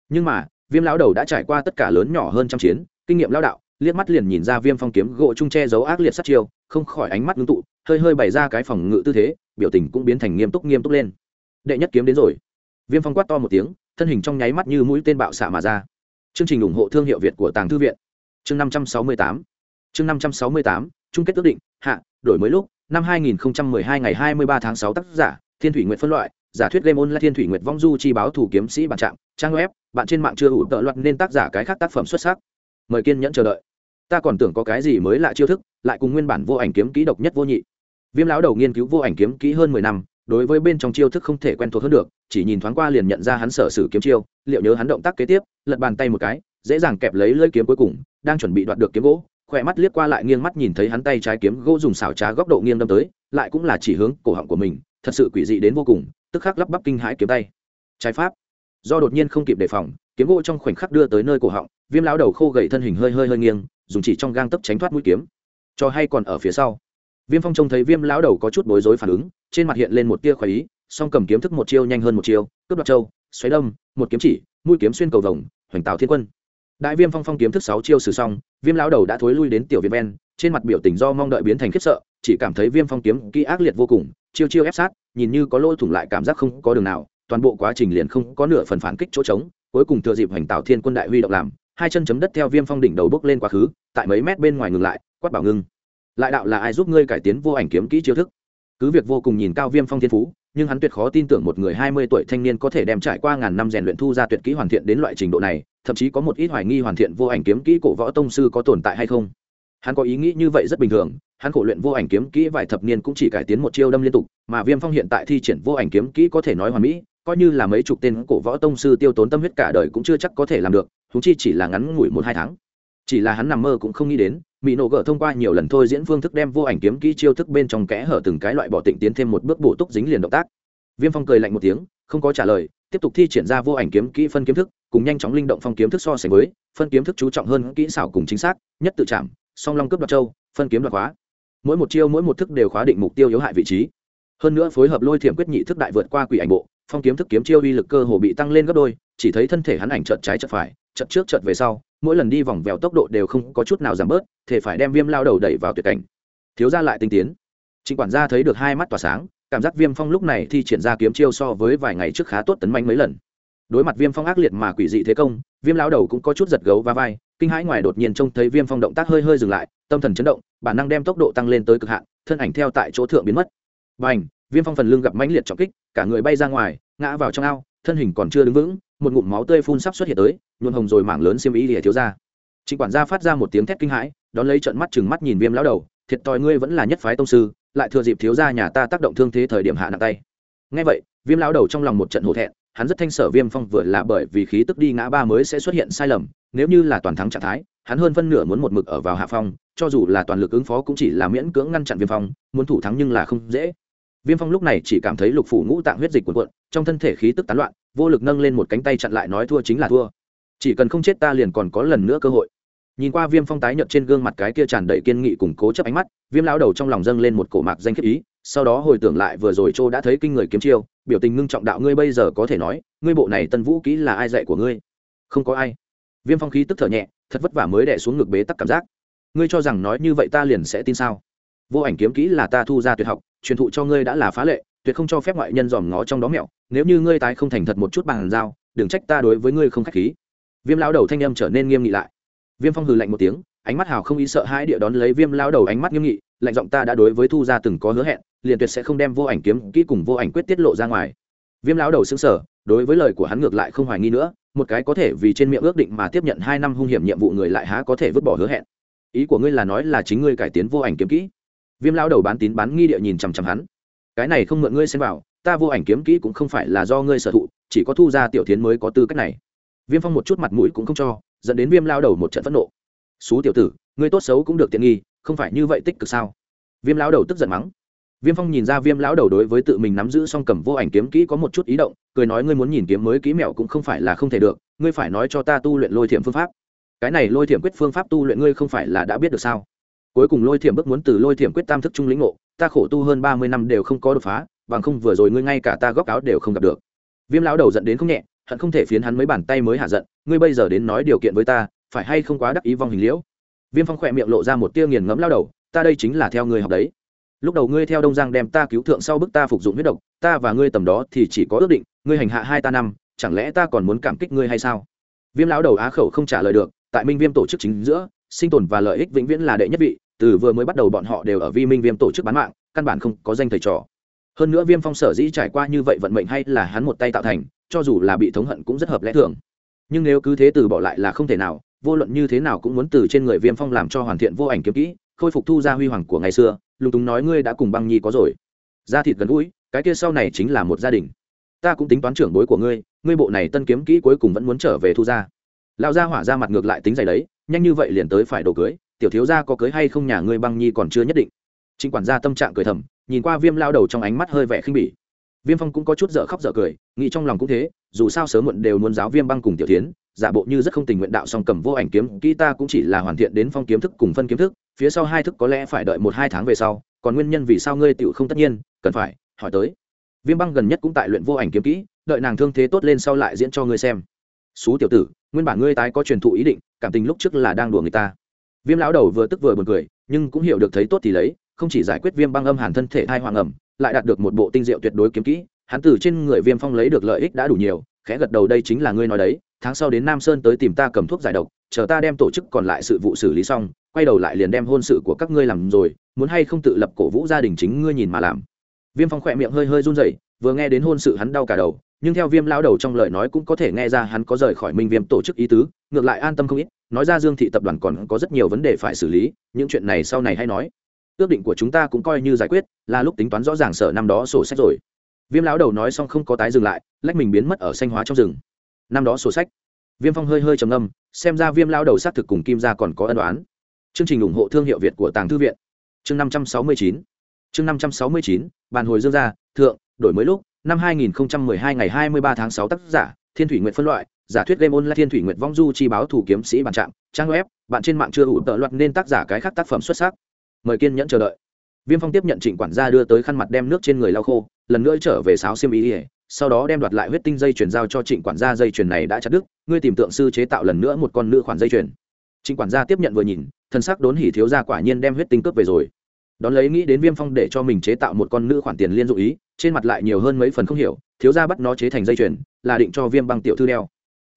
Nhưng mà, viêm lão đầu đã trải qua tất cả lớn nhỏ hơn trăm chiến, kinh nghiệm lão đạo, liếc mắt liền nhìn ra viêm phong kiếm gỗ trung che giấu ác liệt sát chiêu, không khỏi ánh mắt ngưng tụ, hơi hơi bày ra cái phòng ngự tư thế, biểu tình cũng biến thành nghiêm túc nghiêm túc lên. Đệ nhất kiếm đến rồi. Viêm phong quát to một tiếng, thân hình trong nháy mắt như mũi tên bạo xạ mà ra. Chương trình ủng hộ thương hiệu việt của tàng thư viện. Chương năm trăm sáu mươi tám. Chương năm trăm sáu mươi tám chung kết ước định, hạ, đổi mới lúc, năm hai nghìn hai ngày hai mươi ba tháng 6 tác giả, thiên thủy nguyện phân loại, giả thuyết game on là thiên thủy nguyệt vong du chi báo thủ kiếm sĩ bản trạng, trang web, bạn trên mạng chưa ủ tợ loạt nên tác giả cái khác tác phẩm xuất sắc. Mời kiên nhẫn chờ đợi. Ta còn tưởng có cái gì mới lạ chiêu thức, lại cùng nguyên bản vô ảnh kiếm kỹ độc nhất vô nhị. Viêm lão đầu nghiên cứu vô ảnh kiếm kỹ hơn mười năm, đối với bên trong chiêu thức không thể quen thuộc hơn được, chỉ nhìn thoáng qua liền nhận ra hắn sở sử kiếm chiêu, liệu nhớ hắn động tác kế tiếp, lật bàn tay một cái, dễ dàng kẹp lấy lưỡi kiếm cuối cùng, đang chuẩn bị đoạt được kiếm gỗ khỏe mắt liếc qua lại nghiêng mắt nhìn thấy hắn tay trái kiếm gỗ dùng xảo trá góc độ nghiêng đâm tới, lại cũng là chỉ hướng cổ họng của mình, thật sự quỷ dị đến vô cùng, tức khắc lắp bắp kinh hãi kiếm tay. Trái pháp. Do đột nhiên không kịp đề phòng, kiếm gỗ trong khoảnh khắc đưa tới nơi cổ họng, viêm lão đầu khô gầy thân hình hơi hơi hơi nghiêng, dùng chỉ trong gang tấc tránh thoát mũi kiếm. Cho hay còn ở phía sau. Viêm phong trông thấy viêm lão đầu có chút bối rối phản ứng, trên mặt hiện lên một tia khoái ý, song cầm kiếm thức một chiêu nhanh hơn một chiêu, cướp đoạt châu, xoáy đâm, một kiếm chỉ, mũi kiếm xuyên cầu vồng, hoành tạo thiên quân đại viêm phong phong kiếm thức sáu chiêu sử xong, viêm lão đầu đã thối lui đến tiểu viêm ven, trên mặt biểu tình do mong đợi biến thành khiếp sợ, chỉ cảm thấy viêm phong kiếm kỹ ác liệt vô cùng, chiêu chiêu ép sát, nhìn như có lỗ thủng lại cảm giác không có đường nào, toàn bộ quá trình liền không có nửa phần phản kích chỗ trống, cuối cùng thừa dịp hoành tạo thiên quân đại huy động làm, hai chân chấm đất theo viêm phong đỉnh đầu bước lên quá khứ, tại mấy mét bên ngoài ngừng lại, quát bảo ngưng. Lại đạo là ai giúp ngươi cải tiến vô ảnh kiếm kỹ chiêu thức? Cứ việc vô cùng nhìn cao viêm phong thiên phú nhưng hắn tuyệt khó tin tưởng một người hai mươi tuổi thanh niên có thể đem trải qua ngàn năm rèn luyện thu ra tuyệt kỹ hoàn thiện đến loại trình độ này, thậm chí có một ít hoài nghi hoàn thiện vô ảnh kiếm kỹ cổ võ tông sư có tồn tại hay không. Hắn có ý nghĩ như vậy rất bình thường, hắn khổ luyện vô ảnh kiếm kỹ vài thập niên cũng chỉ cải tiến một chiêu đâm liên tục, mà viêm phong hiện tại thi triển vô ảnh kiếm kỹ có thể nói hoàn mỹ, coi như là mấy chục tên cổ võ tông sư tiêu tốn tâm huyết cả đời cũng chưa chắc có thể làm được, huống chi chỉ là ngắn ngủi một hai tháng. Chỉ là hắn nằm mơ cũng không nghĩ đến mỹ nổ gỡ thông qua nhiều lần thôi diễn phương thức đem vô ảnh kiếm kỹ chiêu thức bên trong kẽ hở từng cái loại bỏ tịnh tiến thêm một bước bổ túc dính liền động tác. Viêm phong cười lạnh một tiếng, không có trả lời, tiếp tục thi triển ra vô ảnh kiếm kỹ phân kiếm thức, cùng nhanh chóng linh động phong kiếm thức so sánh với, phân kiếm thức chú trọng hơn kỹ xảo cùng chính xác, nhất tự chạm, song long cướp đoạt châu, phân kiếm đoạt khóa mỗi một chiêu mỗi một thức đều khóa định mục tiêu yếu hại vị trí. Hơn nữa phối hợp lôi thiểm quyết nhị thức đại vượt qua quỷ ảnh bộ, phong kiếm thức kiếm chiêu uy lực cơ hồ bị tăng lên gấp đôi, chỉ thấy thân thể hắn ảnh chợt trái chợt phải, chợt trước chợt về sau mỗi lần đi vòng vèo tốc độ đều không có chút nào giảm bớt thể phải đem viêm lao đầu đẩy vào tuyệt cảnh. Thiếu ra lại tinh tiến. Trịnh quản gia thấy được hai mắt tỏa sáng, cảm giác viêm phong lúc này thi triển ra kiếm chiêu so với vài ngày trước khá tốt tấn manh mấy lần. Đối mặt viêm phong ác liệt mà quỷ dị thế công, viêm lao đầu cũng có chút giật gấu và vai, kinh hãi ngoài đột nhiên trông thấy viêm phong động tác hơi hơi dừng lại, tâm thần chấn động, bản năng đem tốc độ tăng lên tới cực hạn, thân ảnh theo tại chỗ thượng biến mất. Và ảnh viêm phong phần lưng gặp mãnh liệt trọng kích, cả người bay ra ngoài, ngã vào trong ao thân hình còn chưa đứng vững, một ngụm máu tươi phun sắp xuất hiện tới nhuôn hồng rồi mảng lớn xiêm ý lìa thiếu ra. Trịnh quản gia phát ra một tiếng thét kinh hãi, đón lấy trận mắt chừng mắt nhìn viêm lão đầu, thiệt tòi ngươi vẫn là nhất phái tông sư, lại thừa dịp thiếu gia nhà ta tác động thương thế thời điểm hạ nặng tay. Ngay vậy, viêm lão đầu trong lòng một trận hổ thẹn, hắn rất thanh sở viêm phong vừa là bởi vì khí tức đi ngã ba mới sẽ xuất hiện sai lầm, nếu như là toàn thắng trạng thái, hắn hơn phân nửa muốn một mực ở vào hạ phong, cho dù là toàn lực ứng phó cũng chỉ là miễn cưỡng ngăn chặn viêm phong, muốn thủ thắng nhưng là không dễ viêm phong lúc này chỉ cảm thấy lục phủ ngũ tạng huyết dịch cuộn cuộn, trong thân thể khí tức tán loạn, vô lực nâng lên một cánh tay chặn lại nói thua chính là thua. Chỉ cần không chết ta liền còn có lần nữa cơ hội. Nhìn qua viêm phong tái nhợt trên gương mặt cái kia tràn đầy kiên nghị cùng cố chấp ánh mắt, viêm lão đầu trong lòng dâng lên một cổ mạc danh khiết ý, sau đó hồi tưởng lại vừa rồi châu đã thấy kinh người kiếm chiêu, biểu tình ngưng trọng đạo ngươi bây giờ có thể nói, ngươi bộ này tân vũ kỹ là ai dạy của ngươi? Không có ai. Viêm phong khí tức thở nhẹ, thật vất vả mới đẻ xuống ngực bế tắc cảm giác. Ngươi cho rằng nói như vậy ta liền sẽ tin sao? Vô ảnh kiếm kỹ là ta thu ra tuyệt học truyền thụ cho ngươi đã là phá lệ, tuyệt không cho phép ngoại nhân dòm ngó trong đó mẹo, nếu như ngươi tái không thành thật một chút bằng giao đừng trách ta đối với ngươi không khách khí. Viêm lão đầu thanh âm trở nên nghiêm nghị lại. Viêm phong hừ lạnh một tiếng, ánh mắt hào không ý sợ hãi địa đón lấy viêm lão đầu ánh mắt nghiêm nghị, lạnh giọng ta đã đối với thu ra từng có hứa hẹn, liền tuyệt sẽ không đem vô ảnh kiếm kỹ cùng vô ảnh quyết tiết lộ ra ngoài. Viêm lão đầu xứng sở đối với lời của hắn ngược lại không hoài nghi nữa, một cái có thể vì trên miệng ước định mà tiếp nhận hai năm hung hiểm nhiệm vụ người lại há có thể vứt bỏ hứa hẹn. Ý của ngươi là nói là chính ngươi cải tiến vô ảnh kiếm kỹ? Viêm lão đầu bán tín bán nghi địa nhìn chằm chằm hắn. Cái này không mượn ngươi xem vào, ta vô ảnh kiếm kỹ cũng không phải là do ngươi sở thụ, chỉ có thu ra tiểu tiến mới có tư cách này. Viêm phong một chút mặt mũi cũng không cho, dẫn đến viêm lao đầu một trận phẫn nộ. Xú tiểu tử, ngươi tốt xấu cũng được tiện nghi, không phải như vậy tích cực sao? Viêm lao đầu tức giận mắng. Viêm phong nhìn ra viêm lão đầu đối với tự mình nắm giữ song cầm vô ảnh kiếm kỹ có một chút ý động, cười nói ngươi muốn nhìn kiếm mới kỹ mẹo cũng không phải là không thể được, ngươi phải nói cho ta tu luyện lôi thiểm phương pháp. Cái này lôi thiểm quyết phương pháp tu luyện ngươi không phải là đã biết được sao? Cuối cùng lôi thiểm bước muốn từ lôi thiểm quyết tam thức trung lĩnh ngộ, ta khổ tu hơn ba mươi năm đều không có đột phá, bằng không vừa rồi ngươi ngay cả ta góc áo đều không gặp được. Viêm lão đầu giận đến không nhẹ, hận không thể phiến hắn mấy bàn tay mới hạ giận, ngươi bây giờ đến nói điều kiện với ta, phải hay không quá đắc ý vong hình liễu? Viêm phong khỏe miệng lộ ra một tia nghiền ngẫm lao đầu, ta đây chính là theo ngươi học đấy. Lúc đầu ngươi theo đông giang đem ta cứu thượng sau bức ta phục dụng huyết độc, ta và ngươi tầm đó thì chỉ có ước định, ngươi hành hạ hai ta năm, chẳng lẽ ta còn muốn cảm kích ngươi hay sao? Viêm lão đầu á khẩu không trả lời được, tại minh viêm tổ chức chính giữa sinh tồn và lợi ích vĩnh viễn là đệ nhất vị, từ vừa mới bắt đầu bọn họ đều ở vi minh viêm tổ chức bán mạng, căn bản không có danh thầy trò. Hơn nữa viêm phong sở dĩ trải qua như vậy vận mệnh hay là hắn một tay tạo thành, cho dù là bị thống hận cũng rất hợp lẽ thường. Nhưng nếu cứ thế từ bỏ lại là không thể nào, vô luận như thế nào cũng muốn từ trên người viêm phong làm cho hoàn thiện vô ảnh kiếm kỹ, khôi phục thu ra huy hoàng của ngày xưa, lúng túng nói ngươi đã cùng băng nhi có rồi. Da thịt gần gũi, cái kia sau này chính là một gia đình. Ta cũng tính toán trưởng bối của ngươi ngươi bộ này tân kiếm kỹ cuối cùng vẫn muốn trở về thu ra. Lão gia hỏa ra mặt ngược lại tính dày đấy nhanh như vậy liền tới phải đồ cưới, tiểu thiếu gia có cưới hay không nhà ngươi băng nhi còn chưa nhất định. Chính quản gia tâm trạng cười thầm, nhìn qua viêm lao đầu trong ánh mắt hơi vẻ khinh bỉ. Viêm phong cũng có chút dở khóc dở cười, nghĩ trong lòng cũng thế, dù sao sớm muộn đều muốn giáo viêm băng cùng tiểu tiến giả bộ như rất không tình nguyện đạo song cầm vô ảnh kiếm, kỹ ta cũng chỉ là hoàn thiện đến phong kiếm thức cùng phân kiếm thức, phía sau hai thức có lẽ phải đợi một hai tháng về sau, còn nguyên nhân vì sao ngươi tựu không tất nhiên, cần phải, hỏi tới. Viêm băng gần nhất cũng tại luyện vô ảnh kiếm kỹ, đợi nàng thương thế tốt lên sau lại diễn cho ngươi xem. Xú tiểu tử, nguyên bản ngươi tái có truyền thụ ý định cảm tình lúc trước là đang đùa người ta. Viêm lão đầu vừa tức vừa buồn cười, nhưng cũng hiểu được thấy tốt thì lấy, không chỉ giải quyết viêm băng âm hàn thân thể thai hoàng ẩm, lại đạt được một bộ tinh diệu tuyệt đối kiếm kỹ. Hắn từ trên người viêm phong lấy được lợi ích đã đủ nhiều, khẽ gật đầu đây chính là ngươi nói đấy, tháng sau đến nam sơn tới tìm ta cầm thuốc giải độc, chờ ta đem tổ chức còn lại sự vụ xử lý xong, quay đầu lại liền đem hôn sự của các ngươi làm rồi, muốn hay không tự lập cổ vũ gia đình chính ngươi nhìn mà làm. Viêm phong khỏe miệng hơi hơi run rẩy, vừa nghe đến hôn sự hắn đau cả đầu nhưng theo viêm lao đầu trong lời nói cũng có thể nghe ra hắn có rời khỏi minh viêm tổ chức ý tứ, ngược lại an tâm không ít, nói ra dương thị tập đoàn còn có rất nhiều vấn đề phải xử lý, những chuyện này sau này hay nói. Ước định của chúng ta cũng coi như giải quyết, là lúc tính toán rõ ràng sở năm đó sổ sách rồi. Viêm lão đầu nói xong không có tái dừng lại, lách mình biến mất ở xanh hóa trong rừng. Năm đó sổ sách. Viêm phong hơi hơi trầm ngâm, xem ra viêm lão đầu xác thực cùng kim gia còn có ân đoán chương trình ủng hộ thương hiệu việt của tàng thư viện. Chương năm trăm sáu mươi chín. Chương năm trăm sáu mươi chín, bàn hồi dương gia, thượng, đổi mới lúc năm hai nghìn hai ngày hai mươi ba tháng 6 tác giả, thiên thủy Nguyệt phân loại, giả thuyết game online thiên thủy Nguyệt vong du chi báo thủ kiếm sĩ bản trạng. trang web, bạn trên mạng chưa ủ tợ loạt nên tác giả cái khác tác phẩm xuất sắc. Mời kiên nhẫn chờ đợi. Viêm phong tiếp nhận trịnh quản gia đưa tới khăn mặt đem nước trên người lau khô, lần nữa trở về sáo xiêm ý sau đó đem đoạt lại huyết tinh dây chuyển giao cho trịnh quản gia dây chuyền này đã chặt đứt, ngươi tìm tượng sư chế tạo lần nữa một con nữ khoản dây chuyền. Trịnh quản gia tiếp nhận vừa nhìn, thân sắc đốn hỉ thiếu gia quả nhiên đem huyết tinh cướp về rồi đón lấy nghĩ đến viêm phong để cho mình chế tạo một con nữ khoản tiền liên dụ ý trên mặt lại nhiều hơn mấy phần không hiểu thiếu gia bắt nó chế thành dây chuyền là định cho viêm băng tiểu thư đeo.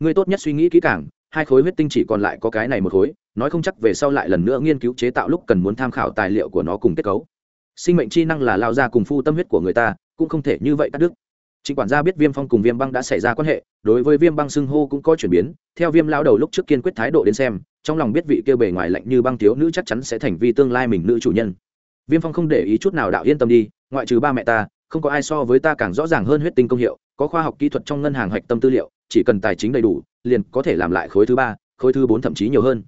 Ngươi tốt nhất suy nghĩ kỹ càng hai khối huyết tinh chỉ còn lại có cái này một khối nói không chắc về sau lại lần nữa nghiên cứu chế tạo lúc cần muốn tham khảo tài liệu của nó cùng kết cấu. Sinh mệnh chi năng là lao ra cùng phu tâm huyết của người ta cũng không thể như vậy cắt đứt. Trịnh quản gia biết Viêm Phong cùng Viêm Băng đã xảy ra quan hệ, đối với Viêm Băng xưng hô cũng có chuyển biến, theo Viêm lão đầu lúc trước kiên quyết thái độ đến xem, trong lòng biết vị kia bề ngoài lạnh như băng thiếu nữ chắc chắn sẽ thành vi tương lai mình nữ chủ nhân. Viêm Phong không để ý chút nào đạo yên tâm đi, ngoại trừ ba mẹ ta, không có ai so với ta càng rõ ràng hơn huyết tinh công hiệu, có khoa học kỹ thuật trong ngân hàng hoạch tâm tư liệu, chỉ cần tài chính đầy đủ, liền có thể làm lại khối thứ ba, khối thứ bốn thậm chí nhiều hơn.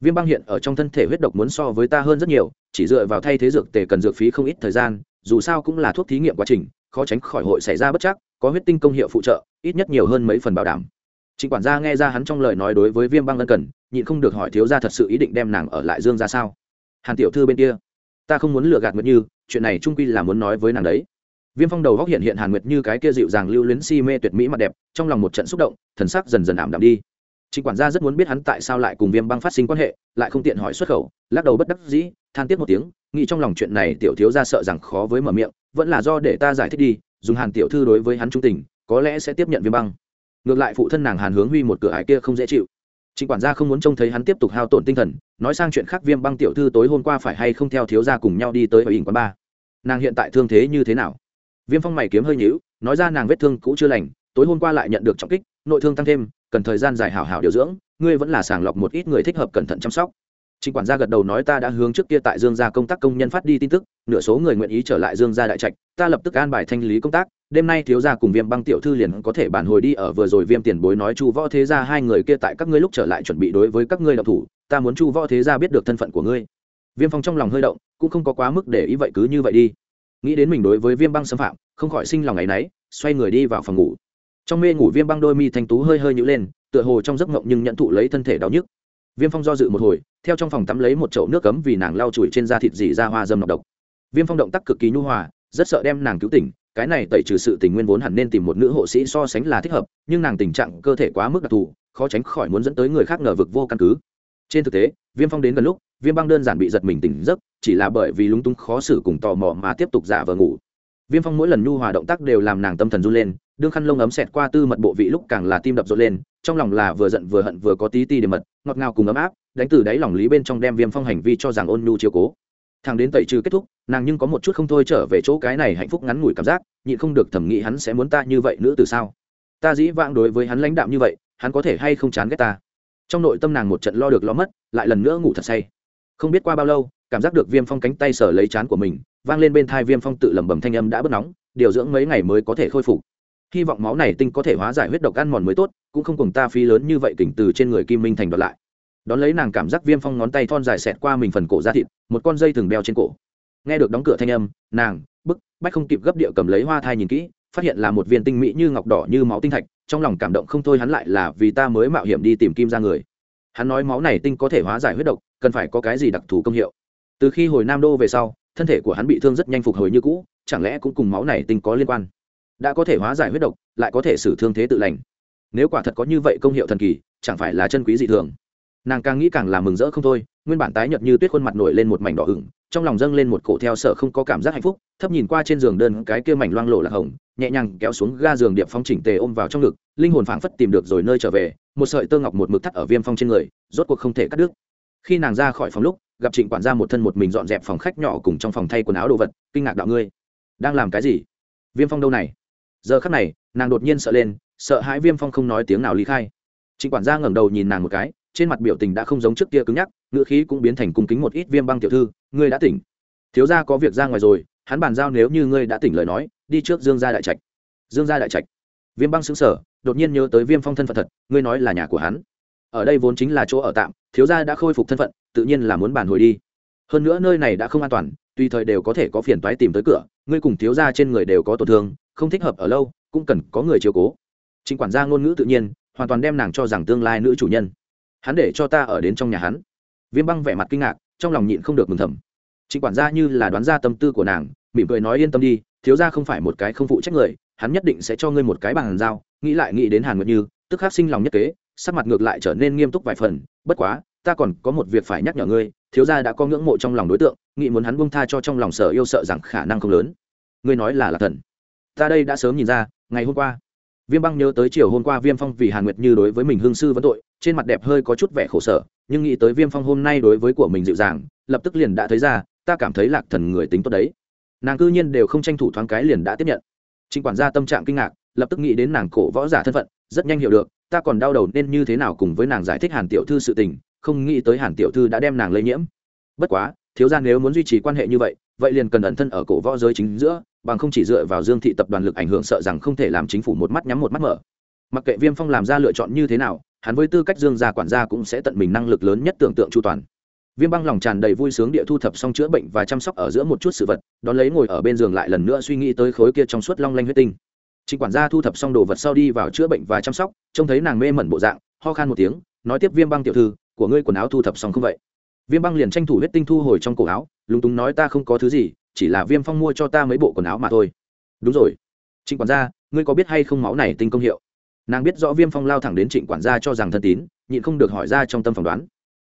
Viêm Băng hiện ở trong thân thể huyết độc muốn so với ta hơn rất nhiều, chỉ dựa vào thay thế dược tề cần dược phí không ít thời gian, dù sao cũng là thuốc thí nghiệm quá trình, khó tránh khỏi hội xảy ra bất chắc có huyết tinh công hiệu phụ trợ ít nhất nhiều hơn mấy phần bảo đảm. Trịnh quản gia nghe ra hắn trong lời nói đối với viêm băng ân cần nhịn không được hỏi thiếu gia thật sự ý định đem nàng ở lại dương ra sao? Hàn tiểu thư bên kia ta không muốn lừa gạt nguyệt như, chuyện này trung quy là muốn nói với nàng đấy. Viêm phong đầu góc hiện hiện hàn nguyệt như cái kia dịu dàng lưu luyến si mê tuyệt mỹ mặt đẹp, trong lòng một trận xúc động, thần sắc dần dần ảm đạm đi. Trịnh quản gia rất muốn biết hắn tại sao lại cùng viêm băng phát sinh quan hệ, lại không tiện hỏi xuất khẩu, lắc đầu bất đắc dĩ, than tiếc một tiếng, nghĩ trong lòng chuyện này tiểu thiếu gia sợ rằng khó với mở miệng, vẫn là do để ta giải thích đi, dùng hàn tiểu thư đối với hắn trung tình, có lẽ sẽ tiếp nhận viêm băng. Ngược lại phụ thân nàng hàn hướng huy một cửa ải kia không dễ chịu trịnh quản gia không muốn trông thấy hắn tiếp tục hao tổn tinh thần nói sang chuyện khác viêm băng tiểu thư tối hôm qua phải hay không theo thiếu gia cùng nhau đi tới ở ỉn quán ba? Nàng hiện tại thương thế như thế nào? Viêm phong mày kiếm hơi nhíu nói ra nàng vết thương cũ chưa lành tối hôm qua lại nhận được trọng kích nội thương tăng thêm cần thời gian dài hảo hảo điều dưỡng ngươi vẫn là sàng lọc một ít người thích hợp cẩn thận chăm sóc. Trịnh quản gia gật đầu nói ta đã hướng trước kia tại Dương gia công tác công nhân phát đi tin tức, nửa số người nguyện ý trở lại Dương gia đại trạch, ta lập tức an bài thanh lý công tác, đêm nay thiếu gia cùng Viêm Băng tiểu thư liền có thể bản hồi đi ở vừa rồi Viêm tiền bối nói Chu Võ thế gia hai người kia tại các ngươi lúc trở lại chuẩn bị đối với các ngươi động thủ, ta muốn Chu Võ thế gia biết được thân phận của ngươi. Viêm Phong trong lòng hơi động, cũng không có quá mức để ý vậy cứ như vậy đi. Nghĩ đến mình đối với Viêm Băng xâm phạm, không khỏi sinh lòng ấy nấy, xoay người đi vào phòng ngủ. Trong mê ngủ Viêm Băng đôi mi thanh tú hơi hơi nhữ lên, tựa hồ trong giấc mộng nhưng nhận thụ lấy thân thể đau nhức viêm phong do dự một hồi theo trong phòng tắm lấy một chậu nước cấm vì nàng lau chùi trên da thịt dì ra hoa dâm nọc độc viêm phong động tác cực kỳ nhu hòa rất sợ đem nàng cứu tỉnh cái này tẩy trừ sự tình nguyên vốn hẳn nên tìm một nữ hộ sĩ so sánh là thích hợp, nhưng nàng tình trạng cơ thể quá mức đặc thù, khó tránh khỏi muốn dẫn tới người khác ngờ vực vô căn cứ. Trên thực tế, viêm phong đến gần lúc, viêm băng đơn giản bị giật mình tỉnh giấc, chỉ là bởi vì lúng túng khó xử cùng tò mò mà tiếp tục giả vờ ngủ. Viêm phong mỗi lần nhu hòa động tác đều làm nàng tâm thần run lên, đương khăn lông ấm xẹt qua tư mật bộ vị lúc càng là tim đập rộn lên, trong lòng là vừa giận vừa hận vừa có tí ti để mật, ngọt ngào cùng ấm áp, đánh từ đáy lòng lý bên trong đem viêm phong hành vi cho rằng ôn nhu chiều cố thằng đến tẩy trừ kết thúc, nàng nhưng có một chút không thôi trở về chỗ cái này hạnh phúc ngắn ngủi cảm giác, nhịn không được thẩm nghĩ hắn sẽ muốn ta như vậy nữa từ sao? Ta dĩ vãng đối với hắn lãnh đạm như vậy, hắn có thể hay không chán ghét ta? Trong nội tâm nàng một trận lo được lo mất, lại lần nữa ngủ thật say. Không biết qua bao lâu, cảm giác được viêm phong cánh tay sở lấy chán của mình, vang lên bên thai viêm phong tự lẩm bẩm thanh âm đã bớt nóng, điều dưỡng mấy ngày mới có thể khôi phục. Hy vọng máu này tinh có thể hóa giải huyết độc ăn mòn mới tốt, cũng không cùng ta phí lớn như vậy tỉnh từ trên người kim minh thành đoạt lại đón lấy nàng cảm giác viêm phong ngón tay thon dài xẹt qua mình phần cổ da thịt, một con dây thừng đeo trên cổ. Nghe được đóng cửa thanh âm, nàng, bức, bách không kịp gấp địa cầm lấy hoa thai nhìn kỹ, phát hiện là một viên tinh mỹ như ngọc đỏ như máu tinh thạch, trong lòng cảm động không thôi hắn lại là vì ta mới mạo hiểm đi tìm kim ra người. Hắn nói máu này tinh có thể hóa giải huyết độc, cần phải có cái gì đặc thù công hiệu. Từ khi hồi nam đô về sau, thân thể của hắn bị thương rất nhanh phục hồi như cũ, chẳng lẽ cũng cùng máu này tinh có liên quan? Đã có thể hóa giải huyết độc, lại có thể xử thương thế tự lành. Nếu quả thật có như vậy công hiệu thần kỳ, chẳng phải là chân quý dị thường nàng càng nghĩ càng làm mừng rỡ không thôi, nguyên bản tái nhợt như tuyết khuôn mặt nổi lên một mảnh đỏ ửng, trong lòng dâng lên một cổ theo sợ không có cảm giác hạnh phúc, thấp nhìn qua trên giường đơn cái kia mảnh loang lộ là hồng, nhẹ nhàng kéo xuống ga giường điệp phong chỉnh tề ôm vào trong ngực, linh hồn phảng phất tìm được rồi nơi trở về, một sợi tơ ngọc một mực thắt ở viêm phong trên người, rốt cuộc không thể cắt đứt. Khi nàng ra khỏi phòng lúc, gặp trịnh quản gia một thân một mình dọn dẹp phòng khách nhỏ cùng trong phòng thay quần áo đồ vật, kinh ngạc đạo ngươi, đang làm cái gì? Viêm phong đâu này? Giờ khắc này, nàng đột nhiên sợ lên, sợ hãi viêm phong không nói tiếng nào ly khai. Trịnh quản gia ngẩng đầu nhìn nàng một cái trên mặt biểu tình đã không giống trước kia cứng nhắc ngựa khí cũng biến thành cung kính một ít viêm băng tiểu thư, ngươi đã tỉnh. Thiếu gia có việc ra ngoài rồi, hắn bàn giao nếu như ngươi đã tỉnh lời nói, đi trước dương gia đại trạch. Dương gia đại trạch. Viêm băng xứng sở đột nhiên nhớ tới viêm phong thân phận thật, ngươi nói là nhà của hắn. Ở đây vốn chính là chỗ ở tạm, thiếu gia đã khôi phục thân phận, tự nhiên là muốn bàn hồi đi. Hơn nữa nơi này đã không an toàn, tùy thời đều có thể có phiền toái tìm tới cửa, ngươi cùng thiếu gia trên người đều có tổn thương, không thích hợp ở lâu, cũng cần có người chiếu cố. Chính quản gia ngôn ngữ tự nhiên, hoàn toàn đem nàng cho rằng tương lai nữ chủ nhân hắn để cho ta ở đến trong nhà hắn. Viêm băng vẻ mặt kinh ngạc, trong lòng nhịn không được mừng thầm. Chính quản gia như là đoán ra tâm tư của nàng, mỉm cười nói yên tâm đi, thiếu gia không phải một cái không phụ trách người, hắn nhất định sẽ cho ngươi một cái bàn giao. Nghĩ lại nghĩ đến hàn nguyệt như, tức khắc sinh lòng nhất kế, sắc mặt ngược lại trở nên nghiêm túc vài phần. Bất quá, ta còn có một việc phải nhắc nhở ngươi, thiếu gia đã có ngưỡng mộ trong lòng đối tượng, nghĩ muốn hắn buông tha cho trong lòng sở yêu sợ rằng khả năng không lớn. Ngươi nói là lạc thần. Ta đây đã sớm nhìn ra, ngày hôm qua viêm băng nhớ tới chiều hôm qua viêm phong vì hàn nguyệt như đối với mình hương sư vấn tội, trên mặt đẹp hơi có chút vẻ khổ sở, nhưng nghĩ tới viêm phong hôm nay đối với của mình dịu dàng, lập tức liền đã thấy ra, ta cảm thấy lạc thần người tính tốt đấy. Nàng cư nhiên đều không tranh thủ thoáng cái liền đã tiếp nhận. Trình quản gia tâm trạng kinh ngạc, lập tức nghĩ đến nàng cổ võ giả thân phận, rất nhanh hiểu được, ta còn đau đầu nên như thế nào cùng với nàng giải thích hàn tiểu thư sự tình, không nghĩ tới hàn tiểu thư đã đem nàng lây nhiễm. Bất quá, thiếu gia nếu muốn duy trì quan hệ như vậy vậy liền cần ẩn thân ở cổ võ giới chính giữa bằng không chỉ dựa vào dương thị tập đoàn lực ảnh hưởng sợ rằng không thể làm chính phủ một mắt nhắm một mắt mở. Mặc kệ viêm phong làm ra lựa chọn như thế nào, hắn với tư cách dương gia quản gia cũng sẽ tận mình năng lực lớn nhất tưởng tượng chu toàn. Viêm băng lòng tràn đầy vui sướng địa thu thập xong chữa bệnh và chăm sóc ở giữa một chút sự vật, đón lấy ngồi ở bên giường lại lần nữa suy nghĩ tới khối kia trong suốt long lanh huyết tinh. Trịnh quản gia thu thập xong đồ vật sau đi vào chữa bệnh và chăm sóc, trông thấy nàng mê mẩn bộ dạng, ho khan một tiếng, nói tiếp viêm băng tiểu thư, của ngươi quần áo thu thập xong không vậy? Viêm băng liền tranh thủ huyết tinh thu hồi trong cổ áo, lúng túng nói ta không có thứ gì chỉ là viêm phong mua cho ta mấy bộ quần áo mà thôi. Đúng rồi. Trịnh quản gia, ngươi có biết hay không máu này tinh công hiệu? Nàng biết rõ viêm phong lao thẳng đến trịnh quản gia cho rằng thân tín, nhịn không được hỏi ra trong tâm phỏng đoán.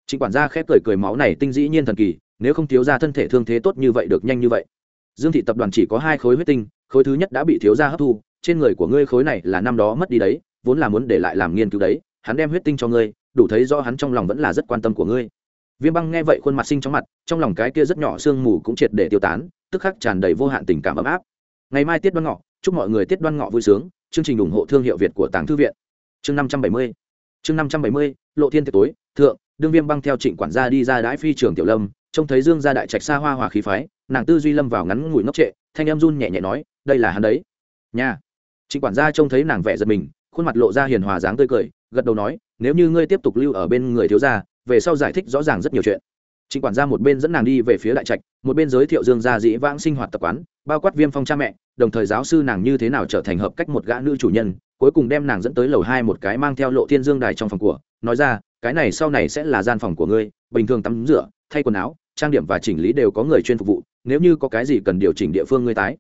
Trịnh quản gia khép cười cười máu này tinh dĩ nhiên thần kỳ, nếu không thiếu ra thân thể thương thế tốt như vậy được nhanh như vậy. Dương thị tập đoàn chỉ có hai khối huyết tinh, khối thứ nhất đã bị thiếu gia hấp thu, trên người của ngươi khối này là năm đó mất đi đấy, vốn là muốn để lại làm nghiên cứu đấy, hắn đem huyết tinh cho ngươi, đủ thấy do hắn trong lòng vẫn là rất quan tâm của ngươi. Viêm băng nghe vậy khuôn mặt sinh trong mặt, trong lòng cái kia rất nhỏ sương mù cũng triệt để tiêu tán tức khắc tràn đầy vô hạn tình cảm ấm áp. Ngày mai tiết đoan ngọ, chúc mọi người tiết đoan ngọ vui sướng. Chương trình ủng hộ thương hiệu việt của tàng thư viện. Chương năm trăm bảy mươi. Chương năm trăm bảy mươi, lộ thiên tiệc tối, thượng, đương viêm băng theo trịnh quản gia đi ra đãi phi trường tiểu lâm, trông thấy dương gia đại trạch xa hoa hòa khí phái, nàng tư duy lâm vào ngắn ngủi ngốc trệ, thanh em run nhẹ nhẹ nói, đây là hắn đấy. Nha trịnh quản gia trông thấy nàng vẻ giật mình, khuôn mặt lộ ra hiền hòa dáng tươi cười, gật đầu nói, nếu như ngươi tiếp tục lưu ở bên người thiếu gia, về sau giải thích rõ ràng rất nhiều chuyện trịnh quản gia một bên dẫn nàng đi về phía đại trạch một bên giới thiệu dương gia dĩ vãng sinh hoạt tập quán bao quát viêm phong cha mẹ đồng thời giáo sư nàng như thế nào trở thành hợp cách một gã nữ chủ nhân cuối cùng đem nàng dẫn tới lầu hai một cái mang theo lộ thiên dương đài trong phòng của nói ra cái này sau này sẽ là gian phòng của ngươi bình thường tắm rửa thay quần áo trang điểm và chỉnh lý đều có người chuyên phục vụ nếu như có cái gì cần điều chỉnh địa phương ngươi tái.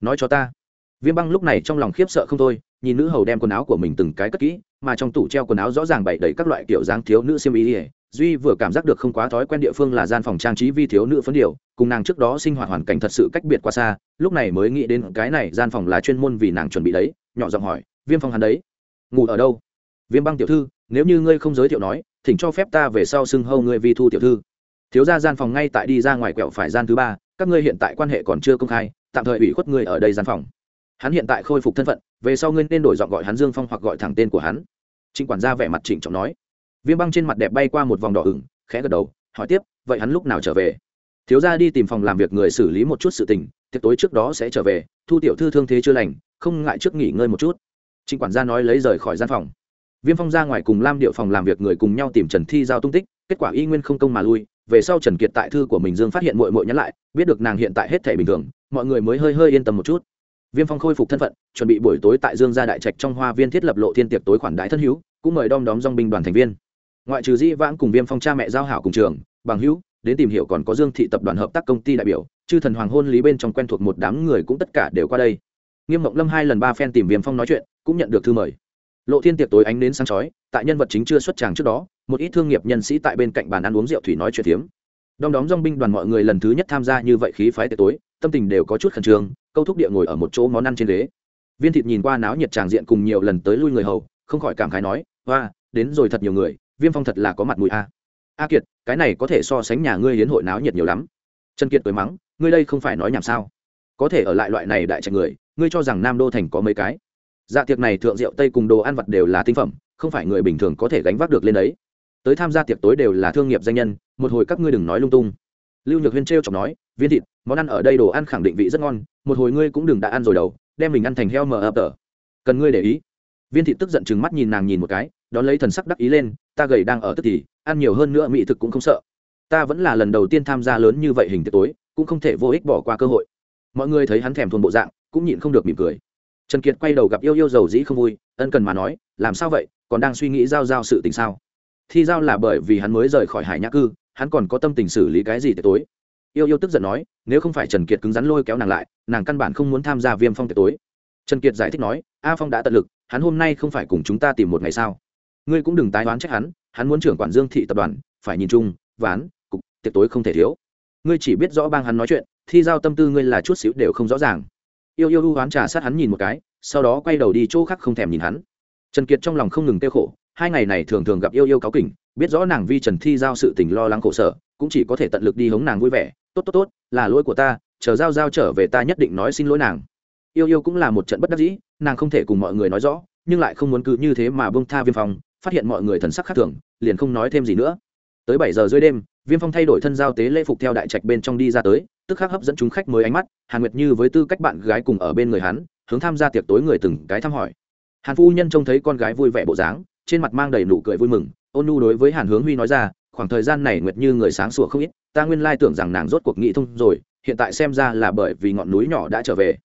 Nói cho ta. Viêm băng lúc này trong lòng khiếp sợ không thôi nhìn nữ hầu đem quần áo của mình từng cái cất kỹ mà trong tủ treo quần áo rõ ràng bày đầy các loại kiểu dáng thiếu nữ xiêm y, duy vừa cảm giác được không quá thói quen địa phương là gian phòng trang trí vi thiếu nữ phấn điều cùng nàng trước đó sinh hoạt hoàn cảnh thật sự cách biệt quá xa, lúc này mới nghĩ đến cái này gian phòng là chuyên môn vì nàng chuẩn bị đấy, nhỏ giọng hỏi, viêm phong hắn đấy? Ngủ ở đâu? Viêm băng tiểu thư, nếu như ngươi không giới thiệu nói, thỉnh cho phép ta về sau xưng hâu ngươi vi thu tiểu thư. Thiếu ra gian phòng ngay tại đi ra ngoài quẹo phải gian thứ ba, các ngươi hiện tại quan hệ còn chưa công khai, tạm thời ủy khuất ngươi ở đây gian phòng. Hắn hiện tại khôi phục thân phận, về sau ngươi nên đổi giọng gọi hắn dương phong hoặc gọi thẳng tên của hắn. Trịnh quản gia vẻ mặt trịnh trọng nói viêm băng trên mặt đẹp bay qua một vòng đỏ ửng, khẽ gật đầu, hỏi tiếp, vậy hắn lúc nào trở về? Thiếu gia đi tìm phòng làm việc người xử lý một chút sự tình, tiệc tối trước đó sẽ trở về, thu tiểu thư thương thế chưa lành, không ngại trước nghỉ ngơi một chút. Trịnh quản gia nói lấy rời khỏi gian phòng. Viêm phong ra ngoài cùng lam điệu phòng làm việc người cùng nhau tìm trần thi giao tung tích, kết quả y nguyên không công mà lui, về sau trần kiệt tại thư của mình dương phát hiện mội mội nhắn lại, biết được nàng hiện tại hết thể bình thường, mọi người mới hơi hơi yên tâm một chút. Viêm phong khôi phục thân phận, chuẩn bị buổi tối tại dương gia đại trạch trong hoa viên thiết lập lộ thiên tiệc tối khoản đại thân hữu, cũng mời đom đóm dong binh đoàn thành viên ngoại trừ dĩ vãng cùng viêm phong cha mẹ giao hảo cùng trường, bằng hữu, đến tìm hiểu còn có dương thị tập đoàn hợp tác công ty đại biểu, chư thần hoàng hôn lý bên trong quen thuộc một đám người cũng tất cả đều qua đây. Nghiêm mộng lâm hai lần ba phen tìm viêm phong nói chuyện, cũng nhận được thư mời. Lộ thiên tiệc tối ánh đến sáng chói, tại nhân vật chính chưa xuất tràng trước đó, một ít thương nghiệp nhân sĩ tại bên cạnh bàn ăn uống rượu thủy nói chuyện phiếm. Đom đóm dong binh đoàn mọi người lần thứ nhất tham gia như vậy khí phái tiệc tối, tâm tình đều có chút khẩn trương, câu thúc địa ngồi ở một chỗ món ăn trên ghế. Viên thịt nhìn qua náo nhiệt tràng diện cùng nhiều lần tới lui người hầu, không khỏi cảm khái nói hoa đến rồi thật nhiều người viêm phong thật là có mặt mũi a. A kiệt, cái này có thể so sánh nhà ngươi hiến hội náo nhiệt nhiều lắm. Trần kiệt cười mắng, ngươi đây không phải nói nhảm sao? Có thể ở lại loại này đại trạch người, ngươi cho rằng nam đô thành có mấy cái? Dạ tiệc này thượng rượu tây cùng đồ ăn vặt đều là tinh phẩm, không phải người bình thường có thể gánh vác được lên đấy. Tới tham gia tiệc tối đều là thương nghiệp danh nhân, một hồi các ngươi đừng nói lung tung. Lưu nhược huyên t r chọc nói, viên thịt, món ăn ở đây đồ ăn khẳng định vị rất ngon, một hồi ngươi cũng đừng đã ăn rồi đầu đem mình ăn thành heo mờ ập tờ. Cần ngươi để ý. Viên thịt tức giận chừng mắt nhìn nàng nhìn một cái đón lấy thần sắc đắc ý lên, ta gầy đang ở tức thì, ăn nhiều hơn nữa mỹ thực cũng không sợ. Ta vẫn là lần đầu tiên tham gia lớn như vậy hình tiệc tối, cũng không thể vô ích bỏ qua cơ hội. Mọi người thấy hắn thèm thuần bộ dạng, cũng nhịn không được mỉm cười. Trần kiệt quay đầu gặp yêu yêu giàu dĩ không vui, ân cần mà nói, làm sao vậy? Còn đang suy nghĩ giao giao sự tình sao? Thi giao là bởi vì hắn mới rời khỏi hải nhã cư, hắn còn có tâm tình xử lý cái gì tiệc tối? Yêu yêu tức giận nói, nếu không phải trần kiệt cứng rắn lôi kéo nàng lại, nàng căn bản không muốn tham gia viêm phong tiệc tối. Trần kiệt giải thích nói, a phong đã tận lực, hắn hôm nay không phải cùng chúng ta tìm một ngày sao? Ngươi cũng đừng tái đoán trách hắn hắn muốn trưởng quản dương thị tập đoàn, phải nhìn chung, ván, cục, tiệc tối không thể thiếu. Ngươi chỉ biết rõ bang hắn nói chuyện, thi giao tâm tư ngươi là chút xíu đều không rõ ràng. Yêu yêu ưu oán trà sát hắn nhìn một cái, sau đó quay đầu đi chỗ khác không thèm nhìn hắn. Trần kiệt trong lòng không ngừng tiêu khổ, hai ngày này thường thường gặp yêu yêu cáo kỉnh, biết rõ nàng vi trần thi giao sự tình lo lắng khổ sở, cũng chỉ có thể tận lực đi hống nàng vui vẻ. Tốt tốt tốt, là lỗi của ta, chờ giao giao trở về ta nhất định nói xin lỗi nàng. Yêu yêu cũng là một trận bất đắc dĩ, nàng không thể cùng mọi người nói rõ, nhưng lại không muốn cứ như thế mà bông tha viêm phòng phát hiện mọi người thần sắc khác thường, liền không nói thêm gì nữa. Tới bảy giờ dưới đêm, viêm phong thay đổi thân giao tế lễ phục theo đại trạch bên trong đi ra tới, tức khắc hấp dẫn chúng khách mới ánh mắt, hàn nguyệt như với tư cách bạn gái cùng ở bên người hắn, hướng tham gia tiệc tối người từng cái thăm hỏi. Hàn phu nhân trông thấy con gái vui vẻ bộ dáng, trên mặt mang đầy nụ cười vui mừng, ôn nu đối với hàn hướng huy nói ra, khoảng thời gian này nguyệt như người sáng sủa không ít, ta nguyên lai tưởng rằng nàng rốt cuộc nghị thông rồi, hiện tại xem ra là bởi vì ngọn núi nhỏ đã trở về.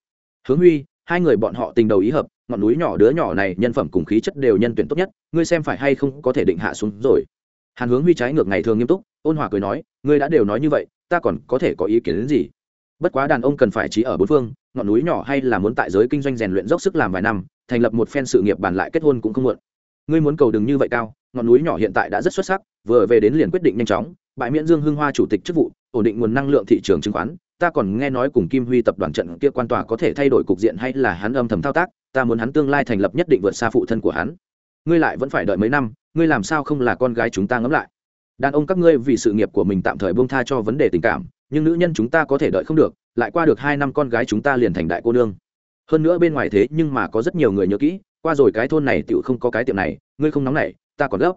Hướng huy hai người bọn họ tình đầu ý hợp, ngọn núi nhỏ đứa nhỏ này nhân phẩm cùng khí chất đều nhân tuyển tốt nhất, ngươi xem phải hay không có thể định hạ xuống rồi. Hàn hướng huy trái ngược ngày thường nghiêm túc, ôn hòa cười nói, ngươi đã đều nói như vậy, ta còn có thể có ý kiến đến gì? Bất quá đàn ông cần phải trí ở bốn phương, ngọn núi nhỏ hay là muốn tại giới kinh doanh rèn luyện dốc sức làm vài năm, thành lập một phen sự nghiệp bàn lại kết hôn cũng không muộn. Ngươi muốn cầu đừng như vậy cao, ngọn núi nhỏ hiện tại đã rất xuất sắc, vừa về đến liền quyết định nhanh chóng, bãi miễn dương hưng hoa chủ tịch chức vụ, ổn định nguồn năng lượng thị trường chứng khoán ta còn nghe nói cùng kim huy tập đoàn trận kia quan tòa có thể thay đổi cục diện hay là hắn âm thầm thao tác, ta muốn hắn tương lai thành lập nhất định vượt xa phụ thân của hắn. Ngươi lại vẫn phải đợi mấy năm, ngươi làm sao không là con gái chúng ta ngẫm lại? Đàn ông các ngươi vì sự nghiệp của mình tạm thời buông tha cho vấn đề tình cảm, nhưng nữ nhân chúng ta có thể đợi không được, lại qua được hai năm con gái chúng ta liền thành đại cô nương. Hơn nữa bên ngoài thế nhưng mà có rất nhiều người nhớ kỹ, qua rồi cái thôn này tựu không có cái tiệm này, ngươi không nóng nảy, ta còn gấp.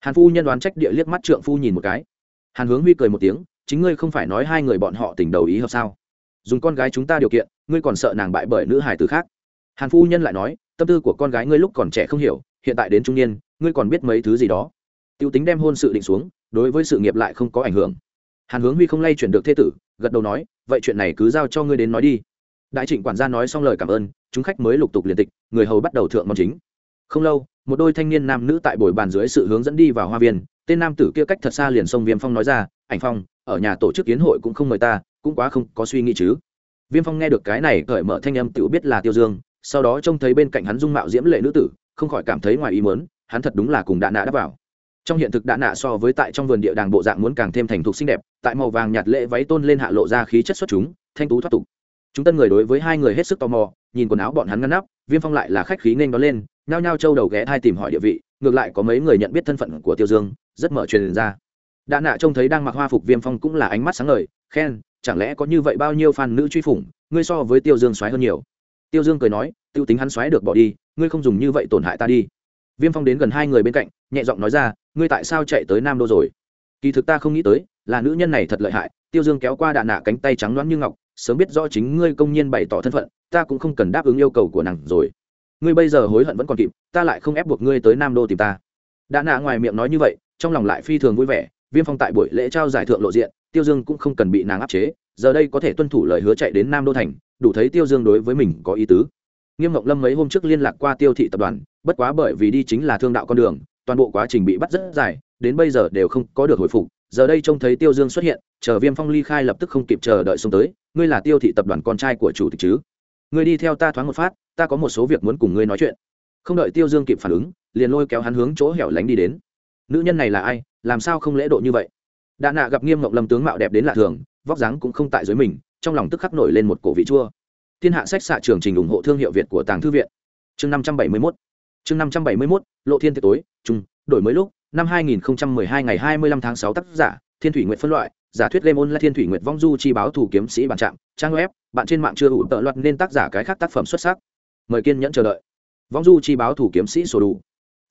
Hàn phu nhân đoán trách địa liếc mắt trượng phu nhìn một cái. Hàn hướng huy cười một tiếng chính ngươi không phải nói hai người bọn họ tình đầu ý hợp sao? Dùng con gái chúng ta điều kiện, ngươi còn sợ nàng bại bởi nữ hài từ khác. Hàn phu nhân lại nói, tâm tư của con gái ngươi lúc còn trẻ không hiểu, hiện tại đến trung niên, ngươi còn biết mấy thứ gì đó. T i ê u tính đem hôn sự định xuống, đối với sự nghiệp lại không có ảnh hưởng. Hàn hướng huy không lay chuyển được thế tử, gật đầu nói, vậy chuyện này cứ giao cho ngươi đến nói đi. Đại trịnh quản gia nói xong lời cảm ơn, chúng khách mới lục tục liền tịch, người hầu bắt đầu thượng mong chính. Không lâu, một đôi thanh niên nam nữ tại bồi bàn dưới sự hướng dẫn đi vào hoa viên, tên nam tử kia cách thật xa liền sông viêm phong nói ra, ảnh phong ở nhà tổ chức kiến hội cũng không mời ta, cũng quá không có suy nghĩ chứ. Viêm phong nghe được cái này, cởi mở thanh âm tự biết là tiêu dương, sau đó trông thấy bên cạnh hắn dung mạo diễm lệ nữ tử, không khỏi cảm thấy ngoài ý mớn hắn thật đúng là cùng đạ nạ đáp vào. Trong hiện thực đạ nạ so với tại trong vườn địa đàng bộ dạng muốn càng thêm thành thục xinh đẹp, tại màu vàng nhạt lệ váy tôn lên hạ lộ ra khí chất xuất chúng, thanh tú thoát tục. Chúng tân người đối với hai người hết sức tò mò, nhìn quần áo bọn hắn ngăn nắp, viêm phong lại là khách khí nên đó lên, nhao nhao trâu đầu ghé thai tìm hỏi địa vị, ngược lại có mấy người nhận biết thân phận của tiêu dương, rất mở truyền ra đã nạ trông thấy đang mặc hoa phục viêm phong cũng là ánh mắt sáng ngời, khen, chẳng lẽ có như vậy bao nhiêu fan nữ truy phủng, ngươi so với tiêu dương xoáy hơn nhiều? Tiêu dương cười nói, tiêu tính hắn xoáy được bỏ đi, ngươi không dùng như vậy tổn hại ta đi. Viêm phong đến gần hai người bên cạnh, nhẹ giọng nói ra, ngươi tại sao chạy tới nam đô rồi? Kỳ thực ta không nghĩ tới, là nữ nhân này thật lợi hại, tiêu dương kéo qua đạn nạ cánh tay trắng loáng như ngọc, sớm biết rõ chính ngươi công nhiên bày tỏ thân phận, ta cũng không cần đáp ứng yêu cầu của nàng rồi. Ngươi bây giờ hối hận vẫn còn kịp, ta lại không ép buộc ngươi tới nam đô tìm ta. Đã nạ ngoài miệng nói như vậy, trong lòng lại phi thường vui vẻ viêm phong tại buổi lễ trao giải thượng lộ diện, tiêu dương cũng không cần bị nàng áp chế, giờ đây có thể tuân thủ lời hứa chạy đến nam đô thành, đủ thấy tiêu dương đối với mình có ý tứ. Nghiêm ngọc lâm mấy hôm trước liên lạc qua tiêu thị tập đoàn, bất quá bởi vì đi chính là thương đạo con đường, toàn bộ quá trình bị bắt rất dài, đến bây giờ đều không có được hồi phục, giờ đây trông thấy tiêu dương xuất hiện, chờ viêm phong ly khai lập tức không kịp chờ đợi xông tới, ngươi là tiêu thị tập đoàn con trai của chủ tịch chứ? Ngươi đi theo ta thoáng một phát, ta có một số việc muốn cùng ngươi nói chuyện. Không đợi tiêu dương kịp phản ứng, liền lôi kéo hắn hướng chỗ hẻo lánh đi đến. Nữ nhân này là ai? Làm sao không lễ độ như vậy? Đạ nạ gặp nghiêm ngọc lâm tướng mạo đẹp đến lạ thường, vóc dáng cũng không tại dưới mình, trong lòng tức khắc nổi lên một cổ vị chua. Thiên hạ sách xạ trường trình ủng hộ thương hiệu việt của tàng thư viện. Chương năm trăm bảy mươi mốt. Chương năm trăm bảy mươi mốt, lộ thiên tiệc tối, trung, đổi mới lúc, năm hai nghìn hai ngày hai mươi lăm tháng sáu tác giả, thiên thủy nguyện phân loại, giả thuyết game là thiên thủy nguyện vong du chi báo thủ kiếm sĩ bản trạm trang web, bạn trên mạng chưa đủ tợ loạt nên tác giả cái khác tác phẩm xuất sắc. Mời kiên nhẫn chờ đợi. Vong du chi báo thủ kiếm sĩ sổ đủ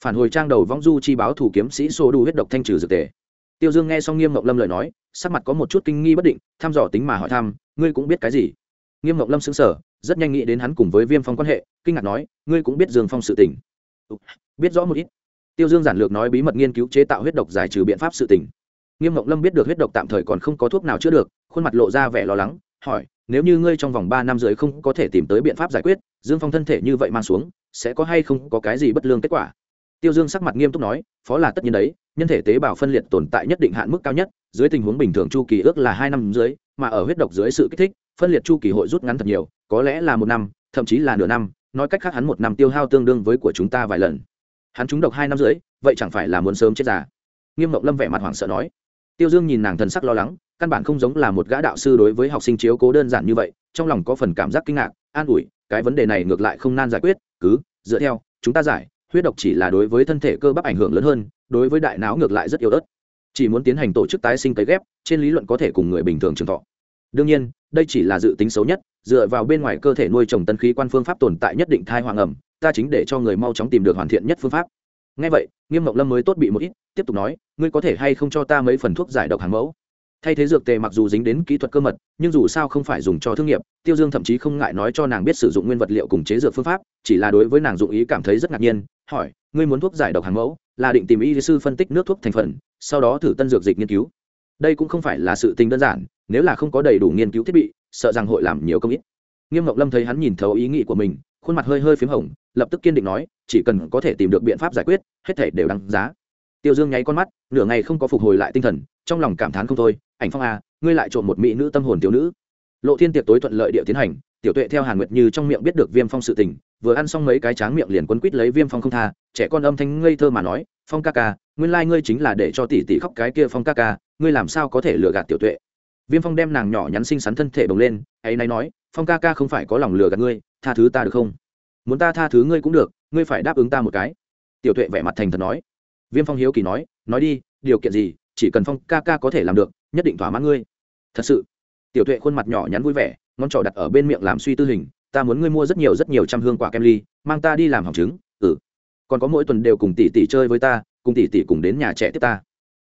phản hồi trang đầu vong du chi báo thủ kiếm sĩ sổ đủ huyết độc thanh trừ dược tề. Tiêu dương nghe xong nghiêm ngọc lâm lời nói, sắc mặt có một chút kinh nghi bất định, thăm dò tính mà hỏi thăm, ngươi cũng biết cái gì? Nghiêm ngọc lâm xứng sở rất nhanh nghĩ đến hắn cùng với viêm phong quan hệ, kinh ngạc nói, ngươi cũng biết dương phong sự tỉnh ừ, biết rõ một ít. Tiêu dương giản lược nói bí mật nghiên cứu chế tạo huyết độc giải trừ biện pháp sự tỉnh nghiêm ngọc lâm biết được huyết độc tạm thời còn không có thuốc nào chữa được, khuôn mặt lộ ra vẻ lo lắng, hỏi, nếu như ngươi trong vòng ba năm rưỡi không có thể tìm tới biện pháp giải quyết, dương phong thân thể như vậy mang xuống, sẽ có hay không có cái gì bất lương kết quả? Tiêu dương sắc mặt nghiêm túc nói, phó là tất nhiên đấy, nhân thể tế bào phân liệt tồn tại nhất định hạn mức cao nhất, dưới tình huống bình thường chu kỳ ước là hai năm dưới, mà ở huyết độc dưới sự kích thích, phân liệt chu kỳ hội rút ngắn thật nhiều, có lẽ là một năm, thậm chí là nửa năm, nói cách khác hắn một năm tiêu hao tương đương với của chúng ta vài lần. Hắn trúng độc hai năm dưới, vậy chẳng phải là muốn sớm chết già? Nghiêm mộng lâm vẻ mặt hoảng sợ nói. Tiêu dương nhìn nàng thần sắc lo lắng, căn bản không giống là một gã đạo sư đối với học sinh chiếu cố đơn giản như vậy, trong lòng có phần cảm giác kinh ngạc, an ủi, cái vấn đề này ngược lại không nan giải quyết, cứ dựa theo, chúng ta giải huyết độc chỉ là đối với thân thể cơ bắp ảnh hưởng lớn hơn, đối với đại não ngược lại rất yếu ớt. Chỉ muốn tiến hành tổ chức tái sinh cấy ghép, trên lý luận có thể cùng người bình thường trường thọ. Đương nhiên, đây chỉ là dự tính xấu nhất, dựa vào bên ngoài cơ thể nuôi trồng tân khí quan phương pháp tồn tại nhất định thai hoàng ẩm, ta chính để cho người mau chóng tìm được hoàn thiện nhất phương pháp. Ngay vậy, nghiêm mộng lâm mới tốt bị một ít, tiếp tục nói, ngươi có thể hay không cho ta mấy phần thuốc giải độc hàng mẫu? Thay thế dược tề mặc dù dính đến kỹ thuật cơ mật, nhưng dù sao không phải dùng cho thương nghiệp, tiêu dương thậm chí không ngại nói cho nàng biết sử dụng nguyên vật liệu cùng chế dược phương pháp, chỉ là đối với nàng dụng ý cảm thấy rất ngạc nhiên hỏi ngươi muốn thuốc giải độc hàng mẫu là định tìm y sư phân tích nước thuốc thành phần sau đó thử tân dược dịch nghiên cứu. Đây cũng không phải là sự tình đơn giản nếu là không có đầy đủ nghiên cứu thiết bị sợ rằng hội làm nhiều công ít. Nghiêm ngọc lâm thấy hắn nhìn thấu ý nghĩ của mình khuôn mặt hơi hơi p h í m hồng lập tức kiên định nói chỉ cần có thể tìm được biện pháp giải quyết hết thể đều đáng giá. Tiêu dương nháy con mắt nửa ngày không có phục hồi lại tinh thần trong lòng cảm thán không thôi ảnh phong a à, ngươi lại trộm một mỹ nữ tâm hồn thiếu nữ. Lộ thiên tiệc tối thuận lợi địa tiến hành tiểu tuệ theo hàn nguyệt như trong miệng biết được viêm phong sự tình, vừa ăn xong mấy cái tráng miệng liền quấn quít lấy viêm phong không tha, trẻ con âm thanh ngây thơ mà nói, phong ca ca, nguyên lai、like、ngươi chính là để cho tỷ tỷ khóc cái kia phong ca ca, ngươi làm sao có thể lừa gạt tiểu tuệ? Viêm phong đem nàng nhỏ nhắn xinh xắn thân thể bồng lên, ấy nay nói, phong ca ca không phải có lòng lừa gạt ngươi, tha thứ ta được không? Muốn ta tha thứ ngươi cũng được, ngươi phải đáp ứng ta một cái. Tiểu tuệ vẻ mặt thành thật nói. Viêm phong hiếu kỳ nói nói đi, điều kiện gì, chỉ cần phong ca ca có thể làm được, nhất định thỏa mãn ngươi. Thật sự? Tiểu tuệ khuôn mặt nhỏ nhắn vui vẻ ngón trỏ đặt ở bên miệng làm suy tư hình, ta muốn ngươi mua rất nhiều rất nhiều trăm hương quả kem ly, mang ta đi làm hỏng trứng. Ừ. Còn có mỗi tuần đều cùng tỷ tỷ chơi với ta, cùng tỷ tỷ cùng đến nhà trẻ tiếp ta.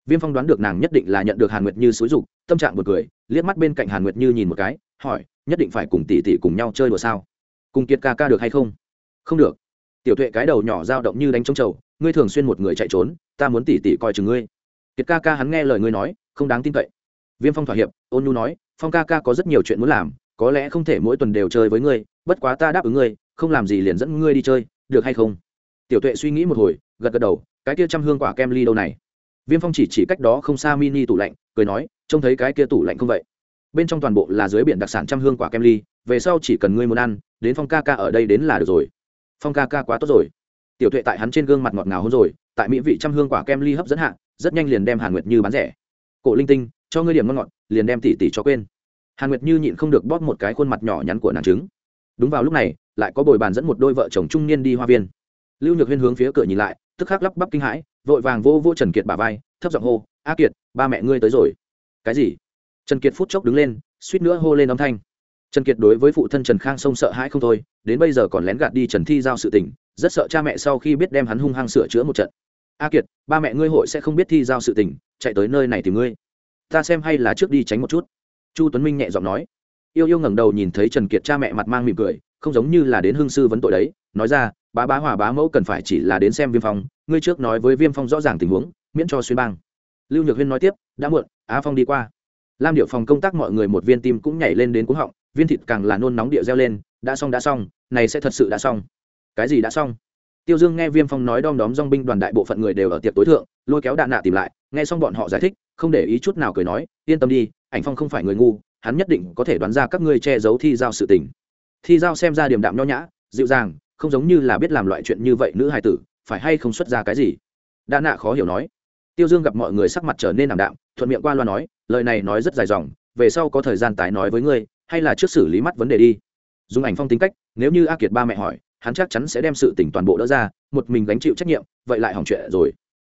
Viêm phong đoán được nàng nhất định là nhận được hàn nguyệt như xúi dục, tâm trạng một cười, liếc mắt bên cạnh hàn nguyệt như nhìn một cái, hỏi, nhất định phải cùng tỷ tỷ cùng nhau chơi đùa sao? Cùng kiệt ca ca được hay không? Không được. Tiểu tuệ cái đầu nhỏ dao động như đánh trống trầu, ngươi thường xuyên một người chạy trốn, ta muốn tỷ tỷ coi chừng ngươi. Kiệt ca ca hắn nghe lời ngươi nói, không đáng tin cậy. Viêm phong thỏa hiệp, ôn nhu nói, phong ca ca có rất nhiều chuyện muốn làm có lẽ không thể mỗi tuần đều chơi với ngươi, bất quá ta đáp ứng ngươi, không làm gì liền dẫn ngươi đi chơi, được hay không? Tiểu tuệ suy nghĩ một hồi, gật gật đầu, cái kia trăm hương quả kem ly đâu này? Viêm phong chỉ chỉ cách đó không xa mini tủ lạnh, cười nói, trông thấy cái kia tủ lạnh không vậy? Bên trong toàn bộ là dưới biển đặc sản trăm hương quả kem ly, về sau chỉ cần ngươi muốn ăn, đến phong ca ca ở đây đến là được rồi. Phong ca ca quá tốt rồi. Tiểu tuệ tại hắn trên gương mặt ngọt ngào hơn rồi, tại mỹ vị trăm hương quả kem ly hấp dẫn hạ, rất nhanh liền đem hàn nguyệt như bán rẻ. Cổ linh tinh, cho ngươi điểm ngon ngọt, liền đem tỷ tỷ cho quên hàn nguyệt như nhịn không được bóp một cái khuôn mặt nhỏ nhắn của nàng trứng. Đúng vào lúc này, lại có bồi bàn dẫn một đôi vợ chồng trung niên đi hoa viên. Lưu nhược huyên hướng phía cửa nhìn lại, tức khắc lắp bắp kinh hãi, vội vàng vô vô trần kiệt bà vai, thấp giọng hô, a kiệt, ba mẹ ngươi tới rồi. Cái gì? Trần kiệt phút chốc đứng lên, suýt nữa hô lên âm thanh. Trần kiệt đối với phụ thân trần khang sông sợ hãi không thôi, đến bây giờ còn lén gạt đi trần thi giao sự tình, rất sợ cha mẹ sau khi biết đem hắn hung hăng sửa chữa một trận. A kiệt, ba mẹ ngươi hội sẽ không biết thi giao sự tình, chạy tới nơi này thì ngươi. Ta xem hay là trước đi tránh một chút chu tuấn minh nhẹ giọng nói. Yêu yêu ngẩng đầu nhìn thấy trần kiệt cha mẹ mặt mang mỉm cười, không giống như là đến hương sư vấn tội đấy. Nói ra, bá bá hòa bá mẫu cần phải chỉ là đến xem viêm phong. Ngươi trước nói với viêm phong rõ ràng tình huống, miễn cho xuyên bang. Lưu nhược huyên nói tiếp, đã muộn, á phong đi qua. Lam điệu phòng công tác mọi người một viên tim cũng nhảy lên đến cuống họng, viên thịt càng là nôn nóng địa reo lên, đã xong đã xong, này sẽ thật sự đã xong. Cái gì đã xong? Tiêu dương nghe viêm phong nói đom đóm dong binh đoàn đại bộ phận người đều ở tiệc tối thượng, lôi kéo đạn nạ tìm lại, nghe xong bọn họ giải thích, không để ý chút nào cười nói, yên tâm đi, ảnh phong không phải người ngu, hắn nhất định có thể đoán ra các ngươi che giấu thi giao sự tình. Thi giao xem ra điềm đạm nho nhã, dịu dàng, không giống như là biết làm loại chuyện như vậy nữ hài tử, phải hay không xuất ra cái gì? Đa nạ khó hiểu nói. Tiêu dương gặp mọi người sắc mặt trở nên ảm đạm, thuận miệng qua loa nói, lời này nói rất dài dòng, về sau có thời gian tái nói với ngươi, hay là trước xử lý mắt vấn đề đi. Dùng ảnh phong tính cách, nếu như a kiệt ba mẹ hỏi hắn chắc chắn sẽ đem sự tỉnh toàn bộ đỡ ra, một mình gánh chịu trách nhiệm, vậy lại hỏng chuyện rồi.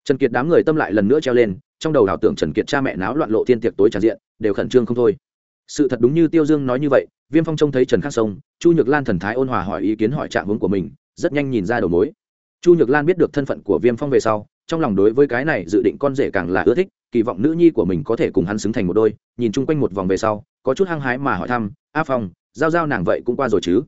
Trần kiệt đám người tâm lại lần nữa treo lên, trong đầu ảo tưởng trần kiệt cha mẹ náo loạn lộ thiên tiệc tối tràn diện, đều khẩn trương không thôi. Sự thật đúng như tiêu dương nói như vậy, viêm phong trông thấy trần khắc sông, chu nhược lan thần thái ôn hòa hỏi ý kiến hỏi trạng hướng của mình, rất nhanh nhìn ra đầu mối. Chu nhược lan biết được thân phận của viêm phong về sau, trong lòng đối với cái này dự định con rể càng là ưa thích, kỳ vọng nữ nhi của mình có thể cùng hắn xứng thành một đôi, nhìn chung quanh một vòng về sau, có chút hăng hái mà hỏi thăm, a phong, giao giao nàng vậy cũng qua rồi chứ?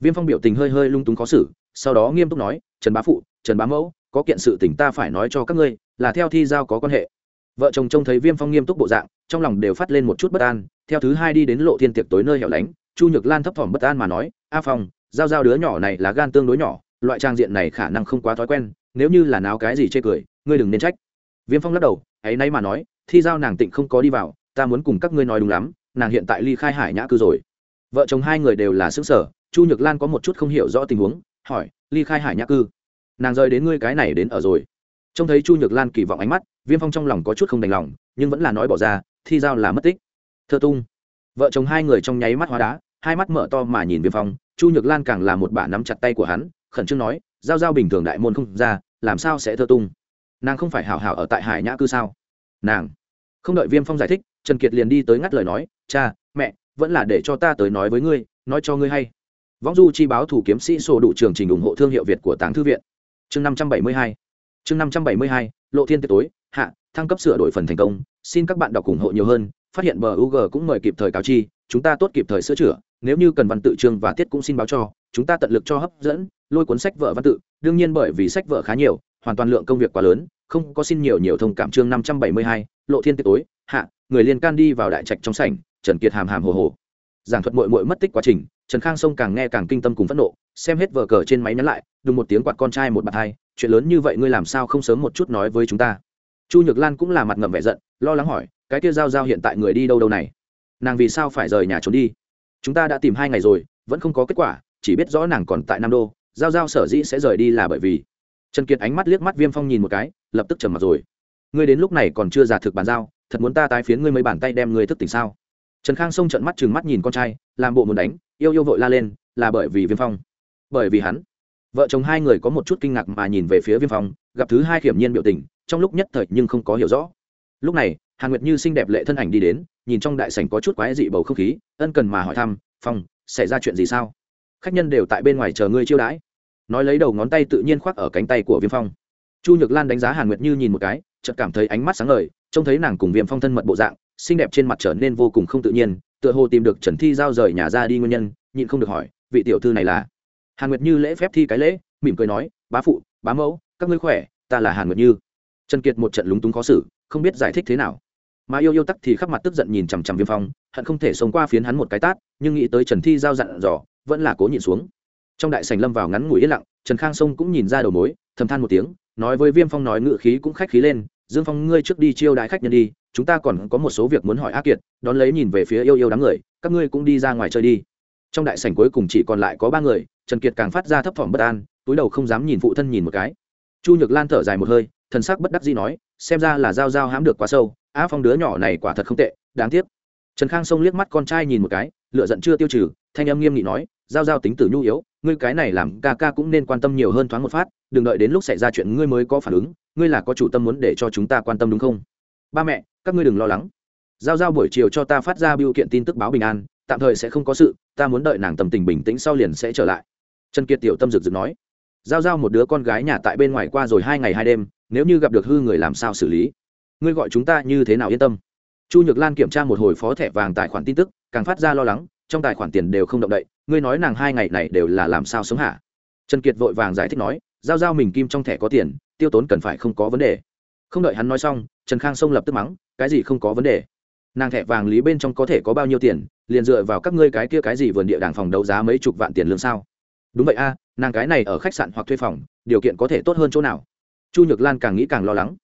Viêm phong biểu tình hơi hơi lung túng khó xử, sau đó nghiêm túc nói, trần bá phụ, trần bá mẫu, có kiện sự tình ta phải nói cho các ngươi, là theo thi giao có quan hệ. Vợ chồng trông thấy viêm phong nghiêm túc bộ dạng, trong lòng đều phát lên một chút bất an, theo thứ hai đi đến lộ thiên tiệc tối nơi hẻo lánh, chu nhược lan thấp thỏm bất an mà nói, a phong, giao giao đứa nhỏ này là gan tương đối nhỏ, loại trang diện này khả năng không quá thói quen, nếu như là náo cái gì chê cười, ngươi đừng nên trách. Viêm phong lắc đầu, ấy nay mà nói, thi giao nàng tịnh không có đi vào, ta muốn cùng các ngươi nói đúng lắm, nàng hiện tại ly khai hải nhã cư rồi. Vợ chồng hai người đều là xứng sở chu nhược lan có một chút không hiểu rõ tình huống, hỏi, ly khai hải nhã cư? Nàng rời đến ngươi cái này đến ở rồi. Trông thấy chu nhược lan kỳ vọng ánh mắt, viêm phong trong lòng có chút không đành lòng, nhưng vẫn là nói bỏ ra, thi giao là mất tích. Thơ tung. Vợ chồng hai người trong nháy mắt hóa đá, hai mắt mở to mà nhìn viêm phong, chu nhược lan càng là một bả nắm chặt tay của hắn, khẩn trương nói, giao giao bình thường đại môn không ra, làm sao sẽ thơ tung? Nàng không phải hảo hảo ở tại hải nhã cư sao? Nàng không đợi viêm phong giải thích, trần kiệt liền đi tới ngắt lời nói, cha, mẹ, vẫn là để cho ta tới nói với ngươi, nói cho ngươi hay võng du chi báo thủ kiếm sĩ sổ đủ trường trình ủng hộ thương hiệu việt của tàng thư viện. Chương năm trăm bảy mươi hai. Chương năm trăm bảy mươi hai, lộ thiên tiệc tối. Hạ, thăng cấp sửa đổi phần thành công. Xin các bạn đọc ủng hộ nhiều hơn. Phát hiện bug cũng mời kịp thời cáo chi. Chúng ta tốt kịp thời sửa chữa. Nếu như cần văn tự chương và tiết cũng xin báo cho. Chúng ta tận lực cho hấp dẫn. Lôi cuốn sách vợ văn tự. Đương nhiên bởi vì sách vợ khá nhiều, hoàn toàn lượng công việc quá lớn, không có xin nhiều nhiều thông cảm chương năm trăm bảy mươi hai, lộ thiên tiệc tối. Hạ, người liên can đi vào đại trạch trong sảnh, trần kiệt hàm hàm hồ hồ. Giảng thuật muội muội mất tích quá trình trần khang sông càng nghe càng kinh tâm cùng phẫn nộ, xem hết vở cờ trên máy nhắn lại, đùng một tiếng quạt con trai một bạt hai, chuyện lớn như vậy ngươi làm sao không sớm một chút nói với chúng ta? Chu nhược lan cũng là mặt ngậm vẻ giận, lo lắng hỏi, cái kia giao giao hiện tại người đi đâu đâu này? Nàng vì sao phải rời nhà trốn đi? Chúng ta đã tìm hai ngày rồi, vẫn không có kết quả, chỉ biết rõ nàng còn tại nam đô, giao giao sở dĩ sẽ rời đi là bởi vì trần kiệt ánh mắt liếc mắt viêm phong nhìn một cái, lập tức trầm mặt rồi. Ngươi đến lúc này còn chưa giả thực bàn giao, thật muốn ta tái phiến ngươi mấy bàn tay đem ngươi thức tỉnh sao? Trần khang xông trận mắt chừng mắt nhìn con trai, làm bộ muốn đánh, yêu yêu vội la lên, là bởi vì viêm phong. Bởi vì hắn, vợ chồng hai người có một chút kinh ngạc mà nhìn về phía viêm phong, gặp thứ hai hiểm nhiên biểu tình, trong lúc nhất thời nhưng không có hiểu rõ. Lúc này, hàn nguyệt như xinh đẹp lệ thân ảnh đi đến, nhìn trong đại sảnh có chút quái dị bầu không khí, ân cần mà hỏi thăm, phong, xảy ra chuyện gì sao? Khách nhân đều tại bên ngoài chờ ngươi chiêu đãi. Nói lấy đầu ngón tay tự nhiên khoác ở cánh tay của viêm phong. Chu nhược lan đánh giá hàn nguyệt như nhìn một cái, chợt cảm thấy ánh mắt sáng ngời, trông thấy nàng cùng viêm phong thân mật bộ dạng xinh đẹp trên mặt trở nên vô cùng không tự nhiên, tựa hồ tìm được trần thi giao rời nhà ra đi nguyên nhân, nhịn không được hỏi, vị tiểu thư này là? Hàn nguyệt như lễ phép thi cái lễ, mỉm cười nói, bá phụ, bá mẫu, các ngươi khỏe, ta là hàn nguyệt như. Trần kiệt một trận lúng túng khó xử, không biết giải thích thế nào. Mà yêu yêu tắc thì khắp mặt tức giận nhìn chằm chằm viêm phong, hận không thể sống qua phiến hắn một cái tát, nhưng nghĩ tới trần thi giao dặn dò, vẫn là cố nhịn xuống. Trong đại sành lâm vào ngắn ngủi yên lặng, trần khang sông cũng nhìn ra đầu mối, thầm than một tiếng, nói với viêm phong nói ngự khí cũng khách khí lên, dương phong, ngươi trước đi chiêu đại khách nhân đi chúng ta còn có một số việc muốn hỏi Á kiệt, đón lấy nhìn về phía yêu yêu đám người, các ngươi cũng đi ra ngoài chơi đi. Trong đại sảnh cuối cùng chỉ còn lại có ba người, trần kiệt càng phát ra thấp thỏm bất an, túi đầu không dám nhìn phụ thân nhìn một cái. Chu nhược lan thở dài một hơi, thần sắc bất đắc dĩ nói, xem ra là Giao Giao hãm được quá sâu, á phong đứa nhỏ này quả thật không tệ, đáng tiếc. Trần khang xông liếc mắt con trai nhìn một cái lựa giận chưa tiêu trừ, thanh âm nghiêm nghị nói, giao giao tính tử nhu yếu, ngươi cái này làm ca ca cũng nên quan tâm nhiều hơn thoáng một phát, đừng đợi đến lúc xảy ra chuyện ngươi mới có phản ứng, ngươi là có chủ tâm muốn để cho chúng ta quan tâm đúng không? Ba mẹ các ngươi đừng lo lắng. Giao giao buổi chiều cho ta phát ra biểu kiện tin tức báo bình an, tạm thời sẽ không có sự, ta muốn đợi nàng tâm tình bình tĩnh sau liền sẽ trở lại. Trần kiệt tiểu tâm rực rực nói. Giao giao một đứa con gái nhà tại bên ngoài qua rồi hai ngày hai đêm, nếu như gặp được hư người làm sao xử lý? Ngươi gọi chúng ta như thế nào yên tâm? Chu nhược lan kiểm tra một hồi phó thẻ vàng tài khoản tin tức, càng phát ra lo lắng, trong tài khoản tiền đều không động đậy, ngươi nói nàng hai ngày này đều là làm sao sống hả? Trần kiệt vội vàng giải thích nói, giao giao mình kim trong thẻ có tiền, tiêu tốn cần phải không có vấn đề. Không đợi hắn nói xong, trần khang sông lập tức mắng cái gì không có vấn đề. Nàng thẻ vàng lý bên trong có thể có bao nhiêu tiền, liền dựa vào các ngươi cái kia cái gì vườn địa đàng phòng đấu giá mấy chục vạn tiền lương sao? Đúng vậy a, nàng cái này ở khách sạn hoặc thuê phòng, điều kiện có thể tốt hơn chỗ nào? Chu nhược lan càng nghĩ càng lo lắng.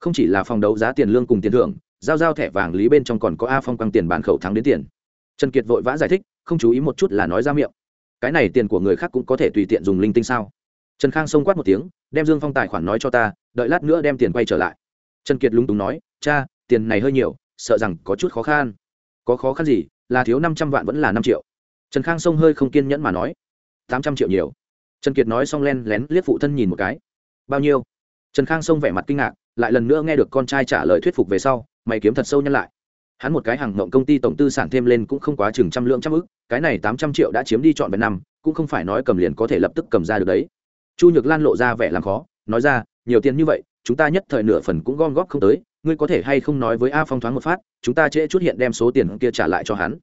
Không chỉ là phòng đấu giá tiền lương cùng tiền thưởng, giao giao thẻ vàng lý bên trong còn có a phong căng tiền bán khẩu thắng đến tiền. Trần kiệt vội vã giải thích, không chú ý một chút là nói ra miệng. Cái này tiền của người khác cũng có thể tùy tiện dùng linh tinh sao? Trần khang xông quát một tiếng, đem dương phong tài khoản nói cho ta, đợi lát nữa đem tiền quay trở lại. Trần kiệt lúng túng nói, cha tiền này hơi nhiều, sợ rằng có chút khó khăn. Có khó khăn gì, là thiếu năm trăm vạn vẫn là năm triệu. Trần khang sông hơi không kiên nhẫn mà nói. Tám trăm triệu nhiều. Trần kiệt nói xong len lén liếc phụ thân nhìn một cái. Bao nhiêu? Trần khang sông vẻ mặt kinh ngạc, lại lần nữa nghe được con trai trả lời thuyết phục về sau, mày kiếm thật sâu nhân lại. Hắn một cái hàng ngộng công ty tổng tư sản thêm lên cũng không quá chừng trăm lượng trăm ức, cái này tám trăm triệu đã chiếm đi trọn vẹn năm, cũng không phải nói cầm liền có thể lập tức cầm ra được đấy. Chu nhược lan lộ ra vẻ làm khó, nói ra, nhiều tiền như vậy, chúng ta nhất thời nửa phần cũng gom góp không tới ngươi có thể hay không nói với a phong thoáng một phát, chúng ta trễ chút hiện đem số tiền kia trả lại cho hắn.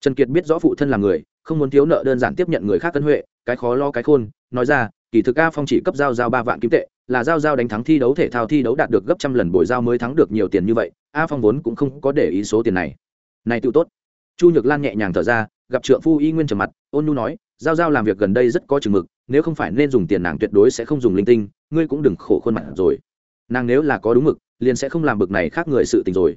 Trần kiệt biết rõ phụ thân là người, không muốn thiếu nợ đơn giản tiếp nhận người khác cân huệ, cái khó lo cái khôn, nói ra, kỳ thực a phong chỉ cấp giao giao ba vạn kim tệ, là giao giao đánh thắng thi đấu thể thao thi đấu đạt được gấp trăm lần bồi giao mới thắng được nhiều tiền như vậy, a phong vốn cũng không có để ý số tiền này. Này tự tốt. Chu nhược lan nhẹ nhàng thở ra, gặp trượng phu y nguyên trầm mặt, ôn nhu nói, giao giao làm việc gần đây rất có chừng mực, nếu không phải nên dùng tiền nàng tuyệt đối sẽ không dùng linh tinh, ngươi cũng đừng khổ khuôn mặt rồi. Nàng nếu là có đúng mực liền sẽ không làm bực này khác người sự tình rồi.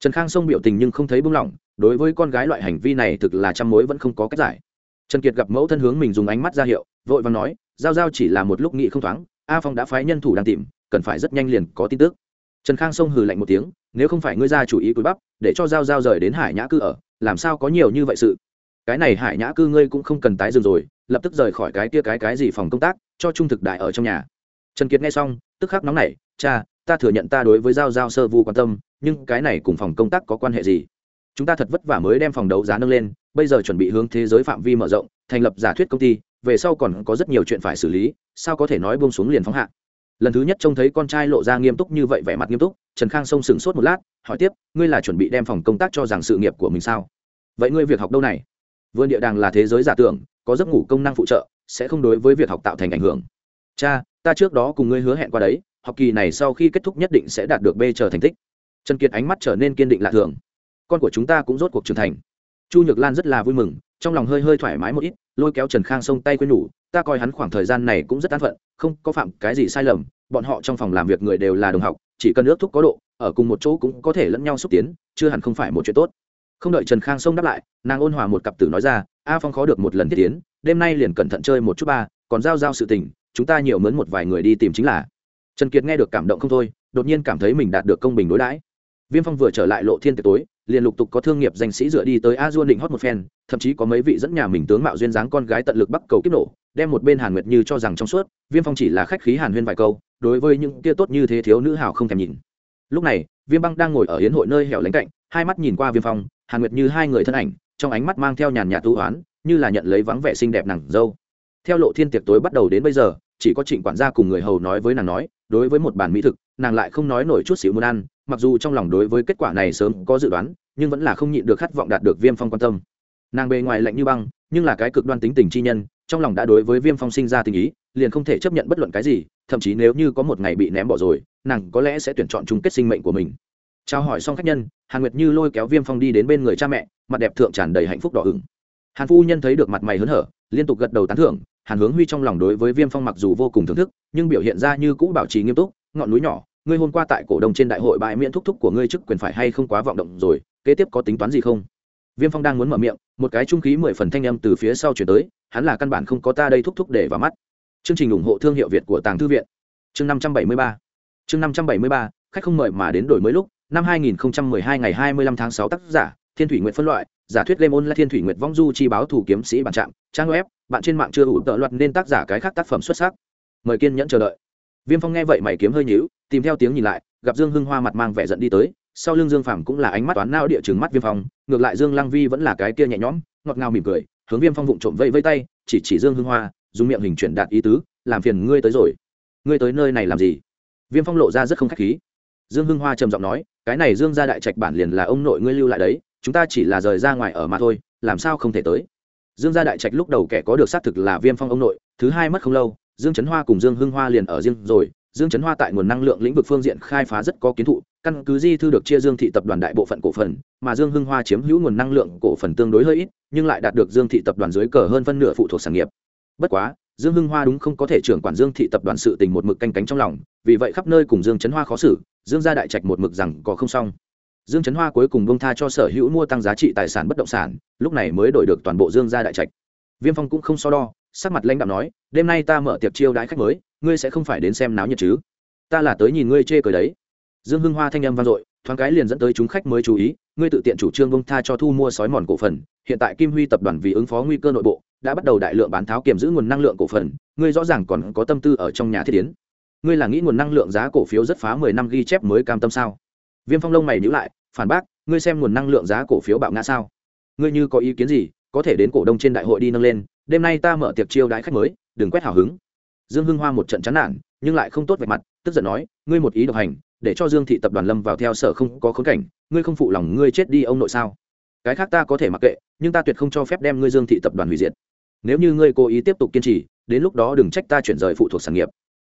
Trần khang sông biểu tình nhưng không thấy buông lỏng đối với con gái loại hành vi này thực là trăm mối vẫn không có cách giải. Trần kiệt gặp mẫu thân hướng mình dùng ánh mắt ra hiệu, vội vàng nói, giao giao chỉ là một lúc nghị không thoáng, a phong đã phái nhân thủ đang tìm, cần phải rất nhanh liền có tin tức. Trần khang sông hừ lạnh một tiếng, nếu không phải ngươi ra chủ ý cúi bắp, để cho giao giao rời đến hải nhã cư ở, làm sao có nhiều như vậy sự? Cái này hải nhã cư ngươi cũng không cần tái dừng rồi, lập tức rời khỏi cái kia cái cái gì phòng công tác, cho trung thực đại ở trong nhà. Trần kiệt nghe xong, tức khắc nóng nảy, cha ta thừa nhận ta đối với giao giao sơ vu quan tâm, nhưng cái này cùng phòng công tác có quan hệ gì? Chúng ta thật vất vả mới đem phòng đấu giá nâng lên, bây giờ chuẩn bị hướng thế giới phạm vi mở rộng, thành lập giả thuyết công ty, về sau còn có rất nhiều chuyện phải xử lý, sao có thể nói buông xuống liền phóng hạ? Lần thứ nhất trông thấy con trai lộ ra nghiêm túc như vậy vẻ mặt nghiêm túc, trần khang sông sừng sốt một lát, hỏi tiếp, ngươi là chuẩn bị đem phòng công tác cho rằng sự nghiệp của mình sao? Vậy ngươi việc học đâu này? Vườn địa đàng là thế giới giả tưởng, có giấc ngủ công năng phụ trợ, sẽ không đối với việc học tạo thành ảnh hưởng. Cha, ta trước đó cùng ngươi hứa hẹn qua đấy học kỳ này sau khi kết thúc nhất định sẽ đạt được b chờ thành tích. Trần kiệt ánh mắt trở nên kiên định lạ thường. Con của chúng ta cũng rốt cuộc trưởng thành. Chu nhược lan rất là vui mừng, trong lòng hơi hơi thoải mái một ít, lôi kéo trần khang xông tay quên nhủ, ta coi hắn khoảng thời gian này cũng rất an phận, không có phạm cái gì sai lầm, bọn họ trong phòng làm việc người đều là đồng học, chỉ cần ước thúc có độ, ở cùng một chỗ cũng có thể lẫn nhau xúc tiến, chưa hẳn không phải một chuyện tốt. Không đợi trần khang xông đáp lại, nàng ôn hòa một cặp tử nói ra, a phong khó được một lần thiết tiến, đêm nay liền cẩn thận chơi một chút ba, còn giao giao sự tình, chúng ta nhiều mướn một vài người đi tìm chính là trần kiệt nghe được cảm động không thôi, đột nhiên cảm thấy mình đạt được công bình đối đãi. Viêm phong vừa trở lại lộ thiên tiệc tối, liền lục tục có thương nghiệp danh sĩ dựa đi tới a duôn định hót một phen, thậm chí có mấy vị dẫn nhà mình tướng mạo duyên dáng con gái tận lực bắt cầu kiếp nổ, đem một bên hàn nguyệt như cho rằng trong suốt, viêm phong chỉ là khách khí hàn huyên vài câu, đối với những kia tốt như thế thiếu nữ hào không thèm nhìn. Lúc này, viêm băng đang ngồi ở hiến hội nơi hẻo lánh cạnh, hai mắt nhìn qua viêm phong, hàn nguyệt như hai người thân ảnh, trong ánh mắt mang theo nhàn nhạt tu oán, như là nhận lấy vắng vẻ xinh đẹp nàng dâu. Theo lộ thiên tiệc tối bắt đầu đến bây giờ, chỉ có trịnh quản gia cùng người hầu nói với nàng nói đối với một bàn mỹ thực, nàng lại không nói nổi chút xíu muốn ăn, mặc dù trong lòng đối với kết quả này sớm có dự đoán, nhưng vẫn là không nhịn được khát vọng đạt được viêm phong quan tâm. Nàng bề ngoài lạnh như băng, nhưng là cái cực đoan tính tình chi nhân, trong lòng đã đối với viêm phong sinh ra tình ý, liền không thể chấp nhận bất luận cái gì, thậm chí nếu như có một ngày bị ném bỏ rồi, nàng có lẽ sẽ tuyển chọn chung kết sinh mệnh của mình. Trao hỏi xong khách nhân, hàn nguyệt như lôi kéo viêm phong đi đến bên người cha mẹ, mặt đẹp thượng tràn đầy hạnh phúc đỏ ửng. Hàn phu nhân thấy được mặt mày hớn hở, liên tục gật đầu tán thưởng hàn hướng huy trong lòng đối với viêm phong mặc dù vô cùng thưởng thức, nhưng biểu hiện ra như cũ bảo trì nghiêm túc, ngọn núi nhỏ, ngươi hôm qua tại cổ đông trên đại hội bãi miễn thúc thúc của ngươi chức quyền phải hay không quá vọng động rồi, kế tiếp có tính toán gì không? Viêm phong đang muốn mở miệng, một cái trung khí mười phần thanh âm từ phía sau chuyển tới, hắn là căn bản không có ta đây thúc thúc để vào mắt. Chương trình ủng hộ thương hiệu việt của tàng thư viện. Chương năm trăm bảy mươi ba. Chương năm trăm bảy mươi ba, khách không mời mà đến đổi mới lúc, năm hai nghìn hai ngày hai mươi lăm tháng sáu, tác giả, thiên thủy nguyện phân loại, giả thuyết game là thiên thủy nguyệt vong du chi báo thủ kiếm sĩ bản trạm trang web bạn trên mạng chưa ủ tợ loạt nên tác giả cái khác tác phẩm xuất sắc. Mời kiên nhẫn chờ đợi. Viêm phong nghe vậy mày kiếm hơi nhíu, tìm theo tiếng nhìn lại, gặp dương hưng hoa mặt mang vẻ giận đi tới, sau lưng dương phàm cũng là ánh mắt toán nao địa chừng mắt viêm phong, ngược lại dương lăng vi vẫn là cái kia nhẹ nhõm, ngọt ngào mỉm cười, hướng viêm phong vụng trộm vây vây tay, chỉ chỉ dương hưng hoa, dùng miệng hình chuyển đạt ý tứ, làm phiền ngươi tới rồi. Ngươi tới nơi này làm gì? Viêm phong lộ ra rất không khách khí. Dương hưng hoa trầm giọng nói, cái này dương gia đại trạch bản liền là ông nội ngươi lưu lại đấy, chúng ta chỉ là rời ra ngoài ở mà thôi, làm sao không thể tới? Dương gia đại trạch lúc đầu kẻ có được xác thực là viêm phong ông nội, thứ hai mất không lâu, dương trấn hoa cùng dương hưng hoa liền ở riêng rồi. Dương trấn hoa tại nguồn năng lượng lĩnh vực phương diện khai phá rất có kiến thụ, căn cứ di thư được chia dương thị tập đoàn đại bộ phận cổ phần, mà dương hưng hoa chiếm hữu nguồn năng lượng cổ phần tương đối hơi ít, nhưng lại đạt được dương thị tập đoàn dưới cờ hơn phân nửa phụ thuộc sản nghiệp. Bất quá, dương hưng hoa đúng không có thể trưởng quản dương thị tập đoàn sự tình một mực canh cánh trong lòng, vì vậy khắp nơi cùng dương trấn hoa khó xử, dương gia đại trạch một mực rằng có không xong dương trấn hoa cuối cùng bông tha cho sở hữu mua tăng giá trị tài sản bất động sản, lúc này mới đổi được toàn bộ dương gia đại trạch. Viêm phong cũng không so đo, sắc mặt lãnh đạo nói, đêm nay ta mở tiệc chiêu đãi khách mới, ngươi sẽ không phải đến xem náo nhiệt chứ? Ta là tới nhìn ngươi chê cười đấy. Dương hưng hoa thanh âm vang dội, thoáng cái liền dẫn tới chúng khách mới chú ý, ngươi tự tiện chủ trương bông tha cho thu mua sói mòn cổ phần, hiện tại kim huy tập đoàn vì ứng phó nguy cơ nội bộ, đã bắt đầu đại lượng bán tháo kiểm giữ nguồn năng lượng cổ phần, ngươi rõ ràng còn có tâm tư ở trong nhà thiết tiến ngươi là nghĩ nguồn năng lượng giá cổ phiếu rất phá mười năm ghi chép mới cam tâm sao? Viêm phong lông mày nhữ lại, phản bác, ngươi xem nguồn năng lượng giá cổ phiếu bạo ngã sao? Ngươi như có ý kiến gì, có thể đến cổ đông trên đại hội đi nâng lên, đêm nay ta mở tiệc chiêu đãi khách mới, đừng quét hào hứng. Dương hưng hoa một trận chán nản, nhưng lại không tốt về mặt, tức giận nói, ngươi một ý độc hành, để cho dương thị tập đoàn lâm vào theo sở không có khốn cảnh, ngươi không phụ lòng ngươi chết đi ông nội sao? Cái khác ta có thể mặc kệ, nhưng ta tuyệt không cho phép đem ngươi dương thị tập đoàn hủy diệt. Nếu như ngươi cố ý tiếp tục kiên trì, đến lúc đó đừng trách ta chuyển rời phụ thuộc sản nghiệp.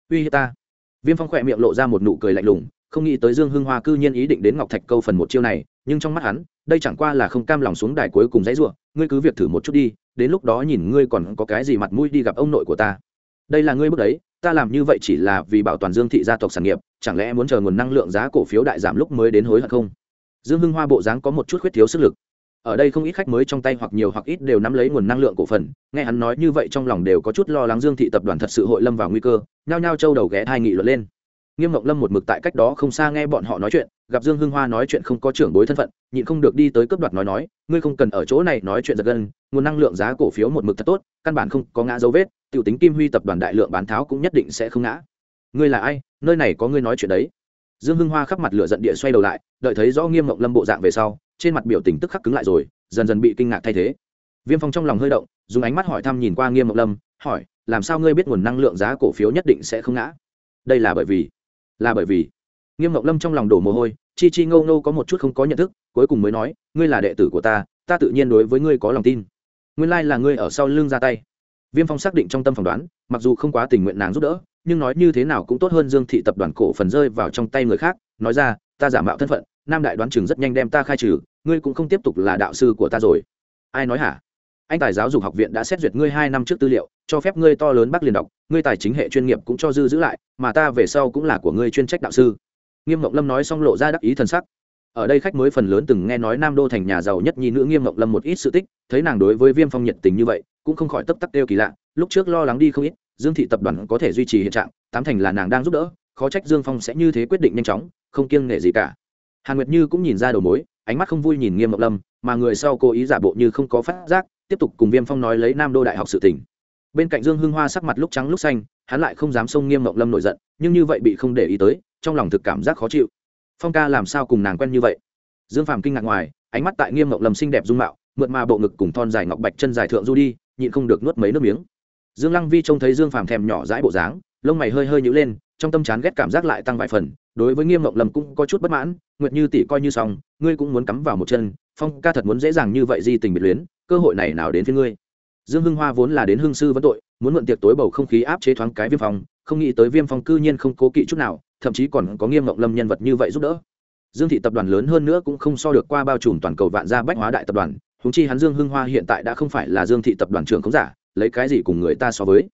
Uy hiếp ta. Viêm phong khỏe miệng lộ ra một nụ cười lạnh lùng không nghĩ tới dương hưng hoa cư nhiên ý định đến ngọc thạch câu phần một chiêu này, nhưng trong mắt hắn, đây chẳng qua là không cam lòng xuống đài cuối cùng dãy ruộng ngươi cứ việc thử một chút đi, đến lúc đó nhìn ngươi còn có cái gì mặt mũi đi gặp ông nội của ta. Đây là ngươi bước đấy, ta làm như vậy chỉ là vì bảo toàn dương thị gia tộc sản nghiệp, chẳng lẽ muốn chờ nguồn năng lượng giá cổ phiếu đại giảm lúc mới đến hối hận không? Dương hưng hoa bộ dáng có một chút khuyết thiếu sức lực. Ở đây không ít khách mới trong tay hoặc nhiều hoặc ít đều nắm lấy nguồn năng lượng cổ phần, nghe hắn nói như vậy trong lòng đều có chút lo lắng dương thị tập đoàn thật sự hội lâm vào nguy cơ, nhao nhao châu đầu ghé thai nghị luận lên nghiêm ngọc lâm một mực tại cách đó không xa nghe bọn họ nói chuyện, gặp dương hưng hoa nói chuyện không có trưởng bối thân phận, nhịn không được đi tới cướp đoạt nói nói, ngươi không cần ở chỗ này nói chuyện giật gân, nguồn năng lượng giá cổ phiếu một mực thật tốt, căn bản không có ngã dấu vết t i ể u tính kim huy tập đoàn đại lượng bán tháo cũng nhất định sẽ không ngã. Ngươi là ai? Nơi này có ngươi nói chuyện đấy. Dương hưng hoa khắp mặt lửa giận địa xoay đầu lại, đợi thấy rõ nghiêm mộng lâm bộ dạng về sau, trên mặt biểu tình tức khắc cứng lại rồi, dần dần bị kinh ngạc thay thế. Viêm phong trong lòng hơi động, dùng ánh mắt hỏi thăm nhìn qua nghiêm mộng lâm, hỏi, làm sao ngươi biết nguồn năng lượng giá cổ phiếu nhất định sẽ không ngã? Đây là bởi vì là bởi vì nghiêm ngọc lâm trong lòng đổ mồ hôi, chi chi ngâu ngâu có một chút không có nhận thức, cuối cùng mới nói, ngươi là đệ tử của ta ta tự nhiên đối với ngươi có lòng tin. Nguyên lai là ngươi ở sau lưng ra tay. Viêm phong xác định trong tâm phỏng đoán, mặc dù không quá tình nguyện nàng giúp đỡ, nhưng nói như thế nào cũng tốt hơn dương thị tập đoàn cổ phần rơi vào trong tay người khác, nói ra, ta giả mạo thân phận, nam đại đoán chừng rất nhanh đem ta khai trừ, ngươi cũng không tiếp tục là đạo sư của ta rồi. Ai nói hả? Anh tài giáo dục học viện đã xét duyệt ngươi hai năm trước tư liệu cho phép ngươi to lớn bắc liền đọc, ngươi tài chính hệ chuyên nghiệp cũng cho dư giữ lại, mà ta về sau cũng là của ngươi chuyên trách đạo sư. Nghiêm mộng lâm nói xong lộ ra đắc ý t sắc. Ở đây khách mới phần lớn từng nghe nói nam đô thành nhà giàu nhất nhi nữ nghiêm mộng lâm một ít sự tích, thấy nàng đối với viêm phong nhiệt tình như vậy, cũng không khỏi tấp tắc đeo kỳ lạ, lúc trước lo lắng đi không ít, dương thị tập đoàn có thể duy trì hiện trạng, tám thành là nàng đang giúp đỡ, khó trách dương phong sẽ như thế quyết định nhanh chóng, không kiêng nể gì cả. Hàn nguyệt như cũng nhìn ra đầu mối, ánh mắt không vui nhìn nghiêm mộng lâm, mà người sau cố ý giả bộ như không có phát giác, tiếp tục cùng viêm phong nói lấy nam đô đại học sự tỉnh bên cạnh dương hưng hoa sắc mặt lúc trắng lúc xanh, hắn lại không dám xông nghiêm mộng lâm nổi giận, nhưng như vậy bị không để ý tới, trong lòng thực cảm giác khó chịu. Phong ca làm sao cùng nàng quen như vậy? Dương phàm kinh ngạc ngoài, ánh mắt tại nghiêm mộng lâm xinh đẹp dung mạo, mượt mà bộ ngực cùng thon dài ngọc bạch chân dài thượng du đi, nhịn không được nuốt mấy nước miếng. Dương lăng vi trông thấy dương phàm thèm nhỏ dãi bộ dáng, lông mày hơi hơi nhữ lên, trong tâm chán ghét cảm giác lại tăng vài phần, đối với nghiêm mộng lâm cũng có chút bất mãn, nguyệt như tỷ coi như xong, ngươi cũng muốn cắm vào một chân, phong ca thật muốn dễ dàng như vậy di tình biệt luyến, cơ hội này nào đến với ngươi? Dương hưng hoa vốn là đến hương sư vấn tội, muốn mượn tiệc tối bầu không khí áp chế thoáng cái viêm phong, không nghĩ tới viêm phong cư nhiên không cố kỵ chút nào, thậm chí còn có nghiêm mộng lâm nhân vật như vậy giúp đỡ. Dương thị tập đoàn lớn hơn nữa cũng không so được qua bao trùm toàn cầu vạn gia bách hóa đại tập đoàn húng chi hắn dương hưng hoa hiện tại đã không phải là dương thị tập đoàn trưởng khống giả, lấy cái gì cùng người ta so với.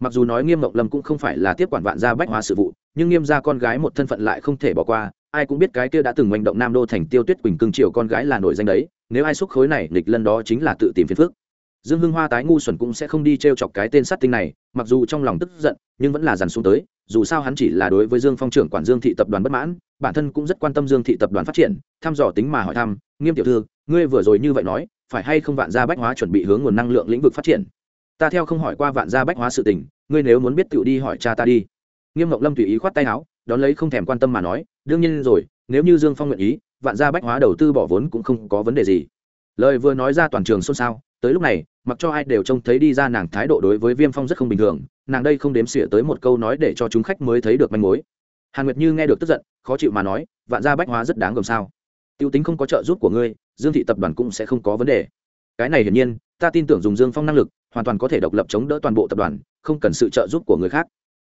Mặc dù nói nghiêm mộng lâm cũng không phải là tiếp quản vạn gia bách hóa sự vụ, nhưng nghiêm gia con gái một thân phận lại không thể bỏ qua, ai cũng biết cái kia đã từng manh động nam đô thành tiêu tuyết quỳnh cưng triều con gái là nổi danh đấy, nếu ai xúc khối này, nghịch lân đó chính là tự tìm phiền phức dương hưng hoa tái ngu xuẩn cũng sẽ không đi t r e o chọc cái tên sát tinh này, mặc dù trong lòng tức giận, nhưng vẫn là dằn xuống tới, dù sao hắn chỉ là đối với dương phong trưởng quản dương thị tập đoàn bất mãn, bản thân cũng rất quan tâm dương thị tập đoàn phát triển, thăm dò tính mà hỏi thăm, nghiêm tiểu thư, ngươi vừa rồi như vậy nói, phải hay không vạn gia bách hóa chuẩn bị hướng nguồn năng lượng lĩnh vực phát triển? Ta theo không hỏi qua vạn gia bách hóa sự tình, ngươi nếu muốn biết tự đi hỏi cha ta đi. Nghiêm ngọc lâm tùy ý khoát tay áo, đón lấy không thèm quan tâm mà nói, đương nhiên rồi, nếu như dương phong nguyện ý, vạn gia bách hóa đầu tư bỏ vốn cũng không có vấn đề gì. Lời vừa nói ra toàn trường xôn xao tới lúc này, mặc cho ai đều trông thấy đi ra nàng thái độ đối với viêm phong rất không bình thường, nàng đây không đếm xỉa tới một câu nói để cho chúng khách mới thấy được manh mối. Hàn nguyệt như nghe được tức giận, khó chịu mà nói, vạn gia bách hóa rất đáng gồm sao? T i ê u tính không có trợ giúp của ngươi, dương thị tập đoàn cũng sẽ không có vấn đề. Cái này hiển nhiên, ta tin tưởng dùng dương phong năng lực, hoàn toàn có thể độc lập chống đỡ toàn bộ tập đoàn, không cần sự trợ giúp của người khác.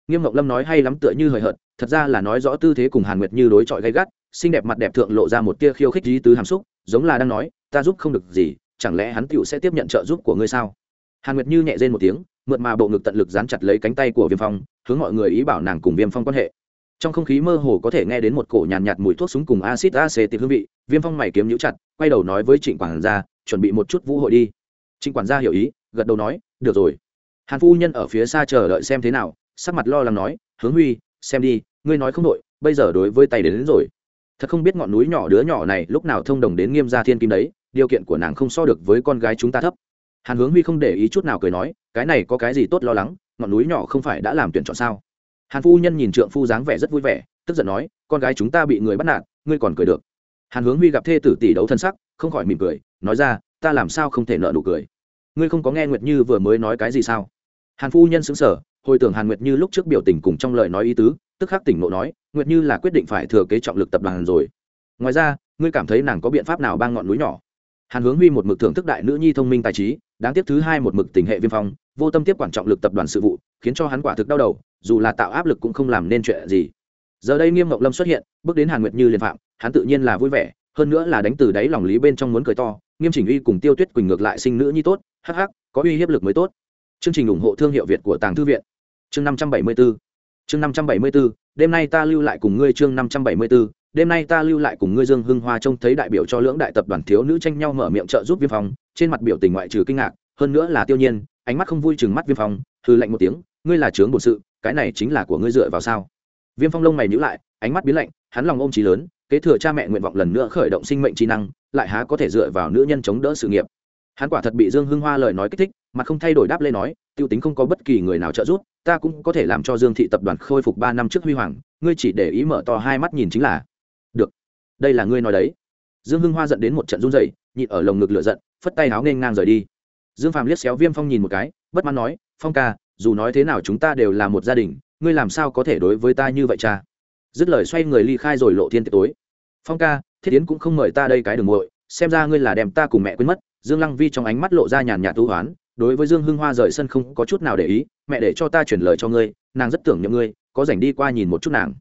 Nghiêm ngọc lâm nói hay lắm tựa như hời hợt, thật ra là nói rõ tư thế cùng hàn nguyệt như đối chọi gay gắt, xinh đẹp mặt đẹp thượng lộ ra một tia khiêu khích dí tứ hàm xúc, giống là đang nói, ta giúp không được gì chẳng lẽ hắn tựu sẽ tiếp nhận trợ giúp của ngươi sao? Hàn nguyệt như nhẹ rên một tiếng mượt mà bộ ngực tận lực dán chặt lấy cánh tay của viêm phong hướng mọi người ý bảo nàng cùng viêm phong quan hệ. Trong không khí mơ hồ có thể nghe đến một cổ nhàn nhạt, nhạt mùi thuốc súng cùng acid acetic hương vị viêm phong mày kiếm nhũ chặt quay đầu nói với trịnh quản gia chuẩn bị một chút vũ hội đi. Trịnh quản gia hiểu ý gật đầu nói được rồi. Hàn phu nhân ở phía xa chờ đợi xem thế nào sắc mặt lo lắng nói hướng huy xem đi ngươi nói không đội bây giờ đối với tay đến, đến rồi. Thật không biết ngọn núi nhỏ đứa nhỏ này lúc nào thông đồng đến nghiêm gia thiên kim đấy điều kiện của nàng không so được với con gái chúng ta thấp. Hàn hướng huy không để ý chút nào cười nói, cái này có cái gì tốt lo lắng, ngọn núi nhỏ không phải đã làm tuyển chọn sao? Hàn phu nhân nhìn trượng phu dáng vẻ rất vui vẻ, tức giận nói, con gái chúng ta bị người bắt nạt, ngươi còn cười được. Hàn hướng huy gặp thê tử tỷ đấu thân sắc, không khỏi mỉm cười, nói ra, ta làm sao không thể nợ nụ cười? Ngươi không có nghe nguyệt như vừa mới nói cái gì sao? Hàn phu nhân xứng sở hồi tưởng hàn nguyệt như lúc trước biểu tình cùng trong lời nói ý tứ, tức khắc tỉnh nộ nói, nguyệt như là quyết định phải thừa kế trọng lực tập đoàn rồi. Ngoài ra, ngươi cảm thấy nàng có biện pháp nào bang ngọn núi nhỏ? Hàn hướng huy một mực thưởng thức đại nữ nhi thông minh tài trí, đáng tiếc thứ hai một mực tình hệ viêm phong, vô tâm tiếp quản trọng lực tập đoàn sự vụ, khiến cho hắn quả thực đau đầu, dù là tạo áp lực cũng không làm nên chuyện gì. Giờ đây nghiêm ngọc lâm xuất hiện, bước đến hàn nguyệt như liền phạm, hắn tự nhiên là vui vẻ, hơn nữa là đánh từ đáy lòng lý bên trong muốn cười to, nghiêm chỉnh uy cùng tiêu tuyết quỳnh ngược lại sinh nữ nhi tốt, hắc hắc, có uy hiếp lực mới tốt. Chương trình ủng hộ thương hiệu việt của tàng thư viện. Chương năm trăm bảy mươi 574 chương năm trăm bảy mươi 574 đêm nay ta lưu lại cùng ngươi chương năm trăm bảy mươi 574 đêm nay ta lưu lại cùng ngươi dương hưng hoa trông thấy đại biểu cho lưỡng đại tập đoàn thiếu nữ tranh nhau mở miệng trợ giúp viêm phong, trên mặt biểu tình ngoại trừ kinh ngạc, hơn nữa là tiêu nhiên, ánh mắt không vui chừng mắt viêm phong hư lạnh một tiếng, ngươi là trướng bổn sự, cái này chính là của ngươi dựa vào sao? Viêm phong lông mày nhữ lại, ánh mắt biến lạnh, hắn lòng ôm trí lớn, kế thừa cha mẹ nguyện vọng lần nữa khởi động sinh mệnh trí năng, lại há có thể dựa vào nữ nhân chống đỡ sự nghiệp. Hắn quả thật bị dương hưng hoa lời nói kích thích mà không thay đổi đáp lên nói, Tiêu tính không có bất kỳ người nào trợ giúp ta cũng có thể làm cho dương thị tập đoàn khôi phục ba năm trước huy hoàng, ngươi chỉ để ý mở to hai mắt nhìn chính là. Được, đây là ngươi nói đấy. Dương hưng hoa dẫn đến một trận run dày nhịn ở lồng ngực lửa giận, phất tay háo nên ngang rời đi. Dương phàm liếc xéo viêm phong nhìn một cái, bất mãn nói, phong ca, dù nói thế nào chúng ta đều là một gia đình, ngươi làm sao có thể đối với ta như vậy cha? Dứt lời xoay người ly khai rồi lộ thiên tiệc tối. Phong ca, thiết yến cũng không mời ta đây cái đường muội, xem ra ngươi là đem ta cùng mẹ quên mất. Dương lăng vi trong ánh mắt lộ ra nhàn nhạt thú hoán đối với dương hưng hoa rời sân không có chút nào để ý, mẹ để cho ta chuyển lời cho ngươi, nàng rất tưởng nhậm ngươi, có rảnh đi qua nhìn một chút nàng.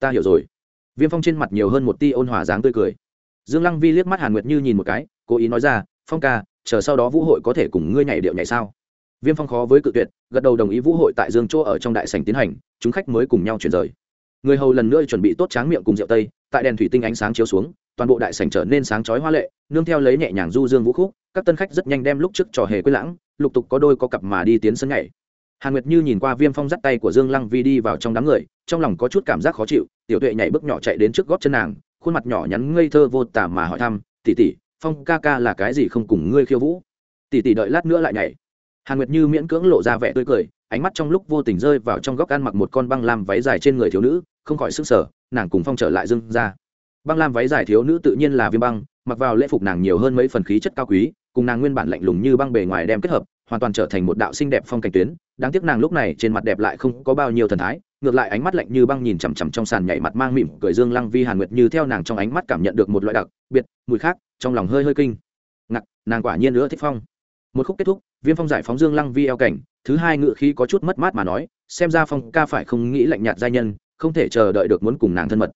Ta hiểu rồi. Viêm phong trên mặt nhiều hơn một ti ôn hòa dáng tươi cười. Dương lăng vi liếc mắt hàn nguyệt như nhìn một cái, cố ý nói ra, phong ca, chờ sau đó vũ hội có thể cùng ngươi nhảy điệu nhảy sao? Viêm phong khó với cự tuyệt, gật đầu đồng ý vũ hội tại dương chỗ ở trong đại sành tiến hành, chúng khách mới cùng nhau chuyển rời. Người hầu lần nữa chuẩn bị tốt tráng miệng cùng rượu tây, tại đèn thủy tinh ánh sáng chiếu xuống toàn bộ đại sảnh trở nên sáng chói hoa lệ nương theo lấy nhẹ nhàng du dương vũ khúc các tân khách rất nhanh đem lúc trước trò hề quên lãng lục tục có đôi có cặp mà đi tiến sân nhảy. Hàn nguyệt như nhìn qua viêm phong dắt tay của dương lăng vi đi vào trong đám người trong lòng có chút cảm giác khó chịu tiểu tuệ nhảy bước nhỏ chạy đến trước gót chân nàng khuôn mặt nhỏ nhắn ngây thơ vô tả mà hỏi thăm tỷ tỷ, phong ca ca là cái gì không cùng ngươi khiêu vũ? Tỷ tỷ đợi lát nữa lại nhảy. Hàn nguyệt như miễn cưỡng lộ ra vẻ tươi cười ánh mắt trong lúc vô tình rơi vào trong góc ăn mặc một con băng lam váy dài trên người thiếu nữ không khỏi sửng sở nàng cùng phong trở lại Dương ra băng lam váy dài thiếu nữ tự nhiên là viêm băng, mặc vào lễ phục nàng nhiều hơn mấy phần khí chất cao quý, cùng nàng nguyên bản lạnh lùng như băng bề ngoài đem kết hợp, hoàn toàn trở thành một đạo xinh đẹp phong cảnh tuyến. Đáng tiếc nàng lúc này trên mặt đẹp lại không có bao nhiêu thần thái, ngược lại ánh mắt lạnh như băng nhìn chằm chằm trong sàn nhảy mặt mang mỉm cười dương lăng vi hàn nguyệt như theo nàng trong ánh mắt cảm nhận được một loại đặc biệt, mùi khác, trong lòng hơi hơi kinh. Ngặc nàng quả nhiên nữa thích phong. Một khúc kết thúc, viêm phong giải phóng dương lăng vi eo cảnh, thứ hai ngự khí có chút mất mát mà nói, xem ra phong ca phải không nghĩ lạnh nhạt giai nhân, không thể chờ đợi được muốn cùng nàng thân mật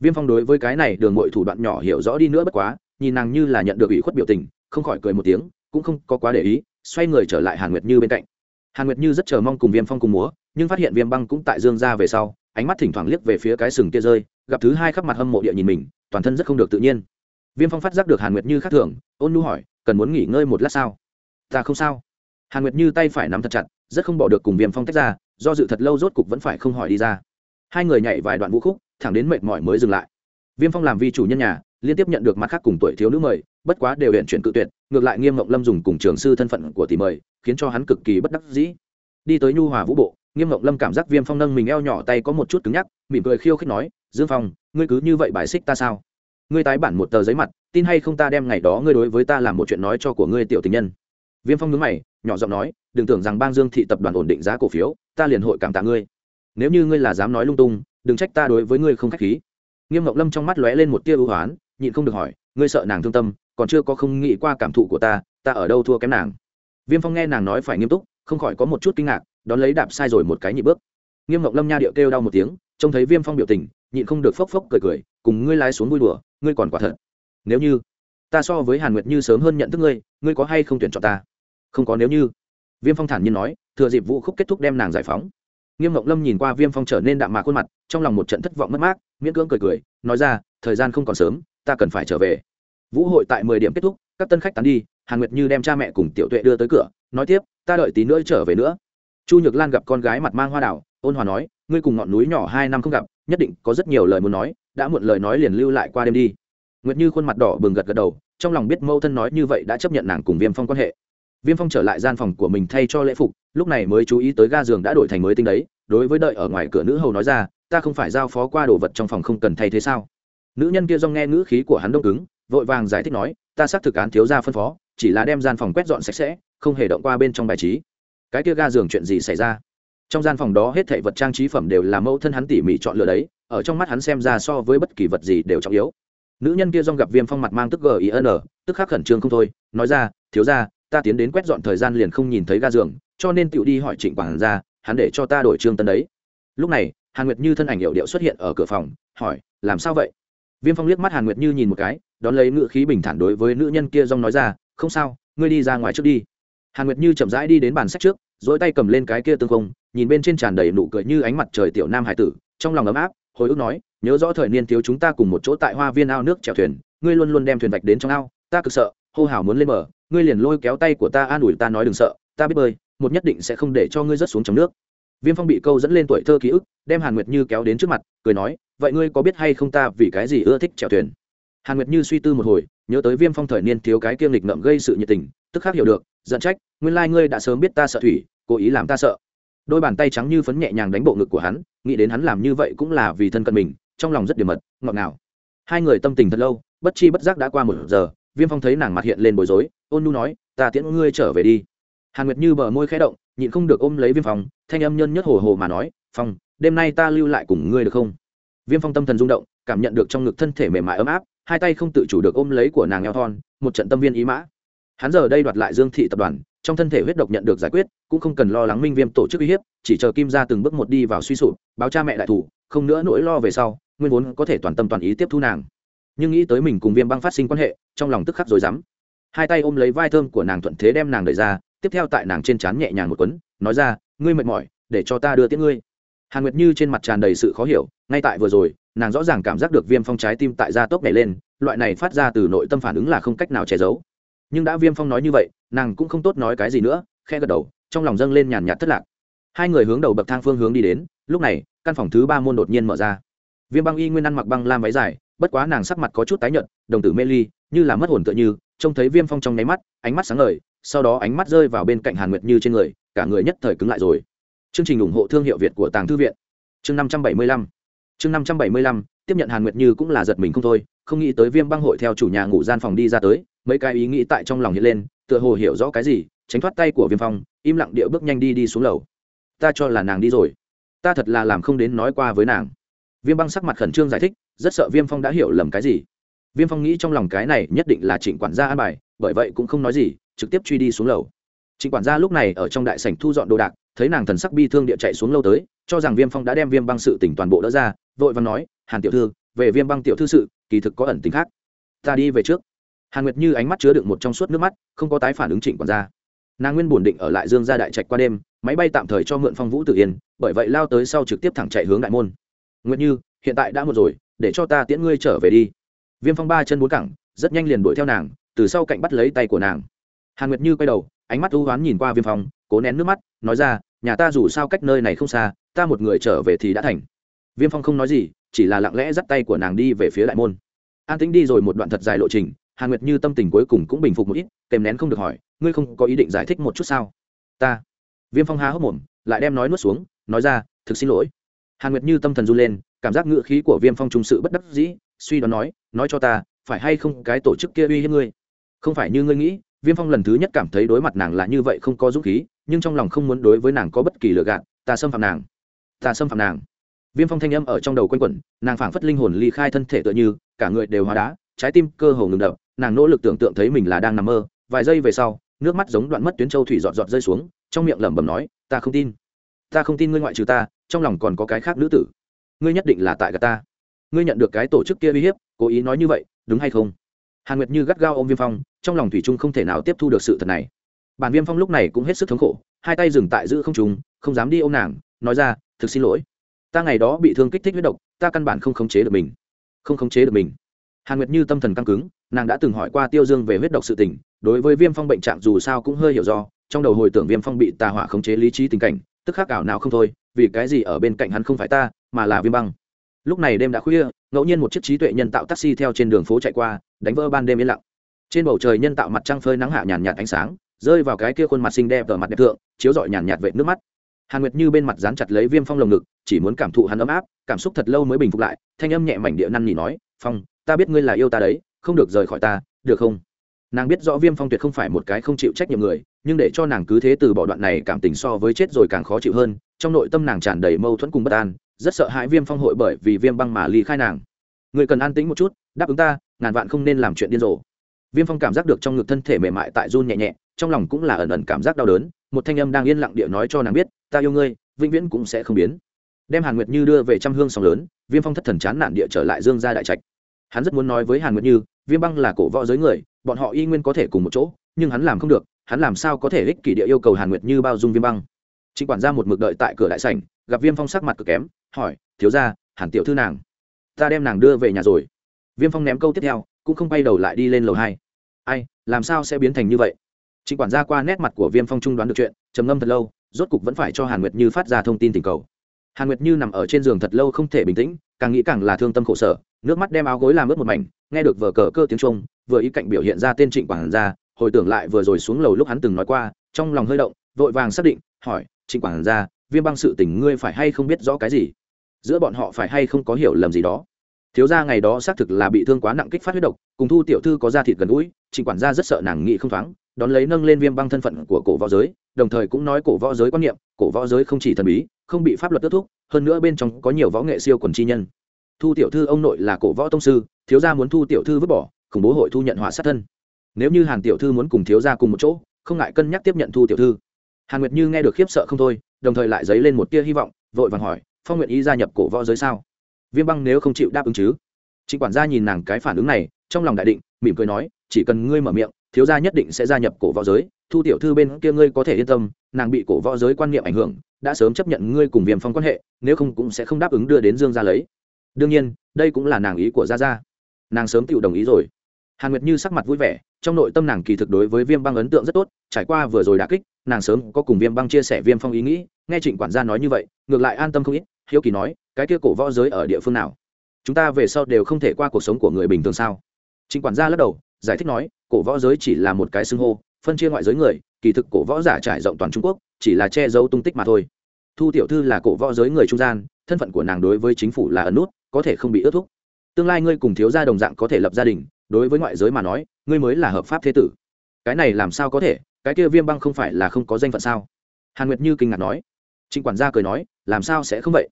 viêm phong đối với cái này đường mội thủ đoạn nhỏ hiểu rõ đi nữa bất quá, nhìn nàng như là nhận được ủy khuất biểu tình, không khỏi cười một tiếng, cũng không có quá để ý, xoay người trở lại hàn nguyệt như bên cạnh. Hàn nguyệt như rất chờ mong cùng viêm phong cùng múa, nhưng phát hiện viêm băng cũng tại dương ra về sau, ánh mắt thỉnh thoảng liếc về phía cái sừng kia rơi, gặp thứ hai khắp mặt hâm mộ địa nhìn mình, toàn thân rất không được tự nhiên. Viêm phong phát giác được hàn nguyệt như khác thường, ôn nu hỏi, cần muốn nghỉ ngơi một lát sao? Ta không sao. Hàn nguyệt như tay phải nắm thật chặt, rất không bỏ được cùng viêm phong tách ra, do dự thật lâu rốt cục vẫn phải không hỏi đi ra. Hai người nhảy vài đoạn vũ khúc thẳng đến mệt mỏi mới dừng lại. Viêm phong làm vi chủ nhân nhà, liên tiếp nhận được mặt khác cùng tuổi thiếu nữ mời, bất quá đều hiện chuyển cự tuyệt, ngược lại nghiêm ngọc lâm dùng cùng trường sư thân phận của tỷ mời, khiến cho hắn cực kỳ bất đắc dĩ. Đi tới nhu hòa vũ bộ, nghiêm ngọc lâm cảm giác viêm phong nâng mình eo nhỏ tay có một chút cứng nhắc, mỉm cười khiêu khích nói, dương phong, ngươi cứ như vậy bài xích ta sao? Ngươi tái bản một tờ giấy mặt, tin hay không ta đem ngày đó ngươi đối với ta làm một chuyện nói cho của ngươi tiểu tình nhân. Viêm phong nhướng mày, nhỏ giọng nói, đừng tưởng rằng bang dương thị tập đoàn ổn định giá cổ phiếu, ta liền hội cảm tạ ngươi. Nếu như ngươi là dám nói lung tung đừng trách ta đối với ngươi không khách khí. Nghiêm ngọc lâm trong mắt lóe lên một tia ưu hoán, nhịn không được hỏi, ngươi sợ nàng thương tâm, còn chưa có không nghĩ qua cảm thụ của ta ta ở đâu thua kém nàng? Viêm phong nghe nàng nói phải nghiêm túc, không khỏi có một chút kinh ngạc, đón lấy đạp sai rồi một cái nhị bước. Nghiêm ngọc lâm nha điệu kêu đau một tiếng, trông thấy viêm phong biểu tình, nhịn không được phốc phốc cười cười, cùng ngươi lái xuống vui đùa, ngươi còn quả thật. Nếu như, ta so với hàn nguyệt như sớm hơn nhận thức ngươi ngươi có hay không tuyển chọn ta? Không có nếu như. Viêm phong thản nhiên nói, thừa dịp vũ khúc kết thúc đem nàng giải phóng nghiêm ngọc lâm nhìn qua viêm phong trở nên đạm mạc khuôn mặt, trong lòng một trận thất vọng mất mát, miễn cưỡng cười cười, nói ra, thời gian không còn sớm, ta cần phải trở về. Vũ hội tại mười điểm kết thúc, các tân khách tán đi, hàn nguyệt như đem cha mẹ cùng tiểu tuệ đưa tới cửa, nói tiếp, ta đợi tí nữa trở về nữa. Chu nhược lan gặp con gái mặt mang hoa đảo ôn hòa nói, ngươi cùng ngọn núi nhỏ hai năm không gặp, nhất định có rất nhiều lời muốn nói, đã muộn lời nói liền lưu lại qua đêm đi. Nguyệt như khuôn mặt đỏ bừng gật gật đầu, trong lòng biết mâu thân nói như vậy đã chấp nhận nàng cùng viêm phong quan hệ viêm phong trở lại gian phòng của mình thay cho lễ phục, lúc này mới chú ý tới ga giường đã đổi thành mới tinh đấy, đối với đợi ở ngoài cửa nữ hầu nói ra, ta không phải giao phó qua đồ vật trong phòng không cần thay thế sao? Nữ nhân kia do nghe ngữ khí của hắn đông cứng, vội vàng giải thích nói, ta xác thực án thiếu ra phân phó, chỉ là đem gian phòng quét dọn sạch sẽ, không hề động qua bên trong bài trí. Cái kia ga giường chuyện gì xảy ra? Trong gian phòng đó hết thảy vật trang trí phẩm đều là mẫu thân hắn tỉ mỉ chọn lựa đấy, ở trong mắt hắn xem ra so với bất kỳ vật gì đều trọng yếu. Nữ nhân kia dong gặp viêm phong mặt mang tức gin tức khắc khẩn trương không thôi, nói ra, thiếu ra ta tiến đến quét dọn thời gian liền không nhìn thấy ga giường, cho nên tựu đi hỏi trịnh quản ra, hắn để cho ta đổi trương tân đấy. Lúc này, hàn nguyệt như thân ảnh hiệu điệu xuất hiện ở cửa phòng, hỏi, làm sao vậy? Viêm phong liếc mắt hàn nguyệt như nhìn một cái, đón lấy ngự khí bình thản đối với nữ nhân kia dong nói ra, không sao, ngươi đi ra ngoài trước đi. Hàn nguyệt như chậm rãi đi đến bàn sách trước dỗi tay cầm lên cái kia tương không, nhìn bên trên tràn đầy nụ cười như ánh mặt trời tiểu nam hải tử, trong lòng ấm áp, hồi ức nói, nhớ rõ thời niên thiếu chúng ta cùng một chỗ tại hoa viên ao nước chèo thuyền, ngươi luôn luôn đem thuyền vạch đến trong ao, ta cực sợ, hô hào muốn lên bờ ngươi liền lôi kéo tay của ta an ủi ta nói đừng sợ, ta biết bơi, một nhất định sẽ không để cho ngươi rớt xuống trong nước. Viêm phong bị câu dẫn lên tuổi thơ ký ức, đem hàn nguyệt như kéo đến trước mặt, cười nói, vậy ngươi có biết hay không ta vì cái gì ưa thích chèo thuyền? Hàn nguyệt như suy tư một hồi, nhớ tới viêm phong thời niên thiếu cái kiêng lịch ngậm gây sự nhiệt tình, tức khắc hiểu được, giận trách, nguyên lai ngươi đã sớm biết ta sợ thủy, cố ý làm ta sợ. Đôi bàn tay trắng như phấn nhẹ nhàng đánh bộ ngực của hắn, nghĩ đến hắn làm như vậy cũng là vì thân cận mình, trong lòng rất điểm mật, ngọt ngào. Hai người tâm tình thật lâu, bất chi bất giác đã qua một giờ, viêm phong thấy nàng mặt hiện lên bối rối ôn nu nói, ta tiễn ngươi trở về đi. Hàn nguyệt như bờ môi khẽ động, nhịn không được ôm lấy viêm phong, thanh âm nhân nhất hồ hồ mà nói, phong, đêm nay ta lưu lại cùng ngươi được không? Viêm phong tâm thần rung động, cảm nhận được trong ngực thân thể mềm mại ấm áp, hai tay không tự chủ được ôm lấy của nàng eo thon, một trận tâm viên ý mã. Hắn giờ đây đoạt lại dương thị tập đoàn, trong thân thể huyết độc nhận được giải quyết, cũng không cần lo lắng minh viêm tổ chức uy hiếp, chỉ chờ kim ra từng bước một đi vào suy sụp, báo cha mẹ đại thủ, không nữa nỗi lo về sau, nguyên vốn có thể toàn tâm toàn ý tiếp thu nàng. Nhưng nghĩ tới mình cùng viêm băng phát sinh quan hệ, trong lòng tức khắc rồi dám hai tay ôm lấy vai thơm của nàng thuận thế đem nàng đẩy ra, tiếp theo tại nàng trên trán nhẹ nhàng một quấn, nói ra, ngươi mệt mỏi, để cho ta đưa tiễn ngươi. Hàn nguyệt như trên mặt tràn đầy sự khó hiểu, ngay tại vừa rồi, nàng rõ ràng cảm giác được viêm phong trái tim tại gia tốc nhảy lên, loại này phát ra từ nội tâm phản ứng là không cách nào che giấu. Nhưng đã viêm phong nói như vậy, nàng cũng không tốt nói cái gì nữa khe gật đầu, trong lòng dâng lên nhàn nhạt thất lạc. Hai người hướng đầu bậc thang phương hướng đi đến, lúc này, căn phòng thứ ba môn đột nhiên mở ra. Viêm băng y nguyên ăn mặc băng lam váy dài bất quá nàng sắc mặt có chút tái nhợt, đồng tử mê ly, như là mất hồn tựa như, trông thấy viêm phong trong nháy mắt, ánh mắt sáng ngời, sau đó ánh mắt rơi vào bên cạnh hàn nguyệt như trên người, cả người nhất thời cứng lại rồi. Chương trình ủng hộ thương hiệu việt của tàng thư viện. Chương năm trăm bảy mươi lăm. Chương năm trăm bảy mươi lăm, tiếp nhận hàn nguyệt như cũng là giật mình không thôi, không nghĩ tới viêm băng hội theo chủ nhà ngủ gian phòng đi ra tới, mấy cái ý nghĩ tại trong lòng hiện lên, tựa hồ hiểu rõ cái gì, tránh thoát tay của viêm phong, im lặng điệu bước nhanh đi đi xuống lầu. Ta cho là nàng đi rồi. Ta thật là làm không đến nói qua với nàng. Viêm băng sắc mặt khẩn trương giải thích rất sợ viêm phong đã hiểu lầm cái gì. Viêm phong nghĩ trong lòng cái này nhất định là trịnh quản gia an bài, bởi vậy cũng không nói gì, trực tiếp truy đi xuống lầu. Trịnh quản gia lúc này ở trong đại sảnh thu dọn đồ đạc, thấy nàng thần sắc bi thương địa chạy xuống lâu tới, cho rằng viêm phong đã đem viêm băng sự tỉnh toàn bộ đỡ ra, vội và nói, hàn tiểu thư, về viêm băng tiểu thư sự, kỳ thực có ẩn tính khác. Ta đi về trước. Hàn nguyệt như ánh mắt chứa đựng một trong suốt nước mắt, không có tái phản ứng trịnh quản gia. Nàng nguyên bổn định ở lại dương gia đại trạch qua đêm, máy bay tạm thời cho mượn phong vũ tự yên, bởi vậy lao tới sau trực tiếp thẳng chạy hướng đại môn. Nguyệt như, hiện tại đã một rồi để cho ta tiễn ngươi trở về đi. Viêm phong ba chân bốn cẳng, rất nhanh liền đuổi theo nàng, từ sau cạnh bắt lấy tay của nàng. Hàn nguyệt như quay đầu, ánh mắt u hoán nhìn qua viêm phong, cố nén nước mắt, nói ra, nhà ta dù sao cách nơi này không xa, ta một người trở về thì đã thành. Viêm phong không nói gì, chỉ là lặng lẽ dắt tay của nàng đi về phía đại môn. An tính đi rồi một đoạn thật dài lộ trình, hàn nguyệt như tâm tình cuối cùng cũng bình phục một ít, kèm nén không được hỏi, ngươi không có ý định giải thích một chút sao? Ta. Viêm phong há hốc mồm, lại đem nói nuốt xuống, nói ra, thực xin lỗi hàn nguyệt như tâm thần run lên, cảm giác ngựa khí của viêm phong trung sự bất đắc dĩ, suy đoán nói nói cho ta, phải hay không cái tổ chức kia uy hiếp ngươi? Không phải như ngươi nghĩ. Viêm phong lần thứ nhất cảm thấy đối mặt nàng là như vậy không có dũng khí, nhưng trong lòng không muốn đối với nàng có bất kỳ lựa gạt, ta xâm phạm nàng, ta xâm phạm nàng. Viêm phong thanh âm ở trong đầu quanh quẩn, nàng phảng phất linh hồn ly khai thân thể tựa như, cả người đều hóa đá, trái tim cơ hồ ngừng đập, nàng nỗ lực tưởng tượng thấy mình là đang nằm mơ, vài giây về sau, nước mắt giống đoạn mất tuyến châu thủy giọt giọt rơi xuống, trong miệng lẩm bẩm nói, ta không tin ta không tin ngươi ngoại trừ ta, trong lòng còn có cái khác nữ tử. Ngươi nhất định là tại gà ta. Ngươi nhận được cái tổ chức kia uy hiếp, cố ý nói như vậy, đúng hay không? Hàn nguyệt như gắt gao ôm viêm phong, trong lòng thủy trung không thể nào tiếp thu được sự thật này. Bản viêm phong lúc này cũng hết sức thống khổ, hai tay dừng tại giữ không trùng không dám đi ôm nàng, nói ra, thực xin lỗi. Ta ngày đó bị thương kích thích huyết độc, ta căn bản không khống chế được mình. Không khống chế được mình. Hàn nguyệt như tâm thần căng cứng, nàng đã từng hỏi qua tiêu dương về huyết độc sự tình, đối với viêm phong bệnh trạng dù sao cũng hơi hiểu do, trong đầu hồi tưởng viêm phong bị tà hỏa khống chế lý trí tình cảnh tức khắc ảo nào không thôi, vì cái gì ở bên cạnh hắn không phải ta, mà là viêm băng. Lúc này đêm đã khuya, ngẫu nhiên một chiếc trí tuệ nhân tạo taxi theo trên đường phố chạy qua, đánh vỡ ban đêm yên lặng. Trên bầu trời nhân tạo mặt trăng phơi nắng hạ nhàn nhạt ánh sáng, rơi vào cái kia khuôn mặt xinh đẹp ở mặt đẹp thượng, chiếu rọi nhàn nhạt vệ nước mắt. Hàn nguyệt như bên mặt dán chặt lấy viêm phong lồng ngực, chỉ muốn cảm thụ hắn ấm áp, cảm xúc thật lâu mới bình phục lại, thanh âm nhẹ mảnh địa năn nỉ nói, phong, ta biết ngươi là yêu ta đấy, không được rời khỏi ta, được không? Nàng biết rõ viêm phong tuyệt không phải một cái không chịu trách nhiệm người nhưng để cho nàng cứ thế từ bỏ đoạn này cảm tình so với chết rồi càng khó chịu hơn, trong nội tâm nàng tràn đầy mâu thuẫn cùng bất an, rất sợ hãi viêm phong hội bởi vì viêm băng mà ly khai nàng. Người cần an tĩnh một chút, đáp ứng ta, ngàn vạn không nên làm chuyện điên rồ. Viêm phong cảm giác được trong ngực thân thể mềm mại tại run nhẹ nhẹ, trong lòng cũng là ẩn ẩn cảm giác đau đớn, một thanh âm đang yên lặng địa nói cho nàng biết, ta yêu ngươi, vĩnh viễn cũng sẽ không biến. Đem hàn nguyệt như đưa về trăm hương sóng lớn, viêm phong thất thần chán nản địa trở lại dương gia đại trạch. Hắn rất muốn nói với hàn nguyệt như, viêm băng là cổ võ giới người, bọn họ y nguyên có thể cùng một chỗ, nhưng hắn làm không được hắn làm sao có thể ích kỷ địa yêu cầu hàn nguyệt như bao dung viêm băng? Trịnh quản gia một mực đợi tại cửa đại sảnh, gặp viêm phong sắc mặt cực kém, hỏi, thiếu ra hàn tiểu thư nàng, ta đem nàng đưa về nhà rồi. Viêm phong ném câu tiếp theo, cũng không bay đầu lại đi lên lầu hai. Ai, làm sao sẽ biến thành như vậy? Trịnh quản gia qua nét mặt của viêm phong trung đoán được chuyện, trầm ngâm thật lâu, rốt cục vẫn phải cho hàn nguyệt như phát ra thông tin tình cầu. Hàn nguyệt như nằm ở trên giường thật lâu không thể bình tĩnh, càng nghĩ càng là thương tâm khổ sở, nước mắt đem áo gối làm ướt một mảnh, nghe được vờ cờ cơ tiếng trung, vừa ý cạnh biểu hiện ra tên trịnh quản gia hồi tưởng lại vừa rồi xuống lầu lúc hắn từng nói qua, trong lòng hơi động, vội vàng xác định, hỏi, trịnh quản gia, viêm băng sự tình ngươi phải hay không biết rõ cái gì? Giữa bọn họ phải hay không có hiểu lầm gì đó? Thiếu gia ngày đó xác thực là bị thương quá nặng kích phát huyết độc, cùng thu tiểu thư có da thịt gần gũi, trịnh quản gia rất sợ nàng nghị không thoáng, đón lấy nâng lên viêm băng thân phận của cổ võ giới, đồng thời cũng nói cổ võ giới quan niệm, cổ võ giới không chỉ thần bí, không bị pháp luật tước thúc, hơn nữa bên trong có nhiều võ nghệ siêu quần chi nhân. Thu tiểu thư ông nội là cổ võ tông sư, thiếu gia muốn thu tiểu thư vứt bỏ, khủng bố hội thu nhận họa sát thân nếu như hàn tiểu thư muốn cùng thiếu gia cùng một chỗ, không ngại cân nhắc tiếp nhận thu tiểu thư. Hàn nguyệt như nghe được khiếp sợ không thôi, đồng thời lại dấy lên một tia hy vọng, vội vàng hỏi, phong nguyện ý gia nhập cổ võ giới sao? Viêm băng nếu không chịu đáp ứng chứ? Chị quản gia nhìn nàng cái phản ứng này, trong lòng đại định, mỉm cười nói, chỉ cần ngươi mở miệng, thiếu gia nhất định sẽ gia nhập cổ võ giới, thu tiểu thư bên kia ngươi có thể yên tâm, nàng bị cổ võ giới quan niệm ảnh hưởng, đã sớm chấp nhận ngươi cùng viêm phong quan hệ, nếu không cũng sẽ không đáp ứng đưa đến dương gia lấy. Đương nhiên, đây cũng là nàng ý của gia gia. Nàng sớm tự đồng ý rồi. Hàn nguyệt như sắc mặt vui vẻ trong nội tâm nàng kỳ thực đối với viêm băng ấn tượng rất tốt, trải qua vừa rồi đã kích, nàng sớm có cùng viêm băng chia sẻ viêm phong ý nghĩ, nghe trịnh quản gia nói như vậy, ngược lại an tâm không ít, hiếu kỳ nói, cái kia cổ võ giới ở địa phương nào? Chúng ta về sau đều không thể qua cuộc sống của người bình thường sao? Trịnh quản gia lắc đầu, giải thích nói, cổ võ giới chỉ là một cái xưng hô, phân chia ngoại giới người, kỳ thực cổ võ giả trải rộng toàn trung quốc, chỉ là che giấu tung tích mà thôi. Thu tiểu thư là cổ võ giới người trung gian, thân phận của nàng đối với chính phủ là ẩn nút, có thể không bị ước thúc. Tương lai ngươi cùng thiếu gia đồng dạng có thể lập gia đình, đối với ngoại giới mà nói ngươi mới là hợp pháp thế tử. Cái này làm sao có thể? Cái kia viêm băng không phải là không có danh phận sao? Hàn nguyệt như kinh ngạc nói. Trịnh quản gia cười nói, làm sao sẽ không vậy?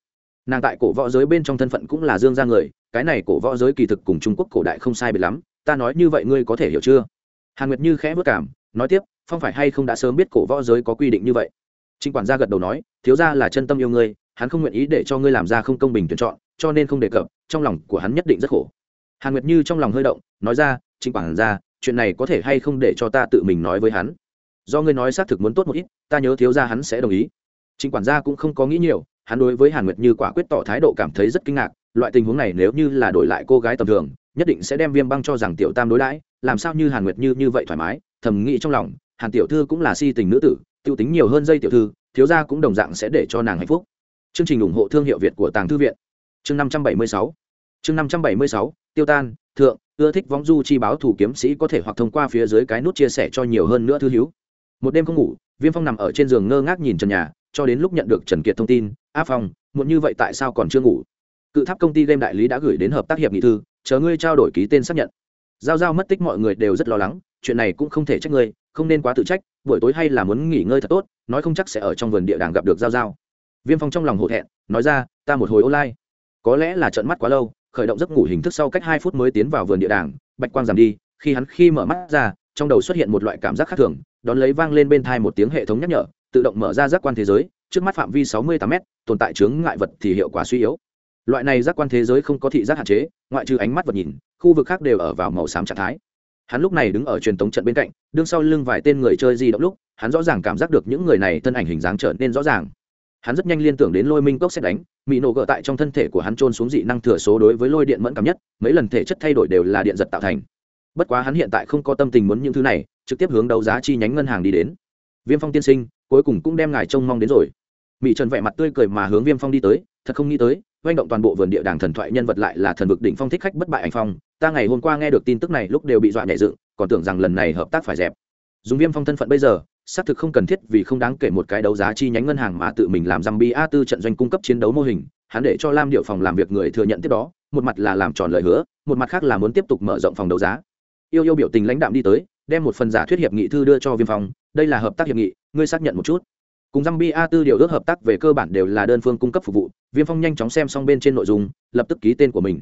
Nàng tại cổ võ giới bên trong thân phận cũng là dương gia người, cái này cổ võ giới kỳ thực cùng trung quốc cổ đại không sai biệt lắm, ta nói như vậy ngươi có thể hiểu chưa? Hàn nguyệt như khẽ vất cảm, nói tiếp, phong phải hay không đã sớm biết cổ võ giới có quy định như vậy? Trịnh quản gia gật đầu nói, thiếu gia là chân tâm yêu ngươi, hắn không nguyện ý để cho ngươi làm ra không công bình tuyển chọn, cho nên không đề cập, trong lòng của hắn nhất định rất khổ. Hàn nguyệt như trong lòng hơi động, nói ra trịnh quản gia chuyện này có thể hay không để cho ta tự mình nói với hắn? Do ngươi nói xác thực muốn tốt một ít, ta nhớ thiếu gia hắn sẽ đồng ý. Trịnh quản gia cũng không có nghĩ nhiều, hắn đối với hàn nguyệt như quả quyết tỏ thái độ cảm thấy rất kinh ngạc, loại tình huống này nếu như là đổi lại cô gái tầm thường, nhất định sẽ đem viêm băng cho rằng tiểu tam đối đãi, làm sao như hàn nguyệt như như vậy thoải mái, thầm nghĩ trong lòng, hàn tiểu thư cũng là si tình nữ tử, tiêu tính nhiều hơn dây tiểu thư, thiếu gia cũng đồng dạng sẽ để cho nàng hạnh phúc. Chương trình ủng hộ thương hiệu việt của tàng thư viện. Chương năm trăm bảy mươi sáu. Chương năm trăm bảy mươi sáu, tiêu tan, thượng ưa thích võng du chi báo thủ kiếm sĩ có thể hoặc thông qua phía dưới cái nút chia sẻ cho nhiều hơn nữa thư hiếu một đêm không ngủ, viêm phong nằm ở trên giường ngơ ngác nhìn trần nhà, cho đến lúc nhận được trần kiệt thông tin, a phong, muộn như vậy tại sao còn chưa ngủ? Cự tháp công ty game đại lý đã gửi đến hợp tác hiệp nghị thư, chờ ngươi trao đổi ký tên xác nhận. Giao giao mất tích mọi người đều rất lo lắng, chuyện này cũng không thể trách ngươi, không nên quá tự trách, buổi tối hay là muốn nghỉ ngơi thật tốt, nói không chắc sẽ ở trong vườn địa đàng gặp được giao giao. Viêm phong trong lòng hổ thẹn, nói ra, ta một hồi online, có lẽ là trận mắt quá lâu khởi động giấc ngủ hình thức sau cách hai phút mới tiến vào vườn địa đàng, bạch quang giảm đi, khi hắn khi mở mắt ra, trong đầu xuất hiện một loại cảm giác khác thường, đón lấy vang lên bên thai một tiếng hệ thống nhắc nhở, tự động mở ra giác quan thế giới, trước mắt phạm vi sáu mươi tám m tồn tại chướng ngại vật thì hiệu quả suy yếu. Loại này giác quan thế giới không có thị giác hạn chế, ngoại trừ ánh mắt vật nhìn, khu vực khác đều ở vào màu xám trạng thái. Hắn lúc này đứng ở truyền tống trận bên cạnh, đương sau lưng vài tên người chơi di động lúc, hắn rõ ràng cảm giác được những người này thân ảnh hình dáng trở nên rõ ràng hắn rất nhanh liên tưởng đến lôi minh cốc xét đánh mỹ nổ gỡ tại trong thân thể của hắn trôn xuống dị năng thừa số đối với lôi điện mẫn cảm nhất, mấy lần thể chất thay đổi đều là điện giật tạo thành. Bất quá hắn hiện tại không có tâm tình muốn những thứ này, trực tiếp hướng đấu giá chi nhánh ngân hàng đi đến. Viêm phong tiên sinh, cuối cùng cũng đem ngài trông mong đến rồi. Mỹ trần vẻ mặt tươi cười mà hướng viêm phong đi tới, thật không nghĩ tới, oanh động toàn bộ vườn địa đàng thần thoại nhân vật lại là thần vực đỉnh phong thích khách bất bại anh phong, ta ngày hôm qua nghe được tin tức này lúc đều bị dọa nhẹ dựng, còn tưởng rằng lần này hợp tác phải dẹp dùng viêm phong thân phận bây giờ, xác thực không cần thiết vì không đáng kể một cái đấu giá chi nhánh ngân hàng mà tự mình làm răm bi a tư trận doanh cung cấp chiến đấu mô hình, hắn để cho lam điệu phòng làm việc người thừa nhận tiếp đó, một mặt là làm tròn lời hứa, một mặt khác là muốn tiếp tục mở rộng phòng đấu giá. Yêu yêu biểu tình lãnh đạm đi tới, đem một phần giả thuyết hiệp nghị thư đưa cho viêm phong, đây là hợp tác hiệp nghị, ngươi xác nhận một chút. Cùng răm bi a tư điều ước hợp tác về cơ bản đều là đơn phương cung cấp phục vụ, viêm phong nhanh chóng xem xong bên trên nội dung, lập tức ký tên của mình.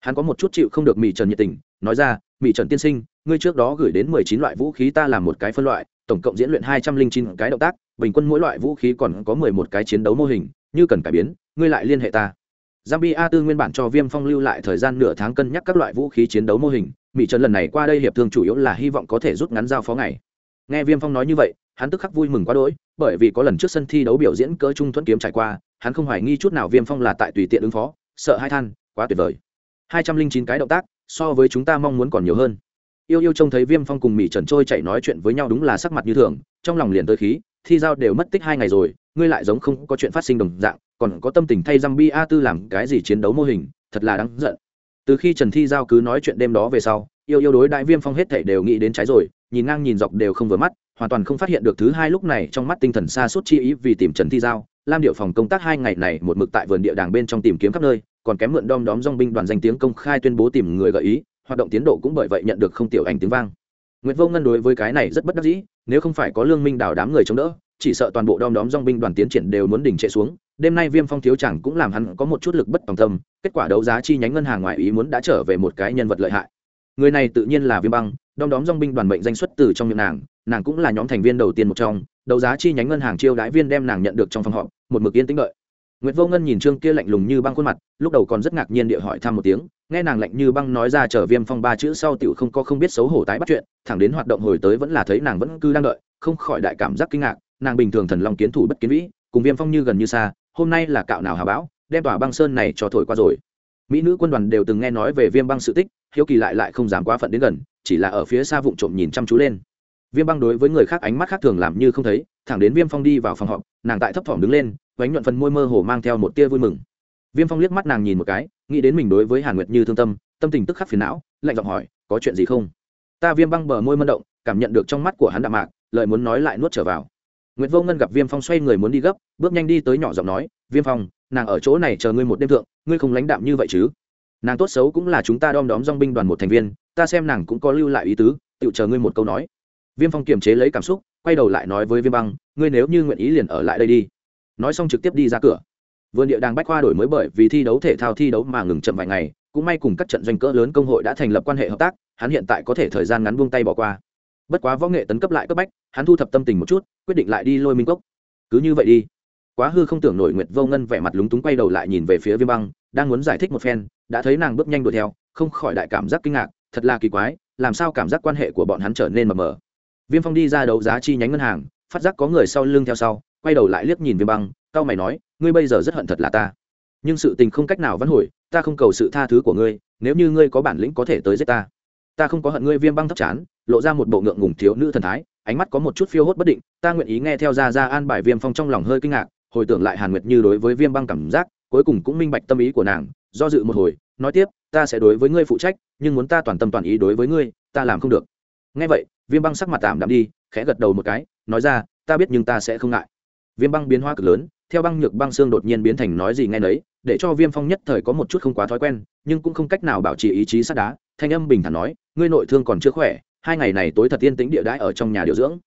Hắn có một chút chịu không được mỹ trần nhiệt tình, nói ra mỹ trần tiên sinh ngươi trước đó gửi đến mười chín loại vũ khí ta làm một cái phân loại tổng cộng diễn luyện hai trăm linh chín cái động tác bình quân mỗi loại vũ khí còn có mười một cái chiến đấu mô hình như cần cải biến ngươi lại liên hệ ta Zambia tư nguyên bản cho Viêm Phong lưu lại thời gian nửa tháng cân nhắc các loại vũ khí chiến đấu mô hình, Mỹ Trần lần này qua đây hiệp thương chủ yếu là hy vọng có thể rút ngắn giao phó ngày. Nghe Viêm Phong nói như vậy, hắn tức khắc vui mừng quá đỗi, bởi vì có lần trước sân thi đấu biểu diễn cỡ trung thuẫn kiếm trải qua, hắn không hoài nghi chút nào Viêm Phong là tại tùy tiện ứng phó, sợ hai than, quá tuyệt vời. Hai trăm linh chín cái động tác, so với chúng ta mong muốn còn nhiều hơn. Yêu yêu trông thấy Viêm Phong cùng Mỹ Trần trôi chạy nói chuyện với nhau đúng là sắc mặt như thường, trong lòng liền tới khí, thi giao đều mất tích hai ngày rồi ngươi lại giống không có chuyện phát sinh đồng dạng còn có tâm tình thay dăm bi a tư làm cái gì chiến đấu mô hình thật là đáng giận từ khi trần thi giao cứ nói chuyện đêm đó về sau yêu yêu đối đại viêm phong hết thảy đều nghĩ đến trái rồi nhìn ngang nhìn dọc đều không vừa mắt hoàn toàn không phát hiện được thứ hai lúc này trong mắt tinh thần xa suốt chi ý vì tìm trần thi giao lam điệu phòng công tác hai ngày này một mực tại vườn địa đàng bên trong tìm kiếm khắp nơi còn kém mượn đom đóm dong binh đoàn danh tiếng công khai tuyên bố tìm người gợi ý hoạt động tiến độ cũng bởi vậy nhận được không tiểu ảnh tiếng vang Nguyệt Vô Ngân đối với cái này rất bất đắc dĩ, nếu không phải có Lương Minh đào đám người chống đỡ, chỉ sợ toàn bộ đom đóm dòng binh đoàn tiến triển đều muốn đỉnh trệ xuống. Đêm nay Viêm Phong thiếu chẳng cũng làm hắn có một chút lực bất tòng tâm, kết quả đấu giá chi nhánh ngân hàng ngoại ý muốn đã trở về một cái nhân vật lợi hại. Người này tự nhiên là Viêm Băng, đom đóm dòng binh đoàn mệnh danh xuất từ trong miệng nàng, nàng cũng là nhóm thành viên đầu tiên một trong, đấu giá chi nhánh ngân hàng chiêu đãi viên đem nàng nhận được trong phòng họp, một mực yên tĩnh đợi. Nguyệt Vô Ngân nhìn Trương kia lạnh lùng như băng khuôn mặt, lúc đầu còn rất ngạc nhiên địa hỏi thăm một tiếng, nghe nàng lạnh như băng nói ra trở Viêm Phong ba chữ sau tiểu không có không biết xấu hổ tái bắt chuyện, thẳng đến hoạt động hồi tới vẫn là thấy nàng vẫn cứ đang đợi, không khỏi đại cảm giác kinh ngạc, nàng bình thường thần long kiến thủ bất kiến vĩ, cùng Viêm Phong như gần như xa, hôm nay là cạo nào hà bão, đem tòa băng sơn này cho thổi qua rồi. Mỹ nữ quân đoàn đều từng nghe nói về Viêm Băng sự tích, hiếu kỳ lại lại không dám quá phận đến gần, chỉ là ở phía xa vụng trộm nhìn chăm chú lên. Viêm Băng đối với người khác ánh mắt khác thường làm như không thấy, thẳng đến Viêm Phong đi vào phòng họp, nàng tại thấp thỏm đứng lên, vánh nhuận phần môi mơ hồ mang theo một tia vui mừng viêm phong liếc mắt nàng nhìn một cái nghĩ đến mình đối với hàn nguyệt như thương tâm tâm tình tức khắc phiền não lạnh giọng hỏi có chuyện gì không ta viêm băng bờ môi mân động cảm nhận được trong mắt của hắn đạm mạc lời muốn nói lại nuốt trở vào Nguyệt Vô Ngân gặp Viêm Phong xoay người muốn đi gấp, bước nhanh đi tới nhỏ giọng nói, "Viêm Phong, nàng ở chỗ này chờ ngươi một đêm thượng, ngươi không lãnh đạm như vậy chứ? Nàng tốt xấu cũng là chúng ta đom đóm dòng binh đoàn một thành viên, ta xem nàng cũng có lưu lại ý tứ, tự chờ ngươi một câu nói." Viêm Phong kiềm chế lấy cảm xúc, quay đầu lại nói với Viêm Băng, "Ngươi nếu như nguyện ý liền ở lại đây đi." Nói xong trực tiếp đi ra cửa. Vườn địa đàng bách khoa đổi mới bởi vì thi đấu thể thao thi đấu mà ngừng chậm vài ngày, cũng may cùng các trận doanh cỡ lớn công hội đã thành lập quan hệ hợp tác, hắn hiện tại có thể thời gian ngắn buông tay bỏ qua. Bất quá võ nghệ tấn cấp lại cấp bách, hắn thu thập tâm tình một chút, quyết định lại đi lôi minh cốc. Cứ như vậy đi. Quá hư không tưởng nổi nguyệt vô ngân vẻ mặt lúng túng quay đầu lại nhìn về phía viêm băng, đang muốn giải thích một phen, đã thấy nàng bước nhanh đuổi theo, không khỏi đại cảm giác kinh ngạc, thật là kỳ quái, làm sao cảm giác quan hệ của bọn hắn trở nên mờ mờ. Viêm phong đi ra đấu giá chi nhánh ngân hàng, phát giác có người sau lưng theo sau quay đầu lại liếc nhìn viêm băng cao mày nói, ngươi bây giờ rất hận thật là ta. Nhưng sự tình không cách nào vãn hồi, ta không cầu sự tha thứ của ngươi, nếu như ngươi có bản lĩnh có thể tới giết ta. Ta không có hận ngươi, viêm băng thấp chán. Lộ ra một bộ ngượng ngùng thiếu nữ thần thái, ánh mắt có một chút phiêu hốt bất định, ta nguyện ý nghe theo ra ra an bài viêm phong trong lòng hơi kinh ngạc, hồi tưởng lại hàn nguyệt như đối với viêm băng cảm giác, cuối cùng cũng minh bạch tâm ý của nàng, do dự một hồi, nói tiếp, ta sẽ đối với ngươi phụ trách, nhưng muốn ta toàn tâm toàn ý đối với ngươi, ta làm không được. Nghe vậy, viêm băng sắc mặt tạm đạm đi, khẽ gật đầu một cái, nói ra, ta biết nhưng ta sẽ không ngại viêm băng biến hoa cực lớn, theo băng nhược băng xương đột nhiên biến thành nói gì nghe nấy, để cho viêm phong nhất thời có một chút không quá thói quen, nhưng cũng không cách nào bảo trì ý chí sắt đá. Thanh âm bình thản nói, ngươi nội thương còn chưa khỏe, hai ngày này tối thật yên tĩnh địa đãi ở trong nhà điều dưỡng.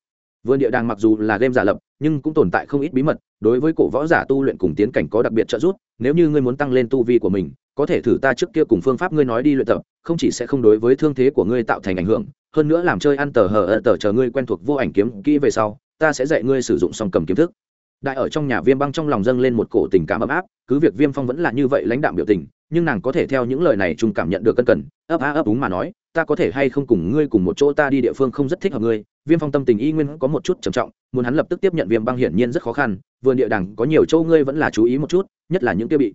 Vườn địa đàng mặc dù là game giả lập, nhưng cũng tồn tại không ít bí mật, đối với cổ võ giả tu luyện cùng tiến cảnh có đặc biệt trợ giúp, nếu như ngươi muốn tăng lên tu vi của mình, có thể thử ta trước kia cùng phương pháp ngươi nói đi luyện tập, không chỉ sẽ không đối với thương thế của ngươi tạo thành ảnh hưởng, hơn nữa làm chơi ăn tờ hờ tờ chờ ngươi quen thuộc vô ảnh kiếm kỹ về sau, ta sẽ dạy ngươi sử dụng song cầm kiếm thức đại ở trong nhà viêm băng trong lòng dâng lên một cổ tình cảm ấm áp, cứ việc viêm phong vẫn là như vậy lãnh đạm biểu tình, nhưng nàng có thể theo những lời này chung cảm nhận được cân cần ấp á ấp úng mà nói, ta có thể hay không cùng ngươi cùng một chỗ, ta đi địa phương không rất thích hợp ngươi. Viêm phong tâm tình y nguyên có một chút trầm trọng, muốn hắn lập tức tiếp nhận viêm băng hiển nhiên rất khó khăn, vườn địa đàng có nhiều chỗ ngươi vẫn là chú ý một chút, nhất là những kia bị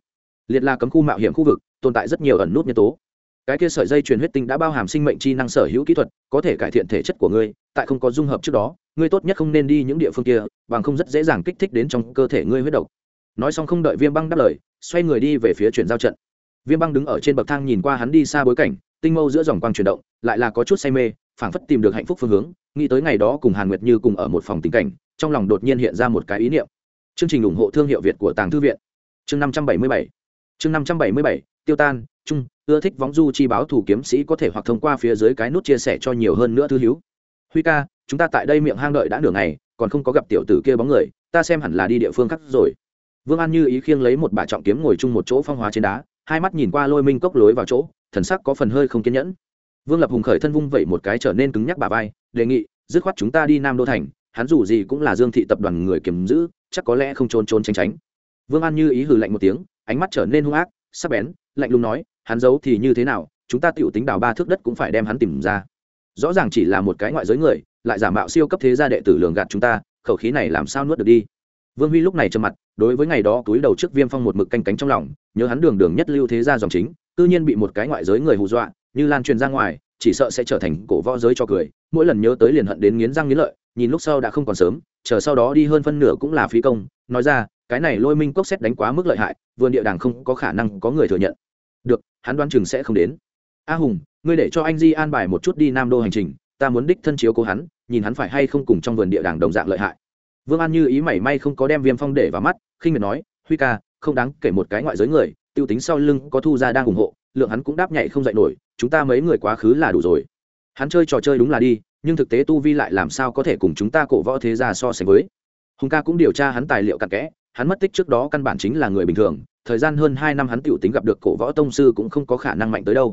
liệt là cấm khu mạo hiểm khu vực, tồn tại rất nhiều ẩn nút nhân tố. Cái kia sợi dây truyền huyết tinh đã bao hàm sinh mệnh chi năng sở hữu kỹ thuật, có thể cải thiện thể chất của ngươi, tại không có dung hợp trước đó ngươi tốt nhất không nên đi những địa phương kia, bằng không rất dễ dàng kích thích đến trong cơ thể ngươi huyết độc. Nói xong không đợi viêm băng đáp lời, xoay người đi về phía chuyển giao trận. Viêm băng đứng ở trên bậc thang nhìn qua hắn đi xa bối cảnh, tinh mâu giữa dòng quang chuyển động, lại là có chút say mê, phảng phất tìm được hạnh phúc phương hướng, nghĩ tới ngày đó cùng hàn nguyệt như cùng ở một phòng tình cảnh, trong lòng đột nhiên hiện ra một cái ý niệm. Chương trình ủng hộ thương hiệu việt của tàng thư viện. Chương năm trăm bảy mươi bảy. Chương năm trăm bảy mươi bảy, tiêu tan trung ưa thích võng du chi báo thủ kiếm sĩ có thể hoặc thông qua phía dưới cái nút chia sẻ cho nhiều hơn nữa thư hữu. Huy ca chúng ta tại đây miệng hang đợi đã nửa ngày, còn không có gặp tiểu tử kia bóng người, ta xem hẳn là đi địa phương khác rồi. Vương an như ý khiêng lấy một bà trọng kiếm ngồi chung một chỗ phong hóa trên đá, hai mắt nhìn qua lôi minh cốc lối vào chỗ, thần sắc có phần hơi không kiên nhẫn. Vương lập hùng khởi thân vung vẩy một cái trở nên cứng nhắc bà vai, đề nghị, dứt khoát chúng ta đi nam đô thành, hắn dù gì cũng là dương thị tập đoàn người kiểm giữ, chắc có lẽ không trốn trốn tránh tránh. Vương an như ý hừ lạnh một tiếng, ánh mắt trở nên hung ác, sắc bén, lạnh lùng nói, hắn giấu thì như thế nào, chúng ta tựu tính đào ba thước đất cũng phải đem hắn tìm ra. Rõ ràng chỉ là một cái ngoại giới người lại giả mạo siêu cấp thế gia đệ tử lường gạt chúng ta, khẩu khí này làm sao nuốt được đi? Vương huy lúc này trầm mặt, đối với ngày đó túi đầu trước viêm phong một mực canh cánh trong lòng, nhớ hắn đường đường nhất lưu thế gia dòng chính tự nhiên bị một cái ngoại giới người hù dọa, như lan truyền ra ngoài, chỉ sợ sẽ trở thành cổ võ giới cho cười. Mỗi lần nhớ tới liền hận đến nghiến răng nghiến lợi, nhìn lúc sau đã không còn sớm, chờ sau đó đi hơn phân nửa cũng là phí công. Nói ra, cái này lôi minh cốc xét đánh quá mức lợi hại, vườn địa đàng không có khả năng có người thừa nhận. Được, hắn đoán chừng sẽ không đến. A hùng, ngươi để cho anh di an bài một chút đi nam đô hành trình, ta muốn đích thân chiếu cố hắn nhìn hắn phải hay không cùng trong vườn địa đàng đồng dạng lợi hại. Vương an như ý mảy may không có đem viêm phong để vào mắt, khinh miệt nói, huy ca, không đáng kể một cái ngoại giới người t i ê u tính sau lưng có thu ra đang ủng hộ, lượng hắn cũng đáp nhảy không dạy nổi, chúng ta mấy người quá khứ là đủ rồi. Hắn chơi trò chơi đúng là đi, nhưng thực tế tu vi lại làm sao có thể cùng chúng ta cổ võ thế gia so sánh với? Hùng ca cũng điều tra hắn tài liệu cặn kẽ, hắn mất tích trước đó căn bản chính là người bình thường, thời gian hơn hai năm hắn t i ể u tính gặp được cổ võ tông sư cũng không có khả năng mạnh tới đâu.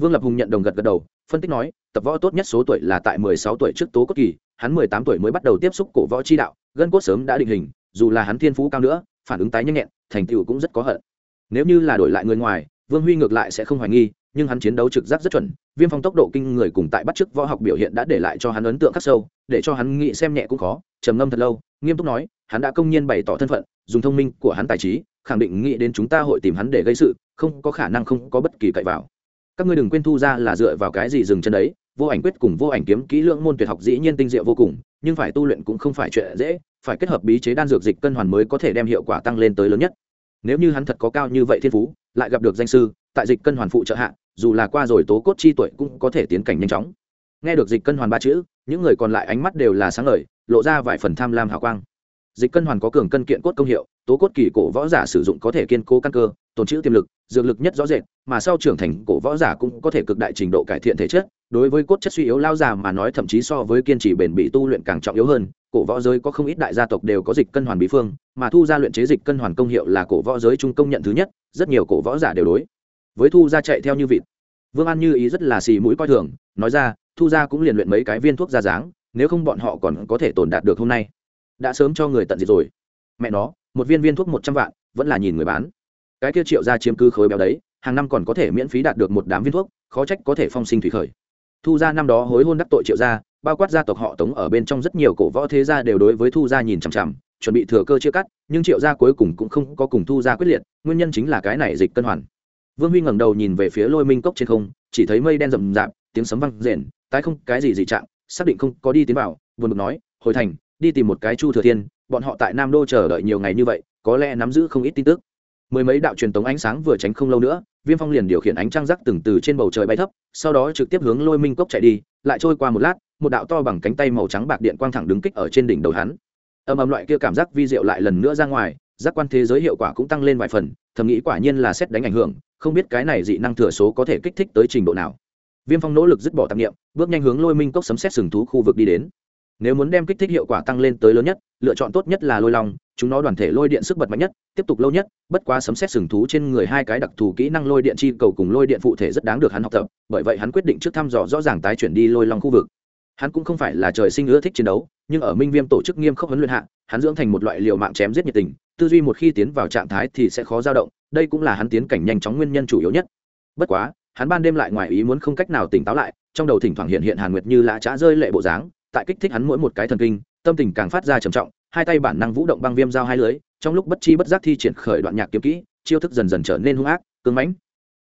Vương lập hùng nhận đồng gật gật đầu phân tích nói, tập võ tốt nhất số tuổi là tại mười sáu tuổi trước tố cốt kỳ, hắn mười tám tuổi mới bắt đầu tiếp xúc cổ võ chi đạo, gân cốt sớm đã định hình, dù là hắn thiên phú cao nữa, phản ứng tái nhanh nhẹn, thành tựu cũng rất có hận. Nếu như là đổi lại người ngoài, vương huy ngược lại sẽ không hoài nghi, nhưng hắn chiến đấu trực giác rất chuẩn, viêm phong tốc độ kinh người cùng tại bắt chước võ học biểu hiện đã để lại cho hắn ấn tượng khắc sâu, để cho hắn nghĩ xem nhẹ cũng khó, trầm ngâm thật lâu, nghiêm túc nói, hắn đã công nhiên bày tỏ thân phận, dùng thông minh của hắn tài trí, khẳng định nghĩ đến chúng ta hội tìm hắn để gây sự, không có khả năng không có bất kỳ cậy vào các ngươi đừng quên thu ra là dựa vào cái gì dừng chân đấy, vô ảnh quyết cùng vô ảnh kiếm kỹ lưỡng môn tuyệt học dĩ nhiên tinh diệu vô cùng, nhưng phải tu luyện cũng không phải chuyện dễ, phải kết hợp bí chế đan dược dịch cân hoàn mới có thể đem hiệu quả tăng lên tới lớn nhất. Nếu như hắn thật có cao như vậy thiên phú, lại gặp được danh sư, tại dịch cân hoàn phụ trợ hạ, dù là qua rồi tố cốt chi tuổi cũng có thể tiến cảnh nhanh chóng. Nghe được dịch cân hoàn ba chữ, những người còn lại ánh mắt đều là sáng ngời, lộ ra vài phần tham lam hào quang. Dịch cân hoàn có cường cân kiện cốt công hiệu, tố cốt kỳ cổ võ giả sử dụng có thể kiên cố căn cơ, tồn trữ tiềm lực, dược lực nhất rõ rệt mà sau trưởng thành, cổ võ giả cũng có thể cực đại trình độ cải thiện thể chất. Đối với cốt chất suy yếu lao già mà nói, thậm chí so với kiên trì bền bỉ tu luyện càng trọng yếu hơn. Cổ võ giới có không ít đại gia tộc đều có dịch cân hoàn bí phương, mà thu ra luyện chế dịch cân hoàn công hiệu là cổ võ giới trung công nhận thứ nhất, rất nhiều cổ võ giả đều đối. Với thu ra chạy theo như vịt. Vương an như ý rất là xì mũi coi thường, nói ra, thu ra cũng liền luyện mấy cái viên thuốc ra dáng, nếu không bọn họ còn có thể tồn đạt được hôm nay. Đã sớm cho người tận diệt rồi. Mẹ nó, một viên viên thuốc một trăm vạn, vẫn là nhìn người bán. Cái kia triệu ra chiếm cứ khối béo đấy hàng năm còn có thể miễn phí đạt được một đám viên thuốc, khó trách có thể phong sinh thủy khởi. Thu gia năm đó hối hôn đắc tội triệu gia, bao quát gia tộc họ tống ở bên trong rất nhiều cổ võ thế gia đều đối với thu gia nhìn chằm chằm, chuẩn bị thừa cơ chia cắt, nhưng triệu gia cuối cùng cũng không có cùng thu gia quyết liệt, nguyên nhân chính là cái này dịch cân hoàn. Vương huy ngẩng đầu nhìn về phía lôi minh cốc trên không, chỉ thấy mây đen rậm rạp, tiếng sấm vang rền, tái không cái gì dị trạng, xác định không có đi tiến vào vừa được nói, hồi thành, đi tìm một cái chu thừa thiên, bọn họ tại nam đô chờ đợi nhiều ngày như vậy, có lẽ nắm giữ không ít tin tức mười mấy đạo truyền tống ánh sáng vừa tránh không lâu nữa, viêm phong liền điều khiển ánh trăng rắc từng từ trên bầu trời bay thấp, sau đó trực tiếp hướng lôi minh cốc chạy đi, lại trôi qua một lát, một đạo to bằng cánh tay màu trắng bạc điện quang thẳng đứng kích ở trên đỉnh đầu hắn. Âm âm loại kia cảm giác vi diệu lại lần nữa ra ngoài, giác quan thế giới hiệu quả cũng tăng lên vài phần, thầm nghĩ quả nhiên là xét đánh ảnh hưởng, không biết cái này dị năng thừa số có thể kích thích tới trình độ nào. Viêm phong nỗ lực dứt bỏ tạp nghiệm bước nhanh hướng lôi minh cốc sấm xét sừng thú khu vực đi đến. Nếu muốn đem kích thích hiệu quả tăng lên tới lớn nhất, lựa chọn tốt nhất là lôi long chúng nó đoàn thể lôi điện sức bật mạnh nhất, tiếp tục lâu nhất, bất quá sấm xét sừng thú trên người hai cái đặc thù kỹ năng lôi điện chi cầu cùng lôi điện phụ thể rất đáng được hắn học tập, bởi vậy hắn quyết định trước thăm dò rõ ràng tái chuyển đi lôi long khu vực. Hắn cũng không phải là trời sinh ưa thích chiến đấu, nhưng ở minh viêm tổ chức nghiêm khốc huấn luyện hạ, hắn dưỡng thành một loại liều mạng chém giết nhiệt tình, tư duy một khi tiến vào trạng thái thì sẽ khó dao động, đây cũng là hắn tiến cảnh nhanh chóng nguyên nhân chủ yếu nhất. Bất quá, hắn ban đêm lại ngoài ý muốn không cách nào tỉnh táo lại, trong đầu thỉnh thoảng hiện hiện hàn nguyệt như lã trá rơi lệ bộ dáng, tại kích thích hắn mỗi một cái thần kinh, tâm tình càng phát ra trầm trọng hai tay bản năng vũ động băng viêm dao hai lưới trong lúc bất chi bất giác thi triển khởi đoạn nhạc kiếm kỹ chiêu thức dần dần trở nên hung ác cứng mãnh.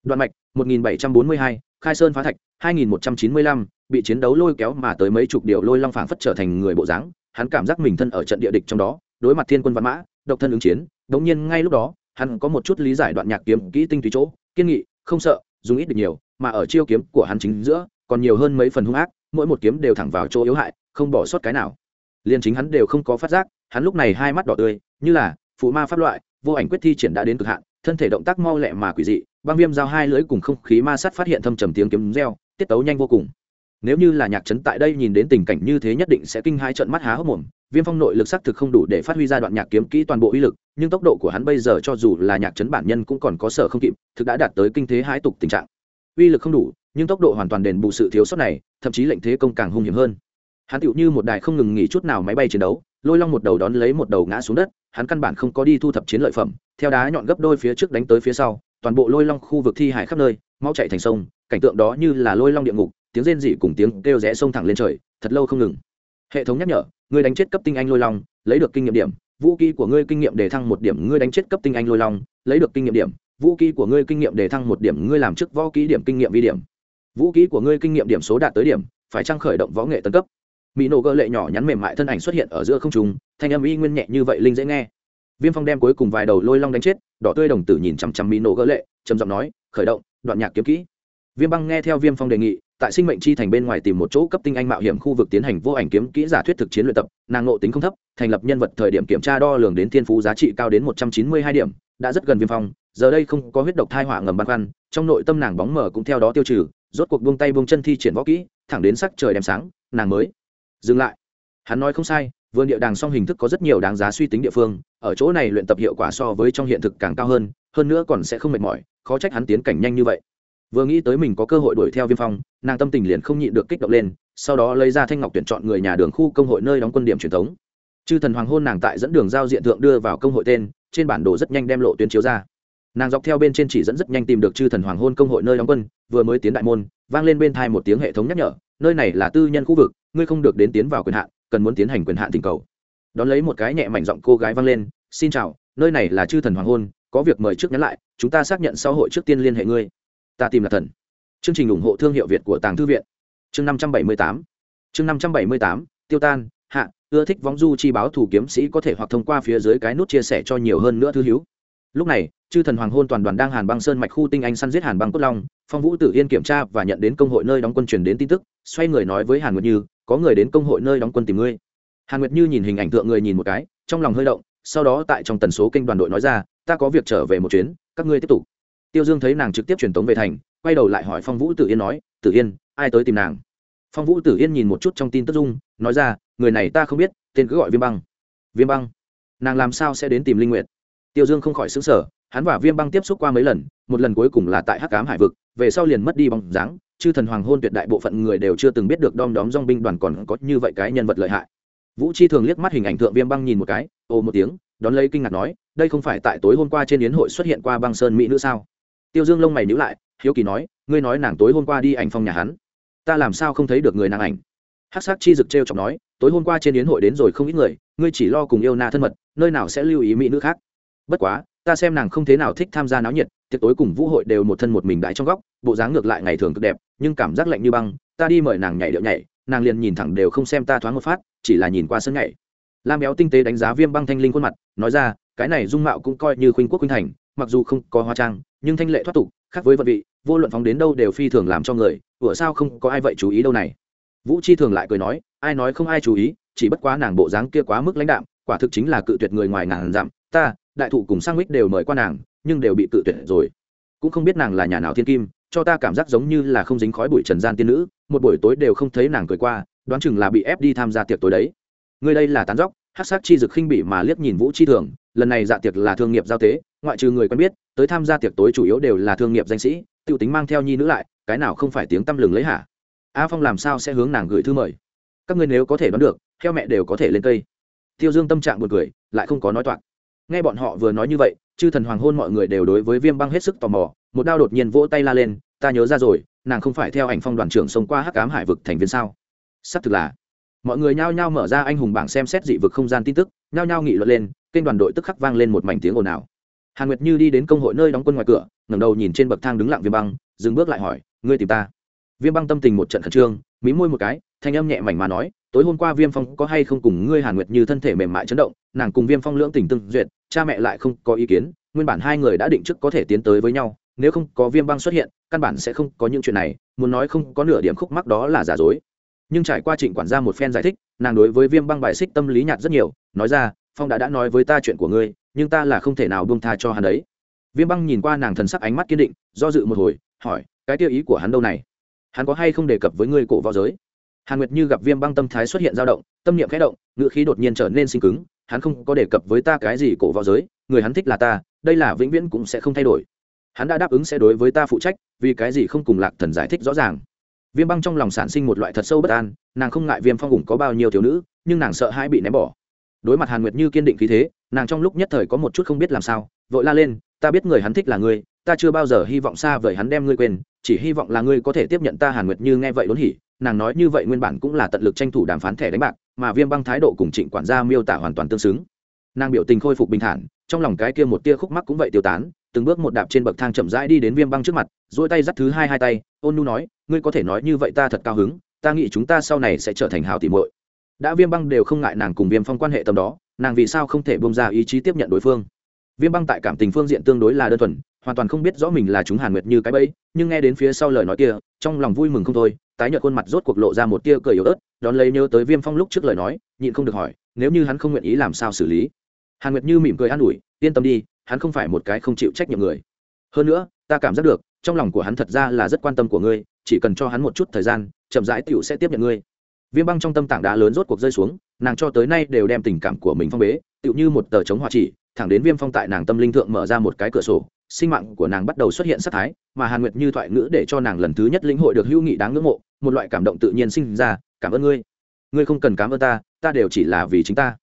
Đoạn mạch 1742, khai sơn phá thạch 2195, bị chiến đấu lôi kéo mà tới mấy chục điều lôi long phảng phất trở thành người bộ dáng hắn cảm giác mình thân ở trận địa địch trong đó đối mặt thiên quân văn mã độc thân ứng chiến đống nhiên ngay lúc đó hắn có một chút lý giải đoạn nhạc kiếm kỹ tinh túy chỗ kiên nghị không sợ dùng ít được nhiều mà ở chiêu kiếm của hắn chính giữa còn nhiều hơn mấy phần hung ác mỗi một kiếm đều thẳng vào chỗ yếu hại không bỏ sót cái nào liền chính hắn đều không có phát giác, hắn lúc này hai mắt đỏ tươi, như là, phụ ma pháp loại, vô ảnh quyết thi triển đã đến cực hạn, thân thể động tác mau lẹ mà quỷ dị, băng viêm giao hai lưỡi cùng không khí ma sát phát hiện thâm trầm tiếng kiếm reo, tiết tấu nhanh vô cùng. Nếu như là nhạc trấn tại đây nhìn đến tình cảnh như thế nhất định sẽ kinh hai trận mắt há hốc mồm, viêm phong nội lực xác thực không đủ để phát huy ra đoạn nhạc kiếm kỹ toàn bộ uy lực, nhưng tốc độ của hắn bây giờ cho dù là nhạc trấn bản nhân cũng còn có sở không kịp, thực đã đạt tới kinh thế hái tục tình trạng. Uy lực không đủ, nhưng tốc độ hoàn toàn đền bù sự thiếu sót này, thậm chí lệnh thế công càng hung hiểm hơn hắn tựu như một đài không ngừng nghỉ chút nào máy bay chiến đấu, lôi long một đầu đón lấy một đầu ngã xuống đất, hắn căn bản không có đi thu thập chiến lợi phẩm, theo đá nhọn gấp đôi phía trước đánh tới phía sau, toàn bộ lôi long khu vực thi hải khắp nơi, mau chạy thành sông, cảnh tượng đó như là lôi long địa ngục, tiếng rên rỉ cùng tiếng kêu rẽ sông thẳng lên trời, thật lâu không ngừng. Hệ thống nhắc nhở, ngươi đánh chết cấp tinh anh lôi long, lấy được kinh nghiệm điểm, vũ khí của ngươi kinh nghiệm để thăng một điểm, ngươi đánh chết cấp tinh anh lôi long, lấy được kinh nghiệm điểm, vũ khí của ngươi kinh nghiệm để thăng một điểm, ngươi làm trước võ kỹ điểm kinh nghiệm vi điểm. Vũ khí của ngươi kinh nghiệm điểm số đạt tới điểm, phải trang khởi động võ nghệ tân cấp? Mỹ nổ gợ lệ nhỏ nhắn mềm mại thân ảnh xuất hiện ở giữa không trùng thanh âm y nguyên nhẹ như vậy linh dễ nghe. Viêm phong đem cuối cùng vài đầu lôi long đánh chết, đỏ tươi đồng tử nhìn chằm chằm mỹ nổ gợ lệ, trầm giọng nói, khởi động, đoạn nhạc kiếm kỹ. Viêm băng nghe theo viêm phong đề nghị, tại sinh mệnh chi thành bên ngoài tìm một chỗ cấp tinh anh mạo hiểm khu vực tiến hành vô ảnh kiếm kỹ giả thuyết thực chiến luyện tập, nàng ngộ tính không thấp, thành lập nhân vật thời điểm kiểm tra đo lường đến thiên phú giá trị cao đến một trăm chín mươi hai điểm, đã rất gần viêm phong, giờ đây không có huyết độc thai họa ngầm băn khoăn, trong nội tâm nàng bóng mờ cũng theo đó tiêu trừ, rốt cuộc buông tay buông chân thi triển võ kỹ, thẳng đến sắc trời đem sáng, nàng mới dừng lại. Hắn nói không sai, vườn địa đàng song hình thức có rất nhiều đáng giá suy tính địa phương, ở chỗ này luyện tập hiệu quả so với trong hiện thực càng cao hơn hơn nữa còn sẽ không mệt mỏi, khó trách hắn tiến cảnh nhanh như vậy. Vừa nghĩ tới mình có cơ hội đuổi theo viêm phong, nàng tâm tình liền không nhịn được kích động lên, sau đó lấy ra thanh ngọc tuyển chọn người nhà đường khu công hội nơi đóng quân điểm truyền thống. Chư thần hoàng hôn nàng tại dẫn đường giao diện thượng đưa vào công hội tên, trên bản đồ rất nhanh đem lộ tuyến chiếu ra. Nàng dọc theo bên trên chỉ dẫn rất nhanh tìm được chư thần hoàng hôn công hội nơi đóng quân, vừa mới tiến đại môn, vang lên bên thai một tiếng hệ thống nhắc nhở, nơi này là tư nhân khu vực ngươi không được đến tiến vào quyền hạn, cần muốn tiến hành quyền hạn tình cầu. Đón lấy một cái nhẹ mảnh giọng cô gái vang lên, xin chào, nơi này là chư thần hoàng hôn, có việc mời trước nhắn lại, chúng ta xác nhận sau hội trước tiên liên hệ ngươi. Ta tìm là thần. Chương trình ủng hộ thương hiệu việt của tàng thư viện. Chương năm trăm bảy mươi tám. Chương năm trăm bảy mươi tám, tiêu tan, hạ, ưa thích vóng du chi báo thủ kiếm sĩ có thể hoặc thông qua phía dưới cái nút chia sẻ cho nhiều hơn nữa thư hữu. Lúc này, chư thần hoàng hôn toàn đoàn đang hàn băng sơn mạch khu tinh anh săn giết hàn băng cốt long, phong vũ tử yên kiểm tra và nhận đến công hội nơi đóng quân truyền đến tin tức, xoay người nói với hàn nguyệt như có người đến công hội nơi đóng quân tìm ngươi. Hàn nguyệt như nhìn hình ảnh tượng người nhìn một cái, trong lòng hơi động, sau đó tại trong tần số kênh đoàn đội nói ra, ta có việc trở về một chuyến, các ngươi tiếp tục. Tiêu dương thấy nàng trực tiếp truyền tống về thành, quay đầu lại hỏi phong vũ tử yên nói, tử yên, ai tới tìm nàng? Phong vũ tử yên nhìn một chút trong tin tức dung, nói ra, người này ta không biết, tên cứ gọi viêm băng. Viêm băng? Nàng làm sao sẽ đến tìm linh nguyệt? Tiêu dương không khỏi xứng sở hắn và viêm băng tiếp xúc qua mấy lần, một lần cuối cùng là tại hắc cám hải vực, về sau liền mất đi bóng dáng chư thần hoàng hôn tuyệt đại bộ phận người đều chưa từng biết được đom đóm dong binh đoàn còn có như vậy cái nhân vật lợi hại. Vũ chi thường liếc mắt hình ảnh thượng viêm băng nhìn một cái ồ một tiếng, đón lấy kinh ngạc nói, đây không phải tại tối hôm qua trên yến hội xuất hiện qua băng sơn mỹ nữ sao? Tiêu dương lông mày nhíu lại, hiếu kỳ nói, ngươi nói nàng tối hôm qua đi ảnh phong nhà hắn, ta làm sao không thấy được người nàng ảnh? Hát sắc chi dực t r e o chọc nói, tối hôm qua trên yến hội đến rồi không ít người, ngươi chỉ lo cùng yêu na thân mật, nơi nào sẽ lưu ý mỹ nữ khác? Bất quá ta xem nàng không thế nào thích tham gia náo nhiệt, tiệc tối cùng vũ hội đều một thân một mình đại trong góc, bộ dáng ngược lại ngày thường cực đẹp, nhưng cảm giác lạnh như băng, ta đi mời nàng nhảy điệu nhảy, nàng liền nhìn thẳng đều không xem ta thoáng một phát, chỉ là nhìn qua sân nhảy. Lam béo tinh tế đánh giá viêm băng thanh linh khuôn mặt, nói ra, cái này dung mạo cũng coi như khuynh quốc khuynh thành, mặc dù không có hoa trang, nhưng thanh lệ thoát tục, khác với vận vị, vô luận phóng đến đâu đều phi thường làm cho người, ủa sao không có ai vậy chú ý đâu này. Vũ chi thường lại cười nói, ai nói không ai chú ý, chỉ bất quá nàng bộ dáng kia quá mức lãnh đạm, quả thực chính là cự tuyệt người ngoài ngàn dặm, ta đại thụ cùng sang mít đều mời qua nàng, nhưng đều bị cự tuyệt rồi. Cũng không biết nàng là nhà nào thiên kim, cho ta cảm giác giống như là không dính khói bụi trần gian tiên nữ, một buổi tối đều không thấy nàng cười qua, đoán chừng là bị ép đi tham gia tiệc tối đấy. Người đây là tán dóc hát sắc chi dực khinh bỉ mà liếc nhìn vũ chi thường, lần này dạ tiệc là thương nghiệp giao tế, ngoại trừ người quen biết, tới tham gia tiệc tối chủ yếu đều là thương nghiệp danh sĩ t i ê u tính mang theo nhi nữ lại, cái nào không phải tiếng tăm lừng lấy hả? A phong làm sao sẽ hướng nàng gửi thư mời? Các ngươi nếu có thể đoán được theo mẹ đều có thể lên cây. Tiêu dương tâm trạng b u ồ n cười, lại không có nói toạc nghe bọn họ vừa nói như vậy, chư thần hoàng hôn mọi người đều đối với viêm băng hết sức tò mò, một đao đột nhiên vỗ tay la lên, ta nhớ ra rồi, nàng không phải theo ảnh phong đoàn trưởng xông qua hắc cám hải vực thành viên sao? Sắp thực là, mọi người nhao nhao mở ra anh hùng bảng xem xét dị vực không gian tin tức, nhao nhao nghị luận lên, kênh đoàn đội tức khắc vang lên một mảnh tiếng ồn ào. Hàn nguyệt như đi đến công hội nơi đóng quân ngoài cửa, ngẩng đầu nhìn trên bậc thang đứng lặng viêm băng, dừng bước lại hỏi, ngươi tìm ta? Viêm băng tâm tình một trận khẩn trương, mí môi một cái, thanh âm nhẹ mảnh mà nói, tối hôm qua viêm phong có hay không cùng ngươi hàn nguyệt như thân thể mềm mại chấn động nàng cùng viêm phong lưỡng tình tương duyệt, cha mẹ lại không có ý kiến, nguyên bản hai người đã định trước có thể tiến tới với nhau, nếu không có viêm băng xuất hiện, căn bản sẽ không có những chuyện này, muốn nói không có nửa điểm khúc mắc đó là giả dối. Nhưng trải qua trịnh quản gia một phen giải thích, nàng đối với viêm băng bài xích tâm lý nhạt rất nhiều, nói ra, phong đã đã nói với ta chuyện của ngươi, nhưng ta là không thể nào buông tha cho hắn đấy. Viêm băng nhìn qua nàng thần sắc ánh mắt kiên định, do dự một hồi, hỏi, cái tiêu ý của hắn đâu này? Hắn có hay không đề cập với ngươi cổ võ giới? Hàn nguyệt như gặp viêm băng tâm thái xuất hiện dao động, tâm niệm khẽ động ngựa khí đột nhiên trở nên sinh cứng hắn không có đề cập với ta cái gì cổ võ giới, người hắn thích là ta, đây là vĩnh viễn cũng sẽ không thay đổi. Hắn đã đáp ứng sẽ đối với ta phụ trách, vì cái gì không cùng lạc thần giải thích rõ ràng. Viêm băng trong lòng sản sinh một loại thật sâu bất an, nàng không ngại viêm phong hùng có bao nhiêu thiếu nữ, nhưng nàng sợ hãi bị ném bỏ. Đối mặt hàn nguyệt như kiên định khí thế, nàng trong lúc nhất thời có một chút không biết làm sao, vội la lên, ta biết người hắn thích là ngươi, ta chưa bao giờ hy vọng xa vời hắn đem ngươi quên, chỉ hy vọng là ngươi có thể tiếp nhận ta. Hàn nguyệt như nghe vậy đốn hỉ nàng nói như vậy nguyên bản cũng là tận lực tranh thủ đàm phán thẻ đánh bạc, mà viêm băng thái độ cùng trịnh quản gia miêu tả hoàn toàn tương xứng. Nàng biểu tình khôi phục bình thản, trong lòng cái kia một tia khúc mắc cũng vậy tiêu tán, từng bước một đạp trên bậc thang chậm rãi đi đến viêm băng trước mặt dỗi tay dắt thứ hai hai tay, ôn nu nói, ngươi có thể nói như vậy ta thật cao hứng, ta nghĩ chúng ta sau này sẽ trở thành hào tỉ muội. Đã viêm băng đều không ngại nàng cùng viêm phong quan hệ tầm đó, nàng vì sao không thể bông ra ý chí tiếp nhận đối phương? Viêm băng tại cảm tình phương diện tương đối là đơn thuần hoàn toàn không biết rõ mình là chúng hàn nguyệt như cái bẫy, nhưng nghe đến phía sau lời nói kia, trong lòng vui mừng không thôi, tái nhợt khuôn mặt rốt cuộc lộ ra một tia cười yếu ớt, đón lấy nhớ tới viêm phong lúc trước lời nói, nhịn không được hỏi, nếu như hắn không nguyện ý làm sao xử lý? Hàn nguyệt như mỉm cười an ủi, yên tâm đi, hắn không phải một cái không chịu trách nhiệm người. Hơn nữa, ta cảm giác được, trong lòng của hắn thật ra là rất quan tâm của ngươi, chỉ cần cho hắn một chút thời gian, chậm rãi tựu sẽ tiếp nhận ngươi. Viêm băng trong tâm tảng đá lớn rốt cuộc rơi xuống, nàng cho tới nay đều đem tình cảm của mình phong bế, tựu như một tờ chống hòa chỉ, thẳng đến viêm phong tại nàng tâm linh thượng mở ra một cái cửa sổ sinh mạng của nàng bắt đầu xuất hiện sắc thái, mà hàn nguyệt như thoại ngữ để cho nàng lần thứ nhất lĩnh hội được hữu nghị đáng ngưỡng mộ, một loại cảm động tự nhiên sinh ra, cảm ơn ngươi. Ngươi không cần cảm ơn ta ta đều chỉ là vì chính ta.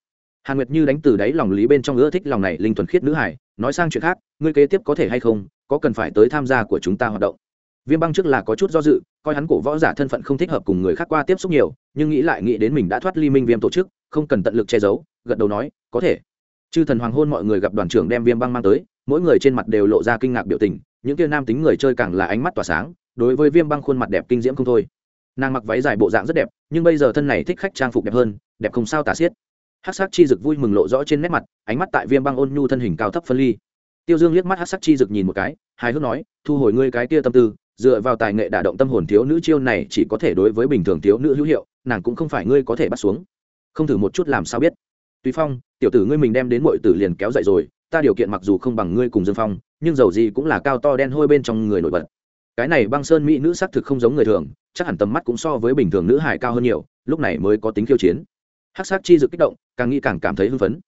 Hàn nguyệt như đánh từ đáy lòng lý bên trong ưa thích lòng này linh thuần khiết nữ hải nói sang chuyện khác, ngươi kế tiếp có thể hay không, có cần phải tới tham gia của chúng ta hoạt động? Viêm băng trước là có chút do dự, coi hắn cổ võ giả thân phận không thích hợp cùng người khác qua tiếp xúc nhiều, nhưng nghĩ lại nghĩ đến mình đã thoát ly minh viêm tổ chức, không cần tận lực che giấu, gật đầu nói, có thể. Chư thần hoàng hôn mọi người gặp đoàn trưởng đem viêm băng mang tới mỗi người trên mặt đều lộ ra kinh ngạc biểu tình, những kia nam tính người chơi càng là ánh mắt tỏa sáng, đối với viêm băng khuôn mặt đẹp kinh diễm không thôi. Nàng mặc váy dài bộ dạng rất đẹp, nhưng bây giờ thân này thích khách trang phục đẹp hơn, đẹp không sao tả xiết. Hát sắc chi dực vui mừng lộ rõ trên nét mặt, ánh mắt tại viêm băng ôn nhu thân hình cao thấp phân ly. Tiêu dương liếc mắt hát sắc chi dực nhìn một cái, hài hước nói, thu hồi ngươi cái kia tâm tư, dựa vào tài nghệ đả động tâm hồn thiếu nữ chiêu này chỉ có thể đối với bình thường thiếu nữ hữu hiệu, nàng cũng không phải ngươi có thể bắt xuống. Không thử một chút làm sao biết. Tùy phong, tiểu tử ngươi mình đem đến mọi tử liền kéo dậy rồi ta điều kiện mặc dù không bằng ngươi cùng dương phong, nhưng dầu gì cũng là cao to đen hôi bên trong người nổi bật. Cái này băng sơn mỹ nữ xác thực không giống người thường, chắc hẳn tầm mắt cũng so với bình thường nữ hải cao hơn nhiều, lúc này mới có tính khiêu chiến. Hắc sát chi dực kích động, càng nghĩ càng cảm thấy hưng phấn.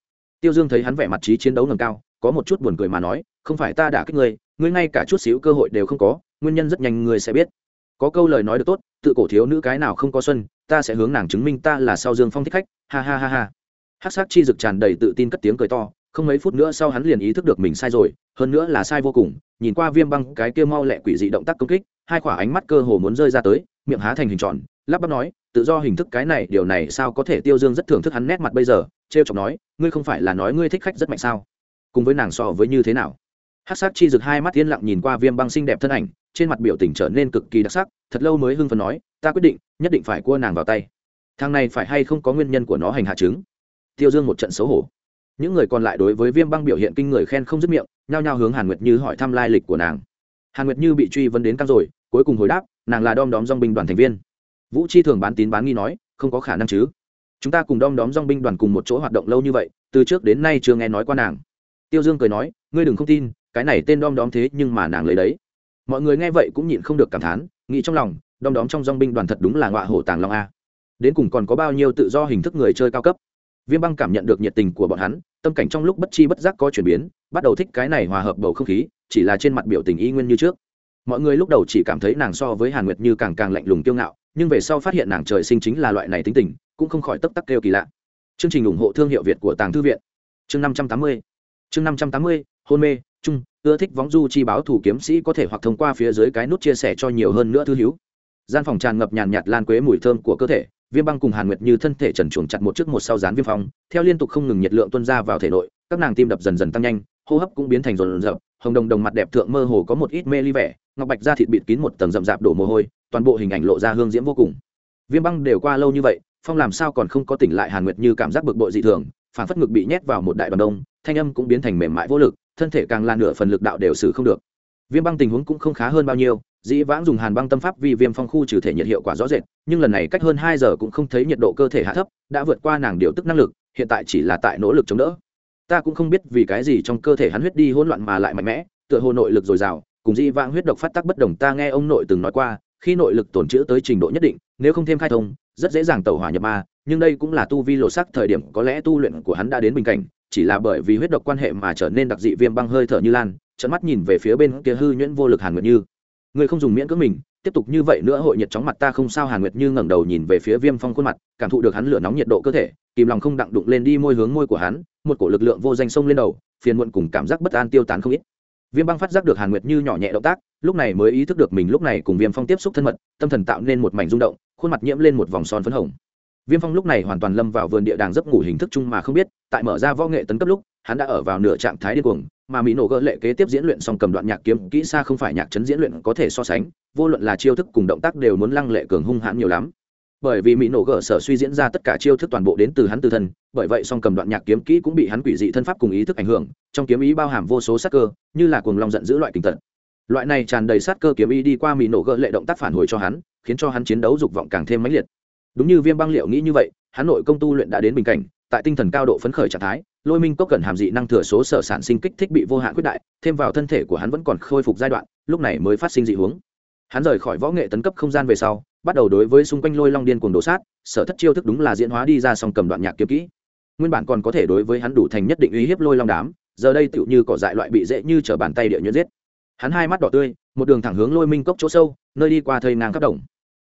Tiêu dương thấy hắn vẻ mặt trí chiến đấu ngầm cao, có một chút buồn cười mà nói, không phải ta đã kích ngươi ngươi ngay cả chút xíu cơ hội đều không có, nguyên nhân rất nhanh ngươi sẽ biết. Có câu lời nói được tốt, tự cổ thiếu nữ cái nào không có xuân, ta sẽ hướng nàng chứng minh ta là sau dương phong thích khách, ha ha ha ha. Hát sắc chi dực tràn đầy tự tin cất tiếng cười to không mấy phút nữa sau hắn liền ý thức được mình sai rồi, hơn nữa là sai vô cùng, nhìn qua viêm băng cái kia mau lẹ quỷ dị động tác công kích, hai khỏa ánh mắt cơ hồ muốn rơi ra tới, miệng há thành hình tròn, lắp bắp nói, tự do hình thức cái này, điều này sao có thể tiêu dương rất thưởng thức hắn nét mặt bây giờ t r e o chọc nói, ngươi không phải là nói ngươi thích khách rất mạnh sao? Cùng với nàng so với như thế nào? Hát sắc chi rực hai mắt yên lặng nhìn qua viêm băng xinh đẹp thân ảnh, trên mặt biểu tình trở nên cực kỳ đặc sắc, thật lâu mới hưng phần nói, ta quyết định, nhất định phải cua nàng vào tay. Thằng này phải hay không có nguyên nhân của nó hành hạ chứng? Tiêu dương một trận xấu hổ những người còn lại đối với viêm băng biểu hiện kinh người khen không dứt miệng, nhao nhao hướng hàn nguyệt như hỏi thăm lai lịch của nàng. Hàn nguyệt như bị truy vấn đến căng rồi, cuối cùng hồi đáp, nàng là đom đóm dong binh đoàn thành viên. Vũ chi thường bán tín bán nghi nói, không có khả năng chứ. Chúng ta cùng đom đóm dong binh đoàn cùng một chỗ hoạt động lâu như vậy, từ trước đến nay chưa nghe nói qua nàng. Tiêu dương cười nói, ngươi đừng không tin, cái này tên đom đóm thế nhưng mà nàng lấy đấy. Mọi người nghe vậy cũng nhịn không được cảm thán, nghĩ trong lòng, đom đóm trong dong binh đoàn thật đúng là ngọa hổ tàng long a. Đến cùng còn có bao nhiêu tự do hình thức người chơi cao cấp? Viêm băng cảm nhận được nhiệt tình của bọn hắn tâm cảnh trong lúc bất chi bất giác có chuyển biến bắt đầu thích cái này hòa hợp bầu không khí chỉ là trên mặt biểu tình y nguyên như trước. Mọi người lúc đầu chỉ cảm thấy nàng so với hàn nguyệt như càng càng lạnh lùng kiêu ngạo nhưng về sau phát hiện nàng trời sinh chính là loại này tính tình cũng không khỏi tấp tắc kêu kỳ lạ. Chương trình ủng hộ thương hiệu việt của tàng thư viện. Chương năm trăm tám mươi. Chương năm trăm tám mươi hôn mê chung, ưa thích võng du chi báo thủ kiếm sĩ có thể hoặc thông qua phía dưới cái nút chia sẻ cho nhiều hơn nữa thư hữu. Gian phòng tràn ngập nhàn nhạt lan quế mùi thơm của cơ thể viêm băng cùng hàn nguyệt như thân thể trần chuồng chặt một trước một sau dán viêm phong, theo liên tục không ngừng nhiệt lượng tuân ra vào thể nội, các nàng tim đập dần dần tăng nhanh, hô hấp cũng biến thành rồn rợp hồng đồng đồng mặt đẹp thượng mơ hồ có một ít mê ly vẻ, ngọc bạch da thịt bịt kín một tầng rậm rạp đổ mồ hôi, toàn bộ hình ảnh lộ ra hương diễm vô cùng. Viêm băng đều qua lâu như vậy, phong làm sao còn không có tỉnh lại hàn nguyệt như cảm giác bực bội dị thường, phản phất ngực bị nhét vào một đại đoàn đông, thanh âm cũng biến thành mềm mại vô lực, thân thể càng lan nửa phần lực đạo đều xử không được. Viêm băng tình huống cũng không khá hơn bao nhiêu dĩ vãng dùng hàn băng tâm pháp vì viêm phong khu trừ thể nhiệt hiệu quả rõ rệt, nhưng lần này cách hơn hai giờ cũng không thấy nhiệt độ cơ thể hạ thấp, đã vượt qua nàng điều tức năng lực, hiện tại chỉ là tại nỗ lực chống đỡ. Ta cũng không biết vì cái gì trong cơ thể hắn huyết đi hỗn loạn mà lại mạnh mẽ, tựa hồ nội lực dồi dào, cùng dĩ vãng huyết độc phát tác bất đồng, ta nghe ông nội từng nói qua, khi nội lực tổn trữ tới trình độ nhất định, nếu không thêm khai thông, rất dễ dàng tẩu hỏa nhập ma, nhưng đây cũng là tu vi lộ sắc thời điểm, có lẽ tu luyện của hắn đã đến bình cảnh, chỉ là bởi vì huyết độc quan hệ mà trở nên đặc dị viêm băng hơi thở như lan trận mắt nhìn về phía bên kia hư nhuyễn vô lực hàn nguyệt như người không dùng miễn cưỡng mình, tiếp tục như vậy nữa hội nhiệt chóng mặt ta không sao. Hàn nguyệt như ngẩng đầu nhìn về phía viêm phong khuôn mặt, cảm thụ được hắn lửa nóng nhiệt độ cơ thể, kìm lòng không đặng đụng lên đi môi hướng môi của hắn, một cổ lực lượng vô danh sông lên đầu, phiền muộn cùng cảm giác bất an tiêu tán không ít. Viêm băng phát giác được hàn nguyệt như nhỏ nhẹ động tác, lúc này mới ý thức được mình lúc này cùng viêm phong tiếp xúc thân mật, tâm thần tạo nên một mảnh rung động, khuôn mặt nhiễm lên một vòng son phấn hồng viêm phong lúc này hoàn toàn lâm vào vườn địa đàng giấc ngủ hình thức chung mà không biết, tại mở ra võ nghệ tấn cấp lúc, hắn đã ở vào nửa trạng thái điên cuồng, mà mỹ nổ gỡ lệ kế tiếp diễn luyện xong cầm đoạn nhạc kiếm, kỹ xa không phải nhạc chấn diễn luyện có thể so sánh, vô luận là chiêu thức cùng động tác đều muốn lăng lệ cường hung hãn nhiều lắm. Bởi vì mỹ nổ gỡ sở suy diễn ra tất cả chiêu thức toàn bộ đến từ hắn từ thân, bởi vậy song cầm đoạn nhạc kiếm kỹ cũng bị hắn quỷ dị thân pháp cùng ý thức ảnh hưởng, trong kiếm ý bao hàm vô số sát cơ, như là cuồng long giận giữ loại kinh tật. Loại này tràn đầy sát cơ kiếm ý đi qua mỹ nổ gỡ lệ động tác phản hồi cho hắn, khiến cho hắn chiến đấu dục vọng càng thêm mãnh liệt đúng như viêm băng liệu nghĩ như vậy, hắn nội công tu luyện đã đến bình cảnh, tại tinh thần cao độ phấn khởi trạng thái, lôi minh cốc cần hàm dị năng thừa số sở sản sinh kích thích bị vô hạn quyết đại, thêm vào thân thể của hắn vẫn còn khôi phục giai đoạn, lúc này mới phát sinh dị hướng. Hắn rời khỏi võ nghệ tấn cấp không gian về sau, bắt đầu đối với xung quanh lôi long điên cuồng đổ sát, sở thất chiêu thức đúng là diễn hóa đi ra song cầm đoạn nhạc kiếm kỹ. Nguyên bản còn có thể đối với hắn đủ thành nhất định uy hiếp lôi long đám, giờ đây tựu như cỏ dại loại bị dễ như t bàn tay địa nhuyễn giết. Hắn hai mắt đỏ tươi, một đường thẳng hướng lôi minh cốc chỗ sâu, nơi đi qua thây ngang khắp đồng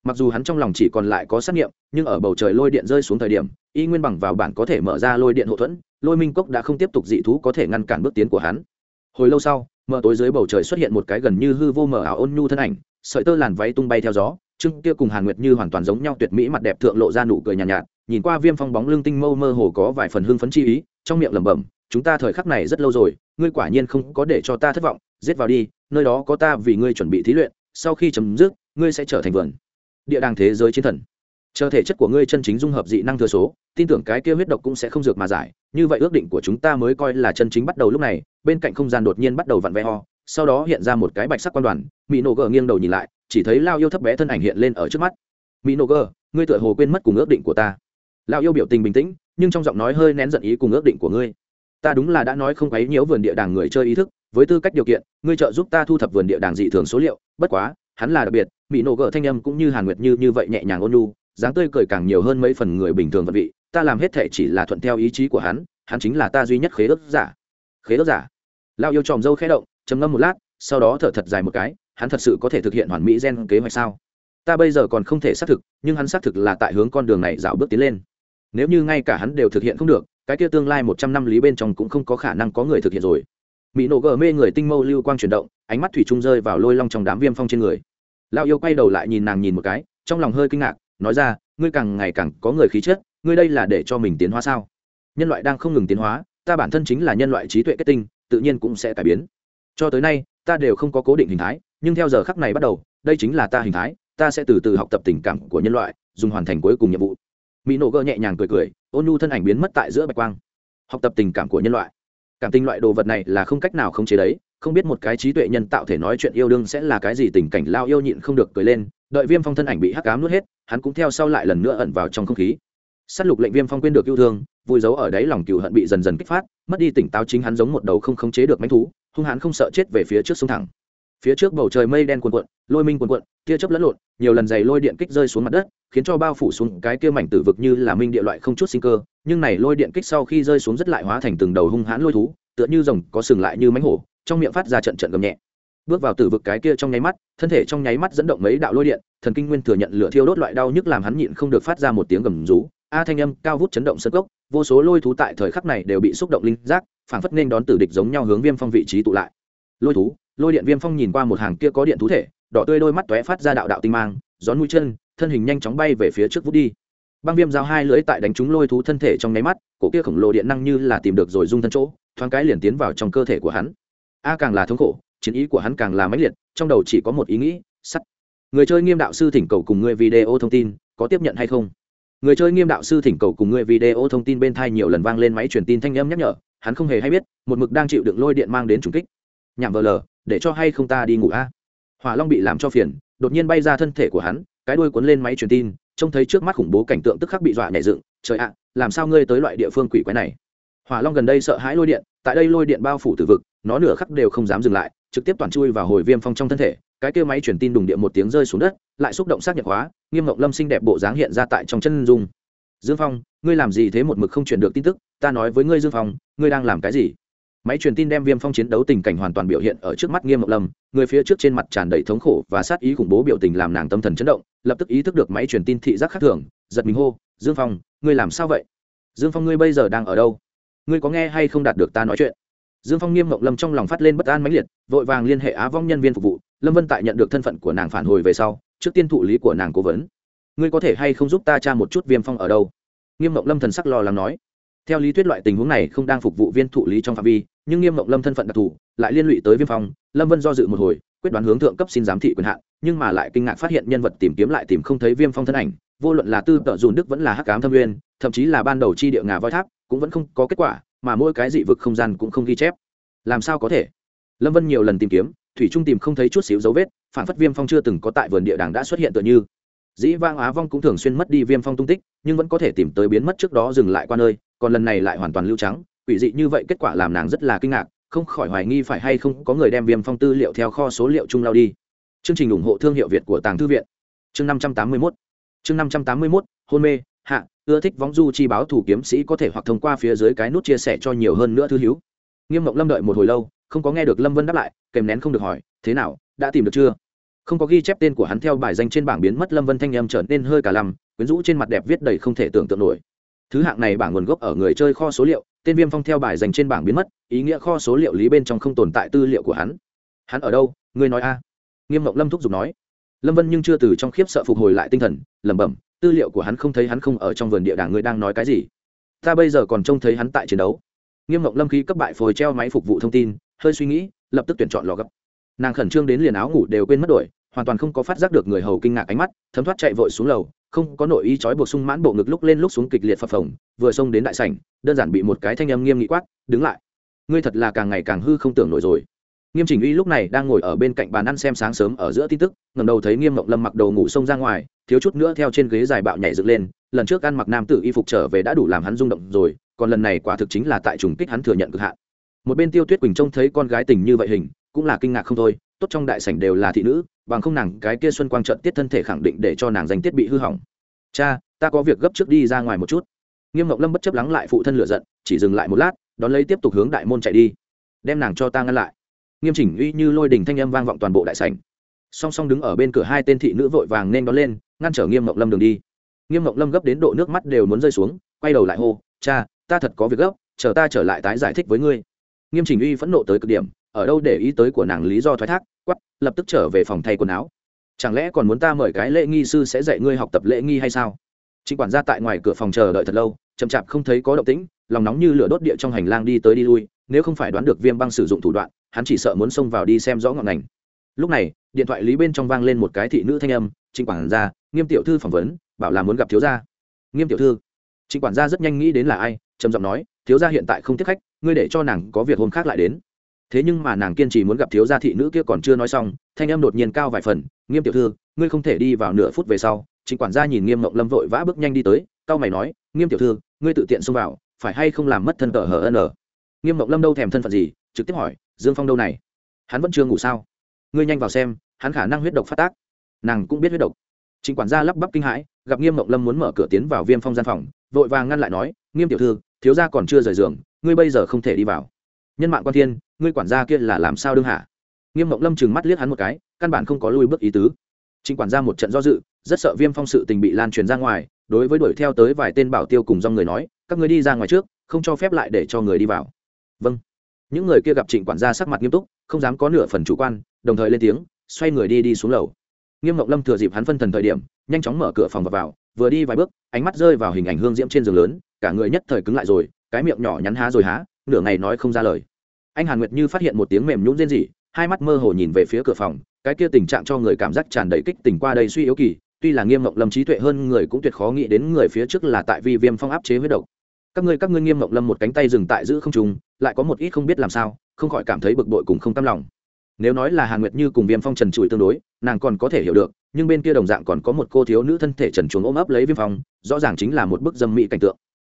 mặc dù hắn trong lòng chỉ còn lại có sát nghiệm nhưng ở bầu trời lôi điện rơi xuống thời điểm y nguyên bằng vào bản có thể mở ra lôi điện hậu thuẫn lôi minh cốc đã không tiếp tục dị thú có thể ngăn cản bước tiến của hắn. Hồi lâu sau mở tối dưới bầu trời xuất hiện một cái gần như hư vô mở ảo ôn nhu thân ảnh sợi tơ làn váy tung bay theo gió trưng kia cùng hàn nguyệt như hoàn toàn giống nhau tuyệt mỹ mặt đẹp thượng lộ ra nụ cười nhàn nhạt, nhạt nhìn qua viêm phong bóng lưng tinh mâu mơ hồ có vài phần hưng phấn chi ý trong miệng lẩm bẩm chúng ta thời khắc này rất lâu rồi ngươi quả nhiên không có để cho ta thất vọng giết vào đi nơi đó có ta vì ngươi chuẩn bị thí luyện sau khi chấm dứt ngươi sẽ trở thành vườn địa đàng thế giới chiến thần. Chờ thể chất của ngươi chân chính dung hợp dị năng thừa số, tin tưởng cái kia huyết độc cũng sẽ không dược mà giải. Như vậy ước định của chúng ta mới coi là chân chính bắt đầu lúc này, bên cạnh không gian đột nhiên bắt đầu vặn vẹ ho sau đó hiện ra một cái bạch sắc quan đoàn. Mỹ nổ gờ nghiêng đầu nhìn lại, chỉ thấy lao yêu thấp bé thân ảnh hiện lên ở trước mắt. Mỹ nổ gờ, ngươi tựa hồ quên mất cùng ước định của ta. Lao yêu biểu tình bình tĩnh, nhưng trong giọng nói hơi nén giận ý cùng ước định của ngươi. Ta đúng là đã nói không quấy nhiễu vườn địa đàng người chơi ý thức, với tư cách điều kiện, ngươi trợ giúp ta thu thập vườn địa đàng dị thường số liệu, bất quá hắn là đặc biệt mỹ nổ gỡ thanh âm cũng như hàn nguyệt như như vậy nhẹ nhàng ôn nhu, dáng tươi cười càng nhiều hơn mấy phần người bình thường vật vị, ta làm hết thể chỉ là thuận theo ý chí của hắn hắn chính là ta duy nhất khế ước giả. Khế ước giả? Lao yêu tròm dâu khẽ động, trầm ngâm một lát, sau đó thở thật dài một cái, hắn thật sự có thể thực hiện hoàn mỹ gen kế hoạch sao? Ta bây giờ còn không thể xác thực, nhưng hắn xác thực là tại hướng con đường này dạo bước tiến lên. Nếu như ngay cả hắn đều thực hiện không được, cái kia tương lai một trăm năm lý bên trong cũng không có khả năng có người thực hiện rồi mỹ nổ gờ mê người tinh mâu lưu quang chuyển động, ánh mắt thủy trung rơi vào lôi long trong đám viêm phong trên người. Lao yêu quay đầu lại nhìn nàng nhìn một cái, trong lòng hơi kinh ngạc, nói ra, ngươi càng ngày càng có người khí chất, ngươi đây là để cho mình tiến hóa sao? Nhân loại đang không ngừng tiến hóa, ta bản thân chính là nhân loại trí tuệ kết tinh, tự nhiên cũng sẽ cải biến. Cho tới nay, ta đều không có cố định hình thái, nhưng theo giờ khắc này bắt đầu, đây chính là ta hình thái, ta sẽ từ từ học tập tình cảm của nhân loại, dùng hoàn thành cuối cùng nhiệm vụ. Mỹ nổ gỡ nhẹ nhàng cười cười, ôn nhu thân ảnh biến mất tại giữa bạch quang. Học tập tình cảm của nhân loại cảm tình loại đồ vật này là không cách nào không chế đấy, không biết một cái trí tuệ nhân tạo thể nói chuyện yêu đương sẽ là cái gì, tình cảnh lao yêu nhịn không được cười lên, đợi viêm phong thân ảnh bị hắc cám nuốt hết, hắn cũng theo sau lại lần nữa ẩn vào trong không khí. S á t lục lệnh viêm phong quên được yêu thương, vui giấu ở đáy lòng cựu hận bị dần dần kích phát, mất đi tỉnh táo chính hắn giống một đầu không khống chế được manh thú, hung hắn không sợ chết về phía trước sông thẳng phía trước bầu trời mây đen cuồn cuộn, lôi minh cuồn cuộn, tia chớp lẫn lộn, nhiều lần dày lôi điện kích rơi xuống mặt đất, khiến cho bao phủ xuống cái kia mảnh tử vực như là minh địa loại không chút sinh cơ, nhưng này lôi điện kích sau khi rơi xuống rất lại hóa thành từng đầu hung hãn lôi thú, tựa như rồng có sừng lại như mánh hổ, trong miệng phát ra trận trận gầm nhẹ. Bước vào tử vực cái kia trong nháy mắt, thân thể trong nháy mắt dẫn động mấy đạo lôi điện, thần kinh nguyên thừa nhận lửa thiêu đốt loại đau nhức làm hắn nhịn không được phát ra một tiếng gầm rú. A thanh âm cao vút chấn động sân gốc vô số lôi thú tại thời khắc này đều bị xúc động linh giác, phảng phất nên đón tử địch giống nhau hướng viêm phong vị trí tụ lại. Lôi thú lôi điện viêm phong nhìn qua một hàng kia có điện thú thể, đỏ tươi đôi mắt tóe phát ra đạo đạo tinh mang gión mũi chân, thân hình nhanh chóng bay về phía trước vút đi. Băng viêm giao hai lưỡi tại đánh trúng lôi thú thân thể trong nháy mắt, cổ kia khổng lồ điện năng như là tìm được rồi dung thân chỗ, thoáng cái liền tiến vào trong cơ thể của hắn. A càng là thống khổ, chiến ý của hắn càng là mãnh liệt, trong đầu chỉ có một ý nghĩ, sắt. Người chơi nghiêm đạo sư thỉnh cầu cùng người video thông tin, có tiếp nhận hay không? Người chơi nghiêm đạo sư thỉnh cầu cùng người video thông tin bên thai nhiều lần vang lên máy truyền tin thanh âm nhắc nhở, hắn không hề hay biết, một mực đang chịu đựng lôi điện mang đến trùng kích. Nhảm vờ lờ để cho hay không ta đi ngủ a? Hỏa long bị làm cho phiền, đột nhiên bay ra thân thể của hắn, cái đuôi cuốn lên máy truyền tin, trông thấy trước mắt khủng bố cảnh tượng tức khắc bị dọa nhảy dựng, trời ạ, làm sao ngươi tới loại địa phương quỷ quái này? Hỏa long gần đây sợ hãi lôi điện, tại đây lôi điện bao phủ từ vực, nó nửa khắc đều không dám dừng lại, trực tiếp toàn chui vào hồi viêm phong trong thân thể, cái kia máy truyền tin đùng điện một tiếng rơi xuống đất, lại xúc động xác nhận hóa, nghiêm ngọc lâm xinh đẹp bộ dáng hiện ra tại trong chân dung. Dương phong, ngươi làm gì thế một mực không truyền được tin tức, ta nói với ngươi dương phong, ngươi đang làm cái gì? Máy truyền tin đem viêm phong chiến đấu tình cảnh hoàn toàn biểu hiện ở trước mắt nghiêm ngọc lâm, người phía trước trên mặt tràn đầy thống khổ và sát ý khủng bố biểu tình làm nàng tâm thần chấn động, lập tức ý thức được máy truyền tin thị giác khác thường, giật mình hô, dương phong, ngươi làm sao vậy? Dương phong ngươi bây giờ đang ở đâu? Ngươi có nghe hay không đạt được ta nói chuyện? Dương phong nghiêm ngọc lâm trong lòng phát lên bất an mãnh liệt, vội vàng liên hệ á vong nhân viên phục vụ. Lâm vân tại nhận được thân phận của nàng phản hồi về sau, trước tiên thụ lý của nàng cố vấn. Ngươi có thể hay không giúp ta tra một chút viêm phong ở đâu? Nghiêm ngọc lâm thần sắc lo lắng nói theo lý thuyết loại tình huống này không đang phục vụ viên thụ lý trong phạm vi, nhưng nghiêm mộng lâm thân phận đặc thù, lại liên lụy tới viêm phong, lâm vân do dự một hồi, quyết đoán hướng thượng cấp xin giám thị quyền hạn, nhưng mà lại kinh ngạc phát hiện nhân vật tìm kiếm lại tìm không thấy viêm phong thân ảnh, vô luận là tư tợ dùn đức vẫn là hắc cám thâm nguyên, thậm chí là ban đầu chi địa ngà voi tháp, cũng vẫn không có kết quả, mà mỗi cái dị vực không gian cũng không ghi chép. Làm sao có thể? Lâm vân nhiều lần tìm kiếm, thủy trung tìm không thấy chút xíu dấu vết, phản phất viêm phong chưa từng có tại vườn địa đàng đã xuất hiện tựa như dĩ vang á vong cũng thường xuyên mất đi viêm phong tung tích, nhưng vẫn có thể tìm tới biến mất trước đó dừng lại qua nơi, còn lần này lại hoàn toàn lưu trắng. Quỷ dị như vậy kết quả làm nàng rất là kinh ngạc, không khỏi hoài nghi phải hay không có người đem viêm phong tư liệu theo kho số liệu chung lao đi. Chương trình ủng hộ thương hiệu việt của tàng thư viện. Chương năm trăm tám mươi mốt. Chương năm trăm tám mươi mốt, hôn mê, hạ, ưa thích võng du chi báo thủ kiếm sĩ có thể hoặc thông qua phía dưới cái nút chia sẻ cho nhiều hơn nữa thư hữu. Nghiêm mộng lâm đợi một hồi lâu, không có nghe được lâm vân đáp lại, kèm nén không được hỏi, thế nào, đã tìm được chưa? Không có ghi chép tên của hắn theo bài danh trên bảng biến mất lâm vân thanh em trở nên hơi cả lầm quyến rũ trên mặt đẹp viết đầy không thể tưởng tượng nổi. Thứ hạng này bảng nguồn gốc ở người chơi kho số liệu, tên viêm phong theo bài dành trên bảng biến mất, ý nghĩa kho số liệu lý bên trong không tồn tại tư liệu của hắn. Hắn ở đâu? Ngươi nói a. Nghiêm mộng lâm thúc giục nói. Lâm vân nhưng chưa từ trong khiếp sợ phục hồi lại tinh thần, lẩm bẩm, tư liệu của hắn không thấy hắn không ở trong vườn địa đảng ngươi đang nói cái gì? Ta bây giờ còn trông thấy hắn tại chiến đấu. Nghiêm mộng lâm khí cấp bại phồi treo máy phục vụ thông tin, hơi suy nghĩ, lập tức tuyển chọn lò gấp nàng khẩn trương đến liền áo ngủ đều quên mất đổi, hoàn toàn không có phát giác được người hầu kinh ngạc ánh mắt, thấm thoát chạy vội xuống lầu, không có nội ý trói buộc sung mãn bộ ngực lúc lên lúc xuống kịch liệt phập phồng, vừa xông đến đại sảnh, đơn giản bị một cái thanh âm nghiêm nghị quát, đứng lại. Ngươi thật là càng ngày càng hư không tưởng nổi rồi. Nghiêm chỉnh uy lúc này đang ngồi ở bên cạnh bàn ăn xem sáng sớm ở giữa tin tức ngầm đầu thấy nghiêm mộng lâm mặc đồ ngủ xông ra ngoài, thiếu chút nữa theo trên ghế dài bạo nhảy dựng lên, lần trước ăn mặc nam tử y phục trở về đã đủ làm hắn rung động rồi, còn lần này quả thực chính là tại trùng kích hắn thừa nhận cực hạn. Một bên tiêu tuyết quỳnh trông thấy con gái tình như vậy hình cũng là kinh ngạc không thôi, tốt trong đại sảnh đều là thị nữ, bằng không nàng cái kia xuân quang trận tiết thân thể khẳng định để cho nàng danh tiết bị hư hỏng. Cha, ta có việc gấp trước đi ra ngoài một chút. Nghiêm ngọc lâm bất chấp lắng lại phụ thân lựa giận, chỉ dừng lại một lát, đón lấy tiếp tục hướng đại môn chạy đi. Đem nàng cho ta ngăn lại. Nghiêm chỉnh uy như lôi đình thanh âm vang vọng toàn bộ đại sảnh. Song song đứng ở bên cửa hai tên thị nữ vội vàng nên đón lên, ngăn trở nghiêm ngọc lâm đường đi. Nghiêm ngọc lâm gấp đến độ nước mắt đều muốn rơi xuống, quay đầu lại hô, cha, ta thật có việc gấp, chờ ta trở lại tái giải thích với ngươi. Nghiêm chỉnh uy phẫn nộ tới cực điểm ở đâu để ý tới của nàng lý do thoái thác quắp lập tức trở về phòng thay quần áo. Chẳng lẽ còn muốn ta mời cái lễ nghi sư sẽ dạy ngươi học tập lễ nghi hay sao? Chính quản gia tại ngoài cửa phòng chờ đợi thật lâu, chậm chạp không thấy có động tĩnh, lòng nóng như lửa đốt địa trong hành lang đi tới đi lui, nếu không phải đoán được viêm băng sử dụng thủ đoạn, hắn chỉ sợ muốn xông vào đi xem rõ ngọn ngành. Lúc này, điện thoại lý bên trong vang lên một cái thị nữ thanh âm, trịnh quản gia, nghiêm tiểu thư phỏng vấn, bảo là muốn gặp thiếu gia. Nghiêm tiểu thư? Trịnh quản gia rất nhanh nghĩ đến là ai, trầm giọng nói, thiếu gia hiện tại không tiếp khách, ngươi để cho nàng có việc hôm khác lại đến thế nhưng mà nàng kiên trì muốn gặp thiếu gia thị nữ kia còn chưa nói xong, thanh em đột nhiên cao vài phần, nghiêm tiểu thư, ngươi không thể đi vào nửa phút về sau. Chính quản gia nhìn nghiêm mộng lâm vội vã bước nhanh đi tới, cao mày nói, nghiêm tiểu thư, ngươi tự tiện xông vào, phải hay không làm mất thân cờ hờ ở nghiêm mộng lâm đâu thèm thân phận gì, trực tiếp hỏi, dương phong đâu này? Hắn vẫn chưa ngủ sao? Ngươi nhanh vào xem, hắn khả năng huyết độc phát tác. Nàng cũng biết huyết độc. Chính quản gia lắp bắp kinh hãi, gặp nghiêm mộng lâm muốn mở cửa tiến vào viêm phong gian phòng, vội vàng ngăn lại nói, nghiêm tiểu thư, thiếu gia còn chưa rời giường, ngươi bây giờ không thể đi vào. Nhân mạng quan thiên ngươi quản gia kia là làm sao đương hạ? Nghiêm mộng lâm chừng mắt liếc hắn một cái, căn bản không có lui bước ý tứ. Chính quản gia một trận do dự, rất sợ viêm phong sự tình bị lan truyền ra ngoài, đối với đuổi theo tới vài tên bảo tiêu cùng do người nói, các người đi ra ngoài trước, không cho phép lại để cho người đi vào. Vâng. Những người kia gặp trịnh quản gia sắc mặt nghiêm túc, không dám có nửa phần chủ quan, đồng thời lên tiếng, xoay người đi đi xuống lầu. Nghiêm ngọc lâm thừa dịp hắn phân thần thời điểm, nhanh chóng mở cửa phòng và vào, vừa đi vài bước, ánh mắt rơi vào hình ảnh hương diễm trên giường lớn, cả người nhất thời cứng lại rồi, cái miệng nhỏ nhắn há rồi há, nửa ngày nói không ra lời anh hàn nguyệt như phát hiện một tiếng mềm nhũng rên rỉ, hai mắt mơ hồ nhìn về phía cửa phòng, cái kia tình trạng cho người cảm giác tràn đầy kích tình qua đây suy yếu kỳ, tuy là nghiêm mộng lâm trí tuệ hơn người cũng tuyệt khó nghĩ đến người phía trước là tại vì viêm phong áp chế huyết độc. Các ngươi các ngươi nghiêm mộng lâm một cánh tay dừng tại giữ không trùng lại có một ít không biết làm sao, không khỏi cảm thấy bực bội cùng không tâm lòng. Nếu nói là hàn nguyệt như cùng viêm phong trần trụi tương đối, nàng còn có thể hiểu được, nhưng bên kia đồng dạng còn có một cô thiếu nữ thân thể trần chuồng ôm ấp lấy viêm phong, rõ ràng chính là một bức dâm mỹ cảnh tượng.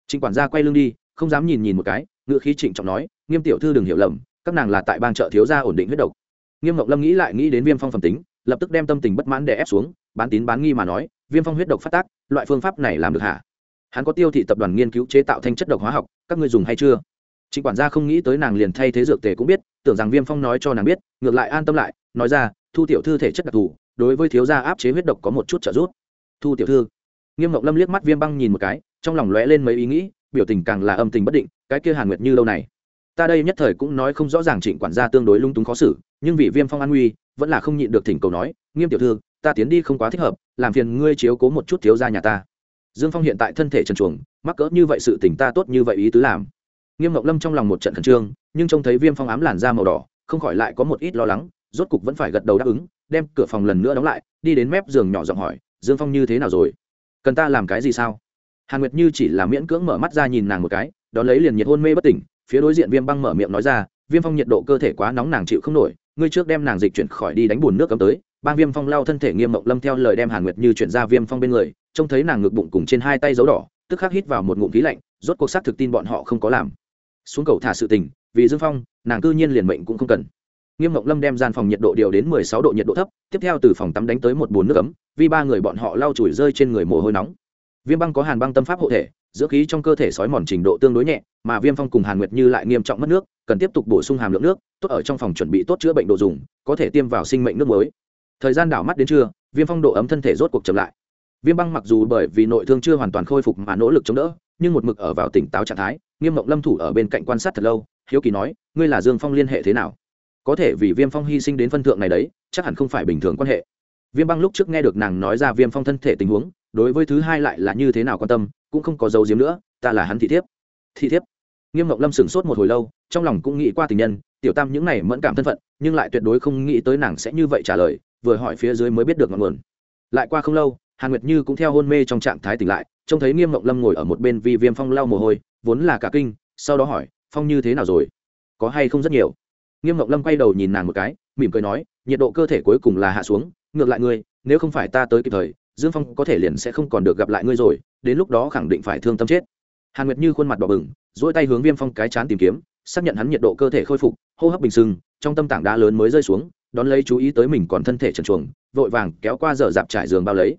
Trịnh quản gia quay lưng đi, không dám nhìn nhìn một cái ngựa khí trịnh trọng nói, nghiêm tiểu thư đừng hiểu lầm, các nàng là tại bang chợ thiếu gia ổn định huyết độc. Nghiêm ngọc lâm nghĩ lại nghĩ đến viêm phong phẩm tính, lập tức đem tâm tình bất mãn để ép xuống, bán tín bán nghi mà nói, viêm phong huyết độc phát tác, loại phương pháp này làm được hả? Hắn có tiêu thị tập đoàn nghiên cứu chế tạo thanh chất độc hóa học, các ngươi dùng hay chưa? Chính quản gia không nghĩ tới nàng liền thay thế dược tề cũng biết, tưởng rằng viêm phong nói cho nàng biết, ngược lại an tâm lại, nói ra, thu tiểu thư thể chất đặc thù, đối với thiếu gia áp chế huyết độc có một chút trợ giúp. Thu tiểu thư? Nghiêm ngọc lâm liếc mắt viêm băng nhìn một cái, trong lòng lóe lên mấy ý nghĩ biểu tình càng là âm tình bất định, cái kia hàn nguyệt như lâu này. Ta đây nhất thời cũng nói không rõ ràng trịnh quản gia tương đối lung túng khó xử, nhưng vì viêm phong an nguy vẫn là không nhịn được thỉnh cầu nói, nghiêm tiểu thư, ta tiến đi không quá thích hợp, làm phiền ngươi chiếu cố một chút thiếu gia nhà ta. Dương phong hiện tại thân thể trần chuồng mắc cỡ như vậy sự tình ta tốt như vậy ý tứ làm. Nghiêm ngọc lâm trong lòng một trận khẩn trương, nhưng trông thấy viêm phong ám làn da màu đỏ, không khỏi lại có một ít lo lắng, rốt cục vẫn phải gật đầu đáp ứng, đem cửa phòng lần nữa đóng lại, đi đến mép giường nhỏ giọng hỏi, dương phong như thế nào rồi? Cần ta làm cái gì sao? Hàn nguyệt như chỉ là miễn cưỡng mở mắt ra nhìn nàng một cái, đón lấy liền nhiệt hôn mê bất tỉnh, phía đối diện viêm băng mở miệng nói ra, viêm phong nhiệt độ cơ thể quá nóng nàng chịu không nổi, ngươi trước đem nàng dịch chuyển khỏi đi đánh bùn nước cấm tới. Bang viêm phong lao thân thể nghiêm mộng lâm theo lời đem hàn nguyệt như chuyển ra viêm phong bên người, trông thấy nàng ngực bụng cùng trên hai tay dấu đỏ, tức khắc hít vào một ngụm khí lạnh, rốt cuộc xác thực tin bọn họ không có làm. Xuống cầu thả sự tình, vì dương phong, nàng cư nhiên liền mệnh cũng không cần. Nghiêm mộng lâm đem gian phòng nhiệt độ điều đến mười sáu độ nhiệt độ thấp, tiếp theo từ phòng tắm đánh tới một bồn nước ấm, vì ba người bọn họ lau chùi rơi trên người mồ hôi nóng viêm băng có hàn băng tâm pháp hộ thể, giữa khí trong cơ thể sói mòn trình độ tương đối nhẹ, mà viêm phong cùng hàn nguyệt như lại nghiêm trọng mất nước, cần tiếp tục bổ sung hàm lượng nước, tốt ở trong phòng chuẩn bị tốt chữa bệnh đồ dùng, có thể tiêm vào sinh mệnh nước mới thời gian đảo mắt đến trưa, viêm phong độ ấm thân thể rốt cuộc chậm lại. Viêm băng mặc dù bởi vì nội thương chưa hoàn toàn khôi phục mà nỗ lực chống đỡ, nhưng một mực ở vào tỉnh táo trạng thái, nghiêm mộng lâm thủ ở bên cạnh quan sát thật lâu, hiếu kỳ nói, ngươi là dương phong liên hệ thế nào? Có thể vì viêm phong hy sinh đến phân thượng này đấy, chắc hẳn không phải bình thường quan hệ. Viêm băng lúc trước nghe được nàng nói ra viêm phong thân thể tình huống đối với thứ hai lại là như thế nào quan tâm, cũng không có dấu diếm nữa, ta là hắn thị thiếp. Thị thiếp? Nghiêm ngọc lâm sửng sốt một hồi lâu, trong lòng cũng nghĩ qua tình nhân, tiểu tam những này mẫn cảm thân phận, nhưng lại tuyệt đối không nghĩ tới nàng sẽ như vậy trả lời, vừa hỏi phía dưới mới biết được ngọn nguồn. Lại qua không lâu, hàn nguyệt như cũng theo hôn mê trong trạng thái tỉnh lại, trông thấy nghiêm ngọc lâm ngồi ở một bên vì viêm phong lau mồ hôi, vốn là cả kinh, sau đó hỏi, phong như thế nào rồi? Có hay không rất nhiều? Nghiêm ngọc lâm quay đầu nhìn nàng một cái, mỉm cười nói, nhiệt độ cơ thể cuối cùng là hạ xuống, ngược lại ngươi, nếu không phải ta tới kịp thời dương phong có thể liền sẽ không còn được gặp lại ngươi rồi, đến lúc đó khẳng định phải thương tâm chết. Hàn nguyệt như khuôn mặt đỏ bừng dỗi tay hướng viêm phong cái chán tìm kiếm, xác nhận hắn nhiệt độ cơ thể khôi phục, hô hấp bình sưng, trong tâm tảng đá lớn mới rơi xuống, đón lấy chú ý tới mình còn thân thể trần chuồng vội vàng kéo qua dở dạp trải giường bao lấy.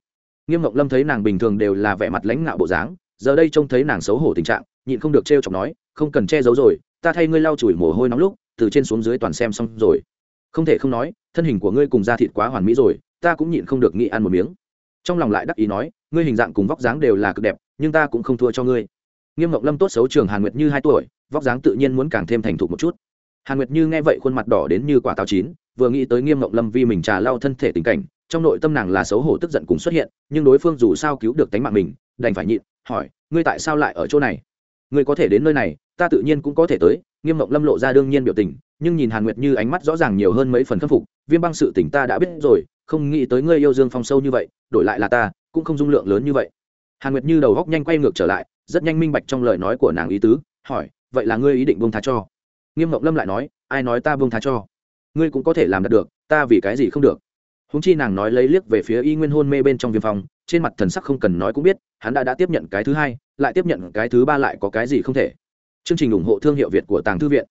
Nghiêm Ngọc lâm thấy nàng bình thường đều là vẻ mặt lãnh ngạo bộ dáng, giờ đây trông thấy nàng xấu hổ tình trạng, nhịn không được t chọc nói, không cần che giấu rồi, ta thay ngươi lau chùi mồ hôi nóng lúc, từ trên xuống dưới toàn xem xong rồi. Không thể không nói, thân hình của ngươi cùng da thịt quá hoàn mỹ rồi, ta cũng nhịn không được nghĩ ăn một miếng trong lòng lại đắc ý nói, ngươi hình dạng cùng vóc dáng đều là cực đẹp, nhưng ta cũng không thua cho ngươi. Nghiêm ngọc lâm tốt xấu trường hàn nguyệt như hai tuổi, vóc dáng tự nhiên muốn càng thêm thành thục một chút. Hàn nguyệt như nghe vậy khuôn mặt đỏ đến như quả táo chín, vừa nghĩ tới nghiêm ngọc lâm vì mình trà lau thân thể tình cảnh, trong nội tâm nàng là xấu hổ tức giận cùng xuất hiện, nhưng đối phương dù sao cứu được tánh mạng mình, đành phải nhịn, hỏi, ngươi tại sao lại ở chỗ này? Ngươi có thể đến nơi này, ta tự nhiên cũng có thể tới. Nghiêm ngọc lâm lộ ra đương nhiên biểu tình, nhưng nhìn hàn nguyệt như ánh mắt rõ ràng nhiều hơn mấy phần khâm phục, viêm băng sự tỉnh ta đã biết rồi không nghĩ tới ngươi yêu dương phong sâu như vậy, đổi lại là ta, cũng không dung lượng lớn như vậy. Hàn nguyệt như đầu góc nhanh quay ngược trở lại, rất nhanh minh bạch trong lời nói của nàng ý tứ, hỏi, vậy là ngươi ý định bông tha cho? Nghiêm mộng lâm lại nói, ai nói ta bông tha cho? Ngươi cũng có thể làm được, ta vì cái gì không được? Húng chi nàng nói lấy liếc về phía y nguyên hôn mê bên trong viêm phòng trên mặt thần sắc không cần nói cũng biết, hắn đã đã tiếp nhận cái thứ hai, lại tiếp nhận cái thứ ba lại có cái gì không thể. Chương trình ủng hộ thương hiệu việt của tàng thư viện.